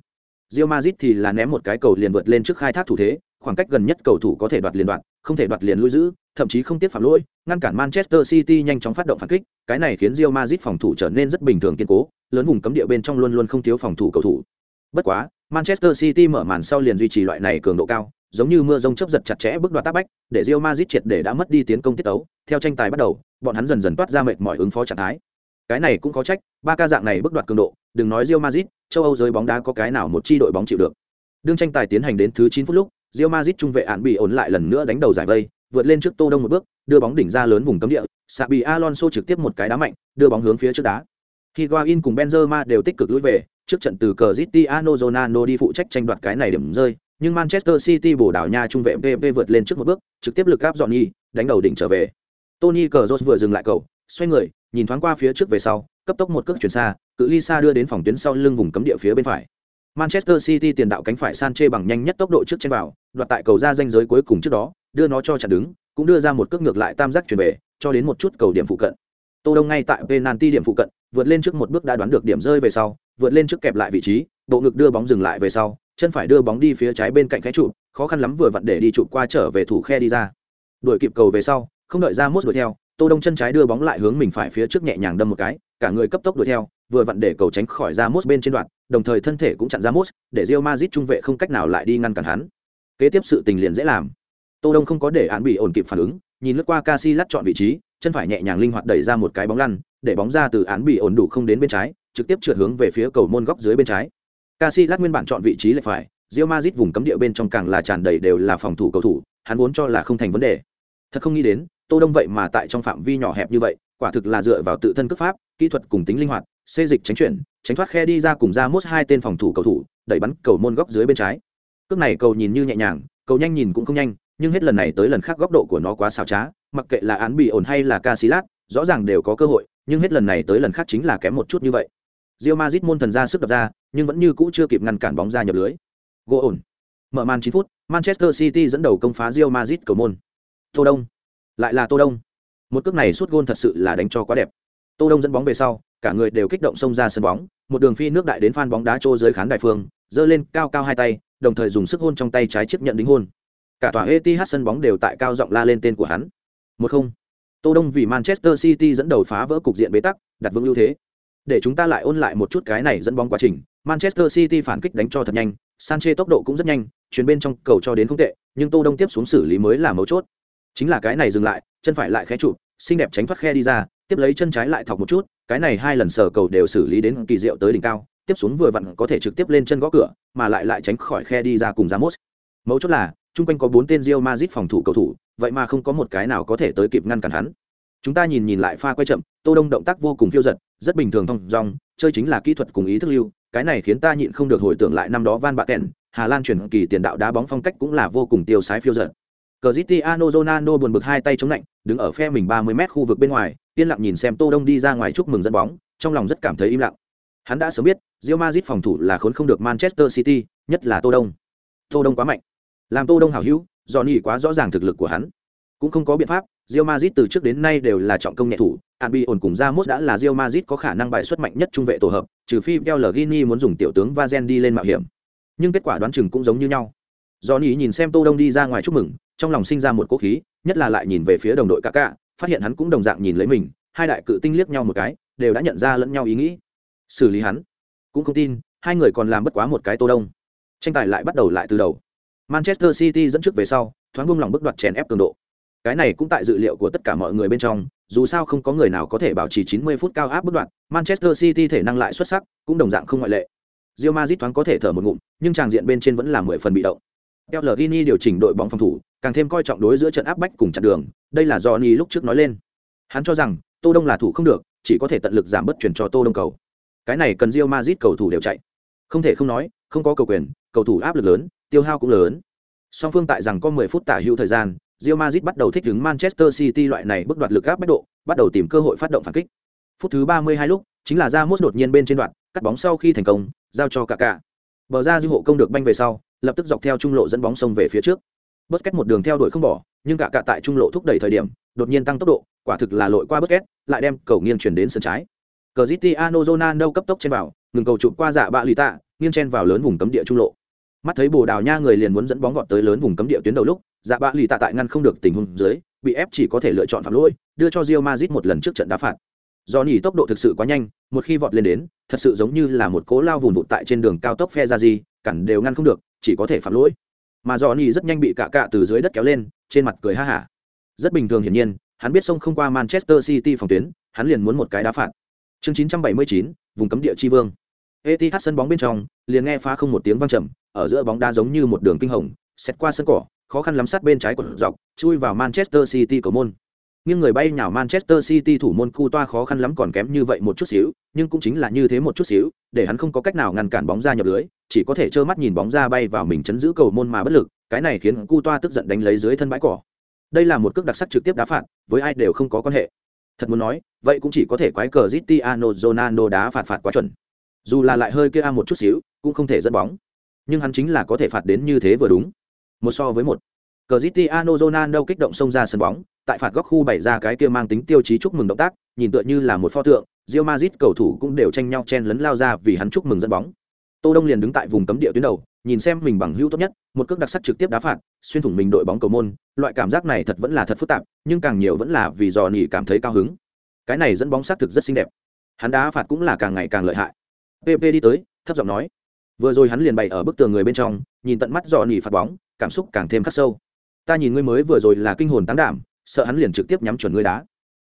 Real Madrid thì là ném một cái cầu liền vượt lên trước khai thác thủ thế, khoảng cách gần nhất cầu thủ có thể đoạt liền đoạt, không thể đoạt liền lui giữ, thậm chí không tiếp phạm lỗi, ngăn cản Manchester City nhanh chóng phát động phản kích, cái này khiến Real Madrid phòng thủ trở nên rất bình thường kiên cố, lớn vùng cấm địa bên trong luôn luôn không thiếu phòng thủ cầu thủ. Bất quá, Manchester City mở màn sau liền duy trì loại này cường độ cao, giống như mưa rông chớp giật chặt chẽ bước đoạt tác bách, để Real Madrid triệt để đã mất đi tiến công tiết tấu, theo tranh tài bắt đầu, bọn hắn dần dần toát ra mệt mỏi ứng phó trạng thái. Cái này cũng có trách, ba ca dạng này bước đoạt cường độ, đừng nói Real Madrid, châu Âu giới bóng đá có cái nào một chi đội bóng chịu được. Đương tranh tài tiến hành đến thứ 9 phút lúc, Real Madrid trung vệ án bị ổn lại lần nữa đánh đầu giải vây, vượt lên trước Tô Đông một bước, đưa bóng đỉnh ra lớn vùng cấm địa, Sabi Alonso trực tiếp một cái đá mạnh, đưa bóng hướng phía trước đá. Higuain cùng Benzema đều tích cực lùi về, trước trận từ Cristiano Ronaldo đi phụ trách tranh đoạt cái này điểm rơi, nhưng Manchester City bổ đảo nhà trung vệ PP vượt lên trước một bước, trực tiếp lực áp dọn nhi, đánh đầu đỉnh trở về. Tony Kroos vừa dừng lại cầu, xoay người, nhìn thoáng qua phía trước về sau, cấp tốc một cước chuyển xa, cự ly xa đưa đến phòng tuyến sau lưng vùng cấm địa phía bên phải. Manchester City tiền đạo cánh phải Sanche bằng nhanh nhất tốc độ trước trên vào, đoạt tại cầu ra danh giới cuối cùng trước đó, đưa nó cho chặn đứng, cũng đưa ra một cước ngược lại tam giác chuyển về, cho đến một chút cầu điểm phụ cận. Tô Đông ngay tại penalty điểm phụ cận, vượt lên trước một bước đã đoán được điểm rơi về sau, vượt lên trước kẹp lại vị trí, bộ ngực đưa bóng dừng lại về sau, chân phải đưa bóng đi phía trái bên cạnh cái trụ, khó khăn lắm vừa vặn để đi trụ qua trở về thủ khe đi ra. Đuổi kịp cầu về sau, không đợi ra mốt đuổi theo, Tô Đông chân trái đưa bóng lại hướng mình phải phía trước nhẹ nhàng đâm một cái, cả người cấp tốc đuổi theo, vừa vặn để cầu tránh khỏi ra mốt bên trên đoạn, đồng thời thân thể cũng chặn ra mốt, để Real Madrid trung vệ không cách nào lại đi ngăn cản hắn. Kế tiếp sự tình liền dễ làm. Tô Đông không có để án bị ổn kịp phản ứng, nhìn lướt qua Casillas chọn vị trí, chân phải nhẹ nhàng linh hoạt đẩy ra một cái bóng lăn, để bóng ra từ án bị ổn đủ không đến bên trái, trực tiếp trượt hướng về phía cầu môn góc dưới bên trái. Casillas nguyên bản chọn vị trí lại phải, Real Madrid vùng cấm địa bên trong càng là tràn đầy đều là phòng thủ cầu thủ, hắn vốn cho là không thành vấn đề. Thật không nghĩ đến, Tô Đông vậy mà tại trong phạm vi nhỏ hẹp như vậy, quả thực là dựa vào tự thân cước pháp, kỹ thuật cùng tính linh hoạt, xê dịch tránh chuyển, tránh thoát khe đi ra cùng ra mút hai tên phòng thủ cầu thủ, đẩy bắn cầu môn góc dưới bên trái. Cước này cầu nhìn như nhẹ nhàng, cầu nhanh nhìn cũng không nhanh, nhưng hết lần này tới lần khác góc độ của nó quá xảo trá, mặc kệ là án bị ổn hay là Casillas, rõ ràng đều có cơ hội, nhưng hết lần này tới lần khác chính là kém một chút như vậy. Real Madrid môn thần ra sức đập ra, nhưng vẫn như cũ chưa kịp ngăn cản bóng ra nhập lưới. Gỗ ổn. Mở màn 9 phút, Manchester City dẫn đầu công phá Real Madrid cầu môn. Tô Đông. Lại là Tô Đông. Một cước này sút gôn thật sự là đánh cho quá đẹp. Tô Đông dẫn bóng về sau, cả người đều kích động xông ra sân bóng, một đường phi nước đại đến phan bóng đá trô dưới khán đài phương, giơ lên cao cao hai tay, đồng thời dùng sức hôn trong tay trái chấp nhận đính hôn. Cả tòa Etihad sân bóng đều tại cao giọng la lên tên của hắn. Một không. Tô Đông vì Manchester City dẫn đầu phá vỡ cục diện bế tắc, đặt vững ưu thế. Để chúng ta lại ôn lại một chút cái này dẫn bóng quá trình, Manchester City phản kích đánh cho thật nhanh, Sanchez tốc độ cũng rất nhanh, chuyển bên trong cầu cho đến không tệ, nhưng Tô Đông tiếp xuống xử lý mới là mấu chốt. Chính là cái này dừng lại, chân phải lại khé trụ, xinh đẹp tránh thoát khe đi ra, tiếp lấy chân trái lại thọc một chút, cái này hai lần sở cầu đều xử lý đến kỳ diệu tới đỉnh cao, tiếp xuống vừa vặn có thể trực tiếp lên chân gõ cửa, mà lại lại tránh khỏi khe đi ra cùng ra mốt Mấu chốt là, chung quanh có bốn tên Real Madrid phòng thủ cầu thủ, vậy mà không có một cái nào có thể tới kịp ngăn cản hắn. Chúng ta nhìn nhìn lại pha quay chậm, Tô Đông động tác vô cùng phiêu dật, rất bình thường thông dong, chơi chính là kỹ thuật cùng ý thức lưu, cái này khiến ta nhịn không được hồi tưởng lại năm đó Van Baten, Hà Lan chuyển kỳ tiền đạo đá bóng phong cách cũng là vô cùng tiêu sái phiêu dật. Cristiano Ronaldo buồn bực hai tay chống lạnh, đứng ở phe mình 30m khu vực bên ngoài, yên lặng nhìn xem Tô Đông đi ra ngoài chúc mừng dẫn bóng, trong lòng rất cảm thấy im lặng. Hắn đã sớm biết, Real Madrid phòng thủ là khốn không được Manchester City, nhất là Tô Đông. Tô Đông quá mạnh. Làm Tô Đông hảo hữu, Johnny quá rõ ràng thực lực của hắn. Cũng không có biện pháp, Real Madrid từ trước đến nay đều là trọng công nhẹ thủ, Albion cùng Ramos đã là Real Madrid có khả năng bài xuất mạnh nhất trung vệ tổ hợp, trừ phi Pellegrini muốn dùng tiểu tướng Vazen đi lên mạo hiểm. Nhưng kết quả đoán chừng cũng giống như nhau. Johnny nhìn xem Tô Đông đi ra ngoài chúc mừng, trong lòng sinh ra một cố khí, nhất là lại nhìn về phía đồng đội Kaká, phát hiện hắn cũng đồng dạng nhìn lấy mình, hai đại cự tinh liếc nhau một cái, đều đã nhận ra lẫn nhau ý nghĩ. Xử lý hắn, cũng không tin, hai người còn làm bất quá một cái Tô Đông. Tranh tài lại bắt đầu lại từ đầu. Manchester City dẫn trước về sau, thoáng buông lòng bước đoạt chèn ép cường độ. Cái này cũng tại dự liệu của tất cả mọi người bên trong, dù sao không có người nào có thể bảo trì 90 phút cao áp bước đoạn, Manchester City thể năng lại xuất sắc, cũng đồng dạng không ngoại lệ. Real Madrid thoáng có thể thở một ngụm, nhưng tràng diện bên trên vẫn là 10 phần bị động. Pellegrini điều chỉnh đội bóng phòng thủ, càng thêm coi trọng đối giữa trận áp bách cùng chặn đường, đây là Johnny lúc trước nói lên. Hắn cho rằng, Tô Đông là thủ không được, chỉ có thể tận lực giảm bớt chuyển cho Tô Đông cầu. Cái này cần Real Madrid cầu thủ đều chạy. Không thể không nói, không có cầu quyền, cầu thủ áp lực lớn, tiêu hao cũng lớn. Song phương tại rằng có 10 phút tả hữu thời gian, Real Madrid bắt đầu thích ứng Manchester City loại này bước đoạt lực áp bách độ, bắt đầu tìm cơ hội phát động phản kích. Phút thứ 32 lúc, chính là Ramos đột nhiên bên trên đoạn, cắt bóng sau khi thành công, giao cho Kaká. Bờ ra dư hộ công được banh về sau, lập tức dọc theo trung lộ dẫn bóng sông về phía trước. Busquets một đường theo đuổi không bỏ, nhưng cả cả tại trung lộ thúc đẩy thời điểm, đột nhiên tăng tốc độ, quả thực là lội qua Busquets, lại đem cầu nghiêng chuyển đến sân trái. Cristiano Ronaldo cấp tốc trên vào, ngừng cầu chụp qua dạ bạ lì tạ, nghiêng chen vào lớn vùng cấm địa trung lộ. Mắt thấy Bồ Đào Nha người liền muốn dẫn bóng vọt tới lớn vùng cấm địa tuyến đầu lúc, dạ bạ lì tạ tại ngăn không được tình huống dưới, bị ép chỉ có thể lựa chọn phạm lỗi, đưa cho Real Madrid một lần trước trận đá phạt. Do nhỉ tốc độ thực sự quá nhanh, một khi vọt lên đến, thật sự giống như là một cố lao vùn vụt tại trên đường cao tốc phe ra gì, cản đều ngăn không được, chỉ có thể phạm lỗi. Mà dò nhỉ rất nhanh bị cạ cạ từ dưới đất kéo lên, trên mặt cười ha hả. Rất bình thường hiển nhiên, hắn biết sông không qua Manchester City phòng tuyến, hắn liền muốn một cái đá phạt. Chương 979, vùng cấm địa chi vương. Etihad sân bóng bên trong, liền nghe phá không một tiếng vang trầm, ở giữa bóng đá giống như một đường kinh hồng, xét qua sân cỏ, khó khăn lắm sát bên trái của dọc, chui vào Manchester City cầu môn. Nhưng người bay nhào Manchester City thủ môn cu toa khó khăn lắm còn kém như vậy một chút xíu, nhưng cũng chính là như thế một chút xíu, để hắn không có cách nào ngăn cản bóng ra nhập lưới, chỉ có thể trơ mắt nhìn bóng ra bay vào mình chấn giữ cầu môn mà bất lực, cái này khiến cu toa tức giận đánh lấy dưới thân bãi cỏ. Đây là một cước đặc sắc trực tiếp đá phạt, với ai đều không có quan hệ. Thật muốn nói, vậy cũng chỉ có thể quái cờ Cristiano Ronaldo đá phạt phạt quá chuẩn. Dù là lại hơi kia một chút xíu, cũng không thể dẫn bóng. Nhưng hắn chính là có thể phạt đến như thế vừa đúng. Một so với một. Cristiano Ronaldo kích động xông ra sân bóng, tại phạt góc khu bày ra cái kia mang tính tiêu chí chúc mừng động tác, nhìn tựa như là một pho tượng Real Madrid cầu thủ cũng đều tranh nhau chen lấn lao ra vì hắn chúc mừng dẫn bóng. Tô đông liền đứng tại vùng cấm địa tuyến đầu nhìn xem mình bằng hữu tốt nhất một cước đặc sắc trực tiếp đá phạt xuyên thủng mình đội bóng cầu môn loại cảm giác này thật vẫn là thật phức tạp nhưng càng nhiều vẫn là vì dò nỉ cảm thấy cao hứng. Cái này dẫn bóng xác thực rất xinh đẹp. Hắn đá phạt cũng là càng ngày càng lợi hại. Pp đi tới thấp giọng nói. Vừa rồi hắn liền bày ở bức tường người bên trong nhìn tận mắt dò nỉ phạt bóng cảm xúc càng thêm khắc sâu ta nhìn ngươi mới vừa rồi là kinh hồn tán đảm, sợ hắn liền trực tiếp nhắm chuẩn ngươi đá.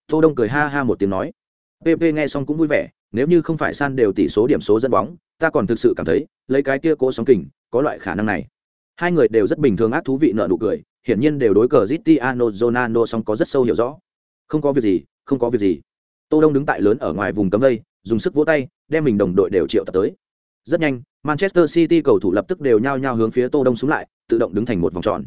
Tô đông cười ha ha một tiếng nói. Pp nghe xong cũng vui vẻ, nếu như không phải san đều tỷ số điểm số dẫn bóng, ta còn thực sự cảm thấy, lấy cái kia cố sóng kình, có loại khả năng này. Hai người đều rất bình thường ác thú vị nợ nụ cười, hiển nhiên đều đối cờ Ano Zonano song có rất sâu hiểu rõ. Không có việc gì, không có việc gì. Tô đông đứng tại lớn ở ngoài vùng cấm vây dùng sức vỗ tay, đem mình đồng đội đều triệu tập tới. Rất nhanh, manchester city cầu thủ lập tức đều nhao nhao hướng phía tô đông xuống lại, tự động đứng thành một vòng tròn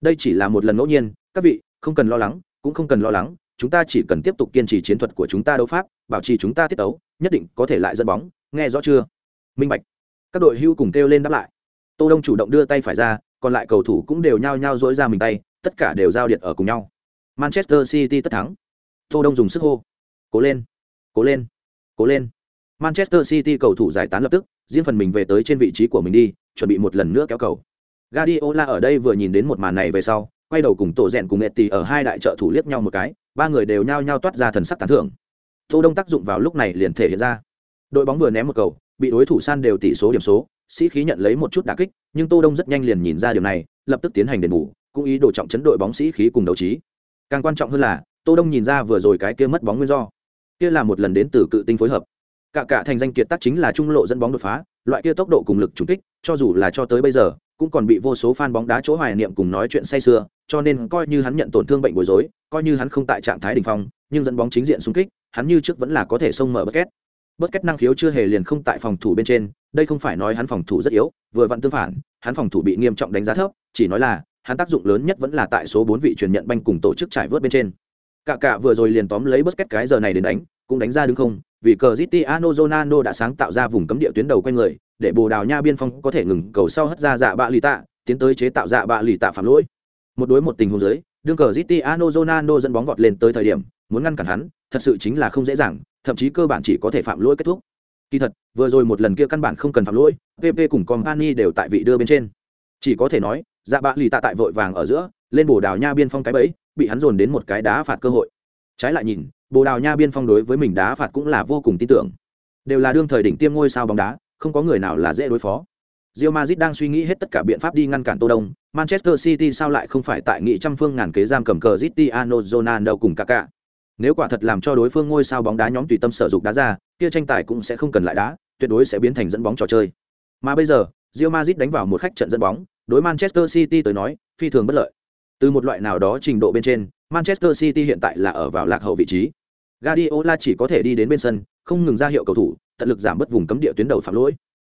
đây chỉ là một lần ngẫu nhiên, các vị, không cần lo lắng, cũng không cần lo lắng, chúng ta chỉ cần tiếp tục kiên trì chiến thuật của chúng ta đấu pháp, bảo trì chúng ta tiết tấu, nhất định có thể lại dẫn bóng, nghe rõ chưa? Minh bạch. Các đội hưu cùng kêu lên đáp lại. Tô đông chủ động đưa tay phải ra, còn lại cầu thủ cũng đều nhao nhao dỗi ra mình tay, tất cả đều giao điện ở cùng nhau. Manchester city tất thắng. Tô đông dùng sức hô. Cố lên cố lên cố lên. Manchester city cầu thủ giải tán lập tức, riêng phần mình về tới trên vị trí của mình đi, chuẩn bị một lần nữa kéo cầu. Guardiola ở đây vừa nhìn đến một màn này về sau, quay đầu cùng tổ rèn cùng Etti ở hai đại trợ thủ liếc nhau một cái, ba người đều nhao nhao toát ra thần sắc tán thưởng. Tô đông tác dụng vào lúc này liền thể hiện ra. Đội bóng vừa ném một cầu, bị đối thủ san đều tỷ số điểm số, sĩ khí nhận lấy một chút đả kích, nhưng tô đông rất nhanh liền nhìn ra điều này, lập tức tiến hành đền bù, cũng ý đồ trọng chấn đội bóng sĩ khí cùng đấu trí. Càng quan trọng hơn là, tô đông nhìn ra vừa rồi cái kia mất bóng nguyên do. Kia là một lần đến từ cự tinh phối hợp. Cả cả thành danh kiệt tác chính là trung lộ dẫn bóng đột phá, loại kia tốc độ cùng lực trúng kích, cho dù là cho tới bây giờ cũng còn bị vô số fan bóng đá chỗ hoài niệm cùng nói chuyện say sưa, cho nên coi như hắn nhận tổn thương bệnh bối rối, coi như hắn không tại trạng thái đỉnh phong, nhưng dẫn bóng chính diện xung kích, hắn như trước vẫn là có thể xông mở bất kết. bất kết năng khiếu chưa hề liền không tại phòng thủ bên trên, đây không phải nói hắn phòng thủ rất yếu, vừa vặn tương phản, hắn phòng thủ bị nghiêm trọng đánh giá thấp, chỉ nói là, hắn tác dụng lớn nhất vẫn là tại số bốn vị truyền nhận banh cùng tổ chức trải vớt bên trên cả cả vừa rồi liền tóm lấy bất kết cái giờ này đến đánh, cũng đánh ra đứng không, vì Cristiano Ronaldo đã sáng tạo ra vùng cấm địa tuyến đầu quanh người để bồ đào nha biên phong có thể ngừng cầu sau hất ra dạ bạ lì tạ, tiến tới chế tạo dạ bạ lì tạ phạm lỗi. Một đối một tình huống dưới, đương cờ ziti ano zonano dẫn bóng vọt lên tới thời điểm, muốn ngăn cản hắn, thật sự chính là không dễ dàng, thậm chí cơ bản chỉ có thể phạm lỗi kết thúc. Kỳ thật, vừa rồi một lần kia căn bản không cần phạm lỗi pp cùng company đều tại vị đưa bên trên. Chỉ có thể nói dạ bạ lì tạ tại vội vàng ở giữa, lên bồ đào nha biên phong cái bẫy, bị hắn dồn đến một cái đá phạt cơ hội. Trái lại nhìn, bồ đào nha biên phong đối với mình đá phạt cũng là vô cùng tin tưởng. Đều là đương thời đỉnh tiêm ngôi sao bóng đá không có người nào là dễ đối phó. Real Madrid đang suy nghĩ hết tất cả biện pháp đi ngăn cản Tô Đông, Manchester City sao lại không phải tại nghị trăm phương ngàn kế giam cầm cờ Cristiano Ronaldo cùng Kaká? Nếu quả thật làm cho đối phương ngôi sao bóng đá nhóm tùy tâm sở dục đá ra kia tranh tài cũng sẽ không cần lại đá tuyệt đối sẽ biến thành dẫn bóng trò chơi. Mà bây giờ Real Madrid đánh vào một khách trận dẫn bóng đối Manchester City tới nói phi thường bất lợi. Từ một loại nào đó trình độ bên trên Manchester City hiện tại là ở vào lạc hậu vị trí. Guardiola chỉ có thể đi đến bên sân không ngừng ra hiệu cầu thủ tận lực giảm bớt vùng cấm địa tuyến đầu phạm lỗi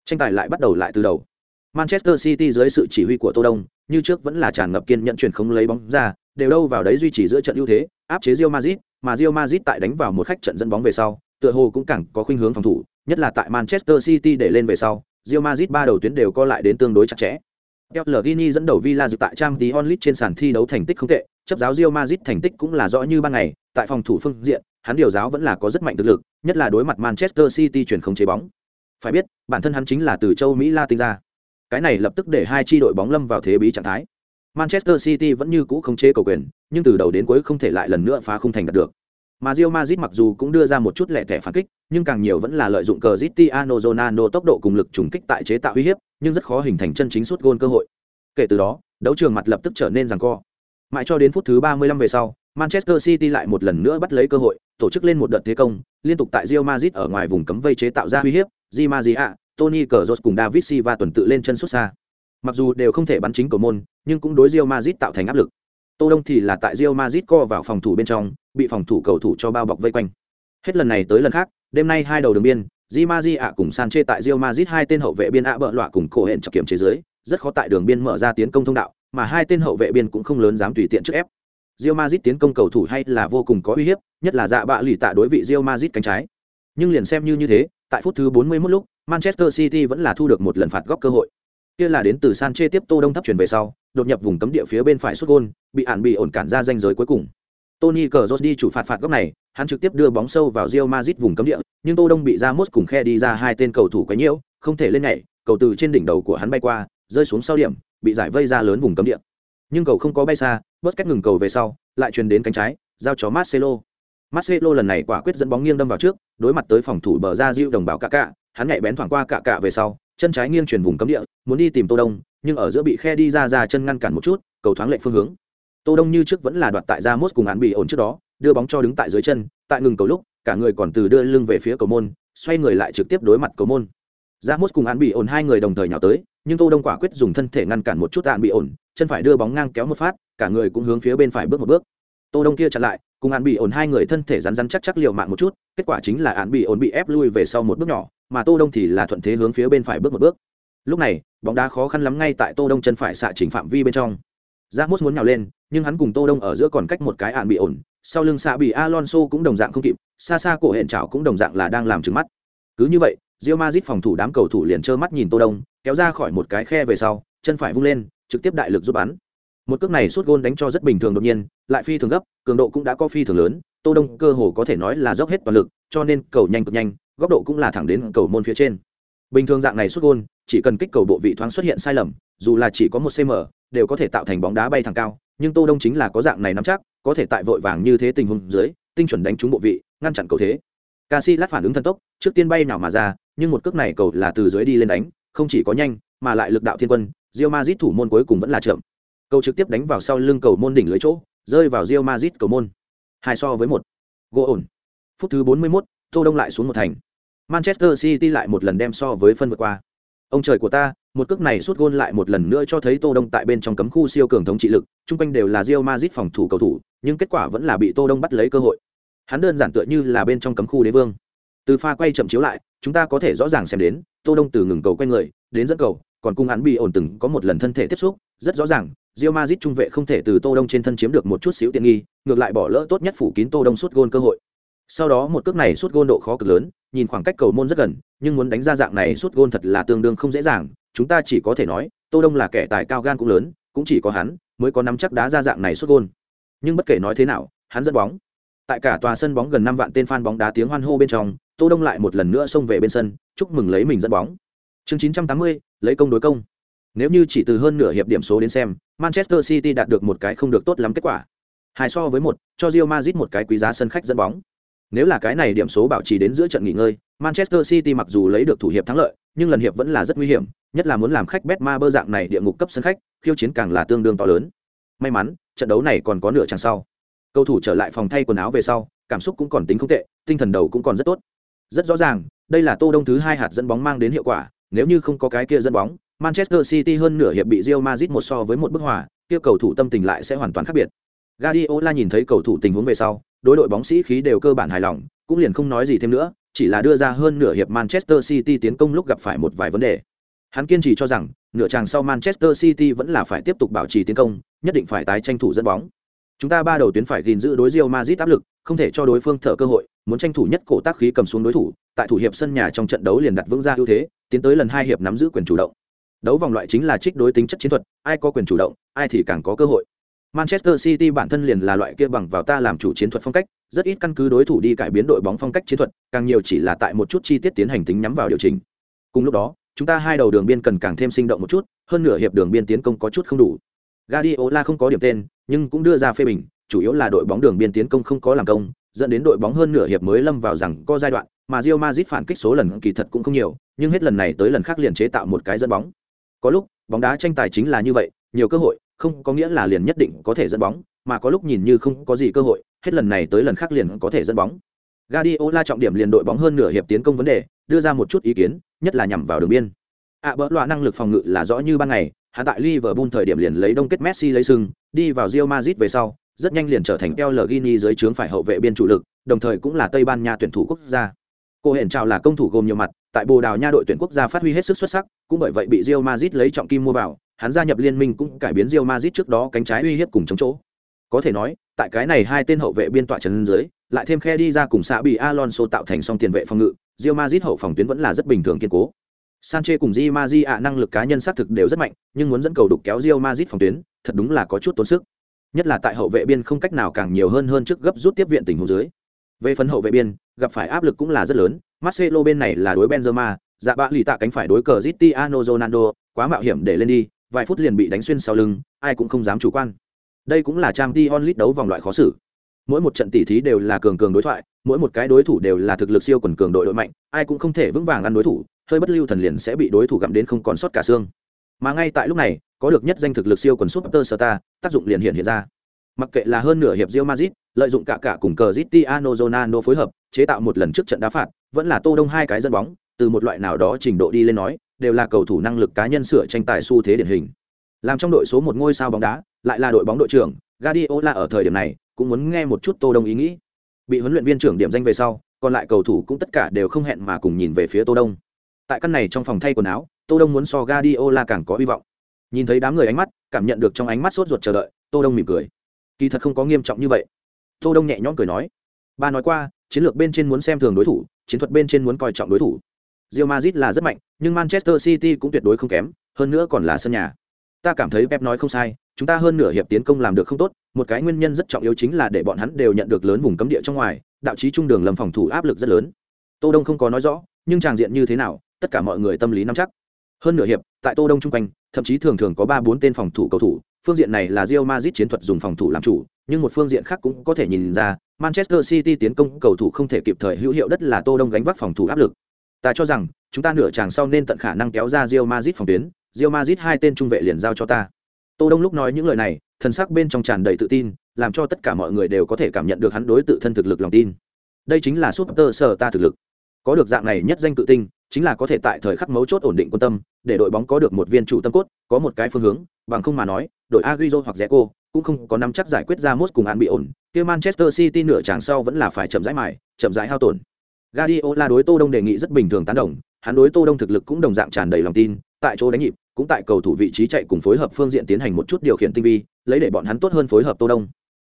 tranh tài lại bắt đầu lại từ đầu Manchester City dưới sự chỉ huy của Tô Đông như trước vẫn là tràn ngập kiên nhẫn chuyển không lấy bóng ra đều đâu vào đấy duy trì giữa trận ưu thế áp chế Real Madrid mà Real Madrid tại đánh vào một khách trận dẫn bóng về sau, tựa hồ cũng càng có khuynh hướng phòng thủ, nhất là tại Manchester City để lên về sau, Real Madrid ba đầu tuyến đều co lại đến tương đối chặt chẽ. Pellegrini dẫn đầu Villa dự tại trang tí onlit trên sàn thi đấu thành tích không tệ, chấp giáo Real Madrid thành tích cũng là rõ như ban ngày, tại phòng thủ phương diện, hắn điều giáo vẫn là có rất mạnh thực lực, nhất là đối mặt Manchester City chuyển không chế bóng. Phải biết, bản thân hắn chính là từ châu Mỹ Latin ra. Cái này lập tức để hai chi đội bóng lâm vào thế bí trạng thái. Manchester City vẫn như cũ không chế cầu quyền, nhưng từ đầu đến cuối không thể lại lần nữa phá không thành đạt được. Mà Real Madrid mặc dù cũng đưa ra một chút lẻ tẻ phản kích, nhưng càng nhiều vẫn là lợi dụng Cristiano Ronaldo tốc độ cùng lực trùng kích tại chế tạo uy hiếp, nhưng rất khó hình thành chân chính suốt gôn cơ hội. Kể từ đó, đấu trường mặt lập tức trở nên giằng co. Mãi cho đến phút thứ 35 về sau, Manchester City lại một lần nữa bắt lấy cơ hội, tổ chức lên một đợt thế công, liên tục tại Real Madrid ở ngoài vùng cấm vây chế tạo ra uy hiếp, Di Maria, Tony Kroos cùng David Silva tuần tự lên chân xuất xa. Mặc dù đều không thể bắn chính cầu môn, nhưng cũng đối Real Madrid tạo thành áp lực. Tô Đông thì là tại Real Madrid co vào phòng thủ bên trong, bị phòng thủ cầu thủ cho bao bọc vây quanh. Hết lần này tới lần khác, đêm nay hai đầu đường biên, Di Maria cùng Sanchez tại Real Madrid hai tên hậu vệ biên ạ bợ lọa cùng cổ hẹn chọc kiểm chế dưới, rất khó tại đường biên mở ra tiến công thông đạo, mà hai tên hậu vệ biên cũng không lớn dám tùy tiện trước ép. Real Madrid tiến công cầu thủ hay là vô cùng có uy hiếp, nhất là dạ bạ lì tạ đối vị Real Madrid cánh trái. Nhưng liền xem như như thế, tại phút thứ 41 lúc, Manchester City vẫn là thu được một lần phạt góc cơ hội kia là đến từ Sanchez tiếp Tô Đông thấp chuyển về sau, đột nhập vùng cấm địa phía bên phải sút gôn, bị ản bị ổn cản ra danh giới cuối cùng. Tony Cazorla đi chủ phạt phạt góc này, hắn trực tiếp đưa bóng sâu vào Real Madrid vùng cấm địa, nhưng Tô Đông bị Ramos cùng khe đi ra hai tên cầu thủ quấy nhiễu, không thể lên nhảy, cầu từ trên đỉnh đầu của hắn bay qua, rơi xuống sau điểm, bị giải vây ra lớn vùng cấm địa. Nhưng cầu không có bay xa, Busquets ngừng cầu về sau, lại truyền đến cánh trái, giao cho Marcelo. Marcelo lần này quả quyết dẫn bóng nghiêng đâm vào trước, đối mặt tới phòng thủ bờ ra Diu đồng bảo Kaká, hắn nhạy bén thoảng qua Kaká về sau, chân trái nghiêng chuyển vùng cấm địa, muốn đi tìm Tô Đông, nhưng ở giữa bị khe đi ra ra chân ngăn cản một chút, cầu thoáng lệch phương hướng. Tô Đông như trước vẫn là đoạt tại Ramos cùng án bị ổn trước đó, đưa bóng cho đứng tại dưới chân, tại ngừng cầu lúc, cả người còn từ đưa lưng về phía cầu môn, xoay người lại trực tiếp đối mặt cầu môn. Ramos cùng án bị ổn hai người đồng thời nhào tới, nhưng Tô Đông quả quyết dùng thân thể ngăn cản một chút án bị ổn, chân phải đưa bóng ngang kéo một phát, cả người cũng hướng phía bên phải bước một bước. Tô Đông kia chặn lại, cùng án bị ổn hai người thân thể rắn rắn chắc chắc liều mạng một chút, kết quả chính là án bị ổn bị ép lui về sau một bước nhỏ, mà Tô Đông thì là thuận thế hướng phía bên phải bước một bước. Lúc này, bóng đá khó khăn lắm ngay tại Tô Đông chân phải xạ chỉnh phạm vi bên trong. Ramos muốn nhào lên, nhưng hắn cùng Tô Đông ở giữa còn cách một cái án bị ổn, sau lưng xạ bị Alonso cũng đồng dạng không kịp, xa xa cổ hẹn chảo cũng đồng dạng là đang làm trừng mắt. Cứ như vậy, Real Madrid phòng thủ đám cầu thủ liền trơ mắt nhìn Tô Đông, kéo ra khỏi một cái khe về sau, chân phải vung lên, trực tiếp đại lực giúp bắn. Một cước này suốt gôn đánh cho rất bình thường đột nhiên, lại phi thường gấp, cường độ cũng đã có phi thường lớn, Tô Đông cơ hồ có thể nói là dốc hết toàn lực, cho nên cầu nhanh cực nhanh, góc độ cũng là thẳng đến cầu môn phía trên. Bình thường dạng này suốt gôn, chỉ cần kích cầu bộ vị thoáng xuất hiện sai lầm, dù là chỉ có một cm, đều có thể tạo thành bóng đá bay thẳng cao, nhưng Tô Đông chính là có dạng này nắm chắc, có thể tại vội vàng như thế tình huống dưới, tinh chuẩn đánh trúng bộ vị, ngăn chặn cầu thế. Casillas phản ứng thần tốc, trước tiên bay nào mà ra, nhưng một cước này cầu là từ dưới đi lên đánh, không chỉ có nhanh, mà lại lực đạo thiên quân, Real Madrid thủ môn cuối cùng vẫn là chậm. Cầu trực tiếp đánh vào sau lưng cầu môn đỉnh lưới chỗ, rơi vào Real Madrid cầu môn. Hai so với một. Gỗ ổn. Phút thứ 41, Tô Đông lại xuống một thành. Manchester City lại một lần đem so với phân vượt qua. Ông trời của ta, một cước này sút gôn lại một lần nữa cho thấy Tô Đông tại bên trong cấm khu siêu cường thống trị lực, trung quanh đều là Real Madrid phòng thủ cầu thủ, nhưng kết quả vẫn là bị Tô Đông bắt lấy cơ hội. Hắn đơn giản tựa như là bên trong cấm khu đế vương. Từ pha quay chậm chiếu lại, chúng ta có thể rõ ràng xem đến, Tô Đông từ ngừng cầu quay người, đến dẫn cầu, còn cung hắn bị ổn từng có một lần thân thể tiếp xúc, rất rõ ràng, Real Madrid trung vệ không thể từ Tô Đông trên thân chiếm được một chút xíu tiện nghi, ngược lại bỏ lỡ tốt nhất phủ kín Tô Đông sút gôn cơ hội. Sau đó một cước này sút gôn độ khó cực lớn, nhìn khoảng cách cầu môn rất gần, nhưng muốn đánh ra dạng này sút gôn thật là tương đương không dễ dàng, chúng ta chỉ có thể nói, Tô Đông là kẻ tài cao gan cũng lớn, cũng chỉ có hắn mới có nắm chắc đá ra dạng này sút gôn. Nhưng bất kể nói thế nào, hắn dẫn bóng. Tại cả tòa sân bóng gần năm vạn tên fan bóng đá tiếng hoan hô bên trong, Tô Đông lại một lần nữa xông về bên sân, chúc mừng lấy mình dẫn bóng. Chương 980, lấy công đối công. Nếu như chỉ từ hơn nửa hiệp điểm số đến xem, Manchester City đạt được một cái không được tốt lắm kết quả. Hai so với một, cho Real Madrid một cái quý giá sân khách dẫn bóng. Nếu là cái này điểm số bảo trì đến giữa trận nghỉ ngơi, Manchester City mặc dù lấy được thủ hiệp thắng lợi, nhưng lần hiệp vẫn là rất nguy hiểm, nhất là muốn làm khách Betma bơ dạng này địa ngục cấp sân khách, khiêu chiến càng là tương đương to lớn. May mắn, trận đấu này còn có nửa chặng sau. Cầu thủ trở lại phòng thay quần áo về sau, cảm xúc cũng còn tính không tệ, tinh thần đầu cũng còn rất tốt. Rất rõ ràng, đây là Tô Đông thứ hai hạt dẫn bóng mang đến hiệu quả, nếu như không có cái kia dẫn bóng, Manchester City hơn nửa hiệp bị Real Madrid một so với một bức hòa, kia cầu thủ tâm tình lại sẽ hoàn toàn khác biệt. Guardiola nhìn thấy cầu thủ tình huống về sau, đối đội bóng sĩ khí đều cơ bản hài lòng, cũng liền không nói gì thêm nữa, chỉ là đưa ra hơn nửa hiệp Manchester City tiến công lúc gặp phải một vài vấn đề. Hắn kiên trì cho rằng, nửa chàng sau Manchester City vẫn là phải tiếp tục bảo trì tiến công, nhất định phải tái tranh thủ dẫn bóng. Chúng ta ba đầu tuyến phải gìn giữ đối Real Madrid áp lực, không thể cho đối phương thở cơ hội, muốn tranh thủ nhất cổ tác khí cầm xuống đối thủ, tại thủ hiệp sân nhà trong trận đấu liền đặt vững ra ưu thế, tiến tới lần hai hiệp nắm giữ quyền chủ động. Đấu vòng loại chính là trích đối tính chất chiến thuật, ai có quyền chủ động, ai thì càng có cơ hội. Manchester City bản thân liền là loại kia bằng vào ta làm chủ chiến thuật phong cách, rất ít căn cứ đối thủ đi cải biến đội bóng phong cách chiến thuật, càng nhiều chỉ là tại một chút chi tiết tiến hành tính nhắm vào điều chỉnh. Cùng lúc đó, chúng ta hai đầu đường biên cần càng thêm sinh động một chút, hơn nửa hiệp đường biên tiến công có chút không đủ. Guardiola không có điểm tên, nhưng cũng đưa ra phê bình, chủ yếu là đội bóng đường biên tiến công không có làm công, dẫn đến đội bóng hơn nửa hiệp mới lâm vào rằng có giai đoạn, mà Real Madrid phản kích số lần kỳ thật cũng không nhiều, nhưng hết lần này tới lần khác liền chế tạo một cái dẫn bóng. Có lúc, bóng đá tranh tài chính là như vậy, nhiều cơ hội, không có nghĩa là liền nhất định có thể dẫn bóng, mà có lúc nhìn như không có gì cơ hội, hết lần này tới lần khác liền có thể dẫn bóng. Guardiola trọng điểm liền đội bóng hơn nửa hiệp tiến công vấn đề, đưa ra một chút ý kiến, nhất là nhằm vào đường biên. À bỡ loa năng lực phòng ngự là rõ như ban ngày, hắn tại Liverpool thời điểm liền lấy đông kết Messi lấy sừng, đi vào Real Madrid về sau, rất nhanh liền trở thành El Gini dưới trướng phải hậu vệ biên chủ lực, đồng thời cũng là Tây Ban Nha tuyển thủ quốc gia. Cô hển chào là công thủ gồm nhiều mặt, tại Bồ Đào Nha đội tuyển quốc gia phát huy hết sức xuất sắc, cũng bởi vậy bị Real Madrid lấy trọng kim mua vào, hắn gia nhập liên minh cũng cải biến Real Madrid trước đó cánh trái uy hiếp cùng chống chỗ. Có thể nói, tại cái này hai tên hậu vệ biên tọa trấn dưới, lại thêm khe đi ra cùng xã bị Alonso tạo thành song tiền vệ phòng ngự, Real Madrid hậu phòng tuyến vẫn là rất bình thường kiên cố. Sanchez cùng Di Maria năng lực cá nhân xác thực đều rất mạnh, nhưng muốn dẫn cầu đục kéo Real Madrid phòng tuyến, thật đúng là có chút tốn sức. nhất là tại hậu vệ biên không cách nào càng nhiều hơn hơn trước gấp rút tiếp viện tình huống dưới. Về phần hậu vệ biên, gặp phải áp lực cũng là rất lớn, Marcelo bên này là đối Benzema, dạ bạ lì tạ cánh phải đối cờ Cristiano Ronaldo, quá mạo hiểm để lên đi, vài phút liền bị đánh xuyên sau lưng, ai cũng không dám chủ quan. Đây cũng là Champions League đấu vòng loại khó xử. Mỗi một trận tỷ thí đều là cường cường đối thoại, mỗi một cái đối thủ đều là thực lực siêu quần cường đội đội mạnh, ai cũng không thể vững vàng ăn đối thủ, hơi bất lưu thần liền sẽ bị đối thủ gặm đến không còn sót cả xương. Mà ngay tại lúc này, có được nhất danh thực lực siêu quần Super Star, tác dụng liền hiện hiện ra. Mặc kệ là hơn nửa hiệp Real Madrid, lợi dụng cả cả cùng cờ Cristiano Zonano phối hợp, chế tạo một lần trước trận đá phạt, vẫn là Tô Đông hai cái dẫn bóng, từ một loại nào đó trình độ đi lên nói, đều là cầu thủ năng lực cá nhân sửa tranh tài xu thế điển hình. Làm trong đội số một ngôi sao bóng đá, lại là đội bóng đội trưởng, Guardiola ở thời điểm này cũng muốn nghe một chút Tô Đông ý nghĩ. Bị huấn luyện viên trưởng điểm danh về sau, còn lại cầu thủ cũng tất cả đều không hẹn mà cùng nhìn về phía Tô Đông. Tại căn này trong phòng thay quần áo, Tô Đông muốn so Guardiola càng có hy vọng. Nhìn thấy đám người ánh mắt, cảm nhận được trong ánh mắt sốt ruột chờ đợi, Tô Đông mỉm cười. Kỳ thật không có nghiêm trọng như vậy. Tô Đông nhẹ nhõm cười nói. Ba nói qua, chiến lược bên trên muốn xem thường đối thủ, chiến thuật bên trên muốn coi trọng đối thủ. Real Madrid là rất mạnh, nhưng Manchester City cũng tuyệt đối không kém, hơn nữa còn là sân nhà. Ta cảm thấy Pep nói không sai, chúng ta hơn nửa hiệp tiến công làm được không tốt, một cái nguyên nhân rất trọng yếu chính là để bọn hắn đều nhận được lớn vùng cấm địa trong ngoài, đạo chí trung đường lầm phòng thủ áp lực rất lớn. Tô Đông không có nói rõ, nhưng tràng diện như thế nào, tất cả mọi người tâm lý nắm chắc. Hơn nửa hiệp, tại Tô Đông trung quanh, thậm chí thường thường có 3 4 tên phòng thủ cầu thủ, phương diện này là Real Madrid chiến thuật dùng phòng thủ làm chủ, nhưng một phương diện khác cũng có thể nhìn ra, Manchester City tiến công cầu thủ không thể kịp thời hữu hiệu đất là Tô Đông gánh vác phòng thủ áp lực. Ta cho rằng, chúng ta nửa chàng sau nên tận khả năng kéo ra Real Madrid phòng tuyến, Real Madrid hai tên trung vệ liền giao cho ta. Tô Đông lúc nói những lời này, thần sắc bên trong tràn đầy tự tin, làm cho tất cả mọi người đều có thể cảm nhận được hắn đối tự thân thực lực lòng tin. Đây chính là Super Sở ta thực lực. Có được dạng này nhất danh tự tin, chính là có thể tại thời khắc mấu chốt ổn định quân tâm, để đội bóng có được một viên chủ tâm cốt, có một cái phương hướng, bằng không mà nói, đội Agüero hoặc Zeco cũng không có nắm chắc giải quyết ra Mos cùng án bị ổn. Kia Manchester City nửa chàng sau vẫn là phải chậm rãi mài, chậm rãi hao tổn. Guardiola đối Tô Đông đề nghị rất bình thường tán đồng, hắn đối Tô Đông thực lực cũng đồng dạng tràn đầy lòng tin, tại chỗ đánh nhịp, cũng tại cầu thủ vị trí chạy cùng phối hợp phương diện tiến hành một chút điều khiển tinh vi, lấy để bọn hắn tốt hơn phối hợp Tô Đông.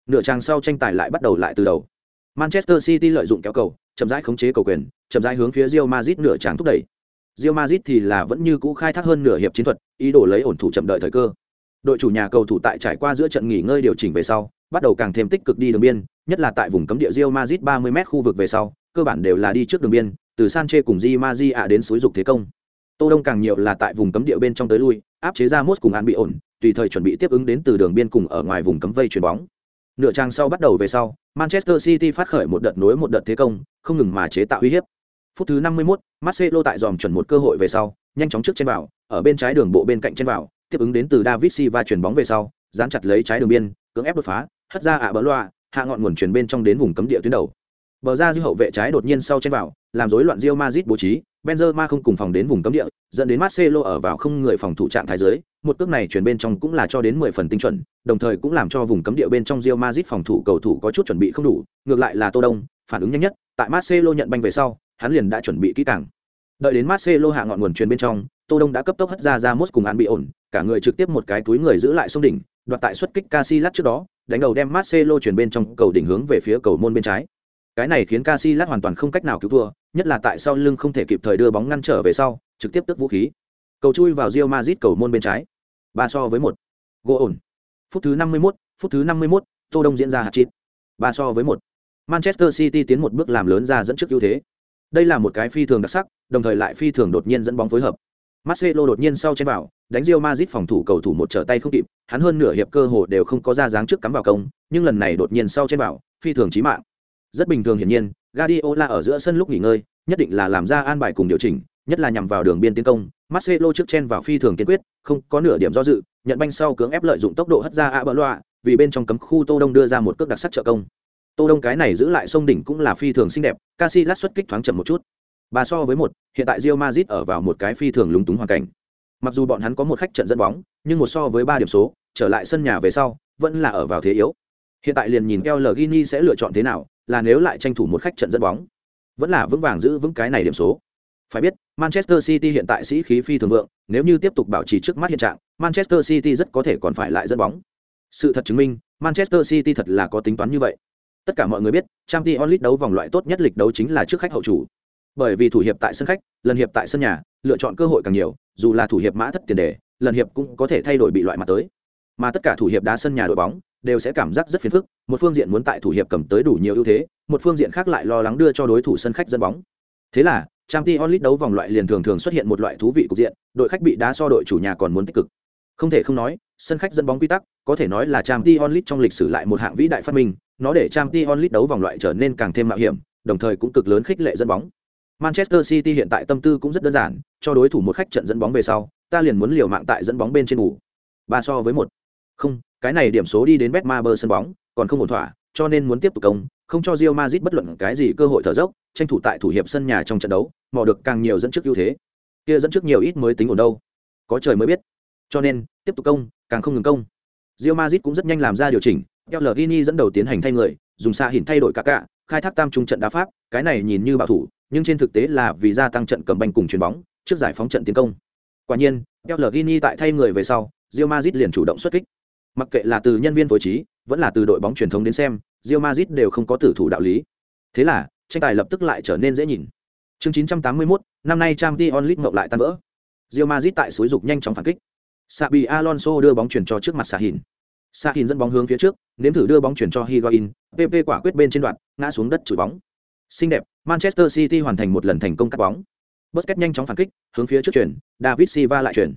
Nửa tràng sau tranh tài lại bắt đầu lại từ đầu. Manchester City lợi dụng kéo cầu, chậm rãi khống chế cầu quyền, chậm rãi hướng phía Real Madrid nửa tràng thúc đẩy. Real Madrid thì là vẫn như cũ khai thác hơn nửa hiệp chiến thuật, ý đồ lấy ổn thủ chậm đợi thời cơ. Đội chủ nhà cầu thủ tại trải qua giữa trận nghỉ ngơi điều chỉnh về sau, bắt đầu càng thêm tích cực đi đường biên, nhất là tại vùng cấm địa Real Madrid 30m khu vực về sau, cơ bản đều là đi trước đường biên, từ Sanche cùng Di Maria đến suối dục thế công. Tô Đông càng nhiều là tại vùng cấm địa bên trong tới lui, áp chế ra Mos cùng An bị ổn, tùy thời chuẩn bị tiếp ứng đến từ đường biên cùng ở ngoài vùng cấm vây chuyền bóng. Nửa trang sau bắt đầu về sau, Manchester City phát khởi một đợt nối một đợt thế công, không ngừng mà chế tạo uy hiếp. Phút thứ 51, Marcelo tại dòm chuẩn một cơ hội về sau, nhanh chóng trước trên vào, ở bên trái đường bộ bên cạnh trên vào, tiếp ứng đến từ David Silva chuyển bóng về sau, dán chặt lấy trái đường biên, cưỡng ép đột phá, hất ra ạ bỡ loa, hạ ngọn nguồn chuyển bên trong đến vùng cấm địa tuyến đầu. Bờ ra dư hậu vệ trái đột nhiên sau trên vào, làm rối loạn Real Madrid bố trí, Benzema không cùng phòng đến vùng cấm địa, dẫn đến Marcelo ở vào không người phòng thủ trạng thái dưới, một cước này chuyển bên trong cũng là cho đến 10 phần tinh chuẩn, đồng thời cũng làm cho vùng cấm địa bên trong Real Madrid phòng thủ cầu thủ có chút chuẩn bị không đủ, ngược lại là Tô Đông, phản ứng nhanh nhất, tại Marcelo nhận banh về sau, hắn liền đã chuẩn bị kỹ càng. Đợi đến Marcelo hạ ngọn nguồn truyền bên trong, Tô Đông đã cấp tốc hất ra ra Ramos cùng án bị ổn, cả người trực tiếp một cái túi người giữ lại sông đỉnh, đoạt tại xuất kích Casillas trước đó, đánh đầu đem Marcelo truyền bên trong cầu đỉnh hướng về phía cầu môn bên trái. Cái này khiến Casillas hoàn toàn không cách nào cứu thua, nhất là tại sau lưng không thể kịp thời đưa bóng ngăn trở về sau, trực tiếp tức vũ khí. Cầu chui vào Real Madrid cầu môn bên trái. Ba so với một. Gỗ ổn. Phút thứ 51, phút thứ 51, Tô Đông diễn ra hạt chít. Ba so với một. Manchester City tiến một bước làm lớn ra dẫn trước ưu thế. Đây là một cái phi thường đặc sắc, đồng thời lại phi thường đột nhiên dẫn bóng phối hợp. Marcelo đột nhiên sau chen vào, đánh Real Madrid phòng thủ cầu thủ một trở tay không kịp, hắn hơn nửa hiệp cơ hồ đều không có ra dáng trước cắm vào công, nhưng lần này đột nhiên sau chen vào, phi thường chí mạng. Rất bình thường hiển nhiên, Guardiola ở giữa sân lúc nghỉ ngơi, nhất định là làm ra an bài cùng điều chỉnh, nhất là nhằm vào đường biên tiến công. Marcelo trước chen vào phi thường kiên quyết, không có nửa điểm do dự, nhận banh sau cưỡng ép lợi dụng tốc độ hất ra Abelloa, vì bên trong cấm khu Tô Đông đưa ra một cước đặc sắc trợ công. Tô Đông cái này giữ lại sông đỉnh cũng là phi thường xinh đẹp, Casillas xuất kích thoáng chậm một chút. Ba so với một, hiện tại Real Madrid ở vào một cái phi thường lúng túng hoàn cảnh. Mặc dù bọn hắn có một khách trận dẫn bóng, nhưng một so với ba điểm số, trở lại sân nhà về sau, vẫn là ở vào thế yếu. Hiện tại liền nhìn El Gini sẽ lựa chọn thế nào, là nếu lại tranh thủ một khách trận dẫn bóng, vẫn là vững vàng giữ vững cái này điểm số. Phải biết, Manchester City hiện tại sĩ khí phi thường vượng, nếu như tiếp tục bảo trì trước mắt hiện trạng, Manchester City rất có thể còn phải lại dẫn bóng. Sự thật chứng minh, Manchester City thật là có tính toán như vậy. Tất cả mọi người biết, Champions League đấu vòng loại tốt nhất lịch đấu chính là trước khách hậu chủ. Bởi vì thủ hiệp tại sân khách, lần hiệp tại sân nhà, lựa chọn cơ hội càng nhiều, dù là thủ hiệp mã thất tiền đề, lần hiệp cũng có thể thay đổi bị loại mặt tới. Mà tất cả thủ hiệp đá sân nhà đội bóng đều sẽ cảm giác rất phiền phức một phương diện muốn tại thủ hiệp cầm tới đủ nhiều ưu thế một phương diện khác lại lo lắng đưa cho đối thủ sân khách dẫn bóng thế là Champions League đấu vòng loại liền thường thường xuất hiện một loại thú vị cục diện đội khách bị đá so đội chủ nhà còn muốn tích cực không thể không nói sân khách dẫn bóng quy tắc có thể nói là Champions League trong lịch sử lại một hạng vĩ đại phát minh nó để Champions League đấu vòng loại trở nên càng thêm mạo hiểm, đồng thời cũng cực lớn khích lệ dẫn bóng. Manchester city hiện tại tâm tư cũng rất đơn giản, cho đối thủ một khách trận dẫn bóng về sau, ta liền muốn liều mạng tại dẫn bóng bên trên ngủ ba so với một. Không, cái này điểm số đi đến betmaber sân bóng, còn không ổn thỏa, cho nên muốn tiếp tục công, không cho Real Madrid bất luận cái gì cơ hội thở dốc, tranh thủ tại thủ hiệp sân nhà trong trận đấu, mò được càng nhiều dẫn trước ưu thế. Kia dẫn trước nhiều ít mới tính ổn đâu. Có trời mới biết. Cho nên, tiếp tục công, càng không ngừng công. Real Madrid cũng rất nhanh làm ra điều chỉnh El Gini dẫn đầu tiến hành thay người dùng xa hình thay đổi cả cả khai thác tam trung trận đá pháp cái này nhìn như bảo thủ nhưng trên thực tế là vì gia tăng trận cầm banh cùng chuyền bóng trước giải phóng trận tiến công. Quả nhiên El Gini tại thay người về sau Real Madrid liền chủ động xuất kích. Mặc kệ là từ nhân viên phối trí vẫn là từ đội bóng truyền thống đến xem Real Madrid đều không có tử thủ đạo lý. Thế là tranh tài lập tức lại trở nên dễ nhìn. Chương 981, năm nay Champions League ngậm lại tan vỡ. Real Madrid tại suối dục nhanh chóng phản kích. Sabi Alonso đưa bóng chuyển cho trước mặt Sahin Sahin dẫn bóng hướng phía trước nếm thử đưa bóng chuyển cho Higuain PP quả quyết bên trên đoạn ngã xuống đất chửi bóng xinh đẹp Manchester City hoàn thành một lần thành công cắt bóng Busquets nhanh chóng phản kích hướng phía trước chuyển David Silva lại chuyển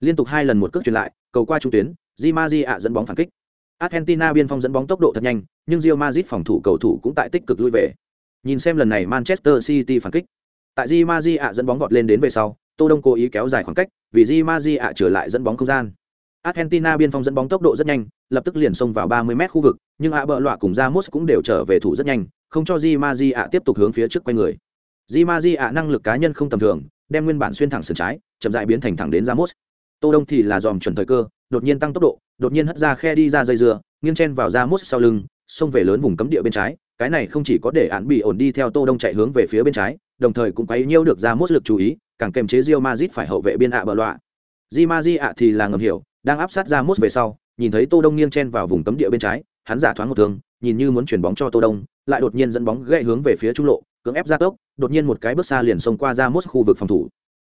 liên tục hai lần một cước chuyển lại cầu qua trung tuyến Di Maria dẫn bóng phản kích. Argentina biên phong dẫn bóng tốc độ thật nhanh, nhưng Real Madrid phòng thủ cầu thủ cũng tại tích cực lui về. Nhìn xem lần này Manchester City phản kích. Tại Di Maria dẫn bóng vọt lên đến về sau, Tô Đông cố ý kéo dài khoảng cách, vì Di Maria trở lại dẫn bóng không gian. Argentina biên phong dẫn bóng tốc độ rất nhanh, lập tức liền xông vào 30 mét khu vực, nhưng ạ bợ lọa cùng Ramos cũng đều trở về thủ rất nhanh, không cho Di ạ tiếp tục hướng phía trước quay người. Di ạ năng lực cá nhân không tầm thường, đem nguyên bản xuyên thẳng sườn trái, chậm rãi biến thành thẳng đến Ramos. Tô Đông thì là dòm chuẩn thời cơ, đột nhiên tăng tốc độ đột nhiên hất ra khe đi ra dây dưa nghiêng chen vào Ramos sau lưng xông về lớn vùng cấm địa bên trái cái này không chỉ có để án bị ổn đi theo tô đông chạy hướng về phía bên trái đồng thời cũng quấy nhiễu được Ramos lực chú ý càng kềm chế Real Madrid phải hậu vệ biên ạ bờ loạ Di Maji ạ thì là ngầm hiểu đang áp sát Ramos về sau nhìn thấy tô đông nghiêng chen vào vùng cấm địa bên trái, hắn giả thoáng một thương, nhìn như muốn chuyển bóng cho tô đông, lại đột nhiên dẫn bóng gãy hướng về phía trung lộ, cưỡng ép ra tốc, đột nhiên một cái bước xa liền xông qua ra mút khu vực phòng thủ.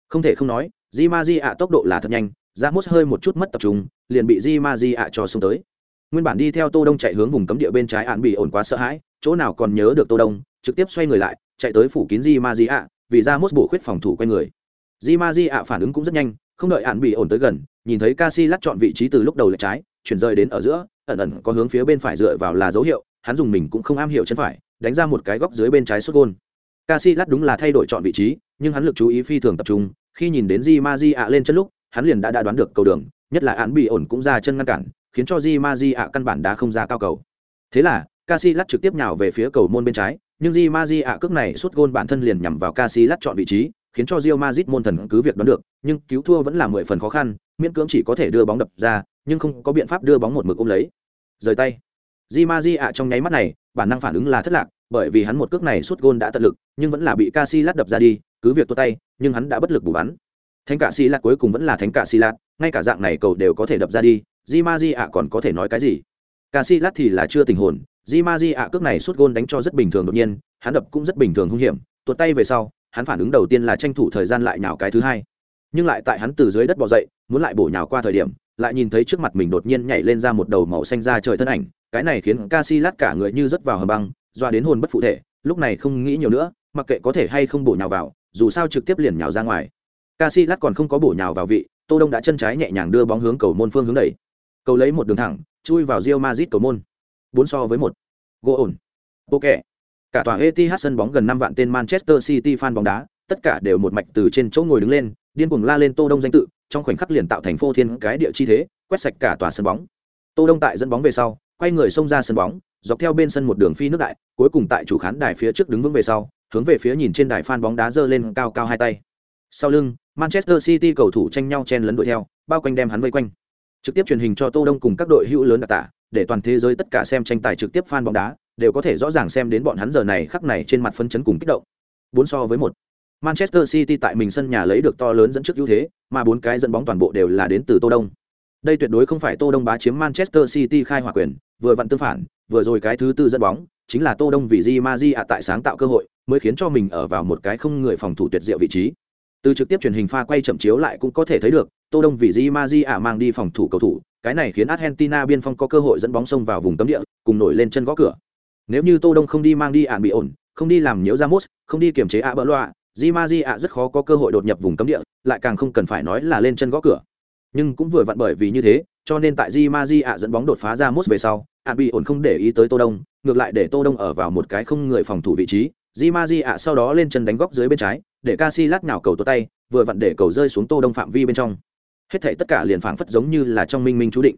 Không thể không nói Di ma di ạ tốc độ là thật nhanh, ra mút hơi một chút mất tập trung, liền bị di ma di ạ cho xông tới. Nguyên bản đi theo tô đông chạy hướng vùng cấm địa bên trái ạn bị ổn quá sợ hãi, chỗ nào còn nhớ được tô đông, trực tiếp xoay người lại, chạy tới phủ kín di ma di ạ, vì ra mút bổ khuyết phòng thủ quay người. Di ma di ạ phản ứng cũng rất nhanh, không đợi ạn bị ổn tới gần, nhìn thấy ca si lắc chọn vị trí từ lúc đầu lệch trái chuyển rời đến ở giữa, ẩn ẩn có hướng phía bên phải dựa vào là dấu hiệu, hắn dùng mình cũng không am hiểu chân phải, đánh ra một cái góc dưới bên trái xuất gôn. Ca si đúng là thay đổi chọn vị trí, nhưng hắn lực chú ý phi thường tập trung, khi nhìn đến di ma di ạ lên chân lúc, hắn liền đã đã đoán được cầu đường, nhất là án bị ổn cũng ra chân ngăn cản, khiến cho di ma di ạ căn bản đã không ra cao cầu. Thế là, Casillas trực tiếp nhào về phía cầu môn bên trái, nhưng di ma di ạ cước này xuất gôn bản thân liền nhằm vào Casillas chọn vị trí, khiến cho Real Madrid môn thần cứ việc đoán được, nhưng cứu thua vẫn là mười phần khó khăn, miễn cưỡng chỉ có thể đưa bóng đập ra nhưng không có biện pháp đưa bóng một mực ôm lấy. Rời tay. Di ma di ạ trong nháy mắt này, bản năng phản ứng là thất lạc, bởi vì hắn một cước này suốt gôn đã tận lực, nhưng vẫn là bị Casillas đập ra đi, cứ việc tua tay, nhưng hắn đã bất lực bù bắn. Thánh cả si lạt cuối cùng vẫn là thánh cả si lạt, ngay cả dạng này cầu đều có thể đập ra đi, di ma di ạ còn có thể nói cái gì? Cả si lát thì là chưa tình hồn, di ma di ạ cước này suốt gôn đánh cho rất bình thường đột nhiên, hắn đập cũng rất bình thường hung hiểm, tuột tay về sau, hắn phản ứng đầu tiên là tranh thủ thời gian lại nhào cái thứ hai. Nhưng lại tại hắn từ dưới đất bỏ dậy, muốn lại bổ nhào qua thời điểm lại nhìn thấy trước mặt mình đột nhiên nhảy lên ra một đầu màu xanh ra trời thân ảnh cái này khiến ca si lát cả người như rớt vào hầm băng doa đến hồn bất phụ thể lúc này không nghĩ nhiều nữa mặc kệ có thể hay không bổ nhào vào dù sao trực tiếp liền nhào ra ngoài Casillas còn không có bổ nhào vào vị, Tô Đông đã chân trái nhẹ nhàng đưa bóng hướng cầu môn phương hướng đẩy. Cầu lấy một đường thẳng, chui vào Real Madrid cầu môn. Bốn so với một, Gỗ ổn. Ok. Cả tòa Etihad sân bóng gần năm vạn tên Manchester City fan bóng đá, tất cả đều một mạch từ trên chỗ ngồi đứng lên, điên cuồng la lên Tô Đông danh tự, trong khoảnh khắc liền tạo thành phô thiên cái địa chi thế, quét sạch cả tòa sân bóng. Tô Đông tại dẫn bóng về sau, quay người xông ra sân bóng, dọc theo bên sân một đường phi nước đại, cuối cùng tại chủ khán đài phía trước đứng vững về sau, hướng về phía nhìn trên đài fan bóng đá giơ lên cao cao hai tay. Sau lưng, Manchester City cầu thủ tranh nhau chen lấn đuổi theo, bao quanh đem hắn vây quanh. Trực tiếp truyền hình cho Tô Đông cùng các đội hữu lớn đặc tả, để toàn thế giới tất cả xem tranh tài trực tiếp fan bóng đá, đều có thể rõ ràng xem đến bọn hắn giờ này khắc này trên mặt phấn chấn cùng kích động. 4 so với 1. Manchester City tại mình sân nhà lấy được to lớn dẫn trước ưu thế, mà bốn cái dẫn bóng toàn bộ đều là đến từ Tô Đông. Đây tuyệt đối không phải Tô Đông bá chiếm Manchester City khai hỏa quyền, vừa vặn tương phản, vừa rồi cái thứ tư dẫn bóng, chính là Tô Đông vì Di Maji tại sáng tạo cơ hội, mới khiến cho mình ở vào một cái không người phòng thủ tuyệt diệu vị trí từ trực tiếp truyền hình pha quay chậm chiếu lại cũng có thể thấy được Tô Đông vì Di ạ mang đi phòng thủ cầu thủ, cái này khiến Argentina biên phong có cơ hội dẫn bóng xông vào vùng cấm địa, cùng nổi lên chân gõ cửa. Nếu như Tô Đông không đi mang đi ản bị ổn, không đi làm nhiễu Ramos, không đi kiểm chế ạ bỡ loa, Di Maria rất khó có cơ hội đột nhập vùng cấm địa, lại càng không cần phải nói là lên chân gõ cửa. Nhưng cũng vừa vặn bởi vì như thế, cho nên tại Di Maria dẫn bóng đột phá ra mút về sau, ạ bị ổn không để ý tới Tô Đông, ngược lại để Tô Đông ở vào một cái không người phòng thủ vị trí, Di Maria sau đó lên chân đánh góc dưới bên trái, để Casillas nhào cầu tốt tay, vừa vặn để cầu rơi xuống Tô Đông phạm vi bên trong. Hết thảy tất cả liền phảng phất giống như là trong minh minh chú định.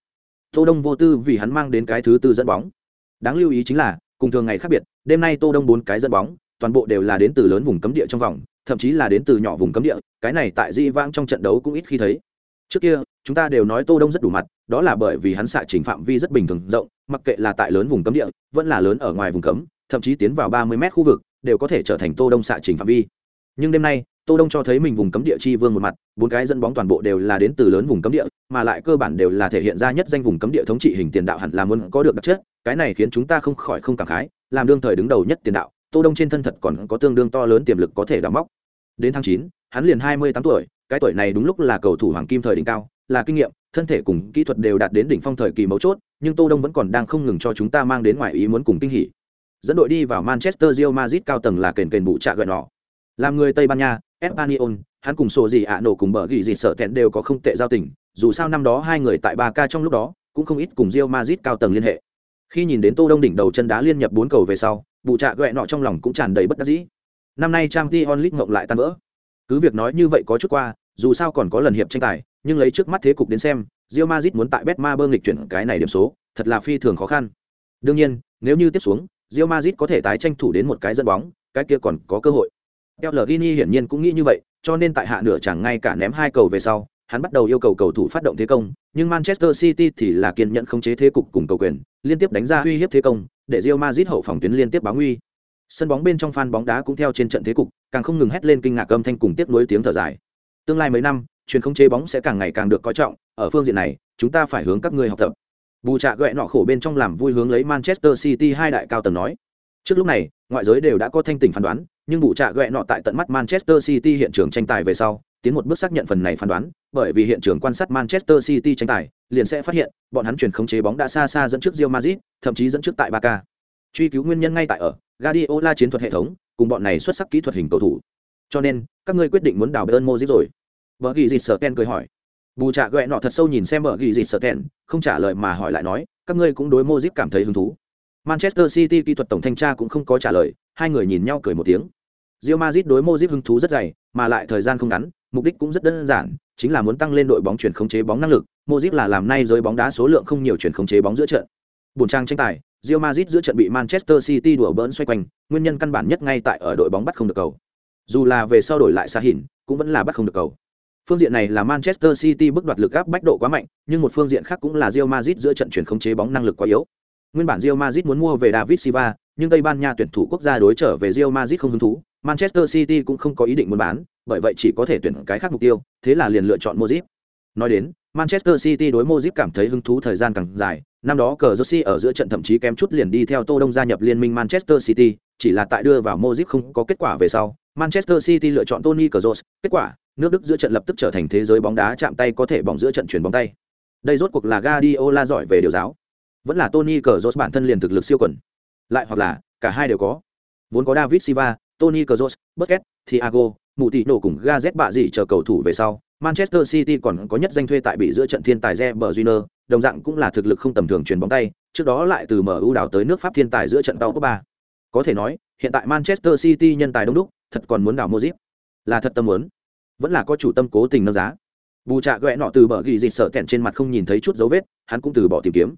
Tô đông vô tư vì hắn mang đến cái thứ tư dẫn bóng. Đáng lưu ý chính là cùng thường ngày khác biệt đêm nay tô đông bốn cái dẫn bóng toàn bộ đều là đến từ lớn vùng cấm địa trong vòng, thậm chí là đến từ nhỏ vùng cấm địa, cái này tại di vãng trong trận đấu cũng ít khi thấy. Trước kia, chúng ta đều nói tô đông rất đủ mặt, đó là bởi vì hắn xạ trình phạm vi rất bình thường rộng, mặc kệ là tại lớn vùng cấm địa, vẫn là lớn ở ngoài vùng cấm, thậm chí tiến vào ba mươi mét khu vực, đều có thể trở thành tô đông xạ trình phạm vi. Nhưng đêm nay, tô đông cho thấy mình vùng cấm địa chi vương một mặt, bốn cái dẫn bóng toàn bộ đều là đến từ lớn vùng cấm địa, mà lại cơ bản đều là thể hiện ra nhất danh vùng cấm địa thống trị hình tiền đạo hẳn là muốn có được đặc chất, cái này khiến chúng ta không khỏi không cảm khái, làm đương thời đứng đầu nhất tiền đạo tô đông trên thân thật còn có tương đương to lớn tiềm lực có thể đào móc. Đến tháng chín, hắn liền hai mươi tám tuổi cái tuổi này đúng lúc là cầu thủ hoàng kim thời đỉnh cao là kinh nghiệm thân thể cùng kỹ thuật đều đạt đến đỉnh phong thời kỳ mấu chốt nhưng tô đông vẫn còn đang không ngừng cho chúng ta mang đến ngoài ý muốn cùng kinh hỉ. Dẫn đội đi vào manchester real madrid cao tầng là kền kền bụ trạ gợi nọ. Làm người tây ban nha espanyol hắn cùng sổ gì ạ nổ cùng bờ gì gì sợ tẹn đều có không tệ giao tình dù sao năm đó hai người tại ba k trong lúc đó cũng không ít cùng Real Madrid cao tầng liên hệ. Khi nhìn đến tô đông đỉnh đầu chân đá liên nhập bốn cầu về sau vụ trạ ghẹ nọ trong lòng cũng tràn đầy bất đắc dĩ. Năm nay trang t onlit ngộng lại tan vỡ. Cứ việc nói như vậy có chút qua dù sao còn có lần hiệp tranh tài nhưng lấy trước mắt thế cục đến xem rio mazit muốn tại betma bơm lịch chuyển cái này điểm số thật là phi thường khó khăn. Đương nhiên nếu như tiếp xuống rio mazit có thể tái tranh thủ đến một cái dẫn bóng cái kia còn có cơ hội. Pellegrini hiển nhiên cũng nghĩ như vậy, cho nên tại hạ nửa chẳng ngay cả ném hai cầu về sau, hắn bắt đầu yêu cầu cầu thủ phát động thế công, nhưng Manchester City thì là kiên nhẫn không chế thế cục cùng cầu quyền, liên tiếp đánh ra uy hiếp thế công, để Real Madrid hậu phòng tuyến liên tiếp báo nguy. Sân bóng bên trong fan bóng đá cũng theo trên trận thế cục, càng không ngừng hét lên kinh ngạc âm thanh cùng tiếp nối tiếng thở dài. Tương lai mấy năm, truyền không chế bóng sẽ càng ngày càng được coi trọng, ở phương diện này, chúng ta phải hướng các ngươi học tập. Bù trạ gợi nọ khổ bên trong làm vui hướng lấy Manchester City hai đại cao tầng nói. Trước lúc này, ngoại giới đều đã có thanh tỉnh phán đoán, nhưng bù trạ ghẹ nọ tại tận mắt Manchester City hiện trường tranh tài về sau, tiến một bước xác nhận phần này phán đoán, bởi vì hiện trường quan sát Manchester City tranh tài, liền sẽ phát hiện, bọn hắn chuyển khống chế bóng đã xa xa dẫn trước Real Madrid, thậm chí dẫn trước tại Barca. Truy cứu nguyên nhân ngay tại ở Guardiola chiến thuật hệ thống, cùng bọn này xuất sắc kỹ thuật hình cầu thủ. Cho nên, các ngươi quyết định muốn đào Bayern Modric rồi. Bở gỉ dịch sở Ken cười hỏi. Bù trạ gẹ nọ thật sâu nhìn xem bở gỉ dịch sở Ken, không trả lời mà hỏi lại nói, các ngươi cũng đối Modric cảm thấy hứng thú. Manchester City kỹ thuật tổng thanh tra cũng không có trả lời, hai người nhìn nhau cười một tiếng. Real Madrid đối Modric hứng thú rất dày, mà lại thời gian không ngắn, mục đích cũng rất đơn giản, chính là muốn tăng lên đội bóng chuyển khống chế bóng năng lực. Modric là làm nay giới bóng đá số lượng không nhiều chuyển khống chế bóng giữa trận. Buồn trang tranh tài, Real Madrid giữa trận bị Manchester City đùa bỡn xoay quanh, nguyên nhân căn bản nhất ngay tại ở đội bóng bắt không được cầu. Dù là về sau đổi lại xa hình, cũng vẫn là bắt không được cầu. Phương diện này là Manchester City bước đoạt lực áp bách độ quá mạnh, nhưng một phương diện khác cũng là Real Madrid giữa trận chuyển khống chế bóng năng lực quá yếu. Nguyên bản Real Madrid muốn mua về David Silva, nhưng Tây Ban Nha tuyển thủ quốc gia đối trở về Real Madrid không hứng thú, Manchester City cũng không có ý định muốn bán, bởi vậy chỉ có thể tuyển cái khác mục tiêu, thế là liền lựa chọn Modric. Nói đến, Manchester City đối Modric cảm thấy hứng thú thời gian càng dài, năm đó cờ Jersey ở giữa trận thậm chí kém chút liền đi theo Tô Đông gia nhập liên minh Manchester City, chỉ là tại đưa vào Modric không có kết quả về sau, Manchester City lựa chọn Tony Kroos, kết quả, nước Đức giữa trận lập tức trở thành thế giới bóng đá chạm tay có thể bóng giữa trận chuyển bóng tay. Đây rốt cuộc là Guardiola giỏi về điều giáo, vẫn là Tony Kroos bản thân liền thực lực siêu quần, lại hoặc là cả hai đều có. Vốn có David Silva, Tony Kroos, Busquets, Thiago, Moutinho cùng Gazet bạ gì chờ cầu thủ về sau. Manchester City còn có nhất danh thuê tại bị giữa trận thiên tài Reber Júnior, đồng dạng cũng là thực lực không tầm thường truyền bóng tay, trước đó lại từ MU đảo tới nước Pháp thiên tài giữa trận tàu ba. Có thể nói, hiện tại Manchester City nhân tài đông đúc, thật còn muốn đảo Modric. Là thật tâm muốn, vẫn là có chủ tâm cố tình nâng giá. Bù trạ gẹ nọ từ bờ ghi dịch sợ kẹn trên mặt không nhìn thấy chút dấu vết, hắn cũng từ bỏ tìm kiếm.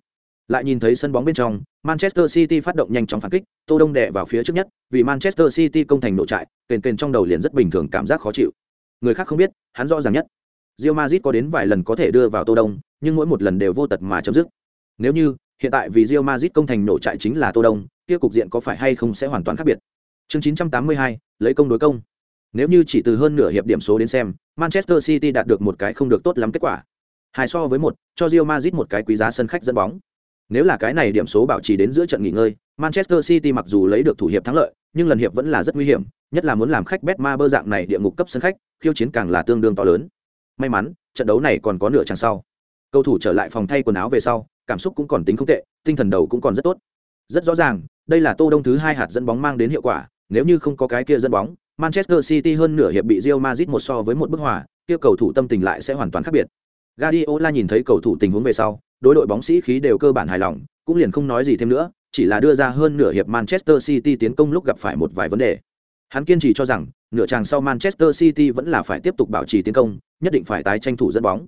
Lại nhìn thấy sân bóng bên trong, Manchester City phát động nhanh chóng phản kích, Tô Đông đè vào phía trước nhất, vì Manchester City công thành nổ trại, kền kền trong đầu liền rất bình thường cảm giác khó chịu. Người khác không biết, hắn rõ ràng nhất. Real Madrid có đến vài lần có thể đưa vào Tô Đông, nhưng mỗi một lần đều vô tật mà chấm dứt. Nếu như hiện tại vì Real Madrid công thành nổ trại chính là Tô Đông, kia cục diện có phải hay không sẽ hoàn toàn khác biệt. Chương 982, lấy công đối công. Nếu như chỉ từ hơn nửa hiệp điểm số đến xem, Manchester City đạt được một cái không được tốt lắm kết quả. Hai so với một, cho Real Madrid một cái quý giá sân khách dẫn bóng. Nếu là cái này điểm số bảo trì đến giữa trận nghỉ ngơi, Manchester City mặc dù lấy được thủ hiệp thắng lợi, nhưng lần hiệp vẫn là rất nguy hiểm, nhất là muốn làm khách Betmaber dạng này địa ngục cấp sân khách, khiêu chiến càng là tương đương to lớn. may mắn trận đấu này còn có nửa chặng sau. Cầu thủ trở lại phòng thay quần áo về sau cảm xúc cũng còn tính không tệ tinh thần đầu cũng còn rất tốt. Rất rõ ràng đây là tô đông thứ hai hạt dẫn bóng mang đến hiệu quả nếu như không có cái kia dẫn bóng manchester city hơn nửa hiệp bị real madrid một so với một bức hòa kia cầu thủ tâm tình lại sẽ hoàn toàn khác biệt. Guardiola nhìn thấy cầu thủ tình huống về sau, đối đội bóng sĩ khí đều cơ bản hài lòng, cũng liền không nói gì thêm nữa, chỉ là đưa ra hơn nửa hiệp manchester city tiến công lúc gặp phải một vài vấn đề. Hắn kiên trì cho rằng, nửa chàng sau manchester city vẫn là phải tiếp tục bảo trì tiến công, nhất định phải tái tranh thủ dẫn bóng.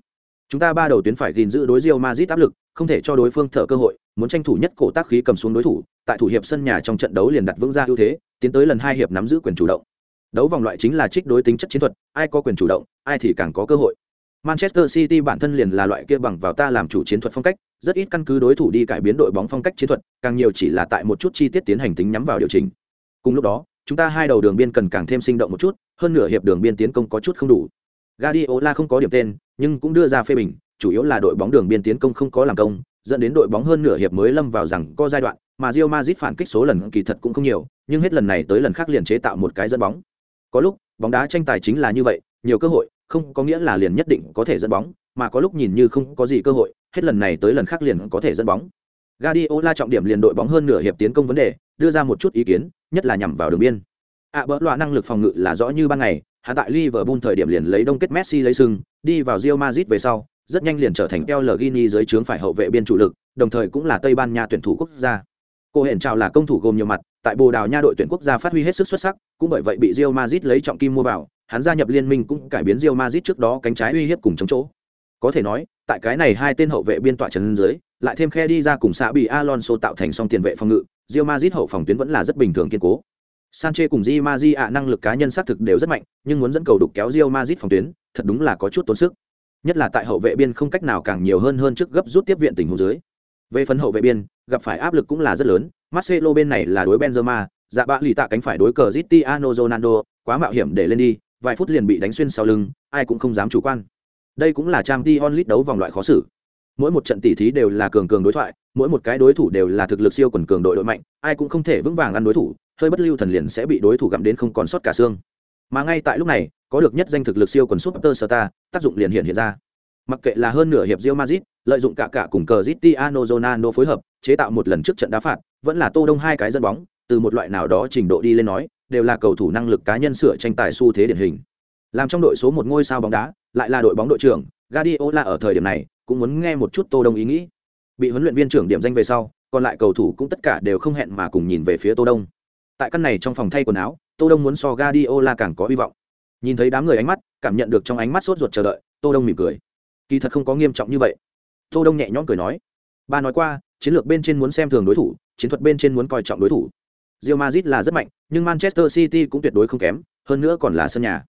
Chúng ta ba đầu tuyến phải gìn giữ đối Real Madrid áp lực, không thể cho đối phương thở cơ hội, muốn tranh thủ nhất cổ tác khí cầm xuống đối thủ, tại thủ hiệp sân nhà trong trận đấu liền đặt vững ra ưu thế, tiến tới lần hai hiệp nắm giữ quyền chủ động. Đấu vòng loại chính là trích đối tính chất chiến thuật, ai có quyền chủ động, ai thì càng có cơ hội manchester city bản thân liền là loại kia bằng vào ta làm chủ chiến thuật phong cách, rất ít căn cứ đối thủ đi cải biến đội bóng phong cách chiến thuật, càng nhiều chỉ là tại một chút chi tiết tiến hành tính nhắm vào điều chỉnh. Cùng lúc đó, chúng ta hai đầu đường biên cần càng thêm sinh động một chút, hơn nửa hiệp đường biên tiến công có chút không đủ. Guardiola không có điểm tên, nhưng cũng đưa ra phê bình, chủ yếu là đội bóng đường biên tiến công không có làm công, dẫn đến đội bóng hơn nửa hiệp mới lâm vào rằng có giai đoạn, mà Real Madrid phản kích số lần kỳ thật cũng không nhiều, nhưng hết lần này tới lần khác liền chế tạo một cái dẫn bóng. Có lúc, bóng đá tranh tài chính là như vậy, nhiều cơ hội không có nghĩa là liền nhất định có thể dẫn bóng mà có lúc nhìn như không có gì cơ hội hết lần này tới lần khác liền có thể dẫn bóng Guardiola trọng điểm liền đội bóng hơn nửa hiệp tiến công vấn đề đưa ra một chút ý kiến nhất là nhằm vào đường biên ạ à, bỡ loa năng lực phòng ngự là rõ như ban ngày hắn tại Liverpool thời điểm liền lấy đông kết Messi lấy sừng, đi vào Real Madrid về sau, rất nhanh liền trở thành El Gini dưới trướng phải hậu vệ biên chủ lực, đồng thời cũng là Tây Ban Nha tuyển thủ quốc gia. Cô hiện chào là công thủ gồm nhiều mặt, tại Bồ Đào Nha đội tuyển quốc gia phát huy hết sức xuất sắc, cũng bởi vậy bị Real Madrid lấy trọng kim mua vào, hắn gia nhập liên minh cũng cải biến Real Madrid trước đó cánh trái uy hiếp cùng chống chỗ. Có thể nói, tại cái này hai tên hậu vệ biên tọa trấn dưới, lại thêm khe đi ra cùng xã bị Alonso tạo thành song tiền vệ phòng ngự, Real Madrid hậu phòng tuyến vẫn là rất bình thường kiên cố. Sanchez cùng Di ạ năng lực cá nhân xác thực đều rất mạnh, nhưng muốn dẫn cầu đục kéo Real Madrid phòng tuyến, thật đúng là có chút tốn sức. Nhất là tại hậu vệ biên không cách nào càng nhiều hơn hơn trước gấp rút tiếp viện tình huống dưới. Về phần hậu vệ biên, gặp phải áp lực cũng là rất lớn, Marcelo bên này là đối Benzema, dạ bạ lì tạ cánh phải đối cờ Cristiano Ronaldo, quá mạo hiểm để lên đi, vài phút liền bị đánh xuyên sau lưng, ai cũng không dám chủ quan. Đây cũng là Champions League đấu vòng loại khó xử. Mỗi một trận tỷ thí đều là cường cường đối thoại, mỗi một cái đối thủ đều là thực lực siêu quần cường đội đội mạnh, ai cũng không thể vững vàng ăn đối thủ, hơi bất lưu thần liền sẽ bị đối thủ gặm đến không còn sót cả xương mà ngay tại lúc này có được nhất danh thực lực siêu quần super star tác dụng liền hiện hiện ra mặc kệ là hơn nửa hiệp Real Madrid lợi dụng cả cả cùng cờ Cristiano Ronaldo phối hợp chế tạo một lần trước trận đá phạt vẫn là tô đông hai cái dẫn bóng từ một loại nào đó trình độ đi lên nói đều là cầu thủ năng lực cá nhân sửa tranh tài xu thế điển hình. Làm trong đội số một ngôi sao bóng đá, lại là đội bóng đội trưởng, Guardiola ở thời điểm này cũng muốn nghe một chút tô đông ý nghĩ. Bị huấn luyện viên trưởng điểm danh về sau, còn lại cầu thủ cũng tất cả đều không hẹn mà cùng nhìn về phía tô đông. Tại căn này trong phòng thay quần áo, tô đông muốn so Guardiola càng có hy vọng. Nhìn thấy đám người ánh mắt, cảm nhận được trong ánh mắt sốt ruột chờ đợi, tô đông mỉm cười. Kỳ thật không có nghiêm trọng như vậy. Tô đông nhẹ nhõm cười nói, ba nói qua, chiến lược bên trên muốn xem thường đối thủ, chiến thuật bên trên muốn coi trọng đối thủ. Real Madrid là rất mạnh, nhưng Manchester City cũng tuyệt đối không kém, hơn nữa còn là sân nhà.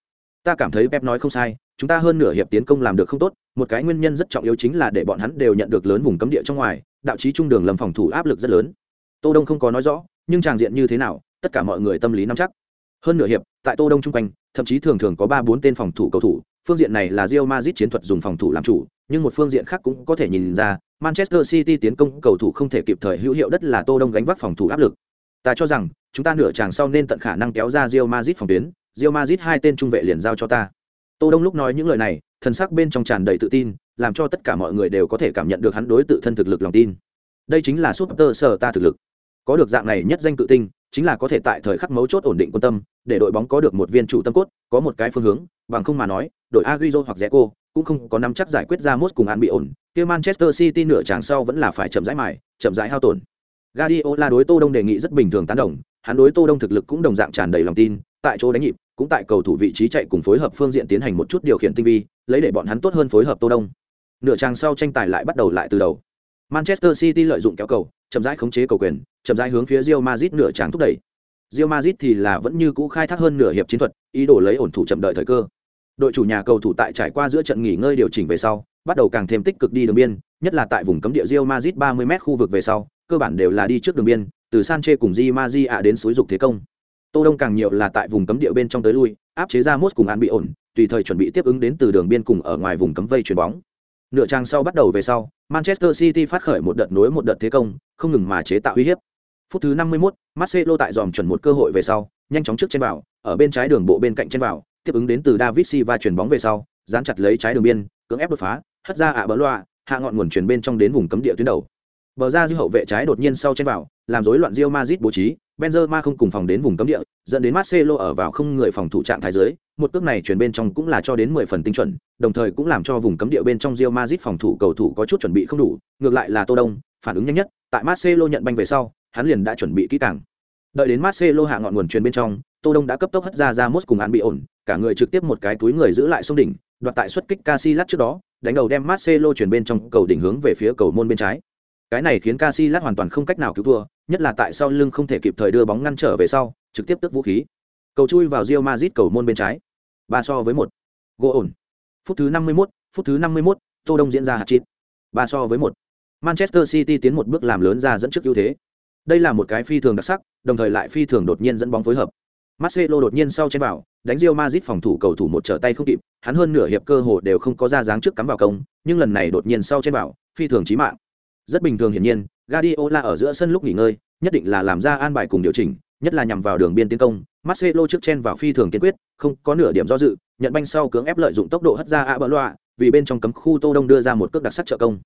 Ta cảm thấy Pep nói không sai, chúng ta hơn nửa hiệp tiến công làm được không tốt, một cái nguyên nhân rất trọng yếu chính là để bọn hắn đều nhận được lớn vùng cấm địa trong ngoài, đạo chí trung đường lầm phòng thủ áp lực rất lớn. Tô đông không có nói rõ, nhưng tràng diện như thế nào, tất cả mọi người tâm lý nắm chắc. Hơn nửa hiệp, tại tô đông trung quanh, thậm chí thường thường có ba bốn tên phòng thủ cầu thủ, phương diện này là Real Madrid chiến thuật dùng phòng thủ làm chủ, nhưng một phương diện khác cũng có thể nhìn ra, Manchester City tiến công cầu thủ không thể kịp thời hữu hiệu đất là tô đông gánh vác phòng thủ áp lực ta cho rằng, chúng ta nửa chàng sau nên tận khả năng kéo ra Real Madrid phòng tuyến, Real Madrid hai tên trung vệ liền giao cho ta. Tô đông lúc nói những lời này, thần sắc bên trong tràn đầy tự tin, làm cho tất cả mọi người đều có thể cảm nhận được hắn đối tự thân thực lực lòng tin. Đây chính là super sở ta thực lực. Có được dạng này nhất danh tự tin, chính là có thể tại thời khắc mấu chốt ổn định quân tâm, để đội bóng có được một viên chủ tâm cốt, có một cái phương hướng, bằng không mà nói, đội Agüero hoặc Zeco cũng không có nắm chắc giải quyết ra mốt cùng án bị ổn kia Manchester City nửa chàng sau vẫn là phải chậm rãi mài, chậm rãi hao tổn. Guardiola đối Tô Đông đề nghị rất bình thường tán đồng hắn đối Tô Đông thực lực cũng đồng dạng tràn đầy lòng tin tại chỗ đánh nhịp cũng tại cầu thủ vị trí chạy cùng phối hợp phương diện tiến hành một chút điều khiển tinh vi lấy để bọn hắn tốt hơn phối hợp Tô Đông nửa trang sau tranh tài lại bắt đầu lại từ đầu Manchester City lợi dụng kéo cầu chậm rãi khống chế cầu quyền chậm rãi hướng phía Real Madrid nửa tràng thúc đẩy. Real Madrid thì là vẫn như cũ khai thác hơn nửa hiệp chiến thuật, ý đồ lấy ổn thủ chậm đợi thời cơ. Đội chủ nhà cầu thủ tại trải qua giữa trận nghỉ ngơi điều chỉnh về sau, bắt đầu càng thêm tích cực đi đường biên, nhất là tại vùng cấm địa Real Madrid 30m khu vực về sau, cơ bản đều là đi trước đường biên, từ Sanche cùng Di Maria đến suối dục thế công. Tô Đông càng nhiều là tại vùng cấm địa bên trong tới lui, áp chế ra Mos cùng An bị ổn, tùy thời chuẩn bị tiếp ứng đến từ đường biên cùng ở ngoài vùng cấm vây chuyền bóng. Nửa trang sau bắt đầu về sau, Manchester City phát khởi một đợt nối một đợt thế công, không ngừng mà chế tạo uy hiếp. Phút thứ 51, Marcelo tại dòm chuẩn một cơ hội về sau, nhanh chóng trước trên vào, ở bên trái đường bộ bên cạnh trên vào, tiếp ứng đến từ David Silva chuyển bóng về sau, dán chặt lấy trái đường biên cưỡng ép đột phá hất ra ạ bỡ loa hạ ngọn nguồn truyền bên trong đến vùng cấm địa tuyến đầu bờ ra dư hậu vệ trái đột nhiên sau chen vào, làm rối loạn Real Madrid bố trí, Benzema không cùng phòng đến vùng cấm địa, dẫn đến Marcelo ở vào không người phòng thủ trạng thái dưới, một cước này truyền bên trong cũng là cho đến 10 phần tinh chuẩn, đồng thời cũng làm cho vùng cấm địa bên trong Real Madrid phòng thủ cầu thủ có chút chuẩn bị không đủ, ngược lại là Tô Đông, phản ứng nhanh nhất, tại Marcelo nhận banh về sau, hắn liền đã chuẩn bị kỹ càng. Đợi đến Marcelo hạ ngọn nguồn truyền bên trong, Tô Đông đã cấp tốc hất ra ra mốt cùng án bị ổn, cả người trực tiếp một cái túi người giữ lại sông đỉnh, đoạt tại xuất kích Casillas trước đó, đánh đầu đem Marcelo chuyển bên trong cầu đỉnh hướng về phía cầu môn bên trái cái này khiến Casillas hoàn toàn không cách nào cứu thua nhất là tại sau lưng không thể kịp thời đưa bóng ngăn trở về sau trực tiếp tức vũ khí. Cầu chui vào Real Madrid cầu môn bên trái. Ba so với một. Gỗ ổn. Phút thứ 51, phút thứ 51, Tô Đông diễn ra hạt chít. Ba so với một. Manchester City tiến một bước làm lớn ra dẫn trước ưu thế. Đây là một cái phi thường đặc sắc đồng thời lại phi thường đột nhiên dẫn bóng phối hợp. Marcelo đột nhiên sau chen vào đánh Real Madrid phòng thủ cầu thủ một trở tay không kịp hắn hơn nửa hiệp cơ hồ đều không có ra dáng trước cắm vào công nhưng lần này đột nhiên sau chen vào phi thường chí mạng rất bình thường hiển nhiên Guardiola ở giữa sân lúc nghỉ ngơi nhất định là làm ra an bài cùng điều chỉnh nhất là nhằm vào đường biên tiến công Marcelo trước chen vào phi thường kiên quyết không có nửa điểm do dự nhận banh sau cưỡng ép lợi dụng tốc độ hất ra ạ bỡ loa vì bên trong cấm khu Tô Đông đưa ra một cước đặc sắc trợ công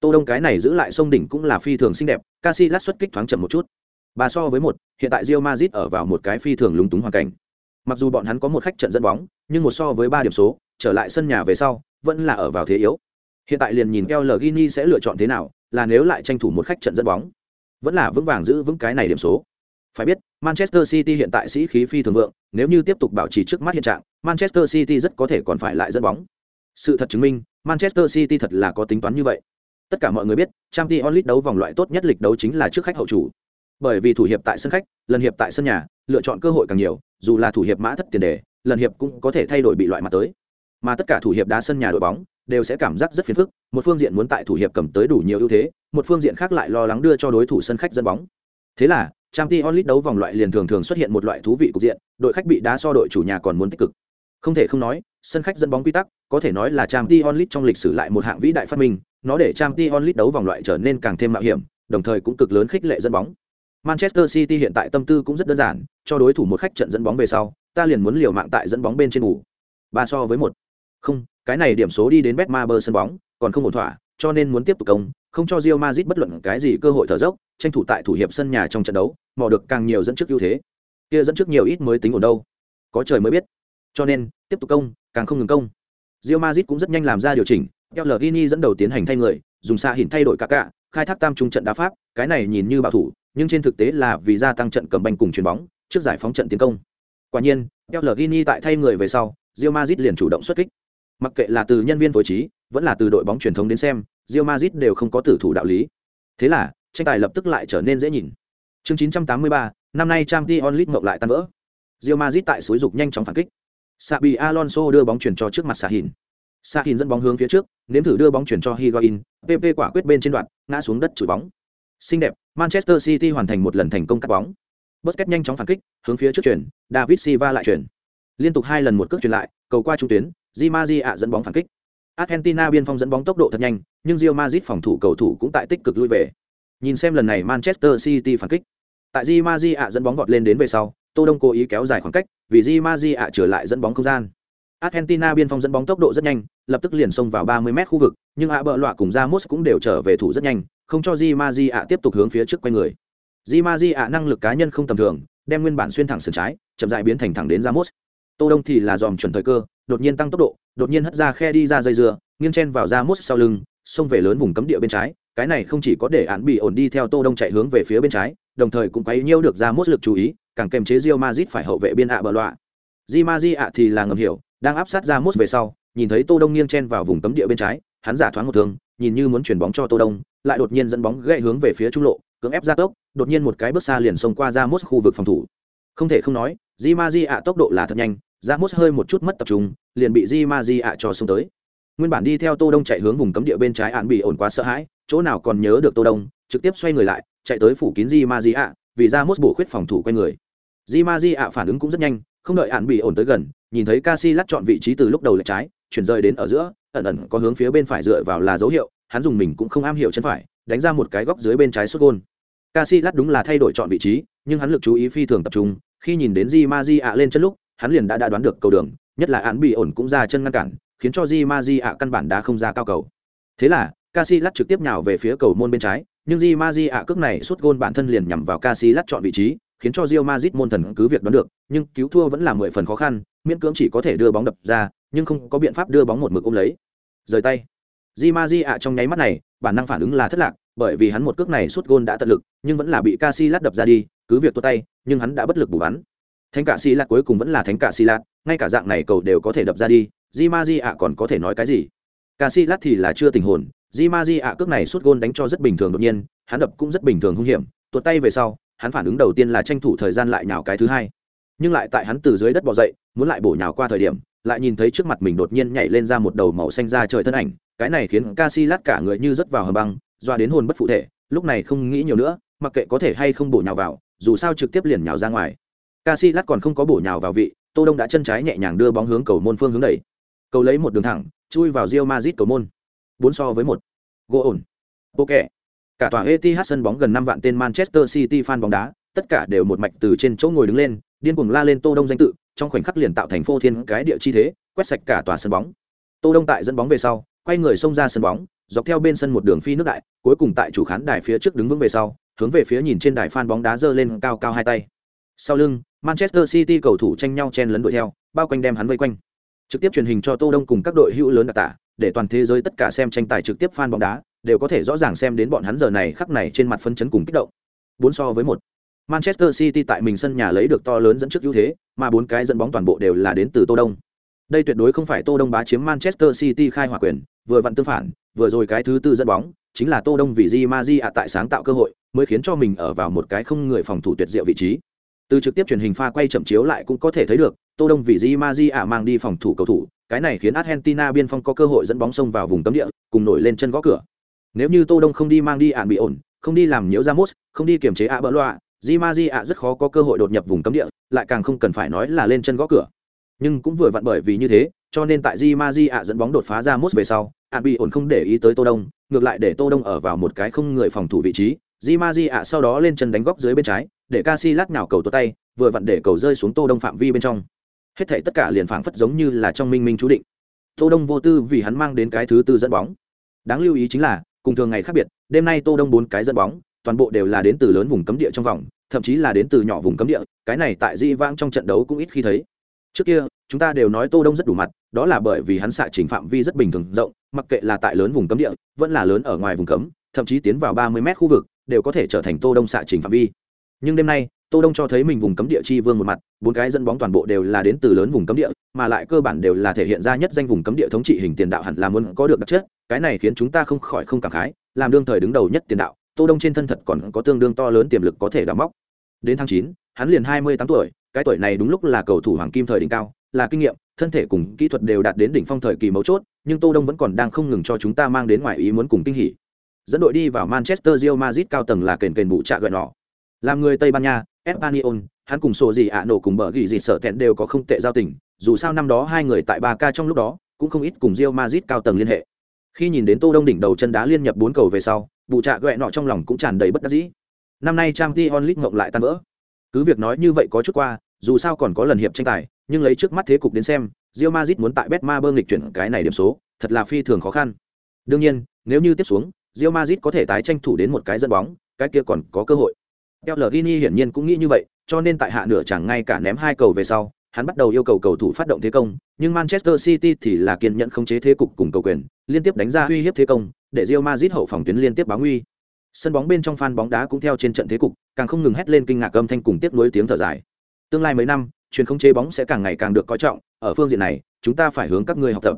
Tô Đông cái này giữ lại sông đỉnh cũng là phi thường xinh đẹp Casillas xuất kích thoáng chậm một chút Ba so với một, hiện tại Real Madrid ở vào một cái phi thường lúng túng hoàn cảnh. Mặc dù bọn hắn có một khách trận dẫn bóng, nhưng một so với ba điểm số, trở lại sân nhà về sau, vẫn là ở vào thế yếu. Hiện tại liền nhìn El Gini sẽ lựa chọn thế nào, là nếu lại tranh thủ một khách trận dẫn bóng, vẫn là vững vàng giữ vững cái này điểm số. Phải biết, Manchester City hiện tại sĩ khí phi thường vượng, nếu như tiếp tục bảo trì trước mắt hiện trạng, Manchester City rất có thể còn phải lại dẫn bóng. Sự thật chứng minh, Manchester City thật là có tính toán như vậy. Tất cả mọi người biết, Champions League đấu vòng loại tốt nhất lịch đấu chính là trước khách hậu chủ bởi vì thủ hiệp tại sân khách lần hiệp tại sân nhà lựa chọn cơ hội càng nhiều dù là thủ hiệp mã thất tiền đề lần hiệp cũng có thể thay đổi bị loại mặt tới mà tất cả thủ hiệp đá sân nhà đội bóng đều sẽ cảm giác rất phiền phức một phương diện muốn tại thủ hiệp cầm tới đủ nhiều ưu thế một phương diện khác lại lo lắng đưa cho đối thủ sân khách dẫn bóng thế là trang t onlit đấu vòng loại liền thường thường xuất hiện một loại thú vị cục diện đội khách bị đá so đội chủ nhà còn muốn tích cực không thể không nói sân khách dẫn bóng quy tắc có thể nói là trang t onlit trong lịch sử lại một hạng vĩ đại phát minh nó để trang t onlit đấu vòng loại trở nên càng thêm mạo hiểm đồng thời cũng cực lớn khích lệ dẫn bóng Manchester City hiện tại tâm tư cũng rất đơn giản, cho đối thủ một khách trận dẫn bóng về sau, ta liền muốn liều mạng tại dẫn bóng bên trên ngủ. Ba so với một. Không, cái này điểm số đi đến Betmaber sân bóng, còn không ổn thỏa, cho nên muốn tiếp tục công, không cho Real Madrid bất luận cái gì cơ hội thở dốc, tranh thủ tại thủ hiệp sân nhà trong trận đấu, mò được càng nhiều dẫn trước ưu thế. Kia dẫn trước nhiều ít mới tính ổn đâu. Có trời mới biết. Cho nên, tiếp tục công, càng không ngừng công. Real Madrid cũng rất nhanh làm ra điều chỉnh, Pellegrini dẫn đầu tiến hành thay người, dùng xa hình thay đổi cả cả, khai thác tam trung trận đá pháp, cái này nhìn như bảo thủ, nhưng trên thực tế là vì gia tăng trận cầm banh cùng chuyền bóng trước giải phóng trận tiến công quả nhiên Pellegrini tại thay người về sau Real Madrid liền chủ động xuất kích mặc kệ là từ nhân viên phối trí vẫn là từ đội bóng truyền thống đến xem Real Madrid đều không có tử thủ đạo lý. Thế là tranh tài lập tức lại trở nên dễ nhìn. Chương 983, năm nay Champions League ngọc lại tan vỡ. Real Madrid tại suối dục nhanh chóng phản kích. Sabi Alonso đưa bóng chuyển cho trước mặt Sahin. Sahin dẫn bóng hướng phía trước nếm thử đưa bóng chuyển cho Higuain PP quả quyết bên trên đoạn ngã xuống đất chửi bóng. Xinh đẹp, Manchester City hoàn thành một lần thành công cắt bóng. Busquets nhanh chóng phản kích, hướng phía trước chuyển, David Silva lại chuyển. Liên tục hai lần một cước chuyển lại, cầu qua trung tuyến, Di Maria dẫn bóng phản kích. Argentina biên phong dẫn bóng tốc độ thật nhanh, nhưng Real Madrid phòng thủ cầu thủ cũng tại tích cực lui về. Nhìn xem lần này Manchester City phản kích. Tại Di Maria dẫn bóng vọt lên đến về sau, Tô Đông cố ý kéo dài khoảng cách, vì Di Maria trở lại dẫn bóng không gian. Argentina biên phong dẫn bóng tốc độ rất nhanh, lập tức liền xông vào 30m khu vực, nhưng ạ bợ lọa cùng Ramos cũng đều trở về thủ rất nhanh, không cho Di Maji ạ tiếp tục hướng phía trước quay người. Di Maji ạ năng lực cá nhân không tầm thường, đem nguyên bản xuyên thẳng sườn trái, chậm rãi biến thành thẳng đến Ramos. Tô Đông thì là dòm chuẩn thời cơ, đột nhiên tăng tốc độ, đột nhiên hất ra khe đi ra dây dưa, nghiêng chen vào ra mút sau lưng, xông về lớn vùng cấm địa bên trái, cái này không chỉ có để án bị ổn đi theo Tô Đông chạy hướng về phía bên trái, đồng thời cũng quấy nhiêu được ra mút lực chú ý, càng kềm chế Real Madrid phải hậu vệ biên ạ bờ loạ. Di ạ thì là ngầm hiểu, đang áp sát ra mút về sau, nhìn thấy Tô Đông nghiêng chen vào vùng cấm địa bên trái, hắn giả thoáng một thương, nhìn như muốn chuyển bóng cho Tô Đông, lại đột nhiên dẫn bóng gãy hướng về phía trung lộ, cưỡng ép ra tốc, đột nhiên một cái bước xa liền xông qua ra mốt khu vực phòng thủ. Không thể không nói, Di ạ tốc độ là thật nhanh, ra mốt hơi một chút mất tập trung, liền bị Di Maji ạ cho xuống tới. Nguyên bản đi theo Tô Đông chạy hướng vùng cấm địa bên trái án bị ổn quá sợ hãi, chỗ nào còn nhớ được Tô Đông, trực tiếp xoay người lại, chạy tới phủ kín Di Maji ạ, vì ra mốt bổ khuyết phòng thủ quay người. Di Maji ạ phản ứng cũng rất nhanh, không đợi án bị ổn tới gần, nhìn thấy Casillas chọn vị trí từ lúc đầu lệch trái, chuyển rời đến ở giữa, ẩn ẩn có hướng phía bên phải dựa vào là dấu hiệu, hắn dùng mình cũng không am hiểu chân phải, đánh ra một cái góc dưới bên trái sút gôn. Casillas đúng là thay đổi chọn vị trí, nhưng hắn lực chú ý phi thường tập trung, khi nhìn đến Di Maji ạ lên chân lúc, hắn liền đã đã đoán được cầu đường, nhất là án bị ổn cũng ra chân ngăn cản, khiến cho Di Maji ạ căn bản đã không ra cao cầu. Thế là, Casillas trực tiếp nhào về phía cầu môn bên trái, nhưng Di Maji ạ cước này suốt gôn bản thân liền nhằm vào Casillas chọn vị trí, khiến cho Real Madrid môn thần cứ việc đoán được, nhưng cứu thua vẫn là mười phần khó khăn, miễn cưỡng chỉ có thể đưa bóng đập ra, nhưng không có biện pháp đưa bóng một mực ôm lấy. Rời tay. Di Maji ạ trong nháy mắt này, bản năng phản ứng là thất lạc, bởi vì hắn một cước này suốt gôn đã tận lực, nhưng vẫn là bị Casillas đập ra đi, cứ việc tua tay, nhưng hắn đã bất lực bù bắn. Thánh cả Casillas cuối cùng vẫn là thánh cả Casillas, ngay cả dạng này cầu đều có thể đập ra đi, Di Maji ạ còn có thể nói cái gì? Casillas thì là chưa tình hồn, Di Maji ạ cước này suốt gôn đánh cho rất bình thường đột nhiên, hắn đập cũng rất bình thường hung hiểm, tuột tay về sau, hắn phản ứng đầu tiên là tranh thủ thời gian lại nhào cái thứ hai nhưng lại tại hắn từ dưới đất bò dậy muốn lại bổ nhào qua thời điểm lại nhìn thấy trước mặt mình đột nhiên nhảy lên ra một đầu màu xanh ra trời thân ảnh cái này khiến Casillas cả người như rớt vào hầm băng doa đến hồn bất phụ thể lúc này không nghĩ nhiều nữa mặc kệ có thể hay không bổ nhào vào dù sao trực tiếp liền nhào ra ngoài Casillas còn không có bổ nhào vào vị tô đông đã chân trái nhẹ nhàng đưa bóng hướng cầu môn phương hướng đẩy. Cầu lấy một đường thẳng chui vào Real Madrid cầu môn. Bốn so với một. Gỗ ổn. Ok Cả tòa Etihad sân bóng gần 5 vạn tên Manchester City fan bóng đá, tất cả đều một mạch từ trên chỗ ngồi đứng lên, điên cuồng la lên Tô Đông danh tự, trong khoảnh khắc liền tạo thành phô thiên cái địa chi thế, quét sạch cả tòa sân bóng. Tô Đông tại dẫn bóng về sau, quay người xông ra sân bóng, dọc theo bên sân một đường phi nước đại, cuối cùng tại chủ khán đài phía trước đứng vững về sau, hướng về phía nhìn trên đài fan bóng đá giơ lên cao cao hai tay. Sau lưng, Manchester City cầu thủ tranh nhau chen lấn đuổi theo, bao quanh đem hắn vây quanh. Trực tiếp truyền hình cho Tô Đông cùng các đội hữu lớn đặc tả, để toàn thế giới tất cả xem tranh tài trực tiếp fan bóng đá, đều có thể rõ ràng xem đến bọn hắn giờ này khắc này trên mặt phân chấn cùng kích động. Bốn so với một. Manchester City tại mình sân nhà lấy được to lớn dẫn trước ưu thế, mà bốn cái dẫn bóng toàn bộ đều là đến từ Tô Đông. Đây tuyệt đối không phải Tô Đông bá chiếm Manchester City khai hỏa quyền, vừa vặn tương phản, vừa rồi cái thứ tư dẫn bóng, chính là Tô Đông vì Di Maji ạ tại sáng tạo cơ hội, mới khiến cho mình ở vào một cái không người phòng thủ tuyệt diệu vị trí. Từ trực tiếp truyền hình pha quay chậm chiếu lại cũng có thể thấy được, Tô Đông vì Di Marzi ả mang đi phòng thủ cầu thủ, cái này khiến Argentina biên phong có cơ hội dẫn bóng xông vào vùng cấm địa, cùng nổi lên chân gõ cửa. Nếu như tô đông không đi mang đi ạn bị ổn không đi làm nhiễu ra mốt không đi kiềm chế ạ bỡ loạ di ma di ạ rất khó có cơ hội đột nhập vùng cấm địa lại càng không cần phải nói là lên chân gõ cửa. Nhưng cũng vừa vặn bởi vì như thế cho nên tại di ma di ạ dẫn bóng đột phá ra mốt về sau ạn bị ổn không để ý tới tô đông ngược lại để tô đông ở vào một cái không người phòng thủ vị trí di ma di ạ sau đó lên chân đánh góc dưới bên trái, để ca si lát nhào cầu tô tay, vừa vặn để cầu rơi xuống tô đông phạm vi bên trong. Hết thảy tất cả liền phảng phất giống như là trong minh minh chú định. Tô đông vô tư vì hắn mang đến cái thứ tư dẫn bóng. Đáng lưu ý chính là, cùng thường ngày khác biệt, đêm nay tô đông bốn cái dẫn bóng, toàn bộ đều là đến từ lớn vùng cấm địa trong vòng, thậm chí là đến từ nhỏ vùng cấm địa, cái này tại di vãng trong trận đấu cũng ít khi thấy. Trước kia, chúng ta đều nói tô đông rất đủ mặt, đó là bởi vì hắn xạ trình phạm vi rất bình thường rộng, mặc kệ là tại lớn vùng cấm địa, vẫn là lớn ở ngoài vùng cấm, thậm chí tiến vào ba mươi mét khu vực đều có thể trở thành tô đông xạ trình phạm vi. Nhưng đêm nay, tô đông cho thấy mình vùng cấm địa chi vương một mặt, bốn cái dẫn bóng toàn bộ đều là đến từ lớn vùng cấm địa, mà lại cơ bản đều là thể hiện ra nhất danh vùng cấm địa thống trị hình tiền đạo hẳn là muốn có được đặc chất, cái này khiến chúng ta không khỏi không cảm khái, làm đương thời đứng đầu nhất tiền đạo, tô đông trên thân thật còn có tương đương to lớn tiềm lực có thể đào móc. Đến tháng chín, hắn liền hai mươi tám tuổi, cái tuổi này đúng lúc là cầu thủ hoàng kim thời đỉnh cao, là kinh nghiệm, thân thể cùng kỹ thuật đều đạt đến đỉnh phong thời kỳ mấu chốt, nhưng tô đông vẫn còn đang không ngừng cho chúng ta mang đến ngoài ý muốn cùng kinh hỉ dẫn đội đi vào manchester real madrid cao tầng là kền kền bụ trạ gợi nọ. Làm người tây ban nha espanyol hắn cùng sổ gì ạ nổ cùng bở gỉ gì sợ thẹn đều có không tệ giao tình dù sao năm đó hai người tại Barca trong lúc đó cũng không ít cùng real madrid cao tầng liên hệ. Khi nhìn đến tô đông đỉnh đầu chân đá liên nhập bốn cầu về sau bụ trạ gợi nọ trong lòng cũng tràn đầy bất đắc dĩ. Năm nay Champions League ngộng lại tan vỡ. Cứ việc nói như vậy có chút qua dù sao còn có lần hiệp tranh tài nhưng lấy trước mắt thế cục đến xem Real Madrid muốn tại Betmaber nghịch chuyển cái này điểm số, thật là phi thường khó khăn. Đương nhiên, nếu như tiếp xuống, Real Madrid có thể tái tranh thủ đến một cái dẫn bóng, cái kia còn có cơ hội. Pellegrini hiển nhiên cũng nghĩ như vậy, cho nên tại hạ nửa chẳng ngay cả ném hai cầu về sau, hắn bắt đầu yêu cầu cầu thủ phát động thế công, nhưng Manchester City thì là kiên nhẫn khống chế thế cục cùng cầu quyền, liên tiếp đánh ra uy hiếp thế công, để Real Madrid hậu phòng tuyến liên tiếp báo nguy. Sân bóng bên trong fan bóng đá cũng theo trên trận thế cục, càng không ngừng hét lên kinh ngạc âm thanh cùng tiếp nối tiếng thở dài. Tương lai mấy năm, truyền khống chế bóng sẽ càng ngày càng được coi trọng, ở phương diện này, chúng ta phải hướng các ngươi học tập.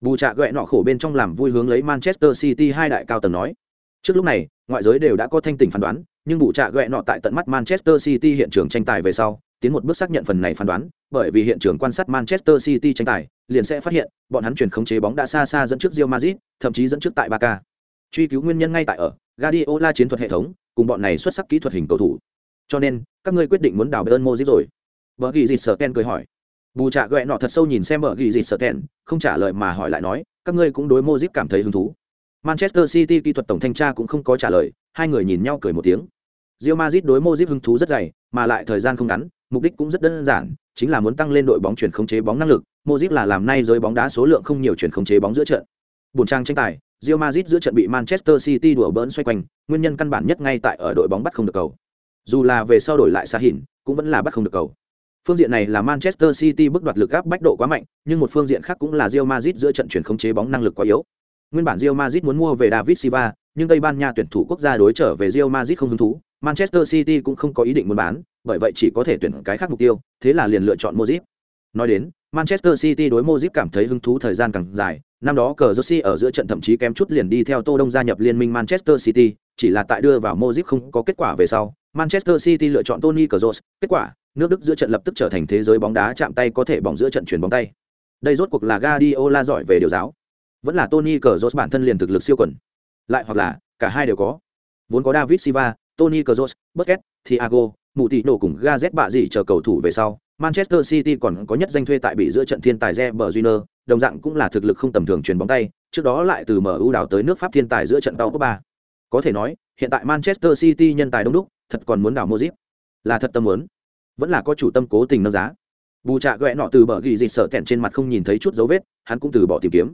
Bù trạ gẹ nọ khổ bên trong làm vui hướng lấy Manchester City hai đại cao tầng nói. Trước lúc này, ngoại giới đều đã có thanh tỉnh phán đoán, nhưng bù trạ gẹ nọ tại tận mắt Manchester City hiện trường tranh tài về sau, tiến một bước xác nhận phần này phán đoán, bởi vì hiện trường quan sát Manchester City tranh tài, liền sẽ phát hiện, bọn hắn chuyển khống chế bóng đã xa xa dẫn trước Real Madrid, thậm chí dẫn trước tại Barca. Truy cứu nguyên nhân ngay tại ở Guardiola chiến thuật hệ thống, cùng bọn này xuất sắc kỹ thuật hình cầu thủ. Cho nên, các ngươi quyết định muốn đào ơn Madrid rồi. Bở ghi dịt sở Ken cười hỏi. Bù trạ ghẹ nọ thật sâu nhìn xem bờ ghi dịt sợ Ken, không trả lời mà hỏi lại nói, các ngươi cũng đối Modric cảm thấy hứng thú. Manchester City kỹ thuật tổng thanh tra cũng không có trả lời, hai người nhìn nhau cười một tiếng. Real Madrid đối Modric hứng thú rất dày, mà lại thời gian không ngắn, mục đích cũng rất đơn giản, chính là muốn tăng lên đội bóng chuyển khống chế bóng năng lực, Modric là làm nay giới bóng đá số lượng không nhiều chuyển khống chế bóng giữa trận. bùn trang tranh tài, Real Madrid giữa trận bị Manchester City đùa bỡn xoay quanh, nguyên nhân căn bản nhất ngay tại ở đội bóng bắt không được cầu. Dù là về sau đổi lại xa hình, cũng vẫn là bắt không được cầu. Phương diện này là Manchester City bước đoạt lực áp bách độ quá mạnh, nhưng một phương diện khác cũng là Real Madrid giữa trận chuyển khống chế bóng năng lực quá yếu. Nguyên bản Real Madrid muốn mua về David Silva, nhưng Tây Ban Nha tuyển thủ quốc gia đối trở về Real Madrid không hứng thú, Manchester City cũng không có ý định muốn bán, bởi vậy chỉ có thể tuyển cái khác mục tiêu, thế là liền lựa chọn Modric. Nói đến, Manchester City đối Modric cảm thấy hứng thú thời gian càng dài, năm đó cờ Jersey ở giữa trận thậm chí kém chút liền đi theo Tô Đông gia nhập liên minh Manchester City, chỉ là tại đưa vào Modric không có kết quả về sau, Manchester City lựa chọn Tony Kroos, kết quả, nước Đức giữa trận lập tức trở thành thế giới bóng đá chạm tay có thể bỏng giữa trận chuyển bóng tay. Đây rốt cuộc là Guardiola giỏi về điều giáo, vẫn là Tony Kroos bản thân liền thực lực siêu quần, lại hoặc là cả hai đều có. Vốn có David Silva, Tony Kroos, Busquets, Thiago, mù tỷ nổ cùng Gazet bạ gì chờ cầu thủ về sau, Manchester City còn có nhất danh thuê tại bị giữa trận thiên tài Reber Júnior, đồng dạng cũng là thực lực không tầm thường truyền bóng tay, trước đó lại từ MU đảo tới nước Pháp thiên tài giữa trận tàu ba. Có thể nói, hiện tại Manchester City nhân tài đông đúc, thật còn muốn đảo Modric. Là thật tâm muốn, vẫn là có chủ tâm cố tình nâng giá. Bù trạ ghẹ nọ từ bờ ghi dịch sợ kẹn trên mặt không nhìn thấy chút dấu vết, hắn cũng từ bỏ tìm kiếm.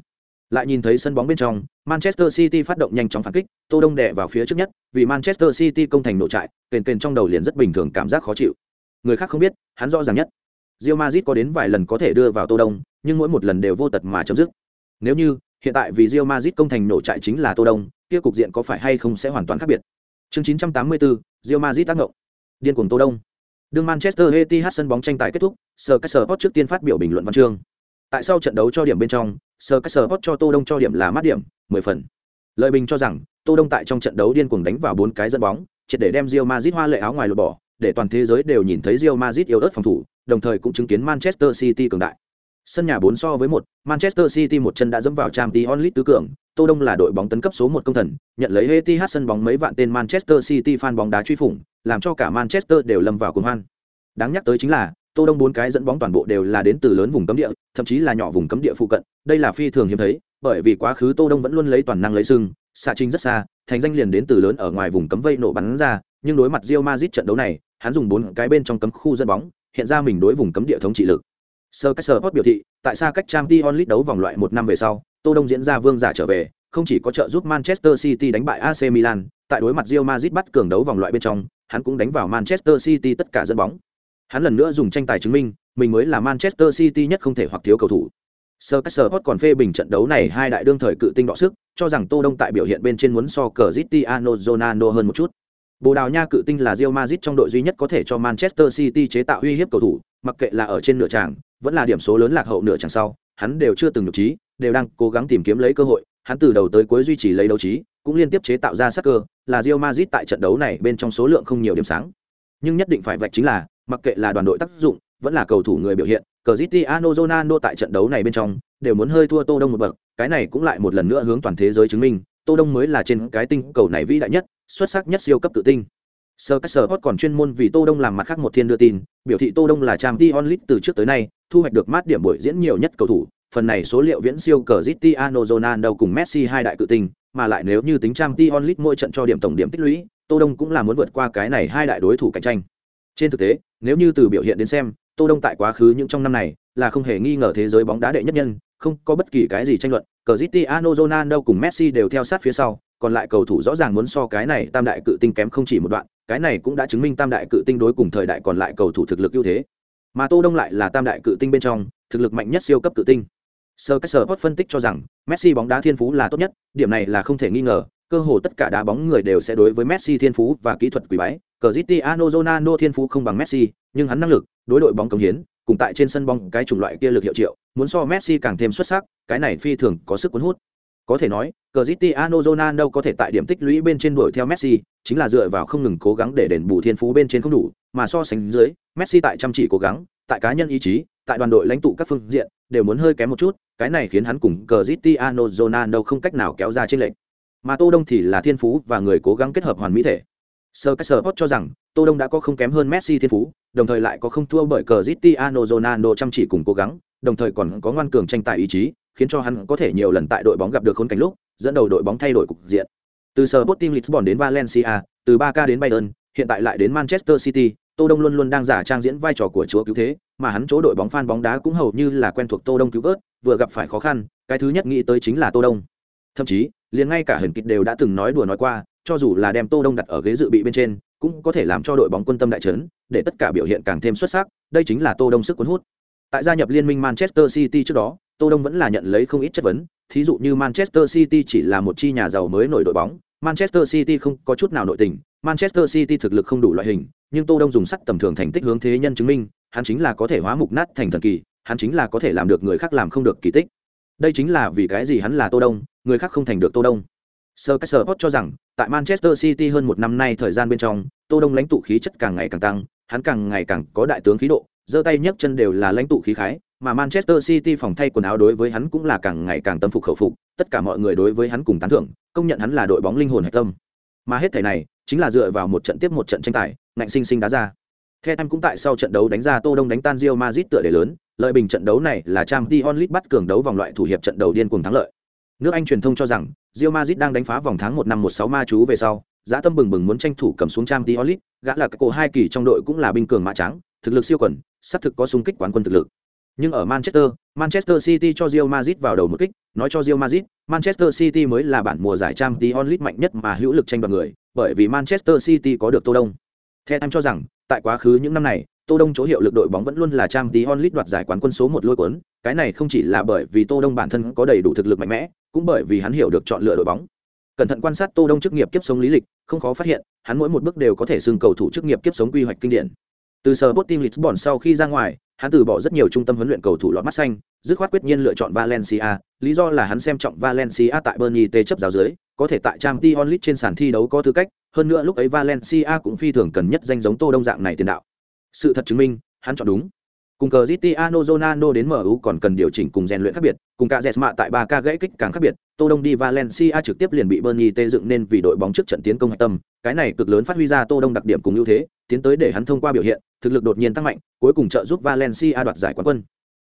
Lại nhìn thấy sân bóng bên trong, Manchester City phát động nhanh chóng phản kích, Tô Đông đè vào phía trước nhất, vì Manchester City công thành nổ trại, kền kền trong đầu liền rất bình thường cảm giác khó chịu. Người khác không biết, hắn rõ ràng nhất. Real Madrid có đến vài lần có thể đưa vào Tô Đông, nhưng mỗi một lần đều vô tật mà chấm dứt. Nếu như hiện tại vì Real Madrid công thành nổ trại chính là Tô Đông, kia cục diện có phải hay không sẽ hoàn toàn khác biệt. Chương 984, Real Madrid tác động. Điên cuồng Tô Đông. Đường Manchester Etihad sân bóng tranh tài kết thúc, Sir Caesar trước tiên phát biểu bình luận văn chương. Tại sau trận đấu cho điểm bên trong, Sir Caesar cho Tô Đông cho điểm là mát điểm, 10 phần. Lợi bình cho rằng, Tô Đông tại trong trận đấu điên cuồng đánh vào bốn cái dẫn bóng, triệt để đem Real Madrid hoa lệ áo ngoài lột bỏ, để toàn thế giới đều nhìn thấy Real Madrid yếu ớt phòng thủ, đồng thời cũng chứng kiến Manchester City cường đại. Sân nhà 4 so với 1, Manchester City một chân đã dẫm vào Champions League tứ cường, Tô Đông là đội bóng tấn cấp số 1 công thần, nhận lấy Etihad sân bóng mấy vạn tên Manchester City fan bóng đá truy phủng, làm cho cả Manchester đều lâm vào cuồng hoan. Đáng nhắc tới chính là, Tô Đông bốn cái dẫn bóng toàn bộ đều là đến từ lớn vùng cấm địa, thậm chí là nhỏ vùng cấm địa phụ cận, đây là phi thường hiếm thấy, bởi vì quá khứ Tô Đông vẫn luôn lấy toàn năng lấy sừng, xạ trình rất xa, thành danh liền đến từ lớn ở ngoài vùng cấm vây nổ bắn ra, nhưng đối mặt Real Madrid trận đấu này, hắn dùng bốn cái bên trong cấm khu dẫn bóng, hiện ra mình đối vùng cấm địa thống trị lực. Sir Caesar biểu thị, tại sao cách Champions League đấu vòng loại một năm về sau, Tô Đông diễn ra vương giả trở về, không chỉ có trợ giúp Manchester City đánh bại AC Milan, tại đối mặt Real Madrid bắt cường đấu vòng loại bên trong, hắn cũng đánh vào Manchester City tất cả dẫn bóng. Hắn lần nữa dùng tranh tài chứng minh, mình mới là Manchester City nhất không thể hoặc thiếu cầu thủ. Sir Caesar còn phê bình trận đấu này hai đại đương thời cự tinh đọ sức, cho rằng Tô Đông tại biểu hiện bên trên muốn so Cristiano Ronaldo hơn một chút. Bồ Đào Nha cự tinh là Real Madrid trong đội duy nhất có thể cho Manchester City chế tạo uy hiếp cầu thủ, mặc kệ là ở trên nửa tràng, vẫn là điểm số lớn lạc hậu nửa tràng sau, hắn đều chưa từng nhục trí, đều đang cố gắng tìm kiếm lấy cơ hội, hắn từ đầu tới cuối duy trì lấy đấu trí, cũng liên tiếp chế tạo ra sắc cơ, là Real Madrid tại trận đấu này bên trong số lượng không nhiều điểm sáng. Nhưng nhất định phải vạch chính là, mặc kệ là đoàn đội tác dụng, vẫn là cầu thủ người biểu hiện, Cristiano Ronaldo tại trận đấu này bên trong đều muốn hơi thua Tô Đông một bậc, cái này cũng lại một lần nữa hướng toàn thế giới chứng minh, Tô Đông mới là trên cái tinh cầu này vĩ đại nhất, xuất sắc nhất siêu cấp tự tinh. Sir Caesar còn chuyên môn vì Tô Đông làm mặt khác một thiên đưa tin, biểu thị Tô Đông là trang Champions League từ trước tới nay, thu hoạch được mát điểm buổi diễn nhiều nhất cầu thủ, phần này số liệu viễn siêu Cristiano Ronaldo cùng Messi hai đại cự tinh, mà lại nếu như tính trang Champions League mỗi trận cho điểm tổng điểm tích lũy, Tô Đông cũng là muốn vượt qua cái này hai đại đối thủ cạnh tranh. Trên thực tế, nếu như từ biểu hiện đến xem, Tô Đông tại quá khứ những trong năm này là không hề nghi ngờ thế giới bóng đá đệ nhất nhân, không có bất kỳ cái gì tranh luận, Cristiano Ronaldo cùng Messi đều theo sát phía sau, còn lại cầu thủ rõ ràng muốn so cái này tam đại cự tinh kém không chỉ một đoạn, cái này cũng đã chứng minh tam đại cự tinh đối cùng thời đại còn lại cầu thủ thực lực ưu thế. Mà Tô Đông lại là tam đại cự tinh bên trong, thực lực mạnh nhất siêu cấp cự tinh. sơ cách sơ phân tích cho rằng, Messi bóng đá thiên phú là tốt nhất, điểm này là không thể nghi ngờ, cơ hồ tất cả đá bóng người đều sẽ đối với Messi thiên phú và kỹ thuật quý bái. Cristiano Ronaldo thiên phú không bằng Messi, nhưng hắn năng lực, đối đội bóng công hiến, cùng tại trên sân bóng cái chủng loại kia lực hiệu triệu, muốn so Messi càng thêm xuất sắc, cái này phi thường có sức cuốn hút. Có thể nói, Cristiano Ronaldo có thể tại điểm tích lũy bên trên đuổi theo Messi, chính là dựa vào không ngừng cố gắng để đền bù thiên phú bên trên không đủ, mà so sánh dưới, Messi tại chăm chỉ cố gắng, tại cá nhân ý chí, tại đoàn đội lãnh tụ các phương diện đều muốn hơi kém một chút, cái này khiến hắn cùng Cristiano Ronaldo không cách nào kéo ra trên lệnh. Mà Tô Đông thì là thiên phú và người cố gắng kết hợp hoàn mỹ thể. Sir Caesar cho rằng, Tô Đông đã có không kém hơn Messi thiên phú, đồng thời lại có không thua bởi Cristiano Ronaldo chăm chỉ cùng cố gắng, đồng thời còn có ngoan cường tranh tài ý chí, khiến cho hắn có thể nhiều lần tại đội bóng gặp được khốn cảnh lúc, dẫn đầu đội bóng thay đổi cục diện. Từ Sporting Lisbon đến Valencia, từ Barca đến Bayern, hiện tại lại đến Manchester City, Tô Đông luôn luôn đang giả trang diễn vai trò của chúa cứu thế, mà hắn chỗ đội bóng fan bóng đá cũng hầu như là quen thuộc Tô Đông cứu vớt, vừa gặp phải khó khăn, cái thứ nhất nghĩ tới chính là Tô Đông. Thậm chí, liền ngay cả Huyền Kịch đều đã từng nói đùa nói qua, cho dù là đem Tô Đông đặt ở ghế dự bị bên trên, cũng có thể làm cho đội bóng quân tâm đại chấn, để tất cả biểu hiện càng thêm xuất sắc, đây chính là Tô Đông sức cuốn hút. Tại gia nhập liên minh Manchester City trước đó, Tô Đông vẫn là nhận lấy không ít chất vấn, thí dụ như Manchester City chỉ là một chi nhà giàu mới nổi đội bóng, Manchester City không có chút nào nội tình, Manchester City thực lực không đủ loại hình, nhưng Tô Đông dùng sắt tầm thường thành tích hướng thế nhân chứng minh, hắn chính là có thể hóa mục nát thành thần kỳ, hắn chính là có thể làm được người khác làm không được kỳ tích. Đây chính là vì cái gì hắn là Tô Đông, người khác không thành được Tô Đông. Sir Caesar cho rằng, tại Manchester City hơn một năm nay thời gian bên trong, Tô Đông lãnh tụ khí chất càng ngày càng tăng, hắn càng ngày càng có đại tướng khí độ, giơ tay nhấc chân đều là lãnh tụ khí khái, mà Manchester City phòng thay quần áo đối với hắn cũng là càng ngày càng tâm phục khẩu phục, tất cả mọi người đối với hắn cùng tán thưởng, công nhận hắn là đội bóng linh hồn hải tâm. Mà hết thể này, chính là dựa vào một trận tiếp một trận tranh tài, ngạnh sinh sinh đá ra. Theo em cũng tại sau trận đấu đánh ra Tô Đông đánh tan Real Madrid tựa để lớn, lợi bình trận đấu này là Champions League bắt cường đấu vòng loại thủ hiệp trận đầu điên cuồng thắng lợi. Nước Anh truyền thông cho rằng Real Madrid đang đánh phá vòng tháng 1 năm 16 ma chú về sau, giá tâm bừng bừng muốn tranh thủ cầm xuống Champions League, gã là cái cổ hai kỳ trong đội cũng là binh cường mã trắng, thực lực siêu quần, sắp thực có xung kích quán quân thực lực. Nhưng ở Manchester, Manchester City cho Real Madrid vào đầu một kích, nói cho Real Madrid, Manchester City mới là bản mùa giải Champions League mạnh nhất mà hữu lực tranh đoạt người, bởi vì Manchester City có được Tô Đông. Theo em cho rằng, tại quá khứ những năm này, Tô Đông chỗ hiệu lực đội bóng vẫn luôn là Champions League đoạt giải quán quân số một lôi cuốn, cái này không chỉ là bởi vì Tô Đông bản thân có đầy đủ thực lực mạnh mẽ, cũng bởi vì hắn hiểu được chọn lựa đội bóng. Cẩn thận quan sát Tô Đông chức nghiệp kiếp sống lý lịch, không khó phát hiện, hắn mỗi một bước đều có thể xưng cầu thủ chức nghiệp kiếp sống quy hoạch kinh điển. Từ Sporting Lisbon sau khi ra ngoài, hắn từ bỏ rất nhiều trung tâm huấn luyện cầu thủ lọt mắt xanh, dứt khoát quyết nhiên lựa chọn Valencia, lý do là hắn xem trọng Valencia tại bernie tê chấp giáo dưới, có thể tại Champions League trên sàn thi đấu có tư cách, hơn nữa lúc ấy Valencia cũng phi thường cần nhất danh giống Tô Đông dạng này tiền đạo. Sự thật chứng minh, hắn chọn đúng. Cùng Cristiano Ronaldo đến MU còn cần điều chỉnh cùng rèn luyện khác biệt, cùng cả Jesma tại 3K gãy kích càng khác biệt, Tô Đông đi Valencia trực tiếp liền bị Bernie tê dựng nên vì đội bóng trước trận tiến công hạch tâm, cái này cực lớn phát huy ra Tô Đông đặc điểm cùng ưu thế, tiến tới để hắn thông qua biểu hiện, thực lực đột nhiên tăng mạnh, cuối cùng trợ giúp Valencia đoạt giải quán quân.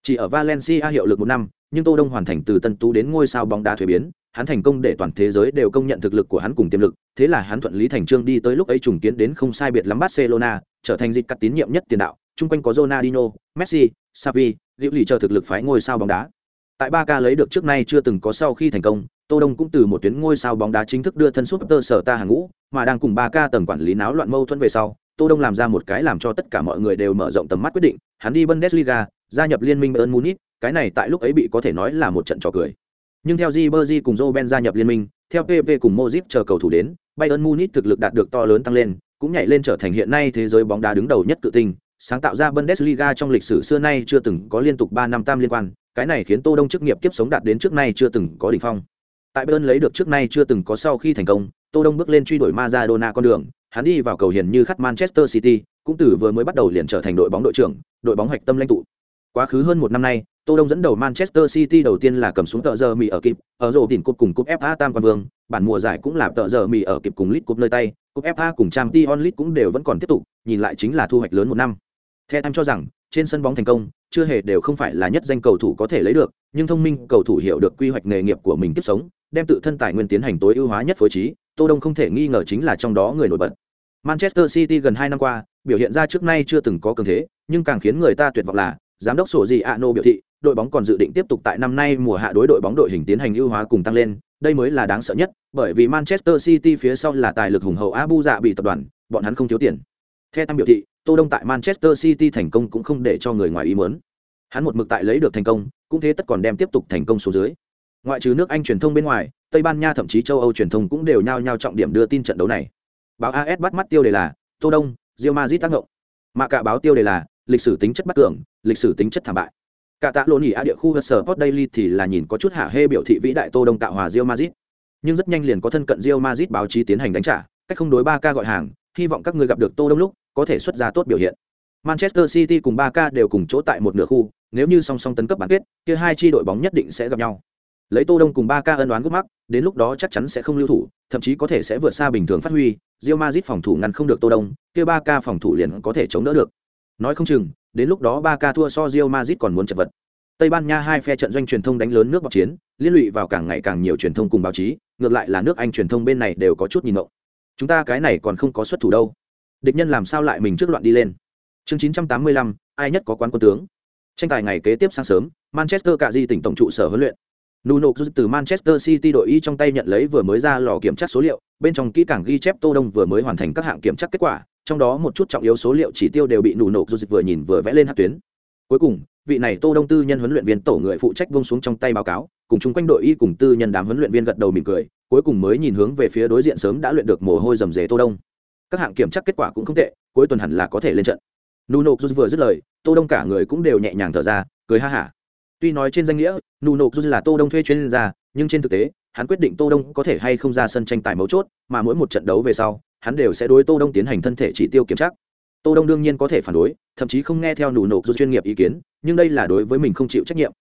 Chỉ ở Valencia hiệu lực một năm, nhưng Tô Đông hoàn thành từ tân tú đến ngôi sao bóng đá thuế biến, hắn thành công để toàn thế giới đều công nhận thực lực của hắn cùng tiềm lực, thế là hắn thuận lý thành trương đi tới lúc ấy trùng kiến đến không sai biệt lắm Barcelona, trở thành dịch cắt tín nhiệm nhất tiền đạo, chung quanh có Ronaldinho, Messi, Xavi, Diệu lì chờ thực lực phái ngôi sao bóng đá. Tại Barca lấy được trước nay chưa từng có sau khi thành công, Tô Đông cũng từ một tuyến ngôi sao bóng đá chính thức đưa thân tơ sở ta hàng ngũ, mà đang cùng Barca tầng quản lý náo loạn mâu thuẫn về sau, Tô Đông làm ra một cái làm cho tất cả mọi người đều mở rộng tầm mắt quyết định, hắn đi Bundesliga, gia nhập liên minh Bayern Munich, cái này tại lúc ấy bị có thể nói là một trận trò cười. Nhưng theo Ribery cùng Robben gia nhập liên minh, theo PV cùng Modric chờ cầu thủ đến, Bayern Munich thực lực đạt được to lớn tăng lên, cũng nhảy lên trở thành hiện nay thế giới bóng đá đứng đầu nhất tự tình, sáng tạo ra Bundesliga trong lịch sử xưa nay chưa từng có liên tục 3 năm tam liên quan, cái này khiến Tô Đông chức nghiệp kiếp sống đạt đến trước nay chưa từng có đỉnh phong. Tại Bayern lấy được trước nay chưa từng có sau khi thành công, Tô Đông bước lên truy đuổi Maradona con đường, hắn đi vào cầu hiền như khắt Manchester City, cũng từ vừa mới bắt đầu liền trở thành đội bóng đội trưởng, đội bóng hoạch tâm lãnh tụ. Quá khứ hơn một năm nay, Tô Đông dẫn đầu Manchester City đầu tiên là cầm xuống tợ giờ mì ở kịp, ở rổ đỉnh cúp cùng cúp FA Tam quan vương, bản mùa giải cũng là tợ giờ mì ở kịp cùng League cúp nơi tay, cúp FA cùng Champions League cũng đều vẫn còn tiếp tục, nhìn lại chính là thu hoạch lớn một năm. Theo em cho rằng, trên sân bóng thành công, chưa hề đều không phải là nhất danh cầu thủ có thể lấy được, nhưng thông minh cầu thủ hiểu được quy hoạch nghề nghiệp của mình kiếp sống, đem tự thân tài nguyên tiến hành tối ưu hóa nhất phối trí, Tô Đông không thể nghi ngờ chính là trong đó người nổi bật. Manchester City gần 2 năm qua, biểu hiện ra trước nay chưa từng có cường thế, nhưng càng khiến người ta tuyệt vọng là, giám đốc sổ gì Ano biểu thị, đội bóng còn dự định tiếp tục tại năm nay mùa hạ đối đội bóng đội hình tiến hành ưu hóa cùng tăng lên, đây mới là đáng sợ nhất, bởi vì Manchester City phía sau là tài lực hùng hậu Abu Dạ bị tập đoàn, bọn hắn không thiếu tiền. Theo tam biểu thị, Tô Đông tại Manchester City thành công cũng không để cho người ngoài ý muốn. Hắn một mực tại lấy được thành công, cũng thế tất còn đem tiếp tục thành công số dưới. Ngoại trừ nước Anh truyền thông bên ngoài, Tây Ban Nha thậm chí châu Âu truyền thông cũng đều nhao nhao trọng điểm đưa tin trận đấu này. Báo AS bắt mắt tiêu đề là Tô Đông, Real Madrid tác động. Mà cả báo tiêu đề là lịch sử tính chất bất cường, lịch sử tính chất thảm bại. Cả tạ lộn nhỉ a địa khu Sport Daily thì là nhìn có chút hạ hê biểu thị vĩ đại Tô Đông tạo hòa Real Madrid. Nhưng rất nhanh liền có thân cận Real Madrid báo chí tiến hành đánh trả, cách không đối ba ca gọi hàng, hy vọng các người gặp được Tô Đông lúc có thể xuất ra tốt biểu hiện. Manchester City cùng Barca đều cùng chỗ tại một nửa khu, nếu như song song tấn cấp bán kết, kia hai chi đội bóng nhất định sẽ gặp nhau. Lấy Tô Đông cùng Ba Ca ân đoán gút mắc, đến lúc đó chắc chắn sẽ không lưu thủ, thậm chí có thể sẽ vượt xa bình thường phát huy, Real Madrid phòng thủ ngăn không được Tô Đông, kia Ba Ca phòng thủ liền có thể chống đỡ được. Nói không chừng, đến lúc đó Ba Ca thua so Real Madrid còn muốn chật vật. Tây Ban Nha hai phe trận doanh truyền thông đánh lớn nước bọc chiến, liên lụy vào càng ngày càng nhiều truyền thông cùng báo chí, ngược lại là nước Anh truyền thông bên này đều có chút nhìn ngộ. Chúng ta cái này còn không có xuất thủ đâu địch nhân làm sao lại mình trước loạn đi lên chương 985, ai nhất có quán quân tướng tranh tài ngày kế tiếp sáng sớm manchester cạ di tỉnh tổng trụ sở huấn luyện Nuno từ Manchester City đội y trong tay nhận lấy vừa mới ra lò kiểm tra số liệu, bên trong kỹ càng ghi chép Tô Đông vừa mới hoàn thành các hạng kiểm tra kết quả, trong đó một chút trọng yếu số liệu chỉ tiêu đều bị Nuno vừa nhìn vừa vẽ lên hạt tuyến. Cuối cùng, vị này Tô Đông tư nhân huấn luyện viên tổ người phụ trách buông xuống trong tay báo cáo, cùng chung quanh đội y cùng tư nhân đám huấn luyện viên gật đầu mỉm cười, cuối cùng mới nhìn hướng về phía đối diện sớm đã luyện được mồ hôi rầm rề Tô Đông. Các hạng kiểm tra kết quả cũng không tệ, cuối tuần hẳn là có thể lên trận. Nuno vừa dứt lời, Tô Đông cả người cũng đều nhẹ nhàng thở ra, cười ha hả tuy nói trên danh nghĩa Nuno dù là tô đông thuê chuyên gia, nhưng trên thực tế, hắn quyết định tô đông có thể hay không ra sân tranh tài mấu chốt, mà mỗi một trận đấu về sau, hắn đều sẽ đối tô đông tiến hành thân thể chỉ tiêu kiểm tra. Tô đông đương nhiên có thể phản đối, thậm chí không nghe theo Nuno dù chuyên nghiệp ý kiến, nhưng đây là đối với mình không chịu trách nhiệm.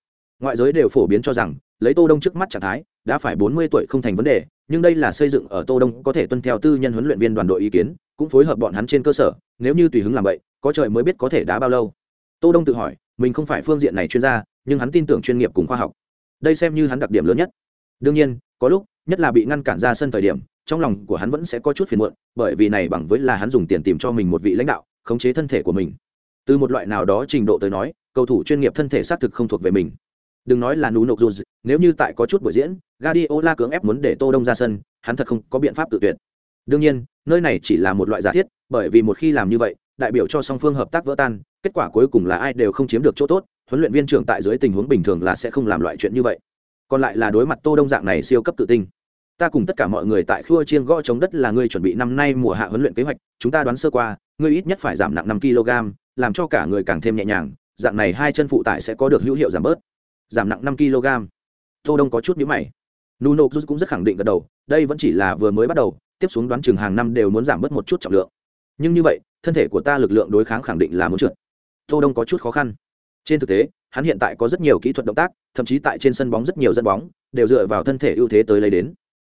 Ngoại giới đều phổ biến cho rằng, lấy tô đông trước mắt trạng thái, đã phải 40 tuổi không thành vấn đề, nhưng đây là xây dựng ở tô đông có thể tuân theo tư nhân huấn luyện viên đoàn đội ý kiến, cũng phối hợp bọn hắn trên cơ sở, nếu như tùy hứng làm vậy, có trời mới biết có thể đá bao lâu. Tô đông tự hỏi, mình không phải phương diện này chuyên gia nhưng hắn tin tưởng chuyên nghiệp cùng khoa học. Đây xem như hắn đặc điểm lớn nhất. Đương nhiên có lúc nhất là bị ngăn cản ra sân thời điểm trong lòng của hắn vẫn sẽ có chút phiền muộn bởi vì này bằng với là hắn dùng tiền tìm cho mình một vị lãnh đạo khống chế thân thể của mình. Từ một loại nào đó trình độ tới nói cầu thủ chuyên nghiệp thân thể xác thực không thuộc về mình. Đừng nói là nú nộp dù nếu như tại có chút buổi diễn Guardiola cưỡng ép muốn để Tô Đông ra sân, hắn thật không có biện pháp tự tuyệt. Đương nhiên, nơi này chỉ là một loại giả thiết, bởi vì một khi làm như vậy, đại biểu cho song phương hợp tác vỡ tan, kết quả cuối cùng là ai đều không chiếm được chỗ tốt, huấn luyện viên trưởng tại dưới tình huống bình thường là sẽ không làm loại chuyện như vậy. Còn lại là đối mặt tô đông dạng này siêu cấp tự tin. Ta cùng tất cả mọi người tại khua chiên gõ chống đất là ngươi chuẩn bị năm nay mùa hạ huấn luyện kế hoạch, chúng ta đoán sơ qua, ngươi ít nhất phải giảm nặng năm kg, làm cho cả người càng thêm nhẹ nhàng, dạng này hai chân phụ tải sẽ có được hữu hiệu giảm bớt. Giảm nặng năm kg. Tô đông có chút nhíu mày. Nuno cũng rất khẳng định gật đầu, đây vẫn chỉ là vừa mới bắt đầu, tiếp xuống đoán chừng hàng năm đều muốn giảm bớt một chút trọng lượng. Nhưng như vậy, thân thể của ta lực lượng đối kháng khẳng định là muốn trượt. Tô đông có chút khó khăn trên thực tế, hắn hiện tại có rất nhiều kỹ thuật động tác, thậm chí tại trên sân bóng rất nhiều dẫn bóng đều dựa vào thân thể ưu thế tới lấy đến.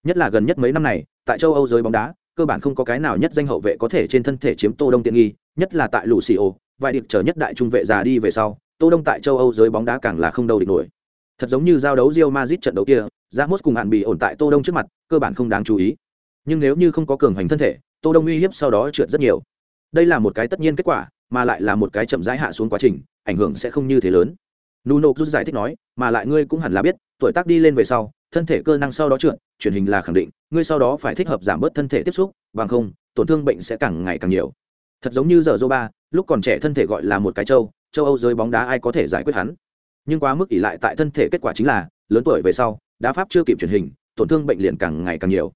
Nhất là gần nhất mấy năm này, tại châu Âu giới bóng đá, cơ bản không có cái nào nhất danh hậu vệ có thể trên thân thể chiếm Tô Đông tiện nghi, nhất là tại Lucio, vài điệp chờ nhất đại trung vệ già đi về sau, Tô Đông tại châu Âu giới bóng đá càng là không đâu địch nổi. Thật giống như giao đấu Real Madrid trận đấu kia, Ramos cùng hạn bị ổn tại Tô Đông trước mặt, cơ bản không đáng chú ý. Nhưng nếu như không có cường hành thân thể, Tô Đông uy hiếp sau đó trượt rất nhiều. Đây là một cái tất nhiên kết quả, mà lại là một cái chậm rãi hạ xuống quá trình, ảnh hưởng sẽ không như thế lớn. Nuno rút giải thích nói mà lại ngươi cũng hẳn là biết tuổi tác đi lên về sau thân thể cơ năng sau đó trượt truyền hình là khẳng định ngươi sau đó phải thích hợp giảm bớt thân thể tiếp xúc bằng không tổn thương bệnh sẽ càng ngày càng nhiều. Thật giống như giờ dô ba lúc còn trẻ thân thể gọi là một cái châu châu âu giới bóng đá ai có thể giải quyết hắn. Nhưng quá mức ỉ lại tại thân thể kết quả chính là lớn tuổi về sau đá pháp chưa kịp truyền hình tổn thương bệnh liền càng ngày càng nhiều.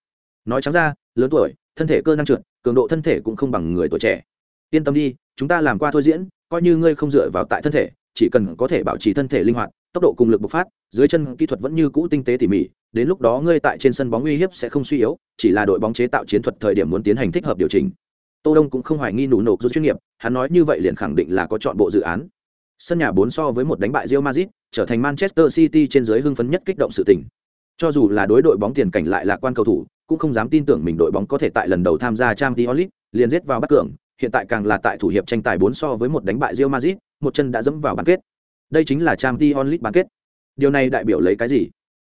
Nói trắng ra lớn tuổi thân thể cơ năng trượt cường độ thân thể cũng không bằng người tuổi trẻ. Yên tâm đi chúng ta làm qua thôi diễn, coi như ngươi không dựa vào tại thân thể, chỉ cần có thể bảo trì thân thể linh hoạt, tốc độ cùng lực bộc phát, dưới chân kỹ thuật vẫn như cũ tinh tế tỉ mỉ, đến lúc đó ngươi tại trên sân bóng uy hiếp sẽ không suy yếu, chỉ là đội bóng chế tạo chiến thuật thời điểm muốn tiến hành thích hợp điều chỉnh. Tô đông cũng không hoài nghi nụ nộp dù chuyên nghiệp, hắn nói như vậy liền khẳng định là có chọn bộ dự án. Sân nhà bốn so với một đánh bại Real Madrid, trở thành Manchester City trên dưới hưng phấn nhất kích động sự tình. Cho dù là đối đội bóng tiền cảnh lại là quan cầu thủ, cũng không dám tin tưởng mình đội bóng có thể tại lần đầu tham gia Champions League, liền giết vào bắt cường hiện tại càng là tại thủ hiệp tranh tài 4 so với một đánh bại Real Madrid, một chân đã dẫm vào bán kết. Đây chính là Champions League bán kết. Điều này đại biểu lấy cái gì?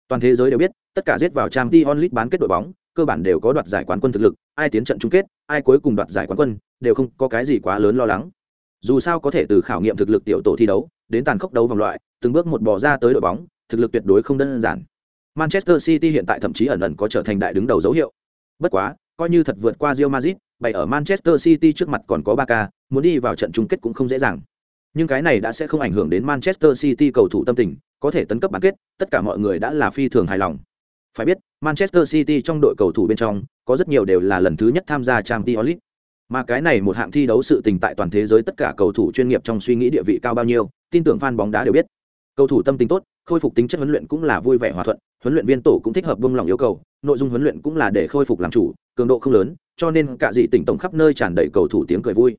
Toàn thế giới đều biết, tất cả giết vào Champions League bán kết đội bóng, cơ bản đều có đoạt giải quán quân thực lực, ai tiến trận chung kết, ai cuối cùng đoạt giải quán quân, đều không có cái gì quá lớn lo lắng. Dù sao có thể từ khảo nghiệm thực lực tiểu tổ thi đấu, đến tàn khốc đấu vòng loại, từng bước một bò ra tới đội bóng, thực lực tuyệt đối không đơn giản. Manchester City hiện tại thậm chí ẩn ẩn có trở thành đại đứng đầu dấu hiệu. Bất quá, coi như thật vượt qua Real Madrid, bày ở Manchester City trước mặt còn có Barca, muốn đi vào trận chung kết cũng không dễ dàng. Nhưng cái này đã sẽ không ảnh hưởng đến Manchester City cầu thủ tâm tình, có thể tấn cấp bán kết, tất cả mọi người đã là phi thường hài lòng. Phải biết, Manchester City trong đội cầu thủ bên trong, có rất nhiều đều là lần thứ nhất tham gia Champions League. Mà cái này một hạng thi đấu sự tình tại toàn thế giới tất cả cầu thủ chuyên nghiệp trong suy nghĩ địa vị cao bao nhiêu, tin tưởng fan bóng đá đều biết. Cầu thủ tâm tình tốt, khôi phục tính chất huấn luyện cũng là vui vẻ hòa thuận, huấn luyện viên tổ cũng thích hợp buông lòng yêu cầu, nội dung huấn luyện cũng là để khôi phục làm chủ, cường độ không lớn, cho nên cả dị tỉnh tổng khắp nơi tràn đầy cầu thủ tiếng cười vui.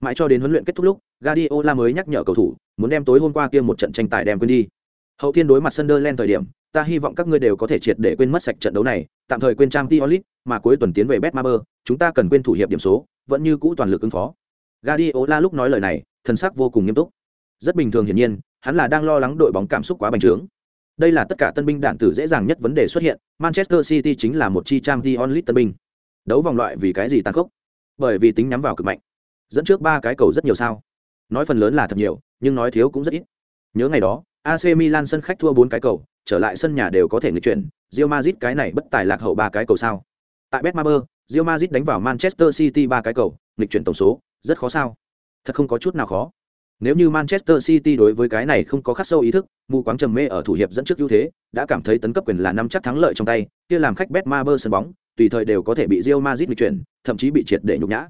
Mãi cho đến huấn luyện kết thúc lúc, Guardiola mới nhắc nhở cầu thủ, muốn đem tối hôm qua kia một trận tranh tài đem quên đi. Hậu thiên đối mặt Sunderland thời điểm, ta hy vọng các ngươi đều có thể triệt để quên mất sạch trận đấu này, tạm thời quên trang League, mà cuối tuần tiến về Betmaber, chúng ta cần quên thủ hiệp điểm số, vẫn như cũ toàn lực ứng phó. Guardiola lúc nói lời này, thần sắc vô cùng nghiêm túc. Rất bình thường hiển nhiên, hắn là đang lo lắng đội bóng cảm xúc quá bành trướng. Đây là tất cả tân binh đạn tử dễ dàng nhất vấn đề xuất hiện, Manchester City chính là một chi Champions League tân binh. Đấu vòng loại vì cái gì tăng khốc? Bởi vì tính nhắm vào cực mạnh. Dẫn trước ba cái cầu rất nhiều sao. Nói phần lớn là thật nhiều nhưng nói thiếu cũng rất ít. Nhớ ngày đó AC Milan sân khách thua bốn cái cầu trở lại sân nhà đều có thể nghịch chuyển Real Madrid cái này bất tài lạc hậu ba cái cầu sao? Tại Betmaber Real Madrid đánh vào Manchester City ba cái cầu nghịch chuyển tổng số rất khó sao? Thật không có chút nào khó nếu như Manchester City đối với cái này không có khắc sâu ý thức, mù quáng trầm mê ở thủ hiệp dẫn trước ưu thế, đã cảm thấy tấn cấp quyền là năm chắc thắng lợi trong tay, kia làm khách Betmaber sân bóng, tùy thời đều có thể bị Real Madrid nghịch chuyển, thậm chí bị triệt để nhục nhã.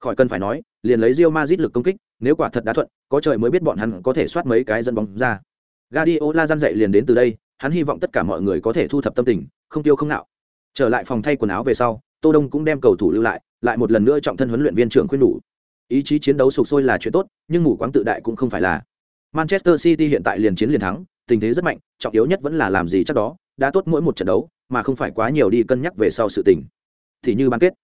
Khỏi cần phải nói, liền lấy Real Madrid lực công kích, nếu quả thật đã thuận, có trời mới biết bọn hắn có thể soát mấy cái dẫn bóng ra. Guardiola gian dạy liền đến từ đây, hắn hy vọng tất cả mọi người có thể thu thập tâm tình, không tiêu không nạo. Trở lại phòng thay quần áo về sau, Tô Đông cũng đem cầu thủ lưu lại, lại một lần nữa trọng thân huấn luyện viên trưởng khuyên nhủ. Ý chí chiến đấu sục sôi là chuyện tốt, nhưng mù quáng tự đại cũng không phải là. Manchester City hiện tại liền chiến liền thắng, tình thế rất mạnh, trọng yếu nhất vẫn là làm gì chắc đó, đã tốt mỗi một trận đấu, mà không phải quá nhiều đi cân nhắc về sau sự tình. Thì như bán kết,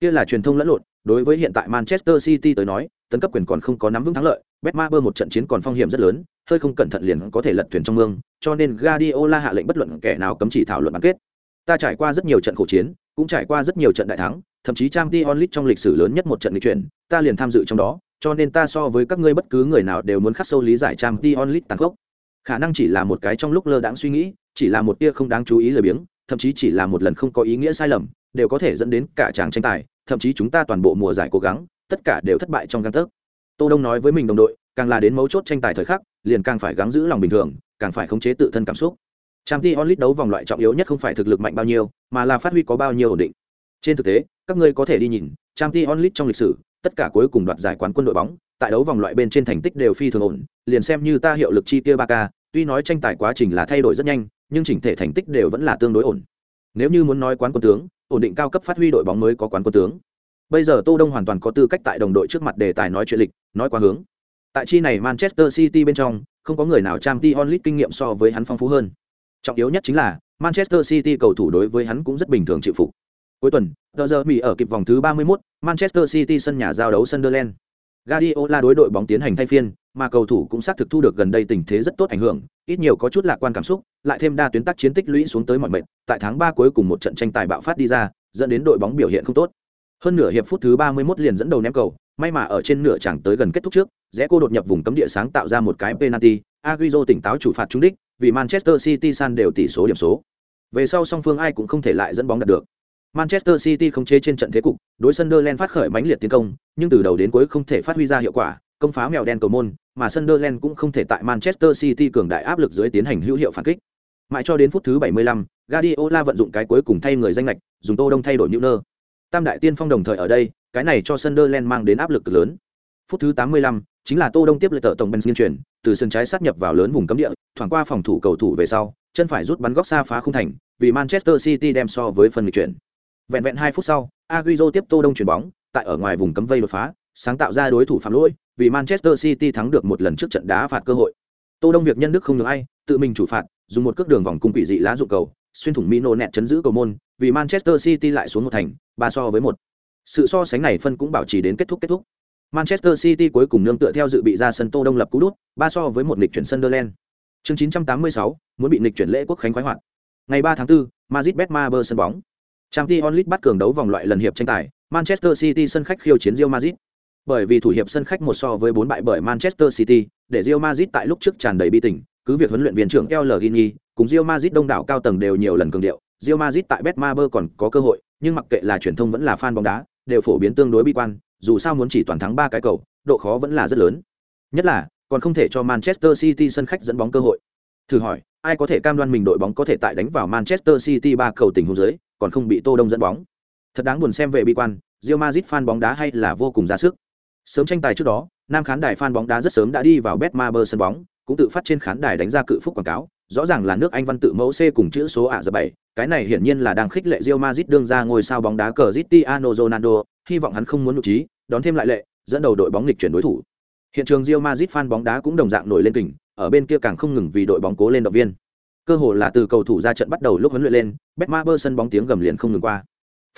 kia là truyền thông lẫn lộn, đối với hiện tại Manchester City tới nói, tấn cấp quyền còn không có nắm vững thắng lợi, Betmaber một trận chiến còn phong hiểm rất lớn, hơi không cẩn thận liền có thể lật thuyền trong mương, cho nên Guardiola hạ lệnh bất luận kẻ nào cấm chỉ thảo luận bán kết. Ta trải qua rất nhiều trận khổ chiến, cũng trải qua rất nhiều trận đại thắng, thậm chí Champions League trong lịch sử lớn nhất một trận lịch chuyển, ta liền tham dự trong đó, cho nên ta so với các ngươi bất cứ người nào đều muốn khắc sâu lý giải Champions League tàn khốc. Khả năng chỉ là một cái trong lúc lơ đãng suy nghĩ, chỉ là một tia không đáng chú ý lười biếng, thậm chí chỉ là một lần không có ý nghĩa sai lầm, đều có thể dẫn đến cả chàng tranh tài, thậm chí chúng ta toàn bộ mùa giải cố gắng, tất cả đều thất bại trong gang tấc. Tô Đông nói với mình đồng đội, càng là đến mấu chốt tranh tài thời khắc, liền càng phải gắng giữ lòng bình thường, càng phải khống chế tự thân cảm xúc. Champions League đấu vòng loại trọng yếu nhất không phải thực lực mạnh bao nhiêu, mà là phát huy có bao nhiêu ổn định. Trên thực tế, các ngươi có thể đi nhìn, Champions League trong lịch sử, tất cả cuối cùng đoạt giải quán quân đội bóng, tại đấu vòng loại bên trên thành tích đều phi thường ổn, liền xem như ta hiệu lực chi kia Barca, tuy nói tranh tài quá trình là thay đổi rất nhanh, nhưng chỉnh thể thành tích đều vẫn là tương đối ổn. Nếu như muốn nói quán quân tướng, ổn định cao cấp phát huy đội bóng mới có quán quân tướng. Bây giờ Tô Đông hoàn toàn có tư cách tại đồng đội trước mặt đề tài nói chuyện lịch, nói quá hướng. Tại chi này Manchester City bên trong, không có người nào Champions League kinh nghiệm so với hắn phong phú hơn. Trọng yếu nhất chính là Manchester City cầu thủ đối với hắn cũng rất bình thường chịu phục. Cuối tuần, tờ giờ Mỹ ở kịp vòng thứ 31, Manchester City sân nhà giao đấu Sunderland. Guardiola đối đội bóng tiến hành thay phiên, mà cầu thủ cũng xác thực thu được gần đây tình thế rất tốt ảnh hưởng, ít nhiều có chút lạc quan cảm xúc, lại thêm đa tuyến tác chiến tích lũy xuống tới mọi mệt, tại tháng 3 cuối cùng một trận tranh tài bạo phát đi ra, dẫn đến đội bóng biểu hiện không tốt. Hơn nửa hiệp phút thứ 31 liền dẫn đầu ném cầu, may mà ở trên nửa chẳng tới gần kết thúc trước, rẽ cô đột nhập vùng cấm địa sáng tạo ra một cái penalty, Agüero tỉnh táo chủ phạt trúng đích, vì Manchester City san đều tỷ số điểm số. Về sau song phương ai cũng không thể lại dẫn bóng đạt được. Manchester City không chế trên trận thế cục, đối Sunderland phát khởi mãnh liệt tiến công, nhưng từ đầu đến cuối không thể phát huy ra hiệu quả, công phá mèo đen cầu môn, mà Sunderland cũng không thể tại Manchester City cường đại áp lực dưới tiến hành hữu hiệu phản kích. Mãi cho đến phút thứ 75, Guardiola vận dụng cái cuối cùng thay người danh lệch, dùng Tô Đông thay đổi Newner. Tam đại tiên phong đồng thời ở đây, cái này cho Sunderland mang đến áp lực cực lớn. Phút thứ 85, chính là Tô Đông tiếp lời tợ tổng Benzien chuyển, từ sân trái sát nhập vào lớn vùng cấm địa, thoảng qua phòng thủ cầu thủ về sau, chân phải rút bắn góc xa phá không thành, vì Manchester City đem so với phần nghịch chuyển. Vẹn vẹn 2 phút sau, Agüero tiếp Tô Đông chuyển bóng, tại ở ngoài vùng cấm vây đột phá, sáng tạo ra đối thủ phạm lỗi, vì Manchester City thắng được một lần trước trận đá phạt cơ hội. Tô Đông việc nhân đức không được ai, tự mình chủ phạt, dùng một cước đường vòng cung quỷ dị lá dụng cầu, xuyên thủng Mino nẹt chấn giữ cầu môn, vì Manchester City lại xuống một thành, ba so với một. Sự so sánh này phân cũng bảo trì đến kết thúc kết thúc. Manchester City cuối cùng nương tựa theo dự bị ra sân Tô Đông lập cú đút, ba so với một lịch chuyển Sunderland. Chương 986, muốn bị lịch chuyển lễ quốc khánh khoái hoạt. Ngày 3 tháng 4, Madrid Betmaber sân bóng. Champions League bắt cường đấu vòng loại lần hiệp tranh tài, Manchester City sân khách khiêu chiến Real Madrid. Bởi vì thủ hiệp sân khách một so với bốn bại bởi Manchester City, để Real Madrid tại lúc trước tràn đầy bi tình, cứ việc huấn luyện viên trưởng El Gini cùng Real Madrid đông đảo cao tầng đều nhiều lần cường điệu, Real Madrid tại Betmaber còn có cơ hội, nhưng mặc kệ là truyền thông vẫn là fan bóng đá, đều phổ biến tương đối bi quan, dù sao muốn chỉ toàn thắng ba cái cầu, độ khó vẫn là rất lớn. Nhất là, còn không thể cho Manchester City sân khách dẫn bóng cơ hội. Thử hỏi, ai có thể cam đoan mình đội bóng có thể tại đánh vào Manchester City ba cầu tình huống dưới, còn không bị Tô Đông dẫn bóng. Thật đáng buồn xem về bi quan, Real Madrid fan bóng đá hay là vô cùng ra sức. Sớm tranh tài trước đó, nam khán đài fan bóng đá rất sớm đã đi vào Betmaber sân bóng, cũng tự phát trên khán đài đánh ra cự phúc quảng cáo, rõ ràng là nước Anh văn tự mẫu C cùng chữ số ạ giờ bảy, cái này hiển nhiên là đang khích lệ Real Madrid đương ra ngôi sao bóng đá cờ Cristiano Ronaldo, hy vọng hắn không muốn nụ trí, đón thêm lại lệ, dẫn đầu đội bóng lịch chuyển đối thủ. Hiện trường Real Madrid fan bóng đá cũng đồng dạng nổi lên kình, ở bên kia càng không ngừng vì đội bóng cố lên động viên. Cơ hội là từ cầu thủ ra trận bắt đầu lúc huấn luyện lên, Betmaber sân bóng tiếng gầm liền không ngừng qua.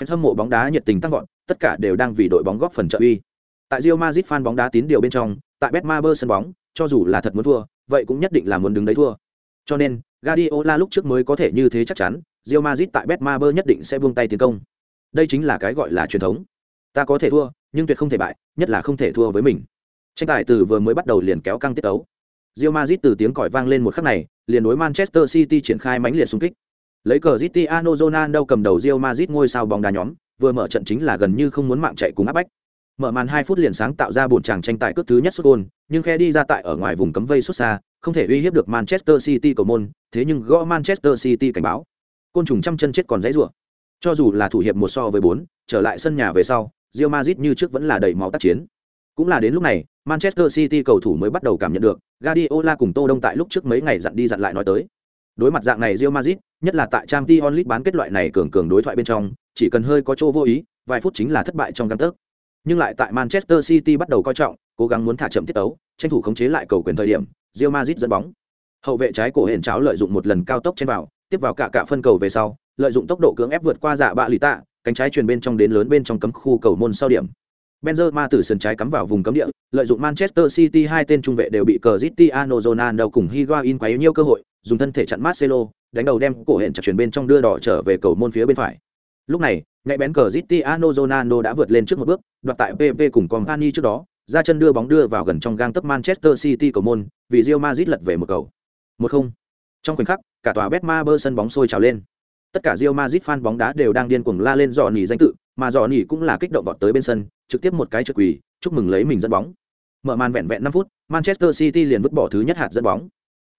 Fan hâm mộ bóng đá nhiệt tình tăng vọt, tất cả đều đang vì đội bóng góp phần trợ uy. Tại Real Madrid fan bóng đá tín điều bên trong, tại Betmaber sân bóng, cho dù là thật muốn thua, vậy cũng nhất định là muốn đứng đấy thua. Cho nên, Guardiola lúc trước mới có thể như thế chắc chắn, Real Madrid tại Betmaber nhất định sẽ buông tay tiến công. Đây chính là cái gọi là truyền thống. ta có thể thua nhưng tuyệt không thể bại nhất là không thể thua với mình tranh tài từ vừa mới bắt đầu liền kéo căng tiết tấu Real Madrid từ tiếng còi vang lên một khắc này liền đối Manchester City triển khai mãnh liệt xung kích lấy cờ Cristiano Ronaldo cầm đầu Real Madrid ngôi sao bóng đá nhóm vừa mở trận chính là gần như không muốn mạng chạy cùng áp bách mở màn hai phút liền sáng tạo ra buồn tràng tranh tài cướp thứ nhất xuất gôn nhưng khe đi ra tại ở ngoài vùng cấm vây xuất xa không thể uy hiếp được manchester city cầu môn thế nhưng gõ manchester city cảnh báo. Côn trùng trăm chân chết còn dãy rủa. Cho dù là thủ hiệp một so với bốn trở lại sân nhà về sau Real Madrid như trước vẫn là đầy máu tác chiến. Cũng là đến lúc này manchester city cầu thủ mới bắt đầu cảm nhận được guardiola cùng tô đông tại lúc trước mấy ngày dặn đi dặn lại nói tới. Đối mặt dạng này Real Madrid nhất là tại Champions League bán kết loại này cường cường đối thoại bên trong chỉ cần hơi có chỗ vô ý vài phút chính là thất bại trong gang tấc. Nhưng lại tại Manchester City bắt đầu coi trọng, cố gắng muốn thả chậm tiết tấu, tranh thủ khống chế lại cầu quyền thời điểm, Real Madrid dẫn bóng. Hậu vệ trái cổ hển cháo lợi dụng một lần cao tốc trên vào, tiếp vào cả cả phân cầu về sau, lợi dụng tốc độ cưỡng ép vượt qua dạ bạ lì tạ, cánh trái truyền bên trong đến lớn bên trong cấm khu cầu môn sau điểm. Benzema từ sườn trái cắm vào vùng cấm địa, lợi dụng Manchester City hai tên trung vệ đều bị Cristiano Ronaldo cùng Higuain quấy nhiều cơ hội, dùng thân thể chặn Marcelo, đánh đầu đem cổ hển chặt chuyển bên trong đưa đỏ trở về cầu môn phía bên phải. Lúc này, ngay bén Cristiano Ronaldo đã vượt lên trước một bước, đoạt tại PP cùng Company trước đó, ra chân đưa bóng đưa vào gần trong gang tấp Manchester City cầu môn, vì Real Madrid lật về một cầu. Một không. Trong khoảnh khắc, cả tòa Betmaber sân bóng sôi trào lên. Tất cả Real Madrid fan bóng đá đều đang điên cuồng la lên dò nhỉ danh tự, mà dò nhỉ cũng là kích động vọt tới bên sân, trực tiếp một cái trượt quỳ, chúc mừng lấy mình dẫn bóng. Mở màn vẹn vẹn 5 phút, Manchester City liền vứt bỏ thứ nhất hạt dẫn bóng.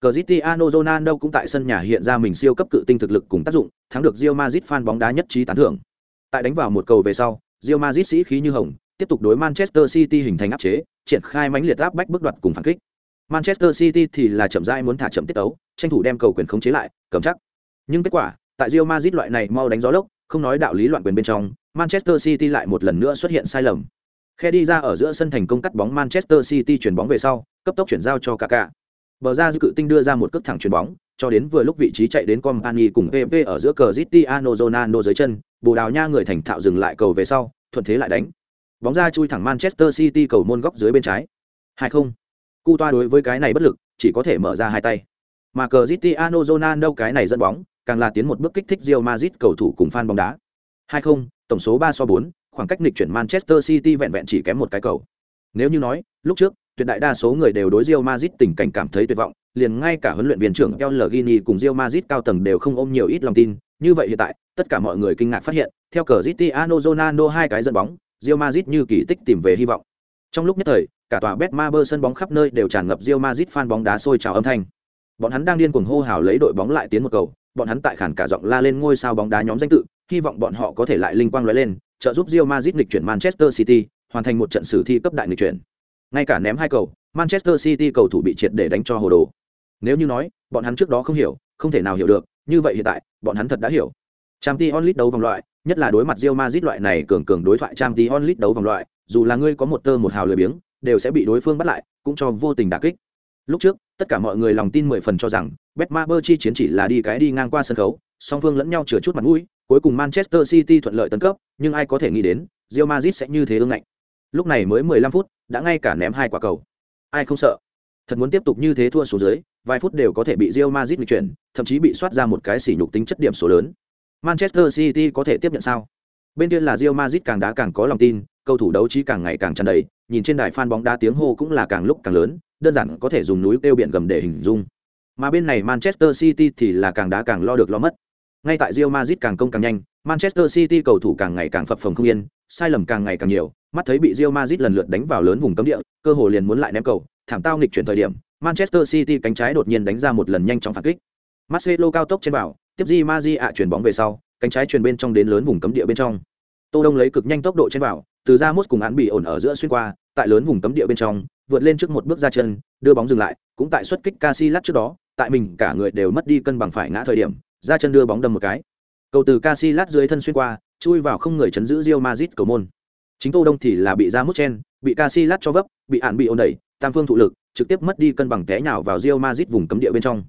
Cristiano Ronaldo cũng tại sân nhà hiện ra mình siêu cấp cự tinh thực lực cùng tác dụng, thắng được Real Madrid fan bóng đá nhất trí tán thưởng. Tại đánh vào một cầu về sau, Real Madrid sĩ khí như hồng, tiếp tục đối Manchester City hình thành áp chế, triển khai mãnh liệt áp bách bước đoạt cùng phản kích. Manchester City thì là chậm rãi muốn thả chậm tiết tấu, tranh thủ đem cầu quyền khống chế lại, cầm chắc. Nhưng kết quả, tại Real Madrid loại này mau đánh gió lốc, không nói đạo lý loạn quyền bên trong, Manchester City lại một lần nữa xuất hiện sai lầm. Khe đi ra ở giữa sân thành công cắt bóng Manchester City chuyển bóng về sau, cấp tốc chuyển giao cho Kaká. Bờ ra dư cự tinh đưa ra một cước thẳng chuyển bóng, cho đến vừa lúc vị trí chạy đến Company cùng PP ở giữa cờ Cristiano Ronaldo dưới chân, Bồ Đào Nha người thành thạo dừng lại cầu về sau, thuận thế lại đánh. Bóng ra chui thẳng Manchester City cầu môn góc dưới bên trái. hay không. Cu toa đối với cái này bất lực, chỉ có thể mở ra hai tay. Mà Cristiano Ronaldo cái này dẫn bóng, càng là tiến một bước kích thích Real Madrid cầu thủ cùng fan bóng đá. hay không, tổng số ba so bốn, khoảng cách nghịch chuyển Manchester City vẹn vẹn chỉ kém một cái cầu. Nếu như nói, lúc trước, tuyệt đại đa số người đều đối Real Madrid tình cảnh cảm thấy tuyệt vọng, liền ngay cả huấn luyện viên trưởng El Ghini cùng Real Madrid cao tầng đều không ôm nhiều ít lòng tin, như vậy hiện tại, tất cả mọi người kinh ngạc phát hiện, theo cờ Cristiano Ronaldo hai cái dẫn bóng, Real Madrid như kỳ tích tìm về hy vọng. Trong lúc nhất thời, cả tòa Betmaber sân bóng khắp nơi đều tràn ngập Real Madrid fan bóng đá sôi trào âm thanh. Bọn hắn đang điên cuồng hô hào lấy đội bóng lại tiến một cầu, bọn hắn tại khản cả giọng la lên ngôi sao bóng đá nhóm danh tự, hy vọng bọn họ có thể lại linh quang lóe lên, trợ giúp Real Madrid lịch chuyển Manchester City, hoàn thành một trận sử thi cấp đại nghịch chuyển. Ngay cả ném hai cầu, Manchester City cầu thủ bị triệt để đánh cho hồ đồ. Nếu như nói, bọn hắn trước đó không hiểu, không thể nào hiểu được, như vậy hiện tại, bọn hắn thật đã hiểu. Champions League đấu vòng loại, nhất là đối mặt Real Madrid loại này cường cường đối thoại trang tí onlit đấu vòng loại, dù là ngươi có một tơ một hào lười biếng, đều sẽ bị đối phương bắt lại, cũng cho vô tình đả kích. Lúc trước, tất cả mọi người lòng tin mười phần cho rằng, Betmaber chi chiến chỉ là đi cái đi ngang qua sân khấu, song phương lẫn nhau chừa chút mặt mũi, cuối cùng Manchester City thuận lợi tấn cấp, nhưng ai có thể nghĩ đến, Real Madrid sẽ như thế ương ngạnh. Lúc này mới 15 phút, đã ngay cả ném hai quả cầu. Ai không sợ? Thật muốn tiếp tục như thế thua xuống dưới, vài phút đều có thể bị Real Madrid chuyển, thậm chí bị soát ra một cái sỉ nhục tính chất điểm số lớn. Manchester City có thể tiếp nhận sao? Bên kia là Real Madrid càng đá càng có lòng tin, cầu thủ đấu trí càng ngày càng tràn đầy, nhìn trên đài fan bóng đá tiếng hô cũng là càng lúc càng lớn, đơn giản có thể dùng núi kêu biển gầm để hình dung. Mà bên này Manchester City thì là càng đá càng lo được lo mất. Ngay tại Real Madrid càng công càng nhanh, Manchester City cầu thủ càng ngày càng phập phồng không yên, sai lầm càng ngày càng nhiều, mắt thấy bị Real Madrid lần lượt đánh vào lớn vùng cấm địa, cơ hội liền muốn lại ném cầu, thảm tao nghịch chuyển thời điểm, Manchester City cánh trái đột nhiên đánh ra một lần nhanh chóng phản kích. Marcelo cao tốc trên bảo, tiếp Di Maji ạ chuyển bóng về sau, cánh trái truyền bên trong đến lớn vùng cấm địa bên trong. Tô Đông lấy cực nhanh tốc độ chen vào từ ra mút cùng án bị ổn ở giữa xuyên qua, tại lớn vùng cấm địa bên trong, vượt lên trước một bước ra chân, đưa bóng dừng lại, cũng tại xuất kích Casillas trước đó, tại mình cả người đều mất đi cân bằng phải ngã thời điểm, ra chân đưa bóng đâm một cái. Cầu từ Casillas dưới thân xuyên qua, chui vào không người chấn giữ Real Madrid cầu môn. Chính Tô Đông thì là bị ra mút chen, bị Casillas cho vấp, bị án bị ổn đẩy, tam phương thụ lực, trực tiếp mất đi cân bằng té nhào vào Real Madrid vùng cấm địa bên trong.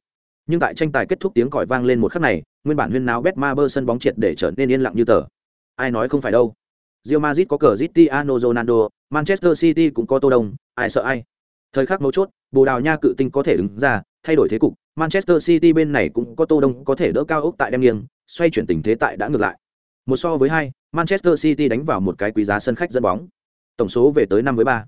Nhưng tại tranh tài kết thúc tiếng còi vang lên một khắc này, nguyên bản huyên náo Betmaber sân bóng triệt để trở nên yên lặng như tờ. Ai nói không phải đâu. Real Madrid có cờ Cristiano Ronaldo, Manchester City cũng có Tô Đông, ai sợ ai. Thời khắc mấu chốt, Bồ Đào Nha cự tinh có thể đứng ra, thay đổi thế cục, Manchester City bên này cũng có Tô Đông có thể đỡ cao ốc tại đem nghiêng, xoay chuyển tình thế tại đã ngược lại. Một so với hai, Manchester City đánh vào một cái quý giá sân khách dẫn bóng. Tổng số về tới năm với ba.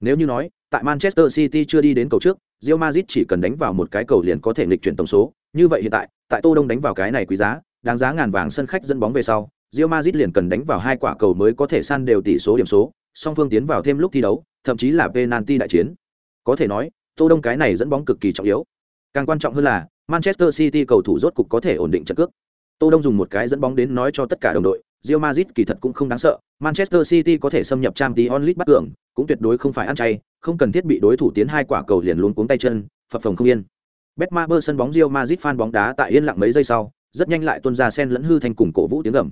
Nếu như nói, tại Manchester City chưa đi đến cầu trước, Real Madrid chỉ cần đánh vào một cái cầu liền có thể nghịch chuyển tổng số, như vậy hiện tại, tại Tô Đông đánh vào cái này quý giá, đáng giá ngàn vàng sân khách dẫn bóng về sau, Real Madrid liền cần đánh vào hai quả cầu mới có thể san đều tỷ số điểm số, song phương tiến vào thêm lúc thi đấu, thậm chí là penalty đại chiến. Có thể nói, Tô Đông cái này dẫn bóng cực kỳ trọng yếu. Càng quan trọng hơn là, Manchester City cầu thủ rốt cục có thể ổn định trận cước. Tô Đông dùng một cái dẫn bóng đến nói cho tất cả đồng đội, Real Madrid kỳ thật cũng không đáng sợ, Manchester City có thể xâm nhập Champions League bắt cường, cũng tuyệt đối không phải ăn chay, không cần thiết bị đối thủ tiến hai quả cầu liền luống cuống tay chân, phập phồng không yên. Betmaber sân bóng Real Madrid fan bóng đá tại yên lặng mấy giây sau, rất nhanh lại tuôn ra sen lẫn hư thanh cùng cổ vũ tiếng gầm.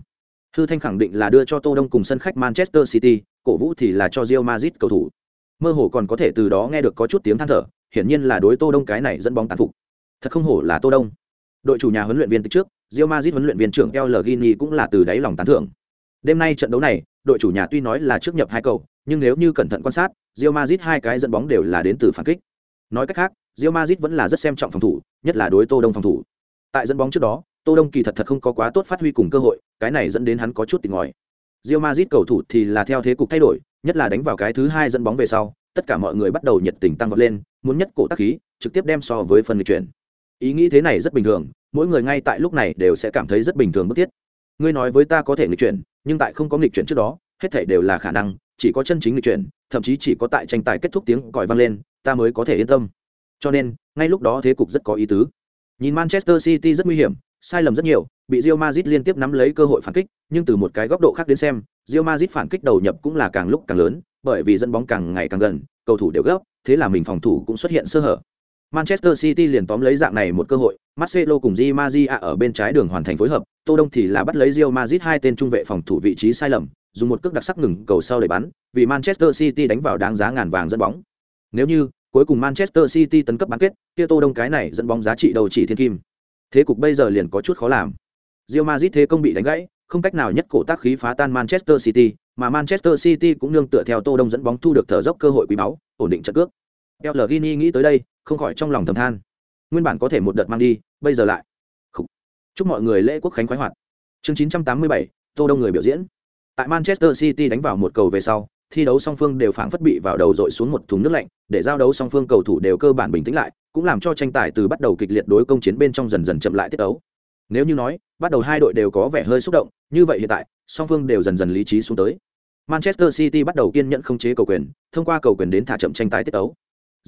Hư thanh khẳng định là đưa cho Tô Đông cùng sân khách Manchester City, cổ vũ thì là cho Real Madrid cầu thủ. Mơ hồ còn có thể từ đó nghe được có chút tiếng than thở, hiển nhiên là đối Tô Đông cái này dẫn bóng tán phục. Thật không hổ là Tô Đông. Đội chủ nhà huấn luyện viên từ trước, Real Madrid huấn luyện viên trưởng El Gini cũng là từ đáy lòng tán thưởng. Đêm nay trận đấu này, đội chủ nhà tuy nói là trước nhập hai cầu, nhưng nếu như cẩn thận quan sát, Real Madrid hai cái dẫn bóng đều là đến từ phản kích. Nói cách khác, Real Madrid vẫn là rất xem trọng phòng thủ, nhất là đối Tô Đông phòng thủ. Tại dẫn bóng trước đó, Tô Đông kỳ thật thật không có quá tốt phát huy cùng cơ hội, cái này dẫn đến hắn có chút tỉnh ngòi. Real Madrid cầu thủ thì là theo thế cục thay đổi, nhất là đánh vào cái thứ hai dẫn bóng về sau, tất cả mọi người bắt đầu nhiệt tình tăng vọt lên, muốn nhất cổ tác khí, trực tiếp đem so với phần người chuyển. Ý nghĩ thế này rất bình thường, mỗi người ngay tại lúc này đều sẽ cảm thấy rất bình thường bất thiết. Ngươi nói với ta có thể nghịch chuyển, nhưng tại không có nghịch chuyển trước đó, hết thảy đều là khả năng, chỉ có chân chính nghịch chuyển, thậm chí chỉ có tại tranh tài kết thúc tiếng còi vang lên, ta mới có thể yên tâm. Cho nên, ngay lúc đó thế cục rất có ý tứ. Nhìn Manchester City rất nguy hiểm, sai lầm rất nhiều, bị Real Madrid liên tiếp nắm lấy cơ hội phản kích, nhưng từ một cái góc độ khác đến xem, Real Madrid phản kích đầu nhập cũng là càng lúc càng lớn, bởi vì dẫn bóng càng ngày càng gần, cầu thủ đều gấp, thế là mình phòng thủ cũng xuất hiện sơ hở. Manchester City liền tóm lấy dạng này một cơ hội, Marcelo cùng Di Maria ở bên trái đường hoàn thành phối hợp, Tô Đông thì là bắt lấy Real Madrid hai tên trung vệ phòng thủ vị trí sai lầm, dùng một cước đặc sắc ngừng cầu sau để bắn, vì Manchester City đánh vào đáng giá ngàn vàng dẫn bóng. Nếu như cuối cùng Manchester City tấn cấp bán kết, kia Tô Đông cái này dẫn bóng giá trị đầu chỉ thiên kim. Thế cục bây giờ liền có chút khó làm. Real Madrid thế công bị đánh gãy, không cách nào nhất cổ tác khí phá tan Manchester City, mà Manchester City cũng nương tựa theo Tô Đông dẫn bóng thu được thở dốc cơ hội quý báu, ổn định trận cước. El Gini nghĩ tới đây, không khỏi trong lòng thầm than. Nguyên bản có thể một đợt mang đi, bây giờ lại. Khủ. Chúc mọi người lễ quốc khánh khoái hoạt. Chương 987, Tô Đông người biểu diễn. Tại Manchester City đánh vào một cầu về sau, thi đấu song phương đều phảng phất bị vào đầu dội xuống một thùng nước lạnh, để giao đấu song phương cầu thủ đều cơ bản bình tĩnh lại, cũng làm cho tranh tài từ bắt đầu kịch liệt đối công chiến bên trong dần dần chậm lại tiết đấu. Nếu như nói, bắt đầu hai đội đều có vẻ hơi xúc động, như vậy hiện tại, song phương đều dần dần lý trí xuống tới. Manchester City bắt đầu kiên nhẫn không chế cầu quyền, thông qua cầu quyền đến thả chậm tranh tài tiết đấu.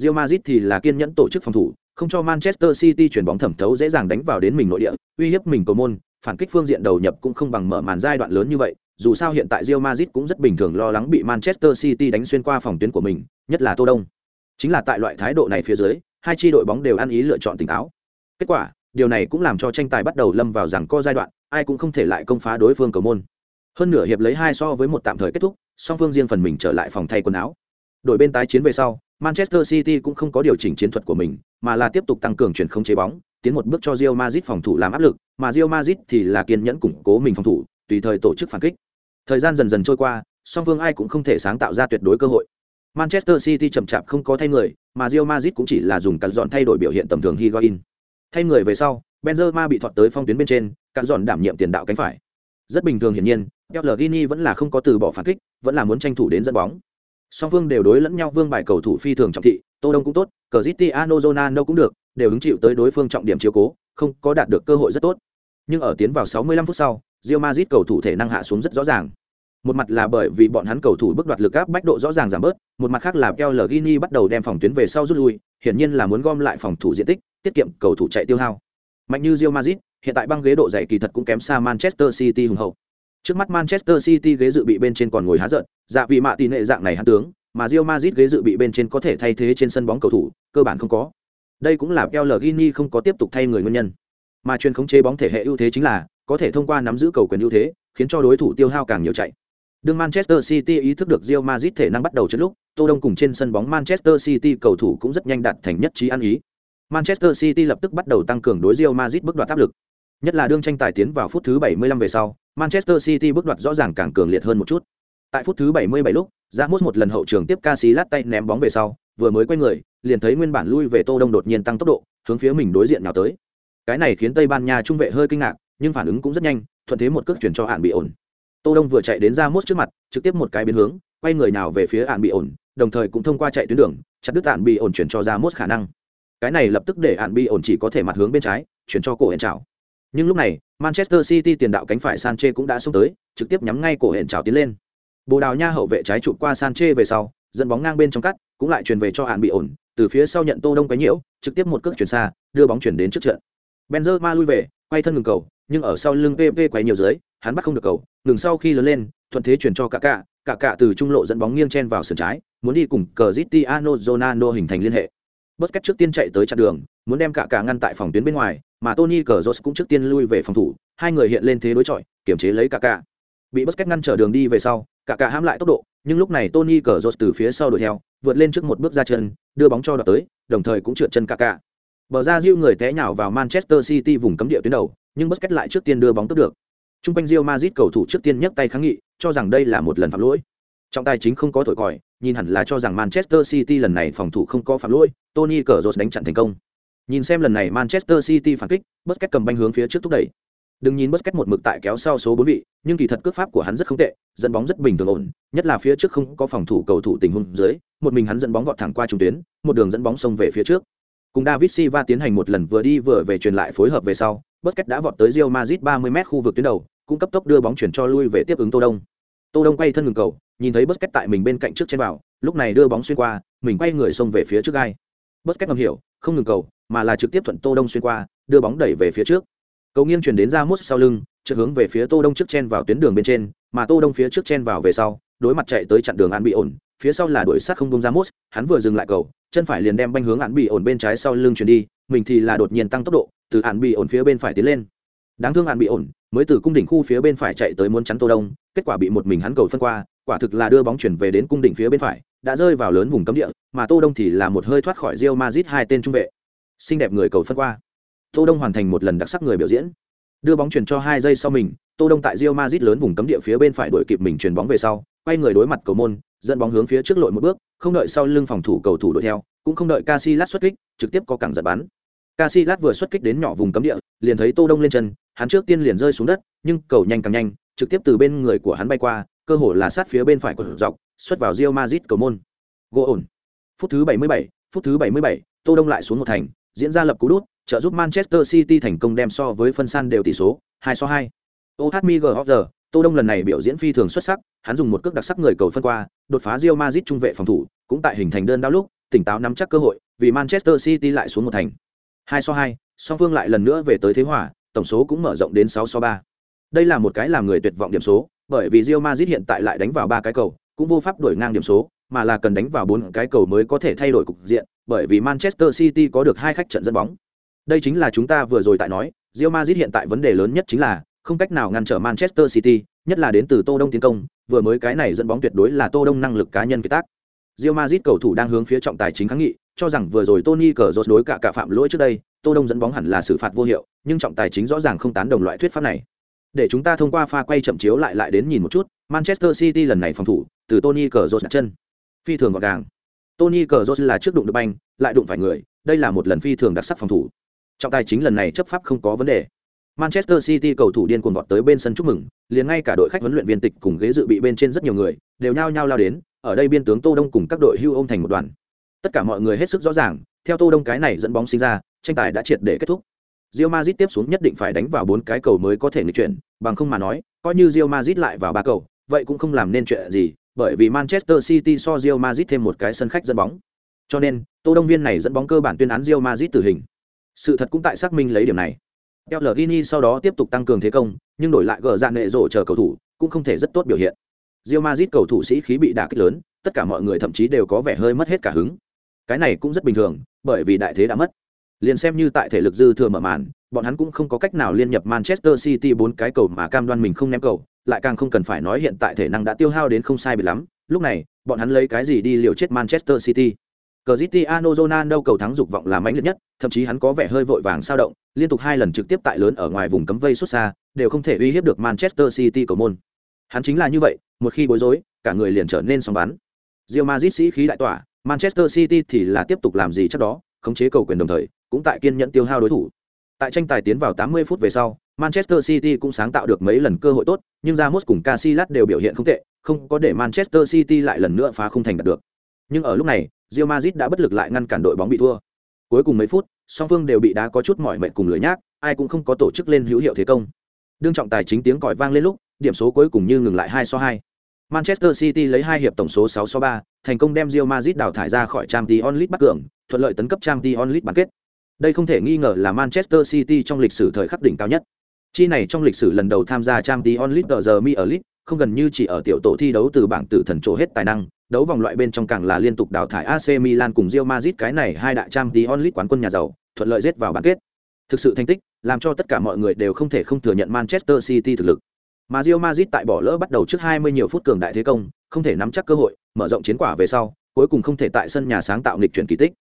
Real Madrid thì là kiên nhẫn tổ chức phòng thủ, không cho Manchester City chuyển bóng thẩm thấu dễ dàng đánh vào đến mình nội địa, uy hiếp mình cầu môn, phản kích phương diện đầu nhập cũng không bằng mở màn giai đoạn lớn như vậy, dù sao hiện tại Real Madrid cũng rất bình thường lo lắng bị Manchester City đánh xuyên qua phòng tuyến của mình, nhất là Tô Đông. Chính là tại loại thái độ này phía dưới, hai chi đội bóng đều ăn ý lựa chọn tỉnh táo. Kết quả, điều này cũng làm cho tranh tài bắt đầu lâm vào rằng co giai đoạn, ai cũng không thể lại công phá đối phương cầu môn. Hơn nửa hiệp lấy hai so với một tạm thời kết thúc, song phương riêng phần mình trở lại phòng thay quần áo. Đội bên tái chiến về sau, Manchester City cũng không có điều chỉnh chiến thuật của mình, mà là tiếp tục tăng cường chuyển không chế bóng, tiến một bước cho Real Madrid phòng thủ làm áp lực, mà Real Madrid thì là kiên nhẫn củng cố mình phòng thủ, tùy thời tổ chức phản kích. Thời gian dần dần trôi qua, song phương ai cũng không thể sáng tạo ra tuyệt đối cơ hội. Manchester City chậm chạp không có thay người, mà Real Madrid cũng chỉ là dùng cản dọn thay đổi biểu hiện tầm thường Higuain. Thay người về sau, Benzema bị thọt tới phong tuyến bên trên, cản dọn đảm nhiệm tiền đạo cánh phải. Rất bình thường hiển nhiên, Pellegrini vẫn là không có từ bỏ phản kích, vẫn là muốn tranh thủ đến dẫn bóng. Song phương đều đối lẫn nhau vương bài cầu thủ phi thường trọng thị, Tô Đông cũng tốt, Cristiano zonano cũng được, đều hứng chịu tới đối phương trọng điểm chiếu cố, không có đạt được cơ hội rất tốt. Nhưng ở tiến vào 65 phút sau, Real Madrid cầu thủ thể năng hạ xuống rất rõ ràng. Một mặt là bởi vì bọn hắn cầu thủ bước đoạt lực áp bách độ rõ ràng giảm bớt, một mặt khác là Pellegrini bắt đầu đem phòng tuyến về sau rút lui, hiển nhiên là muốn gom lại phòng thủ diện tích, tiết kiệm cầu thủ chạy tiêu hao. Mạnh như Real Madrid, hiện tại băng ghế độ dày kỳ thật cũng kém xa Manchester City hùng hậu. Trước mắt Manchester City ghế dự bị bên trên còn ngồi há giận, dạ vì mạ tỷ nệ dạng này hắn tướng, mà Real Madrid ghế dự bị bên trên có thể thay thế trên sân bóng cầu thủ, cơ bản không có. Đây cũng là Pellegrini không có tiếp tục thay người nguyên nhân. Mà truyền khống chế bóng thể hệ ưu thế chính là có thể thông qua nắm giữ cầu quyền ưu thế, khiến cho đối thủ tiêu hao càng nhiều chạy. Đương Manchester City ý thức được Real Madrid thể năng bắt đầu trước lúc, Tô Đông cùng trên sân bóng Manchester City cầu thủ cũng rất nhanh đạt thành nhất trí ăn ý. Manchester City lập tức bắt đầu tăng cường đối Real Madrid bước đoạt áp lực. Nhất là đương tranh tài tiến vào phút thứ 75 về sau, Manchester City bước đoạt rõ ràng càng cường liệt hơn một chút. Tại phút thứ 77 lúc, Ramos một lần hậu trường tiếp Casillas tay ném bóng về sau, vừa mới quay người, liền thấy nguyên bản lui về Tô Đông đột nhiên tăng tốc độ, hướng phía mình đối diện nhào tới. Cái này khiến Tây Ban Nha trung vệ hơi kinh ngạc, nhưng phản ứng cũng rất nhanh, thuận thế một cước chuyển cho hạn bị ổn. tô đông vừa chạy đến Ramos trước mặt trực tiếp một cái biến hướng quay người nào về phía Hàn bị ổn đồng thời cũng thông qua chạy tuyến đường chặt đứt Hàn bị ổn chuyển cho Ramos khả năng cái này lập tức để Hàn bị ổn chỉ có thể mặt hướng bên trái chuyển cho cổ hẹn Trảo nhưng lúc này manchester city tiền đạo cánh phải Sanchez cũng đã xông tới trực tiếp nhắm ngay cổ hẹn trào tiến lên. Bồ đào nha hậu vệ trái chụp qua Sanchez về sau dẫn bóng ngang bên trong cắt cũng lại truyền về cho Hạn bị ổn từ phía sau nhận tô đông cái nhiễu trực tiếp một cước chuyển xa đưa bóng chuyển đến trước trận. Benzema lui về quay thân ngừng cầu nhưng ở sau lưng pp quấy nhiều dưới hắn bắt không được cầu ngừng sau khi lớn lên thuận thế chuyển cho Kaká, Kaká từ trung lộ dẫn bóng nghiêng chen vào sườn trái muốn đi cùng Cristiano Ronaldo hình thành liên hệ. Busquets trước tiên chạy tới chặn đường muốn đem cả cả ngăn tại phòng tuyến bên ngoài mà Tony cờ Cazorla cũng trước tiên lui về phòng thủ hai người hiện lên thế đối chọi kiểm chế lấy cả cả bị bất cách ngăn trở đường đi về sau cả cả hãm lại tốc độ nhưng lúc này Tony cờ Cazorla từ phía sau đuổi theo vượt lên trước một bước ra chân đưa bóng cho đợt tới đồng thời cũng trượt chân cả cả bờ ra diêu người té nhào vào Manchester City vùng cấm địa tuyến đầu nhưng bất cách lại trước tiên đưa bóng tức được Trung quanh Real Madrid cầu thủ trước tiên nhấc tay kháng nghị, cho rằng đây là một lần phạm lỗi. Trọng tài chính không có thổi còi, nhìn hẳn là cho rằng Manchester City lần này phòng thủ không có phạm lỗi, Tony Cazorla đánh chặn thành công. Nhìn xem lần này Manchester City phản kích, Busquets cầm banh hướng phía trước thúc đẩy. Đừng nhìn Busquets một mực tại kéo sau số 4 vị, nhưng kỳ thật cước pháp của hắn rất không tệ, dẫn bóng rất bình thường ổn, nhất là phía trước không có phòng thủ cầu thủ tình huống dưới, một mình hắn dẫn bóng vọt thẳng qua trung tuyến, một đường dẫn bóng xông về phía trước. Cùng David Silva tiến hành một lần vừa đi vừa về truyền lại phối hợp về sau, Busquets đã vọt tới Real Madrid 30m khu vực tuyến đầu, cũng cấp tốc đưa bóng chuyển cho lui về tiếp ứng Tô Đông. Tô Đông quay thân ngừng cầu, nhìn thấy Busquets tại mình bên cạnh trước trên vào, lúc này đưa bóng xuyên qua, mình quay người xông về phía trước gai. Busquets ngầm hiểu, không ngừng cầu, mà là trực tiếp thuận Tô Đông xuyên qua, đưa bóng đẩy về phía trước. Cầu nghiêng chuyển đến ra mút sau lưng, trực hướng về phía Tô Đông trước chen vào tuyến đường bên trên, mà Tô Đông phía trước chen vào về sau, đối mặt chạy tới chặn đường an bị ổn, phía sau là đuổi sát không công ra mút, hắn vừa dừng lại cầu, chân phải liền đem banh hướng an bị ổn bên trái sau lưng chuyển đi, mình thì là đột nhiên tăng tốc độ, từ an bị ổn phía bên phải tiến lên. Đáng thương an bị ổn, mới từ cung đỉnh khu phía bên phải chạy tới muốn chắn Tô Đông, kết quả bị một mình hắn cầu phân qua, quả thực là đưa bóng chuyển về đến cung đỉnh phía bên phải, đã rơi vào lớn vùng cấm địa, mà Tô Đông thì là một hơi thoát khỏi Real Madrid hai tên trung vệ. Xinh đẹp người cầu phân qua. Tô Đông hoàn thành một lần đặc sắc người biểu diễn. Đưa bóng chuyển cho hai giây sau mình, Tô Đông tại Real Madrid lớn vùng cấm địa phía bên phải đuổi kịp mình chuyền bóng về sau, quay người đối mặt cầu môn, dẫn bóng hướng phía trước lội một bước, không đợi sau lưng phòng thủ cầu thủ đuổi theo, cũng không đợi Casillas xuất kích, trực tiếp có cẳng giật bắn. Casillas vừa xuất kích đến nhỏ vùng cấm địa, liền thấy Tô Đông lên chân, hắn trước tiên liền rơi xuống đất, nhưng cầu nhanh càng nhanh, trực tiếp từ bên người của hắn bay qua, cơ hội là sát phía bên phải của dọc, xuất vào Real Madrid cầu môn. Gỗ ổn. Phút thứ 77, phút thứ 77, Tô Đông lại xuống một thành, diễn ra lập cú đút, trợ giúp Manchester City thành công đem so với phân san đều tỷ số, 2 so 2. OHMGOR, Tô Đông lần này biểu diễn phi thường xuất sắc, hắn dùng một cước đặc sắc người cầu phân qua, đột phá Real Madrid trung vệ phòng thủ, cũng tại hình thành đơn đau lúc, tỉnh táo nắm chắc cơ hội, vì Manchester City lại xuống một thành. 2 so 2, song phương lại lần nữa về tới thế hòa, tổng số cũng mở rộng đến 6 so 3. Đây là một cái làm người tuyệt vọng điểm số, bởi vì Real Madrid hiện tại lại đánh vào ba cái cầu, cũng vô pháp đổi ngang điểm số, mà là cần đánh vào bốn cái cầu mới có thể thay đổi cục diện, bởi vì Manchester City có được hai khách trận dẫn bóng. Đây chính là chúng ta vừa rồi tại nói, Real Madrid hiện tại vấn đề lớn nhất chính là không cách nào ngăn trở Manchester City, nhất là đến từ Tô Đông tiến công, vừa mới cái này dẫn bóng tuyệt đối là Tô Đông năng lực cá nhân kỳ tác. Real Madrid cầu thủ đang hướng phía trọng tài chính kháng nghị, cho rằng vừa rồi Tony Cazorla đối cả cả phạm lỗi trước đây, Tô Đông dẫn bóng hẳn là xử phạt vô hiệu, nhưng trọng tài chính rõ ràng không tán đồng loại thuyết pháp này. Để chúng ta thông qua pha quay chậm chiếu lại lại đến nhìn một chút, Manchester City lần này phòng thủ, từ Tony Cazorla đặt chân. Phi thường gọn gàng. Tony Cazorla là trước đụng được banh, lại đụng phải người, đây là một lần phi thường đặc sắc phòng thủ. Trọng tài chính lần này chấp pháp không có vấn đề. Manchester City cầu thủ điên cuồng vọt tới bên sân chúc mừng, liền ngay cả đội khách huấn luyện viên tịch cùng ghế dự bị bên trên rất nhiều người, đều nhao nhao lao đến, ở đây biên tướng Tô Đông cùng các đội hưu ôm thành một đoàn. Tất cả mọi người hết sức rõ ràng, theo Tô Đông cái này dẫn bóng sinh ra, tranh tài đã triệt để kết thúc. Real Madrid tiếp xuống nhất định phải đánh vào bốn cái cầu mới có thể nghịch chuyển, bằng không mà nói, coi như Real Madrid lại vào ba cầu, vậy cũng không làm nên chuyện gì, bởi vì Manchester City so Real Madrid thêm một cái sân khách dẫn bóng. Cho nên, Tô Đông viên này dẫn bóng cơ bản tuyên án Real Madrid tử hình. Sự thật cũng tại xác minh lấy điểm này. Pellegrini sau đó tiếp tục tăng cường thế công, nhưng đổi lại gỡ dạn nệ rổ chờ cầu thủ, cũng không thể rất tốt biểu hiện. Real Madrid cầu thủ sĩ khí bị đả kích lớn, tất cả mọi người thậm chí đều có vẻ hơi mất hết cả hứng. Cái này cũng rất bình thường, bởi vì đại thế đã mất. Liền xem như tại thể lực dư thừa mở màn, bọn hắn cũng không có cách nào liên nhập Manchester City bốn cái cầu mà cam đoan mình không ném cầu, lại càng không cần phải nói hiện tại thể năng đã tiêu hao đến không sai biệt lắm. Lúc này, bọn hắn lấy cái gì đi liều chết Manchester City? Cristiano Ronaldo cầu thắng dục vọng là mãnh liệt nhất, thậm chí hắn có vẻ hơi vội vàng sao động, liên tục hai lần trực tiếp tại lớn ở ngoài vùng cấm vây xuất xa, đều không thể uy hiếp được Manchester City cầu môn. Hắn chính là như vậy, một khi bối rối, cả người liền trở nên sóng bắn. Real Madrid sĩ khí đại tỏa, Manchester City thì là tiếp tục làm gì chắc đó, khống chế cầu quyền đồng thời, cũng tại kiên nhẫn tiêu hao đối thủ. Tại tranh tài tiến vào 80 phút về sau, Manchester City cũng sáng tạo được mấy lần cơ hội tốt, nhưng Ramos cùng Casillas đều biểu hiện không tệ, không có để Manchester City lại lần nữa phá không thành đạt được. Nhưng ở lúc này, Real Madrid đã bất lực lại ngăn cản đội bóng bị thua. Cuối cùng mấy phút, song phương đều bị đá có chút mỏi mệt cùng lười nhác, ai cũng không có tổ chức lên hữu hiệu thế công. Đương trọng tài chính tiếng còi vang lên lúc, điểm số cuối cùng như ngừng lại 2 so 2. Manchester City lấy hai hiệp tổng số 6 so 3, thành công đem Real Madrid đào thải ra khỏi Champions League bắt cường, thuận lợi tấn cấp Champions League bán kết. Đây không thể nghi ngờ là Manchester City trong lịch sử thời khắc đỉnh cao nhất. Chi này trong lịch sử lần đầu tham gia Champions League giờ mi ở League, không gần như chỉ ở tiểu tổ thi đấu từ bảng tử thần chỗ hết tài năng, đấu vòng loại bên trong càng là liên tục đào thải AC Milan cùng Real Madrid cái này hai đại Champions League quán quân nhà giàu, thuận lợi giết vào bán kết. Thực sự thành tích, làm cho tất cả mọi người đều không thể không thừa nhận Manchester City thực lực. Mà Real Madrid tại bỏ lỡ bắt đầu trước 20 nhiều phút cường đại thế công, không thể nắm chắc cơ hội, mở rộng chiến quả về sau, cuối cùng không thể tại sân nhà sáng tạo nghịch chuyển kỳ tích.